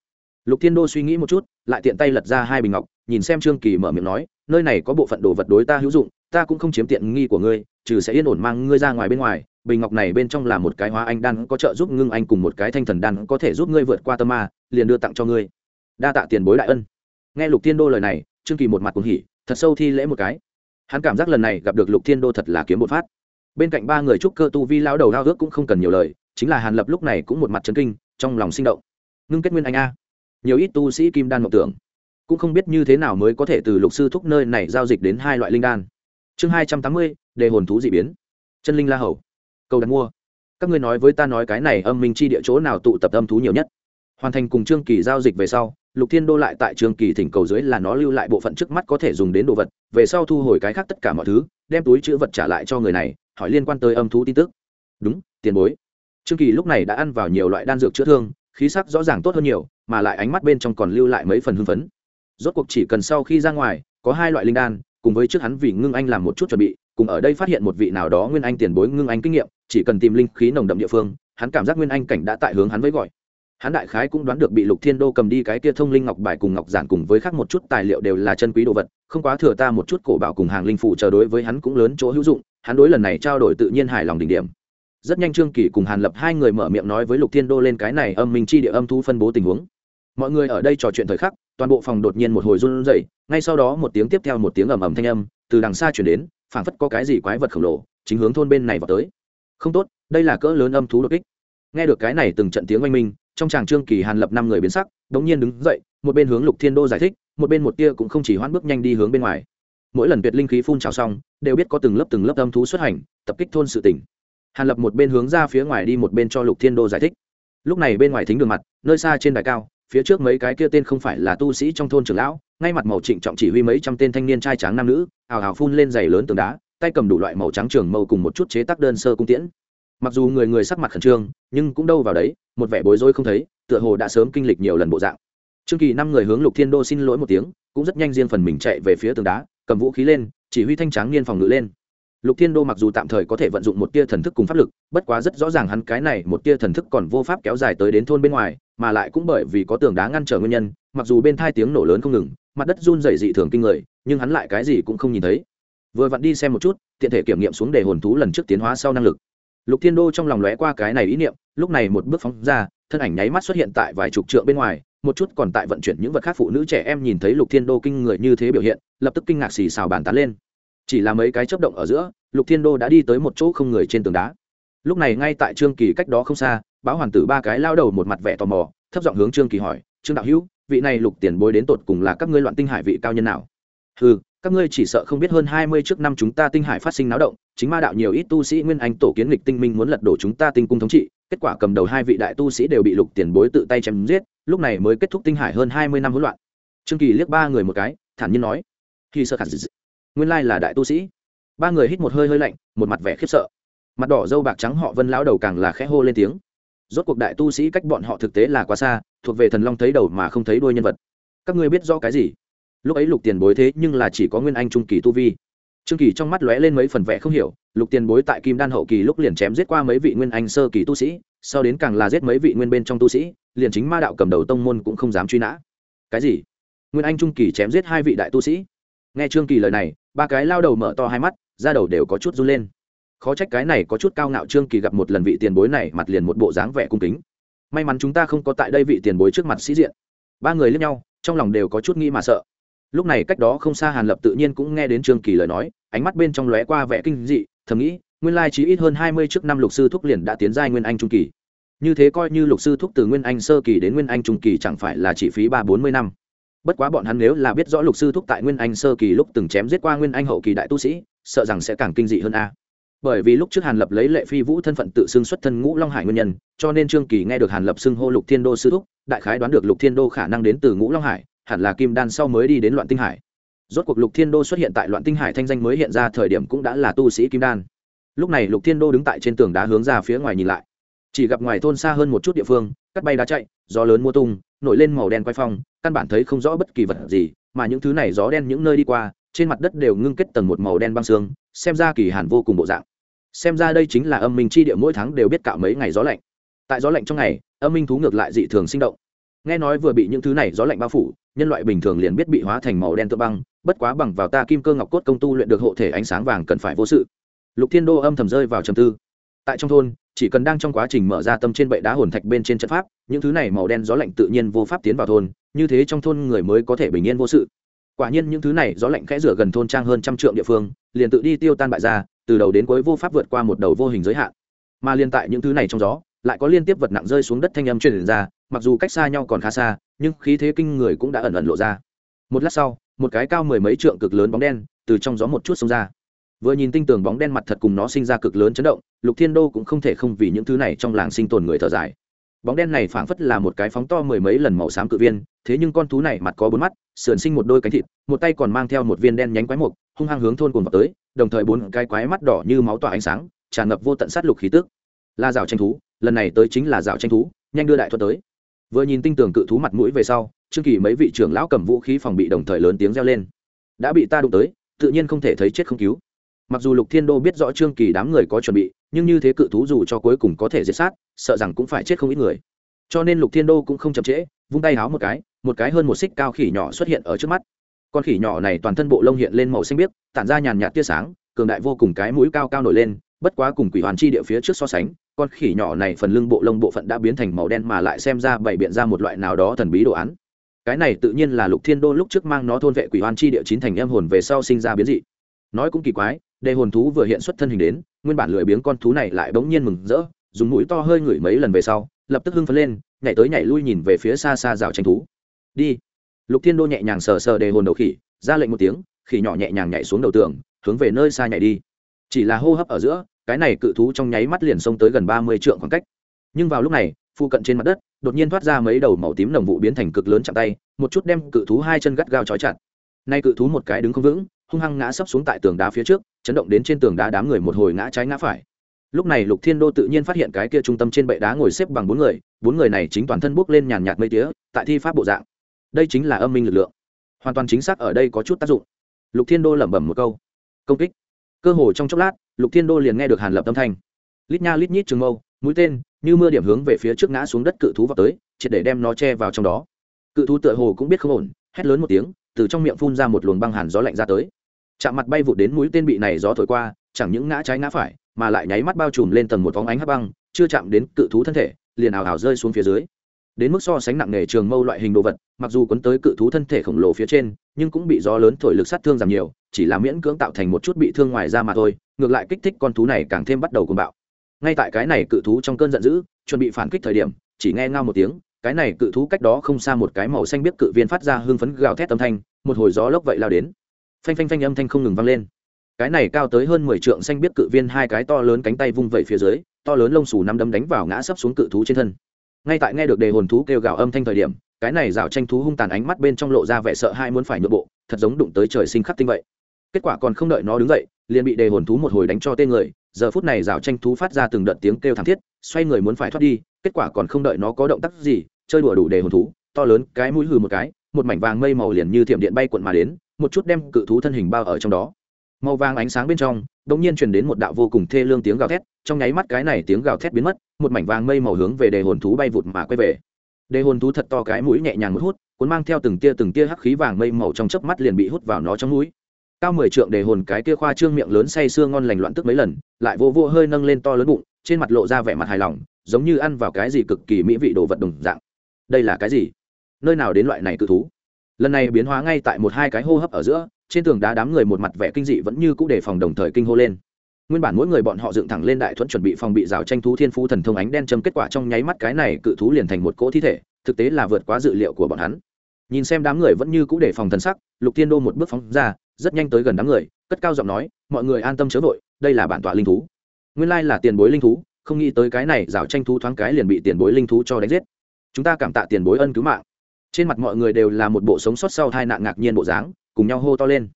Lục thiên đô suy nghĩ một chút, lại tiện tay lật ra hai bình ngọc nhìn xem trương kỳ mở miệng nói, nơi này có bộ phận đồ vật đối ta hữu dụng, ta cũng không chiếm tiện nghi của ngươi, trừ sẽ yên ổn mang ngươi ra ngoài bên ngoài. Bình ngọc này bên trong là một cái hóa anh đan có trợ giúp ngưng anh cùng một cái thanh thần đan có thể giúp ngươi vượt qua tâm ma, liền đưa tặng cho ngươi. Đa tạ tiền bối đại ân. Nghe lục thiên đô lời này, trương kỳ một mặt cuồng hỉ, thật sâu thi lễ một cái. Hắn cảm giác lần này gặp được lục thiên đô thật là kiếm một phát. Bên cạnh ba người trúc cơ tu vi lão đầu đao ước cũng không cần nhiều lời, chính là hàn lập lúc này cũng một mặt chấn kinh, trong lòng sinh động. Ngưng kết nguyên anh a. Nhiều ít tu sĩ kim đan mộng tưởng cũng không biết như thế nào mới có thể từ lục sư thúc nơi này giao dịch đến hai loại linh đan. Chương hai trăm tám mươi, đề hồn thú d ị biến. Chân linh la hầu. Cầu đặt mua. Các ngươi nói với ta nói cái này âm minh chi địa chỗ nào tụ tập âm thú nhiều nhất? Hoàn thành cùng trương kỳ giao dịch về sau, lục thiên đô lại tại trương kỳ thỉnh cầu dưới là nó lưu lại bộ phận trước mắt có thể dùng đến đồ vật, về sau thu hồi cái khác tất cả mọi thứ, đem túi chữ vật trả lại cho người này, hỏi liên quan tới âm thú tin tức. Đúng, tiền bối. Trương kỳ lúc này đã ăn vào nhiều loại đan dược chữa thương, khí sắc rõ ràng tốt hơn nhiều, mà lại ánh mắt bên trong còn lưu lại mấy phần hưng phấn rốt cuộc chỉ cần sau khi ra ngoài, có hai loại linh đan, cùng với trước hắn vì ngưng anh làm một chút chuẩn bị, cùng ở đây phát hiện một vị nào đó nguyên anh tiền bối ngưng anh kinh nghiệm, chỉ cần tìm linh khí nồng đậm địa phương, hắn cảm giác nguyên anh cảnh đã tại hướng hắn với gọi. Hắn đại khái cũng đoán được bị lục thiên đô cầm đi cái kia thông linh ngọc bài cùng ngọc giản cùng với khác một chút tài liệu đều là chân quý đồ vật, không quá thừa ta một chút cổ bảo cùng hàng linh phụ chờ đối với hắn cũng lớn chỗ hữu dụng, hắn đối lần này trao đổi tự nhiên hài lòng đỉnh điểm. Rất nhanh trương kỳ cùng hàn lập hai người mở miệng nói với lục thiên đô lên cái này âm minh chi địa âm thu phân bố tình huống mọi người ở đây trò chuyện thời khắc, toàn bộ phòng đột nhiên một hồi run rẩy, ngay sau đó một tiếng tiếp theo một tiếng ầm ầm thanh âm, từ đằng xa chuyển đến, phảng phất có cái gì quái vật khổng lồ, chính hướng thôn bên này vào tới. Không tốt, đây là cỡ lớn âm thú đột kích. Nghe được cái này từng trận tiếng oanh minh, trong tràng trương kỳ hàn lập năm người biến sắc, đống nhiên đứng dậy, một bên hướng lục thiên đô giải thích, một bên một tia cũng không chỉ hoãn bước nhanh đi hướng bên ngoài. Mỗi lần tuyệt linh khí phun trào xong, đều biết có từng lớp từng lớp âm thú xuất hành, tập kích thôn sự tỉnh. Hàn lập một bên hướng ra phía ngoài đi một bên cho lục thiên đô giải thích. Lúc này bên ngoài thính đường mặt, nơi xa trên đài cao phía trước mấy cái kia tên không phải là tu sĩ trong thôn trưởng lão, ngay mặt màu trịnh trọng chỉ huy mấy trăm tên thanh niên trai tráng nam nữ, hào hào phun lên giày lớn tường đá, tay cầm đủ loại màu trắng trường màu cùng một chút chế tác đơn sơ cung tiễn. Mặc dù người người sắc mặt khẩn trương, nhưng cũng đâu vào đấy, một vẻ bối rối không thấy, tựa hồ đã sớm kinh lịch nhiều lần bộ dạng. Trương kỳ năm người hướng lục thiên đô xin lỗi một tiếng, cũng rất nhanh riêng phần mình chạy về phía tường đá, cầm vũ khí lên, chỉ huy thanh tráng niên phòng ngự lên. Lục thiên đô mặc dù tạm thời có thể vận dụng một tia thần thức cùng pháp lực, bất quá rất rõ ràng hắn cái này một tia thần thức còn vô pháp kéo dài tới đến thôn bên ngoài mà lại cũng bởi vì có tường đá ngăn trở nguyên nhân, mặc dù bên thai tiếng nổ lớn không ngừng, mặt đất run rẩy dị thường kinh người, nhưng hắn lại cái gì cũng không nhìn thấy. Vừa vặn đi xem một chút, tiện thể kiểm nghiệm xuống để hồn thú lần trước tiến hóa sau năng lực. Lục thiên đô trong lòng lóe qua cái này ý niệm, lúc này một bước phóng ra, thân ảnh nháy mắt xuất hiện tại vài chục trượng bên ngoài, một chút còn tại vận chuyển những vật khác phụ nữ trẻ em nhìn thấy lục thiên đô kinh người như thế biểu hiện, lập tức kinh ngạc xì xào bàn tán lên. Chỉ là mấy cái chấp động ở giữa, lục thiên đô đã đi tới một chỗ không người trên tường đá lúc này ngay tại trương kỳ cách đó không xa báo hoàn tử ba cái lao đầu một mặt vẻ tò mò, thấp giọng hướng trương kỳ hỏi, trương đạo hữu, vị này lục tiền bối đến tột cùng là các ngươi loạn tinh hải vị cao nhân nào? Ừ các ngươi chỉ sợ không biết hơn hai mươi trước năm chúng ta tinh hải phát sinh náo động, chính ma đạo nhiều ít tu sĩ nguyên anh tổ kiến lịch tinh minh muốn lật đổ chúng ta tinh cung thống trị, kết quả cầm đầu hai vị đại tu sĩ đều bị lục tiền bối tự tay chém giết, lúc này mới kết thúc tinh hải hơn hai mươi năm hỗn loạn. Trương kỳ liếc ba người một cái, thản nhiên nói, khi sơ khả dị, nguyên lai là đại tu sĩ. Ba người hít một hơi hơi lạnh, một mặt vẻ khiếp sợ mặt đỏ dâu bạc trắng họ vân lão đầu càng là khẽ hô lên tiếng. Rốt cuộc đại tu sĩ cách bọn họ thực tế là quá xa, thuộc về thần long thấy đầu mà không thấy đuôi nhân vật. Các ngươi biết rõ cái gì? Lúc ấy lục tiền bối thế nhưng là chỉ có nguyên anh trung kỳ tu vi. Trương kỳ trong mắt lóe lên mấy phần vẻ không hiểu, lục tiền bối tại kim đan hậu kỳ lúc liền chém giết qua mấy vị nguyên anh sơ kỳ tu sĩ, sau đến càng là giết mấy vị nguyên bên trong tu sĩ, liền chính ma đạo cầm đầu tông môn cũng không dám truy nã. Cái gì? Nguyên anh trung kỳ chém giết hai vị đại tu sĩ? Nghe trương kỳ lời này, ba cái lao đầu mở to hai mắt ra đầu đều có chút run lên khó trách cái này có chút cao ngạo trương kỳ gặp một lần vị tiền bối này, mặt liền một bộ dáng vẻ cung kính. May mắn chúng ta không có tại đây vị tiền bối trước mặt sĩ diện. Ba người lướt nhau, trong lòng đều có chút nghĩ mà sợ. Lúc này cách đó không xa hàn lập tự nhiên cũng nghe đến trương kỳ lời nói, ánh mắt bên trong lóe qua vẻ kinh dị, thầm nghĩ, nguyên lai chí ít hơn hai mươi trước năm lục sư thúc liền đã tiến giai nguyên anh trung kỳ. Như thế coi như lục sư thúc từ nguyên anh sơ kỳ đến nguyên anh trung kỳ chẳng phải là chỉ phí ba bốn mươi năm. Bất quá bọn hắn nếu là biết rõ lục sư thúc tại nguyên anh sơ kỳ lúc từng chém giết qua nguyên anh hậu kỳ đại tu sĩ, sợ rằng sẽ càng kinh dị hơn a bởi vì lúc trước hàn lập lấy lệ phi vũ thân phận tự xưng xuất thân ngũ long hải nguyên nhân, cho nên trương kỳ nghe được hàn lập xưng hô lục thiên đô sư thúc, đại khái đoán được lục thiên đô khả năng đến từ ngũ long hải, hẳn là kim đan sau mới đi đến loạn tinh hải. Rốt cuộc lục thiên đô xuất hiện tại loạn tinh hải thanh danh mới hiện ra thời điểm cũng đã là tu sĩ kim đan. Lúc này lục thiên đô đứng tại trên tường đá hướng ra phía ngoài nhìn lại. Chỉ gặp ngoài thôn xa hơn một chút địa phương, cắt bay đá chạy, gió lớn mua tung, nổi lên màu đen quay phong, căn bản thấy không rõ bất kỳ vật gì, mà những thứ này gió đen những nơi đi qua, trên mặt đất đều ngưng kết tầng một màu đen băng xương, xem ra kỳ hàn vô cùng bộ dạng xem ra đây chính là âm minh chi địa mỗi tháng đều biết cạo mấy ngày gió lạnh. Tại gió lạnh trong ngày, âm minh thú ngược lại dị thường sinh động. Nghe nói vừa bị những thứ này gió lạnh bao phủ, nhân loại bình thường liền biết bị hóa thành màu đen tự băng, bất quá bằng vào ta kim cơ ngọc cốt công tu luyện được hộ thể ánh sáng vàng cần phải vô sự. Lục thiên đô âm thầm rơi vào trầm tư. Tại trong thôn, chỉ cần đang trong quá trình mở ra tâm trên bệ đá hồn thạch bên trên trận pháp, những thứ này màu đen gió lạnh tự nhiên vô pháp tiến vào thôn, như thế trong thôn người mới có thể bình yên vô sự quả nhiên những thứ này gió lạnh khẽ rửa gần thôn trang hơn trăm trượng địa phương, liền tự đi tiêu tan bại ra, từ đầu đến cuối vô pháp vượt qua một đầu vô hình giới hạn. Mà liên tại những thứ này trong gió, lại có liên tiếp vật nặng rơi xuống đất thanh âm truyền ra, mặc dù cách xa nhau còn khá xa, nhưng khí thế kinh người cũng đã ẩn ẩn lộ ra. Một lát sau, một cái cao mười mấy trượng cực lớn bóng đen từ trong gió một chút xông ra. Vừa nhìn tinh tường bóng đen mặt thật cùng nó sinh ra cực lớn chấn động, lục thiên đô cũng không thể không vì những thứ này trong làng sinh tồn người thở dài bóng đen này phảng phất là một cái phóng to mười mấy lần màu xám cự viên, thế nhưng con thú này mặt có bốn mắt, sườn sinh một đôi cánh thịt, một tay còn mang theo một viên đen nhánh quái mục, hung hăng hướng thôn cồn vào tới, đồng thời bốn cái quái mắt đỏ như máu tỏa ánh sáng, tràn ngập vô tận sát lục khí tức. La rào tranh thú, lần này tới chính là rào tranh thú, nhanh đưa đại thuật tới. Vừa nhìn tinh tường cự thú mặt mũi về sau, trương kỳ mấy vị trưởng lão cầm vũ khí phòng bị đồng thời lớn tiếng reo lên. Đã bị ta đụng tới, tự nhiên không thể thấy chết không cứu. Mặc dù lục thiên đô biết rõ trương kỳ đám người có chuẩn bị, nhưng như thế cự thú dù cho cuối cùng có thể diệt sát sợ rằng cũng phải chết không ít người. Cho nên lục thiên đô cũng không chậm trễ, vung tay háo một cái một cái hơn một xích cao khỉ nhỏ xuất hiện ở trước mắt. Con khỉ nhỏ này toàn thân bộ lông hiện lên màu xanh biếc, tản ra nhàn nhạt tia sáng, cường đại vô cùng cái mũi cao cao nổi lên, bất quá cùng quỷ hoàn chi địa phía trước so sánh, con khỉ nhỏ này phần lưng bộ lông bộ phận đã biến thành màu đen mà lại xem ra bày biện ra một loại nào đó thần bí đồ án. Cái này tự nhiên là lục thiên đô lúc trước mang nó thôn vệ quỷ hoàn chi địa chín thành em hồn về sau sinh ra biến dị. Nói cũng kỳ quái, đề hồn thú vừa hiện xuất thân hình đến, nguyên bản lười biếng con thú này lại bỗng nhiên mừng rỡ dùng mũi to hơi ngửi mấy lần về sau, lập tức hưng phấn lên, nhảy tới nhảy lui nhìn về phía xa xa rào tranh thú. Đi. Lục thiên đô nhẹ nhàng sờ sờ đề hồn đầu khỉ, ra lệnh một tiếng, khỉ nhỏ nhẹ nhàng nhảy xuống đầu tường, hướng về nơi xa nhảy đi. Chỉ là hô hấp ở giữa, cái này cự thú trong nháy mắt liền xông tới gần ba mươi trượng khoảng cách. Nhưng vào lúc này, phụ cận trên mặt đất, đột nhiên thoát ra mấy đầu màu tím nồng vụ biến thành cực lớn chạm tay, một chút đem cự thú hai chân gắt gao trói chặt. Nay cự thú một cái đứng không vững, hung hăng ngã sấp xuống tại tường đá phía trước, chấn động đến trên tường đá đám người một hồi ngã trái ngã phải lúc này lục thiên đô tự nhiên phát hiện cái kia trung tâm trên bệ đá ngồi xếp bằng bốn người bốn người này chính toàn thân bốc lên nhàn nhạt mây tía, tại thi pháp bộ dạng. Đây chính là âm minh lực lượng. Hoàn toàn chính xác ở đây có chút tác dụng. Lục thiên đô lẩm bẩm một câu. Công kích. Cơ hồ trong chốc lát, lục thiên đô liền nghe được hàn lập âm thanh. Lít nha lít nhít trường mâu, mũi tên, như mưa điểm hướng về phía trước ngã xuống đất cự thú vào tới, triệt để đem nó che vào trong đó. Cự thú tựa hồ cũng biết không ổn, hét lớn một tiếng, từ trong miệng phun ra một luồng băng hàn gió lạnh ra tới. Chạm mặt bay vụt đến mũi tên bị này gió thổi qua, chẳng những ngã trái ngã phải mà lại nháy mắt bao trùm lên tầng một vóng ánh hấp băng, chưa chạm đến cự thú thân thể, liền ảo ảo rơi xuống phía dưới. Đến mức so sánh nặng nề trường mâu loại hình đồ vật, mặc dù quấn tới cự thú thân thể khổng lồ phía trên, nhưng cũng bị gió lớn thổi lực sát thương giảm nhiều, chỉ là miễn cưỡng tạo thành một chút bị thương ngoài ra mà thôi, ngược lại kích thích con thú này càng thêm bắt đầu cuồng bạo. Ngay tại cái này cự thú trong cơn giận dữ, chuẩn bị phản kích thời điểm, chỉ nghe ngao một tiếng, cái này cự thú cách đó không xa một cái màu xanh biết cự viên phát ra hương phấn gào thét âm thanh, một hồi gió lốc vậy lao đến. Phanh phanh phanh âm thanh không ngừng vang lên cái này cao tới hơn mười trượng xanh biết cự viên hai cái to lớn cánh tay vung vẩy phía dưới, to lớn lông xù năm đấm đánh vào ngã sấp xuống cự thú trên thân. Ngay tại nghe được đề hồn thú kêu gào âm thanh thời điểm, cái này rào tranh thú hung tàn ánh mắt bên trong lộ ra vẻ sợ hai muốn phải nhượng bộ, thật giống đụng tới trời sinh khắc tinh vậy. Kết quả còn không đợi nó đứng dậy, liền bị đề hồn thú một hồi đánh cho tên người, giờ phút này rào tranh thú phát ra từng đợt tiếng kêu thảm thiết, xoay người muốn phải thoát đi, kết quả còn không đợi nó có động tác gì, chơi đùa đủ đề hồn thú, to lớn cái mũi hừ một cái, một mảnh vàng mây màu liền như thiểm điện bay cuộn mà đến, một chút đem cự thú thân hình bao ở trong đó màu vàng ánh sáng bên trong, đột nhiên truyền đến một đạo vô cùng thê lương tiếng gào thét, trong nháy mắt cái này tiếng gào thét biến mất, một mảnh vàng mây màu hướng về đề hồn thú bay vụt mà quay về. Đề hồn thú thật to cái mũi nhẹ nhàng một hút, cuốn mang theo từng tia từng tia hắc khí vàng mây màu trong chớp mắt liền bị hút vào nó trong mũi. Cao mười trượng đề hồn cái kia khoa trương miệng lớn say sưa ngon lành loạn tức mấy lần, lại vô vô hơi nâng lên to lớn bụng, trên mặt lộ ra vẻ mặt hài lòng, giống như ăn vào cái gì cực kỳ mỹ vị đồ vật đồng dạng. Đây là cái gì? Nơi nào đến loại này cự thú? Lần này biến hóa ngay tại một hai cái hô hấp ở giữa trên tường đá đám người một mặt vẻ kinh dị vẫn như cũ đề phòng đồng thời kinh hô lên. Nguyên bản mỗi người bọn họ dựng thẳng lên đại thuẫn chuẩn bị phòng bị rào tranh thú thiên phú thần thông ánh đen châm kết quả trong nháy mắt cái này cự thú liền thành một cỗ thi thể, thực tế là vượt quá dự liệu của bọn hắn. Nhìn xem đám người vẫn như cũ đề phòng thần sắc, lục thiên đô một bước phóng ra, rất nhanh tới gần đám người, cất cao giọng nói, mọi người an tâm chớ vội, đây là bản tọa linh thú. Nguyên lai là tiền bối linh thú, không nghĩ tới cái này rào tranh thú thoáng cái liền bị tiền bối linh thú cho đánh giết. Chúng ta cảm tạ tiền bối ân cứu mạng. Trên mặt mọi người đều là một bộ sống sót sau tai nạn ngạc nhiên bộ dáng cùng nhau hô to lên.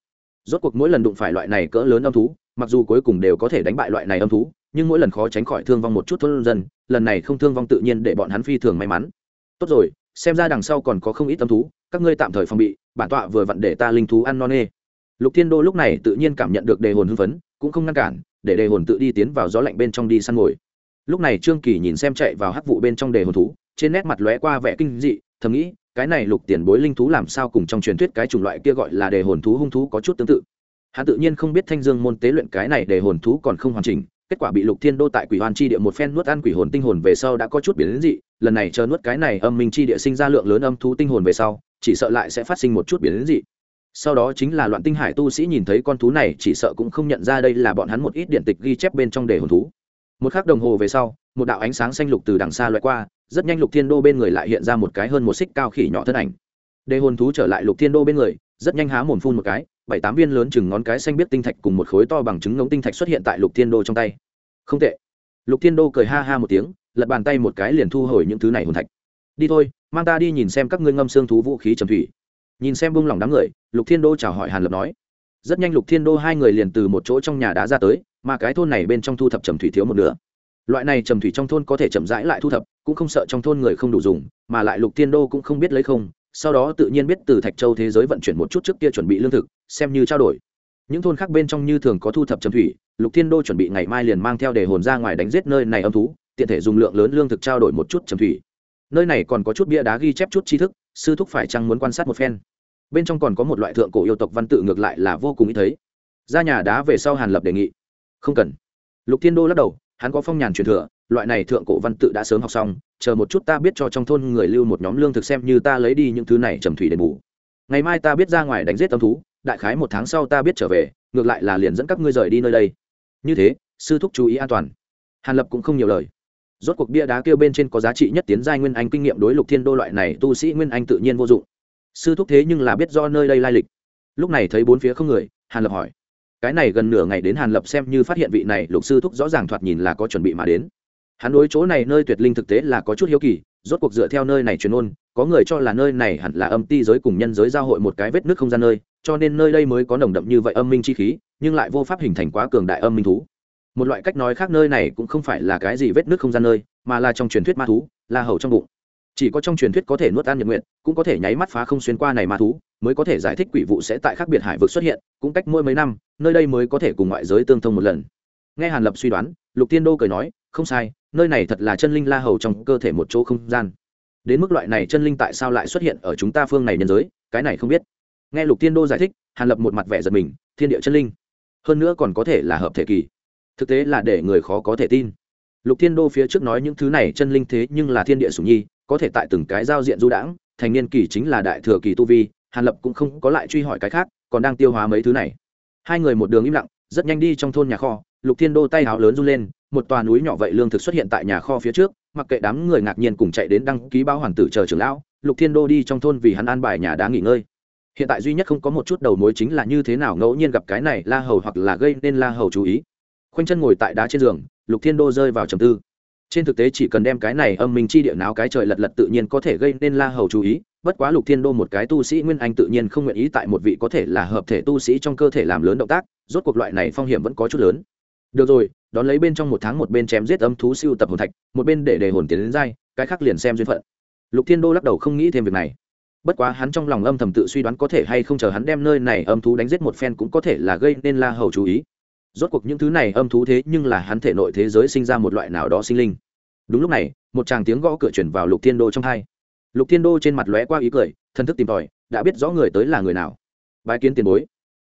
Rốt cuộc mỗi lần đụng phải loại này cỡ lớn âm thú, mặc dù cuối cùng đều có thể đánh bại loại này âm thú, nhưng mỗi lần khó tránh khỏi thương vong một chút thôn dân, lần này không thương vong tự nhiên để bọn hắn phi thường may mắn. Tốt rồi, xem ra đằng sau còn có không ít âm thú, các ngươi tạm thời phòng bị, bản tọa vừa vặn để ta linh thú ăn non nê. Lục thiên đô lúc này tự nhiên cảm nhận được đề hồn hưng phấn, cũng không ngăn cản, để đề hồn tự đi tiến vào gió lạnh bên trong đi săn ngồi. Lúc này trương kỳ nhìn xem chạy vào hắc vụ bên trong đề hồn thú, trên nét mặt lóe qua vẻ kinh dị, thầm nghĩ cái này lục tiền bối linh thú làm sao cùng trong truyền thuyết cái chủng loại kia gọi là đề hồn thú hung thú có chút tương tự. Hắn tự nhiên không biết thanh dương môn tế luyện cái này đề hồn thú còn không hoàn chỉnh, kết quả bị lục thiên đô tại quỷ hoàn chi địa một phen nuốt ăn quỷ hồn tinh hồn về sau đã có chút biến dị, lần này chờ nuốt cái này âm minh chi địa sinh ra lượng lớn âm thú tinh hồn về sau, chỉ sợ lại sẽ phát sinh một chút biến dị. Sau đó chính là loạn tinh hải tu sĩ nhìn thấy con thú này, chỉ sợ cũng không nhận ra đây là bọn hắn một ít điện tịch ghi chép bên trong đề hồn thú. Một khắc đồng hồ về sau, một đạo ánh sáng xanh lục từ đằng xa loại qua rất nhanh lục thiên đô bên người lại hiện ra một cái hơn một xích cao khỉ nhỏ thân ảnh. Đề hồn thú trở lại lục thiên đô bên người, rất nhanh há mồm phun một cái, bảy tám viên lớn chừng ngón cái xanh biết tinh thạch cùng một khối to bằng trứng ngống tinh thạch xuất hiện tại lục thiên đô trong tay. Không tệ. Lục thiên đô cười ha ha một tiếng, lật bàn tay một cái liền thu hồi những thứ này hồn thạch. Đi thôi, mang ta đi nhìn xem các ngươi ngâm xương thú vũ khí trầm thủy. Nhìn xem bung lòng đám người, lục thiên đô chào hỏi hàn lập nói. Rất nhanh lục thiên đô hai người liền từ một chỗ trong nhà đá ra tới, mà cái thôn này bên trong thu thập trầm thủy thiếu một nửa loại này trầm thủy trong thôn có thể chậm rãi lại thu thập, cũng không sợ trong thôn người không đủ dùng, mà lại lục thiên đô cũng không biết lấy không, sau đó tự nhiên biết từ thạch châu thế giới vận chuyển một chút trước kia chuẩn bị lương thực, xem như trao đổi. Những thôn khác bên trong như thường có thu thập trầm thủy, lục thiên đô chuẩn bị ngày mai liền mang theo để hồn ra ngoài đánh giết nơi này âm thú, tiện thể dùng lượng lớn lương thực trao đổi một chút trầm thủy. Nơi này còn có chút bia đá ghi chép chút tri thức, sư thúc phải chăng muốn quan sát một phen. Bên trong còn có một loại thượng cổ yêu tộc văn tự ngược lại là vô cùng ý thấy. Ra nhà đá về sau hàn lập đề nghị. Không cần. Lục thiên đô lắc đầu hắn có phong nhàn truyền thừa, loại này thượng cổ văn tự đã sớm học xong, chờ một chút ta biết cho trong thôn người lưu một nhóm lương thực xem như ta lấy đi những thứ này trầm thủy đền bù. Ngày mai ta biết ra ngoài đánh giết tâm thú, đại khái một tháng sau ta biết trở về, ngược lại là liền dẫn các ngươi rời đi nơi đây. Như thế, sư thúc chú ý an toàn. Hàn lập cũng không nhiều lời. Rốt cuộc bia đá kêu bên trên có giá trị nhất tiến giai nguyên anh kinh nghiệm đối lục thiên đô loại này tu sĩ nguyên anh tự nhiên vô dụng. Sư thúc thế nhưng là biết do nơi đây lai lịch. Lúc này thấy bốn phía không người, hàn lập hỏi cái này gần nửa ngày đến hàn lập xem như phát hiện vị này lục sư thúc rõ ràng thoạt nhìn là có chuẩn bị mà đến. Hắn đối chỗ này nơi tuyệt linh thực tế là có chút hiếu kỳ, rốt cuộc dựa theo nơi này truyền ôn, có người cho là nơi này hẳn là âm ti giới cùng nhân giới giao hội một cái vết nước không gian nơi, cho nên nơi đây mới có nồng đậm như vậy âm minh chi khí, nhưng lại vô pháp hình thành quá cường đại âm minh thú. Một loại cách nói khác nơi này cũng không phải là cái gì vết nước không gian nơi, mà là trong truyền thuyết ma thú, là hầu trong bụng. Chỉ có trong truyền thuyết có thể nuốt ăn nhật nguyện cũng có thể nháy mắt phá không xuyên qua này ma thú, mới có thể giải thích quỷ vụ sẽ tại khác biệt hải vực xuất hiện, cũng cách mỗi mấy năm nơi đây mới có thể cùng ngoại giới tương thông một lần. Nghe hàn lập suy đoán, lục tiên đô cười nói, không sai, nơi này thật là chân linh la hầu trong cơ thể một chỗ không gian. Đến mức loại này chân linh tại sao lại xuất hiện ở chúng ta phương này nhân giới, cái này không biết. Nghe lục tiên đô giải thích, hàn lập một mặt vẻ giật mình, thiên địa chân linh. Hơn nữa còn có thể là hợp thể kỳ. Thực tế là để người khó có thể tin. Lục thiên đô phía trước nói những thứ này chân linh thế nhưng là thiên địa sủng nhi, có thể tại từng cái giao diện du đãng, thành niên kỳ chính là đại thừa kỳ tu vi, hàn lập cũng không có lại truy hỏi cái khác, còn đang tiêu hóa mấy thứ này hai người một đường im lặng, rất nhanh đi trong thôn nhà kho, lục thiên đô tay háo lớn run lên, một tòa núi nhỏ vậy lương thực xuất hiện tại nhà kho phía trước, mặc kệ đám người ngạc nhiên cùng chạy đến đăng ký báo hoàn tử chờ trưởng lão, lục thiên đô đi trong thôn vì hắn an bài nhà đá nghỉ ngơi. Hiện tại duy nhất không có một chút đầu mối chính là như thế nào ngẫu nhiên gặp cái này la hầu hoặc là gây nên la hầu chú ý. Khoanh chân ngồi tại đá trên giường, lục thiên đô rơi vào trầm tư trên thực tế chỉ cần đem cái này âm minh chi địa náo cái trời lật lật tự nhiên có thể gây nên la hầu chú ý, bất quá lục thiên đô một cái tu sĩ nguyên anh tự nhiên không nguyện ý tại một vị có thể là hợp thể tu sĩ trong cơ thể làm lớn động tác, rốt cuộc loại này phong hiểm vẫn có chút lớn. Được rồi, đón lấy bên trong một tháng một bên chém giết âm thú siêu tập hồn thạch, một bên để đề hồn tiến đến dai, cái khác liền xem duyên phận. Lục thiên đô lắc đầu không nghĩ thêm việc này. Bất quá hắn trong lòng âm thầm tự suy đoán có thể hay không chờ hắn đem nơi này âm thú đánh giết một phen cũng có thể là gây nên la hầu chú ý rốt cuộc những thứ này âm thú thế nhưng là hắn thể nội thế giới sinh ra một loại nào đó sinh linh. Đúng lúc này, một chàng tiếng gõ cửa chuyển vào lục thiên đô trong hai. Lục thiên đô trên mặt lóe qua ý cười thân thức tìm tòi, đã biết rõ người tới là người nào. Bái kiến tiền bối.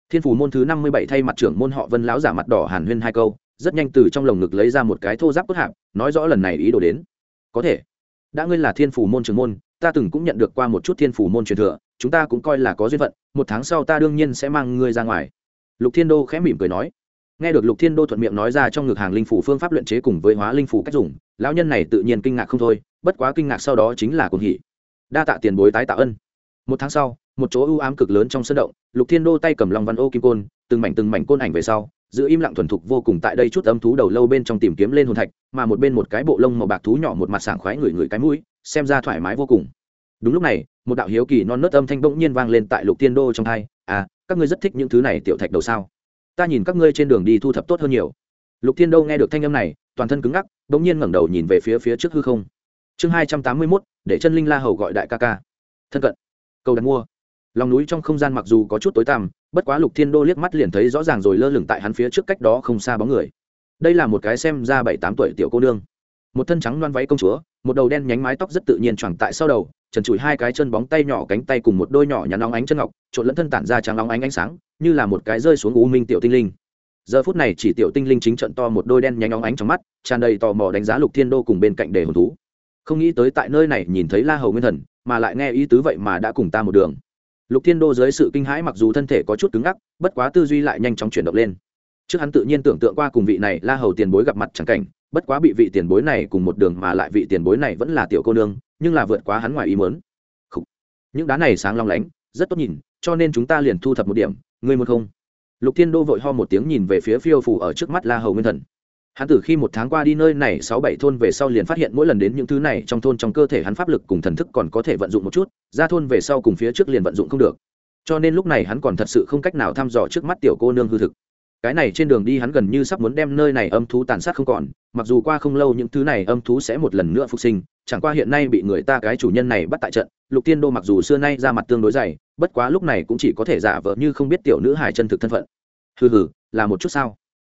Thiên phủ môn thứ năm mươi bảy thay mặt trưởng môn họ vân lão giả mặt đỏ hàn huyên hai câu, rất nhanh từ trong lồng ngực lấy ra một cái thô giáp cốt hạp, nói rõ lần này ý đồ đến. Có thể. Đã ngươi là thiên phủ môn trưởng môn, ta từng cũng nhận được qua một chút thiên phủ môn truyền thừa, chúng ta cũng coi là có duyên phận, một tháng sau ta đương nhiên sẽ mang ngươi ra ngoài. Lục thiên đô khẽ mỉm cười nói nghe được lục thiên đô thuận miệng nói ra trong ngực hàng linh phủ phương pháp luyện chế cùng với hóa linh phủ cách dùng, lão nhân này tự nhiên kinh ngạc không thôi, bất quá kinh ngạc sau đó chính là cuồng hỉ. Đa tạ tiền bối tái tạ ân. Một tháng sau, một chỗ ưu ám cực lớn trong sân động, lục thiên đô tay cầm lòng văn ô kim côn, từng mảnh từng mảnh côn ảnh về sau, giữ im lặng thuần thục vô cùng tại đây chút âm thú đầu lâu bên trong tìm kiếm lên hồn thạch, mà một bên một cái bộ lông màu bạc thú nhỏ một mặt sảng khoái ngửi ngửi cái mũi, xem ra thoải mái vô cùng. Đúng lúc này, một đạo hiếu kỳ non nớt âm thanh bỗng nhiên vang lên tại lục thiên đô trong hai à các ngươi rất thích những thứ này tiểu thạch đầu sao? Ta nhìn các ngươi trên đường đi thu thập tốt hơn nhiều. Lục thiên đô nghe được thanh âm này, toàn thân cứng ngắc, bỗng nhiên ngẩng đầu nhìn về phía phía trước hư không. Chương hai trăm tám mươi mốt, để chân linh la hầu gọi đại ca ca. Thân cận. Cầu đặt mua. Lòng núi trong không gian mặc dù có chút tối tăm, bất quá lục thiên đô liếc mắt liền thấy rõ ràng rồi lơ lửng tại hắn phía trước cách đó không xa bóng người. Đây là một cái xem ra bảy tám tuổi tiểu cô nương. Một thân trắng loan váy công chúa, một đầu đen nhánh mái tóc rất tự nhiên choàng tại sau đầu trần trụi hai cái chân bóng tay nhỏ cánh tay cùng một đôi nhỏ nhắn óng ánh chân ngọc, trộn lẫn thân tản ra trắng óng ánh ánh sáng, như là một cái rơi xuống u minh tiểu tinh linh. Giờ phút này chỉ tiểu tinh linh chính trận to một đôi đen nhanh óng ánh trong mắt, tràn đầy tò mò đánh giá lục thiên đô cùng bên cạnh đề hồn thú. Không nghĩ tới tại nơi này nhìn thấy la hầu nguyên thần, mà lại nghe ý tứ vậy mà đã cùng ta một đường. Lục thiên đô dưới sự kinh hãi mặc dù thân thể có chút cứng ngắc, bất quá tư duy lại nhanh chóng chuyển động lên. Trước hắn tự nhiên tưởng tượng qua cùng vị này la hầu tiền bối gặp mặt chẳng cảnh bất quá bị vị tiền bối này cùng một đường mà lại vị tiền bối này vẫn là tiểu cô nương, nhưng là vượt quá hắn ngoài ý mớn những đá này sáng long lánh, rất tốt nhìn, cho nên chúng ta liền thu thập một điểm, ngươi muốn không? Lục thiên đô vội ho một tiếng nhìn về phía phiêu phủ ở trước mắt la hầu nguyên thần. Hắn từ khi một tháng qua đi nơi này sáu bảy thôn về sau liền phát hiện mỗi lần đến những thứ này trong thôn trong cơ thể hắn pháp lực cùng thần thức còn có thể vận dụng một chút, ra thôn về sau cùng phía trước liền vận dụng không được. Cho nên lúc này hắn còn thật sự không cách nào thăm dò trước mắt tiểu cô nương hư thực cái này trên đường đi hắn gần như sắp muốn đem nơi này âm thú tàn sát không còn, mặc dù qua không lâu những thứ này âm thú sẽ một lần nữa phục sinh, chẳng qua hiện nay bị người ta cái chủ nhân này bắt tại trận, lục tiên đô mặc dù xưa nay ra mặt tương đối dày, bất quá lúc này cũng chỉ có thể giả vờ như không biết tiểu nữ hải chân thực thân phận. Hừ hừ, là một chút sao?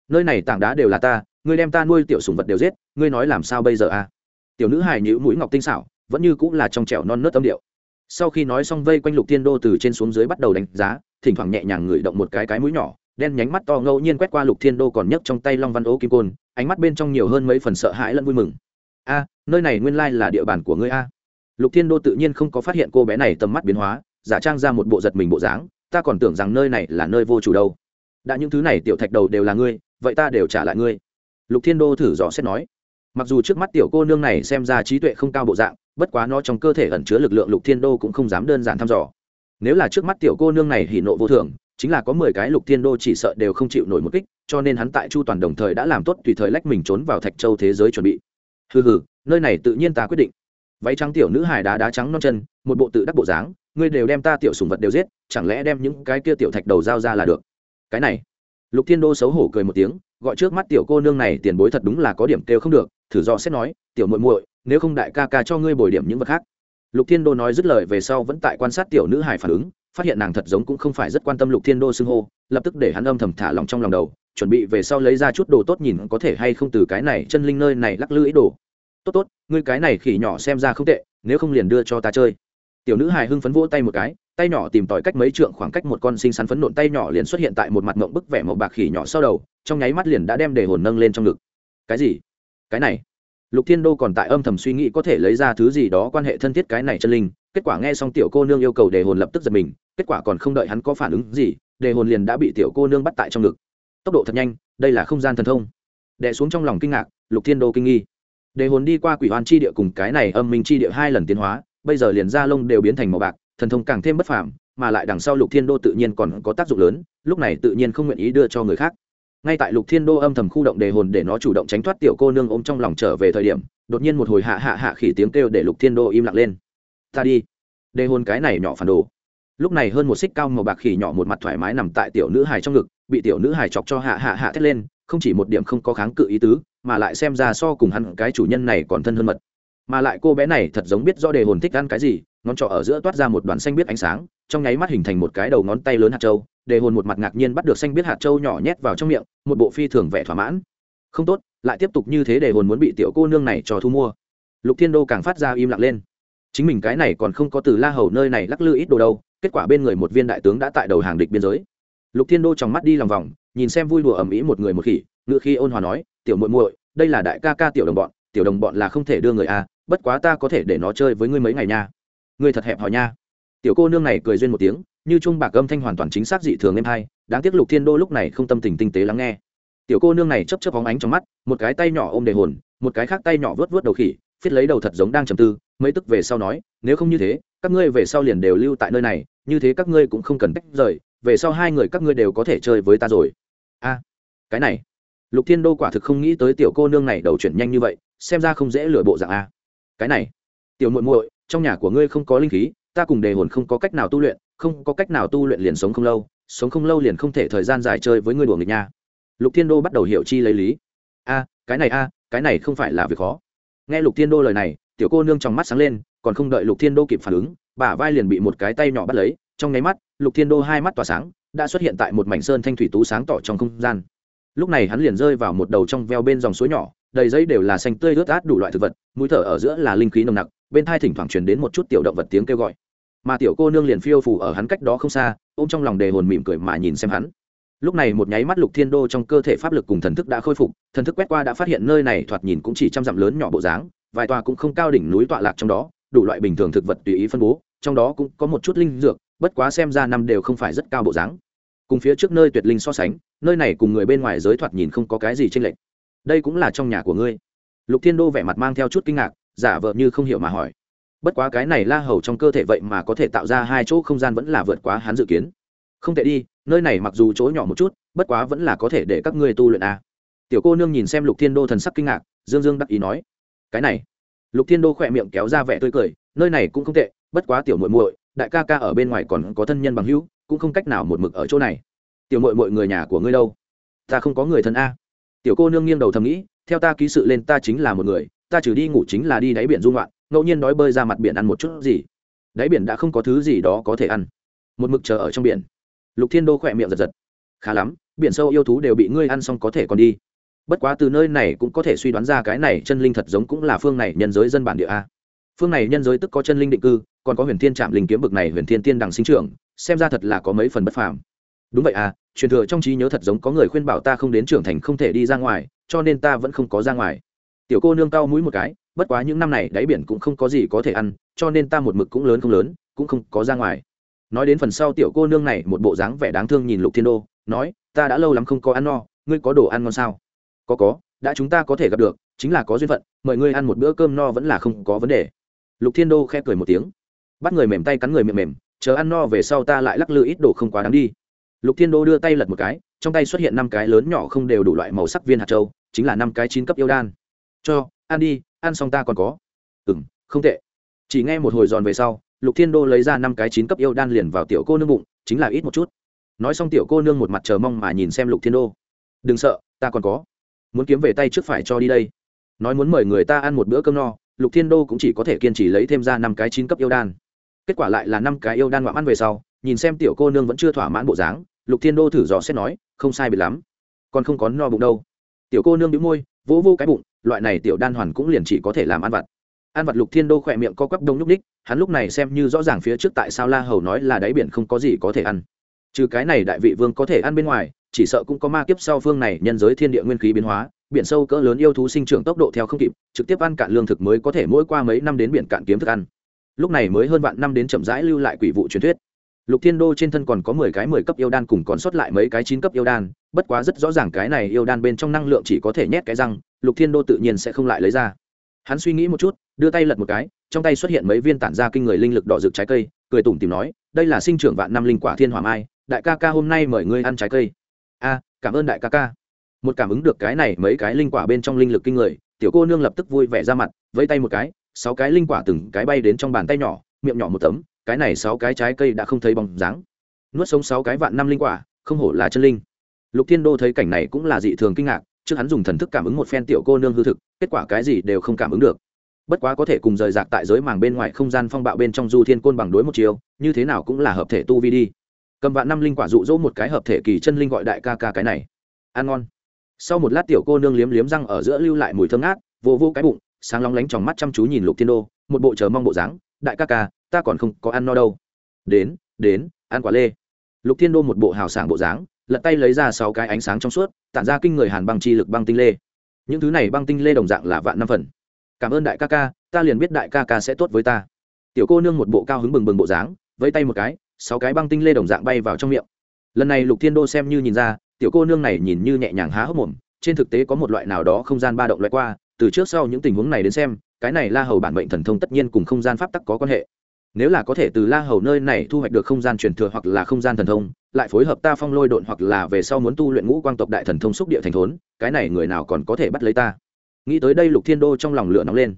Nơi này tảng đá đều là ta, ngươi đem ta nuôi tiểu sùng vật đều giết, ngươi nói làm sao bây giờ a à? tiểu nữ hải nhữ mũi ngọc tinh xảo, vẫn như cũng là trong trẻo non nớt âm điệu. Sau khi nói xong vây quanh lục tiên đô từ trên xuống dưới bắt đầu đánh giá, thỉnh thoảng nhẹ nhàng ngửi động một cái cái mũi nhỏ đen nhánh mắt to ngẫu nhiên quét qua lục thiên đô còn nhấc trong tay long văn ố kim côn, ánh mắt bên trong nhiều hơn mấy phần sợ hãi lẫn vui mừng. A, nơi này nguyên lai là địa bàn của ngươi a. Lục thiên đô tự nhiên không có phát hiện cô bé này tầm mắt biến hóa, giả trang ra một bộ giật mình bộ dáng, ta còn tưởng rằng nơi này là nơi vô chủ đâu. Đã những thứ này tiểu thạch đầu đều là ngươi, vậy ta đều trả lại ngươi. Lục thiên đô thử dò xét nói. Mặc dù trước mắt tiểu cô nương này xem ra trí tuệ không cao bộ dạng, bất quá nó trong cơ thể ẩn chứa lực lượng lục thiên đô cũng không dám đơn giản thăm dò. Nếu là trước mắt tiểu cô nương này hỉ nộ vô thường chính là có mười cái lục thiên đô chỉ sợ đều không chịu nổi một kích, cho nên hắn tại chu toàn đồng thời đã làm tốt tùy thời lách mình trốn vào thạch châu thế giới chuẩn bị. Hừ hừ, nơi này tự nhiên ta quyết định. Váy trắng tiểu nữ hải đá đá trắng non chân, một bộ tự đắc bộ dáng, ngươi đều đem ta tiểu sùng vật đều giết, chẳng lẽ đem những cái kia tiểu thạch đầu giao ra là được? Cái này, lục thiên đô xấu hổ cười một tiếng, gọi trước mắt tiểu cô nương này tiền bối thật đúng là có điểm kêu không được, thử do xét nói, tiểu muội muội, nếu không đại ca ca cho ngươi bồi điểm những vật khác lục thiên đô nói dứt lời về sau vẫn tại quan sát tiểu nữ hải phản ứng, phát hiện nàng thật giống cũng không phải rất quan tâm lục thiên đô xưng hô, lập tức để hắn âm thầm thả lòng trong lòng đầu, chuẩn bị về sau lấy ra chút đồ tốt nhìn có thể hay không từ cái này chân linh nơi này lắc lư ý đồ. Tốt tốt, ngươi cái này khỉ nhỏ xem ra không tệ, nếu không liền đưa cho ta chơi. Tiểu nữ hài hưng phấn vỗ tay một cái, tay nhỏ tìm tòi cách mấy trượng khoảng cách một con sinh sắn phấn nộn tay nhỏ liền xuất hiện tại một mặt mộng bức vẻ màu bạc khỉ nhỏ sau đầu, trong nháy mắt liền đã đem đề hồn nâng lên trong ngực. Cái gì? Cái này? Lục thiên đô còn tại âm thầm suy nghĩ có thể lấy ra thứ gì đó quan hệ thân thiết cái này chân linh, kết quả nghe xong tiểu cô nương yêu cầu đề hồn lập tức giật mình, kết quả còn không đợi hắn có phản ứng gì, đề hồn liền đã bị tiểu cô nương bắt tại trong ngực. Tốc độ thật nhanh, đây là không gian thần thông. Đẻ xuống trong lòng kinh ngạc, lục thiên đô kinh nghi. Đề hồn đi qua quỷ hoan chi địa cùng cái này âm minh chi địa hai lần tiến hóa, bây giờ liền da lông đều biến thành màu bạc, thần thông càng thêm bất phàm, mà lại đằng sau lục thiên đô tự nhiên còn có tác dụng lớn, lúc này tự nhiên không nguyện ý đưa cho người khác ngay tại lục thiên đô âm thầm khu động đề hồn để nó chủ động tránh thoát tiểu cô nương ôm trong lòng trở về thời điểm, đột nhiên một hồi hạ hạ hạ khỉ tiếng kêu để lục thiên đô im lặng lên. Ta đi. Đề hồn cái này nhỏ phản đồ. Lúc này hơn một xích cao màu bạc khỉ nhỏ một mặt thoải mái nằm tại tiểu nữ hài trong ngực, bị tiểu nữ hài chọc cho hạ hạ hạ thét lên, không chỉ một điểm không có kháng cự ý tứ, mà lại xem ra so cùng hắn cái chủ nhân này còn thân hơn mật. Mà lại cô bé này thật giống biết do đề hồn thích ăn cái gì, ngón trỏ ở giữa toát ra một đoàn xanh biết ánh sáng, trong nháy mắt hình thành một cái đầu ngón tay lớn hạt trâu đề hồn một mặt ngạc nhiên bắt được xanh biết hạt trâu nhỏ nhét vào trong miệng, một bộ phi thường vẻ thỏa mãn. Không tốt, lại tiếp tục như thế đề hồn muốn bị tiểu cô nương này cho thu mua. Lục thiên đô càng phát ra im lặng lên. Chính mình cái này còn không có từ la hầu nơi này lắc lư ít đồ đâu, kết quả bên người một viên đại tướng đã tại đầu hàng địch biên giới. Lục thiên đô trong mắt đi lòng vòng, nhìn xem vui đùa ầm ĩ một người một khỉ, ngựa khi ôn hòa nói, tiểu muội muội, đây là đại ca ca tiểu đồng bọn, tiểu đồng bọn là không thể đưa người a bất quá ta có thể để nó chơi với ngươi mấy ngày nha. Ngươi thật hẹp hòi nha. Tiểu cô nương này cười duyên một tiếng như Chung bạc âm thanh hoàn toàn chính xác dị thường êm hay, đáng tiếc lục thiên đô lúc này không tâm tình tinh tế lắng nghe. Tiểu cô nương này chấp chấp bóng ánh trong mắt, một cái tay nhỏ ôm đề hồn, một cái khác tay nhỏ vớt vớt đầu khỉ phiết lấy đầu thật giống đang trầm tư, mấy tức về sau nói, nếu không như thế, các ngươi về sau liền đều lưu tại nơi này, như thế các ngươi cũng không cần tách rời, về sau hai người các ngươi đều có thể chơi với ta rồi. A, cái này. Lục thiên đô quả thực không nghĩ tới tiểu cô nương này đầu chuyển nhanh như vậy, xem ra không dễ lựa bộ dạng a. Cái này. Tiểu muội muội, trong nhà của ngươi không có linh khí, ta cùng đề hồn không có cách nào tu luyện không có cách nào tu luyện liền sống không lâu, sống không lâu liền không thể thời gian dài chơi với người đùa nghịch nha. Lục thiên đô bắt đầu hiểu chi lấy lý. A, cái này a, cái này không phải là việc khó. Nghe lục thiên đô lời này, tiểu cô nương trong mắt sáng lên, còn không đợi lục thiên đô kịp phản ứng, bả vai liền bị một cái tay nhỏ bắt lấy, trong nháy mắt, lục thiên đô hai mắt tỏa sáng, đã xuất hiện tại một mảnh sơn thanh thủy tú sáng tỏ trong không gian. Lúc này hắn liền rơi vào một đầu trong veo bên dòng suối nhỏ, đầy giấy đều là xanh tươi ướt át đủ loại thực vật, mũi thở ở giữa là linh khí nồng nặc, bên thai thỉnh thoảng truyền đến một chút tiểu động vật tiếng kêu gọi mà tiểu cô nương liền phiêu phủ ở hắn cách đó không xa, ôm trong lòng đề hồn mỉm cười mà nhìn xem hắn. Lúc này một nháy mắt lục thiên đô trong cơ thể pháp lực cùng thần thức đã khôi phục, thần thức quét qua đã phát hiện nơi này thoạt nhìn cũng chỉ trăm dặm lớn nhỏ bộ dáng, vài tòa cũng không cao đỉnh núi tọa lạc trong đó, đủ loại bình thường thực vật tùy ý phân bố, trong đó cũng có một chút linh dược, bất quá xem ra năm đều không phải rất cao bộ dáng. Cùng phía trước nơi tuyệt linh so sánh, nơi này cùng người bên ngoài giới thoạt nhìn không có cái gì tranh lệch. Đây cũng là trong nhà của ngươi. Lục thiên đô vẻ mặt mang theo chút kinh ngạc, giả vờ như không hiểu mà hỏi bất quá cái này la hầu trong cơ thể vậy mà có thể tạo ra hai chỗ không gian vẫn là vượt quá hắn dự kiến. Không thể đi, nơi này mặc dù chỗ nhỏ một chút, bất quá vẫn là có thể để các ngươi tu luyện a à. tiểu cô nương nhìn xem lục thiên đô thần sắc kinh ngạc, dương dương đắc ý nói. Cái này. Lục thiên đô khỏe miệng kéo ra vẻ tươi cười, nơi này cũng không tệ, bất quá tiểu muội muội, đại ca ca ở bên ngoài còn có thân nhân bằng hữu, cũng không cách nào một mực ở chỗ này. Tiểu muội muội người nhà của ngươi đâu? Ta không có người thân a. Tiểu cô nương nghiêng đầu thầm nghĩ, theo ta ký sự lên ta chính là một người, ta trừ đi ngủ chính là đi đáy biển dung loạn ngẫu nhiên đói bơi ra mặt biển ăn một chút gì. Đáy biển đã không có thứ gì đó có thể ăn. Một mực chờ ở trong biển. Lục thiên đô khỏe miệng giật giật. Khá lắm, biển sâu yêu thú đều bị ngươi ăn xong có thể còn đi. Bất quá từ nơi này cũng có thể suy đoán ra cái này chân linh thật giống cũng là phương này nhân giới dân bản địa a. Phương này nhân giới tức có chân linh định cư, còn có huyền thiên trạm linh kiếm bực này huyền thiên tiên đằng sinh trưởng, xem ra thật là có mấy phần bất phàm. Đúng vậy à truyền thừa trong trí nhớ thật giống có người khuyên bảo ta không đến trưởng thành không thể đi ra ngoài, cho nên ta vẫn không có ra ngoài. Tiểu cô nương cao mũi một cái bất quá những năm này đáy biển cũng không có gì có thể ăn, cho nên ta một mực cũng lớn không lớn, cũng không có ra ngoài. Nói đến phần sau tiểu cô nương này, một bộ dáng vẻ đáng thương nhìn lục thiên đô, nói, ta đã lâu lắm không có ăn no, ngươi có đồ ăn ngon sao? Có có, đã chúng ta có thể gặp được, chính là có duyên phận, mời ngươi ăn một bữa cơm no vẫn là không có vấn đề. Lục thiên đô khẽ cười một tiếng. Bắt người mềm tay cắn người mềm mềm, chờ ăn no về sau ta lại lắc lư ít đồ không quá đáng đi. Lục thiên đô đưa tay lật một cái, trong tay xuất hiện năm cái lớn nhỏ không đều đủ loại màu sắc viên hạt châu, chính là năm cái chín cấp yêu đan. Cho, ăn đi ăn xong ta còn có. Ừ m không tệ. Chỉ nghe một hồi giòn về sau, lục thiên đô lấy ra năm cái chín cấp yêu đan liền vào tiểu cô nương bụng, chính là ít một chút. Nói xong tiểu cô nương một mặt chờ mong mà nhìn xem lục thiên đô. Đừng sợ, ta còn có. Muốn kiếm về tay trước phải cho đi đây. Nói muốn mời người ta ăn một bữa cơm no, lục thiên đô cũng chỉ có thể kiên trì lấy thêm ra năm cái chín cấp yêu đan. Kết quả lại là năm cái yêu đan ngoạm ăn về sau, nhìn xem tiểu cô nương vẫn chưa thỏa mãn bộ dáng, lục thiên đô thử dò xét nói, không sai biệt lắm. Còn không có no bụng đâu. Tiểu cô nương đĩu môi vỗ vô cái bụng, loại này tiểu đan hoàn cũng liền chỉ có thể làm ăn vặt. Ăn vặt lục thiên đô khỏe miệng co quắp đông nhúc ních, hắn lúc này xem như rõ ràng phía trước tại sao la hầu nói là đáy biển không có gì có thể ăn. Trừ cái này đại vị vương có thể ăn bên ngoài, chỉ sợ cũng có ma kiếp sau phương này nhân giới thiên địa nguyên khí biến hóa, biển sâu cỡ lớn yêu thú sinh trưởng tốc độ theo không kịp, trực tiếp ăn cạn lương thực mới có thể mỗi qua mấy năm đến biển cạn kiếm thức ăn. Lúc này mới hơn vạn năm đến chậm rãi lưu lại quỷ vụ truyền thuyết. Lục thiên đô trên thân còn có mười cái mười cấp yêu đan cùng còn sót lại mấy cái chín cấp yêu đan bất quá rất rõ ràng cái này yêu đan bên trong năng lượng chỉ có thể nhét cái răng, lục thiên đô tự nhiên sẽ không lại lấy ra. Hắn suy nghĩ một chút, đưa tay lật một cái, trong tay xuất hiện mấy viên tản ra kinh người linh lực đỏ rực trái cây, cười tủm tìm nói, đây là sinh trưởng vạn năm linh quả thiên hỏa mai, đại ca ca hôm nay mời ngươi ăn trái cây. A, cảm ơn đại ca ca. Một cảm ứng được cái này mấy cái linh quả bên trong linh lực kinh người, tiểu cô nương lập tức vui vẻ ra mặt, vẫy tay một cái, sáu cái linh quả từng cái bay đến trong bàn tay nhỏ, miệng nhỏ một tấm, cái này sáu cái trái cây đã không thấy bóng dáng. Nuốt sống sáu cái vạn năm linh quả, không hổ là chân linh lục thiên đô thấy cảnh này cũng là dị thường kinh ngạc, trước hắn dùng thần thức cảm ứng một phen tiểu cô nương hư thực, kết quả cái gì đều không cảm ứng được. Bất quá có thể cùng rời rạc tại giới màng bên ngoài không gian phong bạo bên trong du thiên côn bằng đối một chiều, như thế nào cũng là hợp thể tu vi đi. Cầm vạn năm linh quả dụ dỗ một cái hợp thể kỳ chân linh gọi đại ca ca cái này. Ăn ngon. Sau một lát tiểu cô nương liếm liếm răng ở giữa lưu lại mùi thơm ngát, vô vô cái bụng, sáng lóng lánh trong mắt chăm chú nhìn lục thiên đô, một bộ chờ mong bộ dáng, đại ca ca, ta còn không có ăn no đâu. Đến đến, ăn quả lê. Lục thiên đô một bộ hào sảng bộ dáng lật tay lấy ra sáu cái ánh sáng trong suốt, tản ra kinh người hàn băng chi lực băng tinh lê. Những thứ này băng tinh lê đồng dạng là vạn năm phần. Cảm ơn đại ca ca, ta liền biết đại ca ca sẽ tốt với ta. Tiểu cô nương một bộ cao hứng bừng bừng bộ dáng, vẫy tay một cái, sáu cái băng tinh lê đồng dạng bay vào trong miệng. Lần này lục thiên đô xem như nhìn ra, tiểu cô nương này nhìn như nhẹ nhàng há hốc mồm, trên thực tế có một loại nào đó không gian ba động loại qua, từ trước sau những tình huống này đến xem, cái này la hầu bản mệnh thần thông tất nhiên cùng không gian pháp tắc có quan hệ nếu là có thể từ la hầu nơi này thu hoạch được không gian truyền thừa hoặc là không gian thần thông, lại phối hợp ta phong lôi độn hoặc là về sau muốn tu luyện ngũ quang tộc đại thần thông xúc địa thành thốn, cái này người nào còn có thể bắt lấy ta? Nghĩ tới đây lục thiên đô trong lòng lửa nóng lên.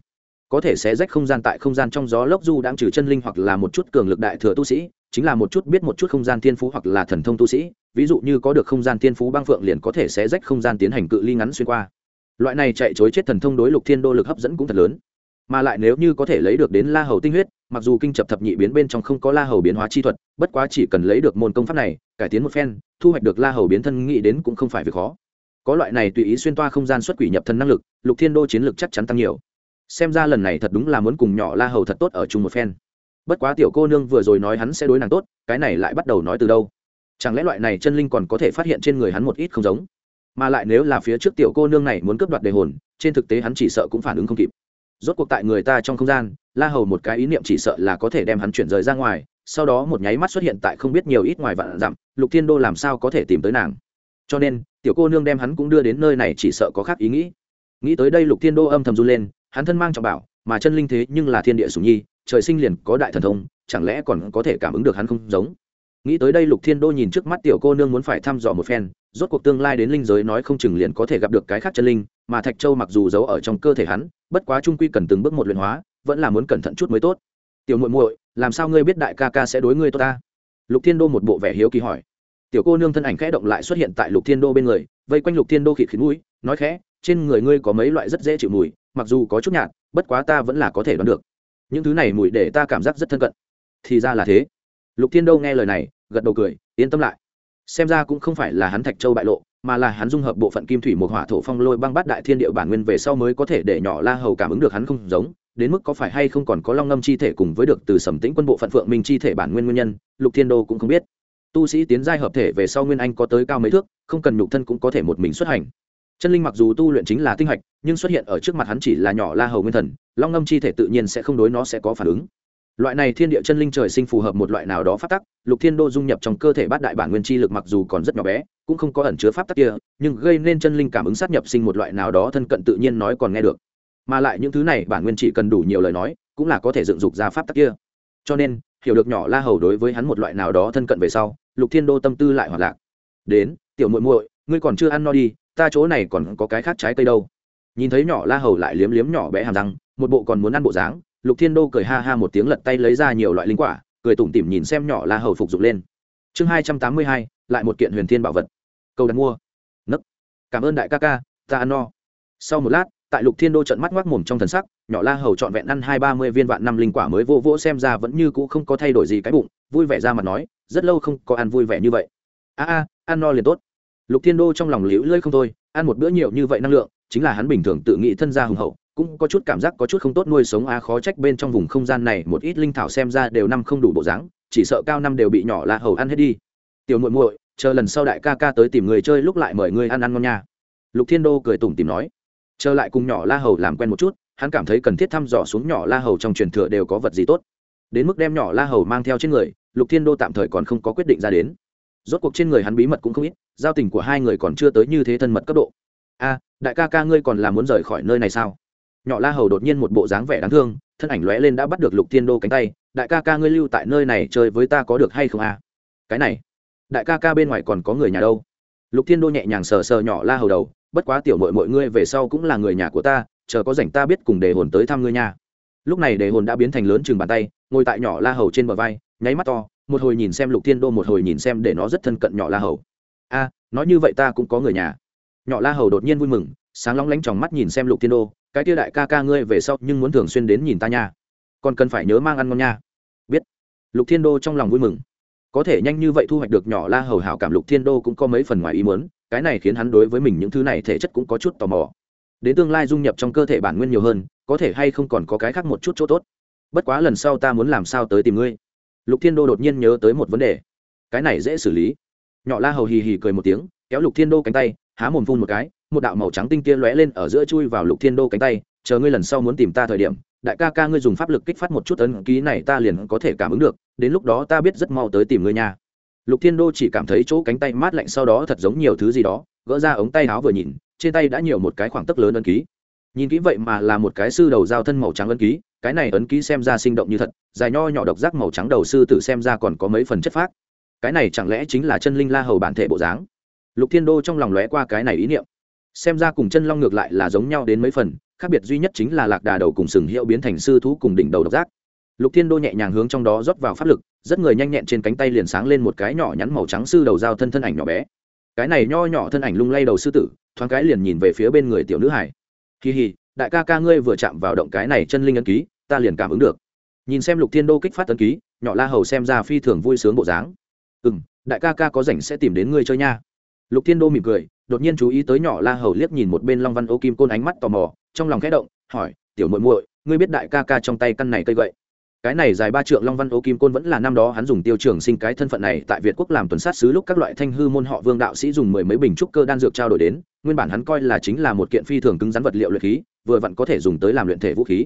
Có thể sẽ rách không gian tại không gian trong gió lốc du đang trừ chân linh hoặc là một chút cường lực đại thừa tu sĩ, chính là một chút biết một chút không gian thiên phú hoặc là thần thông tu sĩ, ví dụ như có được không gian thiên phú băng phượng liền có thể sẽ rách không gian tiến hành cự ly ngắn xuyên qua. Loại này chạy chối chết thần thông đối lục thiên đô lực hấp dẫn cũng thật lớn mà lại nếu như có thể lấy được đến la hầu tinh huyết, mặc dù kinh chập thập nhị biến bên trong không có la hầu biến hóa chi thuật, bất quá chỉ cần lấy được môn công pháp này, cải tiến một phen, thu hoạch được la hầu biến thân nghĩ đến cũng không phải việc khó. Có loại này tùy ý xuyên toa không gian xuất quỷ nhập thân năng lực, lục thiên đô chiến lực chắc chắn tăng nhiều. Xem ra lần này thật đúng là muốn cùng nhỏ la hầu thật tốt ở chung một phen. Bất quá tiểu cô nương vừa rồi nói hắn sẽ đối nàng tốt, cái này lại bắt đầu nói từ đâu? Chẳng lẽ loại này chân linh còn có thể phát hiện trên người hắn một ít không giống? Mà lại nếu là phía trước tiểu cô nương này muốn cướp đoạt đề hồn, trên thực tế hắn chỉ sợ cũng phản ứng không kịp rốt cuộc tại người ta trong không gian, la hầu một cái ý niệm chỉ sợ là có thể đem hắn chuyển rời ra ngoài, sau đó một nháy mắt xuất hiện tại không biết nhiều ít ngoài vạn dặm, lục thiên đô làm sao có thể tìm tới nàng? Cho nên, tiểu cô nương đem hắn cũng đưa đến nơi này chỉ sợ có khác ý nghĩ. Nghĩ tới đây lục thiên đô âm thầm run lên, hắn thân mang trọng bảo, mà chân linh thế nhưng là thiên địa sủng nhi, trời sinh liền có đại thần thông, chẳng lẽ còn có thể cảm ứng được hắn không giống? Nghĩ tới đây lục thiên đô nhìn trước mắt tiểu cô nương muốn phải thăm dò một phen, rốt cuộc tương lai đến linh giới nói không chừng liền có thể gặp được cái khác chân linh mà thạch châu mặc dù giấu ở trong cơ thể hắn, bất quá trung quy cần từng bước một luyện hóa, vẫn là muốn cẩn thận chút mới tốt. Tiểu muội muội, làm sao ngươi biết đại ca ca sẽ đối ngươi tốt ta? Lục thiên đô một bộ vẻ hiếu kỳ hỏi. Tiểu cô nương thân ảnh khẽ động lại xuất hiện tại lục thiên đô bên người, vây quanh lục thiên đô khịt khịt mũi, nói khẽ, trên người ngươi có mấy loại rất dễ chịu mùi, mặc dù có chút nhạt, bất quá ta vẫn là có thể đoán được. Những thứ này mùi để ta cảm giác rất thân cận. Thì ra là thế. Lục thiên đô nghe lời này, gật đầu cười, yên tâm lại. Xem ra cũng không phải là hắn thạch châu bại lộ mà là hắn dung hợp bộ phận kim thủy một hỏa thổ phong lôi băng bát đại thiên địa bản nguyên về sau mới có thể để nhỏ la hầu cảm ứng được hắn không giống, đến mức có phải hay không còn có long ngâm chi thể cùng với được từ sầm tĩnh quân bộ phận phượng minh chi thể bản nguyên nguyên nhân, lục thiên đô cũng không biết. Tu sĩ tiến giai hợp thể về sau nguyên anh có tới cao mấy thước, không cần nhục thân cũng có thể một mình xuất hành. Chân linh mặc dù tu luyện chính là tinh hạch, nhưng xuất hiện ở trước mặt hắn chỉ là nhỏ la hầu nguyên thần, long ngâm chi thể tự nhiên sẽ không đối nó sẽ có phản ứng loại này thiên địa chân linh trời sinh phù hợp một loại nào đó phát tắc, lục thiên đô dung nhập trong cơ thể bát đại bản nguyên chi lực mặc dù còn rất nhỏ bé, cũng không có ẩn chứa pháp tắc kia, nhưng gây nên chân linh cảm ứng sát nhập sinh một loại nào đó thân cận tự nhiên nói còn nghe được. Mà lại những thứ này bản nguyên chỉ cần đủ nhiều lời nói, cũng là có thể dựng dục ra pháp tắc kia. Cho nên, hiểu được nhỏ la hầu đối với hắn một loại nào đó thân cận về sau, lục thiên đô tâm tư lại hoạt lạc. Đến, tiểu muội muội, ngươi còn chưa ăn no đi, ta chỗ này còn có cái khác trái cây đâu. Nhìn thấy nhỏ la hầu lại liếm liếm nhỏ bé hàm răng, một bộ còn muốn ăn bộ dáng lục thiên đô cười ha ha một tiếng lật tay lấy ra nhiều loại linh quả, cười tủm tỉm nhìn xem nhỏ la hầu phục dụng lên. Chương hai trăm tám mươi hai, lại một kiện huyền thiên bảo vật. Cầu đặt mua. Nấc. Cảm ơn đại ca ca, ta ăn no. Sau một lát, tại lục thiên đô trận mắt ngoác mồm trong thần sắc, nhỏ la hầu trọn vẹn ăn hai ba mươi viên vạn năm linh quả mới vô vỗ xem ra vẫn như cũ không có thay đổi gì cái bụng, vui vẻ ra mặt nói, rất lâu không có ăn vui vẻ như vậy. A a, ăn no liền tốt. Lục thiên đô trong lòng liễu lơi không thôi, ăn một bữa nhiều như vậy năng lượng, chính là hắn bình thường tự nghĩ thân gia hùng hậu cũng có chút cảm giác có chút không tốt nuôi sống a khó trách bên trong vùng không gian này một ít linh thảo xem ra đều năm không đủ bộ dáng, chỉ sợ cao năm đều bị nhỏ la hầu ăn hết đi. Tiểu muội muội, chờ lần sau đại ca ca tới tìm người chơi lúc lại mời người ăn ăn ngon nha. Lục thiên đô cười tủm tìm nói. Chờ lại cùng nhỏ la hầu làm quen một chút, hắn cảm thấy cần thiết thăm dò xuống nhỏ la hầu trong truyền thừa đều có vật gì tốt. Đến mức đem nhỏ la hầu mang theo trên người, lục thiên đô tạm thời còn không có quyết định ra đến. Rốt cuộc trên người hắn bí mật cũng không ít, giao tình của hai người còn chưa tới như thế thân mật cấp độ. A, đại ca ca ngươi còn là muốn rời khỏi nơi này sao? Nhỏ la hầu đột nhiên một bộ dáng vẻ đáng thương, thân ảnh lóe lên đã bắt được lục thiên đô cánh tay, đại ca ca ngươi lưu tại nơi này chơi với ta có được hay không à? cái này, đại ca ca bên ngoài còn có người nhà đâu? Lục thiên đô nhẹ nhàng sờ sờ nhỏ la hầu đầu, bất quá tiểu mội mọi ngươi về sau cũng là người nhà của ta, chờ có rảnh ta biết cùng đề hồn tới thăm ngươi nha. Lúc này đề hồn đã biến thành lớn chừng bàn tay, ngồi tại nhỏ la hầu trên bờ vai, nháy mắt to, một hồi nhìn xem lục thiên đô, một hồi nhìn xem để nó rất thân cận nhỏ la hầu. A, nói như vậy ta cũng có người nhà. Nhỏ la hầu đột nhiên vui mừng, sáng lóng lánh tròng mắt nhìn xem lục thiên đô cái tia đại ca ca ngươi về sau nhưng muốn thường xuyên đến nhìn ta nha. Còn cần phải nhớ mang ăn ngon nha. Biết. Lục thiên đô trong lòng vui mừng. Có thể nhanh như vậy thu hoạch được nhỏ la hầu hảo cảm, lục thiên đô cũng có mấy phần ngoài ý muốn, cái này khiến hắn đối với mình những thứ này thể chất cũng có chút tò mò. Đến tương lai dung nhập trong cơ thể bản nguyên nhiều hơn, có thể hay không còn có cái khác một chút chỗ tốt. Bất quá lần sau ta muốn làm sao tới tìm ngươi? Lục thiên đô đột nhiên nhớ tới một vấn đề. Cái này dễ xử lý. Nhỏ la hầu hì hì cười một tiếng, kéo lục thiên đô cánh tay, há mồm phun một cái một đạo màu trắng tinh kia lóe lên ở giữa chui vào lục thiên đô cánh tay, chờ ngươi lần sau muốn tìm ta thời điểm, đại ca ca ngươi dùng pháp lực kích phát một chút ấn ký này ta liền có thể cảm ứng được, đến lúc đó ta biết rất mau tới tìm ngươi nha. Lục thiên đô chỉ cảm thấy chỗ cánh tay mát lạnh sau đó thật giống nhiều thứ gì đó, gỡ ra ống tay áo vừa nhìn, trên tay đã nhiều một cái khoảng tấc lớn ấn ký. Nhìn kỹ vậy mà là một cái sư đầu dao thân màu trắng ấn ký, cái này ấn ký xem ra sinh động như thật, dài nho nhỏ độc giác màu trắng đầu sư tử xem ra còn có mấy phần chất phác. Cái này chẳng lẽ chính là chân linh la hầu bản thể bộ dáng? Lục thiên đô trong lòng lóe qua cái này ý niệm xem ra cùng chân long ngược lại là giống nhau đến mấy phần, khác biệt duy nhất chính là lạc đà đầu cùng sừng hiệu biến thành sư thú cùng đỉnh đầu độc giác. Lục thiên đô nhẹ nhàng hướng trong đó rót vào pháp lực, rất người nhanh nhẹn trên cánh tay liền sáng lên một cái nhỏ nhắn màu trắng sư đầu dao thân thân ảnh nhỏ bé. Cái này nho nhỏ thân ảnh lung lay đầu sư tử, thoáng cái liền nhìn về phía bên người tiểu nữ hải kỳ hì, đại ca ca ngươi vừa chạm vào động cái này chân linh ấn ký, ta liền cảm ứng được. Nhìn xem lục thiên đô kích phát ấn ký, nhỏ la hầu xem ra phi thường vui sướng bộ dáng. Ừ m đại ca ca có rảnh sẽ tìm đến ngươi chơi nha. Lục thiên đô mỉm cười đột nhiên chú ý tới nhỏ la hầu liếc nhìn một bên long văn ô kim côn ánh mắt tò mò, trong lòng khẽ động, hỏi, tiểu muội muội, ngươi biết đại ca ca trong tay căn này cây gậy? Cái này dài ba trượng long văn ô kim côn vẫn là năm đó hắn dùng tiêu trường sinh cái thân phận này tại việt quốc làm tuần sát sứ lúc các loại thanh hư môn họ vương đạo sĩ dùng mười mấy bình trúc cơ đan dược trao đổi đến, nguyên bản hắn coi là chính là một kiện phi thường cứng rắn vật liệu luyện khí, vừa vặn có thể dùng tới làm luyện thể vũ khí.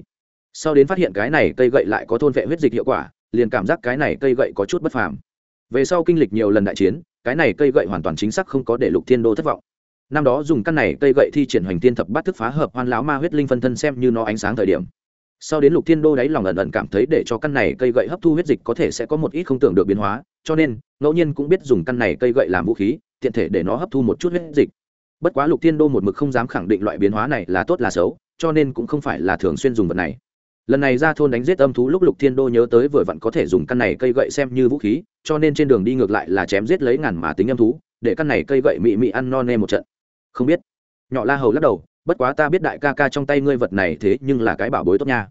Sau đến phát hiện cái này cây gậy lại có thôn vệ huyết dịch hiệu quả, liền cảm giác cái này cây gậy có chút bất phàm. Về sau kinh lịch nhiều lần đại chiến, cái này cây gậy hoàn toàn chính xác không có để lục thiên đô thất vọng năm đó dùng căn này cây gậy thi triển hoành tiên thập bát thức phá hợp hoan lão ma huyết linh phân thân xem như nó ánh sáng thời điểm. Sau đến lục thiên đô đáy lòng ẩn ẩn cảm thấy để cho căn này cây gậy hấp thu huyết dịch có thể sẽ có một ít không tưởng được biến hóa, cho nên, ngẫu nhiên cũng biết dùng căn này cây gậy làm vũ khí, tiện thể để nó hấp thu một chút huyết dịch. Bất quá lục thiên đô một mực không dám khẳng định loại biến hóa này là tốt là xấu, cho nên cũng không phải là thường xuyên dùng vật này. Lần này ra thôn đánh giết âm thú lúc lục thiên đô nhớ tới vừa vặn có thể dùng căn này cây gậy xem như vũ khí, cho nên trên đường đi ngược lại là chém giết lấy ngàn mà tính âm thú, để căn này cây gậy mị mị ăn no nê một trận không biết. Nhỏ la hầu lắc đầu, bất quá ta biết đại ca ca trong tay ngươi vật này thế nhưng là cái bảo bối tốt nha.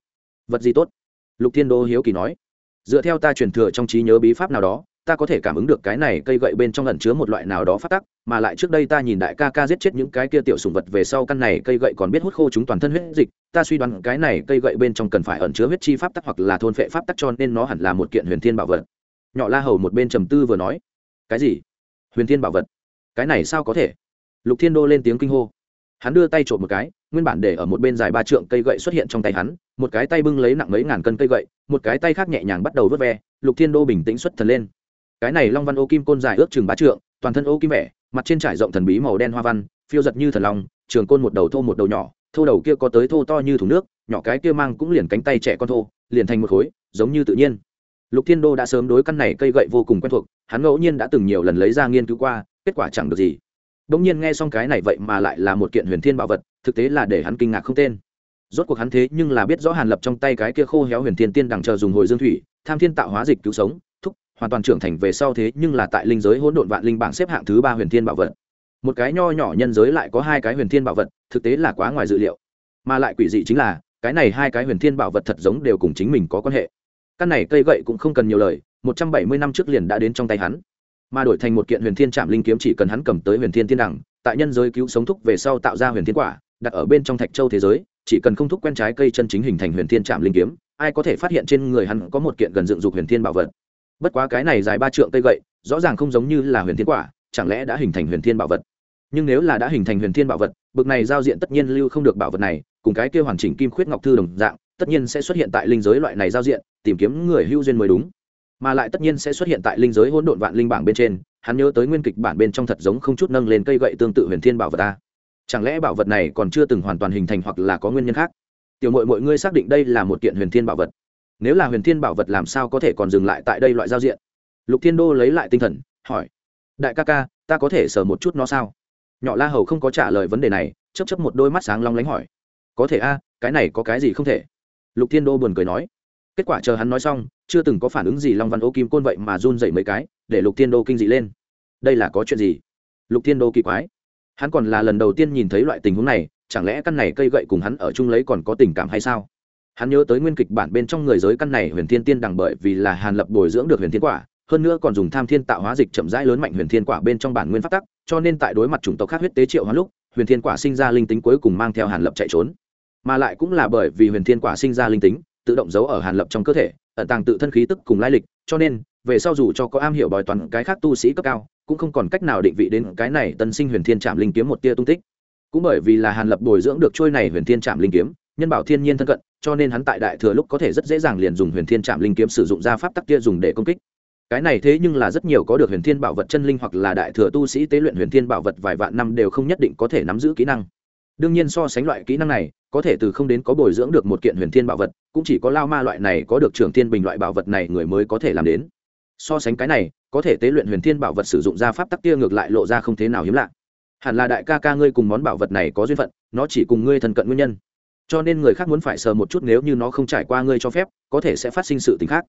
Vật gì tốt? Lục thiên đô hiếu kỳ nói. Dựa theo ta truyền thừa trong trí nhớ bí pháp nào đó, ta có thể cảm ứng được cái này cây gậy bên trong ẩn chứa một loại nào đó phát tắc, mà lại trước đây ta nhìn đại ca ca giết chết những cái kia tiểu sùng vật về sau căn này cây gậy còn biết hút khô chúng toàn thân huyết dịch, ta suy đoán cái này cây gậy bên trong cần phải ẩn chứa huyết chi pháp tắc hoặc là thôn phệ pháp tắc cho nên nó hẳn là một kiện huyền thiên bảo vật. Nhỏ la hầu một bên trầm tư vừa nói. Cái gì? Huyền thiên bảo vật? Cái này sao có thể? Lục thiên đô lên tiếng kinh hô. Hắn đưa tay trộm một cái, nguyên bản để ở một bên dài ba trượng cây gậy xuất hiện trong tay hắn, một cái tay bưng lấy nặng mấy ngàn cân cây gậy, một cái tay khác nhẹ nhàng bắt đầu vớt ve, lục thiên đô bình tĩnh xuất thần lên. Cái này long văn ô kim côn dài ước chừng ba trượng, toàn thân ô kim vẻ, mặt trên trải rộng thần bí màu đen hoa văn, phiêu giật như thần long, trường côn một đầu thô một đầu nhỏ, thô đầu kia có tới thô to như thùng nước, nhỏ cái kia mang cũng liền cánh tay trẻ con thô, liền thành một khối, giống như tự nhiên. Lục thiên đô đã sớm đối căn này cây gậy vô cùng quen thuộc, hắn ngẫu nhiên đã từng nhiều lần lấy ra nghiên cứu qua, kết quả chẳng được gì bỗng nhiên nghe xong cái này vậy mà lại là một kiện huyền thiên bảo vật, thực tế là để hắn kinh ngạc không tên. Rốt cuộc hắn thế nhưng là biết rõ hàn lập trong tay cái kia khô héo huyền thiên tiên đằng chờ dùng hồi dương thủy, tham thiên tạo hóa dịch cứu sống, thúc, hoàn toàn trưởng thành về sau thế nhưng là tại linh giới hỗn độn vạn linh bảng xếp hạng thứ ba huyền thiên bảo vật. Một cái nho nhỏ nhân giới lại có hai cái huyền thiên bảo vật, thực tế là quá ngoài dự liệu. Mà lại quỷ dị chính là, cái này hai cái huyền thiên bảo vật thật giống đều cùng chính mình có quan hệ. Căn này cây gậy cũng không cần nhiều lời, một trăm bảy mươi năm trước liền đã đến trong tay hắn mà đổi thành một kiện huyền thiên trạm linh kiếm chỉ cần hắn cầm tới huyền thiên tiên đẳng, tại nhân giới cứu sống thúc về sau tạo ra huyền thiên quả, đặt ở bên trong thạch châu thế giới, chỉ cần không thúc quen trái cây chân chính hình thành huyền thiên trạm linh kiếm, ai có thể phát hiện trên người hắn có một kiện gần dựng dục huyền thiên bảo vật. Bất quá cái này dài ba trượng cây gậy, rõ ràng không giống như là huyền thiên quả, chẳng lẽ đã hình thành huyền thiên bảo vật? Nhưng nếu là đã hình thành huyền thiên bảo vật, bực này giao diện tất nhiên lưu không được bảo vật này, cùng cái kia hoàn chỉnh kim khuyết ngọc thư đồng dạng, tất nhiên sẽ xuất hiện tại linh giới loại này giao diện, tìm kiếm người hưu duyên mới đúng mà lại tất nhiên sẽ xuất hiện tại linh giới hỗn độn vạn linh bảng bên trên, hắn nhớ tới nguyên kịch bản bên trong thật giống không chút nâng lên cây gậy tương tự huyền thiên bảo vật ta. Chẳng lẽ bảo vật này còn chưa từng hoàn toàn hình thành hoặc là có nguyên nhân khác? Tiểu mội mọi ngươi xác định đây là một kiện huyền thiên bảo vật. Nếu là huyền thiên bảo vật làm sao có thể còn dừng lại tại đây loại giao diện? Lục thiên đô lấy lại tinh thần, hỏi. Đại ca ca, ta có thể sờ một chút nó sao? Nhỏ la hầu không có trả lời vấn đề này chấp chấp một đôi mắt sáng long lánh hỏi. Có thể a, cái này có cái gì không thể? Lục thiên đô buồn cười nói kết quả chờ hắn nói xong, chưa từng có phản ứng gì long văn ô kim côn vậy mà run dậy mấy cái, để lục thiên đô kinh dị lên. Đây là có chuyện gì? Lục thiên đô kỳ quái. Hắn còn là lần đầu tiên nhìn thấy loại tình huống này, chẳng lẽ căn này cây gậy cùng hắn ở chung lấy còn có tình cảm hay sao? Hắn nhớ tới nguyên kịch bản bên trong người giới căn này huyền thiên tiên đằng bởi vì là hàn lập bồi dưỡng được huyền thiên quả, hơn nữa còn dùng tham thiên tạo hóa dịch chậm rãi lớn mạnh huyền thiên quả bên trong bản nguyên phát tắc, cho nên tại đối mặt chủng tộc khác huyết tế triệu hóa lúc, huyền thiên quả sinh ra linh tính cuối cùng mang theo hàn lập chạy trốn. Mà lại cũng là bởi vì huyền thiên quả sinh ra linh tính tự động giấu ở hàn lập trong cơ thể, ẩn tàng tự thân khí tức cùng lai lịch, cho nên, về sau dù cho có am hiểu bói toán cái khác tu sĩ cấp cao, cũng không còn cách nào định vị đến cái này tân sinh huyền thiên trạm linh kiếm một tia tung tích. Cũng bởi vì là hàn lập bồi dưỡng được trôi này huyền thiên trạm linh kiếm, nhân bảo thiên nhiên thân cận, cho nên hắn tại đại thừa lúc có thể rất dễ dàng liền dùng huyền thiên trạm linh kiếm sử dụng ra pháp tắc kia dùng để công kích. Cái này thế nhưng là rất nhiều có được huyền thiên bảo vật chân linh hoặc là đại thừa tu sĩ tế luyện huyền thiên bảo vật vài vạn năm đều không nhất định có thể nắm giữ kỹ năng đương nhiên so sánh loại kỹ năng này, có thể từ không đến có bồi dưỡng được một kiện huyền thiên bảo vật, cũng chỉ có lao ma loại này có được trưởng thiên bình loại bảo vật này người mới có thể làm đến. So sánh cái này, có thể tế luyện huyền thiên bảo vật sử dụng ra pháp tắc kia ngược lại lộ ra không thế nào hiếm lạ. Hẳn là đại ca ca ngươi cùng món bảo vật này có duyên phận, nó chỉ cùng ngươi thân cận nguyên nhân. Cho nên người khác muốn phải sờ một chút nếu như nó không trải qua ngươi cho phép, có thể sẽ phát sinh sự t ì n h khác.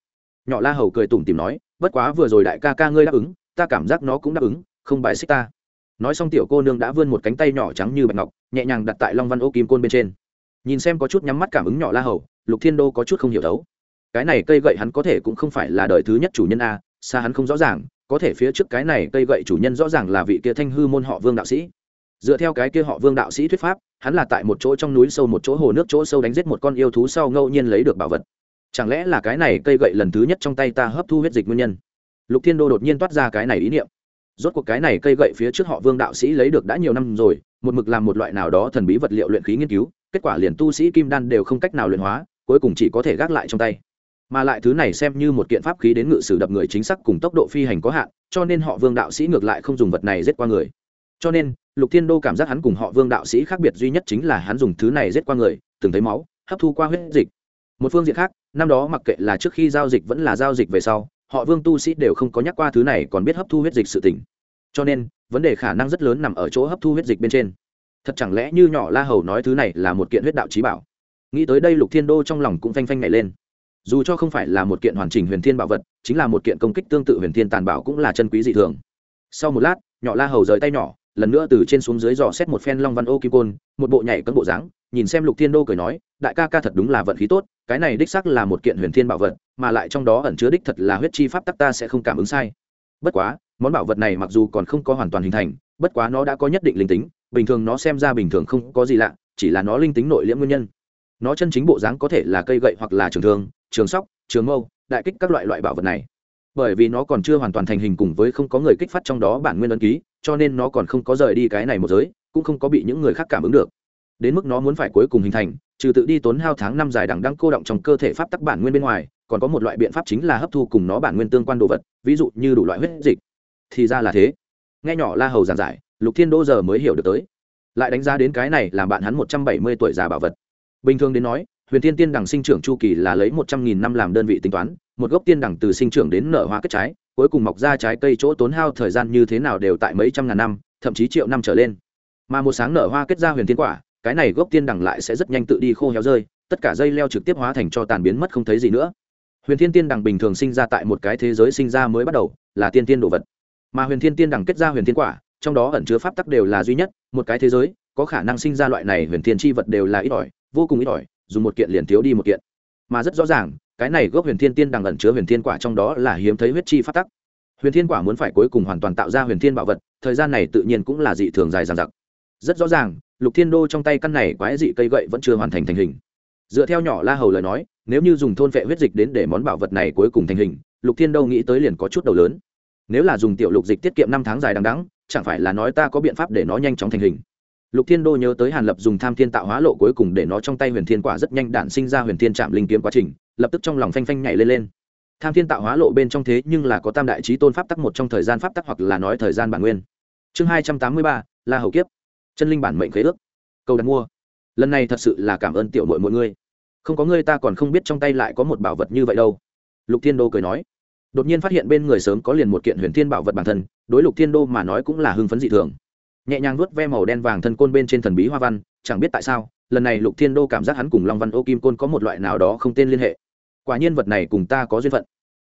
Nhỏ la hầu cười tủm tìm nói, bất quá vừa rồi đại ca ca ngươi đáp ứng, ta cảm giác nó cũng đáp ứng, không bại xích ta nói xong tiểu cô nương đã vươn một cánh tay nhỏ trắng như bạch ngọc, nhẹ nhàng đặt tại long văn ô kim côn bên trên. Nhìn xem có chút nhắm mắt cảm ứng nhỏ la hầu, lục thiên đô có chút không hiểu đấu cái này cây gậy hắn có thể cũng không phải là đời thứ nhất chủ nhân a, xa hắn không rõ ràng, có thể phía trước cái này cây gậy chủ nhân rõ ràng là vị kia thanh hư môn họ vương đạo sĩ. Dựa theo cái kia họ vương đạo sĩ thuyết pháp, hắn là tại một chỗ trong núi sâu một chỗ hồ nước chỗ sâu đánh giết một con yêu thú sau ngẫu nhiên lấy được bảo vật. Chẳng lẽ là cái này cây gậy lần thứ nhất trong tay ta hấp thu huyết dịch nguyên nhân? Lục thiên đô đột nhiên toát ra cái này ý niệm rốt cuộc cái này cây gậy phía trước họ vương đạo sĩ lấy được đã nhiều năm rồi, một mực làm một loại nào đó thần bí vật liệu luyện khí nghiên cứu, kết quả liền tu sĩ kim đan đều không cách nào luyện hóa, cuối cùng chỉ có thể gác lại trong tay. Mà lại thứ này xem như một kiện pháp khí đến ngự sử đập người chính xác cùng tốc độ phi hành có hạn, cho nên họ vương đạo sĩ ngược lại không dùng vật này giết qua người. Cho nên, lục thiên đô cảm giác hắn cùng họ vương đạo sĩ khác biệt duy nhất chính là hắn dùng thứ này giết qua người, từng thấy máu, hấp thu qua huyết dịch. Một phương diện khác, năm đó mặc kệ là trước khi giao dịch vẫn là giao dịch về sau họ vương tu sĩ đều không có nhắc qua thứ này còn biết hấp thu huyết dịch sự tỉnh cho nên, vấn đề khả năng rất lớn nằm ở chỗ hấp thu huyết dịch bên trên. Thật chẳng lẽ như nhỏ la hầu nói thứ này là một kiện huyết đạo trí bảo? Nghĩ tới đây lục thiên đô trong lòng cũng phanh phanh nhảy lên. Dù cho không phải là một kiện hoàn chỉnh huyền thiên bảo vật, chính là một kiện công kích tương tự huyền thiên tàn bảo cũng là chân quý dị thường. Sau một lát, nhỏ la hầu rời tay nhỏ, lần nữa từ trên xuống dưới dò xét một phen long văn ô kim côn, một bộ nhảy cân bộ dáng nhìn xem lục thiên đô cười nói, đại ca ca thật đúng là vận khí tốt, cái này đích xác là một kiện huyền thiên bảo vật, mà lại trong đó ẩn chứa đích thật là huyết chi pháp tắc ta sẽ không cảm ứng sai. Bất quá, món bảo vật này mặc dù còn không có hoàn toàn hình thành, bất quá nó đã có nhất định linh tính, bình thường nó xem ra bình thường không có gì lạ, chỉ là nó linh tính nội liễm nguyên nhân. Nó chân chính bộ dáng có thể là cây gậy hoặc là trường thương, trường sóc, trường mâu, đại kích các loại loại bảo vật này. Bởi vì nó còn chưa hoàn toàn thành hình cùng với không có người kích phát trong đó bản nguyên ấn ký, cho nên nó còn không có rời đi cái này một giới, cũng không có bị những người khác cảm ứng được đến mức nó muốn phải cuối cùng hình thành, trừ tự đi tốn hao tháng năm dài đằng đang cô động trong cơ thể pháp tắc bản nguyên bên ngoài, còn có một loại biện pháp chính là hấp thu cùng nó bản nguyên tương quan đồ vật, ví dụ như đủ loại huyết dịch. Thì ra là thế. Nghe nhỏ la hầu giảng giải, lục thiên đô giờ mới hiểu được tới. Lại đánh giá đến cái này làm bạn hắn một trăm bảy mươi tuổi già bảo vật. Bình thường đến nói, huyền thiên tiên đằng sinh trưởng chu kỳ là lấy một trăm nghìn năm làm đơn vị tính toán, một gốc tiên đằng từ sinh trưởng đến nở hoa kết trái, cuối cùng mọc ra trái cây chỗ tốn hao thời gian như thế nào đều tại mấy trăm ngàn năm, thậm chí triệu năm trở lên. Mà một sáng nở hoa kết ra huyền thiên quả cái này gốc tiên đằng lại sẽ rất nhanh tự đi khô héo rơi, tất cả dây leo trực tiếp hóa thành cho tàn biến mất không thấy gì nữa. Huyền thiên tiên đằng bình thường sinh ra tại một cái thế giới sinh ra mới bắt đầu, là tiên tiên đồ vật. Mà huyền thiên tiên đằng kết ra huyền thiên quả, trong đó ẩn chứa pháp tắc đều là duy nhất, một cái thế giới, có khả năng sinh ra loại này huyền thiên chi vật đều là ít ỏi, vô cùng ít ỏi, dùng một kiện liền thiếu đi một kiện. Mà rất rõ ràng, cái này gốc huyền thiên tiên đằng ẩn chứa huyền thiên quả trong đó là hiếm thấy huyết chi pháp tắc. Huyền thiên quả muốn phải cuối cùng hoàn toàn tạo ra huyền thiên bảo vật, thời gian này tự nhiên cũng là dị thường dài dằng dặc. Rất rõ ràng lục thiên đô trong tay căn này quái dị cây gậy vẫn chưa hoàn thành thành hình. Dựa theo nhỏ la hầu lời nói, nếu như dùng thôn vệ huyết dịch đến để món bảo vật này cuối cùng thành hình, lục thiên đô nghĩ tới liền có chút đầu lớn. Nếu là dùng tiểu lục dịch tiết kiệm năm tháng dài đằng đắng chẳng phải là nói ta có biện pháp để nó nhanh chóng thành hình? Lục thiên đô nhớ tới hàn lập dùng tham thiên tạo hóa lộ cuối cùng để nó trong tay huyền thiên quả rất nhanh đản sinh ra huyền thiên trạm linh kiếm quá trình, lập tức trong lòng phanh phanh nhảy lên lên. Tham thiên tạo hóa lộ bên trong thế nhưng là có tam đại trí tôn pháp tắc một trong thời gian pháp tắc hoặc là nói thời gian bản nguyên. Chương hai trăm tám mươi ba, La hầu kiếp chân linh bản mệnh khế ước câu đặt mua. Lần này thật sự là cảm ơn tiểu mội mọi người không có ngươi ta còn không biết trong tay lại có một bảo vật như vậy đâu. Lục thiên đô cười nói. Đột nhiên phát hiện bên người sớm có liền một kiện huyền thiên bảo vật bản thân, đối lục thiên đô mà nói cũng là hưng phấn dị thường. Nhẹ nhàng vuốt ve màu đen vàng thân côn bên trên thần bí hoa văn, chẳng biết tại sao, lần này lục thiên đô cảm giác hắn cùng long văn ô kim côn có một loại nào đó không tên liên hệ. Quả nhiên vật này cùng ta có duyên phận.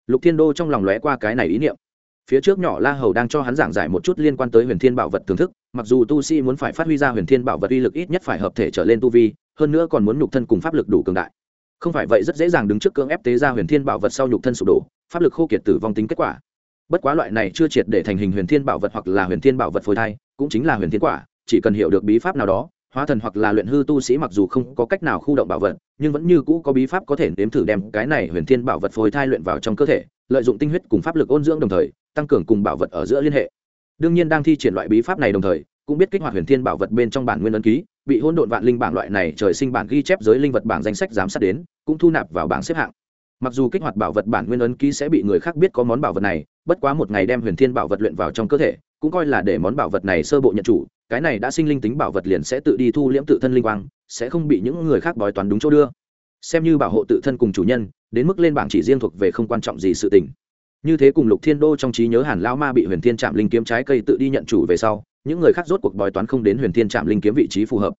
Lục thiên đô trong lòng lóe qua cái này ý niệm phía trước nhỏ la hầu đang cho hắn giảng giải một chút liên quan tới huyền thiên bảo vật thưởng thức, mặc dù tu sĩ muốn phải phát huy ra huyền thiên bảo vật uy lực ít nhất phải hợp thể trở lên tu vi, hơn nữa còn muốn nhục thân cùng pháp lực đủ cường đại. Không phải vậy rất dễ dàng đứng trước cưỡng ép tế ra huyền thiên bảo vật sau nhục thân sụp đổ, pháp lực khô kiệt tử vong tính kết quả. Bất quá loại này chưa triệt để thành hình huyền thiên bảo vật hoặc là huyền thiên bảo vật phôi thai, cũng chính là huyền thiên quả, chỉ cần hiểu được bí pháp nào đó, hóa thần hoặc là luyện hư tu sĩ mặc dù không có cách nào khu động bảo vật, nhưng vẫn như cũ có bí pháp có thể nếm thử đem cái này huyền thiên bảo vật phôi thai luyện vào trong cơ thể, lợi dụng tinh huyết cùng pháp lực ôn dưỡng đồng thời tăng cường cùng bảo vật ở giữa liên hệ. Đương nhiên đang thi triển loại bí pháp này đồng thời, cũng biết kích hoạt huyền thiên bảo vật bên trong bản nguyên ấn ký, bị hỗn độn vạn linh bảng loại này trời sinh bản ghi chép giới linh vật bảng danh sách giám sát đến, cũng thu nạp vào bảng xếp hạng. Mặc dù kích hoạt bảo vật bản nguyên ấn ký sẽ bị người khác biết có món bảo vật này, bất quá một ngày đem huyền thiên bảo vật luyện vào trong cơ thể, cũng coi là để món bảo vật này sơ bộ nhận chủ, cái này đã sinh linh tính bảo vật liền sẽ tự đi thu liễm tự thân linh quang, sẽ không bị những người khác bói toán đúng chỗ đưa. Xem như bảo hộ tự thân cùng chủ nhân, đến mức lên bảng chỉ riêng thuộc về không quan trọng gì sự tình như thế cùng lục thiên đô trong trí nhớ hàn lao ma bị huyền thiên trạm linh kiếm trái cây tự đi nhận chủ về sau, những người khác rốt cuộc bói toán không đến huyền thiên trạm linh kiếm vị trí phù hợp.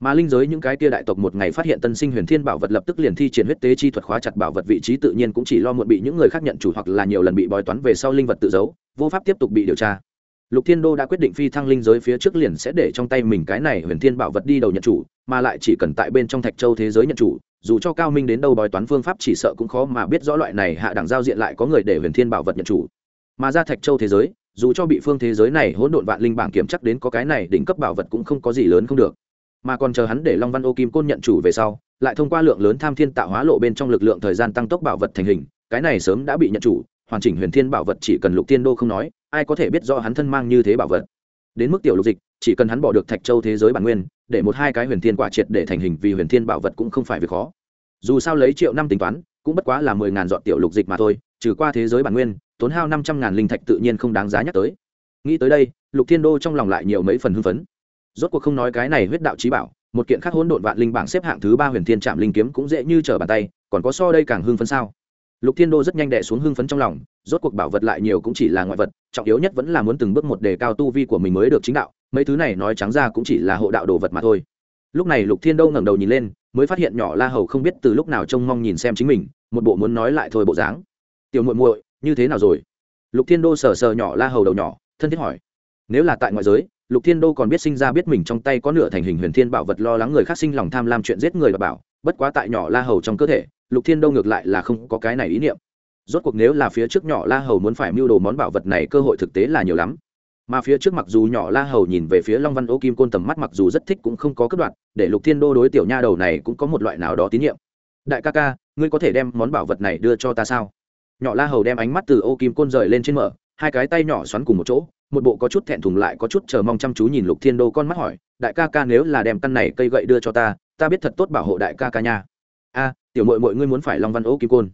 Mà linh giới những cái kia đại tộc một ngày phát hiện tân sinh huyền thiên bảo vật lập tức liền thi triển huyết tế chi thuật khóa chặt bảo vật vị trí tự nhiên cũng chỉ lo muộn bị những người khác nhận chủ hoặc là nhiều lần bị bói toán về sau linh vật tự giấu, vô pháp tiếp tục bị điều tra lục thiên đô đã quyết định phi thăng linh giới phía trước liền sẽ để trong tay mình cái này huyền thiên bảo vật đi đầu nhận chủ, mà lại chỉ cần tại bên trong thạch châu thế giới nhận chủ, dù cho cao minh đến đâu bói toán phương pháp chỉ sợ cũng khó mà biết rõ loại này hạ đẳng giao diện lại có người để huyền thiên bảo vật nhận chủ. Mà ra thạch châu thế giới, dù cho bị phương thế giới này hỗn độn vạn linh bảng kiểm chắc đến có cái này đỉnh cấp bảo vật cũng không có gì lớn không được. Mà còn chờ hắn để long văn ô kim côn nhận chủ về sau, lại thông qua lượng lớn tham thiên tạo hóa lộ bên trong lực lượng thời gian tăng tốc bảo vật thành hình, cái này sớm đã bị nhận chủ, hoàn chỉnh huyền thiên bảo vật chỉ cần lục thiên đô không nói ai có thể biết do hắn thân mang như thế bảo vật. Đến mức tiểu lục dịch, chỉ cần hắn bỏ được thạch châu thế giới bản nguyên, để một hai cái huyền thiên quả triệt để thành hình vì huyền thiên bảo vật cũng không phải việc khó. Dù sao lấy triệu năm tính toán, cũng bất quá là mười ngàn dọn tiểu lục dịch mà thôi, trừ qua thế giới bản nguyên, tốn hao năm trăm ngàn linh thạch tự nhiên không đáng giá nhắc tới. Nghĩ tới đây, lục thiên đô trong lòng lại nhiều mấy phần hưng phấn. Rốt cuộc không nói cái này huyết đạo trí bảo, một kiện khác hỗn độn vạn linh bảng xếp hạng thứ ba huyền thiên trạm linh kiếm cũng dễ như trở bàn tay, còn có so đây càng hưng phấn sao? Lục thiên đô rất nhanh đẻ xuống hưng phấn trong lòng, rốt cuộc bảo vật lại nhiều cũng chỉ là ngoại vật, trọng yếu nhất vẫn là muốn từng bước một đề cao tu vi của mình mới được chính đạo, mấy thứ này nói trắng ra cũng chỉ là hộ đạo đồ vật mà thôi. Lúc này lục thiên đô ngẩng đầu nhìn lên, mới phát hiện nhỏ la hầu không biết từ lúc nào trông mong nhìn xem chính mình, một bộ muốn nói lại thôi bộ dáng. Tiểu muội muội, như thế nào rồi? Lục thiên đô sờ sờ nhỏ la hầu đầu nhỏ, thân thiết hỏi. Nếu là tại ngoại giới, lục thiên đô còn biết sinh ra biết mình trong tay có nửa thành hình huyền thiên bảo vật lo lắng người khác sinh lòng tham lam chuyện giết người và bảo bất quá tại nhỏ la hầu trong cơ thể, lục thiên đô ngược lại là không có cái này ý niệm. Rốt cuộc nếu là phía trước nhỏ la hầu muốn phải mưu đồ món bảo vật này, cơ hội thực tế là nhiều lắm. Mà phía trước mặc dù nhỏ la hầu nhìn về phía long văn ô kim côn tầm mắt mặc dù rất thích cũng không có cất đoạn, để lục thiên đô đối tiểu nha đầu này cũng có một loại nào đó tín nhiệm. Đại ca ca, ngươi có thể đem món bảo vật này đưa cho ta sao? Nhỏ la hầu đem ánh mắt từ ô kim côn rời lên trên mở, hai cái tay nhỏ xoắn cùng một chỗ, một bộ có chút thẹn thùng lại có chút chờ mong chăm chú nhìn lục thiên đô con mắt hỏi, đại ca ca nếu là đem căn này cây gậy đưa cho ta ta biết thật tốt bảo hộ đại ca ca nha. A, tiểu mội muội ngươi muốn phải long văn ô kim côn.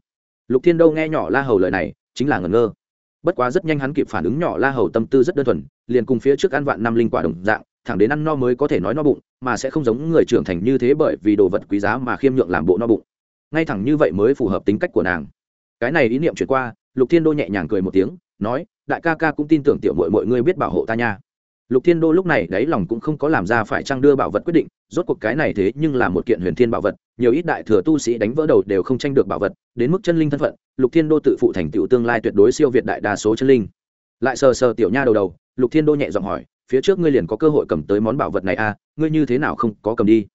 Lục thiên đô nghe nhỏ la hầu lời này, chính là ngẩn ngơ. Bất quá rất nhanh hắn kịp phản ứng nhỏ la hầu tâm tư rất đơn thuần, liền cùng phía trước ăn vạn năm linh quả đồng dạng, thẳng đến ăn no mới có thể nói no bụng, mà sẽ không giống người trưởng thành như thế bởi vì đồ vật quý giá mà khiêm nhượng làm bộ no bụng. Ngay thẳng như vậy mới phù hợp tính cách của nàng. Cái này ý niệm chuyển qua, lục thiên đô nhẹ nhàng cười một tiếng, nói, đại ca ca cũng tin tưởng tiểu mội mọi ngươi biết bảo hộ ta nha. Lục thiên đô lúc này đáy lòng cũng không có làm ra phải trang đưa bảo vật quyết định rốt cuộc cái này thế nhưng là một kiện huyền thiên bảo vật, nhiều ít đại thừa tu sĩ đánh vỡ đầu đều không tranh được bảo vật, đến mức chân linh thân phận, lục thiên đô tự phụ thành tựu tương lai tuyệt đối siêu việt đại đa số chân linh. Lại sờ sờ tiểu nha đầu đầu, lục thiên đô nhẹ giọng hỏi, phía trước ngươi liền có cơ hội cầm tới món bảo vật này à? Ngươi như thế nào không có cầm đi?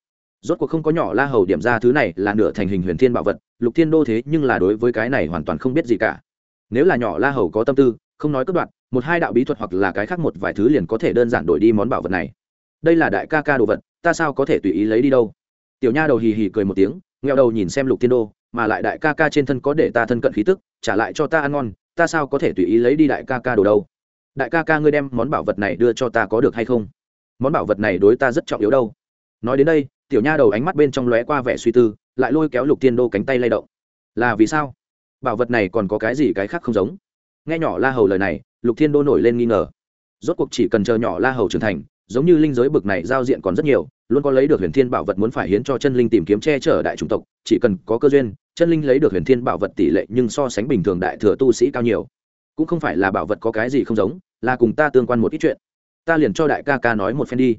Rốt cuộc không có nhỏ la hầu điểm ra thứ này là nửa thành hình huyền thiên bảo vật, lục thiên đô thế nhưng là đối với cái này hoàn toàn không biết gì cả. Nếu là nhỏ la hầu có tâm tư, không nói cất đoạn, một hai đạo bí thuật hoặc là cái khác một vài thứ liền có thể đơn giản đổi đi món bảo vật này. Đây là đại ca ca đồ vật ta sao có thể tùy ý lấy đi đâu? Tiểu nha đầu hì hì cười một tiếng nghèo đầu nhìn xem lục thiên đô, mà lại đại ca ca trên thân có để ta thân cận khí tức, trả lại cho ta ăn ngon, ta sao có thể tùy ý lấy đi đại ca ca đồ đâu? Đại ca ca ngươi đem món bảo vật này đưa cho ta có được hay không? Món bảo vật này đối ta rất trọng yếu đâu. Nói đến đây, tiểu nha đầu ánh mắt bên trong lóe qua vẻ suy tư, lại lôi kéo lục thiên đô cánh tay lay động. Là vì sao? Bảo vật này còn có cái gì cái khác không giống? Nghe nhỏ la hầu lời này, lục thiên đô nổi lên nghi ngờ. Rốt cuộc chỉ cần chờ nhỏ la hầu trưởng thành giống như linh giới bực này giao diện còn rất nhiều, luôn có lấy được huyền thiên bảo vật muốn phải hiến cho chân linh tìm kiếm che chở đại chủng tộc, chỉ cần có cơ duyên, chân linh lấy được huyền thiên bảo vật tỷ lệ nhưng so sánh bình thường đại thừa tu sĩ cao nhiều. Cũng không phải là bảo vật có cái gì không giống, là cùng ta tương quan một ít chuyện. Ta liền cho đại ca ca nói một phen đi.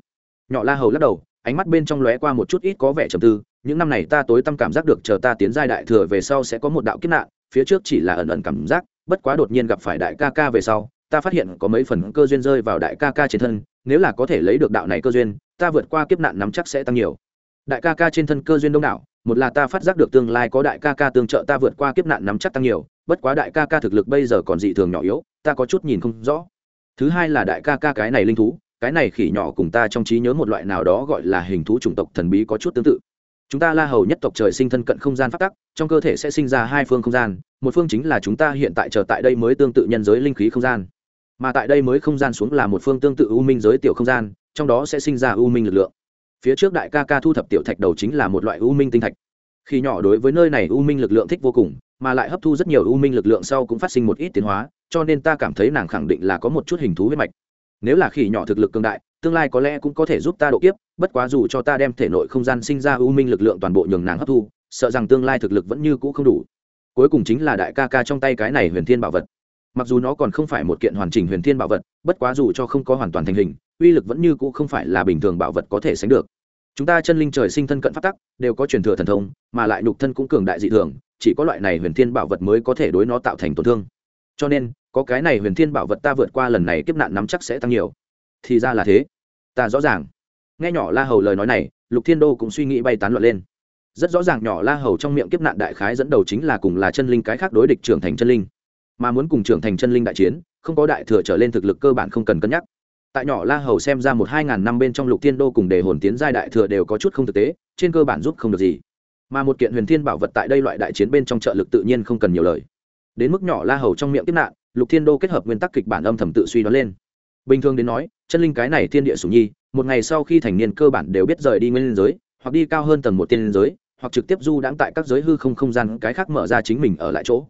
Nhỏ la hầu lắc đầu, ánh mắt bên trong lóe qua một chút ít có vẻ trầm tư, những năm này ta tối tâm cảm giác được chờ ta tiến giai đại thừa về sau sẽ có một đạo kiếp nạn, phía trước chỉ là ẩn ẩn cảm giác, bất quá đột nhiên gặp phải đại ca ca về sau, ta phát hiện có mấy phần cơ duyên rơi vào đại ca ca trên thân nếu là có thể lấy được đạo này cơ duyên, ta vượt qua kiếp nạn nắm chắc sẽ tăng nhiều. Đại ca ca trên thân cơ duyên đông đảo, một là ta phát giác được tương lai có đại ca ca tương trợ ta vượt qua kiếp nạn nắm chắc tăng nhiều, bất quá đại ca ca thực lực bây giờ còn dị thường nhỏ yếu, ta có chút nhìn không rõ. Thứ hai là đại ca ca cái này linh thú, cái này khỉ nhỏ cùng ta trong trí nhớ một loại nào đó gọi là hình thú chủng tộc thần bí có chút tương tự. Chúng ta la hầu nhất tộc trời sinh thân cận không gian phát tắc, trong cơ thể sẽ sinh ra hai phương không gian, một phương chính là chúng ta hiện tại chờ tại đây mới tương tự nhân giới linh khí không gian mà tại đây mới không gian xuống là một phương tương tự u minh giới tiểu không gian, trong đó sẽ sinh ra u minh lực lượng. Phía trước đại ca ca thu thập tiểu thạch đầu chính là một loại u minh tinh thạch. Khi nhỏ đối với nơi này u minh lực lượng thích vô cùng, mà lại hấp thu rất nhiều u minh lực lượng sau cũng phát sinh một ít tiến hóa, cho nên ta cảm thấy nàng khẳng định là có một chút hình thú huyết mạch. Nếu là khỉ nhỏ thực lực cường đại, tương lai có lẽ cũng có thể giúp ta độ kiếp, bất quá dù cho ta đem thể nội không gian sinh ra u minh lực lượng toàn bộ nhường nàng hấp thu, sợ rằng tương lai thực lực vẫn như cũ không đủ. Cuối cùng chính là đại ca ca trong tay cái này huyền thiên bảo vật mặc dù nó còn không phải một kiện hoàn chỉnh huyền thiên bảo vật, bất quá dù cho không có hoàn toàn thành hình, uy lực vẫn như cũ không phải là bình thường bảo vật có thể sánh được. Chúng ta chân linh trời sinh thân cận phát tắc, đều có truyền thừa thần thông, mà lại nhục thân cũng cường đại dị thường, chỉ có loại này huyền thiên bảo vật mới có thể đối nó tạo thành tổn thương. Cho nên, có cái này huyền thiên bảo vật ta vượt qua lần này kiếp nạn nắm chắc sẽ tăng nhiều. Thì ra là thế. Ta rõ ràng. Nghe nhỏ la hầu lời nói này, lục thiên đô cũng suy nghĩ bay tán loạn lên. Rất rõ ràng nhỏ la hầu trong miệng kiếp nạn đại khái dẫn đầu chính là cùng là chân linh cái khác đối địch trưởng thành chân linh mà muốn cùng trưởng thành chân linh đại chiến, không có đại thừa trở lên thực lực cơ bản không cần cân nhắc. Tại nhỏ la hầu xem ra một hai ngàn năm bên trong lục thiên đô cùng đề hồn tiến giai đại thừa đều có chút không thực tế, trên cơ bản giúp không được gì. Mà một kiện huyền thiên bảo vật tại đây loại đại chiến bên trong trợ lực tự nhiên không cần nhiều lời. Đến mức nhỏ la hầu trong miệng kiếp nạn, lục thiên đô kết hợp nguyên tắc kịch bản âm thầm tự suy đoán lên. Bình thường đến nói, chân linh cái này thiên địa sủng nhi, một ngày sau khi thành niên cơ bản đều biết rời đi nguyên giới, hoặc đi cao hơn tầng một tiên giới, hoặc trực tiếp du đãng tại các giới hư không không gian, cái khác mở ra chính mình ở lại chỗ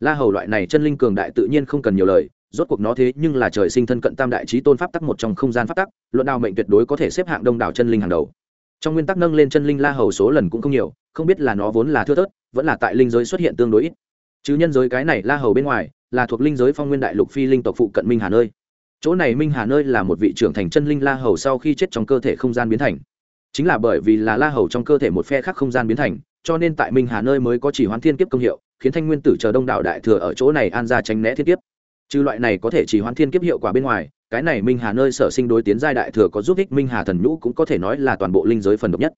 la hầu loại này chân linh cường đại tự nhiên không cần nhiều lời, rốt cuộc nó thế nhưng là trời sinh thân cận tam đại trí tôn pháp tắc một trong không gian pháp tắc, luận đào mệnh tuyệt đối có thể xếp hạng đông đảo chân linh hàng đầu. Trong nguyên tắc nâng lên chân linh la hầu số lần cũng không nhiều, không biết là nó vốn là thưa thớt, vẫn là tại linh giới xuất hiện tương đối ít. Chứ nhân giới cái này la hầu bên ngoài, là thuộc linh giới phong nguyên đại lục phi linh tộc phụ cận minh hà nơi. Chỗ này minh hà nơi là một vị trưởng thành chân linh la hầu sau khi chết trong cơ thể không gian biến thành. Chính là bởi vì là la hầu trong cơ thể một phe khác không gian biến thành, cho nên tại minh hà nơi mới có chỉ hoán thiên kiếp công hiệu khiến thanh nguyên tử chờ đông đảo đại thừa ở chỗ này an ra tránh né thiên kiếp. Trừ loại này có thể chỉ hoãn thiên kiếp hiệu quả bên ngoài, cái này minh hà nơi sở sinh đối tiến giai đại thừa có giúp ích minh hà thần nhũ cũng có thể nói là toàn bộ linh giới phần độc nhất.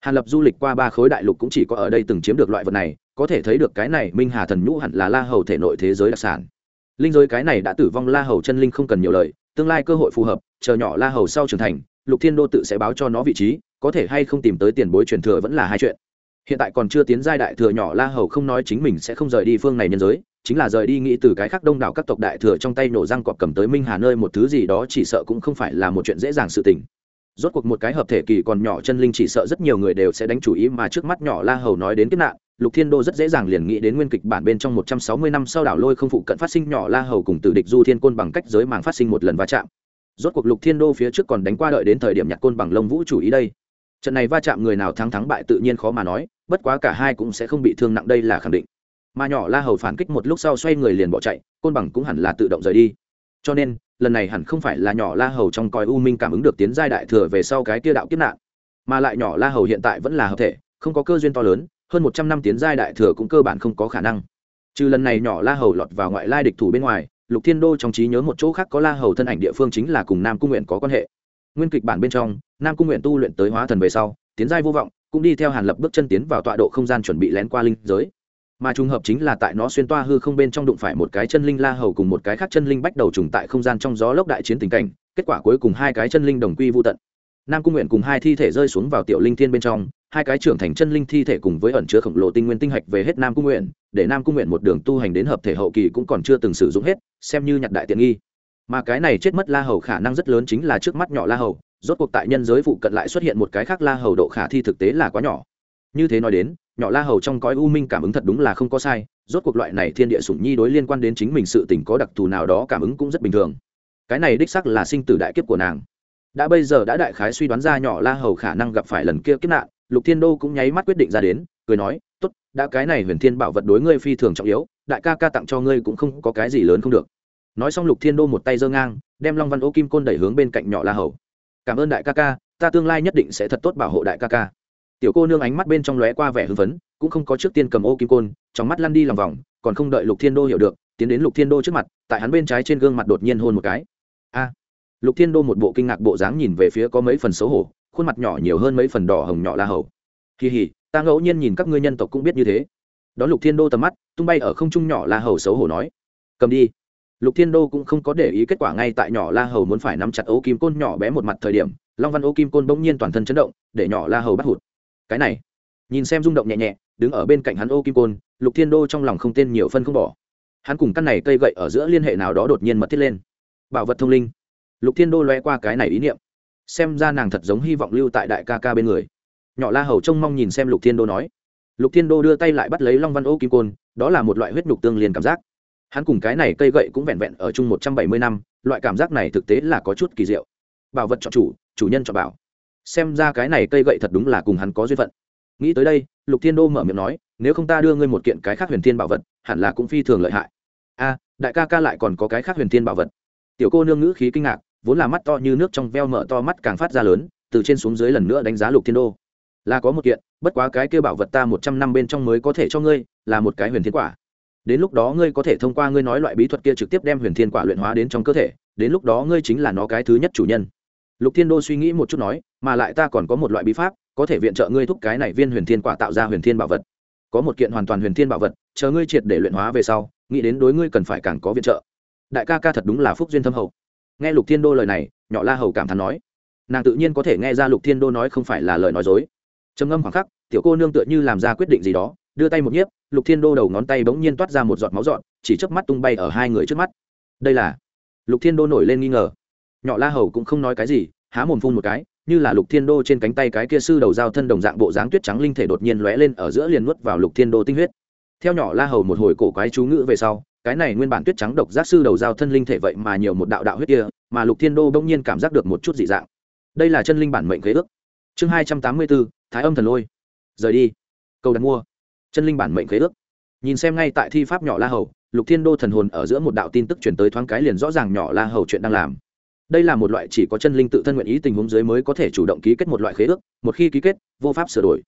Hàn lập du lịch qua ba khối đại lục cũng chỉ có ở đây từng chiếm được loại vật này, có thể thấy được cái này minh hà thần nhũ hẳn là la hầu thể nội thế giới đặc sản. Linh giới cái này đã tử vong la hầu chân linh không cần nhiều lời, tương lai cơ hội phù hợp, chờ nhỏ la hầu sau trưởng thành, lục thiên đô tự sẽ báo cho nó vị trí, có thể hay không tìm tới tiền bối truyền thừa vẫn là hai chuyện hiện tại còn chưa tiến giai đại thừa nhỏ la hầu không nói chính mình sẽ không rời đi phương này nhân giới, chính là rời đi nghĩ từ cái khác đông đảo các tộc đại thừa trong tay nổ răng cọp cầm tới minh hà nơi một thứ gì đó chỉ sợ cũng không phải là một chuyện dễ dàng sự tình. Rốt cuộc một cái hợp thể kỳ còn nhỏ chân linh chỉ sợ rất nhiều người đều sẽ đánh chủ ý mà trước mắt nhỏ la hầu nói đến kiếp nạn, lục thiên đô rất dễ dàng liền nghĩ đến nguyên kịch bản bên trong một trăm sáu mươi năm sau đảo lôi không phụ cận phát sinh nhỏ la hầu cùng tử địch du thiên côn bằng cách giới màng phát sinh một lần va chạm. Rốt cuộc lục thiên đô phía trước còn đánh qua đợi đến thời điểm nhặt côn bằng lông vũ chủ ý đây trận này va chạm người nào thắng thắng bại tự nhiên khó mà nói, bất quá cả hai cũng sẽ không bị thương nặng đây là khẳng định. Mà nhỏ la hầu phản kích một lúc sau xoay người liền bỏ chạy, côn bằng cũng hẳn là tự động rời đi. Cho nên, lần này hẳn không phải là nhỏ la hầu trong coi u minh cảm ứng được tiến giai đại thừa về sau cái kia đạo kiếp nạn, mà lại nhỏ la hầu hiện tại vẫn là hợp thể, không có cơ duyên to lớn, hơn một trăm năm tiến giai đại thừa cũng cơ bản không có khả năng. Trừ lần này nhỏ la hầu lọt vào ngoại lai địch thủ bên ngoài, lục thiên đô trong trí nhớ một chỗ khác có la hầu thân ảnh địa phương chính là cùng nam cung nguyện có quan hệ nguyên kịch bản bên trong, nam cung nguyện tu luyện tới hóa thần về sau, tiến giai vô vọng, cũng đi theo hàn lập bước chân tiến vào tọa độ không gian chuẩn bị lén qua linh giới. Mà trùng hợp chính là tại nó xuyên toa hư không bên trong đụng phải một cái chân linh la hầu cùng một cái khác chân linh bách đầu trùng tại không gian trong gió lốc đại chiến tình cảnh, kết quả cuối cùng hai cái chân linh đồng quy vô tận. Nam cung nguyện cùng hai thi thể rơi xuống vào tiểu linh thiên bên trong, hai cái trưởng thành chân linh thi thể cùng với ẩn chứa khổng lồ tinh nguyên tinh hạch về hết nam cung nguyện, để nam cung nguyện một đường tu hành đến hợp thể hậu kỳ cũng còn chưa từng sử dụng hết, xem như nhặt đại tiện nghi mà cái này chết mất la hầu khả năng rất lớn chính là trước mắt nhỏ la hầu, rốt cuộc tại nhân giới phụ cận lại xuất hiện một cái khác la hầu độ khả thi thực tế là quá nhỏ. Như thế nói đến, nhỏ la hầu trong cõi u minh cảm ứng thật đúng là không có sai, rốt cuộc loại này thiên địa sủng nhi đối liên quan đến chính mình sự tình có đặc thù nào đó cảm ứng cũng rất bình thường. Cái này đích sắc là sinh tử đại kiếp của nàng. Đã bây giờ đã đại khái suy đoán ra nhỏ la hầu khả năng gặp phải lần kia kiếp nạn, lục thiên đô cũng nháy mắt quyết định ra đến, cười nói, tốt, đã cái này huyền thiên bảo vật đối ngươi phi thường trọng yếu, đại ca ca tặng cho ngươi cũng không có cái gì lớn không được nói xong lục thiên đô một tay giơ ngang, đem long văn ô kim côn đẩy hướng bên cạnh nhỏ la hầu. Cảm ơn đại ca ca, ta tương lai nhất định sẽ thật tốt bảo hộ đại ca ca. Tiểu cô nương ánh mắt bên trong lóe qua vẻ hưng phấn, cũng không có trước tiên cầm ô kim côn, trong mắt lăn đi lòng vòng, còn không đợi lục thiên đô hiểu được, tiến đến lục thiên đô trước mặt, tại hắn bên trái trên gương mặt đột nhiên hôn một cái. A! Lục thiên đô một bộ kinh ngạc bộ dáng nhìn về phía có mấy phần xấu hổ, khuôn mặt nhỏ nhiều hơn mấy phần đỏ hồng nhỏ la hầu. Kỳ hỉ, ta ngẫu nhiên nhìn các ngươi nhân tộc cũng biết như thế. Đón lục thiên đô tầm mắt, tung bay ở không trung nhỏ la hầu xấu hổ nói. Cầm đi lục thiên đô cũng không có để ý kết quả ngay tại nhỏ la hầu muốn phải nắm chặt ấu kim côn nhỏ bé một mặt thời điểm, long văn ấu kim côn bỗng nhiên toàn thân chấn động, để nhỏ la hầu bắt hụt. Cái này, nhìn xem rung động nhẹ nhẹ, đứng ở bên cạnh hắn ô kim côn, lục thiên đô trong lòng không tên nhiều phân không bỏ. Hắn cùng căn này cây gậy ở giữa liên hệ nào đó đột nhiên mật thiết lên. Bảo vật thông linh. Lục thiên đô loe qua cái này ý niệm. Xem ra nàng thật giống hy vọng lưu tại đại ca ca bên người. Nhỏ la hầu trông mong nhìn xem lục thiên đô nói. Lục thiên đô đưa tay lại bắt lấy long văn ô kim côn, đó là một loại huyết nhục tương liền cảm giác hắn cùng cái này cây gậy cũng vẹn vẹn ở chung một trăm bảy mươi năm, loại cảm giác này thực tế là có chút kỳ diệu. Bảo vật chọn chủ chủ nhân chọn bảo. Xem ra cái này cây gậy thật đúng là cùng hắn có duyên phận. Nghĩ tới đây, lục thiên đô mở miệng nói, nếu không ta đưa ngươi một kiện cái khác huyền thiên bảo vật, hẳn là cũng phi thường lợi hại. A, đại ca ca lại còn có cái khác huyền thiên bảo vật. Tiểu cô nương ngữ khí kinh ngạc, vốn là mắt to như nước trong veo mở to mắt càng phát ra lớn, từ trên xuống dưới lần nữa đánh giá lục thiên đô. Là có một kiện, bất quá cái kêu bảo vật ta một trăm năm bên trong mới có thể cho ngươi, là một cái huyền thiên quả đến lúc đó ngươi có thể thông qua ngươi nói loại bí thuật kia trực tiếp đem huyền thiên quả luyện hóa đến trong cơ thể, đến lúc đó ngươi chính là nó cái thứ nhất chủ nhân. Lục thiên đô suy nghĩ một chút nói, mà lại ta còn có một loại bí pháp, có thể viện trợ ngươi thúc cái này viên huyền thiên quả tạo ra huyền thiên bảo vật. Có một kiện hoàn toàn huyền thiên bảo vật, chờ ngươi triệt để luyện hóa về sau, nghĩ đến đối ngươi cần phải càng có viện trợ. Đại ca ca thật đúng là phúc duyên thâm hậu. Nghe lục thiên đô lời này, nhỏ la hầu cảm thán nói, nàng tự nhiên có thể nghe ra lục thiên đô nói không phải là lời nói dối. Trầm ngâm khoảng khắc, tiểu cô nương tựa như làm ra quyết định gì đó, đưa tay một nhiếp lục thiên đô đầu ngón tay bỗng nhiên toát ra một giọt máu dọn chỉ chớp mắt tung bay ở hai người trước mắt. Đây là lục thiên đô nổi lên nghi ngờ. Nhỏ la hầu cũng không nói cái gì, há mồm phun một cái, như là lục thiên đô trên cánh tay cái kia sư đầu dao thân đồng dạng bộ dáng tuyết trắng linh thể đột nhiên lóe lên ở giữa liền nuốt vào lục thiên đô tinh huyết. Theo nhỏ la hầu một hồi cổ quái chú ngữ về sau, cái này nguyên bản tuyết trắng độc giác sư đầu dao thân linh thể vậy mà nhiều một đạo đạo huyết kia, mà lục thiên đô bỗng nhiên cảm giác được một chút dị dạng. Đây là chân linh bản mệnh khế ước. Chương hai trăm tám mươi bốn, thái âm thần lôi. Rời đi. Cầu đặt mua chân linh bản mệnh khế ước. Nhìn xem ngay tại thi pháp nhỏ la hầu, lục thiên đô thần hồn ở giữa một đạo tin tức chuyển tới thoáng cái liền rõ ràng nhỏ la hầu chuyện đang làm. Đây là một loại chỉ có chân linh tự thân nguyện ý tình huống dưới mới có thể chủ động ký kết một loại khế ước, một khi ký kết, vô pháp sửa đổi.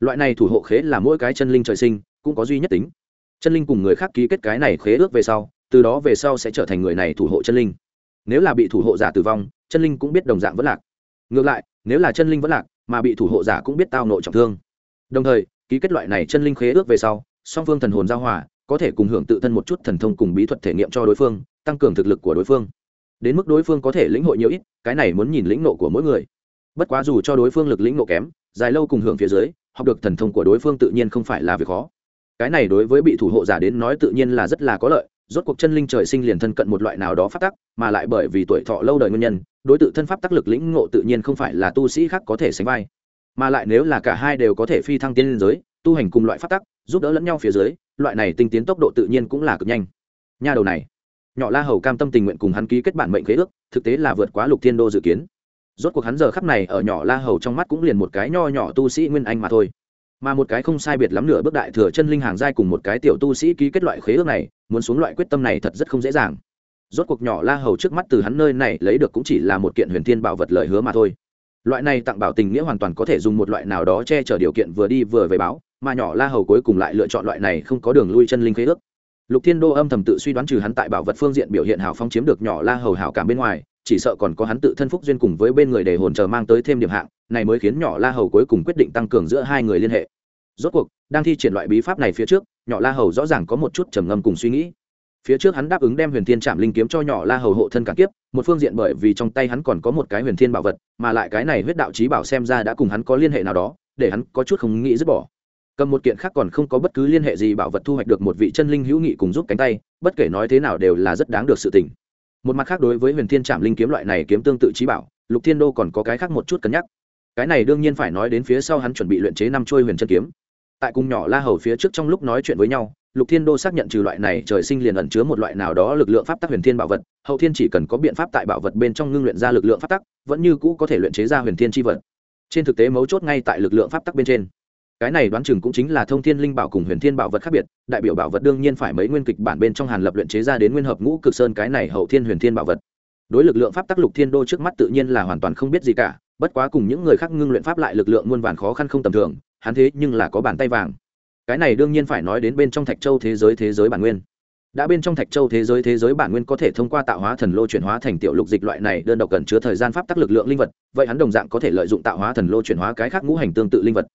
Loại này thủ hộ khế là mỗi cái chân linh trời sinh, cũng có duy nhất tính. Chân linh cùng người khác ký kết cái này khế ước về sau, từ đó về sau sẽ trở thành người này thủ hộ chân linh. Nếu là bị thủ hộ giả tử vong, chân linh cũng biết đồng dạng vẫn lạc. Ngược lại, nếu là chân linh vẫn lạc, mà bị thủ hộ giả cũng biết tao nội trọng thương. Đồng thời ký kết loại này chân linh khế ước về sau, song phương thần hồn giao hòa, có thể cùng hưởng tự thân một chút thần thông cùng bí thuật thể nghiệm cho đối phương, tăng cường thực lực của đối phương. Đến mức đối phương có thể lĩnh hội nhiều ít, cái này muốn nhìn lĩnh nộ của mỗi người. Bất quá dù cho đối phương lực lĩnh nộ kém, dài lâu cùng hưởng phía dưới, học được thần thông của đối phương tự nhiên không phải là việc khó. Cái này đối với bị thủ hộ giả đến nói tự nhiên là rất là có lợi, rốt cuộc chân linh trời sinh liền thân cận một loại nào đó phát tắc, mà lại bởi vì tuổi thọ lâu đời nguyên nhân, đối tượng thân pháp tác lực lĩnh ngộ tự nhiên không phải là tu sĩ khác có thể sánh vai mà lại nếu là cả hai đều có thể phi thăng tiên lên giới, tu hành cùng loại phát tắc, giúp đỡ lẫn nhau phía dưới, loại này tinh tiến tốc độ tự nhiên cũng là cực nhanh. Nha đầu này, nhỏ la hầu cam tâm tình nguyện cùng hắn ký kết bản mệnh khế ước, thực tế là vượt quá lục thiên đô dự kiến. Rốt cuộc hắn giờ khắp này ở nhỏ la hầu trong mắt cũng liền một cái nho nhỏ tu sĩ nguyên anh mà thôi. Mà một cái không sai biệt lắm nửa bước đại thừa chân linh hàng giai cùng một cái tiểu tu sĩ ký kết loại khế ước này, muốn xuống loại quyết tâm này thật rất không dễ dàng. Rốt cuộc nhỏ la hầu trước mắt từ hắn nơi này lấy được cũng chỉ là một kiện huyền thiên bảo vật lời hứa mà thôi loại này tặng bảo tình nghĩa hoàn toàn có thể dùng một loại nào đó che chở điều kiện vừa đi vừa về báo, mà nhỏ la hầu cuối cùng lại lựa chọn loại này không có đường lui chân linh khế ước. Lục thiên đô âm thầm tự suy đoán trừ hắn tại bảo vật phương diện biểu hiện hào phong chiếm được nhỏ la hầu hảo cảm bên ngoài, chỉ sợ còn có hắn tự thân phúc duyên cùng với bên người để hồn chờ mang tới thêm điểm hạng, này mới khiến nhỏ la hầu cuối cùng quyết định tăng cường giữa hai người liên hệ. Rốt cuộc, đang thi triển loại bí pháp này phía trước, nhỏ la hầu rõ ràng có một chút trầm ngâm cùng suy nghĩ. Phía trước hắn đáp ứng đem huyền thiên trạm linh kiếm cho nhỏ la hầu hộ thân cả kiếp một phương diện bởi vì trong tay hắn còn có một cái huyền thiên bảo vật, mà lại cái này huyết đạo trí bảo xem ra đã cùng hắn có liên hệ nào đó, để hắn có chút không nghĩ dứt bỏ. Cầm một kiện khác còn không có bất cứ liên hệ gì bảo vật thu hoạch được một vị chân linh hữu nghị cùng giúp cánh tay, bất kể nói thế nào đều là rất đáng được sự tình. Một mặt khác đối với huyền thiên trạm linh kiếm loại này kiếm tương tự trí bảo, lục thiên đô còn có cái khác một chút cân nhắc. Cái này đương nhiên phải nói đến phía sau hắn chuẩn bị luyện chế năm trôi huyền chân kiếm tại cung nhỏ la hầu phía trước trong lúc nói chuyện với nhau, lục thiên đô xác nhận trừ loại này trời sinh liền ẩn chứa một loại nào đó lực lượng pháp tắc huyền thiên bảo vật, hậu thiên chỉ cần có biện pháp tại bảo vật bên trong ngưng luyện ra lực lượng pháp tắc, vẫn như cũ có thể luyện chế ra huyền thiên tri vật. Trên thực tế mấu chốt ngay tại lực lượng pháp tắc bên trên. Cái này đoán chừng cũng chính là thông thiên linh bảo cùng huyền thiên bảo vật khác biệt, đại biểu bảo vật đương nhiên phải mấy nguyên kịch bản bên trong hàn lập luyện chế ra đến nguyên hợp ngũ cực sơn cái này hậu thiên huyền thiên bảo vật. Đối lực lượng pháp tắc lục thiên đô trước mắt tự nhiên là hoàn toàn không biết gì cả, bất quá cùng những người khác ngưng luyện pháp lại lực lượng muôn vàn khó khăn không tầm thường hắn thế nhưng là có bàn tay vàng. Cái này đương nhiên phải nói đến bên trong thạch châu thế giới thế giới bản nguyên. Đã bên trong thạch châu thế giới thế giới bản nguyên có thể thông qua tạo hóa thần lô chuyển hóa thành tiểu lục dịch loại này đơn độc cần chứa thời gian pháp tắc lực lượng linh vật, vậy hắn đồng dạng có thể lợi dụng tạo hóa thần lô chuyển hóa cái khác ngũ hành tương tự linh vật.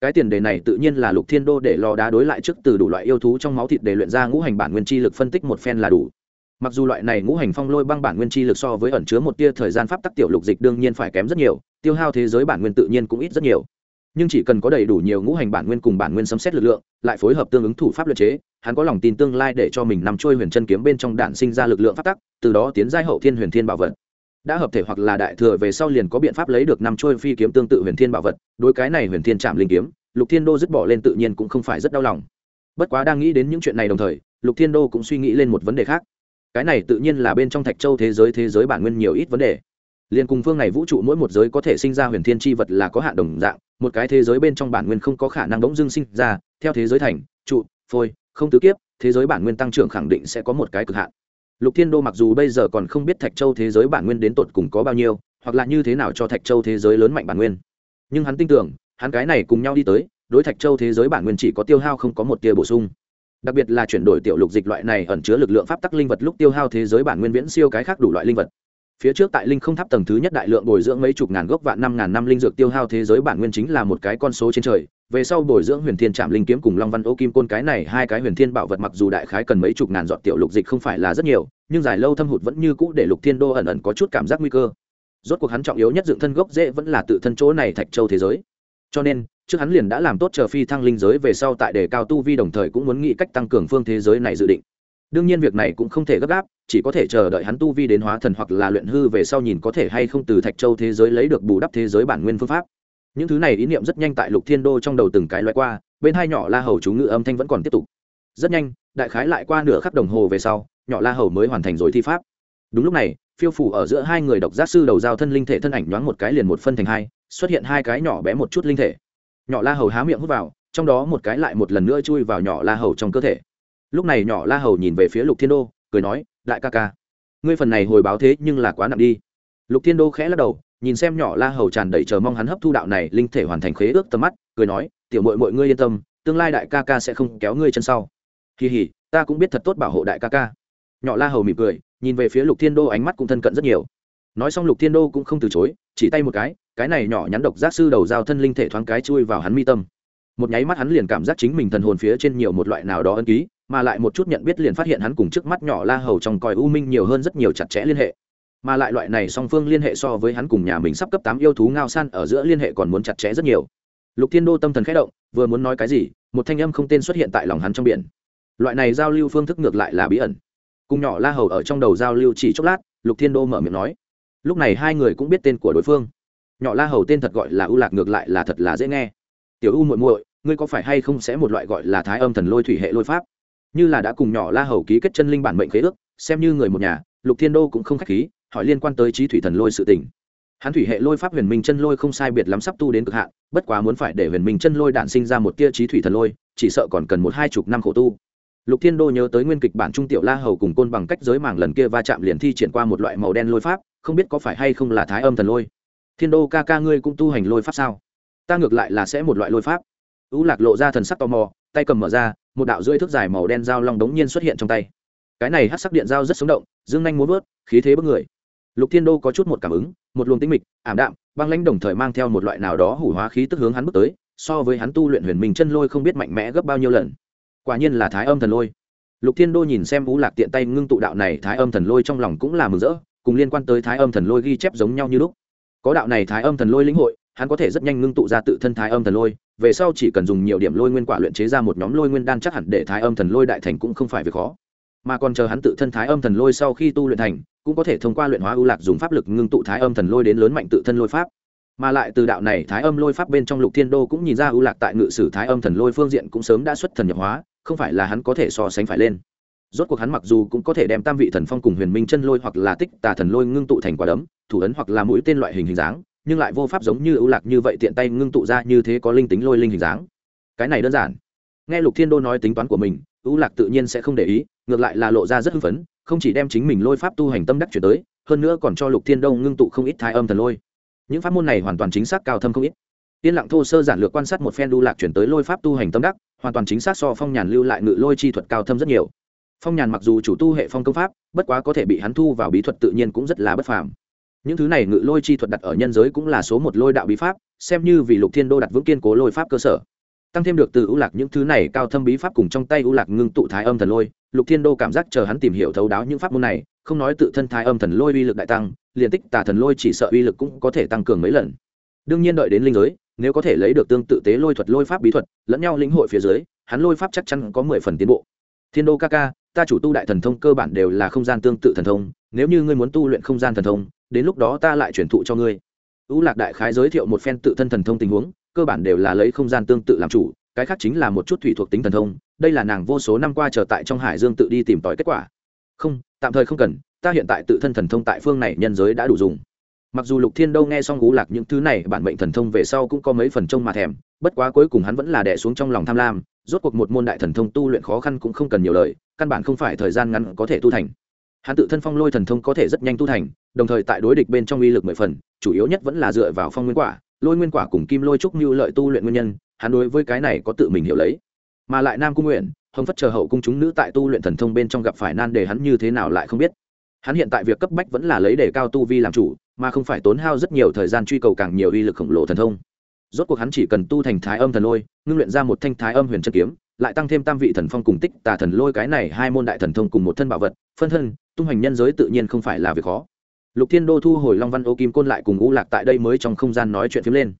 Cái tiền đề này tự nhiên là lục thiên đô để lò đá đối lại trước từ đủ loại yêu thú trong máu thịt để luyện ra ngũ hành bản nguyên chi lực phân tích một phen là đủ. Mặc dù loại này ngũ hành phong lôi băng bản nguyên chi lực so với ẩn chứa một tia thời gian pháp tắc tiểu lục dịch đương nhiên phải kém rất nhiều, tiêu hao thế giới bản nguyên tự nhiên cũng ít rất nhiều nhưng chỉ cần có đầy đủ nhiều ngũ hành bản nguyên cùng bản nguyên sấm xét lực lượng, lại phối hợp tương ứng thủ pháp luật chế, hắn có lòng tin tương lai để cho mình nằm trôi huyền chân kiếm bên trong đạn sinh ra lực lượng phát tắc, từ đó tiến giai hậu thiên huyền thiên bảo vật. Đã hợp thể hoặc là đại thừa về sau liền có biện pháp lấy được năm trôi phi kiếm tương tự huyền thiên bảo vật, đối cái này huyền thiên chạm linh kiếm, lục thiên đô dứt bỏ lên tự nhiên cũng không phải rất đau lòng. Bất quá đang nghĩ đến những chuyện này đồng thời, lục thiên đô cũng suy nghĩ lên một vấn đề khác. Cái này tự nhiên là bên trong thạch châu thế giới thế giới bản nguyên nhiều ít vấn đề liền cùng phương này vũ trụ mỗi một giới có thể sinh ra huyền thiên tri vật là có hạn đồng dạng, một cái thế giới bên trong bản nguyên không có khả năng bỗng dưng sinh ra, theo thế giới thành, trụ, phôi, không tứ kiếp, thế giới bản nguyên tăng trưởng khẳng định sẽ có một cái cực hạn. Lục thiên đô mặc dù bây giờ còn không biết thạch châu thế giới bản nguyên đến tột cùng có bao nhiêu, hoặc là như thế nào cho thạch châu thế giới lớn mạnh bản nguyên. Nhưng hắn tin tưởng, hắn cái này cùng nhau đi tới, đối thạch châu thế giới bản nguyên chỉ có tiêu hao không có một tia bổ sung. Đặc biệt là chuyển đổi tiểu lục dịch loại này ẩn chứa lực lượng pháp tắc linh vật lúc tiêu hao thế giới bản nguyên viễn siêu cái khác đủ loại linh vật phía trước tại linh không tháp tầng thứ nhất đại lượng bồi dưỡng mấy chục ngàn gốc vạn năm ngàn năm linh dược tiêu hao thế giới bản nguyên chính là một cái con số trên trời. Về sau bồi dưỡng huyền thiên trạm linh kiếm cùng long văn ô kim côn cái này hai cái huyền thiên bảo vật mặc dù đại khái cần mấy chục ngàn dọn tiểu lục dịch không phải là rất nhiều, nhưng dài lâu thâm hụt vẫn như cũ để lục thiên đô ẩn ẩn có chút cảm giác nguy cơ. Rốt cuộc hắn trọng yếu nhất dựng thân gốc dễ vẫn là tự thân chỗ này thạch châu thế giới. Cho nên, trước hắn liền đã làm tốt chờ phi thăng linh giới về sau tại đề cao tu vi đồng thời cũng muốn nghĩ cách tăng cường phương thế giới này dự định. Đương nhiên việc này cũng không thể gấp gáp chỉ có thể chờ đợi hắn tu vi đến hóa thần hoặc là luyện hư về sau nhìn có thể hay không từ thạch châu thế giới lấy được bù đắp thế giới bản nguyên phương pháp. Những thứ này ý niệm rất nhanh tại lục thiên đô trong đầu từng cái loại qua, bên hai nhỏ la hầu chú ngự âm thanh vẫn còn tiếp tục. Rất nhanh, đại khái lại qua nửa khắc đồng hồ về sau, nhỏ la hầu mới hoàn thành rồi thi pháp. Đúng lúc này, phiêu phủ ở giữa hai người độc giác sư đầu giao thân linh thể thân ảnh nhoáng một cái liền một phân thành hai, xuất hiện hai cái nhỏ bé một chút linh thể. Nhỏ la hầu há miệng hút vào, trong đó một cái lại một lần nữa chui vào nhỏ la hầu trong cơ thể. Lúc này nhỏ la hầu nhìn về phía lục thiên đô cười nói, đại ca ca, ngươi phần này hồi báo thế nhưng là quá nặng đi. Lục thiên đô khẽ lắc đầu, nhìn xem nhỏ la hầu tràn đầy chờ mong hắn hấp thu đạo này linh thể hoàn thành khế ước tầm mắt, cười nói, tiểu mội mọi ngươi yên tâm, tương lai đại ca ca sẽ không kéo ngươi chân sau. Kỳ hỉ ta cũng biết thật tốt bảo hộ đại ca ca. Nhỏ la hầu mỉm cười, nhìn về phía lục thiên đô ánh mắt cũng thân cận rất nhiều. Nói xong lục thiên đô cũng không từ chối, chỉ tay một cái cái này nhỏ nhắn độc giác sư đầu giao thân linh thể thoáng cái chui vào hắn mi tâm một nháy mắt hắn liền cảm giác chính mình thần hồn phía trên nhiều một loại nào đó ân ký, mà lại một chút nhận biết liền phát hiện hắn cùng trước mắt nhỏ la hầu trong còi u minh nhiều hơn rất nhiều chặt chẽ liên hệ. Mà lại loại này song phương liên hệ so với hắn cùng nhà mình sắp cấp tám yêu thú ngao san ở giữa liên hệ còn muốn chặt chẽ rất nhiều. Lục thiên đô tâm thần khẽ động, vừa muốn nói cái gì, một thanh âm không tên xuất hiện tại lòng hắn trong biển. Loại này giao lưu phương thức ngược lại là bí ẩn. Cùng nhỏ la hầu ở trong đầu giao lưu chỉ chốc lát, lục thiên đô mở miệng nói, lúc này hai người cũng biết tên của đối phương. Nhỏ la hầu tên thật gọi là ưu lạc, ngược lại là thật là dễ nghe. Tiểu u muội muội ngươi có phải hay không sẽ một loại gọi là thái âm thần lôi thủy hệ lôi pháp? Như là đã cùng nhỏ la hầu ký kết chân linh bản mệnh khế ước, xem như người một nhà, lục thiên đô cũng không k h á c h khí, hỏi liên quan tới trí thủy thần lôi sự tình. Hắn thủy hệ lôi pháp huyền minh chân lôi không sai biệt lắm sắp tu đến cực hạn, bất quá muốn phải để huyền minh chân lôi đản sinh ra một tia trí thủy thần lôi, chỉ sợ còn cần một hai chục năm khổ tu. Lục thiên đô nhớ tới nguyên kịch bản trung tiểu la hầu cùng côn bằng cách giới mảng lần kia va chạm liền thi triển qua một loại màu đen lôi pháp, không biết có phải hay không là thái âm thần lôi. Thiên đô ca ca ngươi cũng tu hành lôi pháp sao? Ta ngược lại là sẽ một loại lôi pháp ú lạc lộ ra thần sắc tò mò, tay cầm mở ra, một đạo rưỡi thước dài màu đen dao long đống nhiên xuất hiện trong tay. Cái này hắc sắc điện dao rất sống động, dương nhanh muốn vớt, khí thế bất người. Lục thiên đô có chút một cảm ứng, một luồng tinh mịch, ảm đạm, băng lãnh đồng thời mang theo một loại nào đó hủ hóa khí tức hướng hắn bước tới, so với hắn tu luyện huyền minh chân lôi không biết mạnh mẽ gấp bao nhiêu lần. Quả nhiên là thái âm thần lôi. Lục thiên đô nhìn xem vũ lạc tiện tay ngưng tụ đạo này thái âm thần lôi trong lòng cũng là mừng rỡ, cùng liên quan tới thái âm thần lôi ghi chép giống nhau như lúc. Có đạo này thái âm thần lôi lĩnh hội hắn có thể rất nhanh ngưng tụ ra tự thân thái âm thần lôi, về sau chỉ cần dùng nhiều điểm lôi nguyên quả luyện chế ra một nhóm lôi nguyên đan chắc hẳn để thái âm thần lôi đại thành cũng không phải việc khó. Mà còn chờ hắn tự thân thái âm thần lôi sau khi tu luyện thành, cũng có thể thông qua luyện hóa ưu lạc dùng pháp lực ngưng tụ thái âm thần lôi đến lớn mạnh tự thân lôi pháp. Mà lại từ đạo này thái âm lôi pháp bên trong lục thiên đô cũng nhìn ra ưu lạc tại ngự sử thái âm thần lôi phương diện cũng sớm đã xuất thần nhập hóa, không phải là hắn có thể so sánh phải lên. Rốt cuộc hắn mặc dù cũng có thể đem tam vị thần phong cùng huyền minh chân lôi hoặc là tích tà thần lôi ngưng tụ thành quả đấm, thủ ấn hoặc là mũi tên loại hình hình dáng nhưng lại vô pháp giống như ưu lạc như vậy tiện tay ngưng tụ ra như thế có linh tính lôi linh hình dáng. Cái này đơn giản. Nghe lục thiên đô nói tính toán của mình, ưu lạc tự nhiên sẽ không để ý, ngược lại là lộ ra rất hưng phấn, không chỉ đem chính mình lôi pháp tu hành tâm đắc chuyển tới, hơn nữa còn cho lục thiên đô ngưng tụ không ít thái âm thần lôi. Những pháp môn này hoàn toàn chính xác cao thâm không ít. Yên lặng thô sơ giản lược quan sát một phen ưu lạc chuyển tới lôi pháp tu hành tâm đắc, hoàn toàn chính xác so phong nhàn lưu lại ngự lôi chi thuật cao thâm rất nhiều. Phong nhàn mặc dù chủ tu hệ phong công pháp, bất quá có thể bị hắn thu vào bí thuật tự nhiên cũng rất là bất phàm những thứ này ngự lôi chi thuật đặt ở nhân giới cũng là số một lôi đạo bí pháp, xem như vì lục thiên đô đặt vững kiên cố lôi pháp cơ sở. Tăng thêm được từ ưu lạc những thứ này cao thâm bí pháp cùng trong tay ưu lạc ngưng tụ thái âm thần lôi, lục thiên đô cảm giác chờ hắn tìm hiểu thấu đáo những pháp môn này, không nói tự thân thái âm thần lôi uy lực đại tăng, liền tích tà thần lôi chỉ sợ uy lực cũng có thể tăng cường mấy lần. Đương nhiên đợi đến linh giới, nếu có thể lấy được tương tự tế lôi thuật, lôi pháp bí thuật, lẫn nhau lĩnh hội phía dưới, hắn lôi pháp chắc chắn có mười phần tiến bộ. Thiên đô ca ca, ta chủ tu đại thần thông cơ bản đều là không gian tương tự thần thông, nếu như ngươi muốn tu luyện không gian thần thông đến lúc đó ta lại chuyển thụ cho ngươi. Ưu lạc đại khái giới thiệu một phen tự thân thần thông tình huống, cơ bản đều là lấy không gian tương tự làm chủ, cái khác chính là một chút thủy thuộc tính thần thông, đây là nàng vô số năm qua chờ tại trong hải dương tự đi tìm tòi kết quả. Không, tạm thời không cần, ta hiện tại tự thân thần thông tại phương này nhân giới đã đủ dùng. Mặc dù lục thiên đâu nghe xong gú lạc những thứ này, bản mệnh thần thông về sau cũng có mấy phần trông mà thèm, bất quá cuối cùng hắn vẫn là đẻ xuống trong lòng tham lam, rốt cuộc một môn đại thần thông tu luyện khó khăn cũng không cần nhiều lời, căn bản không phải thời gian ngắn có thể tu thành. Hắn tự thân phong lôi thần thông có thể rất nhanh tu thành đồng thời tại đối địch bên trong uy lực mười phần, chủ yếu nhất vẫn là dựa vào phong nguyên quả, lôi nguyên quả cùng kim lôi trúc mưu lợi tu luyện nguyên nhân, hắn đối với cái này có tự mình hiểu lấy. Mà lại nam cung nguyện, hồng phất chờ hậu cung chúng nữ tại tu luyện thần thông bên trong gặp phải nan đề hắn như thế nào lại không biết. Hắn hiện tại việc cấp bách vẫn là lấy đề cao tu vi làm chủ, mà không phải tốn hao rất nhiều thời gian truy cầu càng nhiều uy lực khổng lồ thần thông. Rốt cuộc hắn chỉ cần tu thành thái âm thần lôi, ngưng luyện ra một thanh thái âm huyền chân kiếm, lại tăng thêm tam vị thần phong cùng tích tà thần lôi cái này hai môn đại thần thông cùng một thân bảo vật, phân thân, tung hành nhân giới tự nhiên không phải là việc khó lục thiên đô thu hồi long văn ô kim côn lại cùng ngũ lạc tại đây mới trong không gian nói chuyện phiếm lên.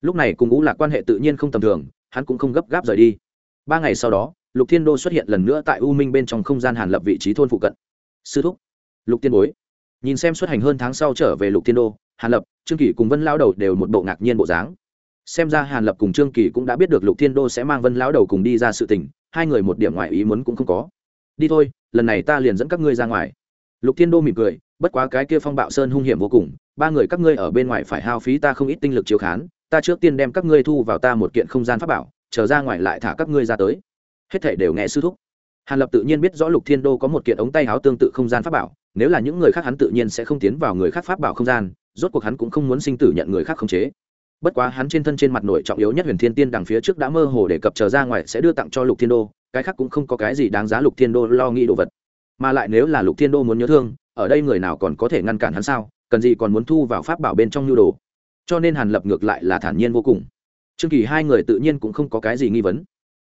Lúc này cùng ngũ lạc quan hệ tự nhiên không tầm thường, hắn cũng không gấp gáp rời đi. Ba ngày sau đó, lục thiên đô xuất hiện lần nữa tại u minh bên trong không gian hàn lập vị trí thôn phụ cận. Sư thúc. Lục tiên bối. Nhìn xem xuất hành hơn tháng sau trở về lục thiên đô, hàn lập, trương kỳ cùng vân lao đầu đều một bộ ngạc nhiên bộ dáng. Xem ra hàn lập cùng trương kỳ cũng đã biết được lục thiên đô sẽ mang vân lão đầu cùng đi ra sự tình, hai người một điểm ngoại ý muốn cũng không có. Đi thôi, lần này ta liền dẫn các ngươi ra ngoài. Lục thiên đô mỉm cười bất quá cái kia phong bạo sơn hung hiểm vô cùng, ba người các ngươi ở bên ngoài phải hao phí ta không ít tinh lực chiếu khán, ta trước tiên đem các ngươi thu vào ta một kiện không gian pháp bảo, chờ ra ngoài lại thả các ngươi ra tới. Hết thể đều nghe sư thúc. Hàn lập tự nhiên biết rõ lục thiên đô có một kiện ống tay áo tương tự không gian pháp bảo, nếu là những người khác hắn tự nhiên sẽ không tiến vào người khác pháp bảo không gian, rốt cuộc hắn cũng không muốn sinh tử nhận người khác khống chế. Bất quá hắn trên thân trên mặt nội trọng yếu nhất huyền thiên tiên đằng phía trước đã mơ hồ để cập trở ra ngoài sẽ đưa tặng cho lục thiên đô, cái khác cũng không có cái gì đáng giá lục thiên đô lo nghĩ đồ vật. Mà lại nếu là lục thiên đô muốn nhớ thương ở đây người nào còn có thể ngăn cản hắn sao? Cần gì còn muốn thu vào pháp bảo bên trong nhu đồ? Cho nên hàn lập ngược lại là thản nhiên vô cùng. Trương kỳ hai người tự nhiên cũng không có cái gì nghi vấn.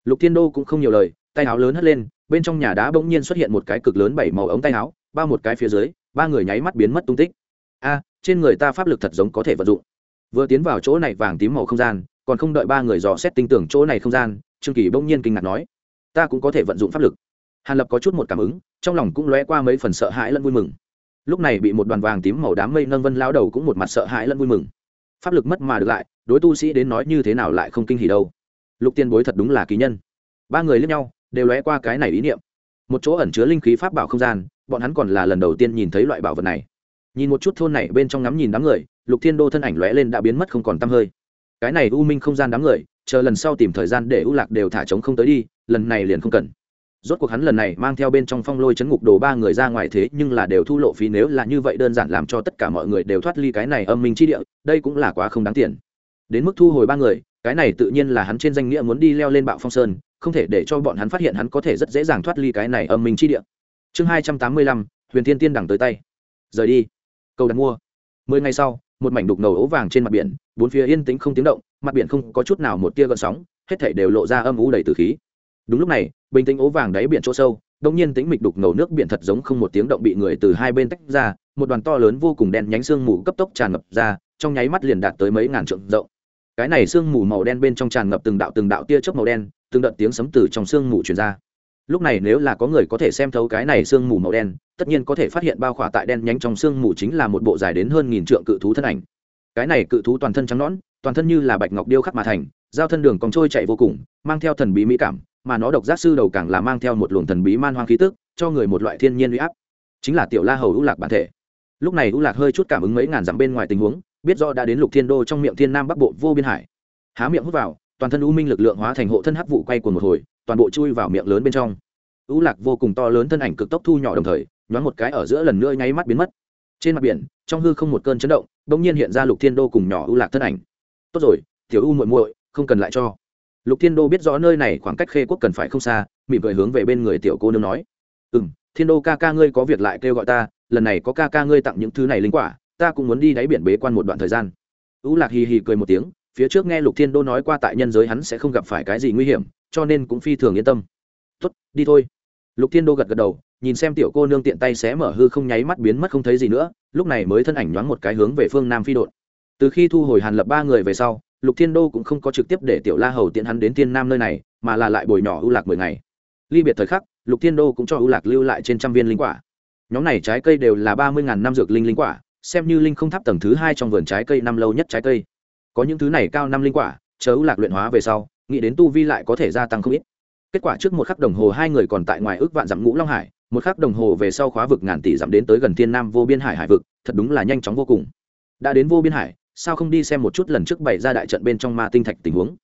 Lục thiên đô cũng không nhiều lời, tay áo lớn hất lên, bên trong nhà đá bỗng nhiên xuất hiện một cái cực lớn bảy màu ống tay áo ba một cái phía dưới, ba người nháy mắt biến mất tung tích. A, trên người ta pháp lực thật giống có thể vận dụng. Vừa tiến vào chỗ này vàng tím màu không gian, còn không đợi ba người dò xét tinh tưởng chỗ này không gian, trương kỳ bỗng nhiên kinh ngạc nói, ta cũng có thể vận dụng pháp lực hàn lập có chút một cảm ứng, trong lòng cũng lóe qua mấy phần sợ hãi lẫn vui mừng. Lúc này bị một đoàn vàng tím màu đám mây nâng vân lao đầu cũng một mặt sợ hãi lẫn vui mừng. Pháp lực mất mà được lại, đối tu sĩ đến nói như thế nào lại không kinh hỉ đâu. Lục tiên bối thật đúng là kỳ nhân. Ba người lẫn nhau, đều lóe qua cái này ý niệm. Một chỗ ẩn chứa linh khí pháp bảo không gian, bọn hắn còn là lần đầu tiên nhìn thấy loại bảo vật này. Nhìn một chút thôn này bên trong ngắm nhìn đám người, lục thiên đô thân ảnh lóe lên đã biến mất không còn t hơi. Cái này u minh không gian đám người, chờ lần sau tìm thời gian để u lạc đều thả trống không tới đi, lần này liền không cần rốt cuộc hắn lần này mang theo bên trong phong lôi chấn ngục đồ ba người ra ngoài thế, nhưng là đều thu lộ phí nếu là như vậy đơn giản làm cho tất cả mọi người đều thoát ly cái này âm minh chi địa, đây cũng là quá không đáng tiền. Đến mức thu hồi ba người, cái này tự nhiên là hắn trên danh nghĩa muốn đi leo lên bạo phong sơn, không thể để cho bọn hắn phát hiện hắn có thể rất dễ dàng thoát ly cái này âm minh chi địa. Chương hai trăm tám mươi lăm, huyền thiên tiên đẳng tới tay. Rời đi. Cầu đặt mua. Mười ngày sau, một mảnh đục ngầu ố vàng trên mặt biển, bốn phía yên tĩnh không tiếng động, mặt biển không có chút nào một tia gợn sóng, hết thảy đều lộ ra âm u đầy từ khí đúng lúc này, bình tĩnh ố vàng đáy biển chỗ sâu, đông nhiên tĩnh mịch đục ngầu nước biển thật giống không một tiếng động bị người từ hai bên tách ra, một đoàn to lớn vô cùng đen nhánh xương mù cấp tốc tràn ngập ra, trong nháy mắt liền đạt tới mấy ngàn trượng rộng. Cái này xương mù màu đen bên trong tràn ngập từng đạo từng đạo tia chớp màu đen, từng đợt tiếng sấm từ trong xương mù truyền ra. Lúc này nếu là có người có thể xem thấu cái này xương mù màu đen, tất nhiên có thể phát hiện bao khỏa tại đen nhánh trong xương mù chính là một bộ dài đến hơn nghìn trượng cự thú thân ảnh. Cái này cự thú toàn thân trắng nõn, toàn thân như là bạch ngọc điêu khắc mà thành, giao thân đường còn trôi chạy vô cùng, mang theo thần bí mỹ cảm mà nó độc giác sư đầu càng là mang theo một luồng thần bí man hoang khí tức, cho người một loại thiên nhiên uy áp. Chính là tiểu la hầu ưu lạc bản thể. Lúc này ưu lạc hơi chút cảm ứng mấy ngàn dặm bên ngoài tình huống, biết do đã đến lục thiên đô trong miệng thiên nam bắc bộ vô biên hải. Há miệng hút vào, toàn thân u minh lực lượng hóa thành hộ thân hắc vụ quay cuồng một hồi, toàn bộ chui vào miệng lớn bên trong. Ưu lạc vô cùng to lớn thân ảnh cực tốc thu nhỏ đồng thời, nhoáng một cái ở giữa lần nữa nháy mắt biến mất. Trên mặt biển, trong hư không một cơn chấn động, bỗng nhiên hiện ra lục thiên đô cùng nhỏ ưu lạc thân ảnh. Tốt rồi, tiểu u muội muội, không cần lại cho lục thiên đô biết rõ nơi này khoảng cách khê quốc cần phải không xa, mỉm cười hướng về bên người tiểu cô nương nói. Ừ m thiên đô ca ca ngươi có việc lại kêu gọi ta, lần này có ca ca ngươi tặng những thứ này linh quả, ta cũng muốn đi đáy biển bế quan một đoạn thời gian. U lạc hì hì cười một tiếng, phía trước nghe lục thiên đô nói qua tại nhân giới hắn sẽ không gặp phải cái gì nguy hiểm, cho nên cũng phi thường yên tâm. Tuất đi thôi. Lục thiên đô gật gật đầu, nhìn xem tiểu cô nương tiện tay xé mở hư không nháy mắt biến mất không thấy gì nữa, lúc này mới thân ảnh nhoáng một cái hướng về phương nam phi đội. Từ khi thu hồi hàn lập ba người về sau lục thiên đô cũng không có trực tiếp để tiểu la hầu tiện hắn đến thiên nam nơi này, mà là lại bồi nhỏ ưu lạc mười ngày. Ly biệt thời khắc, lục thiên đô cũng cho ưu lạc lưu lại trên trăm viên linh quả. Nhóm này trái cây đều là ba mươi ngàn năm dược linh linh quả, xem như linh không tháp tầng thứ hai trong vườn trái cây năm lâu nhất trái cây. Có những thứ này cao năm linh quả, chờ ưu lạc luyện hóa về sau, nghĩ đến tu vi lại có thể gia tăng không ít. Kết quả trước một khắc đồng hồ hai người còn tại ngoài ước vạn dặm ngũ long hải, một khắc đồng hồ về sau khóa vực ngàn tỷ dặm đến tới gần thiên nam vô biên hải hải vực, thật đúng là nhanh chóng vô cùng. Đã đến vô biên hải sao không đi xem một chút lần trước bày ra đại trận bên trong ma tinh thạch tình huống?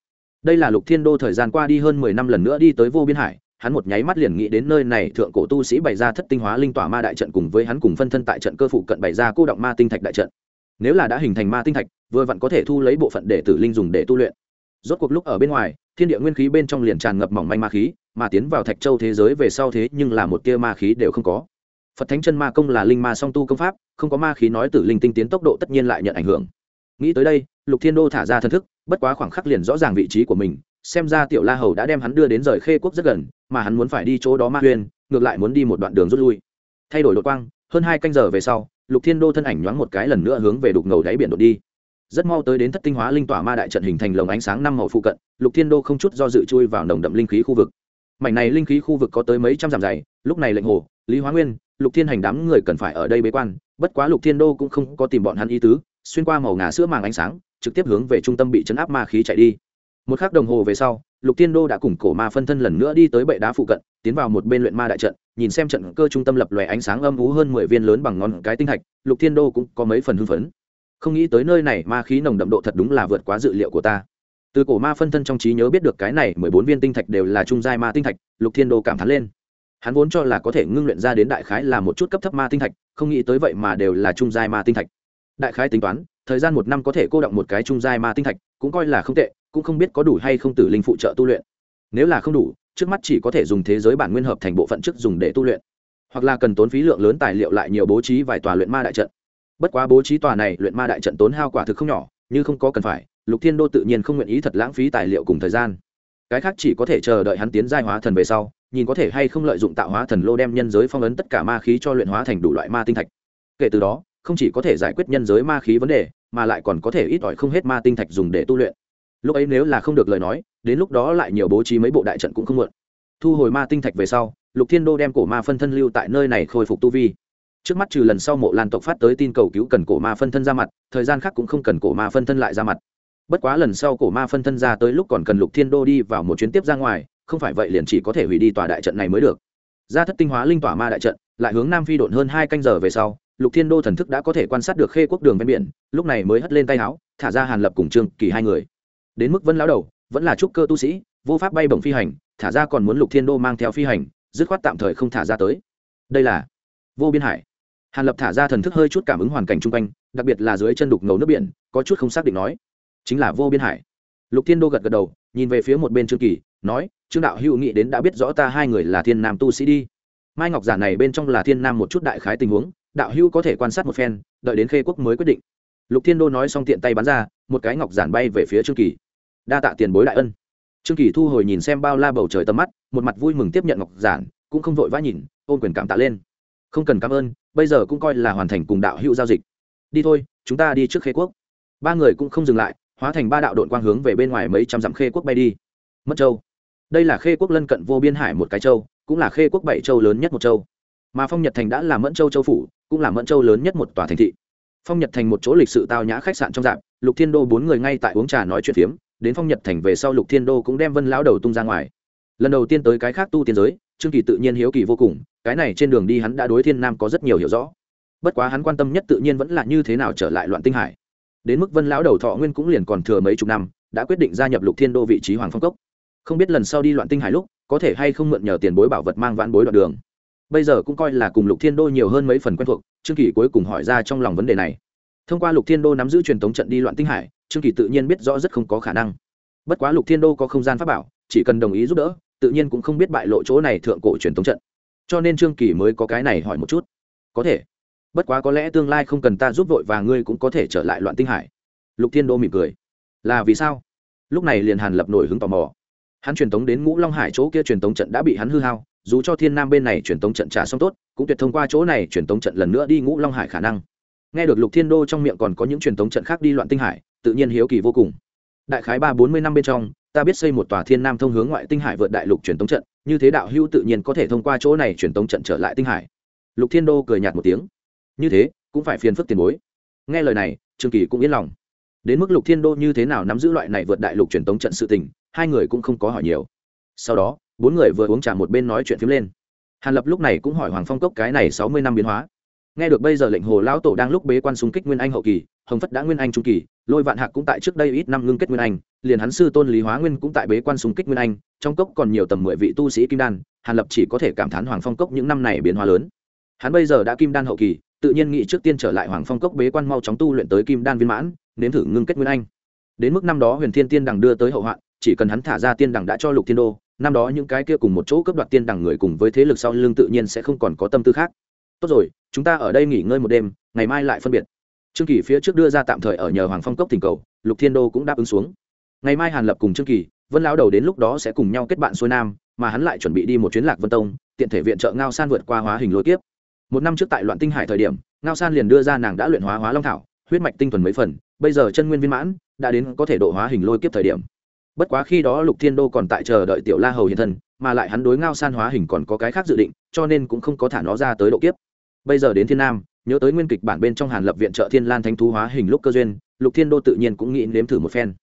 Đây là lục thiên đô thời gian qua đi hơn mười năm lần nữa đi tới vô biên hải, hắn một nháy mắt liền nghĩ đến nơi này thượng cổ tu sĩ bày ra thất tinh hóa linh tỏa ma đại trận cùng với hắn cùng phân thân tại trận cơ phụ cận bày ra cô động ma tinh thạch đại trận. Nếu là đã hình thành ma tinh thạch, vừa vặn có thể thu lấy bộ phận để tử linh dùng để tu luyện. Rốt cuộc lúc ở bên ngoài, thiên địa nguyên khí bên trong liền tràn ngập mỏng manh ma khí, mà tiến vào thạch châu thế giới về sau thế nhưng là một tia ma khí đều không có. Phật thánh chân ma công là linh ma song tu công pháp, không có ma khí nói tử linh tinh tiến tốc độ tất nhiên lại nhận ảnh hưởng nghĩ tới đây, lục thiên đô thả ra thân thức, bất quá khoảng khắc liền rõ ràng vị trí của mình, xem ra tiểu la hầu đã đem hắn đưa đến rời khê quốc rất gần, mà hắn muốn phải đi chỗ đó ma huyên, ngược lại muốn đi một đoạn đường rút lui. Thay đổi đột quang, hơn hai canh giờ về sau, lục thiên đô thân ảnh nhoáng một cái lần nữa hướng về đục ngầu đáy biển đột đi. Rất mau tới đến thất tinh hóa linh tỏa ma đại trận hình thành lồng ánh sáng năm màu phụ cận, lục thiên đô không chút do dự chui vào nồng đậm linh khí khu vực. Mảnh này linh khí khu vực có tới mấy trăm dặm dày, lúc này lệnh hồ, lý hóa nguyên, lục thiên hành đám người cần phải ở đây bế quan, bất quá lục thiên đô cũng không có tìm bọn hắn ý tứ xuyên qua màu ngà sữa màng ánh sáng, trực tiếp hướng về trung tâm bị chấn áp ma khí chạy đi. Một k h ắ c đồng hồ về sau, lục thiên đô đã cùng cổ ma phân thân lần nữa đi tới bệ đá phụ cận, tiến vào một bên luyện ma đại trận, nhìn xem trận cơ trung tâm lập lòe ánh sáng âm ú hơn mười viên lớn bằng ngón cái tinh thạch, lục thiên đô cũng có mấy phần hưng phấn. Không nghĩ tới nơi này ma khí nồng đậm độ thật đúng là vượt quá dự liệu của ta. Từ cổ ma phân thân trong trí nhớ biết được cái này mười bốn viên tinh thạch đều là trung giai ma tinh thạch, lục thiên đô cảm thán lên. Hắn vốn cho là có thể ngưng luyện ra đến đại khái là một chút cấp thấp ma tinh thạch, không nghĩ tới vậy mà đều là trung giai ma tinh thạch đại khái tính toán, thời gian một năm có thể cô động một cái trung giai ma tinh thạch, cũng coi là không tệ, cũng không biết có đủ hay không tử linh phụ trợ tu luyện. Nếu là không đủ, trước mắt chỉ có thể dùng thế giới bản nguyên hợp thành bộ phận trước dùng để tu luyện. Hoặc là cần tốn phí lượng lớn tài liệu lại nhiều bố trí vài tòa luyện ma đại trận. Bất quá bố trí tòa này luyện ma đại trận tốn hao quả thực không nhỏ, như không có cần phải, lục thiên đô tự nhiên không nguyện ý thật lãng phí tài liệu cùng thời gian. Cái khác chỉ có thể chờ đợi hắn tiến giai hóa thần về sau, nhìn có thể hay không lợi dụng tạo hóa thần lô đem nhân giới phong ấn tất cả ma khí cho luyện hóa thành đủ loại ma tinh thạch. Kể từ đó không chỉ có thể giải quyết nhân giới ma khí vấn đề, mà lại còn có thể ít ỏi không hết ma tinh thạch dùng để tu luyện. Lúc ấy nếu là không được lời nói, đến lúc đó lại nhiều bố trí mấy bộ đại trận cũng không muộn. Thu hồi ma tinh thạch về sau, lục thiên đô đem cổ ma phân thân lưu tại nơi này khôi phục tu vi. Trước mắt trừ lần sau mộ lan tộc phát tới tin cầu cứu cần cổ ma phân thân ra mặt, thời gian khác cũng không cần cổ ma phân thân lại ra mặt. Bất quá lần sau cổ ma phân thân ra tới lúc còn cần lục thiên đô đi vào một chuyến tiếp ra ngoài, không phải vậy liền chỉ có thể hủy đi tòa đại trận này mới được. Ra thất tinh hóa linh tỏa ma đại trận, lại hướng nam phi độn hơn hai canh giờ về sau lục thiên đô thần thức đã có thể quan sát được khê quốc đường ven biển, lúc này mới hất lên tay áo, thả ra hàn lập cùng trương kỳ hai người. Đến mức vân lão đầu, vẫn là trúc cơ tu sĩ, vô pháp bay bổng phi hành, thả ra còn muốn lục thiên đô mang theo phi hành, dứt khoát tạm thời không thả ra tới. Đây là vô biên hải. Hàn lập thả ra thần thức hơi chút cảm ứng hoàn cảnh chung quanh, đặc biệt là dưới chân đục ngầu nước biển, có chút không xác định nói, chính là vô biên hải. Lục thiên đô gật gật đầu, nhìn về phía một bên trương kỳ, nói, trương đạo hữu nghị đến đã biết rõ ta hai người là thiên nam tu sĩ đi. Mai ngọc giả này bên trong là thiên nam một chút đại khái tình huống đạo hữu có thể quan sát một phen, đợi đến khê quốc mới quyết định. Lục thiên đô nói xong tiện tay bắn ra, một cái ngọc giản bay về phía trương kỳ. Đa tạ tiền bối đại ân. Trương kỳ thu hồi nhìn xem bao la bầu trời tầm mắt, một mặt vui mừng tiếp nhận ngọc giản, cũng không vội vã nhìn, ôn quyền cảm tạ lên. Không cần cảm ơn, bây giờ cũng coi là hoàn thành cùng đạo hữu giao dịch. Đi thôi, chúng ta đi trước khê quốc. Ba người cũng không dừng lại, hóa thành ba đạo đội quang hướng về bên ngoài mấy trăm dặm khê quốc bay đi. Mất châu. Đây là khê quốc lân cận vô biên hải một cái châu, cũng là khê quốc bảy châu lớn nhất một châu. Mà phong nhật thành đã là mẫn châu châu phủ cũng là mẫn châu lớn nhất một tòa thành thị. Phong nhật thành một chỗ lịch sự tao nhã khách sạn trong dạp lục thiên đô bốn người ngay tại uống trà nói chuyện phiếm, đến phong nhật thành về sau lục thiên đô cũng đem vân lão đầu tung ra ngoài. Lần đầu tiên tới cái khác tu tiên giới, trương kỳ tự nhiên hiếu kỳ vô cùng, cái này trên đường đi hắn đã đối thiên nam có rất nhiều hiểu rõ. Bất quá hắn quan tâm nhất tự nhiên vẫn là như thế nào trở lại loạn tinh hải. Đến mức vân lão đầu thọ nguyên cũng liền còn thừa mấy chục năm, đã quyết định gia nhập lục thiên đô vị trí hoàng phong cốc. Không biết lần sau đi loạn tinh hải lúc, có thể hay không mượn nhờ tiền bối bảo vật mang vãn bối đoạn đường bây giờ cũng coi là cùng lục thiên đô nhiều hơn mấy phần quen thuộc, trương kỳ cuối cùng hỏi ra trong lòng vấn đề này. Thông qua lục thiên đô nắm giữ truyền thống trận đi loạn tinh hải, trương kỳ tự nhiên biết rõ rất không có khả năng. Bất quá lục thiên đô có không gian pháp bảo, chỉ cần đồng ý giúp đỡ, tự nhiên cũng không biết bại lộ chỗ này thượng cổ truyền thống trận. Cho nên trương kỳ mới có cái này hỏi một chút. Có thể. Bất quá có lẽ tương lai không cần ta giúp vội và ngươi cũng có thể trở lại loạn tinh hải. Lục thiên đô mỉm cười. Là vì sao? Lúc này liền hàn lập nổi hứng tò mò. Hắn truyền tống đến ngũ long hải chỗ kia truyền tống trận đã bị hắn hư hao dù cho thiên nam bên này truyền tống trận trả xong tốt, cũng tuyệt thông qua chỗ này truyền tống trận lần nữa đi ngũ long hải khả năng. Nghe được lục thiên đô trong miệng còn có những truyền tống trận khác đi loạn tinh hải, tự nhiên hiếu kỳ vô cùng. Đại khái ba bốn mươi năm bên trong, ta biết xây một tòa thiên nam thông hướng ngoại tinh hải vượt đại lục truyền tống trận, như thế đạo hữu tự nhiên có thể thông qua chỗ này truyền tống trận trở lại tinh hải. Lục thiên đô cười nhạt một tiếng. Như thế, cũng phải phiền phức tiền bối. Nghe lời này, trương kỳ cũng yên lòng. Đến mức lục thiên đô như thế nào nắm giữ loại này vượt đại lục truyền tống trận sự tình, hai người cũng không có hỏi nhiều. Sau đó bốn người vừa uống trà một bên nói chuyện phiếm lên. Hàn lập lúc này cũng hỏi hoàng phong cốc cái này sáu mươi năm biến hóa. Nghe được bây giờ lệnh hồ lão tổ đang lúc bế quan xung kích nguyên anh hậu kỳ, hồng phất đã nguyên anh trung kỳ, lôi vạn hạc cũng tại trước đây ít năm ngưng kết nguyên anh, liền hắn sư tôn lý hóa nguyên cũng tại bế quan xung kích nguyên anh, trong cốc còn nhiều tầm mười vị tu sĩ kim đan, hàn lập chỉ có thể cảm thán hoàng phong cốc những năm này biến hóa lớn. Hắn bây giờ đã kim đan hậu kỳ, tự nhiên nghĩ trước tiên trở lại hoàng phong cốc bế quan mau chóng tu luyện tới kim đan viên mãn, nếm thử ngưng kết nguyên anh. Đến mức năm đó huyền thiên tiên đằng đưa tới hậu hoạn, chỉ cần hắn thả ra tiên đằng đã cho lục thiên đô năm đó những cái kia cùng một chỗ cướp đoạt tiên đằng người cùng với thế lực sau lưng tự nhiên sẽ không còn có tâm tư khác. Tốt rồi, chúng ta ở đây nghỉ ngơi một đêm, ngày mai lại phân biệt. Trương kỳ phía trước đưa ra tạm thời ở nhờ hoàng phong cốc thỉnh cầu, lục thiên đô cũng đáp ứng xuống. Ngày mai hàn lập cùng trương kỳ, vân lão đầu đến lúc đó sẽ cùng nhau kết bạn xuôi nam, mà hắn lại chuẩn bị đi một chuyến lạc vân tông, tiện thể viện trợ ngao san vượt qua hóa hình lôi kiếp. Một năm trước tại loạn tinh hải thời điểm, ngao san liền đưa ra nàng đã luyện hóa hóa long thảo, huyết mạch tinh thuần mấy phần, bây giờ chân nguyên viên mãn, đã đến có thể độ hóa hình lôi kiếp thời điểm bất quá khi đó lục thiên đô còn tại chờ đợi tiểu la hầu hiện thân, mà lại hắn đối ngao san hóa hình còn có cái khác dự định, cho nên cũng không có thả nó ra tới độ kiếp. Bây giờ đến thiên nam, nhớ tới nguyên kịch bản bên trong hàn lập viện trợ thiên lan Thanh thú hóa hình lúc cơ duyên, lục thiên đô tự nhiên cũng nghĩ nếm thử một phen.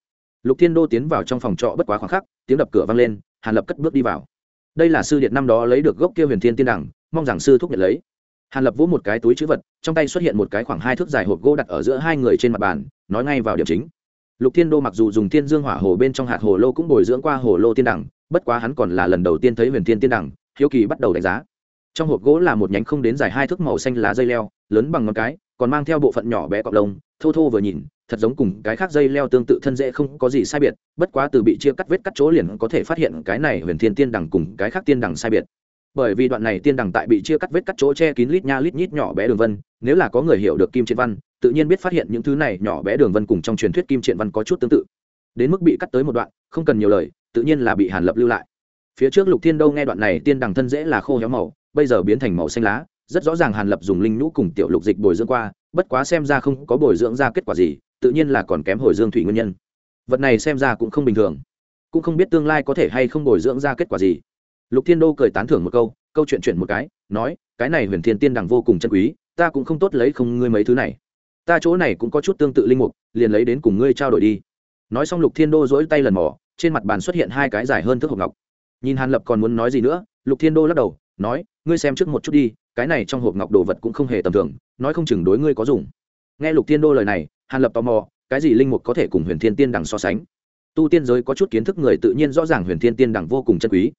Lục thiên đô tiến vào trong phòng trọ bất quá khoảng khắc, tiếng đập cửa vang lên, hàn lập cất bước đi vào. Đây là sư điện năm đó lấy được gốc kia huyền thiên tiên đẳng, mong rằng sư thúc nhận lấy. Hàn lập vỗ một cái túi chữ vật, trong tay xuất hiện một cái khoảng hai thước dài hộp gỗ đặt ở giữa hai người trên mặt bàn, nói ngay vào điểm chính lục thiên đô mặc dù dùng thiên dương hỏa hồ bên trong hạt hồ lô cũng bồi dưỡng qua hồ lô tiên đẳng, bất quá hắn còn là lần đầu tiên thấy huyền thiên tiên đẳng, hiếu kỳ bắt đầu đánh giá. Trong hộp gỗ là một nhánh không đến dài hai thước màu xanh lá dây leo, lớn bằng ngón cái, còn mang theo bộ phận nhỏ bé cọc lông, thô thô vừa nhìn, thật giống cùng cái khác dây leo tương tự thân dễ không có gì sai biệt, bất quá từ bị chia cắt vết cắt chỗ liền có thể phát hiện cái này huyền thiên tiên đẳng cùng cái khác tiên đẳng sai biệt. Bởi vì đoạn này tiên đẳng tại bị chia cắt vết cắt chỗ che kín lít nha lít nhít nhỏ bé đường vân, nếu là có người hiểu được kim chiến văn tự nhiên biết phát hiện những thứ này nhỏ bé đường vân cùng trong truyền thuyết kim triện văn có chút tương tự. Đến mức bị cắt tới một đoạn, không cần nhiều lời, tự nhiên là bị hàn lập lưu lại. Phía trước lục thiên đâu nghe đoạn này, tiên đẳng thân dễ là khô héo màu, bây giờ biến thành màu xanh lá, rất rõ ràng hàn lập dùng linh nhũ cùng tiểu lục dịch bồi dưỡng qua, bất quá xem ra không có bồi dưỡng ra kết quả gì, tự nhiên là còn kém hồi dương thủy nguyên nhân. Vật này xem ra cũng không bình thường, cũng không biết tương lai có thể hay không bồi dưỡng ra kết quả gì. Lục thiên đô cười tán thưởng một câu câu chuyện chuyển một cái, nói, cái này huyền thiên tiên đằng vô cùng chân quý, ta cũng không tốt lấy không ngươi mấy thứ này ta chỗ này cũng có chút tương tự linh mục, liền lấy đến cùng ngươi trao đổi đi. Nói xong lục thiên đô dỗi tay lần mỏ trên mặt bàn xuất hiện hai cái dài hơn thước hộp ngọc. Nhìn hàn lập còn muốn nói gì nữa, lục thiên đô lắc đầu, nói, ngươi xem trước một chút đi, cái này trong hộp ngọc đồ vật cũng không hề tầm thường, nói không chừng đối ngươi có dùng. Nghe lục thiên đô lời này, hàn lập tò mò, cái gì linh mục có thể cùng huyền thiên tiên đằng so sánh? Tu tiên giới có chút kiến thức người tự nhiên rõ ràng huyền thiên tiên đằng vô cùng chân quý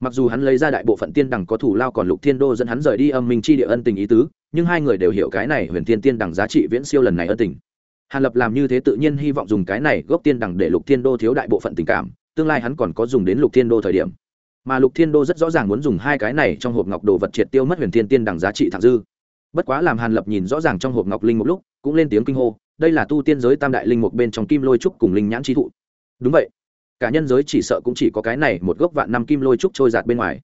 mặc dù hắn lấy ra đại bộ phận tiên đằng có thủ lao còn lục thiên đô dẫn hắn rời đi âm minh chi địa ân tình ý tứ, nhưng hai người đều hiểu cái này huyền thiên tiên đằng giá trị viễn siêu lần này ân tình. Hàn lập làm như thế tự nhiên hy vọng dùng cái này gốc tiên đằng để lục thiên đô thiếu đại bộ phận tình cảm, tương lai hắn còn có dùng đến lục thiên đô thời điểm. Mà lục thiên đô rất rõ ràng muốn dùng hai cái này trong hộp ngọc đồ vật triệt tiêu mất huyền thiên tiên đằng giá trị thẳng dư. Bất quá làm hàn lập nhìn rõ ràng trong hộp ngọc linh một lúc, cũng lên tiếng kinh hô, đây là tu tiên giới tam đại linh mục bên trong kim lôi trúc cùng linh nhãn chi thụ. Đúng vậy cả nhân giới chỉ sợ cũng chỉ có cái này một gốc vạn năm kim lôi trúc trôi giạt bên ngoài.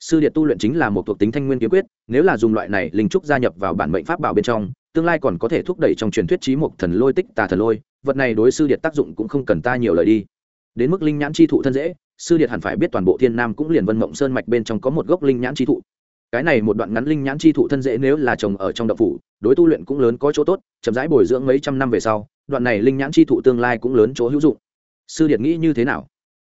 Sư điện tu luyện chính là một thuộc tính thanh nguyên kiếm quyết, nếu là dùng loại này linh trúc gia nhập vào bản mệnh pháp bảo bên trong, tương lai còn có thể thúc đẩy trong truyền thuyết trí mục thần lôi tích tà thần lôi, vật này đối sư điện tác dụng cũng không cần ta nhiều lời đi. Đến mức linh nhãn chi thụ thân dễ, sư điện hẳn phải biết toàn bộ thiên nam cũng liền vân mộng sơn mạch bên trong có một gốc linh nhãn chi thụ. Cái này một đoạn ngắn linh nhãn chi thụ thân dễ nếu là trồng ở trong đậu phủ, đối tu luyện cũng lớn có chỗ tốt, chậm rãi bồi dưỡng mấy trăm năm về sau, đoạn này linh nhãn chi thụ tương lai cũng lớn chỗ hữu dụng sư điện nghĩ như thế nào?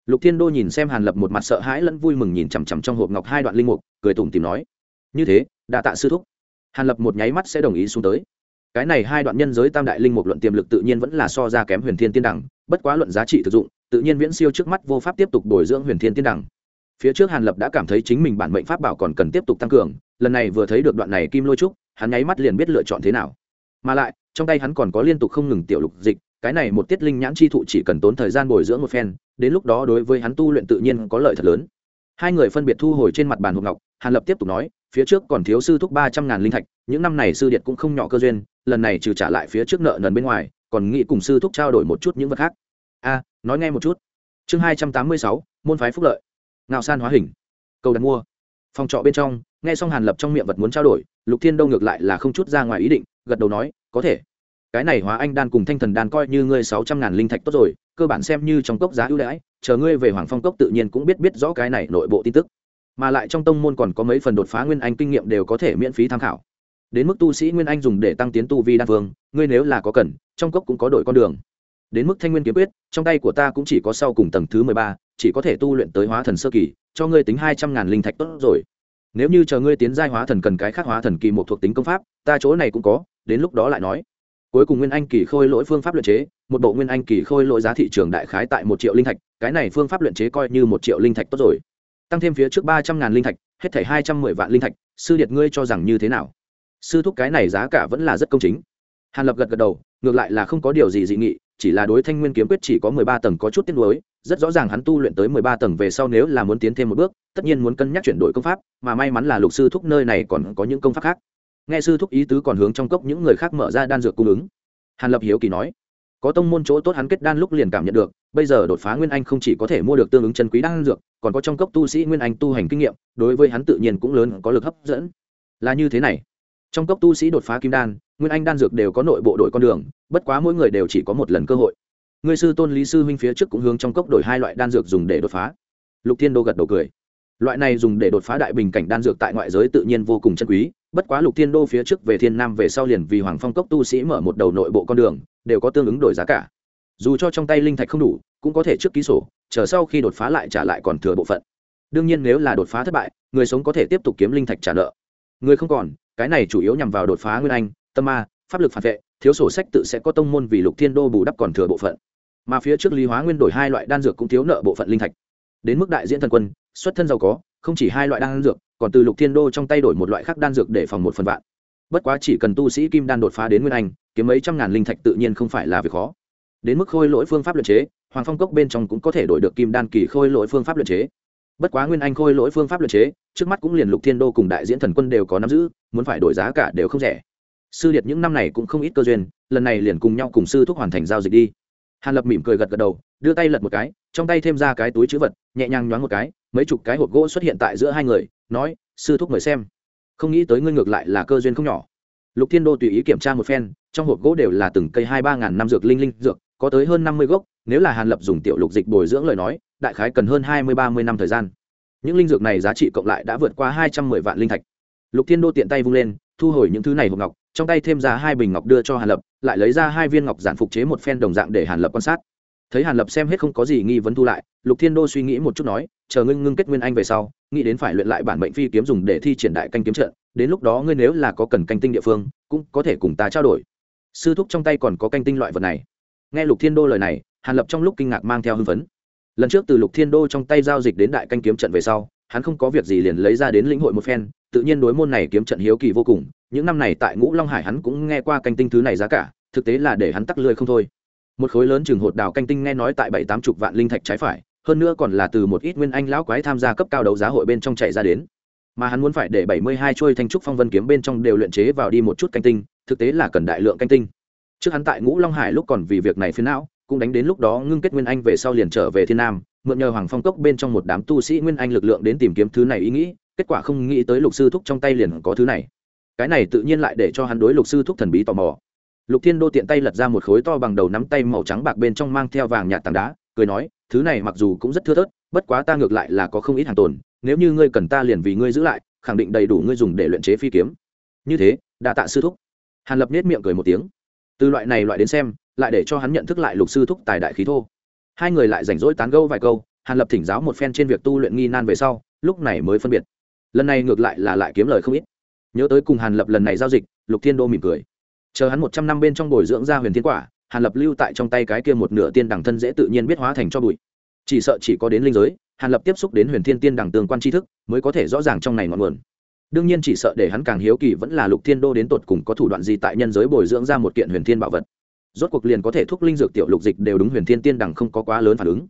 Lục thiên đô nhìn xem hàn lập một mặt sợ hãi lẫn vui mừng nhìn chằm chằm trong hộp ngọc hai đoạn linh mục, cười tủm tìm nói, như thế, đa tạ sư thúc. Hàn lập một nháy mắt sẽ đồng ý xuống tới. Cái này hai đoạn nhân giới tam đại linh mục luận tiềm lực tự nhiên vẫn là so ra kém huyền thiên tiên đẳng, bất quá luận giá trị thực dụng, tự nhiên viễn siêu trước mắt vô pháp tiếp tục bồi dưỡng huyền thiên tiên đẳng. Phía trước hàn lập đã cảm thấy chính mình bản mệnh pháp bảo còn cần tiếp tục tăng cường, lần này vừa thấy được đoạn này kim lôi trúc, hắn nháy mắt liền biết lựa chọn thế nào. Mà lại, trong tay hắn còn có liên tục không ngừng tiểu lục dịch cái này một tiết linh nhãn chi thụ chỉ cần tốn thời gian bồi dưỡng một phen, đến lúc đó đối với hắn tu luyện tự nhiên có lợi thật lớn. Hai người phân biệt thu hồi trên mặt bàn hộp ngọc, hàn lập tiếp tục nói, phía trước còn thiếu sư thúc ba trăm ngàn linh thạch, những năm này sư điện cũng không nhỏ cơ duyên, lần này trừ trả lại phía trước nợ nần bên ngoài, còn nghĩ cùng sư thúc trao đổi một chút những vật khác. A, nói nghe một chút. Chương hai trăm tám mươi sáu, môn phái phúc lợi. Ngạo san hóa hình. Cầu đặt mua. Phòng trọ bên trong, nghe xong hàn lập trong miệng vật muốn trao đổi, lục thiên đâu ngược lại là không chút ra ngoài ý định, gật đầu nói, có thể cái này hóa anh đan cùng thanh thần đan coi như ngươi sáu trăm ngàn linh thạch tốt rồi, cơ bản xem như trong cốc giá ưu đãi, chờ ngươi về hoàng phong cốc tự nhiên cũng biết biết rõ cái này nội bộ tin tức. Mà lại trong tông môn còn có mấy phần đột phá nguyên anh kinh nghiệm đều có thể miễn phí tham khảo. Đến mức tu sĩ nguyên anh dùng để tăng tiến tu vi đan phương ngươi nếu là có cần, trong cốc cũng có đổi con đường. Đến mức thanh nguyên kiếm quyết, trong tay của ta cũng chỉ có sau cùng tầng thứ mười ba, chỉ có thể tu luyện tới hóa thần sơ kỳ, cho ngươi tính hai trăm ngàn linh thạch tốt rồi. Nếu như chờ ngươi tiến giai hóa thần cần cái khác hóa thần kỳ một thuộc tính công pháp, ta chỗ này cũng có, đến lúc đó lại nói cuối cùng nguyên anh kỳ khôi lỗi phương pháp luyện chế, một bộ nguyên anh kỳ khôi lỗi giá thị trường đại khái tại một triệu linh thạch, cái này phương pháp luyện chế coi như một triệu linh thạch tốt rồi. Tăng thêm phía trước ba trăm ngàn linh thạch, hết thảy hai trăm mười vạn linh thạch, sư điệt ngươi cho rằng như thế nào? Sư thúc cái này giá cả vẫn là rất công chính. Hàn lập gật gật đầu, ngược lại là không có điều gì dị nghị, chỉ là đối thanh nguyên kiếm quyết chỉ có mười ba tầng có chút tiếc nuối, rất rõ ràng hắn tu luyện tới mười ba tầng về sau nếu là muốn tiến thêm một bước, tất nhiên muốn cân nhắc chuyển đổi công pháp, mà may mắn là lục sư thúc nơi này còn có những công pháp khác nghe sư thúc ý tứ còn hướng trong cốc những người khác mở ra đan dược cung ứng. Hàn lập hiếu kỳ nói, có tông môn chỗ tốt hắn kết đan lúc liền cảm nhận được, bây giờ đột phá nguyên anh không chỉ có thể mua được tương ứng chân quý đan dược, còn có trong cốc tu sĩ nguyên anh tu hành kinh nghiệm, đối với hắn tự nhiên cũng lớn có lực hấp dẫn. Là như thế này, trong cốc tu sĩ đột phá kim đan, nguyên anh đan dược đều có nội bộ đổi con đường, bất quá mỗi người đều chỉ có một lần cơ hội. Người sư tôn lý sư huynh phía trước cũng hướng trong cốc đổi hai loại đan dược dùng để đột phá. Lục thiên đô gật đầu cười. Loại này dùng để đột phá đại bình cảnh đan dược tại ngoại giới tự nhiên vô cùng chân quý bất quá lục thiên đô phía trước về thiên nam về sau liền vì hoàng phong cốc tu sĩ mở một đầu nội bộ con đường, đều có tương ứng đổi giá cả. Dù cho trong tay linh thạch không đủ, cũng có thể trước ký sổ, chờ sau khi đột phá lại trả lại còn thừa bộ phận. Đương nhiên nếu là đột phá thất bại, người sống có thể tiếp tục kiếm linh thạch trả nợ. Người không còn, cái này chủ yếu nhằm vào đột phá nguyên anh, tâm ma, pháp lực phản vệ, thiếu sổ sách tự sẽ có tông môn vì lục thiên đô bù đắp còn thừa bộ phận. Mà phía trước lý hóa nguyên đổi hai loại đan dược cũng thiếu nợ bộ phận linh thạch. Đến mức đại diễn thần quân, xuất thân giàu có không chỉ hai loại đan dược, còn từ lục thiên đô trong tay đổi một loại khác đan dược để phòng một phần vạn. Bất quá chỉ cần tu sĩ kim đan đột phá đến nguyên anh, kiếm mấy trăm ngàn linh thạch tự nhiên không phải là việc khó. Đến mức khôi lỗi phương pháp luyện chế, hoàng phong cốc bên trong cũng có thể đổi được kim đan kỳ khôi lỗi phương pháp luyện chế. Bất quá nguyên anh khôi lỗi phương pháp luyện chế, trước mắt cũng liền lục thiên đô cùng đại diễn thần quân đều có nắm giữ, muốn phải đổi giá cả đều không rẻ. Sư điệt những năm này cũng không ít cơ duyên, lần này liền cùng nhau cùng sư thúc hoàn thành giao dịch đi. Hàn lập mỉm cười gật gật đầu, đưa tay lật một cái, trong tay thêm ra cái túi chữ vật, nhẹ nhàng nhoáng một cái mấy chục cái hộp gỗ xuất hiện tại giữa hai người, nói, sư thúc mời xem. Không nghĩ tới ngươi ngược lại là cơ duyên không nhỏ. Lục thiên đô tùy ý kiểm tra một phen, trong hộp gỗ đều là từng cây hai ba ngàn năm dược linh linh dược, có tới hơn năm mươi gốc, nếu là hàn lập dùng tiểu lục dịch bồi dưỡng lời nói, đại khái cần hơn hai mươi ba mươi năm thời gian. Những linh dược này giá trị cộng lại đã vượt qua hai trăm mười vạn linh thạch. Lục thiên đô tiện tay vung lên, thu hồi những thứ này hộp ngọc, trong tay thêm ra hai bình ngọc đưa cho hàn lập, lại lấy ra hai viên ngọc giản phục chế một phen đồng dạng để hàn lập quan sát thấy hàn lập xem hết không có gì nghi vấn thu lại, lục thiên đô suy nghĩ một chút nói, chờ ngưng ngưng kết nguyên anh về sau, nghĩ đến phải luyện lại bản mệnh phi kiếm dùng để thi triển đại canh kiếm trận, đến lúc đó ngươi nếu là có cần canh tinh địa phương, cũng có thể cùng ta trao đổi. Sư thúc trong tay còn có canh tinh loại vật này. Nghe lục thiên đô lời này, hàn lập trong lúc kinh ngạc mang theo hưng phấn. Lần trước từ lục thiên đô trong tay giao dịch đến đại canh kiếm trận về sau, hắn không có việc gì liền lấy ra đến lĩnh hội một phen, tự nhiên đối môn này kiếm trận hiếu kỳ vô cùng, những năm này tại ngũ long hải hắn cũng nghe qua canh tinh thứ này giá cả, thực tế là để hắn tắc lười không thôi một khối lớn chừng hột đào canh tinh nghe nói tại bảy tám chục vạn linh thạch trái phải, hơn nữa còn là từ một ít nguyên anh lão quái tham gia cấp cao đấu giá hội bên trong chạy ra đến. Mà hắn muốn phải để bảy mươi hai trôi thanh trúc phong vân kiếm bên trong đều luyện chế vào đi một chút canh tinh, thực tế là cần đại lượng canh tinh. Trước hắn tại ngũ long hải lúc còn vì việc này phiến não, cũng đánh đến lúc đó ngưng kết nguyên anh về sau liền trở về thiên nam, mượn nhờ hoàng phong cốc bên trong một đám tu sĩ nguyên anh lực lượng đến tìm kiếm thứ này ý nghĩ, kết quả không nghĩ tới lục sư thúc trong tay liền có thứ này. Cái này tự nhiên lại để cho hắn đối lục sư thúc thần bí tò mò lục thiên đô tiện tay lật ra một khối to bằng đầu nắm tay màu trắng bạc bên trong mang theo vàng nhạt tảng đá, cười nói, thứ này mặc dù cũng rất thưa thớt, bất quá ta ngược lại là có không ít hàng tồn, nếu như ngươi cần ta liền vì ngươi giữ lại, khẳng định đầy đủ ngươi dùng để luyện chế phi kiếm. Như thế đã tạ sư thúc. Hàn lập nết miệng cười một tiếng. Từ loại này loại đến xem, lại để cho hắn nhận thức lại lục sư thúc tài đại khí thô. Hai người lại rảnh rỗi tán gâu vài câu, hàn lập thỉnh giáo một phen trên việc tu luyện nghi nan về sau, lúc này mới phân biệt. Lần này ngược lại là lại kiếm lời không ít. Nhớ tới cùng hàn lập lần này giao dịch, lục thiên đô mỉm cười chờ hắn một trăm năm bên trong bồi dưỡng ra huyền thiên quả, hàn lập lưu tại trong tay cái kia một nửa tiên đẳng thân dễ tự nhiên biết hóa thành cho bụi. Chỉ sợ chỉ có đến linh giới, hàn lập tiếp xúc đến huyền thiên tiên đẳng tương quan tri thức, mới có thể rõ ràng trong này ngọn nguồn. Đương nhiên chỉ sợ để hắn càng hiếu kỳ vẫn là lục thiên đô đến tột cùng có thủ đoạn gì tại nhân giới bồi dưỡng ra một kiện huyền thiên bảo vật. Rốt cuộc liền có thể thúc linh dược tiểu lục dịch đều đúng huyền thiên tiên đẳng không có quá lớn phản ứng.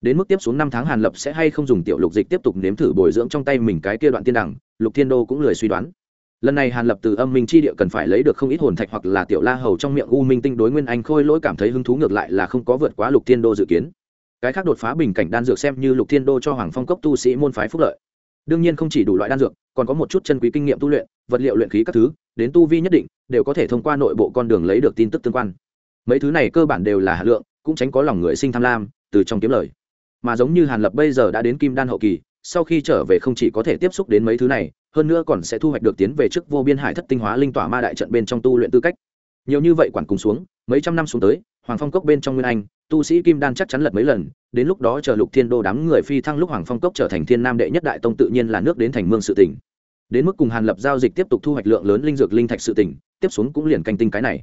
Đến mức tiếp xuống năm tháng hàn lập sẽ hay không dùng tiểu lục dịch tiếp tục nếm thử bồi dưỡng trong tay mình cái kia đoạn tiên đẳng, lục thiên đô cũng lười suy đoán lần này hàn lập từ âm minh chi địa cần phải lấy được không ít hồn thạch hoặc là tiểu la hầu trong miệng u minh tinh đối nguyên anh khôi lỗi cảm thấy hứng thú ngược lại là không có vượt quá lục thiên đô dự kiến. Cái khác đột phá bình cảnh đan dược xem như lục thiên đô cho hoàng phong cốc tu sĩ môn phái phúc lợi. Đương nhiên không chỉ đủ loại đan dược, còn có một chút chân quý kinh nghiệm tu luyện, vật liệu luyện khí các thứ, đến tu vi nhất định, đều có thể thông qua nội bộ con đường lấy được tin tức tương quan. Mấy thứ này cơ bản đều là hạt lượng, cũng tránh có lòng người sinh tham lam, từ trong kiếm lời. Mà giống như hàn lập bây giờ đã đến kim đan hậu kỳ, sau khi trở về không chỉ có thể tiếp xúc đến mấy thứ này hơn nữa còn sẽ thu hoạch được tiến về trước vô biên hải thất tinh hóa linh tỏa ma đại trận bên trong tu luyện tư cách. Nhiều như vậy quản cùng xuống, mấy trăm năm xuống tới, hoàng phong cốc bên trong nguyên anh, tu sĩ kim đan chắc chắn lật mấy lần, đến lúc đó chờ lục thiên đô đám người phi thăng lúc hoàng phong cốc trở thành thiên nam đệ nhất đại tông tự nhiên là nước đến thành mương sự tỉnh. Đến mức cùng hàn lập giao dịch tiếp tục thu hoạch lượng lớn linh dược linh thạch sự tỉnh, tiếp xuống cũng liền canh tinh cái này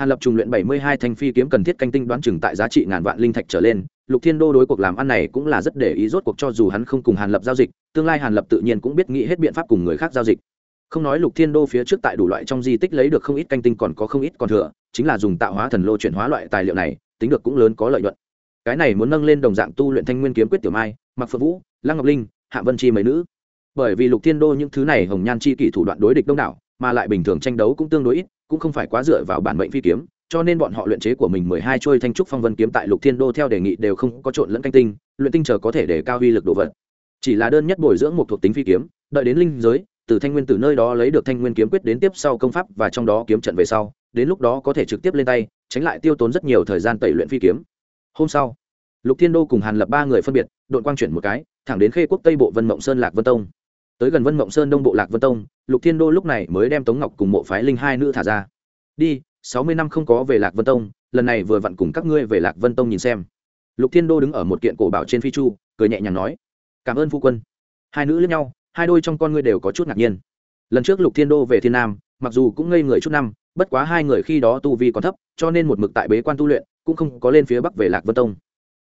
hàn lập trùng luyện bảy mươi hai thanh phi kiếm cần thiết canh tinh đoán chừng tại giá trị ngàn vạn linh thạch trở lên. Lục thiên đô đối cuộc làm ăn này cũng là rất để ý, rốt cuộc cho dù hắn không cùng hàn lập giao dịch, tương lai hàn lập tự nhiên cũng biết nghĩ hết biện pháp cùng người khác giao dịch. Không nói lục thiên đô phía trước tại đủ loại trong di tích lấy được không ít canh tinh còn có không ít còn thừa, chính là dùng tạo hóa thần lô chuyển hóa loại tài liệu này, tính được cũng lớn có lợi nhuận. Cái này muốn nâng lên đồng dạng tu luyện thanh nguyên kiếm quyết tiểu mai mặc phượng vũ, lăng ngọc linh, hạ vân chi mấy nữ. Bởi vì lục thiên đô những thứ này hồng nhan chi kỷ thủ đoạn đối địch đông đảo mà lại bình thường tranh đấu cũng tương đối ít, cũng không phải quá dựa vào bản mệnh phi kiếm, cho nên bọn họ luyện chế của mình mười hai trôi thanh trúc phong vân kiếm tại lục thiên đô theo đề nghị đều không có trộn lẫn canh tinh, luyện tinh chờ có thể để cao uy lực độ vật. Chỉ là đơn nhất bồi dưỡng một thuộc tính phi kiếm, đợi đến linh giới, từ thanh nguyên từ nơi đó lấy được thanh nguyên kiếm quyết đến tiếp sau công pháp và trong đó kiếm trận về sau, đến lúc đó có thể trực tiếp lên tay, tránh lại tiêu tốn rất nhiều thời gian tẩy luyện phi kiếm. Hôm sau, lục thiên đô cùng hàn lập ba người phân biệt, đội quang chuyển một cái, thẳng đến khê quốc tây bộ vân mộng sơn lạc vân tông tới gần vân mộng sơn đông bộ lạc vân tông, lục thiên đô lúc này mới đem tống ngọc cùng mộ phái linh hai nữ thả ra. Đi, sáu mươi năm không có về lạc vân tông, lần này vừa vặn cùng các ngươi về lạc vân tông nhìn xem. Lục thiên đô đứng ở một kiện cổ bảo trên phi chu, cười nhẹ nhàng nói, cảm ơn phu quân. Hai nữ lẫn nhau, hai đôi trong con ngươi đều có chút ngạc nhiên. Lần trước lục thiên đô về thiên nam, mặc dù cũng ngây người chút năm, bất quá hai người khi đó tu vi còn thấp, cho nên một mực tại bế quan tu luyện, cũng không có lên phía bắc về lạc vân tông.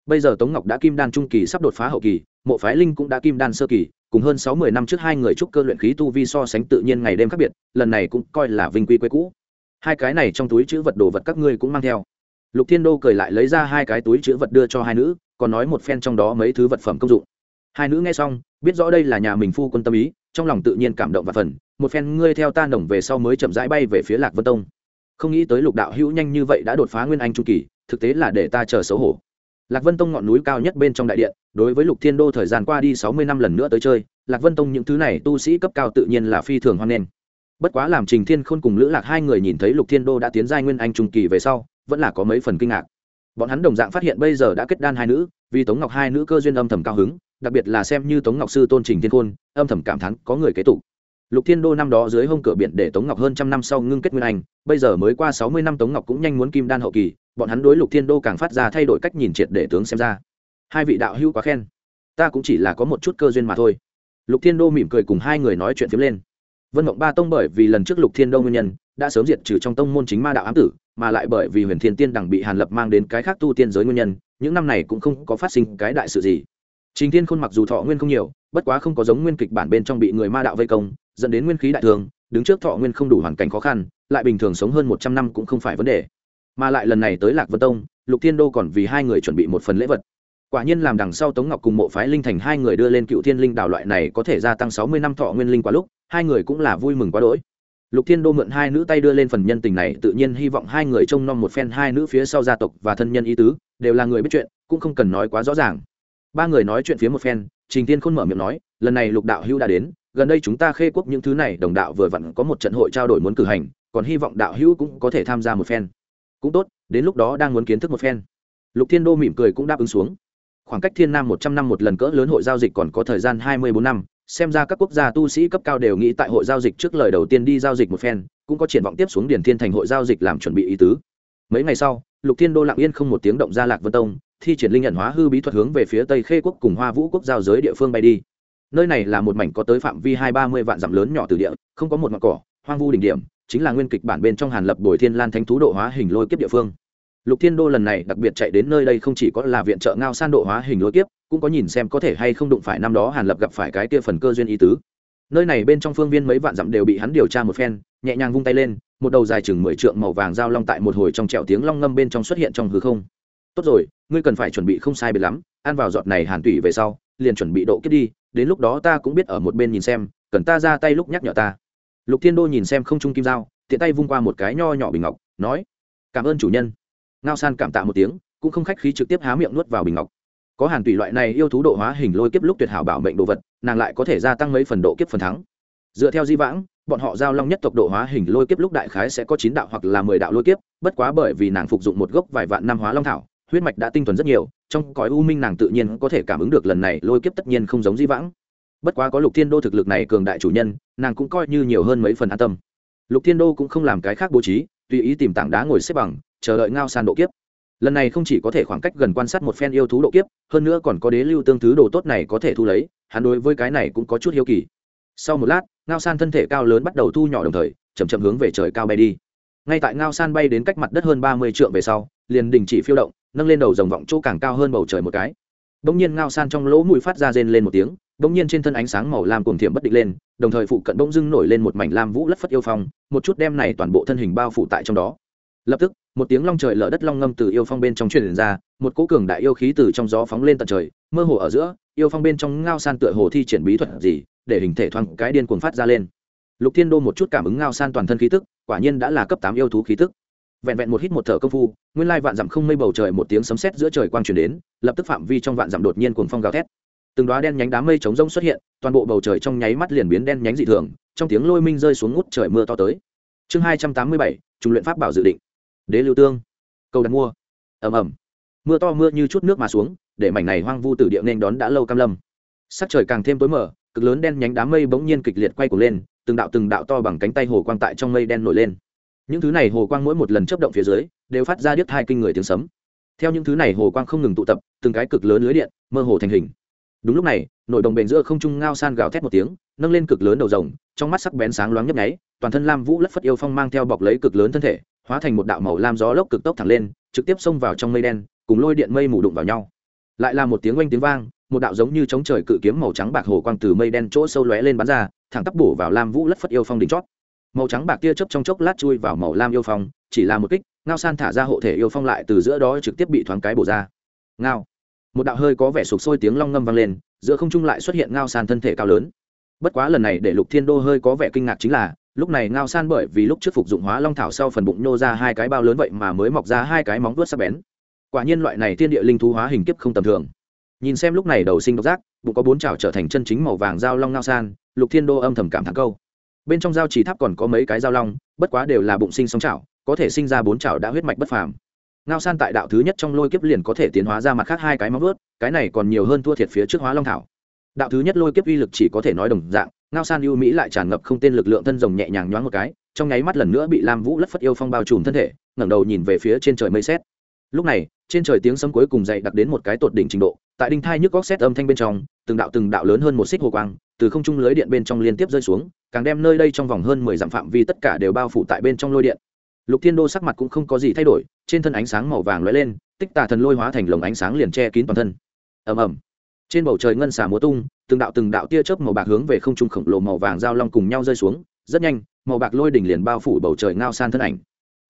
Bây giờ tống ngọc đã kim đan trung kỳ sắp đột phá hậu kỳ, mộ phái linh cũng đã kim đan sơ kỳ cùng hơn sáu mươi năm trước hai người trúc cơ luyện khí tu vi so sánh tự nhiên ngày đêm khác biệt, lần này cũng coi là vinh quy quê cũ. Hai cái này trong túi chữ vật đồ vật các ngươi cũng mang theo. Lục thiên đô cười lại lấy ra hai cái túi chữ vật đưa cho hai nữ, còn nói một phen trong đó mấy thứ vật phẩm công dụng. Hai nữ nghe xong, biết rõ đây là nhà mình phu quân tâm ý, trong lòng tự nhiên cảm động và phần, một phen ngươi theo ta đồng về sau mới chậm rãi bay về phía lạc vân tông. Không nghĩ tới lục đạo hữu nhanh như vậy đã đột phá nguyên anh trung kỳ, thực tế là để ta chờ xấu hổ. Lạc vân tông ngọn núi cao nhất bên trong đại điện đối với lục thiên đô thời gian qua đi sáu mươi năm lần nữa tới chơi, lạc vân tông những thứ này tu sĩ cấp cao tự nhiên là phi thường hoan nghênh. Bất quá làm trình thiên khôn cùng lữ lạc hai người nhìn thấy lục thiên đô đã tiến giai nguyên anh trung kỳ về sau, vẫn là có mấy phần kinh ngạc. Bọn hắn đồng dạng phát hiện bây giờ đã kết đan hai nữ, vì tống ngọc hai nữ cơ duyên âm thầm cao hứng, đặc biệt là xem như tống ngọc sư tôn trình thiên khôn, âm thầm cảm thán có người kế tục. Lục thiên đô năm đó dưới hông cửa biển để tống ngọc hơn trăm năm sau ngưng kết nguyên anh, bây giờ mới qua sáu mươi năm tống ngọc cũng nhanh muốn kim đan hậu kỳ, bọn hắn đối lục thiên đô càng phát ra thay đổi cách nhìn triệt để tướng xem ra hai vị đạo hữu quá khen. Ta cũng chỉ là có một chút cơ duyên mà thôi. Lục thiên đô mỉm cười cùng hai người nói chuyện phiếm lên. Vân mộng ba tông bởi vì lần trước lục thiên đô nguyên nhân, đã sớm diệt trừ trong tông môn chính ma đạo ám tử, mà lại bởi vì huyền thiên tiên đằng bị hàn lập mang đến cái khác tu tiên giới nguyên nhân, những năm này cũng không có phát sinh cái đại sự gì. Trình thiên khôn mặc dù thọ nguyên không nhiều, bất quá không có giống nguyên kịch bản bên trong bị người ma đạo vây công, dẫn đến nguyên khí đại thường, đứng trước thọ nguyên không đủ hoàn cảnh khó khăn, lại bình thường sống hơn một trăm năm cũng không phải vấn đề. Mà lại lần này tới lạc vân tông, lục thiên đô còn vì hai người chuẩn bị một phần lễ vật quả nhiên làm đằng sau tống ngọc cùng mộ phái linh thành hai người đưa lên cựu thiên linh đào loại này có thể gia tăng sáu mươi năm thọ nguyên linh quá lúc, hai người cũng là vui mừng quá đỗi. Lục thiên đô mượn hai nữ tay đưa lên phần nhân tình này, tự nhiên hy vọng hai người trông nom một phen hai nữ phía sau gia tộc và thân nhân ý tứ, đều là người biết chuyện, cũng không cần nói quá rõ ràng. Ba người nói chuyện phía một phen, trình tiên khôn mở miệng nói, lần này lục đạo hữu đã đến, gần đây chúng ta khê quốc những thứ này, đồng đạo vừa vặn có một trận hội trao đổi muốn cử hành, còn hy vọng đạo hữu cũng có thể tham gia một phen. Cũng tốt, đến lúc đó đang muốn kiến thức một phen. Lục thiên đô mỉm cười cũng đáp ứng xuống khoảng cách thiên nam một trăm năm một lần cỡ lớn hội giao dịch còn có thời gian hai mươi bốn năm. Xem ra các quốc gia tu sĩ cấp cao đều nghĩ tại hội giao dịch trước lời đầu tiên đi giao dịch một phen, cũng có triển vọng tiếp xuống điển thiên thành hội giao dịch làm chuẩn bị ý tứ. Mấy ngày sau, lục thiên đô lặng yên không một tiếng động ra lạc vân tông, thi triển linh nhận hóa hư bí thuật hướng về phía tây khê quốc cùng hoa vũ quốc giao giới địa phương bay đi. Nơi này là một mảnh có tới phạm vi hai ba mươi vạn dặm lớn nhỏ từ địa, không có một mặt cỏ, hoang vu đỉnh điểm, chính là nguyên kịch bản bên trong hàn lập bồi thiên lan thánh thú độ hóa hình lôi kiếp địa phương lục thiên đô lần này đặc biệt chạy đến nơi đây không chỉ có là viện trợ ngao san độ hóa hình lối kiếp, cũng có nhìn xem có thể hay không đụng phải năm đó hàn lập gặp phải cái kia phần cơ duyên ý tứ. Nơi này bên trong phương viên mấy vạn dặm đều bị hắn điều tra một phen, nhẹ nhàng vung tay lên, một đầu dài chừng mười trượng màu vàng dao long tại một hồi trong trẹo tiếng long ngâm bên trong xuất hiện trong hư không. Tốt rồi, ngươi cần phải chuẩn bị không sai biệt lắm, ăn vào giọt này hàn tủy về sau, liền chuẩn bị độ kiếp đi, đến lúc đó ta cũng biết ở một bên nhìn xem, cần ta ra tay lúc nhắc nhở ta. Lục thiên đô nhìn xem không trung kim dao, tiện tay vung qua một cái nho nhỏ bình ngọc, nói, cảm ơn chủ nhân ngao san cảm tạ một tiếng, cũng không khách khí trực tiếp há miệng nuốt vào bình ngọc. Có hàn tùy loại này yêu thú độ hóa hình lôi kiếp lúc tuyệt hảo bảo mệnh đồ vật, nàng lại có thể gia tăng mấy phần độ kiếp phần thắng. Dựa theo di vãng, bọn họ giao long nhất tộc độ hóa hình lôi kiếp lúc đại khái sẽ có chín đạo hoặc là mười đạo lôi kiếp, bất quá bởi vì nàng phục dụng một gốc vài vạn năm hóa long thảo, huyết mạch đã tinh thuần rất nhiều, trong cõi u minh nàng tự nhiên có thể cảm ứng được lần này lôi kiếp tất nhiên không giống di vãng. Bất quá có lục thiên đô thực lực này cường đại chủ nhân, nàng cũng coi như nhiều hơn mấy phần an tâm. Lục thiên đô cũng không làm cái khác bố trí, tùy ý tìm tảng đá ngồi xếp bằng chờ đợi ngao san độ kiếp. Lần này không chỉ có thể khoảng cách gần quan sát một phen yêu thú độ kiếp, hơn nữa còn có đế lưu tương thứ đồ tốt này có thể thu lấy, hắn đối với cái này cũng có chút hiếu kỳ. Sau một lát, ngao san thân thể cao lớn bắt đầu thu nhỏ đồng thời chầm chậm hướng về trời cao bay đi. Ngay tại ngao san bay đến cách mặt đất hơn ba mươi trượng về sau, liền đình chỉ phiêu động, nâng lên đầu dòng vọng chỗ càng cao hơn bầu trời một cái. Đ ỗ n g nhiên ngao san trong lỗ mũi phát ra rên lên một tiếng đ ỗ n g nhiên trên thân ánh sáng màu lam cùng thiểm bất định lên, đồng thời phụ cận bỗng dưng nổi lên một mảnh lam vũ lất phất yêu phong, một chút đem này toàn bộ thân hình bao phủ tại trong đó. Lập tức một tiếng long trời lở đất long ngâm từ yêu phong bên trong truyền ra, một cỗ cường đại yêu khí từ trong gió phóng lên tận trời, mơ hồ ở giữa, yêu phong bên trong ngao san tựa hồ thi triển bí thuật gì, để hình thể thoáng cái điên cuồng phát ra lên. Lục thiên đô một chút cảm ứng ngao san toàn thân khí tức, quả nhiên đã là cấp tám yêu thú khí tức. Vẹn vẹn một hít một thở công phu, nguyên lai vạn dặm không mây bầu trời một tiếng sấm sét giữa trời quang truyền đến, lập tức phạm vi trong vạn dặm đột nhiên cuồng phong gào thét. Từng đoá đen nhánh đám mây chống rông xuất hiện, toàn bộ bầu trời trong nháy mắt liền biến đen nhánh dị thường, trong tiếng lôi minh rơi xuống ngút trời mưa to tới. Chương hai trăm tám mươi bảy, trung luyện pháp bảo dự định đế lưu tương cầu đặt mua. Ầm ầm. Mưa to mưa như chút nước mà xuống, để mảnh này hoang vu tử địa nên đón đã lâu cam lâm. Sắc trời càng thêm tối mở cực lớn đen nhánh đám mây bỗng nhiên kịch liệt quay cuồng lên, từng đạo từng đạo to bằng cánh tay hồ quang tại trong mây đen nổi lên. Những thứ này hồ quang mỗi một lần chấp động phía dưới, đều phát ra điếc hai kinh người tiếng sấm. Theo những thứ này hồ quang không ngừng tụ tập, từng cái cực lớn lưới điện, mơ hồ thành hình. Đúng lúc này, nội đồng bền giữa không trung ngao san gào thét một tiếng, nâng lên cực lớn đầu rồng, trong mắt sắc bén sáng loáng nhấp nháy, toàn thân lam vũ lất phất yêu phong mang theo bọc lấy cực lớn thân thể hóa thành một đạo màu lam gió lốc cực tốc thẳng lên, trực tiếp xông vào trong mây đen, cùng lôi điện mây mù đụng vào nhau. Lại là một tiếng oanh tiếng vang, một đạo giống như chống trời cự kiếm màu trắng bạc hồ quang từ mây đen chỗ sâu lóe lên bắn ra, thẳng tắp bổ vào lam vũ lất phất yêu phong đỉnh chót. Màu trắng bạc tia chớp trong chốc lát chui vào màu lam yêu phong, chỉ là một kích, ngao san thả ra hộ thể yêu phong lại từ giữa đó trực tiếp bị thoáng cái bổ ra. Ngao. Một đạo hơi có vẻ sụp sôi tiếng long ngâm vang lên, giữa không trung lại xuất hiện ngao san thân thể cao lớn. Bất quá lần này để lục thiên đô hơi có vẻ kinh ngạc chính là lúc này ngao san bởi vì lúc trước phục dụng hóa long thảo sau phần bụng nhô ra hai cái bao lớn vậy mà mới mọc ra hai cái móng vuốt sắc bén. Quả nhiên loại này thiên địa linh thú hóa hình kiếp không tầm thường. Nhìn xem lúc này đầu sinh độc giác, bụng có bốn chảo trở thành chân chính màu vàng dao long ngao san, lục thiên đô âm thầm cảm thắng câu. Bên trong dao chỉ tháp còn có mấy cái dao long, bất quá đều là bụng sinh sóng chảo, có thể sinh ra bốn chảo đã huyết mạch bất phàm. Ngao san tại đạo thứ nhất trong lôi kiếp liền có thể tiến hóa ra mặt khác hai cái móng vuốt, cái này còn nhiều hơn thua thiệt phía trước hóa long thảo. Đạo thứ nhất lôi kiếp uy lực chỉ có thể nói đồng dạng ngao san ưu mỹ lại tràn ngập không tên lực lượng thân rồng nhẹ nhàng nhoáng một cái, trong nháy mắt lần nữa bị lam vũ lất phất yêu phong bao trùm thân thể, ngẩng đầu nhìn về phía trên trời mây xét. Lúc này, trên trời tiếng sấm cuối cùng dậy đặc đến một cái tột đỉnh trình độ, tại đinh thai nhức góc xét âm thanh bên trong, từng đạo từng đạo lớn hơn một xích hồ quang, từ không trung lưới điện bên trong liên tiếp rơi xuống, càng đem nơi đây trong vòng hơn mười dặm phạm vi tất cả đều bao phủ tại bên trong lôi điện. Lục thiên đô sắc mặt cũng không có gì thay đổi, trên thân ánh sáng màu vàng lóe lên, tích tà thần lôi hóa thành lồng ánh sáng liền che kín toàn thân. Ầm ầm. Trên bầu trời ngân xà múa tung từng đạo từng đạo tia chớp màu bạc hướng về không trung khổng lồ màu vàng giao long cùng nhau rơi xuống, rất nhanh, màu bạc lôi đỉnh liền bao phủ bầu trời ngao san thân ảnh.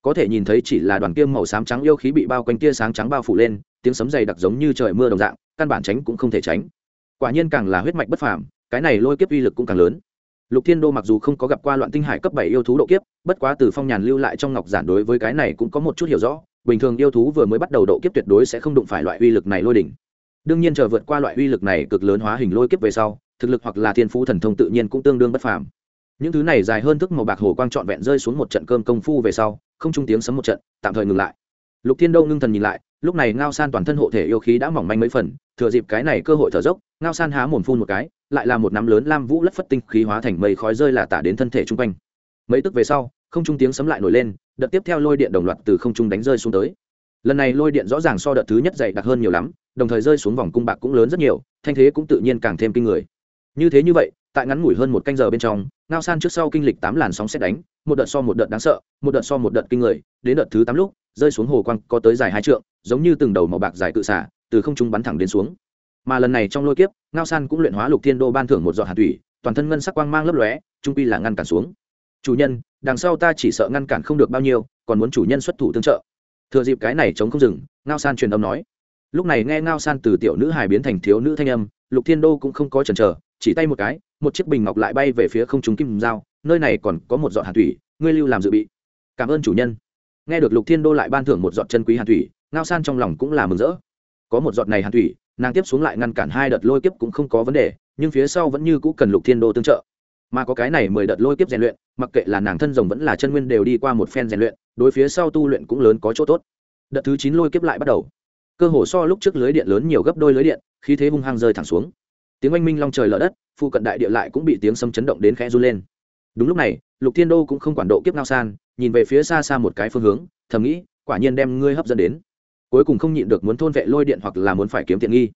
Có thể nhìn thấy chỉ là đoàn kia màu xám trắng yêu khí bị bao quanh tia sáng trắng bao phủ lên, tiếng sấm dày đặc giống như trời mưa đồng dạng, căn bản tránh cũng không thể tránh. Quả nhiên càng là huyết mạch bất phàm, cái này lôi kiếp uy lực cũng càng lớn. Lục thiên đô mặc dù không có gặp qua loạn tinh hải cấp bảy yêu thú độ kiếp, bất quá từ phong nhàn lưu lại trong ngọc giản đối với cái này cũng có một chút hiểu rõ, bình thường yêu thú vừa mới bắt đầu độ kiếp tuyệt đối sẽ không đụng phải loại uy lực này lôi đỉnh đương nhiên chờ vượt qua loại uy lực này cực lớn hóa hình lôi kiếp về sau, thực lực hoặc là thiên phú thần thông tự nhiên cũng tương đương bất phàm. Những thứ này dài hơn thức màu bạc hồ quang trọn vẹn rơi xuống một trận cơm công phu về sau, không trung tiếng sấm một trận, tạm thời ngừng lại. Lục thiên đâu ngưng thần nhìn lại, lúc này ngao san toàn thân hộ thể yêu khí đã mỏng manh mấy phần, thừa dịp cái này cơ hội thở dốc, ngao san há mồm phun một cái, lại là một nắm lớn lam vũ lất phất tinh khí hóa thành mây khói rơi là tả đến thân thể chung quanh. Mấy tức về sau, không trung tiếng sấm lại nổi lên, đợt tiếp theo lôi điện đồng loạt từ không trung đánh rơi xuống tới lần này lôi điện rõ ràng so đợt thứ nhất dày đặc hơn nhiều lắm, đồng thời rơi xuống vòng cung bạc cũng lớn rất nhiều, thanh thế cũng tự nhiên càng thêm kinh người. Như thế như vậy, tại ngắn ngủi hơn một canh giờ bên trong, ngao san trước sau kinh lịch tám làn sóng xét đánh, một đợt so một đợt đáng sợ, một đợt so một đợt kinh người, đến đợt thứ tám lúc, rơi xuống hồ quang có tới dài hai trượng, giống như từng đầu màu bạc dài cự xả, từ không trung bắn thẳng đến xuống. Mà lần này trong lôi kiếp, ngao san cũng luyện hóa lục thiên đô ban thưởng một giọt hạt thủy, toàn thân ngân sắc quang mang lấp lóe, trung pi là ngăn cản xuống. Chủ nhân, đằng sau ta chỉ sợ ngăn cản không được bao nhiêu, còn muốn chủ nhân xuất thủ tương trợ thừa dịp cái này chống không dừng, ngao san truyền âm nói. Lúc này nghe ngao san từ tiểu nữ hài biến thành thiếu nữ thanh âm, lục thiên đô cũng không có chần chờ, chỉ tay một cái, một chiếc bình ngọc lại bay về phía không trung kim dao nơi này còn có một giọt hạt thủy, ngươi lưu làm dự bị. Cảm ơn chủ nhân. Nghe được lục thiên đô lại ban thưởng một giọt chân quý hạt thủy, ngao san trong lòng cũng là mừng rỡ. Có một giọt này hạt thủy, nàng tiếp xuống lại ngăn cản hai đợt lôi kiếp cũng không có vấn đề, nhưng phía sau vẫn như cũ cần lục thiên đô tương trợ. Mà có cái này mười đợt lôi kiếp rèn luyện, mặc kệ là nàng thân rồng vẫn là chân nguyên đều đi qua một phen rèn luyện đối phía sau tu luyện cũng lớn có chỗ tốt. Đợt thứ chín lôi kiếp lại bắt đầu. Cơ hồ so lúc trước lưới điện lớn nhiều gấp đôi lưới điện, khí thế hung hăng rơi thẳng xuống. Tiếng oanh minh long trời lở đất, phụ cận đại địa lại cũng bị tiếng sấm chấn động đến khẽ run lên. Đúng lúc này, lục thiên đô cũng không quản độ kiếp ngao san, nhìn về phía xa xa một cái phương hướng, thầm nghĩ, quả nhiên đem ngươi hấp dẫn đến. Cuối cùng không nhịn được muốn thôn vệ lôi điện hoặc là muốn phải kiếm tiện nghi.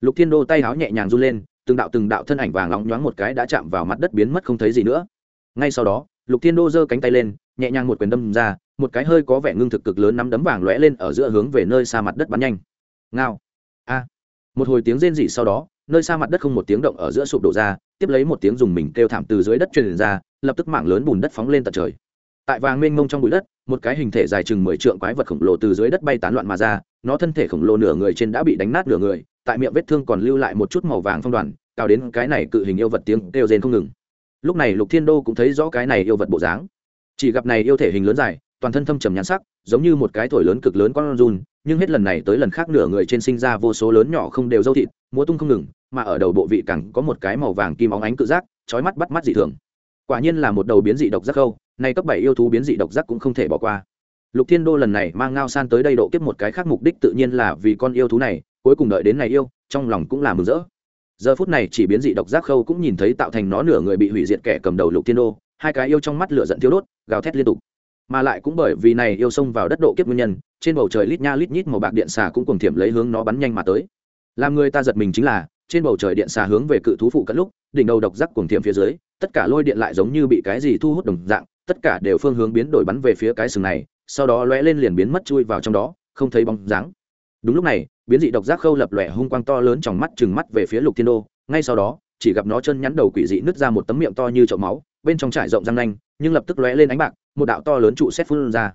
Lục thiên đô tay háo nhẹ nhàng run lên, từng đạo từng đạo thân ảnh vàng lóng nhoáng một cái đã chạm vào mặt đất biến mất không thấy gì nữa. Ngay sau đó, lục thiên đô giơ cánh tay lên, nhẹ nhàng một quyền đâm ra một cái hơi có vẻ ngưng thực cực lớn nắm đấm vàng lóe lên ở giữa hướng về nơi xa mặt đất bắn nhanh. Ngao. A. Một hồi tiếng rên rỉ sau đó, nơi xa mặt đất không một tiếng động ở giữa sụp đổ ra, tiếp lấy một tiếng dùng mình kêu thảm từ dưới đất truyền ra, lập tức mạng lớn bùn đất phóng lên tận trời. Tại vàng mênh mông trong bụi đất, một cái hình thể dài chừng mười trượng quái vật khổng lồ từ dưới đất bay tán loạn mà ra, nó thân thể khổng lồ nửa người trên đã bị đánh nát nửa người, tại miệng vết thương còn lưu lại một chút màu vàng phong đoàn, cao đến cái này cự hình yêu vật tiếng kêu rên không ngừng. Lúc này lục thiên đô cũng thấy rõ cái này yêu vật bộ dáng. Chỉ gặp này yêu thể hình lớn dài toàn thân thâm trầm nhãn sắc, giống như một cái thổi lớn cực lớn con run, nhưng hết lần này tới lần khác nửa người trên sinh ra vô số lớn nhỏ không đều dâu thịt, múa tung không ngừng, mà ở đầu bộ vị cẳng có một cái màu vàng kim óng ánh cự giác trói mắt bắt mắt dị thường. Quả nhiên là một đầu biến dị độc giác khâu, nay cấp bảy yêu thú biến dị độc giác cũng không thể bỏ qua. Lục thiên đô lần này mang ngao san tới đây độ kiếp một cái khác mục đích tự nhiên là vì con yêu thú này, cuối cùng đợi đến này yêu, trong lòng cũng là mừng rỡ. Giờ phút này chỉ biến dị độc giác khâu cũng nhìn thấy tạo thành nó nửa người bị hủy diệt kẻ cầm đầu lục thiên đô, hai cái yêu trong mắt lửa giận thiếu đốt, gào thét liên tục mà lại cũng bởi vì này yêu xông vào đất độ kiếp nguyên nhân, trên bầu trời lít nha lít nhít màu bạc điện xà cũng cùng thiểm lấy hướng nó bắn nhanh mà tới. Làm người ta giật mình chính là, trên bầu trời điện xà hướng về cự thú phụ cận lúc, đỉnh đầu độc giác cùng thiểm phía dưới, tất cả lôi điện lại giống như bị cái gì thu hút đồng dạng, tất cả đều phương hướng biến đổi bắn về phía cái sừng này, sau đó lóe lên liền biến mất chui vào trong đó, không thấy bóng dáng. Đúng lúc này, biến dị độc giác khâu lập lòe hung quang to lớn trong mắt chừng mắt về phía lục thiên đô, ngay sau đó, chỉ gặp nó chân nhắn đầu quỷ dị nứt ra một tấm miệng to như chậu máu, bên trong trải rộng răng nanh, nhưng lập tức lóe lên ánh bạc một đạo to lớn trụ xét phun ra.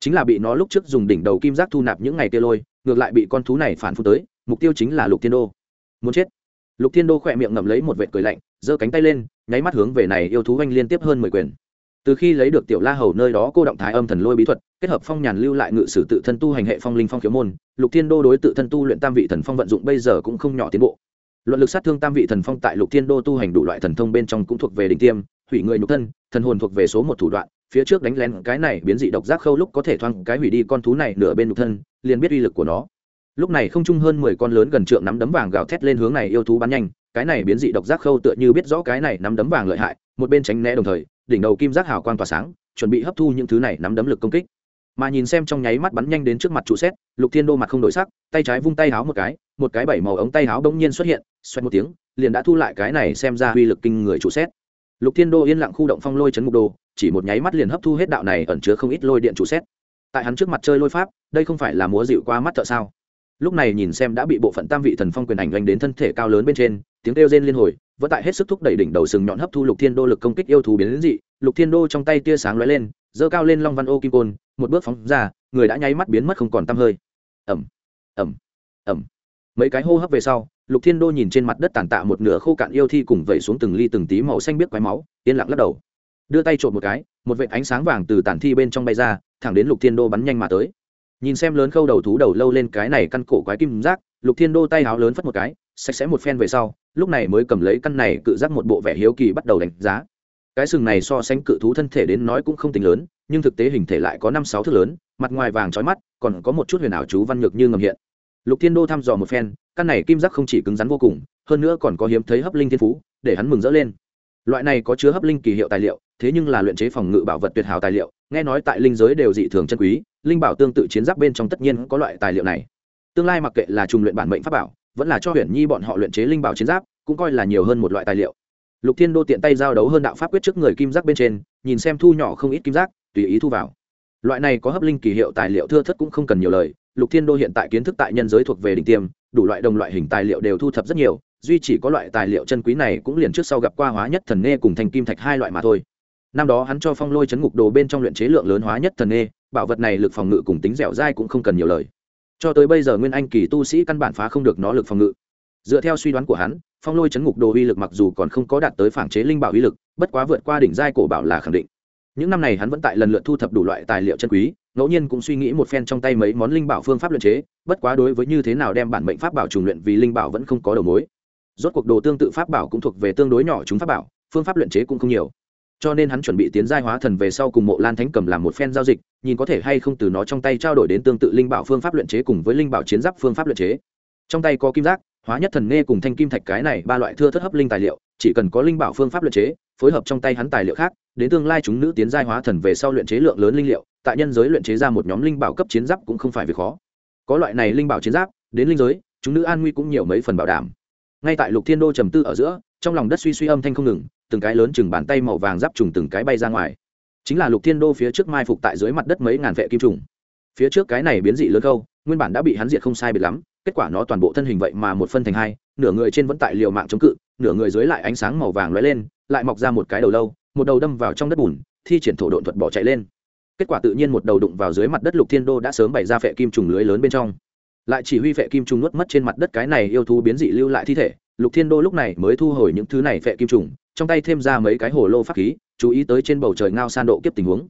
Chính là bị nó lúc trước dùng đỉnh đầu kim giác thu nạp những ngày kia lôi, ngược lại bị con thú này phản phun tới, mục tiêu chính là lục thiên đô. Muốn chết. Lục thiên đô khỏe miệng ngậm lấy một vệt cười lạnh, giơ cánh tay lên, nháy mắt hướng về này yêu thú oanh liên tiếp hơn mười quyền. Từ khi lấy được tiểu la hầu nơi đó, cô động thái âm thần lôi bí thuật, kết hợp phong nhàn lưu lại ngự sử tự thân tu hành hệ phong linh phong khiếu môn, lục thiên đô đối tự thân tu luyện tam vị thần phong vận dụng bây giờ cũng không nhỏ tiến bộ. Luận lực sát thương tam vị thần phong tại lục thiên đô tu hành đủ loại thần thông bên trong cũng thuộc về đỉnh tiêm, hủy người nhục thân, thần hồn thuộc về số một thủ đoạn phía trước đánh lén cái này biến dị độc giác khâu lúc có thể thoang cái hủy đi con thú này nửa bên nhục thân, liền biết uy lực của nó. Lúc này không chung hơn mười con lớn gần trượng nắm đấm vàng gào thét lên hướng này yêu thú bắn nhanh, cái này biến dị độc giác khâu tựa như biết rõ cái này nắm đấm vàng lợi hại, một bên tránh né đồng thời, đỉnh đầu kim giác hào quang tỏa sáng, chuẩn bị hấp thu những thứ này nắm đấm lực công kích. Mà nhìn xem trong nháy mắt bắn nhanh đến trước mặt trụ xét, lục thiên đô mặt không đổi sắc, tay trái vung tay háo một cái một cái bảy màu ống tay háo đông nhiên xuất hiện xoay một tiếng, liền đã thu lại cái này xem ra uy lực kinh người trụ xét. Lục thiên đô yên lặng khu động phong lôi chấn ngục đồ chỉ một nháy mắt liền hấp thu hết đạo này ẩn chứa không ít lôi điện trụ xét. Tại hắn trước mặt chơi lôi pháp, đây không phải là múa dịu qua mắt thợ sao? Lúc này nhìn xem đã bị bộ phận tam vị thần phong quyền ảnh oanh đến thân thể cao lớn bên trên, tiếng kêu rên liên hồi, vẫn tại hết sức thúc đẩy đỉnh đầu sừng nhọn hấp thu lục thiên đô lực công kích yêu thú biến đến dị, lục thiên đô trong tay tia sáng lóe lên, giơ cao lên long văn ô kim côn, một bước phóng ra, người đã nháy mắt biến mất không còn tăm hơi. Ẩm ẩm ẩm mấy cái hô hấp về sau, lục thiên đô nhìn trên mặt đất tàn tạ một nửa khô cạn yêu thi cùng vẩy xuống từng ly từng tí màu xanh biết quái máu, yên lặng lắc đầu đưa tay trộm một cái, một vệt ánh sáng vàng từ tản thi bên trong bay ra, thẳng đến lục thiên đô bắn nhanh mà tới. Nhìn xem lớn khâu đầu thú đầu lâu lên cái này căn cổ quái kim giác, lục thiên đô tay háo lớn phất một cái, sạch sẽ một phen về sau, lúc này mới cầm lấy căn này cự giác một bộ vẻ hiếu kỳ bắt đầu đánh giá. Cái sừng này so sánh cự thú thân thể đến nói cũng không tính lớn, nhưng thực tế hình thể lại có năm sáu thước lớn, mặt ngoài vàng trói mắt, còn có một chút huyền ảo chú văn nhược như ngầm hiện. Lục thiên đô thăm dò một phen, căn này kim giác không chỉ cứng rắn vô cùng, hơn nữa còn có hiếm thấy hấp linh thiên phú, để hắn mừng rỡ lên. Loại này có chứa hấp linh kỳ hiệu tài liệu thế nhưng là luyện chế phòng ngự bảo vật tuyệt hảo tài liệu, nghe nói tại linh giới đều dị thường chân quý, linh bảo tương tự chiến giáp bên trong tất nhiên có loại tài liệu này. Tương lai mặc kệ là trùng luyện bản mệnh pháp bảo, vẫn là cho huyền nhi bọn họ luyện chế linh bảo chiến giáp, cũng coi là nhiều hơn một loại tài liệu. Lục thiên đô tiện tay giao đấu hơn đạo pháp quyết trước người kim giác bên trên, nhìn xem thu nhỏ không ít kim giác, tùy ý thu vào. Loại này có hấp linh kỳ hiệu tài liệu thưa thất cũng không cần nhiều lời, lục thiên đô hiện tại kiến thức tại nhân giới thuộc về đỉnh tiêm, đủ loại đồng loại hình tài liệu đều thu thập rất nhiều, duy chỉ có loại tài liệu chân quý này cũng liền trước sau gặp qua hóa nhất thần nghe cùng thành kim thạch hai loại mà thôi năm đó hắn cho phong lôi chấn ngục đồ bên trong luyện chế lượng lớn hóa nhất thần nê, bảo vật này lực phòng ngự cùng tính dẻo dai cũng không cần nhiều lời. Cho tới bây giờ nguyên anh kỳ tu sĩ căn bản phá không được nó lực phòng ngự. Dựa theo suy đoán của hắn, phong lôi chấn ngục đồ uy lực mặc dù còn không có đạt tới phản chế linh bảo uy lực, bất quá vượt qua đỉnh giai cổ bảo là khẳng định. Những năm này hắn vẫn tại lần lượt thu thập đủ loại tài liệu chân quý, ngẫu nhiên cũng suy nghĩ một phen trong tay mấy món linh bảo phương pháp luyện chế, bất quá đối với như thế nào đem bản mệnh pháp bảo trùng luyện vì linh bảo vẫn không có đầu mối. Rốt cuộc đồ tương tự pháp bảo cũng thuộc về tương đối nhỏ chúng pháp bảo, phương pháp luyện chế cũng không nhiều cho nên hắn chuẩn bị tiến giai hóa thần về sau cùng mộ lan thánh cầm làm một phen giao dịch, nhìn có thể hay không từ nó trong tay trao đổi đến tương tự linh bảo phương pháp luyện chế cùng với linh bảo chiến giáp phương pháp luyện chế. Trong tay có kim giác, hóa nhất thần nghe cùng thanh kim thạch cái này ba loại thưa thất hấp linh tài liệu, chỉ cần có linh bảo phương pháp luyện chế, phối hợp trong tay hắn tài liệu khác, đến tương lai chúng nữ tiến giai hóa thần về sau luyện chế lượng lớn linh liệu, tại nhân giới luyện chế ra một nhóm linh bảo cấp chiến giáp cũng không phải việc khó. Có loại này linh bảo chiến giáp, đến linh giới, chúng nữ an nguy cũng nhiều mấy phần bảo đảm. Ngay tại lục thiên đô trầm tư ở giữa, trong lòng đất suy suy âm thanh không ngừng từng cái lớn chừng bàn tay màu vàng giáp trùng từng cái bay ra ngoài. Chính là lục thiên đô phía trước mai phục tại dưới mặt đất mấy ngàn vệ kim trùng. Phía trước cái này biến dị lớn câu, nguyên bản đã bị hắn diệt không sai biệt lắm, kết quả nó toàn bộ thân hình vậy mà một phân thành hai, nửa người trên vẫn tại liều mạng chống cự, nửa người dưới lại ánh sáng màu vàng lóe lên, lại mọc ra một cái đầu lâu, một đầu đâm vào trong đất bùn, thi triển thổ độn thuật bỏ chạy lên. Kết quả tự nhiên một đầu đụng vào dưới mặt đất lục thiên đô đã sớm bày ra phệ kim trùng lưới lớn bên trong. Lại chỉ huy phệ kim trùng nuốt mất trên mặt đất cái này yêu thú biến dị lưu lại thi thể, lục thiên đô lúc này mới thu hồi những thứ này phệ kim trùng trong tay thêm ra mấy cái hồ lô pháp khí, chú ý tới trên bầu trời ngao san độ kiếp tình huống.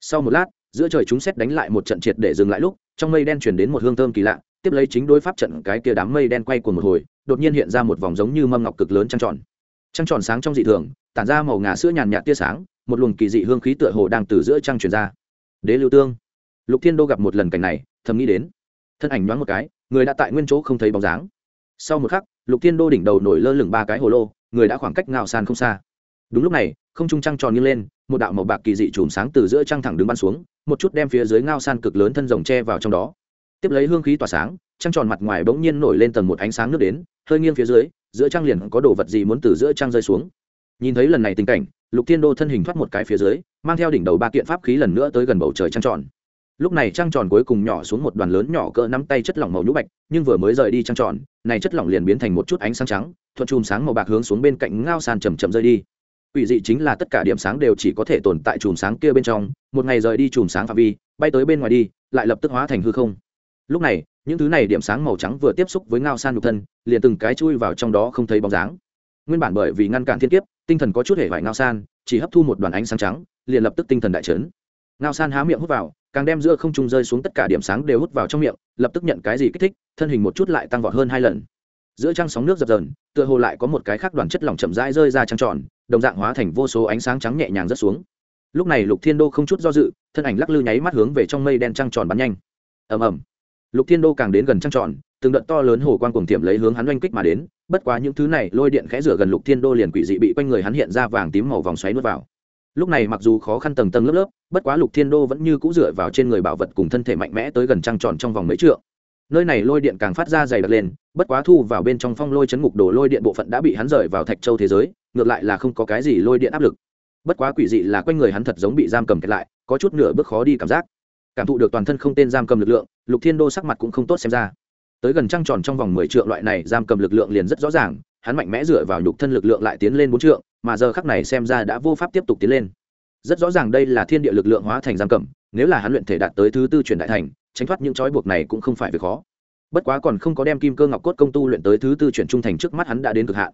Sau một lát, giữa trời chúng xét đánh lại một trận triệt để dừng lại lúc, trong mây đen chuyển đến một hương thơm kỳ lạ, tiếp lấy chính đối pháp trận cái kia đám mây đen quay cuồng một hồi, đột nhiên hiện ra một vòng giống như mâm ngọc cực lớn trăng tròn. Trăng tròn sáng trong dị thường, tản ra màu ngà sữa nhàn nhạt tia sáng, một luồng kỳ dị hương khí tựa hồ đang từ giữa trăng truyền ra. Đế lưu tương, lục thiên đô gặp một lần cảnh này, thầm nghĩ đến. Thân ảnh nhoáng một cái, người đã tại nguyên chỗ không thấy bóng dáng. Sau một khắc, lục thiên đô đỉnh đầu nổi lơ lửng ba cái hồ lô người đã khoảng cách ngao san không xa. Đúng lúc này, không trung trăng tròn như lên, một đạo màu bạc kỳ dị chùm sáng từ giữa trăng thẳng đứng bắn xuống, một chút đem phía dưới ngao san cực lớn thân rồng tre vào trong đó. Tiếp lấy hương khí tỏa sáng, trăng tròn mặt ngoài bỗng nhiên nổi lên tầng một ánh sáng nước đến, hơi nghiêng phía dưới, giữa trăng liền có đồ vật gì muốn từ giữa trăng rơi xuống. Nhìn thấy lần này tình cảnh, lục thiên đô thân hình thoát một cái phía dưới, mang theo đỉnh đầu ba kiện pháp khí lần nữa tới gần bầu trời trăng tròn lúc này trăng tròn cuối cùng nhỏ xuống một đoàn lớn nhỏ cỡ nắm tay chất lỏng màu nhũ bạch, nhưng vừa mới rời đi trăng tròn, này chất lỏng liền biến thành một chút ánh sáng trắng, thuận chùm sáng màu bạc hướng xuống bên cạnh ngao sàn chầm chậm rơi đi. Quỷ dị chính là tất cả điểm sáng đều chỉ có thể tồn tại chùm sáng kia bên trong, một ngày rời đi chùm sáng phạm vi, bay tới bên ngoài đi, lại lập tức hóa thành hư không. Lúc này, những thứ này điểm sáng màu trắng vừa tiếp xúc với ngao san nhục thân, liền từng cái chui vào trong đó không thấy bóng dáng. Nguyên bản bởi vì ngăn cản thiên kiếp, tinh thần có chút hề vải ngao san, chỉ hấp thu một đoàn ánh sáng trắng, liền lập tức tinh thần đại trấn ngao san há miệng hút vào càng đem giữa không trung rơi xuống tất cả điểm sáng đều hút vào trong miệng, lập tức nhận cái gì kích thích, thân hình một chút lại tăng vọt hơn hai lần. Giữa trăng sóng nước dập dờn, tựa hồ lại có một cái khác đoàn chất lỏng chậm rãi rơi ra trăng tròn, đồng dạng hóa thành vô số ánh sáng trắng nhẹ nhàng rớt xuống. Lúc này lục thiên đô không chút do dự, thân ảnh lắc lư nháy mắt hướng về trong mây đen trăng tròn bắn nhanh. Ầm ầm. Lục thiên đô càng đến gần trăng tròn, từng đợt to lớn hồ quang cuồng tiệm lấy hướng hắn oanh kích mà đến, bất quá những thứ này lôi điện khẽ rửa gần lục thiên đô liền quỷ dị bị quanh người hắn hiện ra vàng tím màu vòng xoáy nuốt vào lúc này mặc dù khó khăn tầng tầng lớp lớp, bất quá lục thiên đô vẫn như cũ dựa vào trên người bảo vật cùng thân thể mạnh mẽ tới gần trăng tròn trong vòng mấy trượng. Nơi này lôi điện càng phát ra dày đặc lên, bất quá thu vào bên trong phong lôi chấn ngục đồ lôi điện bộ phận đã bị hắn rời vào thạch châu thế giới, ngược lại là không có cái gì lôi điện áp lực. Bất quá quỷ dị là quanh người hắn thật giống bị giam cầm kẹt lại, có chút nửa bước khó đi cảm giác. Cảm thụ được toàn thân không tên giam cầm lực lượng, lục thiên đô sắc mặt cũng không tốt xem ra. Tới gần trăng tròn trong vòng mười trượng loại này giam cầm lực lượng liền rất rõ ràng, hắn mạnh mẽ dựa vào nhục thân lực lượng lại tiến lên bốn trượng mà giờ khắc này xem ra đã vô pháp tiếp tục tiến lên. Rất rõ ràng đây là thiên địa lực lượng hóa thành giam cầm, nếu là hắn luyện thể đạt tới thứ tư truyền đại thành, tránh thoát những trói buộc này cũng không phải việc khó. Bất quá còn không có đem kim cơ ngọc cốt công tu luyện tới thứ tư chuyển trung thành trước mắt hắn đã đến cực hạn.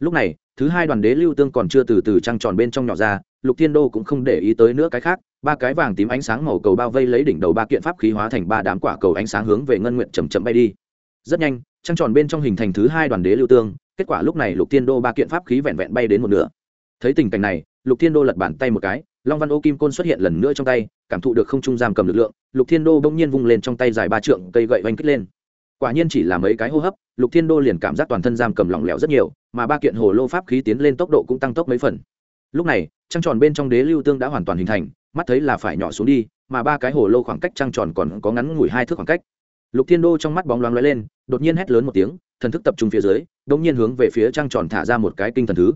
Lúc này, thứ hai đoàn đế lưu tương còn chưa từ từ trăng tròn bên trong nhỏ ra, lục thiên đô cũng không để ý tới nữa cái khác, ba cái vàng tím ánh sáng màu cầu bao vây lấy đỉnh đầu ba kiện pháp khí hóa thành ba đám quả cầu ánh sáng hướng về ngân nguyện chầm chậm bay đi. Rất nhanh, trăng tròn bên trong hình thành thứ hai đoàn đế lưu tương kết quả lúc này lục thiên đô ba kiện pháp khí vẹn vẹn bay đến một nửa. Thấy tình cảnh này, lục thiên đô lật bàn tay một cái, long văn ô kim côn xuất hiện lần nữa trong tay, cảm thụ được không trung giam cầm lực lượng, lục thiên đô bỗng nhiên vung lên trong tay dài ba trượng cây gậy oanh kích lên. Quả nhiên chỉ là mấy cái hô hấp, lục thiên đô liền cảm giác toàn thân giam cầm lỏng lẻo rất nhiều, mà ba kiện hồ lô pháp khí tiến lên tốc độ cũng tăng tốc mấy phần. Lúc này, trăng tròn bên trong đế lưu tương đã hoàn toàn hình thành, mắt thấy là phải nhỏ xuống đi, mà ba cái hồ lô khoảng cách trăng tròn còn có ngắn ngủi hai thước khoảng cách lục thiên đô trong mắt bóng loáng lóe lên, đột nhiên hét lớn một tiếng, thần thức tập trung phía dưới, đột nhiên hướng về phía trăng tròn thả ra một cái kinh thần thứ.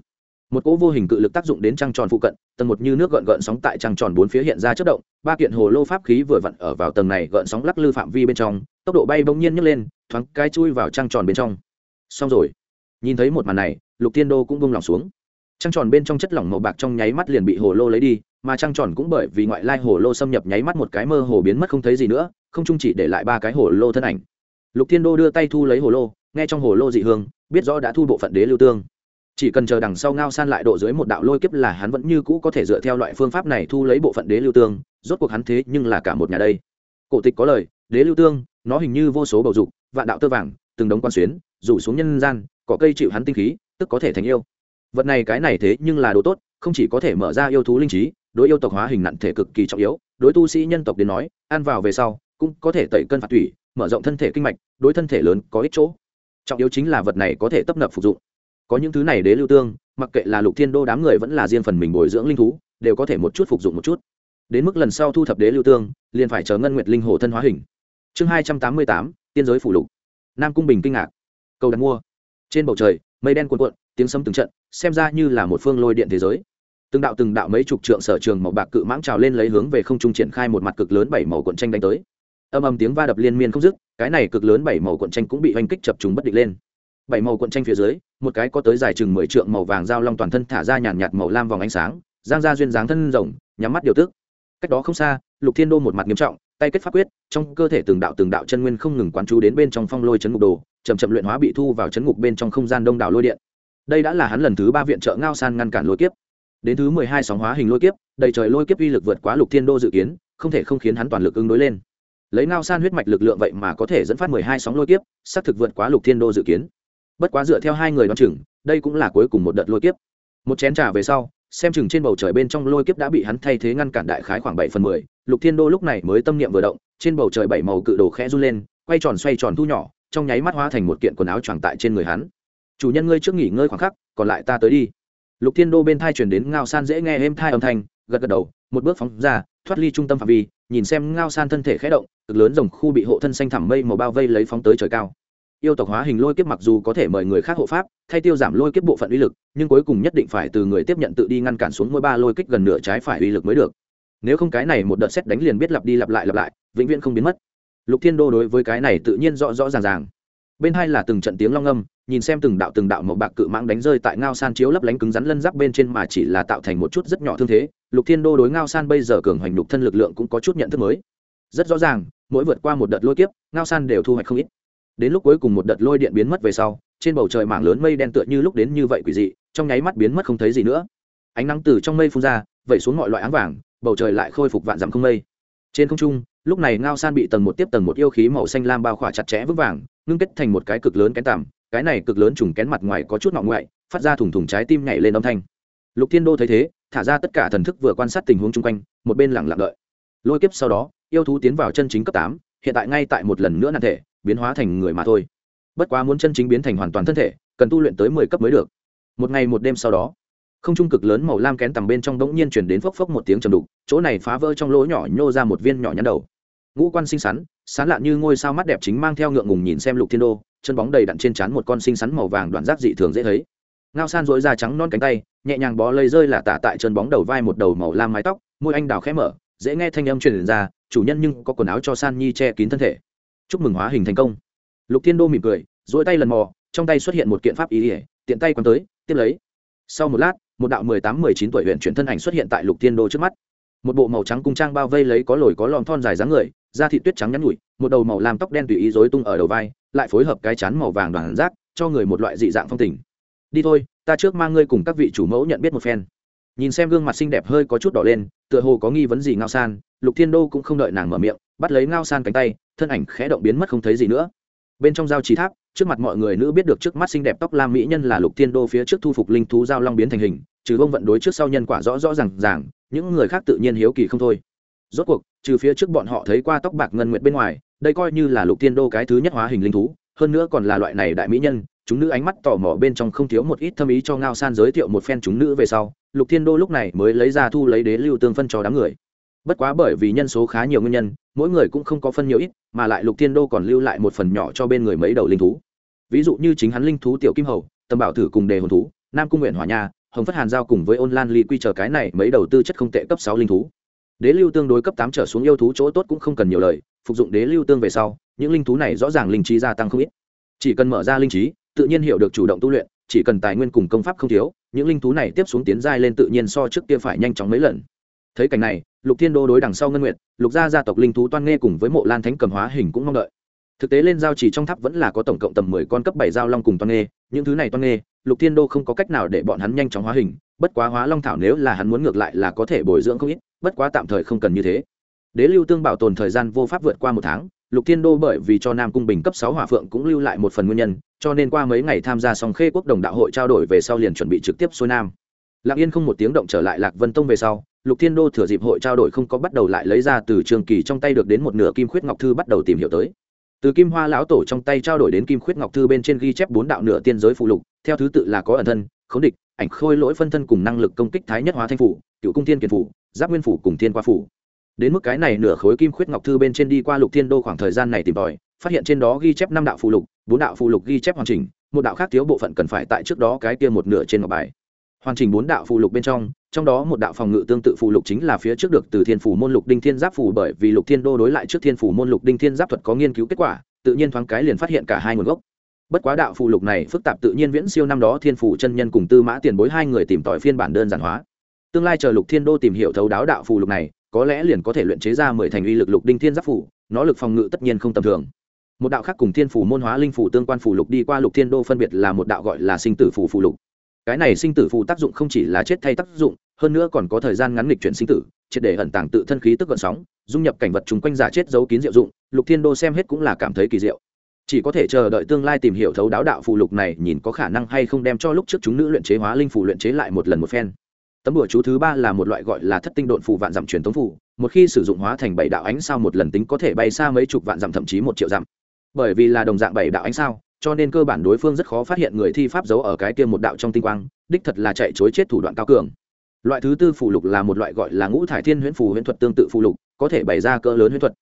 Một cỗ vô hình cự lực tác dụng đến trăng tròn phụ cận, tầng một như nước gợn gợn sóng tại trăng tròn bốn phía hiện ra chất động, ba kiện hồ lô pháp khí vừa vặn ở vào tầng này gợn sóng lắc lư phạm vi bên trong, tốc độ bay bỗng nhiên nhấc lên, thoáng cái chui vào trăng tròn bên trong. Xong rồi. Nhìn thấy một màn này, lục thiên đô cũng bông lòng xuống trăng tròn bên trong chất lỏng màu bạc trong nháy mắt liền bị hồ lô lấy đi, mà trăng tròn cũng bởi vì ngoại lai hồ lô xâm nhập nháy mắt một cái mơ hồ biến mất không thấy gì nữa, không chung chỉ để lại ba cái hồ lô thân ảnh. Lục thiên đô đưa tay thu lấy hồ lô, nghe trong hồ lô dị hương, biết rõ đã thu bộ phận đế lưu tương. Chỉ cần chờ đằng sau ngao san lại độ dưới một đạo lôi kiếp là hắn vẫn như cũ có thể dựa theo loại phương pháp này thu lấy bộ phận đế lưu tương, rốt cuộc hắn thế nhưng là cả một nhà đây. Cổ tịch có lời, đế lưu tương, nó hình như vô số bầu dục, vạn đạo tơ vàng, từng đống quan xuyến, rủ xuống nhân gian, cỏ cây chịu hắn tinh khí, tức có thể thành yêu vật này cái này thế nhưng là đồ tốt, không chỉ có thể mở ra yêu thú linh trí, đối yêu tộc hóa hình nặng thể cực kỳ trọng yếu, đối tu sĩ nhân tộc đến nói, ăn vào về sau, cũng có thể tẩy cân phạt thủy mở rộng thân thể kinh mạch, đối thân thể lớn có ích chỗ. Trọng yếu chính là vật này có thể tấp nập phục dụng. Có những thứ này đế lưu tương, mặc kệ là lục thiên đô đám người vẫn là riêng phần mình bồi dưỡng linh thú, đều có thể một chút phục dụng một chút. Đến mức lần sau thu thập đế lưu tương, liền phải chờ ngân nguyệt linh hồ thân hóa hình. Chương hai trăm tám mươi tám, tiên giới phủ lục. Nam cung bình kinh ngạc. Cầu đặt mua. Trên bầu trời, mây đen cuộn cuộn tiếng sấm từng trận, xem ra như là một phương lôi điện thế giới. Từng đạo từng đạo mấy chục trượng sở trường màu bạc cự mãng trào lên lấy hướng về không trung triển khai một mặt cực lớn bảy màu cuộn tranh đánh tới. Âm âm tiếng va đập liên miên không dứt, cái này cực lớn bảy màu cuộn tranh cũng bị oanh kích chập trùng bất định lên. Bảy màu cuộn tranh phía dưới, một cái có tới dài chừng mười trượng màu vàng dao long toàn thân thả ra nhàn nhạt màu lam vòng ánh sáng, giang ra duyên dáng thân rồng, nhắm mắt điều tức. Cách đó không xa, lục thiên đô một mặt nghiêm trọng, tay kết pháp quyết, trong cơ thể từng đạo từng đạo chân nguyên không ngừng quán chú đến bên trong phong lôi chấn ngục đồ, chậm chậm luyện hóa bị thu vào chấn ngục bên trong không gian đông đảo lôi điện đây đã là hắn lần thứ ba viện trợ ngao san ngăn cản lôi kiếp. Đến thứ mười hai sóng hóa hình lôi kiếp, đầy trời lôi kiếp uy lực vượt quá lục thiên đô dự kiến, không thể không khiến hắn toàn lực ứng đối lên. Lấy ngao san huyết mạch lực lượng vậy mà có thể dẫn phát mười hai sóng lôi kiếp, xác thực vượt quá lục thiên đô dự kiến. Bất quá dựa theo hai người đoán chừng, đây cũng là cuối cùng một đợt lôi kiếp. Một chén trà về sau, xem chừng trên bầu trời bên trong lôi kiếp đã bị hắn thay thế ngăn cản đại khái khoảng bảy phần mười, lục thiên đô lúc này mới tâm niệm vừa động, trên bầu trời bảy màu cự đồ khẽ run lên, quay tròn xoay tròn thu nhỏ, trong nháy mắt hóa thành một kiện quần áo choàng tại trên người hắn chủ nhân ngươi trước nghỉ ngơi khoảng khắc, còn lại ta tới đi. Lục thiên đô bên thai chuyển đến ngao san dễ nghe êm thai âm thanh, gật gật đầu, một bước phóng ra, thoát ly trung tâm phạm vi, nhìn xem ngao san thân thể khẽ động, cực lớn dòng khu bị hộ thân xanh thẳm mây màu bao vây lấy phóng tới trời cao. Yêu tộc hóa hình lôi kiếp mặc dù có thể mời người khác hộ pháp, thay tiêu giảm lôi kiếp bộ phận uy lực, nhưng cuối cùng nhất định phải từ người tiếp nhận tự đi ngăn cản xuống mỗi ba lôi kích gần nửa trái phải uy lực mới được. Nếu không cái này một đợt xét đánh liền biết lặp đi lặp lại lặp lại, vĩnh viễn không biến mất. Lục thiên đô đối với cái này tự nhiên rõ rõ ràng ràng bên hai là từng trận tiếng long âm, nhìn xem từng đạo từng đạo màu bạc cự mãng đánh rơi tại ngao san chiếu lấp lánh cứng rắn lân giáp bên trên mà chỉ là tạo thành một chút rất nhỏ thương thế. Lục thiên đô đối ngao san bây giờ cường hoành lục thân lực lượng cũng có chút nhận thức mới. Rất rõ ràng, mỗi vượt qua một đợt lôi kiếp, ngao san đều thu hoạch không ít. Đến lúc cuối cùng một đợt lôi điện biến mất về sau, trên bầu trời mảng lớn mây đen tựa như lúc đến như vậy quỷ dị, trong nháy mắt biến mất không thấy gì nữa. Ánh nắng từ trong mây phun ra, vẩy xuống mọi loại áng vàng, bầu trời lại khôi phục vạn dặm không mây. Trên không trung, lúc này ngao san bị tầng một tiếp tầng một yêu khí màu xanh lam bao khỏa chặt chẽ vững vàng ngưng kết thành một cái cực lớn kén tằm, cái này cực lớn trùng kén mặt ngoài có chút ngọ ngoại, phát ra thủng thủng trái tim nhảy lên âm thanh. Lục thiên đô thấy thế, thả ra tất cả thần thức vừa quan sát tình huống chung quanh, một bên lẳng lặng đợi. Lôi kiếp sau đó, yêu thú tiến vào chân chính cấp tám, hiện tại ngay tại một lần nữa nạn thể, biến hóa thành người mà thôi. Bất quá muốn chân chính biến thành hoàn toàn thân thể, cần tu luyện tới mười cấp mới được. Một ngày một đêm sau đó, không trung cực lớn màu lam kén tầm bên trong đ ỗ n g nhiên chuyển đến phốc phốc một tiếng trầm đục, chỗ này phá vỡ trong lỗ nhỏ nhô ra một viên nhỏ nhắn đầu. Ngũ quan xinh xắn sán lạn như ngôi sao mắt đẹp chính mang theo ngượng ngùng nhìn xem lục thiên đô, chân bóng đầy đặn trên trán một con xinh xắn màu vàng đoạn giác dị thường dễ thấy. Ngao san dối da trắng non cánh tay, nhẹ nhàng bó lây rơi là tả tại chân bóng đầu vai một đầu màu lam mái tóc, môi anh đào khẽ mở, dễ nghe thanh âm truyền ra, chủ nhân nhưng có quần áo cho san nhi che kín thân thể. Chúc mừng hóa hình thành công. Lục thiên đô mỉm cười dỗi tay lần mò, trong tay xuất hiện một kiện pháp ý ỉa tiện tay quăng tới, tiếp lấy. Sau một lát, một đạo mười tám, mười chín tuổi huyện chuyển thân ảnh xuất hiện tại lục thiên đô trước mắt. Một bộ màu trắng cung trang bao vây lấy có lồi có lòm thon dài dáng người da thị tuyết trắng nhắn nhủi, một đầu màu làm tóc đen tùy ý dối tung ở đầu vai, lại phối hợp cái chán màu vàng đoàn rác, cho người một loại dị dạng phong tình. Đi thôi, ta trước mang ngươi cùng các vị chủ mẫu nhận biết một phen. Nhìn xem gương mặt xinh đẹp hơi có chút đỏ lên, tựa hồ có nghi vấn gì ngao san, lục thiên đô cũng không đợi nàng mở miệng, bắt lấy ngao san cánh tay, thân ảnh khẽ động biến mất không thấy gì nữa. Bên trong giao trí tháp, trước mặt mọi người nữ biết được trước mắt xinh đẹp tóc lam mỹ nhân là lục thiên đô phía trước thu phục linh thú giao long biến thành hình, trừ bông vận đối trước sau nhân quả rõ rõ r à n g ràng, những người khác tự nhiên hiếu kỳ không thôi rốt cuộc, trừ phía trước bọn họ thấy qua tóc bạc ngân nguyệt bên ngoài, đây coi như là lục thiên đô cái thứ nhất hóa hình linh thú, hơn nữa còn là loại này đại mỹ nhân, chúng nữ ánh mắt tò mò bên trong không thiếu một ít thâm ý cho ngao san giới thiệu một phen chúng nữ về sau, lục thiên đô lúc này mới lấy ra thu lấy đế lưu tương phân cho đám người. Bất quá bởi vì nhân số khá nhiều nguyên nhân, mỗi người cũng không có phân nhiều ít, mà lại lục thiên đô còn lưu lại một phần nhỏ cho bên người mấy đầu linh thú. Ví dụ như chính hắn linh thú tiểu kim hầu, tầm bảo thử cùng đề hồn thú, nam cung nguyện hỏa nha, hồng phất hàn giao cùng với ôn lan ly quy chờ cái này mấy đầu tư chất không tệ cấp sáu linh thú đế lưu tương đối cấp tám trở xuống yêu thú chỗ tốt cũng không cần nhiều lời, phục dụng đế lưu tương về sau, những linh thú này rõ ràng linh trí gia tăng không ít. Chỉ cần mở ra linh trí, tự nhiên hiểu được chủ động tu luyện, chỉ cần tài nguyên cùng công pháp không thiếu, những linh thú này tiếp xuống tiến giai lên tự nhiên so trước kia phải nhanh chóng mấy lần. Thấy cảnh này, lục thiên đô đối đằng sau ngân nguyện lục gia gia tộc linh thú toan nghe cùng với mộ lan thánh cầm hóa hình cũng mong đợi. Thực tế lên giao chỉ trong tháp vẫn là có tổng cộng tầm mười con cấp bảy giao long cùng toan nghê những thứ này toan nghê lục thiên đô không có cách nào để bọn hắn nhanh chóng hóa hình, bất quá hóa long thảo nếu là hắn muốn ngược lại là có thể bồi dưỡng không ít bất quá tạm thời không cần như thế. Đế lưu tương bảo tồn thời gian vô pháp vượt qua một tháng, lục thiên đô bởi vì cho nam cung bình cấp sáu hỏa phượng cũng lưu lại một phần nguyên nhân, cho nên qua mấy ngày tham gia song khê quốc đồng đạo hội trao đổi về sau liền chuẩn bị trực tiếp xuôi nam. Lặng yên không một tiếng động trở lại lạc vân tông về sau, lục thiên đô thừa dịp hội trao đổi không có bắt đầu lại lấy ra từ trường kỳ trong tay được đến một nửa kim khuyết ngọc thư bắt đầu tìm hiểu tới. Từ kim hoa lão tổ trong tay trao đổi đến kim khuyết ngọc thư bên trên ghi chép bốn đạo nửa tiên giới phụ lục, theo thứ tự là có ẩn thân, khống địch, ảnh khôi lỗi phân thân cùng năng lực công kích thái nhất hóa thanh phủ, cựu cung thiên kiền phủ giáp nguyên phủ cùng thiên qua phủ. Đến mức cái này nửa khối kim khuyết ngọc thư bên trên đi qua lục thiên đô khoảng thời gian này tìm tòi, phát hiện trên đó ghi chép năm đạo phụ lục, bốn đạo phụ lục ghi chép hoàn chỉnh, một đạo khác thiếu bộ phận cần phải tại trước đó cái kia một nửa trên ngọc bài. Hoàn chỉnh bốn đạo phụ lục bên trong trong đó một đạo phòng ngự tương tự phụ lục chính là phía trước được từ thiên phủ môn lục đinh thiên giáp phủ bởi vì lục thiên đô đối lại trước thiên phủ môn lục đinh thiên giáp thuật có nghiên cứu kết quả, tự nhiên thoáng cái liền phát hiện cả hai nguồn gốc. Bất quá đạo phụ lục này phức tạp tự nhiên viễn siêu năm đó thiên phủ chân nhân cùng tư mã tiền bối hai người tìm tòi phiên bản đơn giản hóa tương lai chờ lục thiên đô tìm hiểu thấu đáo đạo phù lục này, có lẽ liền có thể luyện chế ra mười thành uy lực lục đinh thiên giáp phủ nó lực phòng ngự tất nhiên không tầm thường. Một đạo khác cùng thiên phủ môn hóa linh phủ tương quan phủ lục đi qua lục thiên đô phân biệt là một đạo gọi là sinh tử phủ phù lục. Cái này sinh tử phù tác dụng không chỉ là chết thay tác dụng, hơn nữa còn có thời gian ngắn nghịch chuyển sinh tử, triệt để ẩn tàng tự thân khí tức gợn sóng, dung nhập cảnh vật chung quanh giả chết giấu kín diệu dụng, lục thiên đô xem hết cũng là cảm thấy kỳ diệu. Chỉ có thể chờ đợi tương lai tìm hiểu thấu đáo đạo phù lục này, nhìn có khả năng hay không đem cho lúc trước chúng nữ luyện chế hóa linh phù luyện chế lại một lần một phen tấm bùa chú thứ ba là một loại gọi là thất tinh độn phù vạn dặm truyền thống phù, một khi sử dụng hóa thành bảy đạo ánh sao một lần tính có thể bay xa mấy chục vạn dặm, thậm chí một triệu dặm. Bởi vì là đồng dạng bảy đạo ánh sao, cho nên cơ bản đối phương rất khó phát hiện người thi pháp giấu ở cái kia một đạo trong tinh quang, đích thật là chạy chối chết thủ đoạn cao cường. Loại thứ tư phù lục là một loại gọi là ngũ thải thiên huyễn phù huyễn thuật tương tự phù lục, có thể bày ra cỡ lớn huyễn thuật.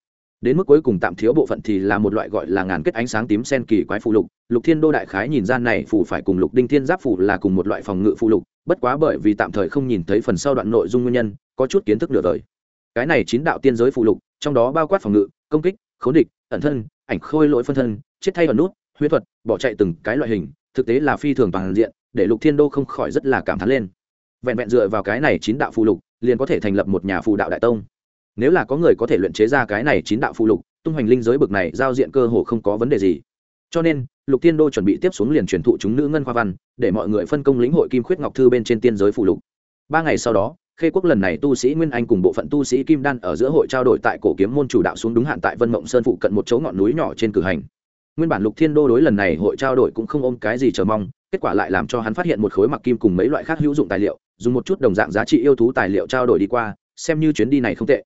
Đến mức cuối cùng tạm thiếu bộ phận thì là một loại gọi là ngàn kết ánh sáng tím sen kỳ quái phù lục lục thiên đô đại khái nhìn gian này phù phải cùng lục đinh thiên giáp phù là cùng một loại phòng ngự phù lục bất quá bởi vì tạm thời không nhìn thấy phần sau đoạn nội dung nguyên nhân, có chút kiến thức nửa đời. Cái này chín đạo tiên giới phụ lục, trong đó bao quát phòng ngự, công kích khống địch, ẩn thân, ảnh khôi lỗi phân thân, chết thay ẩn nút, huyết thuật, bỏ chạy từng cái loại hình, thực tế là phi thường toàn diện, để lục thiên đô không khỏi rất là cảm thán lên. Vẹn vẹn dựa vào cái này chín đạo phụ lục, liền có thể thành lập một nhà phù đạo đại tông. Nếu là có người có thể luyện chế ra cái này chín đạo phụ lục, tung hoành linh giới bực này giao diện cơ hồ không có vấn đề gì cho nên, lục thiên đô chuẩn bị tiếp xuống liền truyền thụ chúng nữ ngân khoa văn, để mọi người phân công lĩnh hội kim khuyết ngọc thư bên trên tiên giới phụ lục. Ba ngày sau đó, khê quốc lần này tu sĩ nguyên anh cùng bộ phận tu sĩ kim đan ở giữa hội trao đổi tại cổ kiếm môn chủ đạo xuống đúng hạn tại vân mộng sơn phụ cận một chỗ ngọn núi nhỏ trên cử hành. Nguyên bản lục thiên đô đối lần này hội trao đổi cũng không ôm cái gì chờ mong, kết quả lại làm cho hắn phát hiện một khối mặc kim cùng mấy loại khác hữu dụng tài liệu, dùng một chút đồng dạng giá trị yêu thú tài liệu trao đổi đi qua, xem như chuyến đi này không tệ.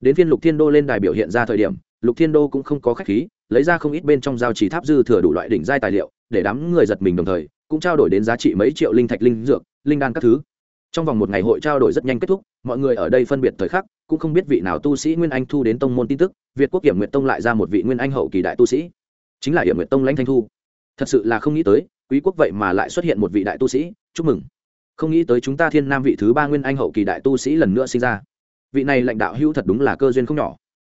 Đến phiên lục thiên đô lên đài biểu hiện ra thời điểm lục thiên đô cũng không có khách khí, lấy ra không ít bên trong giao chỉ tháp dư thừa đủ loại đỉnh giai tài liệu, để đám người giật mình đồng thời, cũng trao đổi đến giá trị mấy triệu linh thạch, linh dược, linh đan các thứ. Trong vòng một ngày hội trao đổi rất nhanh kết thúc, mọi người ở đây phân biệt thời khắc, cũng không biết vị nào tu sĩ nguyên anh thu đến tông môn tin tức, việt quốc kiểm nguyện tông lại ra một vị nguyên anh hậu kỳ đại tu sĩ. Chính là hiểm nguyện tông lãnh thanh thu. Thật sự là không nghĩ tới, quý quốc vậy mà lại xuất hiện một vị đại tu sĩ, chúc mừng. Không nghĩ tới chúng ta thiên nam vị thứ ba nguyên anh hậu kỳ đại tu sĩ lần nữa sinh ra. Vị này lãnh đạo hữu thật đúng là cơ duyên không nhỏ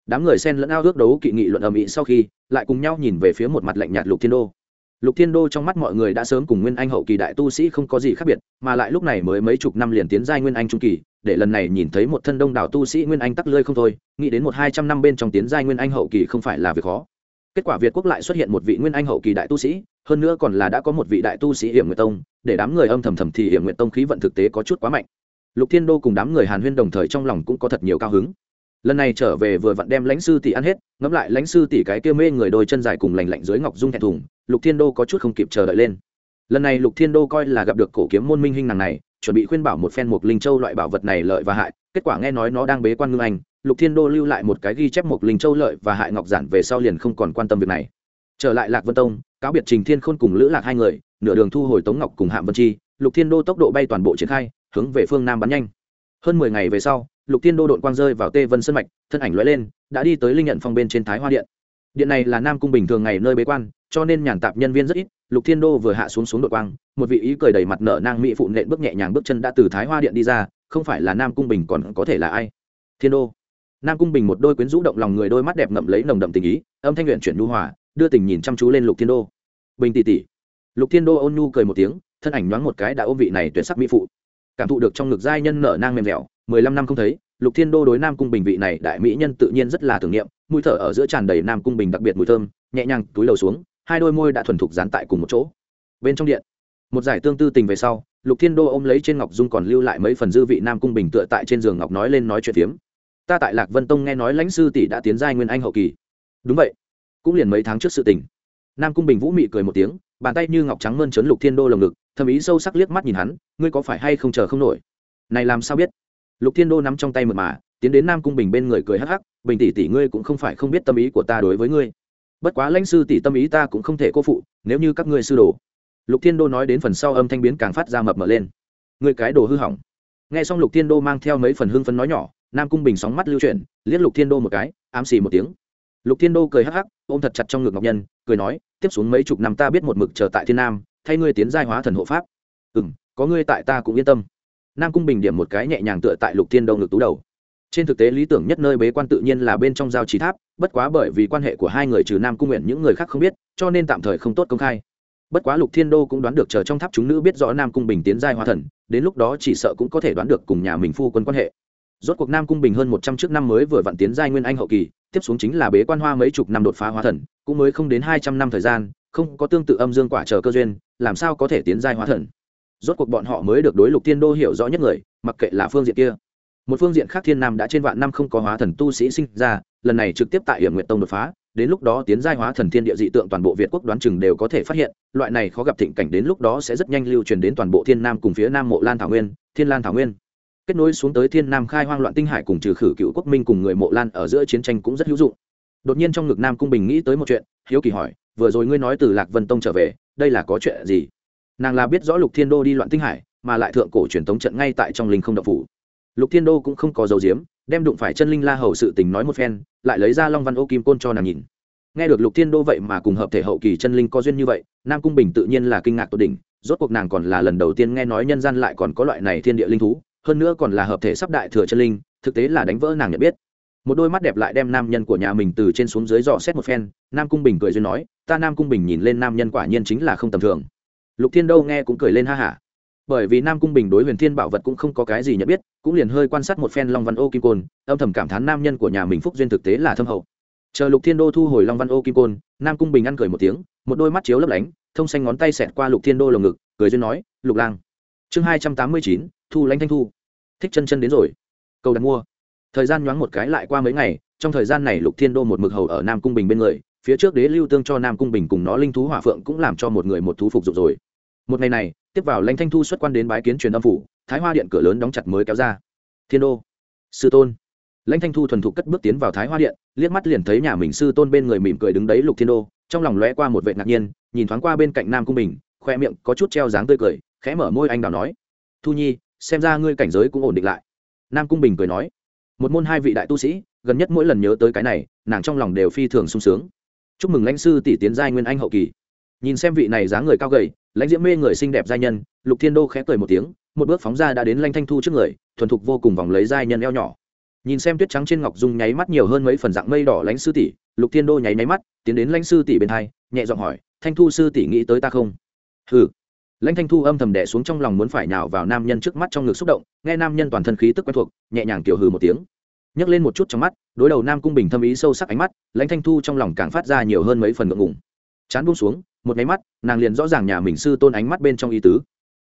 đám người xen lẫn ao ước đấu kỵ nghị luận ầm ĩ sau khi, lại cùng nhau nhìn về phía một mặt lạnh nhạt lục thiên đô. Lục thiên đô trong mắt mọi người đã sớm cùng nguyên anh hậu kỳ đại tu sĩ không có gì khác biệt, mà lại lúc này mới mấy chục năm liền tiến giai nguyên anh trung kỳ, để lần này nhìn thấy một thân đông đảo tu sĩ nguyên anh tắc lơi không thôi, nghĩ đến một hai trăm năm bên trong tiến giai nguyên anh hậu kỳ không phải là việc khó. Kết quả việt quốc lại xuất hiện một vị nguyên anh hậu kỳ đại tu sĩ, hơn nữa còn là đã có một vị đại tu sĩ hiểm nguyệt tông, để đám người âm thầm thầm thì hiểm nguyệt tông khí vận thực tế có chút quá mạnh. Lục thiên đô cùng đám người hàn huyên đồng thời trong lòng cũng có thật nhiều cao hứng lần này trở về vừa vặn đem lãnh sư tỷ ăn hết, ngẫm lại lãnh sư tỷ cái kia mê người đôi chân dài cùng lành lạnh dưới ngọc dung thẹn thùng, lục thiên đô có chút không kịp chờ đợi lên. Lần này lục thiên đô coi là gặp được cổ kiếm môn minh hình nàng này, chuẩn bị khuyên bảo một phen một linh châu loại bảo vật này lợi và hại, kết quả nghe nói nó đang bế quan ngưng anh, lục thiên đô lưu lại một cái ghi chép một linh châu lợi và hại ngọc giản về sau liền không còn quan tâm việc này. Trở lại lạc vân tông, cáo biệt trình thiên khôn cùng lữ lạc hai người, nửa đường thu hồi tống ngọc cùng hạm vân chi, lục thiên đô tốc độ bay toàn bộ triển khai, hướng về phương nam bắn nhanh. Hơn mười ngày về sau lục thiên đô đội quang rơi vào tê vân sân mạch, thân ảnh lóe lên, đã đi tới linh nhận phong bên trên thái hoa điện. Điện này là nam cung bình thường ngày nơi bế quan, cho nên nhàn tạp nhân viên rất ít, lục thiên đô vừa hạ xuống xuống đội quang, một vị ý cười đầy mặt nở nang mỹ phụ nện bước nhẹ nhàng bước chân đã từ thái hoa điện đi ra, không phải là nam cung bình còn có thể là ai? Thiên đô. Nam cung bình một đôi quyến rũ động lòng người đôi mắt đẹp ngậm lấy nồng đậm tình ý, âm thanh luyện chuyển nhu hòa, đưa tình nhìn chăm chú lên lục thiên đô. Bình tỷ tỷ. Lục thiên đô ôn nhu cười một tiếng, thân ảnh nhoáng một cái đã ôm vị này tuyệt sắc mỹ phụ cảm thụ được trong ngực giai nhân nở nang mềm dẻo, mười lăm năm không thấy, lục thiên đô đối nam cung bình vị này đại mỹ nhân tự nhiên rất là tưởng niệm, mũi thở ở giữa tràn đầy nam cung bình đặc biệt mùi thơm, nhẹ nhàng túi đầu xuống, hai đôi môi đã thuần thục dán tại cùng một chỗ. Bên trong điện, một giải tương tư tình về sau, lục thiên đô ôm lấy trên ngọc dung còn lưu lại mấy phần dư vị nam cung bình tựa tại trên giường ngọc nói lên nói chuyện phiếm. Ta tại lạc vân tông nghe nói lãnh sư tỷ đã tiến giai nguyên anh hậu kỳ. Đúng vậy, cũng liền mấy tháng trước sự tình. Nam cung bình vũ mị cười một tiếng bàn tay như ngọc trắng mơn trớn lục thiên đô lồng ngực, thầm ý sâu sắc liếc mắt nhìn hắn, ngươi có phải hay không chờ không nổi? Này làm sao biết? Lục thiên đô nắm trong tay mật mà, tiến đến nam cung bình bên người cười hắc hắc, bình tỷ tỷ ngươi cũng không phải không biết tâm ý của ta đối với ngươi. Bất quá lãnh sư tỷ tâm ý ta cũng không thể cô phụ, nếu như các ngươi sư đồ. Lục thiên đô nói đến phần sau âm thanh biến càng phát ra mập mở lên. Ngươi cái đồ hư hỏng. Nghe xong lục thiên đô mang theo mấy phần hưng phấn nói nhỏ, nam cung bình sóng mắt lưu chuyển, liếc lục thiên đô một cái, ám xì một tiếng. Lục thiên đô cười hắc hắc, ôm thật chặt trong ngực ngọc nhân cười nói, tiếp xuống mấy chục năm ta biết một mực chờ tại thiên nam, thay ngươi tiến giai hóa thần hộ pháp. Ừ m có ngươi tại ta cũng yên tâm. Nam cung bình điểm một cái nhẹ nhàng tựa tại lục thiên đông ngực tú đầu. Trên thực tế lý tưởng nhất nơi bế quan tự nhiên là bên trong giao trí tháp, bất quá bởi vì quan hệ của hai người trừ nam cung nguyện những người khác không biết, cho nên tạm thời không tốt công khai. Bất quá lục thiên đô cũng đoán được chờ trong tháp chúng nữ biết rõ nam cung bình tiến giai hóa thần, đến lúc đó chỉ sợ cũng có thể đoán được cùng nhà mình phu quân quan hệ. Rốt cuộc nam cung bình hơn một trăm trước năm mới vừa vặn tiến giai nguyên anh hậu kỳ tiếp xuống chính là bế quan hoa mấy chục năm đột phá hóa thần, cũng mới không đến hai trăm năm thời gian, không có tương tự âm dương quả chờ cơ duyên, làm sao có thể tiến giai hóa thần? Rốt cuộc bọn họ mới được đối lục thiên đô hiểu rõ nhất người, mặc kệ là phương diện kia. Một phương diện khác thiên nam đã trên vạn năm không có hóa thần tu sĩ sinh ra, lần này trực tiếp tại hiểm nguyện tông đột phá, đến lúc đó tiến giai hóa thần thiên địa dị tượng toàn bộ việt quốc đoán chừng đều có thể phát hiện, loại này khó gặp thịnh cảnh đến lúc đó sẽ rất nhanh lưu truyền đến toàn bộ thiên nam cùng phía nam mộ lan thảo nguyên, thiên lan thảo nguyên kết nối xuống tới thiên nam khai hoang loạn tinh hải cùng trừ khử cựu quốc minh cùng người mộ lan ở giữa chiến tranh cũng rất hữu dụng. Đột nhiên trong ngực nam cung bình nghĩ tới một chuyện, hiếu kỳ hỏi, vừa rồi ngươi nói từ lạc vân tông trở về, đây là có chuyện gì? Nàng là biết rõ lục thiên đô đi loạn tinh hải, mà lại thượng cổ truyền tống trận ngay tại trong linh không độc phủ. Lục thiên đô cũng không có dấu diếm đem đụng phải chân linh la hầu sự tình nói một phen, lại lấy ra long văn ô kim côn cho nàng nhìn. Nghe được lục thiên đô vậy mà cùng hợp thể hậu kỳ chân linh có duyên như vậy, nam cung bình tự nhiên là kinh ngạc tột đỉnh, rốt cuộc nàng còn là lần đầu tiên nghe nói nhân gian lại còn có loại này thiên địa linh thú hơn nữa còn là hợp thể sắp đại thừa chân linh, thực tế là đánh vỡ nàng nhận biết. Một đôi mắt đẹp lại đem nam nhân của nhà mình từ trên xuống dưới dò xét một phen, nam cung bình cười duyên nói, ta nam cung bình nhìn lên nam nhân quả nhiên chính là không tầm thường. Lục thiên đâu nghe cũng cười lên ha hả. Bởi vì nam cung bình đối huyền thiên bảo vật cũng không có cái gì nhận biết, cũng liền hơi quan sát một phen long văn ô kim côn, âm thầm cảm thán nam nhân của nhà mình phúc duyên thực tế là thâm hậu. Chờ lục thiên đô thu hồi long văn ô kim côn, nam cung bình ăn cười một tiếng, một đôi mắt chiếu lấp lánh, thông xanh ngón tay xẹt qua lục thiên đô lồng ngực, cười duyên nói, lục lang. Chương hai trăm tám mươi chín thu lãnh thanh thu. Thích chân chân đến rồi. Cầu đặt mua. Thời gian nhoáng một cái lại qua mấy ngày, trong thời gian này lục thiên đô một mực hầu ở nam cung bình bên người, phía trước đế lưu tương cho nam cung bình cùng nó linh thú hỏa phượng cũng làm cho một người một thú phục dụng rồi. Một ngày này, tiếp vào lãnh thanh thu xuất quan đến bái kiến truyền âm phủ, thái hoa điện cửa lớn đóng chặt mới kéo ra. Thiên đô. Sư tôn. Lãnh thanh thu thuần thục cất bước tiến vào thái hoa điện, liếc mắt liền thấy nhà mình sư tôn bên người mỉm cười đứng đấy lục thiên đô, trong lòng lóe qua một vệ ngạc nhiên, nhìn thoáng qua bên cạnh nam cung bình, khoe miệng có chút treo dáng tươi cười, khẽ mở môi anh đào nói, thu nhi xem ra ngươi cảnh giới cũng ổn định lại. Nam cung bình cười nói, một môn hai vị đại tu sĩ, gần nhất mỗi lần nhớ tới cái này, nàng trong lòng đều phi thường sung sướng. Chúc mừng lãnh sư tỷ tiến giai nguyên anh hậu kỳ. Nhìn xem vị này dáng người cao gầy, lãnh diễm mê người xinh đẹp giai nhân, lục thiên đô khẽ cười một tiếng, một bước phóng ra đã đến lãnh thanh thu trước người, thuần thục vô cùng vòng lấy giai nhân eo nhỏ. Nhìn xem tuyết trắng trên ngọc dung nháy mắt nhiều hơn mấy phần dạng mây đỏ lãnh sư tỷ, lục thiên đô nháy nháy mắt, tiến đến lãnh sư tỷ bên hai, nhẹ giọng hỏi, thanh thu sư tỷ nghĩ tới ta không? Ừ lãnh thanh thu âm thầm đẻ xuống trong lòng muốn phải nhào vào nam nhân trước mắt trong ngực xúc động, nghe nam nhân toàn thân khí tức quen thuộc, nhẹ nhàng kiểu hừ một tiếng. Nhấc lên một chút trong mắt, đối đầu nam cung bình thâm ý sâu sắc ánh mắt, lãnh thanh thu trong lòng càng phát ra nhiều hơn mấy phần ngượng ngùng. Chán buông xuống, một máy mắt, nàng liền rõ ràng nhà mình sư tôn ánh mắt bên trong ý tứ.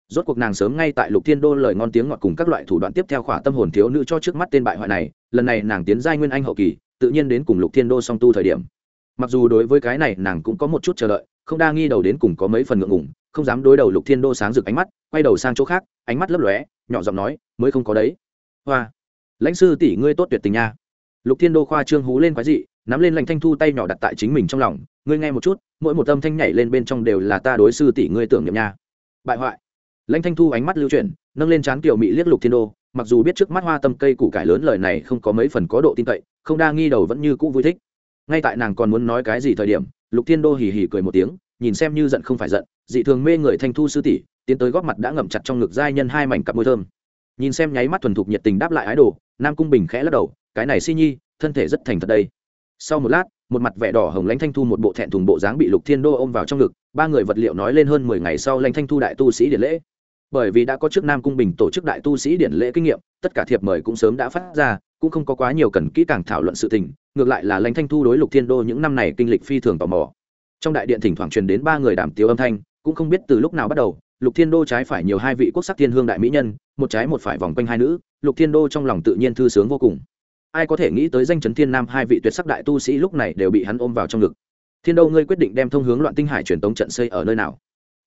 Rốt cuộc nàng sớm ngay tại lục thiên đô lời ngon tiếng ngọt cùng các loại thủ đoạn tiếp theo khỏa tâm hồn thiếu nữ cho trước mắt tên bại hoại này, lần này nàng tiến giai nguyên anh hậu kỳ, tự nhiên đến cùng lục thiên đô song tu thời điểm. Mặc dù đối với cái này nàng cũng có một chút chờ đợi, không đa nghi đầu đến cùng có mấy phần ngượng ngùng không dám đối đầu lục thiên đô sáng rực ánh mắt, quay đầu sang chỗ khác, ánh mắt lấp lóe, nhỏ giọng nói, mới không có đấy. Hoa, lãnh sư tỷ ngươi tốt tuyệt tình nha. Lục thiên đô khoa trương hú lên quái dị, nắm lên lành thanh thu tay nhỏ đặt tại chính mình trong lòng, ngươi nghe một chút, mỗi một âm thanh nhảy lên bên trong đều là ta đối sư tỷ ngươi tưởng nhậm nha. Bại hoại. Lãnh thanh thu ánh mắt lưu chuyển, nâng lên trán tiểu mỹ liếc lục thiên đô, mặc dù biết trước mắt hoa tâm cây củ cải lớn lời này không có mấy phần có độ tin cậy, không đa nghi đầu vẫn như cũ vui thích. Ngay tại nàng còn muốn nói cái gì thời điểm, lục thiên đô hì hì cười một tiếng nhìn xem như giận không phải giận, dị thường mê người thanh thu sư tỷ, tiến tới góp mặt đã ngậm chặt trong ngực giai nhân hai mảnh cặp môi thơm. Nhìn xem nháy mắt thuần thục nhiệt tình đáp lại ái đồ, nam cung bình khẽ lắc đầu, cái này si nhi, thân thể rất thành thật đây. Sau một lát, một mặt vẻ đỏ hồng lãnh thanh thu một bộ thẹn thùng bộ dáng bị lục thiên đô ôm vào trong ngực, ba người vật liệu nói lên hơn mười ngày sau lãnh thanh thu đại tu sĩ điện lễ. Bởi vì đã có trước nam cung bình tổ chức đại tu sĩ điện lễ kinh nghiệm, tất cả thiệp mời cũng sớm đã phát ra, cũng không có quá nhiều cần kỹ càng thảo luận sự tình, ngược lại là lãnh thanh thu đối lục thiên đô những năm này kinh lịch phi thường tò mò trong đại điện thỉnh thoảng truyền đến ba người đàm tiếu âm thanh, cũng không biết từ lúc nào bắt đầu, lục thiên đô trái phải nhiều hai vị quốc sắc thiên hương đại mỹ nhân, một trái một phải vòng quanh hai nữ, lục thiên đô trong lòng tự nhiên thư sướng vô cùng. Ai có thể nghĩ tới danh chấn thiên nam hai vị tuyệt sắc đại tu sĩ lúc này đều bị hắn ôm vào trong ngực. Thiên đô, ngươi quyết định đem thông hướng loạn tinh hải truyền tống trận xây ở nơi nào?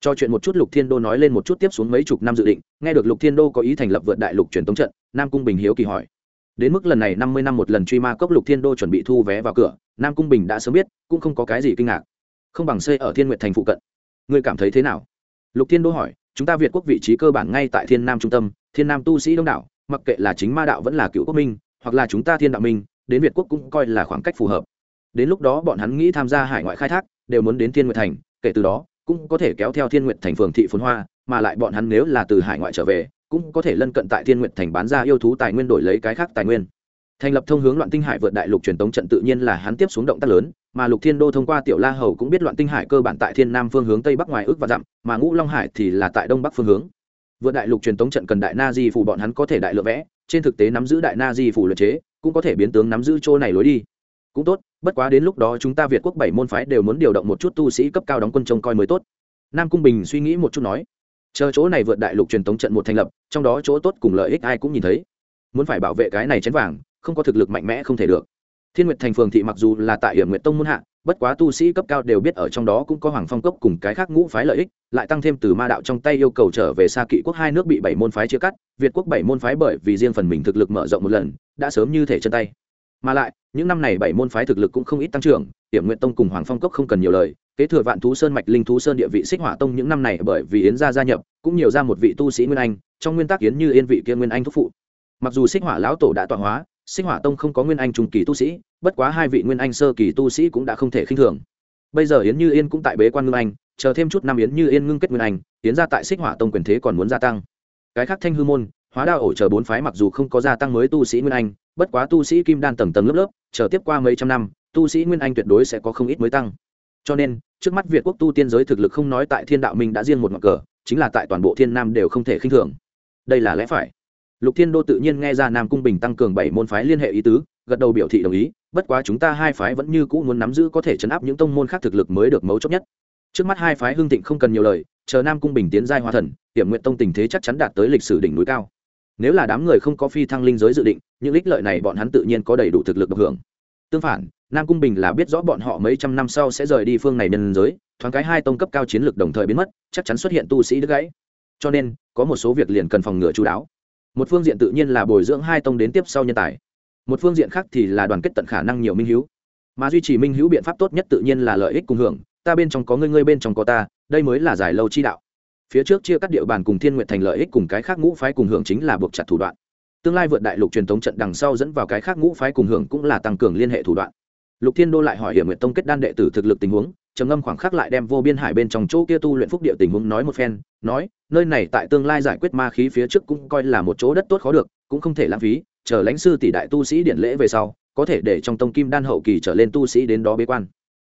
Cho chuyện một chút, lục thiên đô nói lên một chút tiếp xuống mấy chục năm dự định, nghe được lục thiên đô có ý thành lập vượt đại lục truyền tống trận, nam cung bình hiếu kỳ hỏi. Đến mức lần này năm mươi năm một lần truy ma cốc, lục thiên đô chuẩn bị thu vé vào cửa, nam cung bình đã sớm biết, cũng không có cái gì kinh ngạc không bằng xây ở thiên nguyện thành phụ cận ngươi cảm thấy thế nào lục thiên đô hỏi chúng ta việt quốc vị trí cơ bản ngay tại thiên nam trung tâm thiên nam tu sĩ đông đảo mặc kệ là chính ma đạo vẫn là cựu quốc minh hoặc là chúng ta thiên đạo minh đến việt quốc cũng coi là khoảng cách phù hợp đến lúc đó bọn hắn nghĩ tham gia hải ngoại khai thác đều muốn đến thiên nguyệt thành kể từ đó cũng có thể kéo theo thiên nguyệt thành phường thị phồn hoa mà lại bọn hắn nếu là từ hải ngoại trở về cũng có thể lân cận tại thiên nguyệt thành bán ra yêu thú tài nguyên đổi lấy cái khác tài nguyên thành lập thông hướng loạn tinh hải vượt đại lục truyền tống trận tự nhiên là hắn tiếp xuống động tác lớn mà lục thiên đô thông qua tiểu la hầu cũng biết loạn tinh hải cơ bản tại thiên nam phương hướng tây bắc ngoài ước và dặm, mà ngũ long hải thì là tại đông bắc phương hướng. Vượt đại lục truyền thống trận cần đại na di phủ bọn hắn có thể đại lựa vẽ, trên thực tế nắm giữ đại na di phủ luật chế, cũng có thể biến tướng nắm giữ chỗ này lối đi. Cũng tốt, bất quá đến lúc đó chúng ta việt quốc bảy môn phái đều muốn điều động một chút tu sĩ cấp cao đóng quân trông coi mới tốt. Nam cung bình suy nghĩ một chút nói, chờ chỗ này vượt đại lục truyền thống trận một thành lập, trong đó chỗ tốt cùng lợi ích ai cũng nhìn thấy. Muốn phải bảo vệ cái này chén vàng, không có thực lực mạnh mẽ không thể được thiên nguyệt thành phường thị mặc dù là tại hiểm nguyệt tông muôn hạ, bất quá tu sĩ cấp cao đều biết ở trong đó cũng có hoàng phong cốc cùng cái khác ngũ phái lợi ích, lại tăng thêm từ ma đạo trong tay yêu cầu trở về xa kỵ quốc hai nước bị bảy môn phái chia cắt, việt quốc bảy môn phái bởi vì riêng phần mình thực lực mở rộng một lần, đã sớm như thể chân tay. Mà lại, những năm này bảy môn phái thực lực cũng không ít tăng trưởng, hiểm nguyện tông cùng hoàng phong cốc không cần nhiều lời, kế thừa vạn thú sơn mạch, linh thú sơn địa vị xích hỏa tông những năm này bởi vì yến gia gia nhập, cũng nhiều ra một vị tu sĩ nguyên anh, trong nguyên tắc yến như yên vị kia nguyên anh thúc phụ. Mặc dù xích hỏa lão tổ đã tọa hóa Sinh hỏa tông không có nguyên anh trung kỳ tu sĩ, bất quá hai vị nguyên anh sơ kỳ tu sĩ cũng đã không thể khinh thường. Bây giờ yến như yên cũng tại bế quan ngưng anh, chờ thêm chút năm yến như yên ngưng kết nguyên anh yến ra tại xích hỏa tông quyền thế còn muốn gia tăng. Cái khác thanh hư môn, hóa đa ổ chờ bốn phái mặc dù không có gia tăng mới tu sĩ nguyên anh, bất quá tu sĩ kim đan tầng tầng lớp lớp, chờ tiếp qua mấy trăm năm, tu sĩ nguyên anh tuyệt đối sẽ có không ít mới tăng. Cho nên, trước mắt việt quốc tu tiên giới thực lực không nói tại thiên đạo minh đã riêng một ngọn cờ, chính là tại toàn bộ thiên nam đều không thể khinh thường. Đây là lẽ phải lục thiên đô tự nhiên nghe ra nam cung bình tăng cường bảy môn phái liên hệ ý tứ, gật đầu biểu thị đồng ý, bất quá chúng ta hai phái vẫn như cũ muốn nắm giữ có thể chấn áp những tông môn khác thực lực mới được mấu chốt nhất. Trước mắt hai phái hưng thịnh không cần nhiều lời, chờ nam cung bình tiến giai hoa thần hiểm nguyện tông tình thế chắc chắn đạt tới lịch sử đỉnh núi cao. Nếu là đám người không có phi thăng linh giới dự định, những ích lợi này bọn hắn tự nhiên có đầy đủ thực lực được hưởng. Tương phản, nam cung bình là biết rõ bọn họ mấy trăm năm sau sẽ rời đi phương này nhân giới, thoáng cái hai tông cấp cao chiến lược đồng thời biến mất, chắc chắn xuất hiện tu sĩ đứt gãy. Cho nên, có một số việc liền cần phòng ngừa chú đáo một phương diện tự nhiên là bồi dưỡng hai tông đến tiếp sau nhân tài. Một phương diện khác thì là đoàn kết tận khả năng nhiều minh hữu mà duy trì minh hữu biện pháp tốt nhất tự nhiên là lợi ích cùng hưởng, ta bên trong có ngươi ngươi bên trong có ta, đây mới là giải lâu chi đạo. Phía trước chia cắt địa bàn cùng thiên nguyện thành lợi ích cùng cái khác ngũ phái cùng hưởng chính là buộc chặt thủ đoạn. Tương lai vượt đại lục truyền thống trận đằng sau dẫn vào cái khác ngũ phái cùng hưởng cũng là tăng cường liên hệ thủ đoạn. Lục thiên đô lại hỏi hiểm nguyện tông kết đan đệ tử thực lực tình huống trầm ngâm khoảng khắc lại đem vô biên hải bên trong chỗ kia tu luyện phúc địa tình huống nói một phen, nói, nơi này tại tương lai giải quyết ma khí phía trước cũng coi là một chỗ đất tốt khó được, cũng không thể lãng phí, chờ lãnh sư tỷ đại tu sĩ điện lễ về sau, có thể để trong tông kim đan hậu kỳ trở lên tu sĩ đến đó bế quan.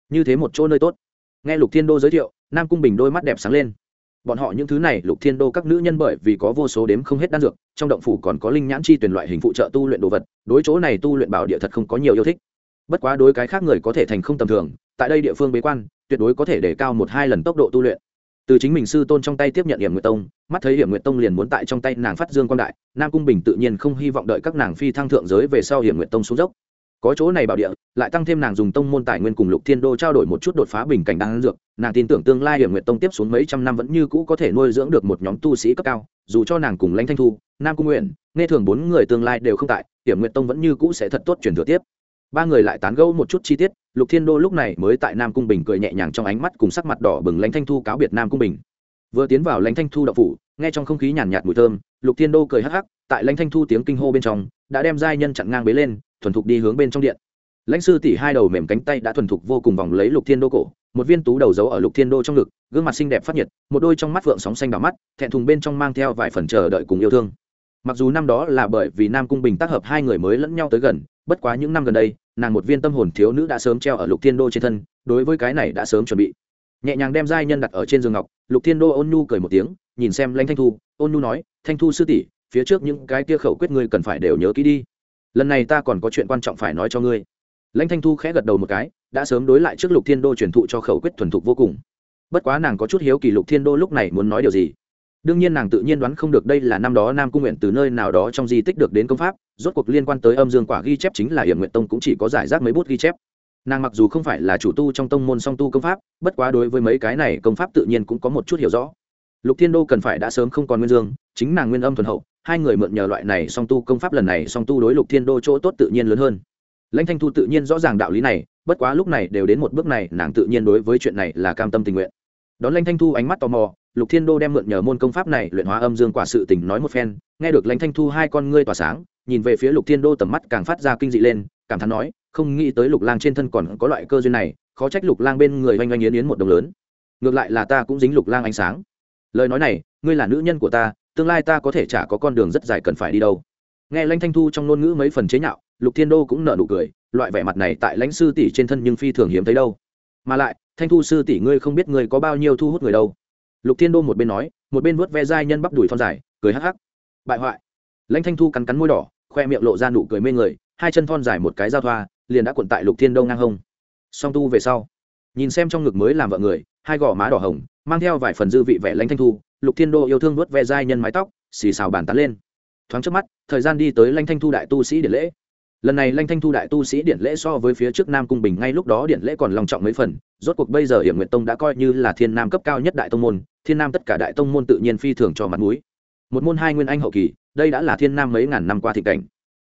Như thế một chỗ nơi tốt. Nghe lục thiên đô giới thiệu, nam cung bình đôi mắt đẹp sáng lên. Bọn họ những thứ này, lục thiên đô các nữ nhân bởi vì có vô số đếm không hết đan dược, trong động phủ còn có linh nhãn chi tuyển loại hình phụ trợ tu luyện đồ vật, đối chỗ này tu luyện bảo địa thật không có nhiều yêu thích bất quá đối cái khác người có thể thành không tầm thường, tại đây địa phương bế quan, tuyệt đối có thể để cao một hai lần tốc độ tu luyện. Từ chính mình sư tôn trong tay tiếp nhận hiểm nguyệt tông, mắt thấy hiểm nguyệt tông liền muốn tại trong tay nàng phát dương quan đại, nam cung bình tự nhiên không hy vọng đợi các nàng phi thăng thượng giới về sau hiểm nguyệt tông xuống dốc. Có chỗ này bảo địa, lại tăng thêm nàng dùng tông môn tài nguyên cùng lục thiên đô trao đổi một chút đột phá bình cảnh đang dược, nàng tin tưởng tương lai hiểm nguyệt tông tiếp xuống mấy trăm năm vẫn như cũ có thể nuôi dưỡng được một nhóm tu sĩ cấp cao, dù cho nàng cùng lãnh thanh thu, nam cung nguyện, nghe thường bốn người tương lai đều không tại, hiểm nguyệt tông vẫn như cũ sẽ thật tốt chuyển thừa tiếp ba người lại tán gẫu một chút chi tiết lục thiên đô lúc này mới tại nam cung bình cười nhẹ nhàng trong ánh mắt cùng sắc mặt đỏ bừng lãnh thanh thu cáo biệt nam cung bình. Vừa tiến vào lãnh thanh thu đậu phủ nghe trong không khí nhàn nhạt, mùi thơm lục thiên đô cười hắc hắc tại lãnh thanh thu tiếng kinh hô bên trong đã đem giai nhân chặn ngang bế lên thuần thục đi hướng bên trong điện. Lãnh sư tỷ hai đầu mềm cánh tay đã thuần thục vô cùng vòng lấy lục thiên đô cổ một viên tú đầu giấu ở lục thiên đô trong ngực gương mặt xinh đẹp phát nhiệt một đôi trong mắt vượng sóng xanh đỏ mắt thẹn thùng bên trong mang theo vài phần chờ đợi cùng yêu thương. Mặc dù năm đó là bởi vì nam cung bình tác hợp hai người mới lẫn nhau tới gần bất quá những năm gần đây nàng một viên tâm hồn thiếu nữ đã sớm treo ở lục thiên đô trên thân, đối với cái này đã sớm chuẩn bị. Nhẹ nhàng đem giai nhân đặt ở trên giường ngọc, lục thiên đô ôn nhu cười một tiếng, nhìn xem lãnh thanh thu, ôn nhu nói, thanh thu sư tỷ, phía trước những cái kia khẩu quyết ngươi cần phải đều nhớ kỹ đi. Lần này ta còn có chuyện quan trọng phải nói cho ngươi. Lãnh thanh thu khẽ gật đầu một cái, đã sớm đối lại trước lục thiên đô truyền thụ cho khẩu quyết thuần thục vô cùng. Bất quá nàng có chút hiếu kỳ lục thiên đô lúc này muốn nói điều gì đương nhiên nàng tự nhiên đoán không được đây là năm đó nam cung nguyện từ nơi nào đó trong di tích được đến công pháp, rốt cuộc liên quan tới âm dương quả ghi chép chính là hiểm nguyện tông cũng chỉ có giải rác mấy bút ghi chép. Nàng mặc dù không phải là chủ tu trong tông môn song tu công pháp, bất quá đối với mấy cái này công pháp tự nhiên cũng có một chút hiểu rõ. Lục thiên đô cần phải đã sớm không còn nguyên dương, chính nàng nguyên âm thuần hậu, hai người mượn nhờ loại này song tu công pháp lần này song tu đối lục thiên đô chỗ tốt tự nhiên lớn hơn. Lãnh thanh thu tự nhiên rõ ràng đạo lý này, bất quá lúc này đều đến một bước này, nàng tự nhiên đối với chuyện này là cam tâm tình nguyện. Đón lãnh thanh thu ánh mắt tò mò lục thiên đô đem mượn nhờ môn công pháp này luyện hóa âm dương quả sự tình nói một phen, nghe được lãnh thanh thu hai con ngươi tỏa sáng, nhìn về phía lục thiên đô tầm mắt càng phát ra kinh dị lên, cảm thán nói, không nghĩ tới lục lang trên thân còn có loại cơ duyên này, khó trách lục lang bên người oanh oanh yến yến một đồng lớn. Ngược lại là ta cũng dính lục lang ánh sáng. Lời nói này, ngươi là nữ nhân của ta, tương lai ta có thể chả có con đường rất dài cần phải đi đâu. Nghe lãnh thanh thu trong ngôn ngữ mấy phần chế nhạo, lục thiên đô cũng nợ nụ cười, loại vẻ mặt này tại lãnh sư tỷ trên thân nhưng phi thường hiếm thấy đâu. Mà lại, thanh thu sư tỷ ngươi không biết ngươi có bao nhiêu thu hút người đâu lục thiên đô một bên nói, một bên vuốt ve dai nhân bắp đùi thon dài, cười hắc hắc. Bại hoại. Lãnh thanh thu cắn cắn môi đỏ, khoe miệng lộ ra nụ cười mê người, hai chân thon dài một cái giao thoa, liền đã cuộn tại lục thiên đô ngang hông. Song tu về sau, nhìn xem trong ngực mới làm vợ người, hai gò má đỏ hồng, mang theo vài phần dư vị vẻ lãnh thanh thu, lục thiên đô yêu thương vuốt ve dai nhân mái tóc, xì xào bàn tán lên. Thoáng trước mắt, thời gian đi tới lãnh thanh thu đại tu sĩ điện lễ. Lần này lãnh thanh thu đại tu sĩ điện lễ so với phía trước nam cung bình ngay lúc đó điện lễ còn lòng trọng mấy phần rốt cuộc bây giờ hiểm nguyện tông đã coi như là thiên nam cấp cao nhất đại tông môn, thiên nam tất cả đại tông môn tự nhiên phi thường cho mặt mũi. Một môn hai nguyên anh hậu kỳ, đây đã là thiên nam mấy ngàn năm qua thị cảnh.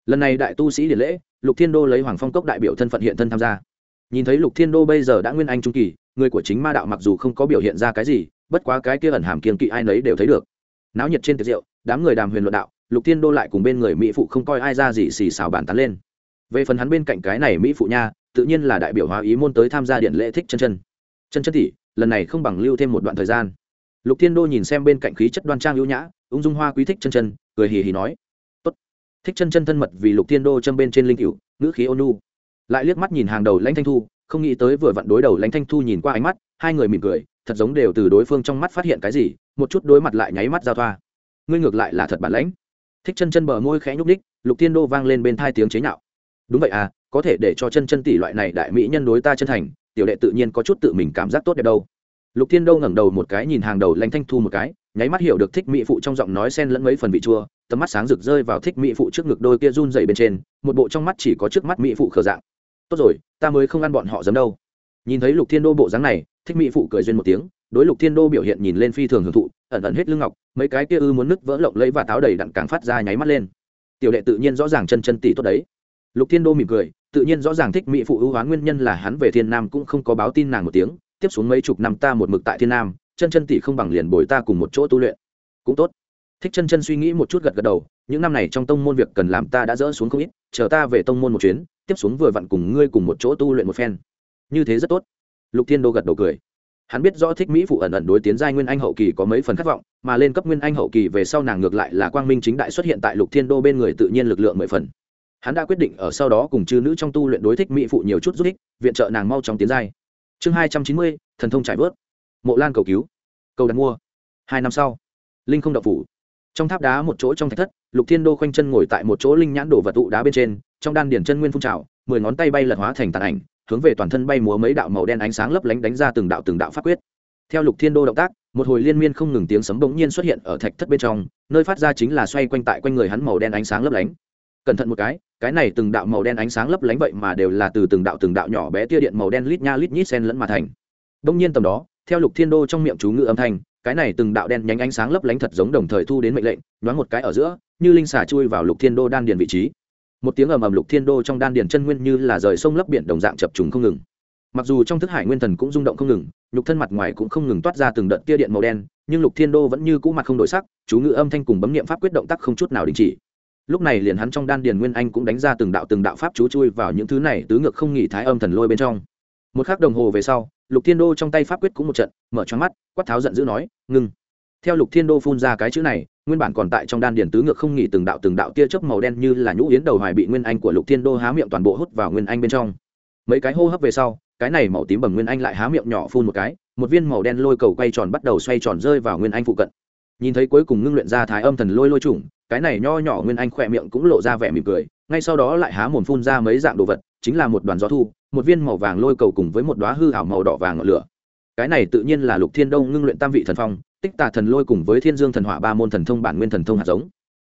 Lần này đại tu sĩ điện lễ, lục thiên đô lấy hoàng phong cốc đại biểu thân phận hiện thân tham gia. Nhìn thấy lục thiên đô bây giờ đã nguyên anh trung kỳ, người của chính ma đạo mặc dù không có biểu hiện ra cái gì, bất quá cái kia ẩn hàm kiên kỵ ai nấy đều thấy được. Náo nhiệt trên tiệc rượu, đám người đàm huyền luận đạo, lục thiên đô lại cùng bên người mỹ phụ không coi ai ra gì xì xào bàn tán lên. Về phần hắn bên cạnh cái này mỹ phụ nha tự nhiên là đại biểu hóa ý môn tới tham gia điện lễ thích chân chân. Chân chân tỷ lần này không bằng lưu thêm một đoạn thời gian. Lục thiên đô nhìn xem bên cạnh khí chất đoan trang ưu nhã, ung dung hoa quý thích chân chân, cười hì hì nói, tốt. Thích chân chân thân mật vì lục thiên đô châm bên trên linh cựu ngữ khí ôn lại liếc mắt nhìn hàng đầu lãnh thanh thu, không nghĩ tới vừa vặn đối đầu lãnh thanh thu nhìn qua ánh mắt, hai người mỉm cười, thật giống đều từ đối phương trong mắt phát hiện cái gì, một chút đối mặt lại nháy mắt giao thoa. Ngươi ngược lại là thật bản lãnh. Thích chân chân bờ môi khẽ nhúc ních lục thiên đô vang lên bên thai tiếng chế nhạo đúng vậy à có thể để cho chân chân tỷ loại này đại mỹ nhân đối ta chân thành, tiểu đệ tự nhiên có chút tự mình cảm giác tốt đẹp đâu. Lục thiên đô ngẩng đầu một cái nhìn hàng đầu lãnh thanh thu một cái, nháy mắt hiểu được thích mỹ phụ trong giọng nói xen lẫn mấy phần vị chua, tầm mắt sáng rực rơi vào thích mỹ phụ trước ngực đôi kia run dày bên trên, một bộ trong mắt chỉ có trước mắt mỹ phụ khờ dạng. Tốt rồi, ta mới không ăn bọn họ giấm đâu. Nhìn thấy lục thiên đô bộ dáng này, thích mỹ phụ cười duyên một tiếng, đối lục thiên đô biểu hiện nhìn lên phi thường hưởng thụ, ẩn ẩn hết lưng ngọc, mấy cái kia ư muốn nứt vỡ lộng lấy và táo đầy đặn càng phát ra nháy mắt lên. Tiểu đệ tự nhiên rõ ràng chân chân tỷ tốt đấy lục thiên đô mỉm cười, tự nhiên rõ ràng thích mỹ phụ ưu hoán nguyên nhân là hắn về thiên nam cũng không có báo tin nàng một tiếng, tiếp xuống mấy chục năm ta một mực tại thiên nam, chân chân tỷ không bằng liền bồi ta cùng một chỗ tu luyện. Cũng tốt. Thích chân chân suy nghĩ một chút gật gật đầu, những năm này trong tông môn việc cần làm ta đã dỡ xuống không ít, chờ ta về tông môn một chuyến, tiếp xuống vừa vặn cùng ngươi cùng một chỗ tu luyện một phen. Như thế rất tốt. Lục thiên đô gật đầu cười. Hắn biết rõ thích mỹ phụ ẩn ẩn đối tiến giai nguyên anh hậu kỳ có mấy phần khát vọng, mà lên cấp nguyên anh hậu kỳ về sau nàng ngược lại là quang minh chính đại xuất hiện tại lục thiên đô bên người tự nhiên lực lượng mười phần hắn đã quyết định ở sau đó cùng chư nữ trong tu luyện đối thích mỹ phụ nhiều chút giúp ích, viện trợ nàng mau chóng tiến giai. Chương hai trăm chín mươi, thần thông trải vớt. Mộ lan cầu cứu. Cầu đặt mua. Hai năm sau, linh không đậu phủ. Trong tháp đá một chỗ trong thạch thất, lục thiên đô khoanh chân ngồi tại một chỗ linh nhãn đổ vật tụ đá bên trên, trong đan điển chân nguyên phun trào, mười ngón tay bay lật hóa thành tàn ảnh, hướng về toàn thân bay múa mấy đạo màu đen ánh sáng lấp lánh đánh ra từng đạo từng đạo pháp quyết. Theo lục thiên đô động tác, một hồi liên miên không ngừng tiếng sấm bỗng nhiên xuất hiện ở thạch thất bên trong, nơi phát ra chính là xoay quanh tại quanh người hắn màu đen ánh sáng lấp lánh. Cẩn thận một cái cái này từng đạo màu đen ánh sáng lấp lánh vậy mà đều là từ từng đạo từng đạo nhỏ bé tia điện màu đen lít nha lít nhít sen lẫn mà thành. Đông nhiên tầm đó, theo lục thiên đô trong miệng chú ngữ âm thanh, cái này từng đạo đen nhánh ánh sáng lấp lánh thật giống đồng thời thu đến mệnh lệnh, nhoáng một cái ở giữa, như linh xà chui vào lục thiên đô đan điền vị trí. Một tiếng ầm ầm lục thiên đô trong đan điền chân nguyên như là rời sông lấp biển đồng dạng chập trùng không ngừng. Mặc dù trong thức hải nguyên thần cũng rung động không ngừng, nhục thân mặt ngoài cũng không ngừng toát ra từng đợt tia điện màu đen, nhưng lục thiên đô vẫn như cũ mặt không đổi sắc, chú ngữ âm thanh cùng bấm niệm pháp quyết động tác không chút nào đình chỉ lúc này liền hắn trong đan điền nguyên anh cũng đánh ra từng đạo từng đạo pháp chú chui vào những thứ này tứ ngược không nghỉ thái âm thần lôi bên trong. Một khắc đồng hồ về sau, lục thiên đô trong tay pháp quyết cũng một trận, mở choáng mắt, quát tháo giận dữ nói, ngưng. Theo lục thiên đô phun ra cái chữ này, nguyên bản còn tại trong đan điền tứ ngược không nghỉ từng đạo từng đạo tia chớp màu đen như là nhũ yến đầu hoài bị nguyên anh của lục thiên đô há miệng toàn bộ hút vào nguyên anh bên trong. Mấy cái hô hấp về sau, cái này màu tím bầm nguyên anh lại há miệng nhỏ phun một cái, một viên màu đen lôi cầu quay tròn bắt đầu xoay tròn rơi vào nguyên anh phụ cận nhìn thấy cuối cùng ngưng luyện ra thái âm thần lôi lôi trùng cái này nho nhỏ nguyên anh khỏe miệng cũng lộ ra vẻ mỉm cười, ngay sau đó lại há mồm phun ra mấy dạng đồ vật, chính là một đoàn gió thu, một viên màu vàng lôi cầu cùng với một đoá hư ảo màu đỏ vàng ngọn lửa. Cái này tự nhiên là lục thiên đông ngưng luyện tam vị thần phong, tích tà thần lôi cùng với thiên dương thần hỏa ba môn thần thông bản nguyên thần thông hạt giống.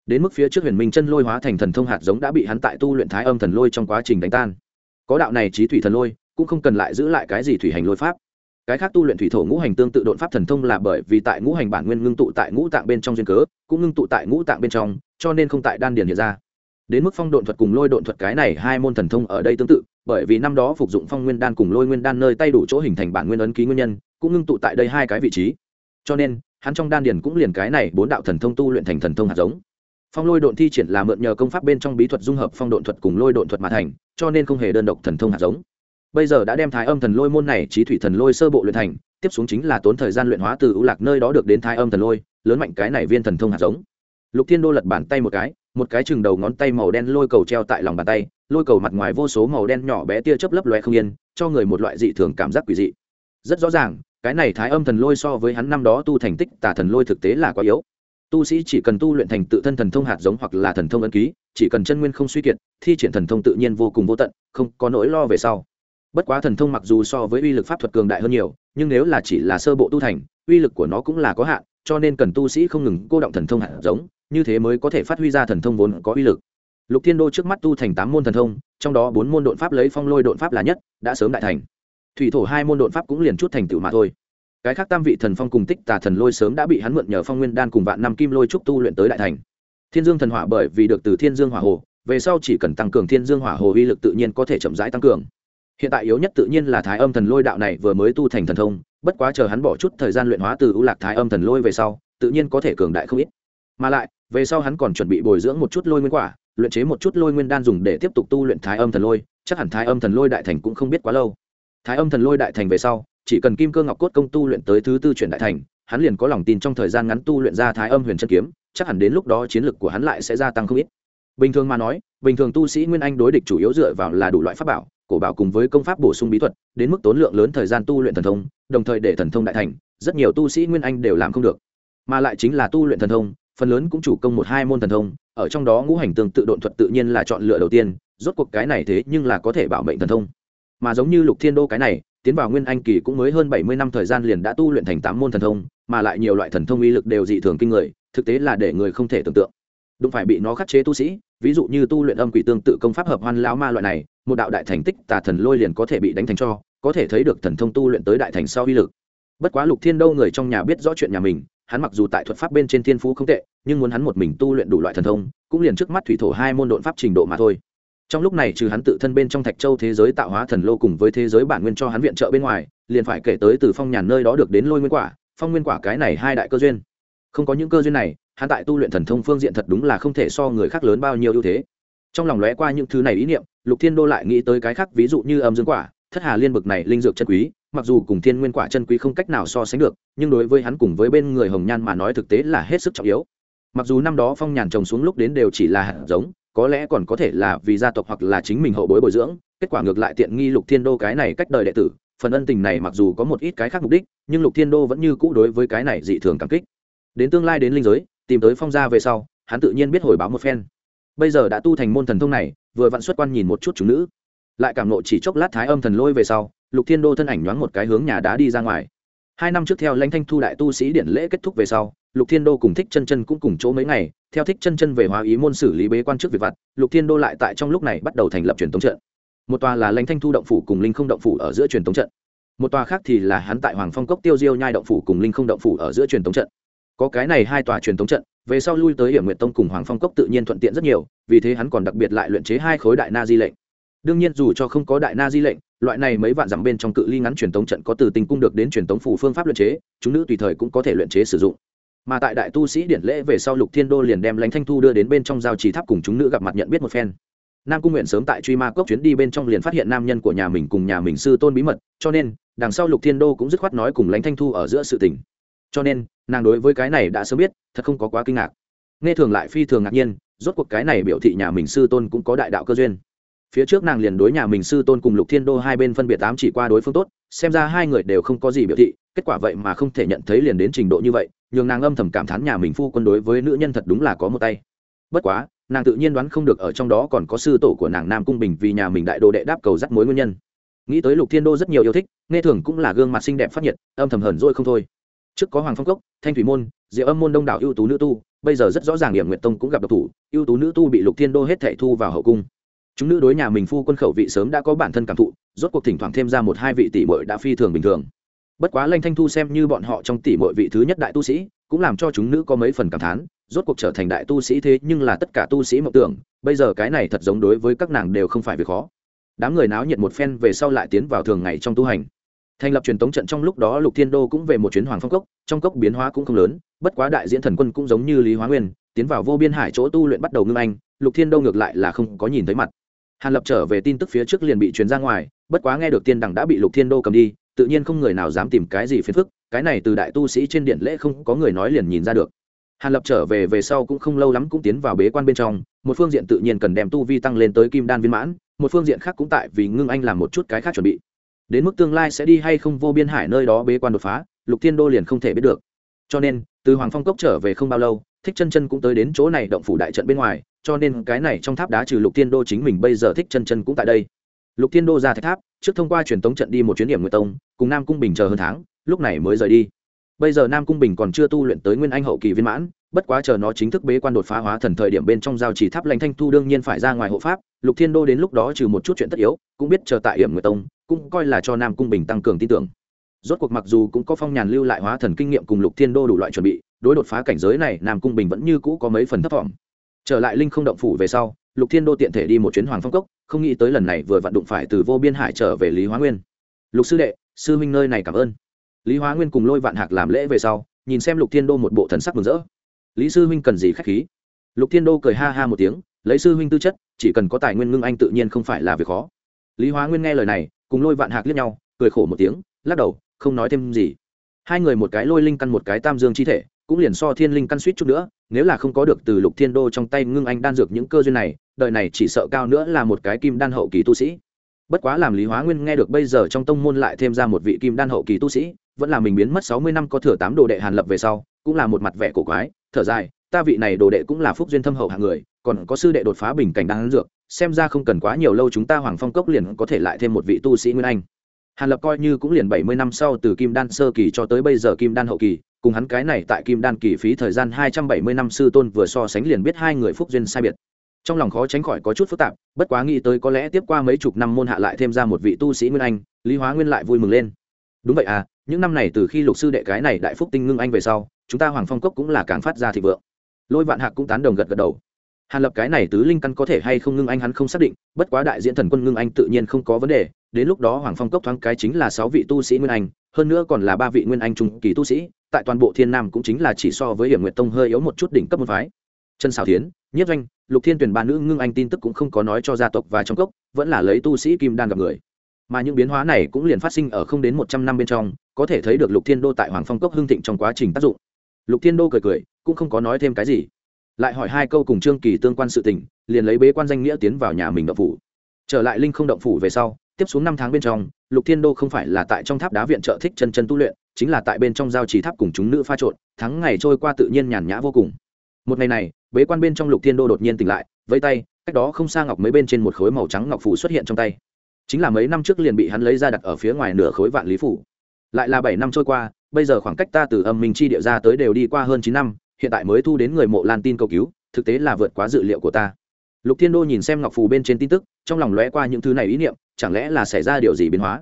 Đến mức phía trước huyền minh chân lôi hóa thành thần thông hạt giống đã bị hắn tại tu luyện thái âm thần lôi trong quá trình đánh tan. Có đạo này trí thủy thần lôi, cũng không cần lại giữ lại cái gì thủy hành lôi pháp cái khác tu luyện thủy thổ ngũ hành tương tự đột pháp thần thông là bởi vì tại ngũ hành bản nguyên ngưng tụ tại ngũ tạng bên trong duyên cớ, cũng ngưng tụ tại ngũ tạng bên trong, cho nên không tại đan điền hiện ra. Đến mức phong độn thuật cùng lôi độn thuật cái này hai môn thần thông ở đây tương tự, bởi vì năm đó phục dụng phong nguyên đan cùng lôi nguyên đan nơi tay đủ chỗ hình thành bản nguyên ấn ký nguyên nhân, cũng ngưng tụ tại đây hai cái vị trí. Cho nên, hắn trong đan điền cũng liền cái này bốn đạo thần thông tu luyện thành thần thông hạt giống. Phong lôi độn thi triển là mượn nhờ công pháp bên trong bí thuật dung hợp phong độn thuật cùng lôi độn thuật mà thành, cho nên không hề đơn độc thần thông hạt giống bây giờ đã đem thái âm thần lôi môn này trí thủy thần lôi sơ bộ luyện thành, tiếp xuống chính là tốn thời gian luyện hóa từ ưu lạc nơi đó được đến thái âm thần lôi, lớn mạnh cái này viên thần thông hạt giống. Lục thiên đô lật bàn tay một cái một cái chừng đầu ngón tay màu đen lôi cầu treo tại lòng bàn tay, lôi cầu mặt ngoài vô số màu đen nhỏ bé tia chớp lấp loe không yên, cho người một loại dị thường cảm giác quỷ dị. Rất rõ ràng, cái này thái âm thần lôi so với hắn năm đó tu thành tích tả thần lôi thực tế là quá yếu. Tu sĩ chỉ cần tu luyện thành tự thân thần thông hạt giống hoặc là thần thông ấn ký, chỉ cần chân nguyên không suy kiệt, thi triển thần thông tự nhiên vô cùng vô tận, không có nỗi lo về sau bất quá thần thông mặc dù so với uy lực pháp thuật cường đại hơn nhiều, nhưng nếu là chỉ là sơ bộ tu thành, uy lực của nó cũng là có hạn, cho nên cần tu sĩ không ngừng cô động thần thông hạt giống, như thế mới có thể phát huy ra thần thông vốn có uy lực. Lục thiên đô trước mắt tu thành tám môn thần thông, trong đó bốn môn đột pháp lấy phong lôi đột pháp là nhất, đã sớm đại thành. Thủy thổ hai môn đột pháp cũng liền chút thành tựu mà thôi. Cái khác tam vị thần phong cùng tích tà thần lôi sớm đã bị hắn mượn nhờ phong nguyên đan cùng vạn năm kim lôi trúc tu luyện tới đại thành. Thiên dương thần hỏa bởi vì được từ thiên dương hỏa hồ, về sau chỉ cần tăng cường thiên dương hỏa hồ uy lực tự nhiên có thể chậm rãi tăng cường hiện tại yếu nhất tự nhiên là thái âm thần lôi đạo này vừa mới tu thành thần thông, bất quá chờ hắn bỏ chút thời gian luyện hóa từ ưu lạc thái âm thần lôi về sau, tự nhiên có thể cường đại không ít. Mà lại, về sau hắn còn chuẩn bị bồi dưỡng một chút lôi nguyên quả, luyện chế một chút lôi nguyên đan dùng để tiếp tục tu luyện thái âm thần lôi, chắc hẳn thái âm thần lôi đại thành cũng không biết quá lâu. Thái âm thần lôi đại thành về sau, chỉ cần kim cơ ngọc cốt công tu luyện tới thứ tư chuyển đại thành, hắn liền có lòng tin trong thời gian ngắn tu luyện ra thái âm huyền chân kiếm, chắc hẳn đến lúc đó chiến lực của hắn lại sẽ gia tăng không ít. Bình thường mà nói, bình thường tu sĩ nguyên anh đối địch chủ yếu dựa vào là đủ loại pháp bảo cổ bảo cùng với công pháp bổ sung bí thuật, đến mức tốn lượng lớn thời gian tu luyện thần thông, đồng thời để thần thông đại thành, rất nhiều tu sĩ nguyên anh đều làm không được. Mà lại chính là tu luyện thần thông, phần lớn cũng chủ công một hai môn thần thông, ở trong đó ngũ hành tương tự độn thuật tự nhiên là chọn lựa đầu tiên, rốt cuộc cái này thế nhưng là có thể bảo mệnh thần thông. Mà giống như lục thiên đô cái này, tiến vào nguyên anh kỳ cũng mới hơn bảy mươi năm thời gian liền đã tu luyện thành tám môn thần thông, mà lại nhiều loại thần thông uy lực đều dị thường kinh người, thực tế là để người không thể tưởng tượng. Đúng phải bị nó khắc chế tu sĩ, ví dụ như tu luyện âm quỷ tương tự công pháp hợp hoan lão ma loại này một đạo đại thành tích tà thần lôi liền có thể bị đánh thành cho, có thể thấy được thần thông tu luyện tới đại thành sau uy lực. Bất quá lục thiên đâu người trong nhà biết rõ chuyện nhà mình, hắn mặc dù tại thuật pháp bên trên thiên phú không tệ, nhưng muốn hắn một mình tu luyện đủ loại thần thông, cũng liền trước mắt thủy thổ hai môn đột pháp trình độ mà thôi. Trong lúc này trừ hắn tự thân bên trong thạch châu thế giới tạo hóa thần lô cùng với thế giới bản nguyên cho hắn viện trợ bên ngoài, liền phải kể tới từ phong nhàn nơi đó được đến lôi nguyên quả, phong nguyên quả cái này hai đại cơ duyên. Không có những cơ duyên này, hắn tại tu luyện thần thông phương diện thật đúng là không thể so người khác lớn bao nhiêu ưu thế trong lòng lóe qua những thứ này ý niệm, lục thiên đô lại nghĩ tới cái khác, ví dụ như âm dương quả, thất hà liên bực này linh dược chân quý, mặc dù cùng thiên nguyên quả chân quý không cách nào so sánh được, nhưng đối với hắn cùng với bên người hồng nhan mà nói thực tế là hết sức trọng yếu. Mặc dù năm đó phong nhàn trồng xuống lúc đến đều chỉ là hạt giống, có lẽ còn có thể là vì gia tộc hoặc là chính mình hậu bối bồi dưỡng, kết quả ngược lại tiện nghi lục thiên đô cái này cách đời đệ tử, phần ân tình này mặc dù có một ít cái khác mục đích, nhưng lục thiên đô vẫn như cũ đối với cái này dị thường cảm kích. Đến tương lai đến linh giới, tìm tới phong gia về sau, hắn tự nhiên biết hồi báo một phen bây giờ đã tu thành môn thần thông này, vừa vặn xuất quan nhìn một chút chúng nữ. Lại cảm nộ chỉ chốc lát thái âm thần lôi về sau, lục thiên đô thân ảnh nhoáng một cái hướng nhà đá đi ra ngoài. Hai năm trước theo lãnh thanh thu đại tu sĩ điện lễ kết thúc về sau, lục thiên đô cùng thích chân chân cũng cùng chỗ mấy ngày, theo thích chân chân về hóa ý môn xử lý bế quan trước việc vặt, lục thiên đô lại tại trong lúc này bắt đầu thành lập truyền thống trận. Một tòa là lãnh thanh thu động phủ cùng linh không động phủ ở giữa truyền thống trận. Một tòa khác thì là hắn tại hoàng phong cốc tiêu diêu nhai động phủ cùng linh không động phủ ở giữa truyền thống trận. Có cái này hai tòa truyền thống trận về sau lui tới hiểm nguyện tông cùng hoàng phong cốc tự nhiên thuận tiện rất nhiều, vì thế hắn còn đặc biệt lại luyện chế hai khối đại na di lệnh. Đương nhiên, dù cho không có đại na di lệnh, loại này mấy vạn dặm bên trong cự ly ngắn truyền tống trận có từ tình cung được đến truyền tống phủ phương pháp luyện chế, chúng nữ tùy thời cũng có thể luyện chế sử dụng. Mà tại đại tu sĩ điển lễ về sau lục thiên đô liền đem lãnh thanh thu đưa đến bên trong giao trì tháp cùng chúng nữ gặp mặt nhận biết một phen. Nam cung nguyện sớm tại truy ma cốc chuyến đi bên trong liền phát hiện nam nhân của nhà mình cùng nhà mình sư tôn bí mật, cho nên, đằng sau lục thiên đô cũng dứt khoát nói cùng lãnh thanh thu ở giữa sự tình cho nên, nàng đối với cái này đã sớm biết, thật không có quá kinh ngạc. Nghe thường lại phi thường ngạc nhiên, rốt cuộc cái này biểu thị nhà mình sư tôn cũng có đại đạo cơ duyên. Phía trước nàng liền đối nhà mình sư tôn cùng lục thiên đô hai bên phân biệt tám chỉ qua đối phương tốt, xem ra hai người đều không có gì biểu thị, kết quả vậy mà không thể nhận thấy liền đến trình độ như vậy, nhường nàng âm thầm cảm thán nhà mình phu quân đối với nữ nhân thật đúng là có một tay. Bất quá, nàng tự nhiên đoán không được ở trong đó còn có sư tổ của nàng nam cung bình vì nhà mình đại đồ đệ đáp cầu rắc mối nguyên nhân. Nghĩ tới lục thiên đô rất nhiều yêu thích, nghe thường cũng là gương mặt xinh đẹp phát nhiệt, âm thầm hờn dỗi không thôi trước có hoàng phong cốc, thanh thủy môn, diệu âm môn đông đảo ưu tú nữ tu, bây giờ rất rõ ràng điểm nguyện tông cũng gặp độc thủ, ưu tú nữ tu bị lục thiên đô hết thệ thu vào hậu cung. Chúng nữ đối nhà mình phu quân khẩu vị sớm đã có bản thân cảm thụ, rốt cuộc thỉnh thoảng thêm ra một hai vị tỷ muội đã phi thường bình thường. Bất quá lanh thanh thu xem như bọn họ trong tỷ muội vị thứ nhất đại tu sĩ, cũng làm cho chúng nữ có mấy phần cảm thán, rốt cuộc trở thành đại tu sĩ thế nhưng là tất cả tu sĩ mộng tưởng, bây giờ cái này thật giống đối với các nàng đều không phải việc khó. Đám người náo nhiệt một phen về sau lại tiến vào thường ngày trong tu hành thành lập truyền tống trận trong lúc đó lục thiên đô cũng về một chuyến hoàng phong cốc, trong cốc biến hóa cũng không lớn, bất quá đại diễn thần quân cũng giống như lý hóa nguyên, tiến vào vô biên hải chỗ tu luyện bắt đầu ngưng anh, lục thiên đô ngược lại là không có nhìn thấy mặt. Hàn lập trở về tin tức phía trước liền bị truyền ra ngoài, bất quá nghe được tiên đẳng đã bị lục thiên đô cầm đi, tự nhiên không người nào dám tìm cái gì phiền phức, cái này từ đại tu sĩ trên điện lễ không có người nói liền nhìn ra được. Hàn lập trở về về sau cũng không lâu lắm cũng tiến vào bế quan bên trong, một phương diện tự nhiên cần đem tu vi tăng lên tới kim đan viên mãn, một phương diện khác cũng tại vì ngưng anh làm một chút cái khác chuẩn bị đến mức tương lai sẽ đi hay không vô biên hải nơi đó bế quan đột phá, lục thiên đô liền không thể biết được. Cho nên, từ hoàng phong cốc trở về không bao lâu, thích chân chân cũng tới đến chỗ này động phủ đại trận bên ngoài, cho nên cái này trong tháp đá trừ lục thiên đô chính mình bây giờ thích chân chân cũng tại đây. Lục thiên đô ra thạch tháp, trước thông qua truyền tống trận đi một chuyến điểm nguyệt tông, cùng nam cung bình chờ hơn tháng, lúc này mới rời đi. Bây giờ nam cung bình còn chưa tu luyện tới nguyên anh hậu kỳ viên mãn, bất quá chờ nó chính thức bế quan đột phá hóa thần thời điểm bên trong giao chỉ tháp lãnh thanh thu đương nhiên phải ra ngoài hộ pháp, lục thiên đô đến lúc đó trừ một chút chuyện tất yếu, cũng biết chờ tại hiểm nguyệt tông cũng coi là cho nam cung bình tăng cường tin tưởng. Rốt cuộc mặc dù cũng có phong nhàn lưu lại hóa thần kinh nghiệm cùng lục thiên đô đủ loại chuẩn bị, đối đột phá cảnh giới này, nam cung bình vẫn như cũ có mấy phần thấp thỏm trở lại linh không động phủ về sau, lục thiên đô tiện thể đi một chuyến hoàng phong cốc, không nghĩ tới lần này vừa vặn đụng phải từ vô biên hải trở về lý hóa nguyên. Lục sư đệ, sư huynh nơi này cảm ơn. Lý hóa nguyên cùng lôi vạn hạc làm lễ về sau, nhìn xem lục thiên đô một bộ thần sắc mừng rỡ. Lý sư huynh cần gì k h á c h khí? Lục thiên đô cười ha ha một tiếng, lấy sư huynh tư chất, chỉ cần có tài nguyên ngưng anh tự nhiên không phải là việc khó. Lý hóa nguyên nghe lời này cùng lôi vạn hạc liếc nhau, cười khổ một tiếng, lắc đầu, không nói thêm gì. Hai người một cái lôi linh căn một cái tam dương chi thể, cũng liền so thiên linh căn suýt chút nữa, nếu là không có được từ lục thiên đô trong tay ngưng anh đan dược những cơ duyên này, đời này chỉ sợ cao nữa là một cái kim đan hậu kỳ tu sĩ. Bất quá làm lý hóa nguyên nghe được bây giờ trong tông môn lại thêm ra một vị kim đan hậu kỳ tu sĩ, vẫn là mình biến mất sáu mươi năm có thừa tám đồ đệ hàn lập về sau, cũng là một mặt vẻ cổ quái, thở dài, ta vị này đồ đệ cũng là phúc duyên thâm hậu hạng người, còn có sư đệ đột phá bình cảnh đan dược xem ra không cần quá nhiều lâu chúng ta hoàng phong cốc liền có thể lại thêm một vị tu sĩ nguyên anh. Hàn lập coi như cũng liền bảy mươi năm sau từ kim đan sơ kỳ cho tới bây giờ kim đan hậu kỳ, cùng hắn cái này tại kim đan kỳ phí thời gian hai trăm bảy mươi năm sư tôn vừa so sánh liền biết hai người phúc duyên sai biệt. Trong lòng khó tránh khỏi có chút phức tạp, bất quá nghĩ tới có lẽ tiếp qua mấy chục năm môn hạ lại thêm ra một vị tu sĩ nguyên anh, lý hóa nguyên lại vui mừng lên. Đúng vậy à những năm này từ khi lục sư đệ cái này đại phúc tinh ngưng anh về sau, chúng ta hoàng phong cốc cũng là càng phát ra thị vượng. Lôi vạn hạc cũng tán đồng gật gật đầu hàn lập cái này tứ linh căn có thể hay không ngưng anh hắn không xác định, bất quá đại diễn thần quân ngưng anh tự nhiên không có vấn đề, đến lúc đó hoàng phong cốc thoáng cái chính là sáu vị tu sĩ nguyên anh, hơn nữa còn là ba vị nguyên anh trung kỳ tu sĩ, tại toàn bộ thiên nam cũng chính là chỉ so với hiểm nguyệt tông hơi yếu một chút đỉnh cấp môn phái. Chân xảo tiến nhất doanh, lục thiên tuyển ba nữ ngưng anh tin tức cũng không có nói cho gia tộc và trong cốc, vẫn là lấy tu sĩ kim đan gặp người. Mà những biến hóa này cũng liền phát sinh ở không đến một trăm năm bên trong, có thể thấy được lục thiên đô tại hoàng phong cốc hưng thịnh trong quá trình tác dụng. Lục thiên đô cười cười, cũng không có nói thêm cái gì lại hỏi hai câu cùng trương kỳ tương quan sự tình, liền lấy bế quan danh nghĩa tiến vào nhà mình động phủ. Trở lại linh không động phủ về sau, tiếp xuống năm tháng bên trong, lục thiên đô không phải là tại trong tháp đá viện trợ thích chân chân tu luyện, chính là tại bên trong giao trì tháp cùng chúng nữ pha trộn tháng ngày trôi qua tự nhiên nhàn nhã vô cùng. Một ngày này, bế quan bên trong lục thiên đô đột nhiên tỉnh lại, vẫy tay, cách đó không xa ngọc mấy bên trên một khối màu trắng ngọc phủ xuất hiện trong tay. Chính là mấy năm trước liền bị hắn lấy ra đặt ở phía ngoài nửa khối vạn lý phủ. Lại là bảy năm trôi qua, bây giờ khoảng cách ta từ âm minh chi địa ra tới đều đi qua hơn chín năm hiện tại mới thu đến người mộ lan tin cầu cứu, thực tế là vượt quá dự liệu của ta. Lục thiên đô nhìn xem ngọc phù bên trên tin tức, trong lòng lóe qua những thứ này ý niệm, chẳng lẽ là xảy ra điều gì biến hóa?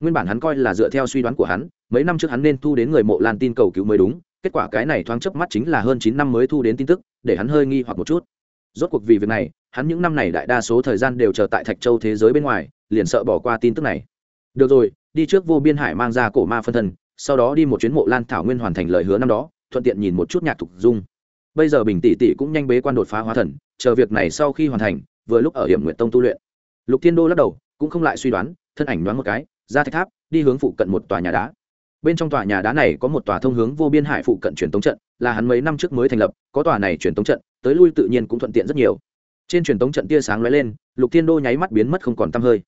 Nguyên bản hắn coi là dựa theo suy đoán của hắn, mấy năm trước hắn nên thu đến người mộ lan tin cầu cứu mới đúng, kết quả cái này thoáng chớp mắt chính là hơn chín năm mới thu đến tin tức, để hắn hơi nghi hoặc một chút. Rốt cuộc vì việc này, hắn những năm này đại đa số thời gian đều chờ tại thạch châu thế giới bên ngoài, liền sợ bỏ qua tin tức này. Được rồi, đi trước vô biên hải mang ra cổ ma phân thân, sau đó đi một chuyến mộ lan thảo nguyên hoàn thành lời hứa năm đó thuận tiện nhìn một chút nhạc thục dung. Bây giờ bình tỷ tỷ cũng nhanh bế quan đột phá hóa thần, chờ việc này sau khi hoàn thành, vừa lúc ở hiểm nguyện tông tu luyện. Lục thiên đô lắc đầu, cũng không lại suy đoán, thân ảnh đoán một cái, ra thạch tháp, đi hướng phụ cận một tòa nhà đá. Bên trong tòa nhà đá này có một tòa thông hướng vô biên hải phụ cận truyền tống trận, là hắn mấy năm trước mới thành lập, có tòa này truyền tống trận, tới lui tự nhiên cũng thuận tiện rất nhiều. Trên truyền tống trận tia sáng lóe lên, lục thiên đô nháy mắt biến mất không còn tăm hơi.